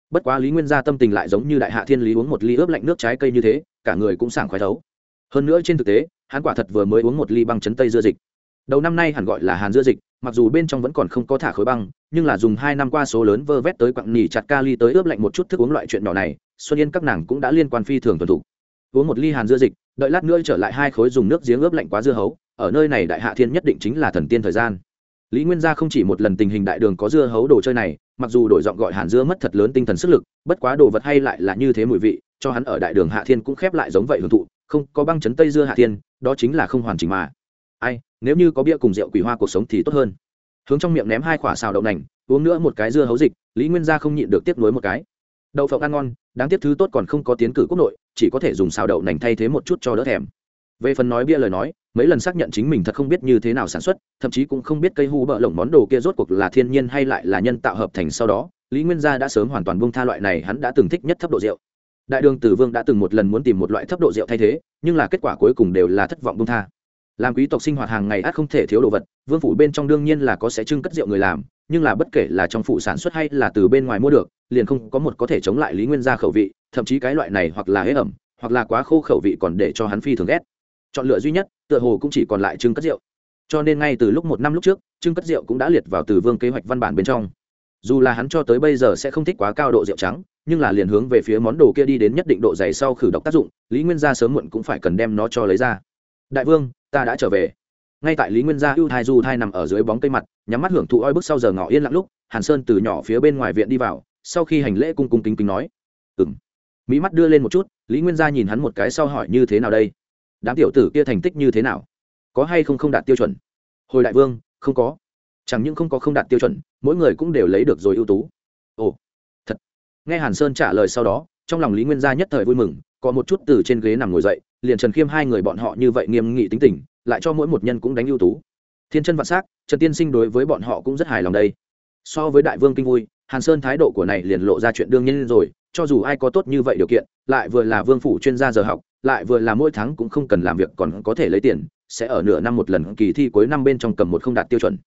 Bất quá lý nguyên gia tâm tình lại giống như đại hạ thiên lý uống một ly ướp lạnh nước trái cây như thế, cả người cũng sảng khoái thấu. Hơn nữa trên thực tế, hắn quả thật vừa mới uống một ly băng chấn tây dưa dịch. Đầu năm nay hẳn gọi là hàn dưa dịch, mặc dù bên trong vẫn còn không có thả khối băng, nhưng là dùng hai năm qua số lớn vơ vét tới quặng nỉ chặt kali tới ướp lạnh một chút thức uống loại chuyện nhỏ này, xuân yên các nàng cũng đã liên quan phi thường tuần thủ uống một ly hàn dưa dịch, đợi lát nữa trở lại hai khối dùng nước giếng ướp lạnh quá dưa hấu, ở nơi này đại hạ thiên nhất định chính là thần tiên thời gian lý nguyên gia không chỉ một lần tình hình đại đường có dưa hấu đồ chơi này, mặc dù đổi giọng gọi hàn dưa mất thật lớn tinh thần sức lực, bất quá đồ vật hay lại là như thế mùi vị, cho hắn ở đại đường hạ thiên cũng khép lại giống vậy hưởng thụ, không có băng chấn tây dưa hạ thiên, đó chính là không hoàn chỉnh mà. Ai, nếu như có bia cùng rượu quỷ hoa cuộc sống thì tốt hơn. Hướng trong miệng ném hai quả xào đậu nành, uống nữa một cái dưa hấu dịch, lý nguyên gia không nhịn được tiếp nối một cái. Đậu phộng ăn ngon, đáng tiếc thứ tốt còn không có tiến cử quốc nội, chỉ có thể dùng xào đậu nành thay thế một chút cho đỡ thèm về phần nói bia lời nói, mấy lần xác nhận chính mình thật không biết như thế nào sản xuất, thậm chí cũng không biết cây hu bợ lồng món đồ kia rốt cuộc là thiên nhiên hay lại là nhân tạo hợp thành sau đó, lý nguyên gia đã sớm hoàn toàn bông tha loại này, hắn đã từng thích nhất thấp độ rượu. Đại đường tử vương đã từng một lần muốn tìm một loại thấp độ rượu thay thế, nhưng là kết quả cuối cùng đều là thất vọng bông tha. Làm quý tộc sinh hoạt hàng ngày át không thể thiếu đồ vật, vương phủ bên trong đương nhiên là có sẽ trưng cất rượu người làm, nhưng là bất kể là trong phủ sản xuất hay là từ bên ngoài mua được, liền không có một có thể chống lại lý nguyên gia khẩu vị, thậm chí cái loại này hoặc là hế ẩm, hoặc là quá khô khẩu vị còn để cho hắn phi thường ghét chọn lựa duy nhất, tựa hồ cũng chỉ còn lại trưng cất rượu cho nên ngay từ lúc một năm lúc trước trưng cất rượu cũng đã liệt vào từ vương kế hoạch văn bản bên trong. Dù là hắn cho tới bây giờ sẽ không thích quá cao độ rượu trắng, nhưng là liền hướng về phía món đồ kia đi đến nhất định độ dày sau khử độc tác dụng, lý nguyên gia sớm muộn cũng phải cần đem nó cho lấy ra. Đại vương, ta đã trở về. Ngay tại lý nguyên gia ưu thai du thai nằm ở dưới bóng cây mặt, nhắm mắt hưởng thụ oi bức sau giờ ngỏ yên lặng lúc, hàn sơn từ nhỏ phía bên ngoài viện đi vào, sau khi hành lễ cung cung kính kính nói ừ m mỹ mắt đưa lên một chút, lý nguyên gia nhìn hắn một cái sau hỏi, như thế nào đây? Đám tiểu tử kia thành tích như thế nào? Có hay không không đạt tiêu chuẩn? Hồi đại vương, không có. Chẳng những không có không đạt tiêu chuẩn, mỗi người cũng đều lấy được rồi ưu tú. Ồ, thật. Nghe hàn sơn trả lời sau đó, trong lòng lý nguyên gia nhất thời vui mừng, có một chút từ trên ghế nằm ngồi dậy, liền trần khiêm hai người bọn họ như vậy nghiêm nghị tính tình, lại cho mỗi một nhân cũng đánh ưu tú. Thiên chân vạn s á c trần tiên sinh đối với bọn họ cũng rất hài lòng đây. So với đại vương kinh vui, hàn sơn thái độ của này liền lộ ra chuyện đương nhiên rồi, cho dù ai có tốt như vậy điều kiện, lại vừa là vương phủ chuyên gia giờ học lại vừa là mỗi tháng cũng không cần làm việc còn có thể lấy tiền, sẽ ở nửa năm một lần kỳ thi cuối năm bên trong cầm một không đạt tiêu chuẩn.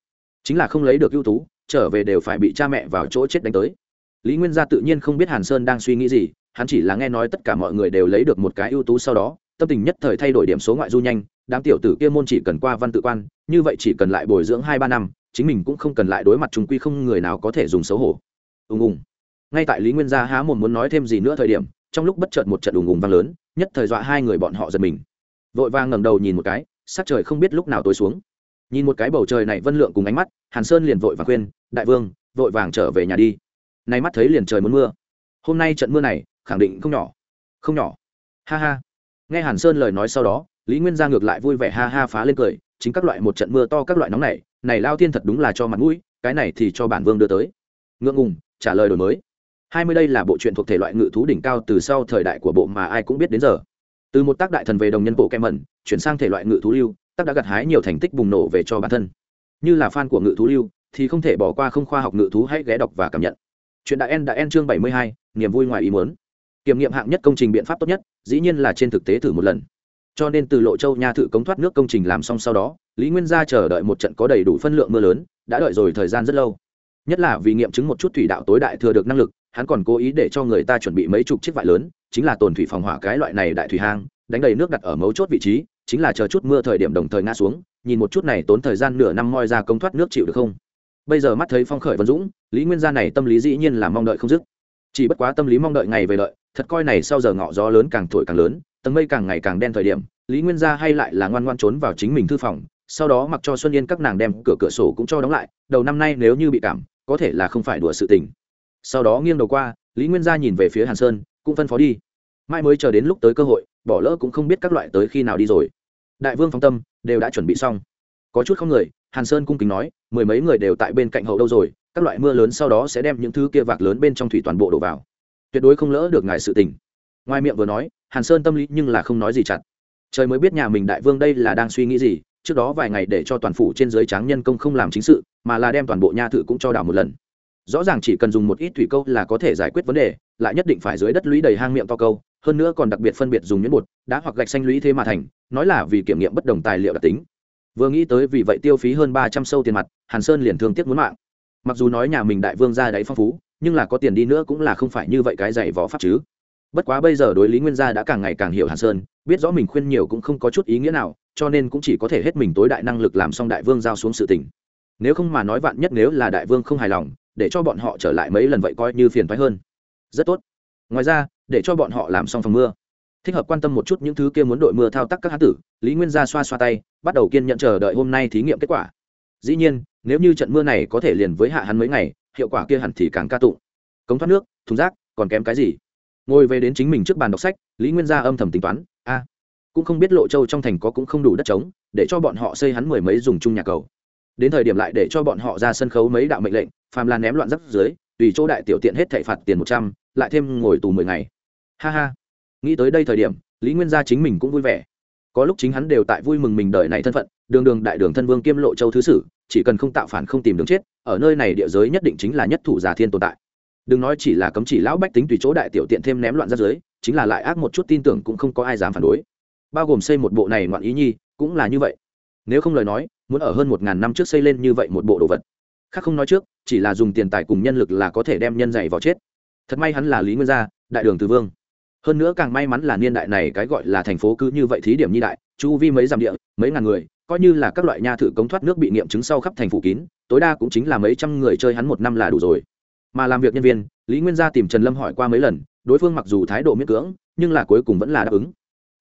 Chính là không lấy được ưu tú, trở về đều phải bị cha mẹ vào chỗ chết đánh tới. Lý nguyên gia tự nhiên không biết hàn sơn đang suy nghĩ gì, hắn chỉ là nghe nói tất cả mọi người đều lấy được một cái ưu tú sau đó, tâm tình nhất thời thay đổi điểm số ngoại du nhanh, đám tiểu tử kia môn chỉ cần qua văn tự quan, như vậy chỉ cần lại bồi dưỡng hai ba năm, chính mình cũng không cần lại đối mặt chúng quy không người nào có thể dùng xấu hổ. Ùng ùng. Ngay tại lý nguyên gia há mồm muốn nói thêm gì nữa thời điểm, trong lúc bất chợt một trận ùng ùng vang lớn nhất thời dọa hai người bọn họ giật mình. Vội vàng ngẩng đầu nhìn một cái, sắc trời không biết lúc nào tối xuống. Nhìn một cái bầu trời này vân lượng cùng ánh mắt, hàn sơn liền vội vàng khuyên, đại vương, vội vàng trở về nhà đi. Nay mắt thấy liền trời muốn mưa. Hôm nay trận mưa này, khẳng định không nhỏ. Không nhỏ. Ha ha. Nghe hàn sơn lời nói sau đó, lý nguyên gia ngược lại vui vẻ ha ha phá lên cười, chính các loại một trận mưa to các loại nóng này này lao thiên thật đúng là cho mặt mũi, cái này thì cho bản vương đưa tới. Ngượng ngùng, trả lời đổi mới hai mươi đây là bộ truyện thuộc thể loại ngự thú đỉnh cao từ sau thời đại của bộ mà ai cũng biết đến giờ. Từ một tác đại thần về đồng nhân bộ kem mẩn chuyển sang thể loại ngự thú lưu, tác đã gặt hái nhiều thành tích bùng nổ về cho bản thân. Như là fan của ngự thú lưu, thì không thể bỏ qua không khoa học ngự thú hãy ghé đọc và cảm nhận. Chuyện đại en đã en chương bảy mươi hai, niềm vui ngoài ý muốn. Kiểm nghiệm hạng nhất công trình biện pháp tốt nhất, dĩ nhiên là trên thực tế thử một lần. Cho nên từ lộ châu nha thử cống thoát nước công trình làm xong sau đó, lý nguyên gia chờ đợi một trận có đầy đủ phân lượng mưa lớn, đã đợi rồi thời gian rất lâu. Nhất là vì nghiệm chứng một chút thủy đạo tối đại thừa được năng lực hắn còn cố ý để cho người ta chuẩn bị mấy chục chiếc vải lớn, chính là tồn thủy phòng hỏa cái loại này đại thủy hang, đánh đầy nước đặt ở mấu chốt vị trí, chính là chờ chút mưa thời điểm đồng thời ngã xuống, nhìn một chút này tốn thời gian nửa năm moi ra công thoát nước chịu được không. Bây giờ mắt thấy phong khởi vân dũng, lý nguyên gia này tâm lý dĩ nhiên là mong đợi không dứt. Chỉ bất quá tâm lý mong đợi ngày về đợi thật coi này sau giờ ngọ gió lớn càng thổi càng lớn, tầng mây càng ngày càng đen thời điểm, lý nguyên gia hay lại là ngoan ngoan trốn vào chính mình thư phòng, sau đó mặc cho xuân yên các nàng đem cửa cửa sổ cũng cho đóng lại, đầu năm nay nếu như bị cảm, có thể là không phải đùa sự tình sau đó nghiêng đầu qua, lý nguyên gia nhìn về phía hàn sơn, cũng phân phó đi. Mai mới chờ đến lúc tới cơ hội, bỏ lỡ cũng không biết các loại tới khi nào đi rồi. Đại vương phong tâm, đều đã chuẩn bị xong. Có chút không người, hàn sơn cung kính nói, mười mấy người đều tại bên cạnh hậu đâu rồi, các loại mưa lớn sau đó sẽ đem những thứ kia vạc lớn bên trong thủy toàn bộ đổ vào. Tuyệt đối không lỡ được ngài sự tình. Ngoài miệng vừa nói, hàn sơn tâm lý nhưng là không nói gì chặt. Trời mới biết nhà mình đại vương đây là đang suy nghĩ gì, trước đó vài ngày để cho toàn phủ trên dưới tráng nhân công không làm chính sự, mà là đem toàn bộ nha thự cũng cho đảo một lần rõ ràng chỉ cần dùng một ít thủy câu là có thể giải quyết vấn đề, lại nhất định phải dưới đất lũy đầy hang miệng to câu, hơn nữa còn đặc biệt phân biệt dùng nhuyễn bột, đá hoặc gạch xanh lũy thế mà thành, nói là vì kiểm nghiệm bất đồng tài liệu đặc tính. Vừa nghĩ tới vì vậy tiêu phí hơn ba trăm sâu tiền mặt, hàn sơn liền thương tiếc muốn mạng. Mặc dù nói nhà mình đại vương ra đáy phong phú, nhưng là có tiền đi nữa cũng là không phải như vậy cái dạy võ pháp chứ. Bất quá bây giờ đối lý nguyên gia đã càng ngày càng hiểu hàn sơn, biết rõ mình khuyên nhiều cũng không có chút ý nghĩa nào, cho nên cũng chỉ có thể hết mình tối đại năng lực làm xong đại vương giao xuống sự tình. Nếu không mà nói vạn nhất nếu là đại vương không hài lòng để cho bọn họ trở lại mấy lần vậy coi như phiền phái hơn. Rất tốt. Ngoài ra, để cho bọn họ làm xong phòng mưa. Thích hợp quan tâm một chút những thứ kia muốn đội mưa thao tác các hán tử, lý nguyên gia xoa xoa tay, bắt đầu kiên nhận chờ đợi hôm nay thí nghiệm kết quả. Dĩ nhiên, nếu như trận mưa này có thể liền với hạ hắn mấy ngày, hiệu quả kia hẳn thì càng ca tụng. Cống thoát nước, thùng rác, còn kém cái gì? Ngồi về đến chính mình trước bàn đọc sách, lý nguyên gia âm thầm tính toán, a, cũng không biết lộ châu trong thành có cũng không đủ đất trống, để cho bọn họ xây hắn mười mấy dùng chung nhà cầu đến thời điểm lại để cho bọn họ ra sân khấu mấy đạo mệnh lệnh, phàm là ném loạn rắc dưới, tùy chỗ đại tiểu tiện hết thảy phạt tiền một trăm, lại thêm ngồi tù mười ngày. Ha ha. Nghĩ tới đây thời điểm, lý nguyên gia chính mình cũng vui vẻ. Có lúc chính hắn đều tại vui mừng mình đời này thân phận, đường đường đại đường thân vương kiêm lộ châu thứ sử, chỉ cần không tạo phản không tìm đường chết, ở nơi này địa giới nhất định chính là nhất thủ giả thiên tồn tại. Đừng nói chỉ là cấm chỉ lão bách tính tùy chỗ đại tiểu tiện thêm ném loạn ra dưới, chính là lại ác một chút tin tưởng cũng không có ai dám phản đối. Bao gồm xây một bộ này ngoạn ý nhi, cũng là như vậy. Nếu không lời nói muốn ở hơn một ngàn năm trước xây lên như vậy một bộ đồ vật. Khác không nói trước, chỉ là dùng tiền tài cùng nhân lực là có thể đem nhân dạy vào chết. Thật may hắn là lý nguyên gia, đại đường từ vương. Hơn nữa càng may mắn là niên đại này cái gọi là thành phố cứ như vậy thí điểm nhi đại, chu vi mấy dặm địa, mấy ngàn người, coi như là các loại nha thử cống thoát nước bị nghiệm chứng sau khắp thành phủ kín, tối đa cũng chính là mấy trăm người chơi hắn một năm là đủ rồi. Mà làm việc nhân viên, lý nguyên gia tìm trần lâm hỏi qua mấy lần, đối phương mặc dù thái độ miễn cưỡng, nhưng là cuối cùng vẫn là đáp ứng.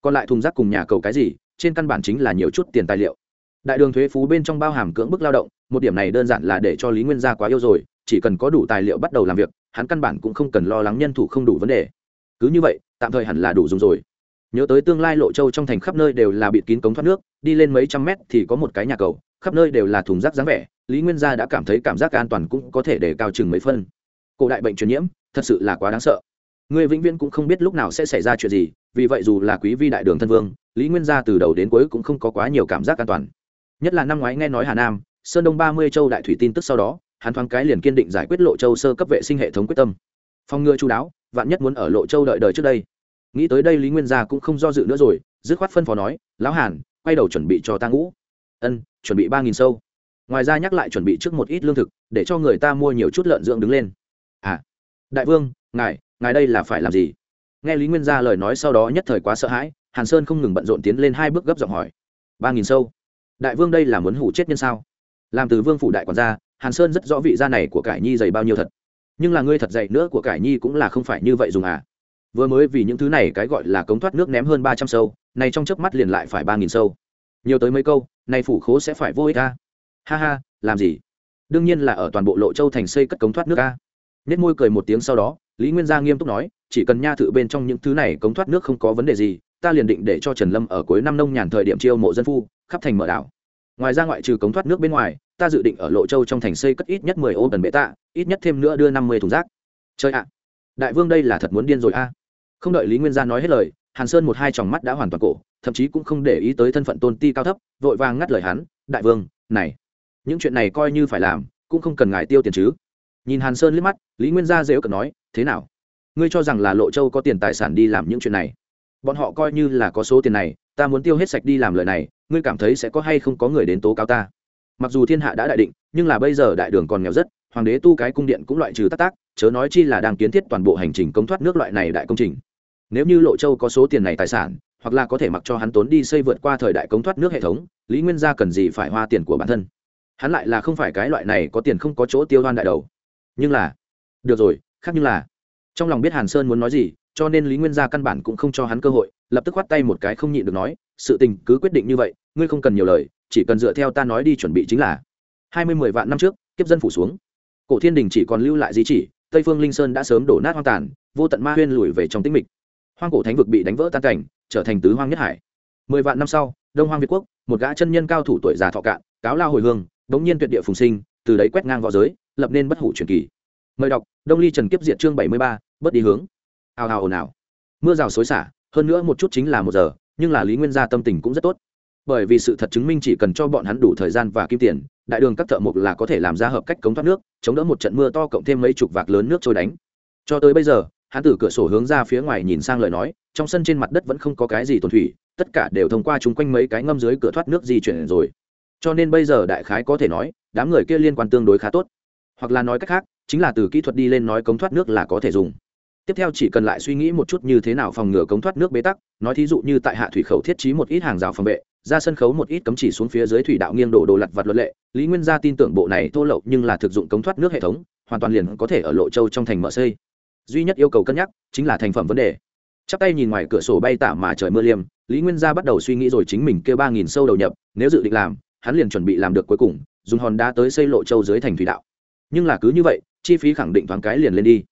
Còn lại thùng rác cùng nhà cầu cái gì, trên căn bản chính là nhiều chút tiền tài liệu đại đường thuế phú bên trong bao hàm cưỡng bức lao động, một điểm này đơn giản là để cho lý nguyên gia quá yêu rồi, chỉ cần có đủ tài liệu bắt đầu làm việc, hắn căn bản cũng không cần lo lắng nhân thủ không đủ vấn đề. Cứ như vậy, tạm thời hẳn là đủ dùng rồi. Nhớ tới tương lai lộ châu trong thành khắp nơi đều là bịt kín cống thoát nước, đi lên mấy trăm mét thì có một cái nhà cầu, khắp nơi đều là thùng rác dáng vẻ, lý nguyên gia đã cảm thấy cảm giác an toàn cũng có thể để cao chừng mấy phân. Cổ đại bệnh truyền nhiễm, thật sự là quá đáng sợ. Người vĩnh viễn cũng không biết lúc nào sẽ xảy ra chuyện gì, vì vậy dù là quý vi đại đường thân vương, lý nguyên gia từ đầu đến cuối cũng không có quá nhiều cảm giác an toàn nhất là năm ngoái nghe nói hà nam, sơn đông ba mươi châu đại thủy tin tức sau đó, hắn thoáng cái liền kiên định giải quyết lộ châu sơ cấp vệ sinh hệ thống quyết tâm. Phòng ngừa chú đáo, vạn nhất muốn ở lộ châu đợi đời trước đây. Nghĩ tới đây lý nguyên gia cũng không do dự nữa rồi, dứt khoát phân phó nói, lão hàn, quay đầu chuẩn bị cho ta ngũ. Ân, chuẩn bị ba nghìn sâu. Ngoài ra nhắc lại chuẩn bị trước một ít lương thực, để cho người ta mua nhiều chút lợn dưỡng đứng lên. À đại vương, ngài ngài đây là phải làm gì? Nghe lý nguyên gia lời nói sau đó nhất thời quá sợ hãi, hàn sơn không ngừng bận rộn tiến lên hai bước gấp giọng hỏi, ba nghìn sâu? Đại vương đây là muốn hủ chết nhân sao? Làm từ vương phủ đại quản gia, hàn sơn rất rõ vị gia này của cải nhi dày bao nhiêu thật. Nhưng là ngươi thật dày nữa của cải nhi cũng là không phải như vậy dùng à? Vừa mới vì những thứ này cái gọi là cống thoát nước ném hơn ba trăm sâu, này trong chớp mắt liền lại phải ba nghìn sâu. Nhiều tới mấy câu, này phủ khố sẽ phải vô ích a ha ha, làm gì? Đương nhiên là ở toàn bộ lộ châu thành xây cất cống thoát nước à? a nết môi cười một tiếng sau đó, lý nguyên gia nghiêm túc nói, chỉ cần nha thự bên trong những thứ này cống thoát nước không có vấn đề gì ta liền định để cho trần lâm ở cuối năm nông nhàn thời điểm chiêu mộ dân phu, khắp thành mở đảo. Ngoài ra ngoại trừ cống thoát nước bên ngoài, ta dự định ở lộ châu trong thành xây cất ít nhất mười ô tần bệ tạ, ít nhất thêm nữa đưa năm mươi thùng rác. Chơi ạ, đại vương đây là thật muốn điên rồi a. Không đợi lý nguyên gia nói hết lời, hàn sơn một hai tròng mắt đã hoàn toàn cổ, thậm chí cũng không để ý tới thân phận tôn ti cao thấp, vội vàng ngắt lời hắn, đại vương, này, những chuyện này coi như phải làm, cũng không cần ngài tiêu tiền chứ. Nhìn hàn sơn liếc mắt, lý nguyên gia dễ cận nói, thế nào? Ngươi cho rằng là lộ châu có tiền tài sản đi làm những chuyện này? Bọn họ coi như là có số tiền này, ta muốn tiêu hết sạch đi làm lời này, ngươi cảm thấy sẽ có hay không có người đến tố cáo ta? Mặc dù thiên hạ đã đại định, nhưng là bây giờ đại đường còn nghèo rất, hoàng đế tu cái cung điện cũng loại trừ tác tác chớ nói chi là đang kiến thiết toàn bộ hành trình công thoát nước loại này đại công trình. Nếu như lộ châu có số tiền này tài sản, hoặc là có thể mặc cho hắn tốn đi xây vượt qua thời đại công thoát nước hệ thống, lý nguyên gia cần gì phải hoa tiền của bản thân? Hắn lại là không phải cái loại này có tiền không có chỗ tiêu hoan đại đầu. Nhưng là, được rồi, khác như là, trong lòng biết hàn sơn muốn nói gì cho nên lý nguyên gia căn bản cũng không cho hắn cơ hội, lập tức khoát tay một cái không nhịn được nói, sự tình cứ quyết định như vậy, ngươi không cần nhiều lời, chỉ cần dựa theo ta nói đi chuẩn bị chính là. Hai mươi mười vạn năm trước, kiếp dân phủ xuống. Cổ thiên đình chỉ còn lưu lại di chỉ, tây phương linh sơn đã sớm đổ nát hoang tàn, vô tận ma huyên lùi về trong tĩnh mịch. Hoang cổ thánh vực bị đánh vỡ tan cảnh, trở thành tứ hoang nhất hải. Mười vạn năm sau, đông hoang việt quốc, một gã chân nhân cao thủ tuổi già thọ cạn, cáo lao hồi hương, đống nhiên tuyệt địa phùng sinh, từ đấy quét ngang v õ giới, lập nên bất hủ truyền kỳ. Mời đọc, đông ly trần kiếp diệt chương bảy mươi ba, bất đi hướng ào ào ồn ào. Mưa rào xối xả, hơn nữa một chút chính là một giờ, nhưng là lý nguyên gia tâm tình cũng rất tốt. Bởi vì sự thật chứng minh chỉ cần cho bọn hắn đủ thời gian và kim tiền, đại đường các thợ mộc là có thể làm ra hợp cách cống thoát nước, chống đỡ một trận mưa to cộng thêm mấy chục vạc lớn nước trôi đánh. Cho tới bây giờ, hắn từ cửa sổ hướng ra phía ngoài nhìn sang lời nói, trong sân trên mặt đất vẫn không có cái gì tồn thủy, tất cả đều thông qua chung quanh mấy cái ngâm dưới cửa thoát nước di chuyển rồi. Cho nên bây giờ đại khái có thể nói, đám người kia liên quan tương đối khá tốt. Hoặc là nói cách khác, chính là từ kỹ thuật đi lên nói cống thoát nước là có thể dùng tiếp theo chỉ cần lại suy nghĩ một chút như thế nào phòng ngừa cống thoát nước bế tắc, nói thí dụ như tại hạ thủy khẩu thiết trí một ít hàng rào phòng vệ, ra sân khấu một ít cấm chỉ xuống phía dưới thủy đạo nghiêng đổ đồ lặt vặt luật lệ, lý nguyên gia tin tưởng bộ này thô lậu nhưng là thực dụng cống thoát nước hệ thống, hoàn toàn liền có thể ở lộ châu trong thành mở xây. Duy nhất yêu cầu cân nhắc chính là thành phẩm vấn đề. Chắp tay nhìn ngoài cửa sổ bay tả mà trời mưa liêm, lý nguyên gia bắt đầu suy nghĩ rồi chính mình kêu ba nghìn sâu đầu nhập, nếu dự định làm, hắn liền chuẩn bị làm được cuối cùng, dùng hòn đá tới xây lộ châu dưới thành thủy đạo. Nhưng là cứ như vậy, chi phí khẳng định thoáng cái liền lên đi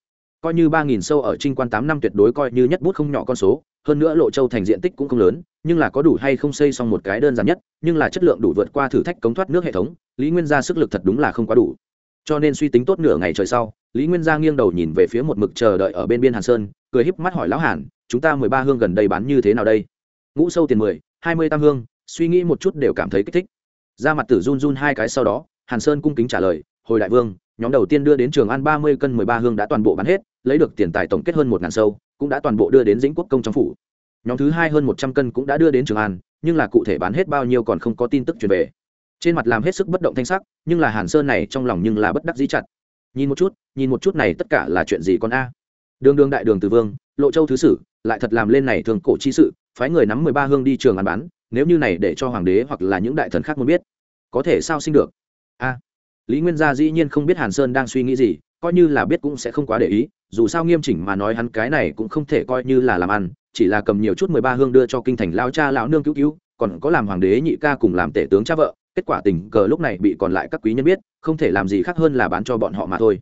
coi như ba nghìn sâu ở trinh quan tám năm tuyệt đối coi như nhất bút không nhỏ con số, hơn nữa lộ châu thành diện tích cũng không lớn, nhưng là có đủ hay không xây xong một cái đơn giản nhất, nhưng là chất lượng đủ vượt qua thử thách cống thoát nước hệ thống, lý nguyên gia sức lực thật đúng là không quá đủ. Cho nên suy tính tốt nửa ngày trời sau, lý nguyên gia nghiêng đầu nhìn về phía một mực chờ đợi ở bên biên hàn sơn, cười híp mắt hỏi lão hàn, chúng ta mười ba hương gần đây bán như thế nào đây? Ngũ sâu tiền mười, hai mươi tam hương, suy nghĩ một chút đều cảm thấy kích thích. Ra mặt tử run run hai cái sau đó, hàn sơn cung kính trả lời, hồi đại vương nhóm đầu tiên đưa đến trường ăn ba mươi cân mười ba hương đã toàn bộ bán hết, lấy được tiền tài tổng kết hơn một ngàn sâu, cũng đã toàn bộ đưa đến dĩnh quốc công trong phủ. Nhóm thứ hai hơn một trăm cân cũng đã đưa đến trường an, nhưng là cụ thể bán hết bao nhiêu còn không có tin tức truyền về. Trên mặt làm hết sức bất động thanh sắc, nhưng là hàn sơn này trong lòng nhưng là bất đắc dĩ chặt. Nhìn một chút, nhìn một chút này tất cả là chuyện gì con a? Đường đường đại đường từ vương, lộ châu thứ sử, lại thật làm lên này thường cổ chi sự, phái người nắm mười ba hương đi trường ăn bán, nếu như này để cho hoàng đế hoặc là những đại thần khác muốn biết, có thể sao sinh được? A lý nguyên gia dĩ nhiên không biết hàn sơn đang suy nghĩ gì, coi như là biết cũng sẽ không quá để ý, dù sao nghiêm chỉnh mà nói hắn cái này cũng không thể coi như là làm ăn, chỉ là cầm nhiều chút mười ba hương đưa cho kinh thành lao cha lão nương cứu cứu, còn có làm hoàng đế nhị ca cùng làm tể tướng cha vợ, kết quả tình cờ lúc này bị còn lại các quý nhân biết, không thể làm gì khác hơn là bán cho bọn họ mà thôi.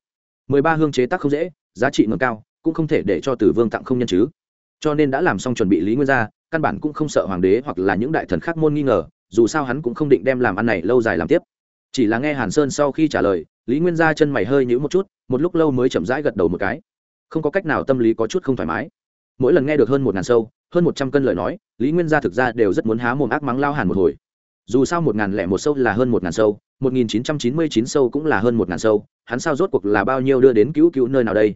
Mười ba hương chế tác không dễ, giá trị ngầm cao, cũng không thể để cho tử vương tặng không nhân chứ. Cho nên đã làm xong chuẩn bị lý nguyên gia, căn bản cũng không sợ hoàng đế hoặc là những đại thần khác môn nghi ngờ, dù sao hắn cũng không định đem làm ăn này lâu dài làm tiếp chỉ là nghe hàn sơn sau khi trả lời, lý nguyên gia chân mày hơi nhữ một chút, một lúc lâu mới chậm rãi gật đầu một cái. Không có cách nào tâm lý có chút không thoải mái. Mỗi lần nghe được hơn một ngàn sâu, hơn một trăm cân lời nói, lý nguyên gia thực ra đều rất muốn há mồm ác mắng lao hàn một hồi. Dù sao một ngàn lẻ một sâu là hơn một ngàn sâu, một nghìn chín trăm chín mươi chín sâu cũng là hơn một ngàn sâu, hắn sao rốt cuộc là bao nhiêu đưa đến cứu cứu nơi nào đây?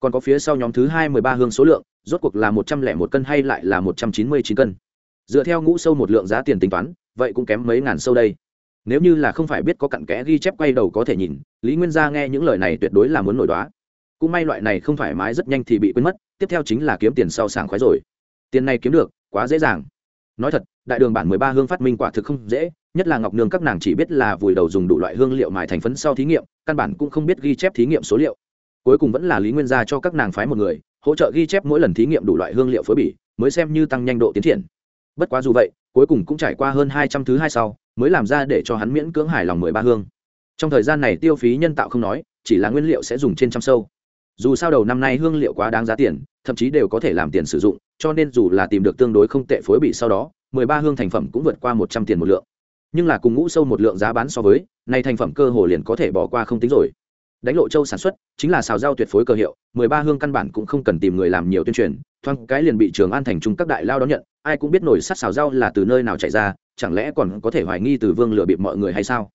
Còn có phía sau nhóm thứ hai mười ba hương số lượng, rốt cuộc là một trăm lẻ một cân hay lại là một trăm chín mươi chín cân? Dựa theo ngũ sâu một lượng giá tiền tính toán, vậy cũng kém mấy ngàn sâu đây nếu như là không phải biết có cặn kẽ ghi chép quay đầu có thể nhìn, lý nguyên gia nghe những lời này tuyệt đối là muốn nổi đoá. Cũng may loại này không thoải mái rất nhanh thì bị quên mất, tiếp theo chính là kiếm tiền sau sảng khoái rồi. Tiền này kiếm được, quá dễ dàng. Nói thật, đại đường bản mười ba hương phát minh quả thực không dễ, nhất là ngọc nương các nàng chỉ biết là vùi đầu dùng đủ loại hương liệu mài thành phấn sau thí nghiệm, căn bản cũng không biết ghi chép thí nghiệm số liệu. Cuối cùng vẫn là lý nguyên gia cho các nàng phái một người, hỗ trợ ghi chép mỗi lần thí nghiệm đủ loại hương liệu phối bỉ, mới xem như tăng nhanh độ tiến triển. Bất quá dù vậy, cuối cùng cũng trải qua hơn hai trăm thứ hai sau mới làm ra để cho hắn miễn cưỡng hài lòng mười ba hương. Trong thời gian này tiêu phí nhân tạo không nói, chỉ là nguyên liệu sẽ dùng trên trăm sâu. Dù sao đầu năm nay hương liệu quá đáng giá tiền, thậm chí đều có thể làm tiền sử dụng, cho nên dù là tìm được tương đối không tệ phối bị sau đó, mười ba hương thành phẩm cũng vượt qua một trăm tiền một lượng. Nhưng là cùng ngũ sâu một lượng giá bán so với, nay thành phẩm cơ hồ liền có thể bỏ qua không tính rồi. Đánh lộ châu sản xuất, chính là xào rau tuyệt phối cơ hiệu, mười ba hương căn bản cũng không cần tìm người làm nhiều tuyên truyền, thoáng cái liền bị trường an thành trung các đại lao đón nhận, ai cũng biết nổi sắt xào rau là từ nơi nào chạy ra chẳng lẽ còn có thể hoài nghi từ vương lừa bịp mọi người hay sao?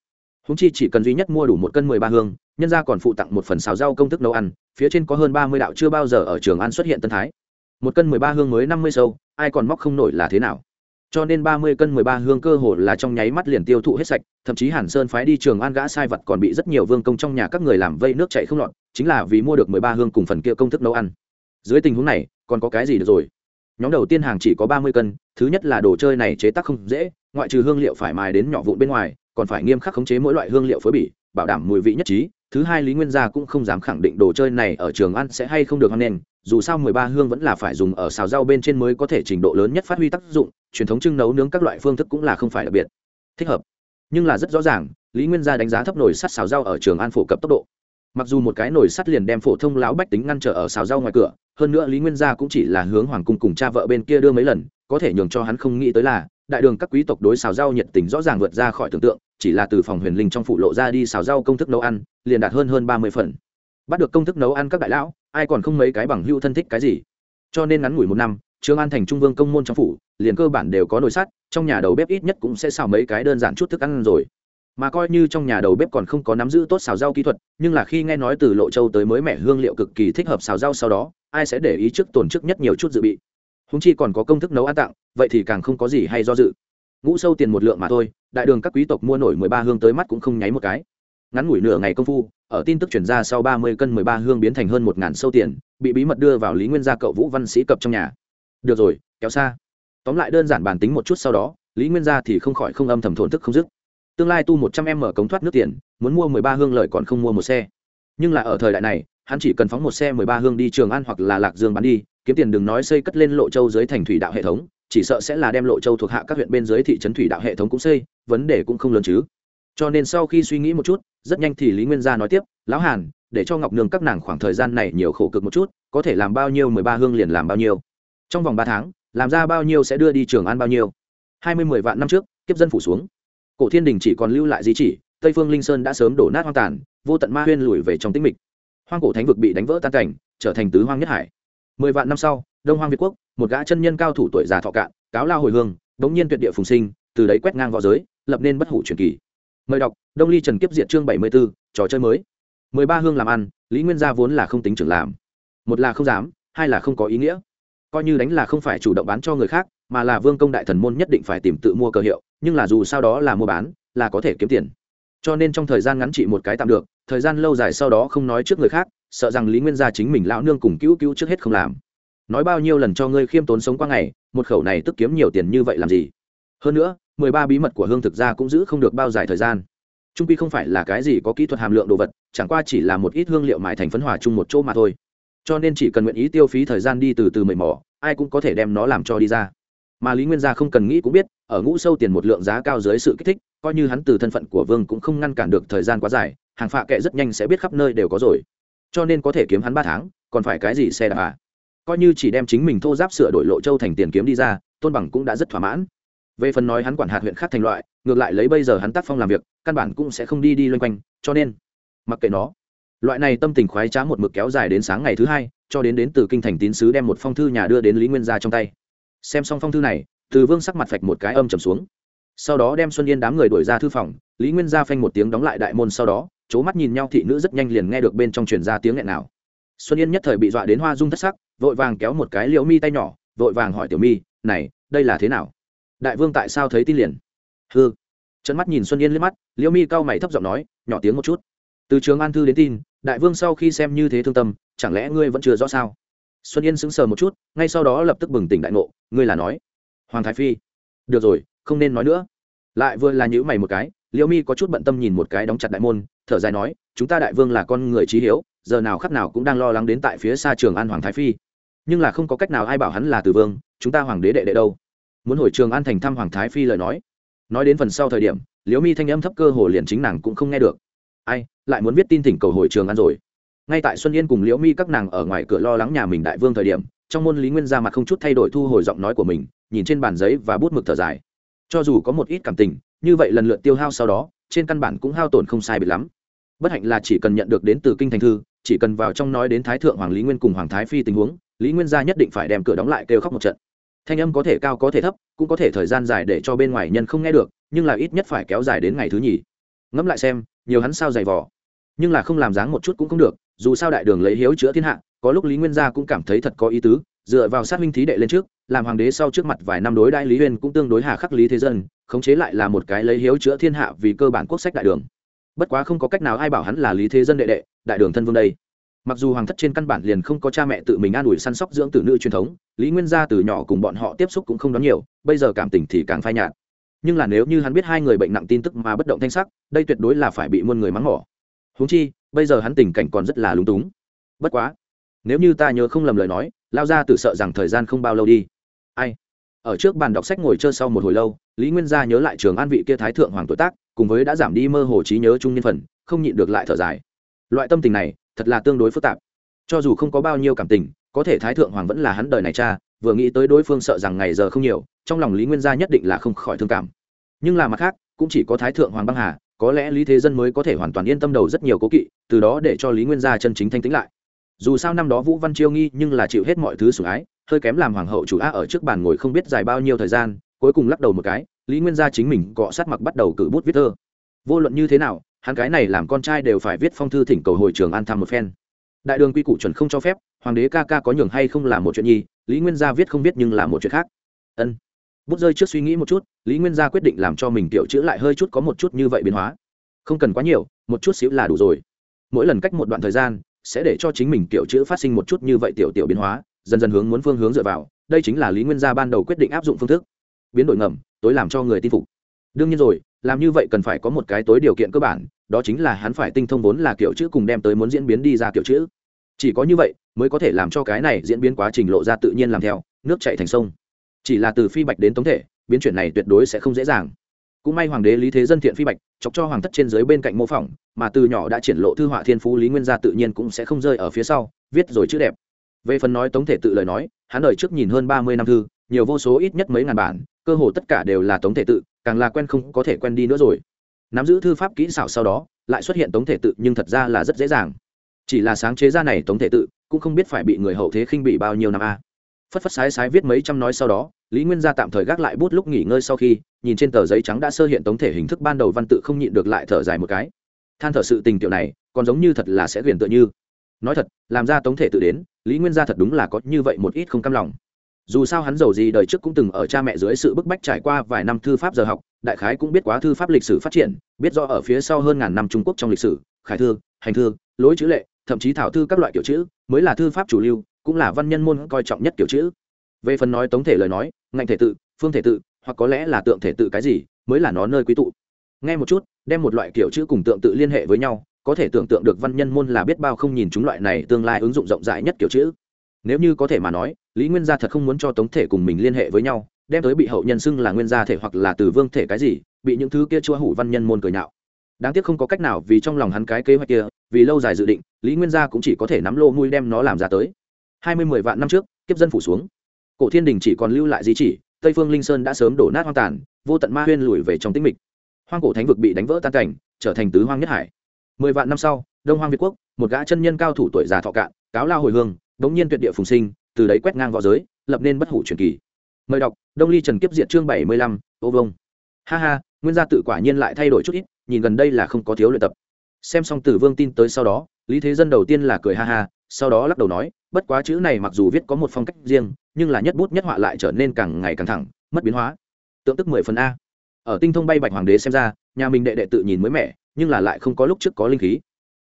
Húng chi chỉ cần duy nhất mua đủ một cân mười ba hương, nhân ra còn phụ tặng một phần xào rau công thức nấu ăn, phía trên có hơn ba mươi đạo chưa bao giờ ở trường ăn xuất hiện tân thái. Một cân mười ba hương mới năm mươi sâu, ai còn móc không nổi là thế nào? Cho nên ba mươi cân mười ba hương cơ hồ là trong nháy mắt liền tiêu thụ hết sạch, thậm chí hàn sơn phái đi trường an gã sai vật còn bị rất nhiều vương công trong nhà các người làm vây nước chạy không lọt, chính là vì mua được mười ba hương cùng phần kia công thức nấu ăn. Dưới tình huống này, còn có cái gì được rồi? Nhóm đầu tiên hàng chỉ có ba mươi cân, thứ nhất là đồ chơi này chế tác không dễ, ngoại trừ hương liệu phải mài đến nhỏ vụn bên ngoài, còn phải nghiêm khắc khống chế mỗi loại hương liệu phối bỉ, bảo đảm mùi vị nhất trí. Thứ hai lý nguyên gia cũng không dám khẳng định đồ chơi này ở trường ăn sẽ hay không được hoan nghênh dù sao mười ba hương vẫn là phải dùng ở xào rau bên trên mới có thể trình độ lớn nhất phát huy tác dụng, truyền thống trưng nấu nướng các loại phương thức cũng là không phải đặc biệt. Thích hợp. Nhưng là rất rõ ràng, lý nguyên gia đánh giá thấp nổi sắt xào rau ở trường an phổ cập tốc độ mặc dù một cái nồi sắt liền đem phổ thông lão bách tính ngăn trở ở xào rau ngoài cửa, hơn nữa lý nguyên gia cũng chỉ là hướng hoàng cung cùng cha vợ bên kia đưa mấy lần, có thể nhường cho hắn không nghĩ tới là, đại đường các quý tộc đối xào rau nhiệt tình rõ ràng vượt ra khỏi tưởng tượng, chỉ là từ phòng huyền linh trong phụ lộ ra đi xào rau công thức nấu ăn, liền đạt hơn hơn ba mươi phần. Bắt được công thức nấu ăn các đại lão, ai còn không mấy cái bằng hưu thân thích cái gì? Cho nên ngắn ngủi một năm, trương an thành trung vương công môn trong phủ, liền cơ bản đều có nồi sắt, trong nhà đầu bếp ít nhất cũng sẽ xào mấy cái đơn giản chút thức ăn rồi mà coi như trong nhà đầu bếp còn không có nắm giữ tốt xào rau kỹ thuật, nhưng là khi nghe nói từ lộ châu tới mới mẻ hương liệu cực kỳ thích hợp xào rau sau đó, ai sẽ để ý trước tổn trước nhất nhiều chút dự bị? Húng chi còn có công thức nấu ăn tặng, vậy thì càng không có gì hay do dự. Ngũ sâu tiền một lượng mà thôi, đại đường các quý tộc mua nổi mười ba hương tới mắt cũng không nháy một cái. Ngắn ngủi nửa ngày công phu, ở tin tức chuyển ra sau ba mươi cân mười ba hương biến thành hơn một ngàn sâu tiền, bị bí mật đưa vào lý nguyên gia cậu vũ văn sĩ cập trong nhà. Được rồi, kéo xa. Tóm lại đơn giản bàn tính một chút sau đó, lý nguyên gia thì không khỏi không âm thầm thổn thức không dứt tương lai tu một trăm em mở cống thoát nước tiền, muốn mua mười ba hương lợi còn không mua một xe. Nhưng là ở thời đại này, hắn chỉ cần phóng một xe mười ba hương đi trường an hoặc là lạc dương bán đi, kiếm tiền đừng nói xây cất lên lộ châu dưới thành thủy đạo hệ thống, chỉ sợ sẽ là đem lộ châu thuộc hạ các huyện bên dưới thị trấn thủy đạo hệ thống cũng xây, vấn đề cũng không lớn chứ. Cho nên sau khi suy nghĩ một chút, rất nhanh thì lý nguyên gia nói tiếp, lão hàn, để cho ngọc nương các nàng khoảng thời gian này nhiều khổ cực một chút, có thể làm bao nhiêu mười ba hương liền làm bao nhiêu. Trong vòng ba tháng, làm ra bao nhiêu sẽ đưa đi trường ăn bao nhiêu. Hai mươi mười vạn năm trước, kiếp dân phủ xuống cổ thiên đình chỉ còn lưu lại di chỉ, tây phương linh sơn đã sớm đổ nát hoang tàn, vô tận ma huyên lùi về trong tĩnh mịch. Hoang cổ thánh vực bị đánh vỡ tan cảnh, trở thành tứ hoang nhất hải. Mười vạn năm sau, đông hoang việt quốc, một gã chân nhân cao thủ tuổi già thọ cạn, cáo lao hồi hương, bỗng nhiên tuyệt địa phùng sinh, từ đấy quét ngang v õ giới, lập nên bất hủ truyền kỳ. Mời đọc, đông ly trần kiếp diệt chương bảy mươi b ố trò chơi mới. Mười ba hương làm ăn, lý nguyên gia vốn là không tính trưởng làm. Một là không dám, hai là không có ý nghĩa coi như đánh là không phải chủ động bán cho người khác, mà là vương công đại thần môn nhất định phải tìm tự mua cơ hiệu, nhưng là dù sao đó là mua bán, là có thể kiếm tiền. Cho nên trong thời gian ngắn chỉ một cái tạm được, thời gian lâu dài sau đó không nói trước người khác, sợ rằng lý nguyên gia chính mình lão nương cùng cứu cứu trước hết không làm. Nói bao nhiêu lần cho ngươi khiêm tốn sống qua ngày, một khẩu này tức kiếm nhiều tiền như vậy làm gì? Hơn nữa, mười ba bí mật của hương thực ra cũng giữ không được bao dài thời gian. Trung quy không phải là cái gì có kỹ thuật hàm lượng đồ vật, chẳng qua chỉ là một ít hương liệu mài thành phấn hòa chung một chỗ mà thôi cho nên chỉ cần nguyện ý tiêu phí thời gian đi từ từ mầy mò ai cũng có thể đem nó làm cho đi ra. Mà lý nguyên gia không cần nghĩ cũng biết, ở ngũ sâu tiền một lượng giá cao dưới sự kích thích, coi như hắn từ thân phận của vương cũng không ngăn cản được thời gian quá dài, hàng phạ kệ rất nhanh sẽ biết khắp nơi đều có rồi. Cho nên có thể kiếm hắn ba tháng, còn phải cái gì xe đạp à? Coi như chỉ đem chính mình thô giáp sửa đổi lộ châu thành tiền kiếm đi ra, tôn bằng cũng đã rất thỏa mãn. Về phần nói hắn quản hạt huyện khác thành loại, ngược lại lấy bây giờ hắn tác phong làm việc, căn bản cũng sẽ không đi đi loanh quanh, cho nên, mặc kệ nó loại này tâm tình khoái trá một mực kéo dài đến sáng ngày thứ hai, cho đến đến từ kinh thành tín sứ đem một phong thư nhà đưa đến lý nguyên gia trong tay. Xem xong phong thư này, từ vương sắc mặt phạch một cái âm trầm xuống. Sau đó đem xuân yên đám người đuổi ra thư phòng, lý nguyên gia phanh một tiếng đóng lại đại môn sau đó, c h ố mắt nhìn nhau thị nữ rất nhanh liền nghe được bên trong truyền ra tiếng nghẹn nào. Xuân yên nhất thời bị dọa đến hoa dung thất sắc, vội vàng kéo một cái liễu mi tay nhỏ, vội vàng hỏi tiểu mi, này, đây là thế nào? Đại vương tại sao thấy tin liền? Hư trận mắt nhìn xuân yên liếc mắt, liễu mi cau mày thấp giọng nói, nhỏ tiếng một chút. Từ trường an thư đến tin đại vương sau khi xem như thế thương tâm, chẳng lẽ ngươi vẫn chưa rõ sao? Xuân yên sững sờ một chút, ngay sau đó lập tức bừng tỉnh đại ngộ, ngươi là nói, hoàng thái phi. Được rồi, không nên nói nữa. Lại vừa là nhữ mày một cái, liễu mi có chút bận tâm nhìn một cái đóng chặt đại môn, thở dài nói, chúng ta đại vương là con người trí hiếu, giờ nào khắc nào cũng đang lo lắng đến tại phía xa trường an hoàng thái phi. Nhưng là không có cách nào ai bảo hắn là từ vương, chúng ta hoàng đế đệ đệ đâu. Muốn hồi trường an thành thăm hoàng thái phi lời nói. Nói đến phần sau thời điểm, liễu mi thanh âm thấp cơ hồ liền chính nàng cũng không nghe được ai, lại muốn viết tin thỉnh cầu hồi trường ăn rồi. Ngay tại xuân yên cùng liễu mi các nàng ở ngoài cửa lo lắng nhà mình đại vương thời điểm, trong môn lý nguyên ra mặt không chút thay đổi thu hồi giọng nói của mình, nhìn trên bàn giấy và bút mực thở dài. Cho dù có một ít cảm tình, như vậy lần lượt tiêu hao sau đó, trên căn bản cũng hao tổn không sai biệt lắm. Bất hạnh là chỉ cần nhận được đến từ kinh thành thư, chỉ cần vào trong nói đến thái thượng hoàng lý nguyên cùng hoàng thái phi tình huống, lý nguyên gia nhất định phải đem cửa đóng lại kêu khóc một trận. Thanh âm có thể cao có thể thấp, cũng có thể thời gian dài để cho bên ngoài nhân không nghe được, nhưng là ít nhất phải kéo dài đến ngày thứ nhì. Ngẫm lại xem nhiều hắn sao dày vò. Nhưng là không làm dáng một chút cũng không được, dù sao đại đường lấy hiếu chữa thiên hạ, có lúc lý nguyên gia cũng cảm thấy thật có ý tứ, dựa vào sát minh thí đệ lên trước, làm hoàng đế sau trước mặt vài năm đối đại lý huyên cũng tương đối hà khắc lý thế dân, khống chế lại là một cái lấy hiếu chữa thiên hạ vì cơ bản quốc sách đại đường. Bất quá không có cách nào ai bảo hắn là lý thế dân đệ đệ, đại đường thân vương đây. Mặc dù hoàng thất trên căn bản liền không có cha mẹ tự mình an ủi săn sóc dưỡng tử nữ truyền thống, lý nguyên gia từ nhỏ cùng bọn họ tiếp xúc cũng không đón nhiều, bây giờ cảm tình thì càng phai nhạt nhưng là nếu như hắn biết hai người bệnh nặng tin tức mà bất động thanh sắc, đây tuyệt đối là phải bị muôn người mắng mỏ. Huống chi, bây giờ hắn tình cảnh còn rất là lúng túng. Bất quá, nếu như ta nhớ không lầm lời nói, lao ra tự sợ rằng thời gian không bao lâu đi. Ai? Ở trước bàn đọc sách ngồi chơi sau một hồi lâu, lý nguyên gia nhớ lại trường an vị kia thái thượng hoàng tuổi tác, cùng với đã giảm đi mơ hồ trí nhớ trung nhân phần, không nhịn được lại thở dài. Loại tâm tình này, thật là tương đối phức tạp. Cho dù không có bao nhiêu cảm tình, có thể thái thượng hoàng vẫn là hắn đời này cha vừa nghĩ tới đối phương sợ rằng ngày giờ không nhiều, trong lòng lý nguyên gia nhất định là không khỏi thương cảm. Nhưng là mặt khác, cũng chỉ có thái thượng hoàng băng hà, có lẽ lý thế dân mới có thể hoàn toàn yên tâm đầu rất nhiều cố kỵ, từ đó để cho lý nguyên gia chân chính thanh tĩnh lại. Dù sao năm đó vũ văn chiêu nghi nhưng là chịu hết mọi thứ sủng ái, hơi kém làm hoàng hậu chủ á ở trước bàn ngồi không biết dài bao nhiêu thời gian, cuối cùng lắc đầu một cái, lý nguyên gia chính mình cọ sát mặc bắt đầu cử bút viết thơ. Vô luận như thế nào, hắn cái này làm con trai đều phải viết phong thư thỉnh cầu hồi trường an thăm một phen. Đại đường quy củ chuẩn không cho phép, hoàng đế ca ca có nhường hay không là một chuyện nhi lý nguyên gia viết không biết nhưng là một chuyện khác. Ân. Bút rơi trước suy nghĩ một chút, lý nguyên gia quyết định làm cho mình tiểu chữ lại hơi chút có một chút như vậy biến hóa. Không cần quá nhiều, một chút xíu là đủ rồi. Mỗi lần cách một đoạn thời gian, sẽ để cho chính mình tiểu chữ phát sinh một chút như vậy tiểu tiểu biến hóa, dần dần hướng muốn phương hướng dựa vào. Đây chính là lý nguyên gia ban đầu quyết định áp dụng phương thức. Biến đổi ngầm, tối làm cho người tin phục. Đương nhiên rồi, làm như vậy cần phải có một cái tối điều kiện cơ bản, đó chính là hắn phải tinh thông vốn là kiểu chữ cùng đem tới muốn diễn biến đi ra kiểu chữ chỉ có như vậy mới có thể làm cho cái này diễn biến quá trình lộ ra tự nhiên làm theo, nước chạy thành sông. Chỉ là từ phi bạch đến tống thể, biến chuyển này tuyệt đối sẽ không dễ dàng. Cũng may hoàng đế lý thế dân thiện phi bạch, chọc cho hoàng thất trên dưới bên cạnh mô phỏng, mà từ nhỏ đã triển lộ thư họa thiên phú lý nguyên gia tự nhiên cũng sẽ không rơi ở phía sau, viết rồi chữ đẹp. Về phần nói tống thể tự lời nói, hắn đời trước nhìn hơn ba mươi năm thư, nhiều vô số ít nhất mấy ngàn bản, cơ hồ tất cả đều là tống thể tự, càng là quen không có thể quen đi nữa rồi. Nắm giữ thư pháp kỹ xảo sau đó, lại xuất hiện tống thể tự nhưng thật ra là rất dễ dàng chỉ là sáng chế ra này tống thể tự, cũng không biết phải bị người hậu thế khinh bị bao nhiêu năm a. Phất phất sái sái viết mấy trăm nói sau đó, lý nguyên gia tạm thời gác lại bút lúc nghỉ ngơi sau khi, nhìn trên tờ giấy trắng đã sơ hiện tống thể hình thức ban đầu văn tự không nhịn được lại thở dài một cái. Than thở sự tình tiểu này, còn giống như thật là sẽ huyền tựa như. Nói thật, làm ra tống thể tự đến, lý nguyên gia thật đúng là có như vậy một ít không cam lòng. Dù sao hắn giàu gì đời trước cũng từng ở cha mẹ dưới sự bức bách trải qua vài năm thư pháp giờ học, đại khái cũng biết quá thư pháp lịch sử phát triển, biết do ở phía sau hơn ngàn năm trung quốc trong lịch sử, khải thư, hành thư, lối chữ lệ thậm chí thảo thư các loại kiểu chữ, mới là thư pháp chủ lưu, cũng là văn nhân môn coi trọng nhất kiểu chữ. Về phần nói tống thể lời nói, ngạnh thể tự, phương thể tự, hoặc có lẽ là tượng thể tự cái gì, mới là nó nơi quý tụ. Nghe một chút, đem một loại kiểu chữ cùng tượng tự liên hệ với nhau, có thể tưởng tượng được văn nhân môn là biết bao không nhìn chúng loại này tương lai ứng dụng rộng rãi nhất kiểu chữ. Nếu như có thể mà nói, lý nguyên gia thật không muốn cho tống thể cùng mình liên hệ với nhau, đem tới bị hậu nhân xưng là nguyên gia thể hoặc là từ vương thể cái gì, bị những thứ kia chua hủ văn nhân môn cười nhạo đáng tiếc không có cách nào vì trong lòng hắn cái kế hoạch kia, vì lâu dài dự định, lý nguyên gia cũng chỉ có thể nắm lô mui đem nó làm ra tới. Hai mươi mười vạn năm trước, kiếp dân phủ xuống. Cổ thiên đình chỉ còn lưu lại di chỉ, tây phương linh sơn đã sớm đổ nát hoang tàn, vô tận ma huyên lùi về trong tĩnh mịch. Hoang cổ thánh vực bị đánh vỡ tan cảnh, trở thành tứ hoang nhất hải. Mười vạn năm sau, đông hoang việt quốc, một gã chân nhân cao thủ tuổi già thọ cạn, cáo lao hồi hương, đống nhiên tuyệt địa phùng sinh, từ đấy quét ngang v õ giới, lập nên bất hủ truyền kỳ. Mời đọc, đông ly trần kiếp diện chương bảy mươi lăm, ô vông ha ha nguyên gia tự quả nhiên lại thay đổi chút ít, nhìn gần đây là không có thiếu luyện tập. Xem xong tử vương tin tới sau đó, lý thế dân đầu tiên là cười ha ha, sau đó lắc đầu nói, bất quá chữ này mặc dù viết có một phong cách riêng, nhưng là nhất bút nhất họa lại trở nên càng ngày càng thẳng, mất biến hóa. Tượng tức mười phần a. Ở tinh thông bay bạch hoàng đế xem ra, nhà mình đệ đệ tự nhìn mới mẻ, nhưng là lại không có lúc trước có linh khí.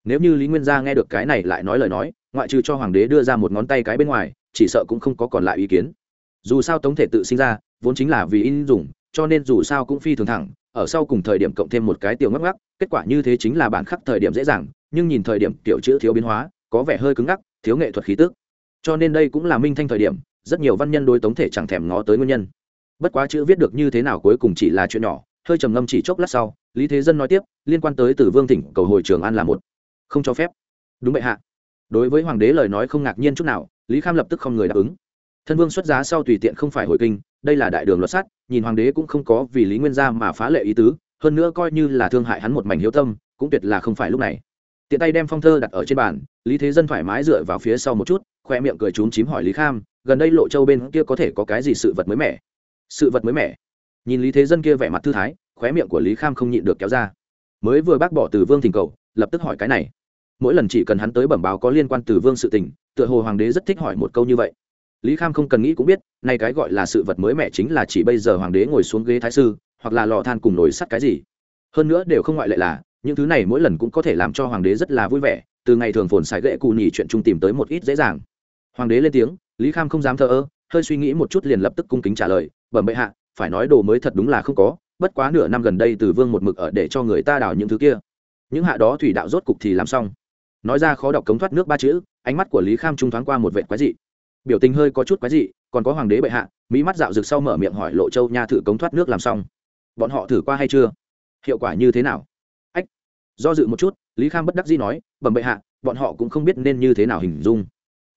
Nếu như lý nguyên gia nghe được cái này lại nói lời nói, ngoại trừ cho hoàng đế đưa ra một ngón tay cái bên ngoài, chỉ sợ cũng không có còn lại ý kiến. Dù sao tống thể tự sinh ra, vốn chính là vì in dùng, cho nên dù sao cũng phi thường thẳng ở sau cùng thời điểm cộng thêm một cái tiểu ngắc ngắc, kết quả như thế chính là bản khắc thời điểm dễ dàng, nhưng nhìn thời điểm tiểu chữ thiếu biến hóa, có vẻ hơi cứng ngắc, thiếu nghệ thuật khí tức. Cho nên đây cũng là minh thanh thời điểm, rất nhiều văn nhân đối tống thể chẳng thèm ngó tới nguyên nhân. Bất quá chữ viết được như thế nào cuối cùng chỉ là chuyện nhỏ, hơi trầm ngâm chỉ chốc lát sau, lý thế dân nói tiếp, liên quan tới từ vương thỉnh, cầu hồi trường an là một. Không cho phép. Đúng vậy hạ. Đối với hoàng đế lời nói không ngạc nhiên chút nào, lý kham lập tức không người đáp ứng. Thân vương xuất giá sau tùy tiện không phải hồi kinh đây là đại đường luật sát nhìn hoàng đế cũng không có vì lý nguyên gia mà phá lệ ý tứ, hơn nữa coi như là thương hại hắn một mảnh hiếu tâm, cũng tuyệt là không phải lúc này. Tiện tay đem phong thơ đặt ở trên bàn, lý thế dân thoải mái dựa vào phía sau một chút, khoe miệng cười trúng chím hỏi lý kham, gần đây lộ châu bên kia có thể có cái gì sự vật mới mẻ? Sự vật mới mẻ? Nhìn lý thế dân kia vẻ mặt thư thái khóe miệng của lý kham không nhịn được kéo ra. Mới vừa bác bỏ từ vương thỉnh cầu, lập tức hỏi cái này. Mỗi lần chỉ cần hắn tới bẩm báo có liên quan từ vương sự tình, tựa hồ hoàng đế rất thích hỏi một câu như vậy lý kham không cần nghĩ cũng biết, nay cái gọi là sự vật mới mẻ chính là chỉ bây giờ hoàng đế ngồi xuống ghế thái sư, hoặc là lò than cùng nồi sắt cái gì. Hơn nữa đều không ngoại lệ là, những thứ này mỗi lần cũng có thể làm cho hoàng đế rất là vui vẻ, từ ngày thường phồn xài gậy cụ nhì chuyện chung tìm tới một ít dễ dàng. Hoàng đế lên tiếng, lý kham không dám thờ ơ, hơi suy nghĩ một chút liền lập tức cung kính trả lời, bẩm bệ hạ, phải nói đồ mới thật đúng là không có, bất quá nửa năm gần đây từ vương một mực ở để cho người ta đào những thứ kia. Những hạ đó thủy đạo rốt cục thì làm xong. Nói ra khó đọc cống thoát nước ba chữ, ánh mắt của lý kham trung thoáng qua một vệ quái dị biểu tình hơi có chút quái dị, còn có hoàng đế bệ hạ, mỹ mắt dạo rực sau mở miệng hỏi lộ châu nha thử cống thoát nước làm xong. Bọn họ thử qua hay chưa? Hiệu quả như thế nào? Ách, do dự một chút, lý kham bất đắc dĩ nói, bẩm bệ hạ, bọn họ cũng không biết nên như thế nào hình dung.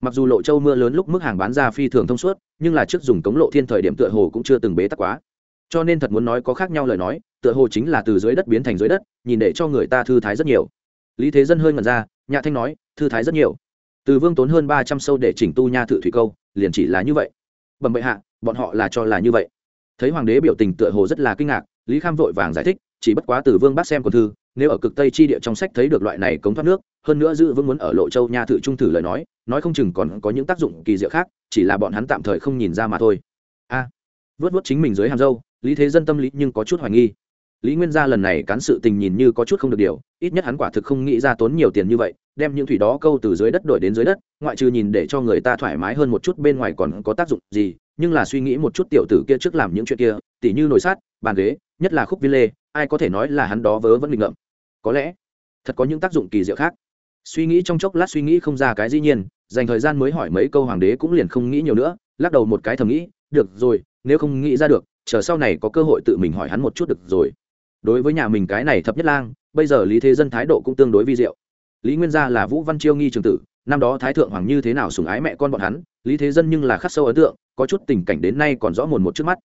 Mặc dù lộ châu mưa lớn lúc mức hàng bán ra phi thường thông suốt, nhưng là trước dùng cống lộ thiên thời điểm tựa hồ cũng chưa từng bế tắc quá. Cho nên thật muốn nói có khác nhau lời nói, tựa hồ chính là từ dưới đất biến thành dưới đất, nhìn để cho người ta thư thái rất nhiều. Lý thế dân hơi ngẩn ra nhạ thanh nói, thư thái rất nhiều từ vương tốn hơn ba trăm sâu để chỉnh tu nha thự thủy câu liền chỉ là như vậy. Bẩm bệ hạ bọn họ là cho là như vậy. Thấy hoàng đế biểu tình tựa hồ rất là kinh ngạc lý kham vội vàng giải thích chỉ bất quá từ vương bác xem còn thư nếu ở cực tây chi địa trong sách thấy được loại này cống thoát nước hơn nữa giữ vững muốn ở lộ châu nha thự trung thử lời nói nói không chừng còn có những tác dụng kỳ diệu khác chỉ là bọn hắn tạm thời không nhìn ra mà thôi. A à, vớt vớt chính mình dưới hàm dâu lý thế dân tâm lý nhưng có chút hoài nghi lý nguyên gia lần này cán sự tình nhìn như có chút không được điều, ít nhất hắn quả thực không nghĩ ra tốn nhiều tiền như vậy, đem những thủy đó câu từ dưới đất đổi đến dưới đất, ngoại trừ nhìn để cho người ta thoải mái hơn một chút bên ngoài còn có tác dụng gì, nhưng là suy nghĩ một chút tiểu tử kia trước làm những chuyện kia, tỉ như nồi sát bàn ghế, nhất là khúc viên lê, ai có thể nói là hắn đó vớ vẫn định ngậm có lẽ, thật có những tác dụng kỳ diệu khác. Suy nghĩ trong chốc lát suy nghĩ không ra cái dĩ nhiên, dành thời gian mới hỏi mấy câu hoàng đế cũng liền không nghĩ nhiều nữa, lắc đầu một cái thầm nghĩ, được rồi, nếu không nghĩ ra được, chờ sau này có cơ hội tự mình hỏi hắn một chút được rồi đối với nhà mình cái này thập nhất lang, bây giờ lý thế dân thái độ cũng tương đối vi diệu. Lý nguyên gia là vũ văn chiêu nghi trường tử, năm đó thái thượng hoàng như thế nào sùng ái mẹ con bọn hắn, lý thế dân nhưng là khắc sâu ấn tượng, có chút tình cảnh đến nay còn rõ mồn một trước mắt.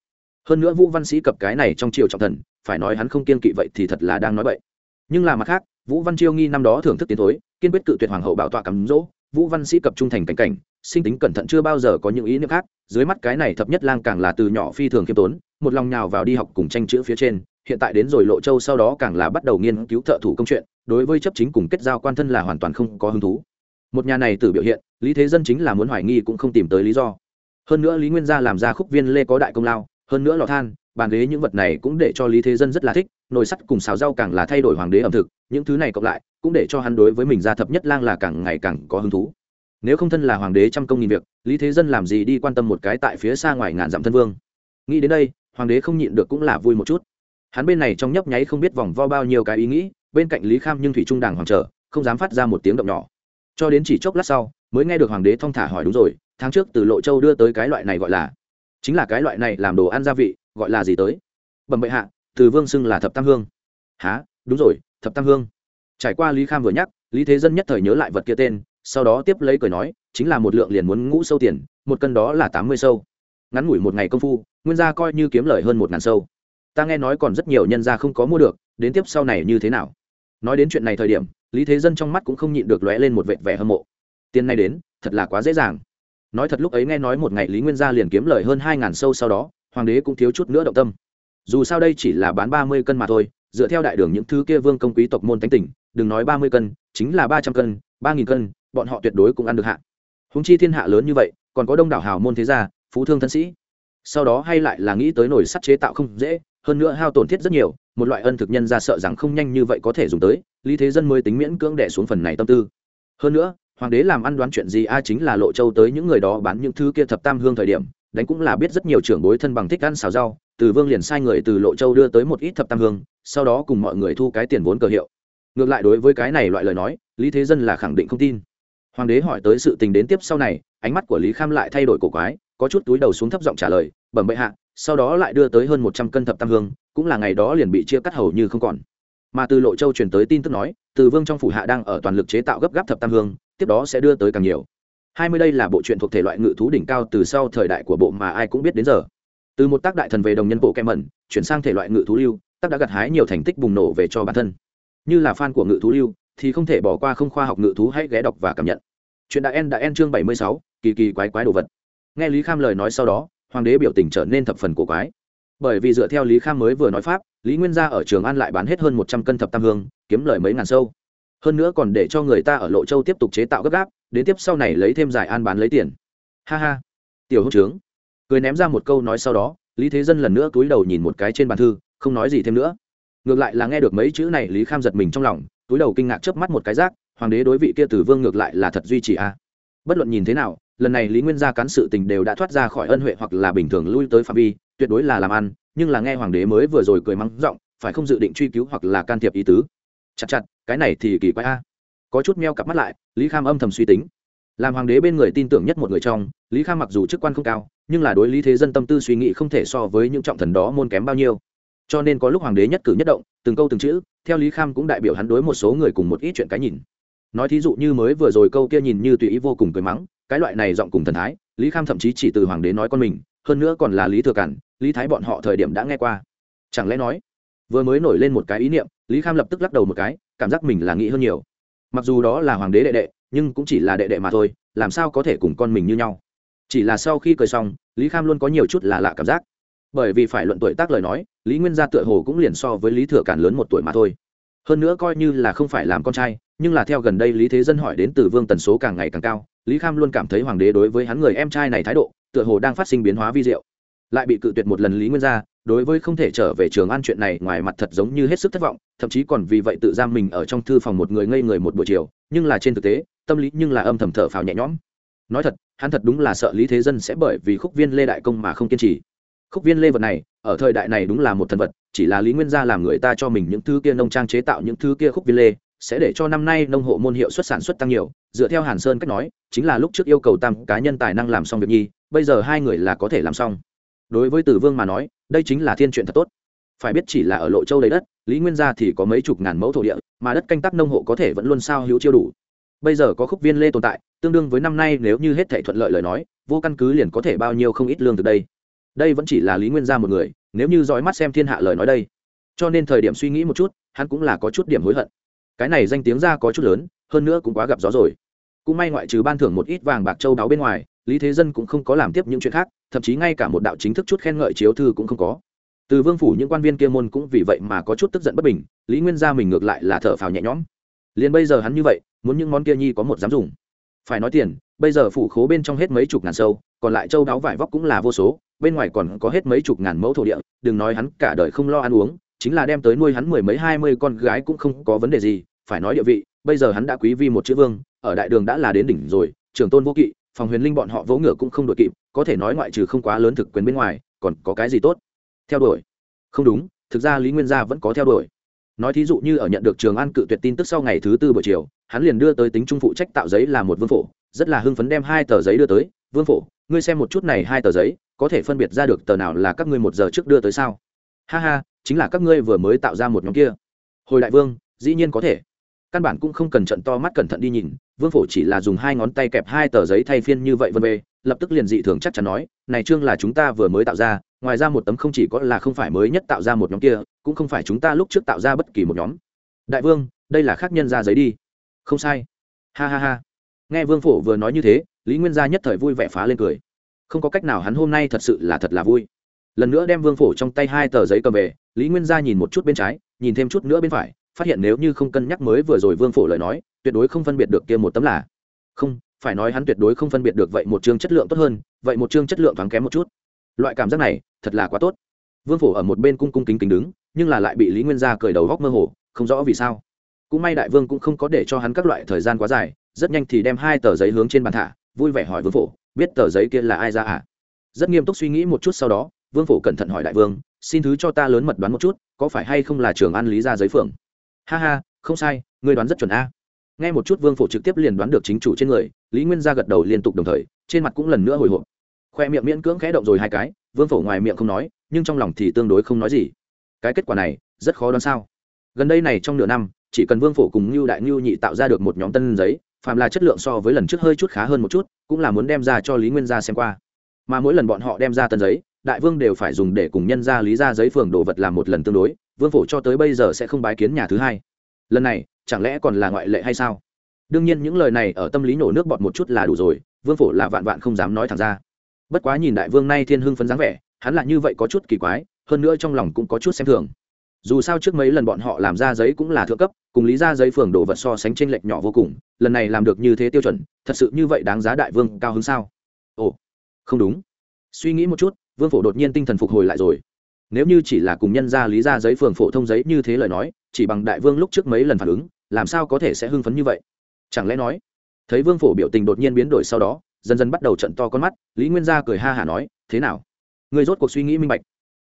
Hơn nữa vũ văn sĩ cập cái này trong triều trọng thần, phải nói hắn không kiên kỵ vậy thì thật là đang nói vậy nhưng là mặt khác, vũ văn chiêu nghi năm đó thưởng thức tiến thối, kiên quyết cự tuyệt hoàng hậu bảo tọa cắm dỗ, vũ văn sĩ cập trung thành cảnh cảnh, sinh tính cẩn thận chưa bao giờ có những ý niệm khác, dưới mắt cái này thập nhất lang càng là từ nhỏ phi thường khiêm tốn, một lòng nhào vào đi học cùng tranh chữ phía trên hiện tại đến rồi lộ châu sau đó càng là bắt đầu nghiên cứu thợ thủ công chuyện, đối với chấp chính cùng kết giao quan thân là hoàn toàn không có hứng thú. Một nhà này từ biểu hiện, lý thế dân chính là muốn hoài nghi cũng không tìm tới lý do. Hơn nữa lý nguyên gia làm ra khúc viên lê có đại công lao, hơn nữa lò than, bàn ghế những vật này cũng để cho lý thế dân rất là thích, nồi sắt cùng xào rau càng là thay đổi hoàng đế ẩm thực, những thứ này cộng lại, cũng để cho hắn đối với mình gia thập nhất lang là càng ngày càng có hứng thú. Nếu không thân là hoàng đế trăm công nghìn việc, lý thế dân làm gì đi quan tâm một cái tại phía xa ngoài ngàn dặm thân vương. Nghĩ đến đây, hoàng đế không nhịn được cũng là vui một chút hắn bên này trong nhấp nháy không biết vòng vo bao nhiêu cái ý nghĩ, bên cạnh lý kham nhưng thủy trung đàng hoàng trở không dám phát ra một tiếng động nhỏ. Cho đến chỉ chốc lát sau, mới nghe được hoàng đế thong thả hỏi đúng rồi, tháng trước từ lộ châu đưa tới cái loại này gọi là, chính là cái loại này làm đồ ăn gia vị, gọi là gì tới? Bẩm bệ hạ, từ vương xưng là thập tam hương. Há đúng rồi, thập tam hương. Trải qua lý kham vừa nhắc, lý thế dân nhất thời nhớ lại vật kia tên, sau đó tiếp lấy cười nói, chính là một lượng liền muốn ngũ sâu tiền, một cân đó là tám mươi sâu. Ngắn ngủi một ngày công phu, nguyên gia coi như kiếm lời hơn một ngàn sâu ta nghe nói còn rất nhiều nhân gia không có mua được, đến tiếp sau này như thế nào? Nói đến chuyện này thời điểm, lý thế dân trong mắt cũng không nhịn được lóe lên một vệt vẻ hâm mộ. Tiền này đến, thật là quá dễ dàng. Nói thật lúc ấy nghe nói một ngày lý nguyên gia liền kiếm lời hơn hai ngàn sâu sau đó, hoàng đế cũng thiếu chút nữa động tâm. Dù sao đây chỉ là bán ba mươi cân mà thôi, dựa theo đại đường những thứ kia vương công quý tộc môn tánh tỉnh đừng nói ba mươi cân, chính là ba trăm cân, ba nghìn cân, bọn họ tuyệt đối cũng ăn được hạ. Húng chi thiên hạ lớn như vậy, còn có đông đảo hào môn thế gia, phú thương thân sĩ. Sau đó hay lại là nghĩ tới nồi sắt chế tạo không dễ hơn nữa hao tổn thiết rất nhiều, một loại ân thực nhân ra sợ rằng không nhanh như vậy có thể dùng tới, lý thế dân mới tính miễn cưỡng đẻ xuống phần này tâm tư. Hơn nữa, hoàng đế làm ăn đoán chuyện gì a chính là lộ châu tới những người đó bán những thứ kia thập tam hương thời điểm, đánh cũng là biết rất nhiều trưởng bối thân bằng thích ăn xào rau, từ vương liền sai người từ lộ châu đưa tới một ít thập tam hương, sau đó cùng mọi người thu cái tiền vốn cờ hiệu. Ngược lại đối với cái này loại lời nói, lý thế dân là khẳng định không tin. Hoàng đế hỏi tới sự tình đến tiếp sau này, ánh mắt của lý kham lại thay đổi cổ quái, có chút túi đầu xuống thấp giọng trả lời, bẩm bệ hạ sau đó lại đưa tới hơn một trăm cân thập tam hương, cũng là ngày đó liền bị chia cắt hầu như không còn. Mà từ lộ châu truyền tới tin tức nói, từ vương trong phủ hạ đang ở toàn lực chế tạo gấp gáp thập tam hương, tiếp đó sẽ đưa tới càng nhiều. Hai mươi đây là bộ truyện thuộc thể loại ngự thú đỉnh cao từ sau thời đại của bộ mà ai cũng biết đến giờ. Từ một tác đại thần về đồng nhân bộ kem mẩn, chuyển sang thể loại ngự thú lưu, tác đã gặt hái nhiều thành tích bùng nổ về cho bản thân. Như là fan của ngự thú lưu, thì không thể bỏ qua không khoa học ngự thú hãy ghé đọc và cảm nhận. Chuyện đại en đã en chương bảy mươi sáu, kỳ kỳ quái quái đồ vật. Nghe lý kham lời nói sau đó hoàng đế biểu tình trở nên thập phần cổ quái. Bởi vì dựa theo lý kham mới vừa nói pháp, lý nguyên gia ở trường an lại bán hết hơn một trăm cân thập tam hương, kiếm lời mấy ngàn sâu. Hơn nữa còn để cho người ta ở lộ châu tiếp tục chế tạo gấp gáp, đến tiếp sau này lấy thêm giải an bán lấy tiền. Ha ha. Tiểu hữu trướng. Cười ném ra một câu nói sau đó, lý thế dân lần nữa túi đầu nhìn một cái trên bàn thư, không nói gì thêm nữa. Ngược lại là nghe được mấy chữ này, lý kham giật mình trong lòng, túi đầu kinh ngạc chớp mắt một cái rác, hoàng đế đối vị kia tử vương ngược lại là thật duy trì a. À. bất luận nhìn thế nào lần này lý nguyên gia cán sự tình đều đã thoát ra khỏi ân huệ hoặc là bình thường lui tới phạm vi, tuyệt đối là làm ăn, nhưng là nghe hoàng đế mới vừa rồi cười mắng giọng, phải không dự định truy cứu hoặc là can thiệp ý tứ? Chặt chặt, cái này thì kỳ quái a. Có chút meo cặp mắt lại, lý kham âm thầm suy tính. Làm hoàng đế bên người tin tưởng nhất một người trong, lý kham mặc dù chức quan không cao, nhưng là đối lý thế dân tâm tư suy nghĩ không thể so với những trọng thần đó môn kém bao nhiêu. Cho nên có lúc hoàng đế nhất cử nhất động, từng câu từng chữ, theo lý kham cũng đại biểu hắn đối một số người cùng một ít chuyện cái nhìn. Nói thí dụ như mới vừa rồi câu kia nhìn như tùy ý vô cùng cười mắng cái loại này giọng cùng thần thái, lý kham thậm chí chỉ từ hoàng đế nói con mình, hơn nữa còn là lý thừa cản, lý thái bọn họ thời điểm đã nghe qua. Chẳng lẽ nói, vừa mới nổi lên một cái ý niệm, lý kham lập tức lắc đầu một cái, cảm giác mình là nghĩ hơn nhiều. Mặc dù đó là hoàng đế đệ đệ, nhưng cũng chỉ là đệ đệ mà thôi, làm sao có thể cùng con mình như nhau? Chỉ là sau khi cười xong, lý kham luôn có nhiều chút là lạ cảm giác. Bởi vì phải luận tuổi tác lời nói, lý nguyên gia tựa hồ cũng liền so với lý thừa cản lớn một tuổi mà thôi. Hơn nữa coi như là không phải làm con trai nhưng là theo gần đây lý thế dân hỏi đến từ vương tần số càng ngày càng cao, lý kham luôn cảm thấy hoàng đế đối với hắn người em trai này thái độ, tựa hồ đang phát sinh biến hóa vi diệu. Lại bị cự tuyệt một lần lý nguyên gia, đối với không thể trở về trường an chuyện này ngoài mặt thật giống như hết sức thất vọng, thậm chí còn vì vậy tự giam mình ở trong thư phòng một người ngây người một buổi chiều, nhưng là trên thực tế, tâm lý nhưng là âm thầm thở phào nhẹ nhõm. Nói thật, hắn thật đúng là sợ lý thế dân sẽ bởi vì khúc viên lê đại công mà không kiên trì. Khúc viên lê vật này, ở thời đại này đúng là một thần vật, chỉ là lý nguyên gia làm người ta cho mình những thứ kia nông trang chế tạo, những thứ kia khúc viên lê sẽ để cho năm nay nông hộ môn hiệu suất sản xuất tăng nhiều. Dựa theo hàn sơn cách nói, chính là lúc trước yêu cầu tam cá nhân tài năng làm xong việc nhi, bây giờ hai người là có thể làm xong. Đối với tử vương mà nói, đây chính là thiên chuyện thật tốt. Phải biết chỉ là ở lộ châu đầy đất, lý nguyên gia thì có mấy chục ngàn mẫu thổ địa, mà đất canh tác nông hộ có thể vẫn luôn sao hữu chiêu đủ. Bây giờ có khúc viên lê tồn tại, tương đương với năm nay nếu như hết thể thuận lợi lời nói, vô căn cứ liền có thể bao nhiêu không ít lương từ đây. Đây vẫn chỉ là lý nguyên gia một người, nếu như dõi mắt xem thiên hạ lời nói đây. Cho nên thời điểm suy nghĩ một chút, hắn cũng là có chút điểm hối hận cái này danh tiếng ra có chút lớn, hơn nữa cũng quá gặp gió rồi. Cũng may ngoại trừ ban thưởng một ít vàng bạc châu đáo bên ngoài, lý thế dân cũng không có làm tiếp những chuyện khác, thậm chí ngay cả một đạo chính thức chút khen ngợi chiếu thư cũng không có. Từ vương phủ những quan viên kia môn cũng vì vậy mà có chút tức giận bất bình, lý nguyên gia mình ngược lại là thở phào nhẹ nhõm. Liền bây giờ hắn như vậy, muốn những món kia nhi có một dám dùng. Phải nói tiền, bây giờ phủ khố bên trong hết mấy chục ngàn sâu, còn lại châu đáo vải vóc cũng là vô số, bên ngoài còn có hết mấy chục ngàn mẫu thổ địa, đừng nói hắn cả đời không lo ăn uống chính là đem tới nuôi hắn mười mấy hai mươi con gái cũng không có vấn đề gì, phải nói địa vị, bây giờ hắn đã quý vi một chữ vương, ở đại đường đã là đến đỉnh rồi, trường tôn vô kỵ, phòng huyền linh bọn họ vỗ ngựa cũng không đội kịp, có thể nói ngoại trừ không quá lớn thực quyền bên ngoài, còn có cái gì tốt? Theo đuổi. Không đúng, thực ra lý nguyên gia vẫn có theo đuổi. Nói thí dụ như ở nhận được trường an cự tuyệt tin tức sau ngày thứ tư buổi chiều, hắn liền đưa tới tính trung phụ trách tạo giấy là một vương phổ, rất là hưng phấn đem hai tờ giấy đưa tới. Vương phổ, ngươi xem một chút này hai tờ giấy, có thể phân biệt ra được tờ nào là các ngươi một giờ trước đưa tới sao? Ha ha chính là các ngươi vừa mới tạo ra một nhóm kia. Hồi đại vương, dĩ nhiên có thể. Căn bản cũng không cần trận to mắt cẩn thận đi nhìn, vương phổ chỉ là dùng hai ngón tay kẹp hai tờ giấy thay phiên như vậy vân bê lập tức liền dị thường chắc chắn nói, này trương là chúng ta vừa mới tạo ra, ngoài ra một tấm không chỉ có là không phải mới nhất tạo ra một nhóm kia, cũng không phải chúng ta lúc trước tạo ra bất kỳ một nhóm. Đại vương, đây là khác nhân ra giấy đi. Không sai. Ha ha ha. Nghe vương phổ vừa nói như thế, lý nguyên gia nhất thời vui vẻ phá lên cười. Không có cách nào hắn hôm nay thật sự là thật là vui lần nữa đem vương phổ trong tay hai tờ giấy cầm về, lý nguyên gia nhìn một chút bên trái, nhìn thêm chút nữa bên phải, phát hiện nếu như không cân nhắc mới vừa rồi vương phổ lời nói, tuyệt đối không phân biệt được kia một tấm là. Không, phải nói hắn tuyệt đối không phân biệt được vậy một chương chất lượng tốt hơn, vậy một chương chất lượng thoáng kém một chút. Loại cảm giác này, thật là quá tốt. Vương phổ ở một bên cung cung kính kính đứng, nhưng là lại bị lý nguyên gia cởi đầu góc mơ hồ, không rõ vì sao. Cũng may đại vương cũng không có để cho hắn các loại thời gian quá dài, rất nhanh thì đem hai tờ giấy hướng trên bàn thả, vui vẻ hỏi vương phổ, biết tờ giấy kia là ai ra à? Rất nghiêm túc suy nghĩ một chút sau đó vương phổ cẩn thận hỏi đại vương, xin thứ cho ta lớn mật đoán một chút, có phải hay không là trường an lý ra giấy phượng ha ha, không sai, ngươi đoán rất chuẩn a. Nghe một chút vương phổ trực tiếp liền đoán được chính chủ trên người, lý nguyên gia gật đầu liên tục đồng thời, trên mặt cũng lần nữa hồi hộp. Khoe miệng miễn cưỡng khẽ động rồi hai cái, vương phổ ngoài miệng không nói, nhưng trong lòng thì tương đối không nói gì. Cái kết quả này, rất khó đoán sao. Gần đây này trong nửa năm, chỉ cần vương phổ cùng như đại như nhị tạo ra được một nhóm tân giấy, phàm là chất lượng so với lần trước hơi chút khá hơn một chút, cũng là muốn đem ra cho lý nguyên gia xem qua. Mà mỗi lần bọn họ đem ra tân giấy đại vương đều phải dùng để cùng nhân ra lý ra giấy phường đồ vật làm một lần tương đối, vương phổ cho tới bây giờ sẽ không bái kiến nhà thứ hai. Lần này, chẳng lẽ còn là ngoại lệ hay sao? Đương nhiên những lời này ở tâm lý nổ nước bọt một chút là đủ rồi, vương phổ là vạn vạn không dám nói thẳng ra. Bất quá nhìn đại vương nay thiên hưng phấn dáng vẻ, hắn là như vậy có chút kỳ quái, hơn nữa trong lòng cũng có chút xem thường. Dù sao trước mấy lần bọn họ làm ra giấy cũng là thượng cấp, cùng lý ra giấy phường đồ vật so sánh t r ê n lệch nhỏ vô cùng, lần này làm được như thế tiêu chuẩn, thật sự như vậy đáng giá đại vương cao hơn sao? Ồ, không đúng. Suy nghĩ một chút vương phổ đột nhiên tinh thần phục hồi lại rồi. Nếu như chỉ là cùng nhân ra lý ra giấy phường phổ thông giấy như thế lời nói, chỉ bằng đại vương lúc trước mấy lần phản ứng, làm sao có thể sẽ hưng phấn như vậy? Chẳng lẽ nói, thấy vương phổ biểu tình đột nhiên biến đổi sau đó, dần dần bắt đầu trận to con mắt, lý nguyên gia cười ha hả nói, thế nào? Người rốt cuộc suy nghĩ minh bạch.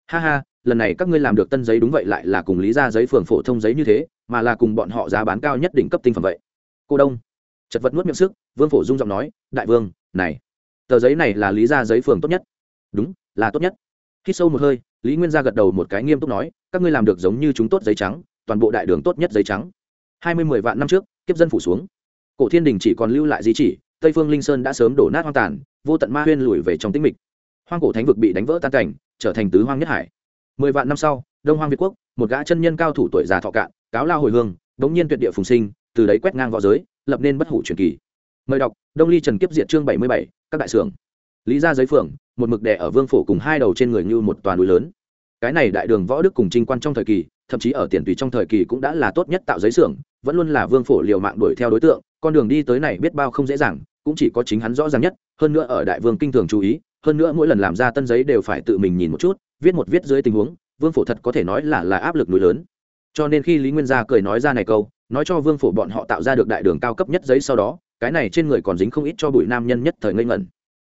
Ha ha, lần này các ngươi làm được tân giấy đúng vậy lại là cùng lý ra giấy phường phổ thông giấy như thế, mà là cùng bọn họ giá bán cao nhất đỉnh cấp tinh phẩm vậy. Cô đông. Chật vật nuốt miệng sức, vương phổ dung giọng nói, đại vương, này, tờ giấy này là lý ra giấy phường tốt nhất đúng, là tốt nhất. Khi sâu một hơi, lý nguyên gia gật đầu một cái nghiêm túc nói, các ngươi làm được giống như chúng tốt giấy trắng, toàn bộ đại đường tốt nhất giấy trắng. Hai mươi mười vạn năm trước, kiếp dân phủ xuống. Cổ thiên đình chỉ còn lưu lại di chỉ, tây phương linh sơn đã sớm đổ nát hoang tàn, vô tận ma huyên lùi về trong tĩnh mịch. Hoang cổ thánh vực bị đánh vỡ tan cảnh, trở thành tứ hoang nhất hải. Mười vạn năm sau, đông hoang việt quốc, một gã chân nhân cao thủ tuổi già thọ cạn, cáo lao hồi hương bỗng nhiên tuyệt địa phùng sinh, từ đấy quét ngang v õ giới, lập nên bất hủ truyền kỳ. Mời đọc, đông ly trần kiếp diệt chương bảy mươi bảy, các đại sưởng lý gia giấy phượng một mực đè ở vương phổ cùng hai đầu trên người như một toàn núi lớn. Cái này đại đường võ đức cùng trinh quan trong thời kỳ, thậm chí ở tiền tùy trong thời kỳ cũng đã là tốt nhất tạo giấy xưởng, vẫn luôn là vương phổ liều mạng đuổi theo đối tượng, con đường đi tới này biết bao không dễ dàng, cũng chỉ có chính hắn rõ ràng nhất, hơn nữa ở đại vương kinh thường chú ý, hơn nữa mỗi lần làm ra tân giấy đều phải tự mình nhìn một chút, viết một viết dưới tình huống, vương phổ thật có thể nói là là áp lực núi lớn. Cho nên khi lý nguyên gia cười nói ra này câu, nói cho vương phổ bọn họ tạo ra được đại đường cao cấp nhất giấy sau đó, cái này trên người còn dính không ít cho bụi nam nhân nhất thời ngây ngẩn.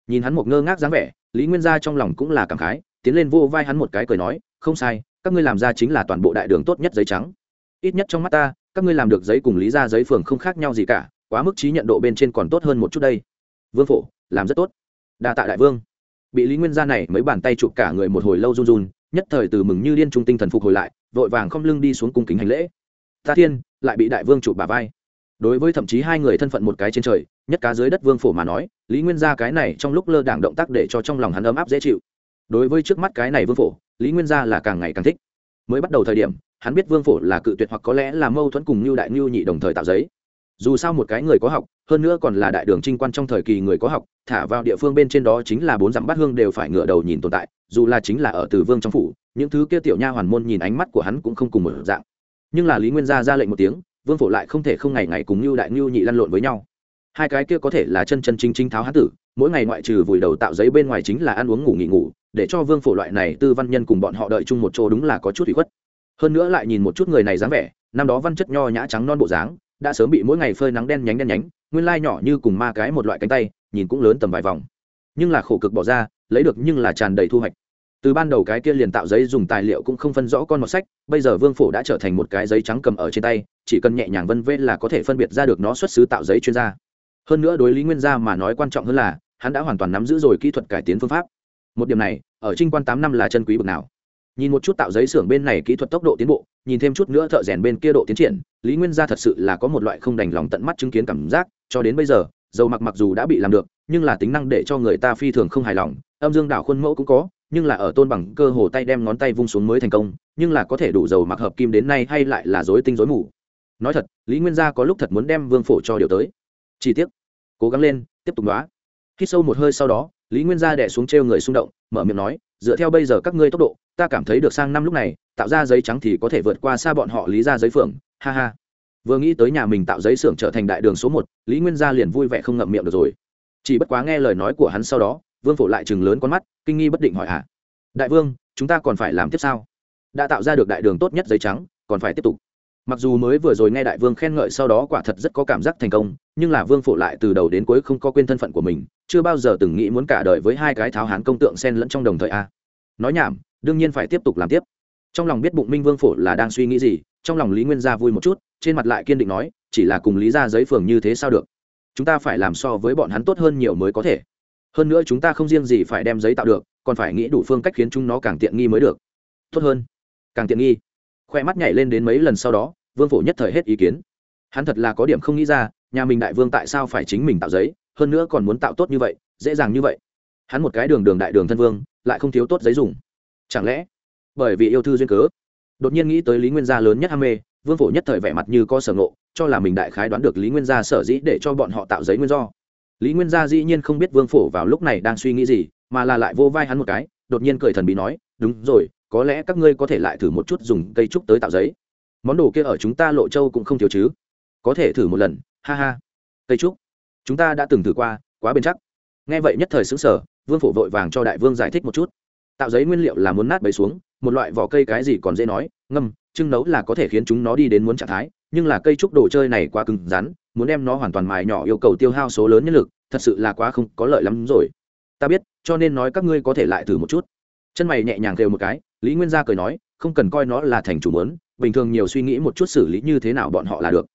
Nhìn hắn một ngơ ngác dáng vẻ lý nguyên gia trong lòng cũng là cảm khái, tiến lên vô vai hắn một cái cười nói, không sai, các ngươi làm ra chính là toàn bộ đại đường tốt nhất giấy trắng. Ít nhất trong mắt ta, các ngươi làm được giấy cùng lý ra giấy phường không khác nhau gì cả, quá mức trí nhận độ bên trên còn tốt hơn một chút đây. Vương phổ, làm rất tốt. Đa tạ đại vương. Bị lý nguyên gia này mấy bàn tay chụp cả người một hồi lâu run run, nhất thời từ mừng như điên trung tinh thần phục hồi lại, vội vàng không lưng đi xuống cung kính hành lễ. Ta thiên, lại bị đại vương chụp bà vai. Đối với thậm chí hai người thân phận một cái trên trời, nhất cá dưới đất vương phổ mà nói lý nguyên gia cái này trong lúc lơ đảng động tác để cho trong lòng hắn ấm áp dễ chịu. Đối với trước mắt cái này vương phổ, lý nguyên gia là càng ngày càng thích. Mới bắt đầu thời điểm, hắn biết vương phổ là cự tuyệt hoặc có lẽ là mâu thuẫn cùng như đại ngưu nhị đồng thời tạo giấy. Dù sao một cái người có học, hơn nữa còn là đại đường trinh quan trong thời kỳ người có học, thả vào địa phương bên trên đó chính là bốn dặm bát hương đều phải ngựa đầu nhìn tồn tại, dù là chính là ở từ vương trong phủ, những thứ kia tiểu nha hoàn môn nhìn ánh mắt của hắn cũng không cùng một dạng. Nhưng là lý nguyên gia ra lệnh một tiếng, vương phổ lại không thể không ngày ngày cùng như đại ngưu nhị lăn lộn với nhau hai cái kia có thể là chân chân chính chính tháo hán tử, mỗi ngày ngoại trừ vùi đầu tạo giấy bên ngoài chính là ăn uống ngủ nghỉ ngủ, để cho vương phổ loại này tư văn nhân cùng bọn họ đợi chung một chỗ đúng là có chút bị khuất. Hơn nữa lại nhìn một chút người này dáng vẻ, năm đó văn chất nho nhã trắng non bộ dáng, đã sớm bị mỗi ngày phơi nắng đen nhánh đen nhánh, nguyên lai nhỏ như cùng ma cái một loại cánh tay, nhìn cũng lớn tầm vài vòng. Nhưng là khổ cực bỏ ra, lấy được nhưng là tràn đầy thu hoạch. Từ ban đầu cái kia liền tạo giấy dùng tài liệu cũng không phân rõ con một sách, bây giờ vương phổ đã trở thành một cái giấy trắng cầm ở trên tay, chỉ cần nhẹ nhàng vân vê là có thể phân biệt ra được nó xuất xứ tạo giấy chuyên gia hơn nữa đối lý nguyên gia mà nói quan trọng hơn là, hắn đã hoàn toàn nắm giữ rồi kỹ thuật cải tiến phương pháp. Một điểm này, ở trinh quan tám năm là chân quý bực nào? Nhìn một chút tạo giấy xưởng bên này kỹ thuật tốc độ tiến bộ, nhìn thêm chút nữa thợ rèn bên kia độ tiến triển, lý nguyên gia thật sự là có một loại không đành lòng tận mắt chứng kiến cảm giác, cho đến bây giờ, dầu mặc mặc dù đã bị làm được, nhưng là tính năng để cho người ta phi thường không hài lòng. Âm dương đảo khuôn mẫu cũng có, nhưng là ở tôn bằng cơ hồ tay đem ngón tay vung xuống mới thành công, nhưng là có thể đủ dầu mặc hợp kim đến nay hay lại là dối tinh dối mù. Nói thật, lý nguyên gia có lúc thật muốn đem vương phổ cho điều tới. Chi tiết cố gắng lên, tiếp tục đoá khi sâu một hơi sau đó, lý nguyên gia đẻ xuống t r e o người xung động, mở miệng nói, dựa theo bây giờ các ngươi tốc độ, ta cảm thấy được sang năm lúc này, tạo ra giấy trắng thì có thể vượt qua xa bọn họ lý ra giấy phượng. Ha ha. Vừa nghĩ tới nhà mình tạo giấy xưởng trở thành đại đường số một, lý nguyên gia liền vui vẻ không ngậm miệng được rồi. Chỉ bất quá nghe lời nói của hắn sau đó, vương phổ lại chừng lớn con mắt, kinh nghi bất định hỏi hạ đại vương, chúng ta còn phải làm tiếp sao? Đã tạo ra được đại đường tốt nhất giấy trắng, còn phải tiếp tục mặc dù mới vừa rồi nghe đại vương khen ngợi sau đó quả thật rất có cảm giác thành công, nhưng là vương phổ lại từ đầu đến cuối không có quên thân phận của mình, chưa bao giờ từng nghĩ muốn cả đời với hai cái tháo hán công tượng sen lẫn trong đồng thời a. Nói nhảm, đương nhiên phải tiếp tục làm tiếp. Trong lòng biết bụng minh vương phổ là đang suy nghĩ gì, trong lòng lý nguyên gia vui một chút, trên mặt lại kiên định nói, chỉ là cùng lý ra giấy phường như thế sao được? Chúng ta phải làm so với bọn hắn tốt hơn nhiều mới có thể. Hơn nữa chúng ta không riêng gì phải đem giấy tạo được, còn phải nghĩ đủ phương cách khiến chúng nó càng tiện nghi mới được. Tốt hơn. Càng tiện nghi. Khoe mắt nhảy lên đến mấy lần sau đó vương phổ nhất thời hết ý kiến. Hắn thật là có điểm không nghĩ ra, nhà mình đại vương tại sao phải chính mình tạo giấy, hơn nữa còn muốn tạo tốt như vậy, dễ dàng như vậy. Hắn một cái đường đường đại đường thân vương, lại không thiếu tốt giấy dùng. Chẳng lẽ bởi vì yêu thư duyên cớ? Đột nhiên nghĩ tới lý nguyên gia lớn nhất ham mê, vương phổ nhất thời vẻ mặt như có sở ngộ, cho là mình đại khái đoán được lý nguyên gia sở dĩ để cho bọn họ tạo giấy nguyên do. Lý nguyên gia dĩ nhiên không biết vương phổ vào lúc này đang suy nghĩ gì, mà là lại vô vai hắn một cái, đột nhiên cười thần bí nói, đúng rồi, có lẽ các ngươi có thể lại thử một chút dùng cây trúc tới tạo giấy món đồ kia ở chúng ta lộ châu cũng không thiếu chứ. Có thể thử một lần, ha ha. Cây trúc, chúng ta đã từng thử qua, quá bền chắc. Nghe vậy nhất thời xứng sở vương phổ vội vàng cho đại vương giải thích một chút. Tạo giấy nguyên liệu là muốn nát bấy xuống, một loại vỏ cây cái gì còn dễ nói, ngâm trưng nấu là có thể khiến chúng nó đi đến muốn trạng thái, nhưng là cây trúc đồ chơi này quá cứng rắn, muốn đem nó hoàn toàn mài nhỏ yêu cầu tiêu hao số lớn nhân lực, thật sự là quá không có lợi lắm rồi. Ta biết, cho nên nói các ngươi có thể lại thử một chút. Chân mày nhẹ nhàng kêu một cái, lý nguyên gia cười nói, không cần coi nó là thành chủ mớn bình thường nhiều suy nghĩ một chút xử lý như thế nào bọn họ là được.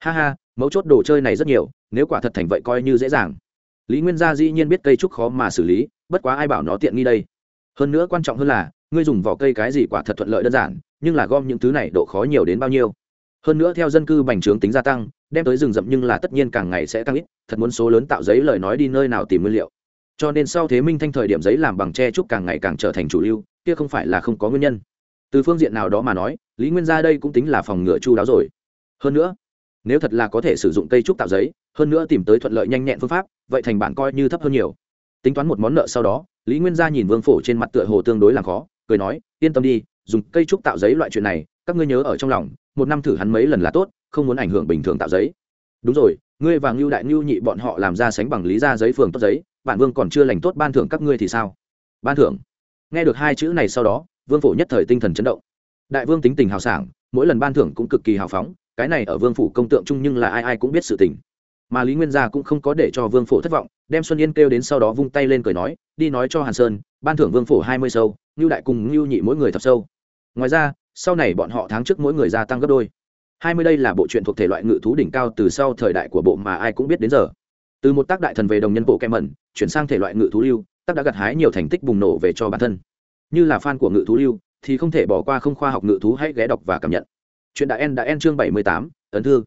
Ha ha, mấu chốt đồ chơi này rất nhiều, nếu quả thật thành vậy coi như dễ dàng. Lý nguyên gia dĩ nhiên biết cây trúc khó mà xử lý, bất quá ai bảo nó tiện nghi đây. Hơn nữa quan trọng hơn là, ngươi dùng vỏ cây cái gì quả thật thuận lợi đơn giản, nhưng là gom những thứ này độ khó nhiều đến bao nhiêu. Hơn nữa theo dân cư bành trướng tính gia tăng, đem tới rừng rậm nhưng là tất nhiên càng ngày sẽ tăng ít, thật muốn số lớn tạo giấy lời nói đi nơi nào tìm nguyên liệu. Cho nên sau thế minh thanh thời điểm giấy làm bằng tre trúc càng ngày càng trở thành chủ lưu, kia không phải là không có nguyên nhân. Từ phương diện nào đó mà nói lý nguyên gia đây cũng tính là phòng ngựa chu đáo rồi. Hơn nữa, nếu thật là có thể sử dụng cây trúc tạo giấy, hơn nữa tìm tới thuận lợi nhanh nhẹn phương pháp, vậy thành bản coi như thấp hơn nhiều. Tính toán một món nợ sau đó, lý nguyên gia nhìn vương phổ trên mặt tựa hồ tương đối làm khó, cười nói, yên tâm đi, dùng cây trúc tạo giấy loại chuyện này, các ngươi nhớ ở trong lòng, một năm thử hắn mấy lần là tốt, không muốn ảnh hưởng bình thường tạo giấy. Đúng rồi, ngươi và ngưu đại ngưu nhị bọn họ làm ra sánh bằng lý ra giấy phường tốt giấy, bản vương còn chưa lành tốt ban thưởng các ngươi thì sao? Ban thưởng. Nghe được hai chữ này sau đó, vương phổ nhất thời tinh thần chấn động đại vương tính tình hào sảng, mỗi lần ban thưởng cũng cực kỳ hào phóng, cái này ở vương phủ công tượng chung nhưng là ai ai cũng biết sự tình. Mà lý nguyên gia cũng không có để cho vương phổ thất vọng, đem xuân yên kêu đến sau đó vung tay lên cười nói, đi nói cho hàn sơn, ban thưởng vương phổ hai mươi sâu, ngưu đại cùng ngưu nhị mỗi người thập sâu. Ngoài ra, sau này bọn họ tháng trước mỗi người gia tăng gấp đôi. Hai mươi đây là bộ truyện thuộc thể loại ngự thú đỉnh cao từ sau thời đại của bộ mà ai cũng biết đến giờ. Từ một tác đại thần về đồng nhân bộ kem mẩn, chuyển sang thể loại ngự thú lưu, tác đã gặt hái nhiều thành tích bùng nổ về cho bản thân. Như là fan của ngự thú lưu thì không thể bỏ qua không khoa học ngự thú hãy ghé đọc và cảm nhận. Chuyện đã en đã en chương bảy mươi tám, ấn thư.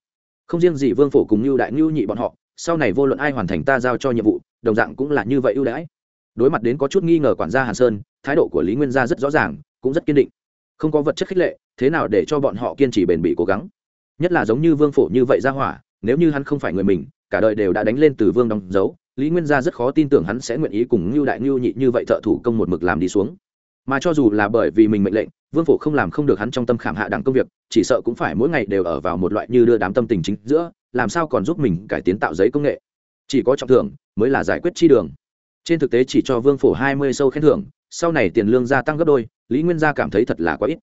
Không riêng gì vương phổ cùng như đại ngưu nhị bọn họ, sau này vô luận ai hoàn thành ta giao cho nhiệm vụ, đồng dạng cũng là như vậy ưu đãi. Đối mặt đến có chút nghi ngờ quản gia hàn sơn, thái độ của lý nguyên gia rất rõ ràng, cũng rất kiên định. Không có vật chất khích lệ, thế nào để cho bọn họ kiên trì bền bỉ cố gắng? Nhất là giống như vương phổ như vậy ra hỏa, nếu như hắn không phải người mình, cả đời đều đã đánh lên từ vương đóng dấu, lý nguyên gia rất khó tin tưởng hắn sẽ nguyện ý cùng ngưu đại ngưu nhị như vậy thợ thủ công một mực làm đi xuống mà cho dù là bởi vì mình mệnh lệnh, vương phổ không làm không được hắn trong tâm khảm hạ đẳng công việc, chỉ sợ cũng phải mỗi ngày đều ở vào một loại như đưa đám tâm tình chính giữa, làm sao còn giúp mình cải tiến tạo giấy công nghệ. Chỉ có trọng thưởng mới là giải quyết chi đường. Trên thực tế chỉ cho vương phổ hai mươi sâu khen thưởng, sau này tiền lương gia tăng gấp đôi, lý nguyên gia cảm thấy thật là quá ít.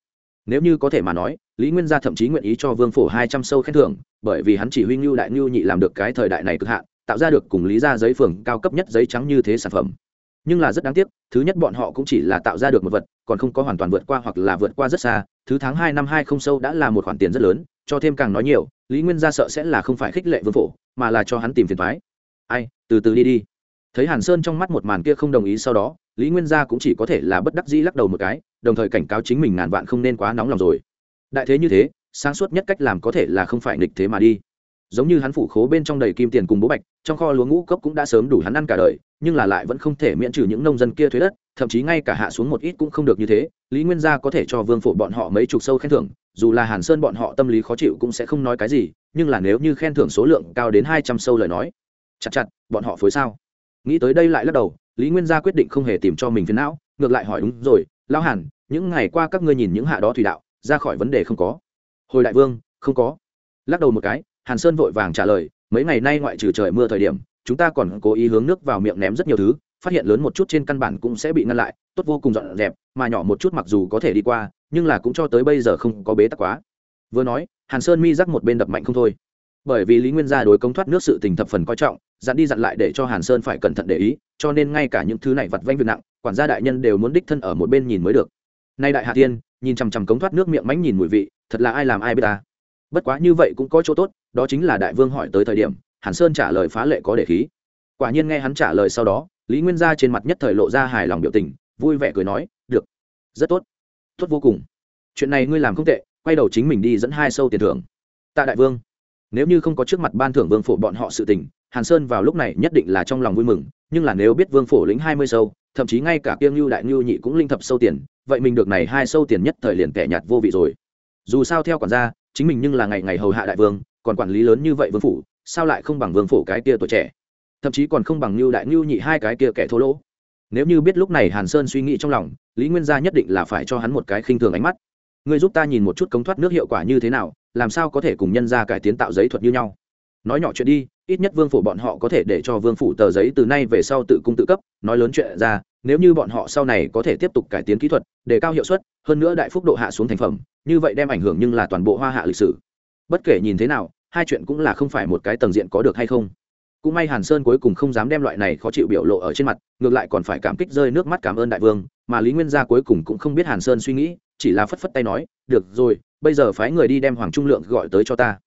Nếu như có thể mà nói, lý nguyên gia thậm chí nguyện ý cho vương phổ hai trăm sâu khen thưởng, bởi vì hắn chỉ huy ngưu đại ngưu nhị làm được cái thời đại này cực hạn, tạo ra được cùng lý ra giấy phường cao cấp nhất giấy trắng như thế sản phẩm nhưng là rất đáng tiếc, thứ nhất bọn họ cũng chỉ là tạo ra được một vật, còn không có hoàn toàn vượt qua hoặc là vượt qua rất xa. Thứ tháng hai năm hai không sâu đã là một khoản tiền rất lớn, cho thêm càng nói nhiều, lý nguyên gia sợ sẽ là không phải khích lệ vương phổ, mà là cho hắn tìm phiền thoái ai, từ từ đi đi. Thấy hàn sơn trong mắt một màn kia không đồng ý sau đó, lý nguyên gia cũng chỉ có thể là bất đắc dĩ lắc đầu một cái, đồng thời cảnh cáo chính mình ngàn vạn không nên quá nóng lòng rồi. Đại thế như thế, sáng suốt nhất cách làm có thể là không phải nghịch thế mà đi. Giống như hắn phủ khố bên trong đầy kim tiền cùng bố bạch, trong kho lúa ngũ cốc cũng đã sớm đủ hắn ăn cả đời nhưng là lại vẫn không thể miễn trừ những nông dân kia thuế đất, thậm chí ngay cả hạ xuống một ít cũng không được như thế, lý nguyên gia có thể cho vương phổ bọn họ mấy chục sâu khen thưởng, dù là hàn sơn bọn họ tâm lý khó chịu cũng sẽ không nói cái gì, nhưng là nếu như khen thưởng số lượng cao đến hai trăm sâu lời nói, chặt chặt, bọn họ phối sao? Nghĩ tới đây lại lắc đầu, lý nguyên gia quyết định không hề tìm cho mình phiền não, ngược lại hỏi đúng rồi, lão hàn, những ngày qua các ngươi nhìn những hạ đó thủy đạo, ra khỏi vấn đề không có? Hồi đại vương, không có. Lắc đầu một cái, hàn sơn vội vàng trả lời, mấy ngày nay ngoại trừ trời mưa thời điểm chúng ta còn cố ý hướng nước vào miệng ném rất nhiều thứ, phát hiện lớn một chút trên căn bản cũng sẽ bị ngăn lại, tốt vô cùng dọn dẹp, mà nhỏ một chút mặc dù có thể đi qua, nhưng là cũng cho tới bây giờ không có bế tắc quá. Vừa nói, hàn sơn mi rắc một bên đập mạnh không thôi. Bởi vì lý nguyên gia đối công thoát nước sự tình thập phần coi trọng, dặn đi dặn lại để cho hàn sơn phải cẩn thận để ý, cho nên ngay cả những thứ này vặt vanh việc nặng, quản gia đại nhân đều muốn đích thân ở một bên nhìn mới được. Nay đại hạ tiên, nhìn chằm chằm cống thoát nước miệng mánh nhìn mùi vị, thật là ai làm ai biết ta. Bất quá như vậy cũng có chỗ tốt, đó chính là đại vương hỏi tới thời điểm hàn sơn trả lời phá lệ có để khí. Quả nhiên nghe hắn trả lời sau đó, lý nguyên gia trên mặt nhất thời lộ ra hài lòng biểu tình, vui vẻ cười nói, được, rất tốt tốt vô cùng. Chuyện này ngươi làm không tệ, quay đầu chính mình đi dẫn hai sâu tiền thưởng. Tạ đại vương. Nếu như không có trước mặt ban thưởng vương phổ bọn họ sự tình, hàn sơn vào lúc này nhất định là trong lòng vui mừng, nhưng là nếu biết vương phổ lĩnh hai mươi sâu, thậm chí ngay cả kiêng lưu đại ngưu nhị cũng linh thập sâu tiền, vậy mình được này hai sâu tiền nhất thời liền kẻ nhạt vô vị rồi. Dù sao theo quản gia, chính mình nhưng là ngày ngày hầu hạ đại vương, còn quản lý lớn như vậy vương phủ sao lại không bằng vương phủ cái kia tuổi trẻ? Thậm chí còn không bằng lưu đại ngưu nhị hai cái kia kẻ thô lỗ. Nếu như biết lúc này hàn sơn suy nghĩ trong lòng, lý nguyên gia nhất định là phải cho hắn một cái khinh thường ánh mắt. Ngươi giúp ta nhìn một chút cống thoát nước hiệu quả như thế nào, làm sao có thể cùng nhân gia cải tiến tạo giấy thuật như nhau. Nói nhỏ chuyện đi, ít nhất vương phủ bọn họ có thể để cho vương phủ tờ giấy từ nay về sau tự cung tự cấp, nói lớn chuyện ra, nếu như bọn họ sau này có thể tiếp tục cải tiến kỹ thuật, để cao hiệu suất, hơn nữa đại phúc độ hạ xuống thành phẩm, như vậy đem ảnh hưởng nhưng là toàn bộ hoa hạ lịch sử. Bất kể nhìn thế nào hai chuyện cũng là không phải một cái tầng diện có được hay không. Cũng may hàn sơn cuối cùng không dám đem loại này khó chịu biểu lộ ở trên mặt, ngược lại còn phải cảm kích rơi nước mắt cảm ơn đại vương, mà lý nguyên gia cuối cùng cũng không biết hàn sơn suy nghĩ, chỉ là phất phất tay nói, được rồi, bây giờ phái người đi đem hoàng trung lượng gọi tới cho ta.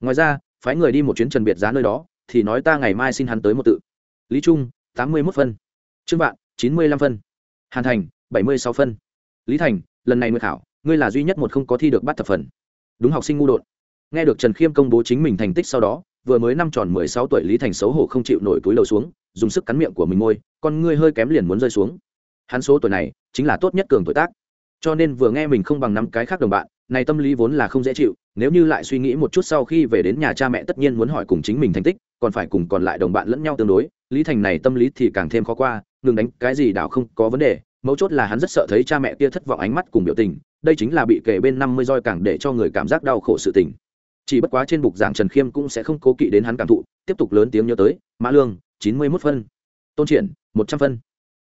Ngoài ra, phái người đi một chuyến trần biệt giá nơi đó, thì nói ta ngày mai xin hắn tới một tự. Lý trung, tám mươi mốt phân. Trương vạn, chín mươi lăm phân. Hàn thành, bảy mươi sáu phân. Lý thành, lần này nguyệt khảo, ngươi là duy nhất một không có thi được bắt thập phần. Đúng học sinh ngu đột nghe được trần khiêm công bố chính mình thành tích sau đó, vừa mới năm tròn mười sáu tuổi lý thành xấu hổ không chịu nổi túi đầu xuống, dùng sức cắn miệng của mình môi, con ngươi hơi kém liền muốn rơi xuống. Hắn số tuổi này, chính là tốt nhất cường tuổi tác. Cho nên vừa nghe mình không bằng năm cái khác đồng bạn, này tâm lý vốn là không dễ chịu, nếu như lại suy nghĩ một chút sau khi về đến nhà cha mẹ tất nhiên muốn hỏi cùng chính mình thành tích, còn phải cùng còn lại đồng bạn lẫn nhau tương đối, lý thành này tâm lý thì càng thêm khó qua, ngừng đánh cái gì đảo không có vấn đề, mấu chốt là hắn rất sợ thấy cha mẹ kia thất vọng ánh mắt cùng biểu tình, đây chính là bị kể bên năm mươi roi càng để cho người cảm giác đau khổ sự tình chỉ bất quá trên bục giảng trần khiêm cũng sẽ không cố kỵ đến hắn cảm thụ, tiếp tục lớn tiếng nhớ tới, mã lương, chín mươi mốt phân. Tôn triển, một trăm phân.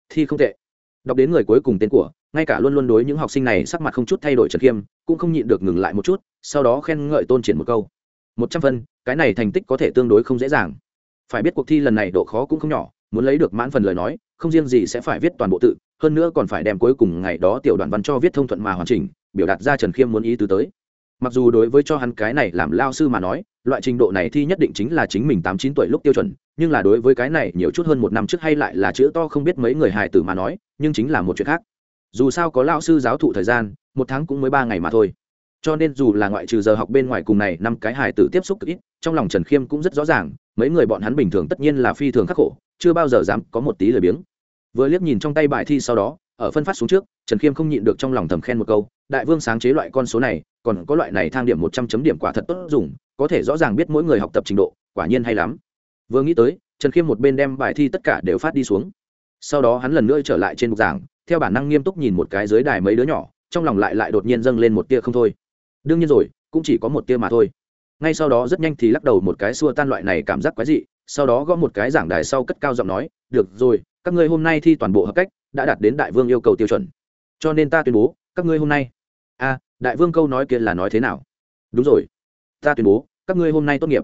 Thi không tệ. Đọc đến người cuối cùng tên của, ngay cả luôn luôn đối những học sinh này sắc mặt không chút thay đổi trần khiêm, cũng không nhịn được ngừng lại một chút, sau đó khen ngợi tôn triển một câu. một trăm phân, cái này thành tích có thể tương đối không dễ dàng. Phải biết cuộc thi lần này độ khó cũng không nhỏ, muốn lấy được mãn phần lời nói, không riêng gì sẽ phải viết toàn bộ tự, hơn nữa còn phải đem cuối cùng ngày đó tiểu đoàn văn cho viết thông thuận mà hoàn chỉnh, biểu đạt ra trần khiêm muốn ý tứ tới mặc dù đối với cho hắn cái này làm lao sư mà nói, loại trình độ này thi nhất định chính là chính mình tám chín tuổi lúc tiêu chuẩn, nhưng là đối với cái này nhiều chút hơn một năm trước hay lại là chữ to không biết mấy người hài tử mà nói, nhưng chính là một chuyện khác. Dù sao có lao sư giáo thụ thời gian, một tháng cũng mới ba ngày mà thôi. Cho nên dù là ngoại trừ giờ học bên ngoài cùng này năm cái hài tử tiếp xúc cực ít, trong lòng trần khiêm cũng rất rõ ràng, mấy người bọn hắn bình thường tất nhiên là phi thường khắc khổ, chưa bao giờ dám có một tí lời biếng. Vừa liếc nhìn trong tay bài thi sau đó, ở phân phát xuống trước, trần khiêm không nhịn được trong lòng thầm khen một câu, đại vương sáng chế loại con số này còn có loại này thang điểm một trăm chấm điểm quả thật tốt dùng, có thể rõ ràng biết mỗi người học tập trình độ, quả nhiên hay lắm. Vừa nghĩ tới, trần khiêm một bên đem bài thi tất cả đều phát đi xuống. Sau đó hắn lần nữa trở lại trên bục giảng, theo bản năng nghiêm túc nhìn một cái dưới đài mấy đứa nhỏ, trong lòng lại lại đột nhiên dâng lên một tia không thôi. Đương nhiên rồi, cũng chỉ có một tia mà thôi. Ngay sau đó rất nhanh thì lắc đầu một cái xua tan loại này cảm giác quái dị, sau đó gõ một cái giảng đài sau cất cao giọng nói, được rồi, các ngươi hôm nay thi toàn bộ hợp cách, đã đạt đến đại vương yêu cầu tiêu chuẩn. Cho nên ta tuyên bố, các ngươi hôm nay. A đại vương câu nói kia là nói thế nào? Đúng rồi. Ta tuyên bố, các ngươi hôm nay tốt nghiệp.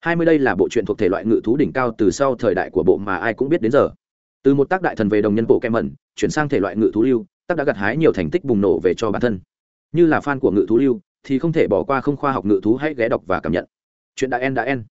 Hai mươi đây là bộ truyện thuộc thể loại ngự thú đỉnh cao từ sau thời đại của bộ mà ai cũng biết đến giờ. Từ một tác đại thần về đồng nhân bộ kem mẩn, chuyển sang thể loại ngự thú lưu, tác đã gặt hái nhiều thành tích bùng nổ về cho bản thân. Như là fan của ngự thú lưu, thì không thể bỏ qua không khoa học ngự thú hãy ghé đọc và cảm nhận. Chuyện đã en đã en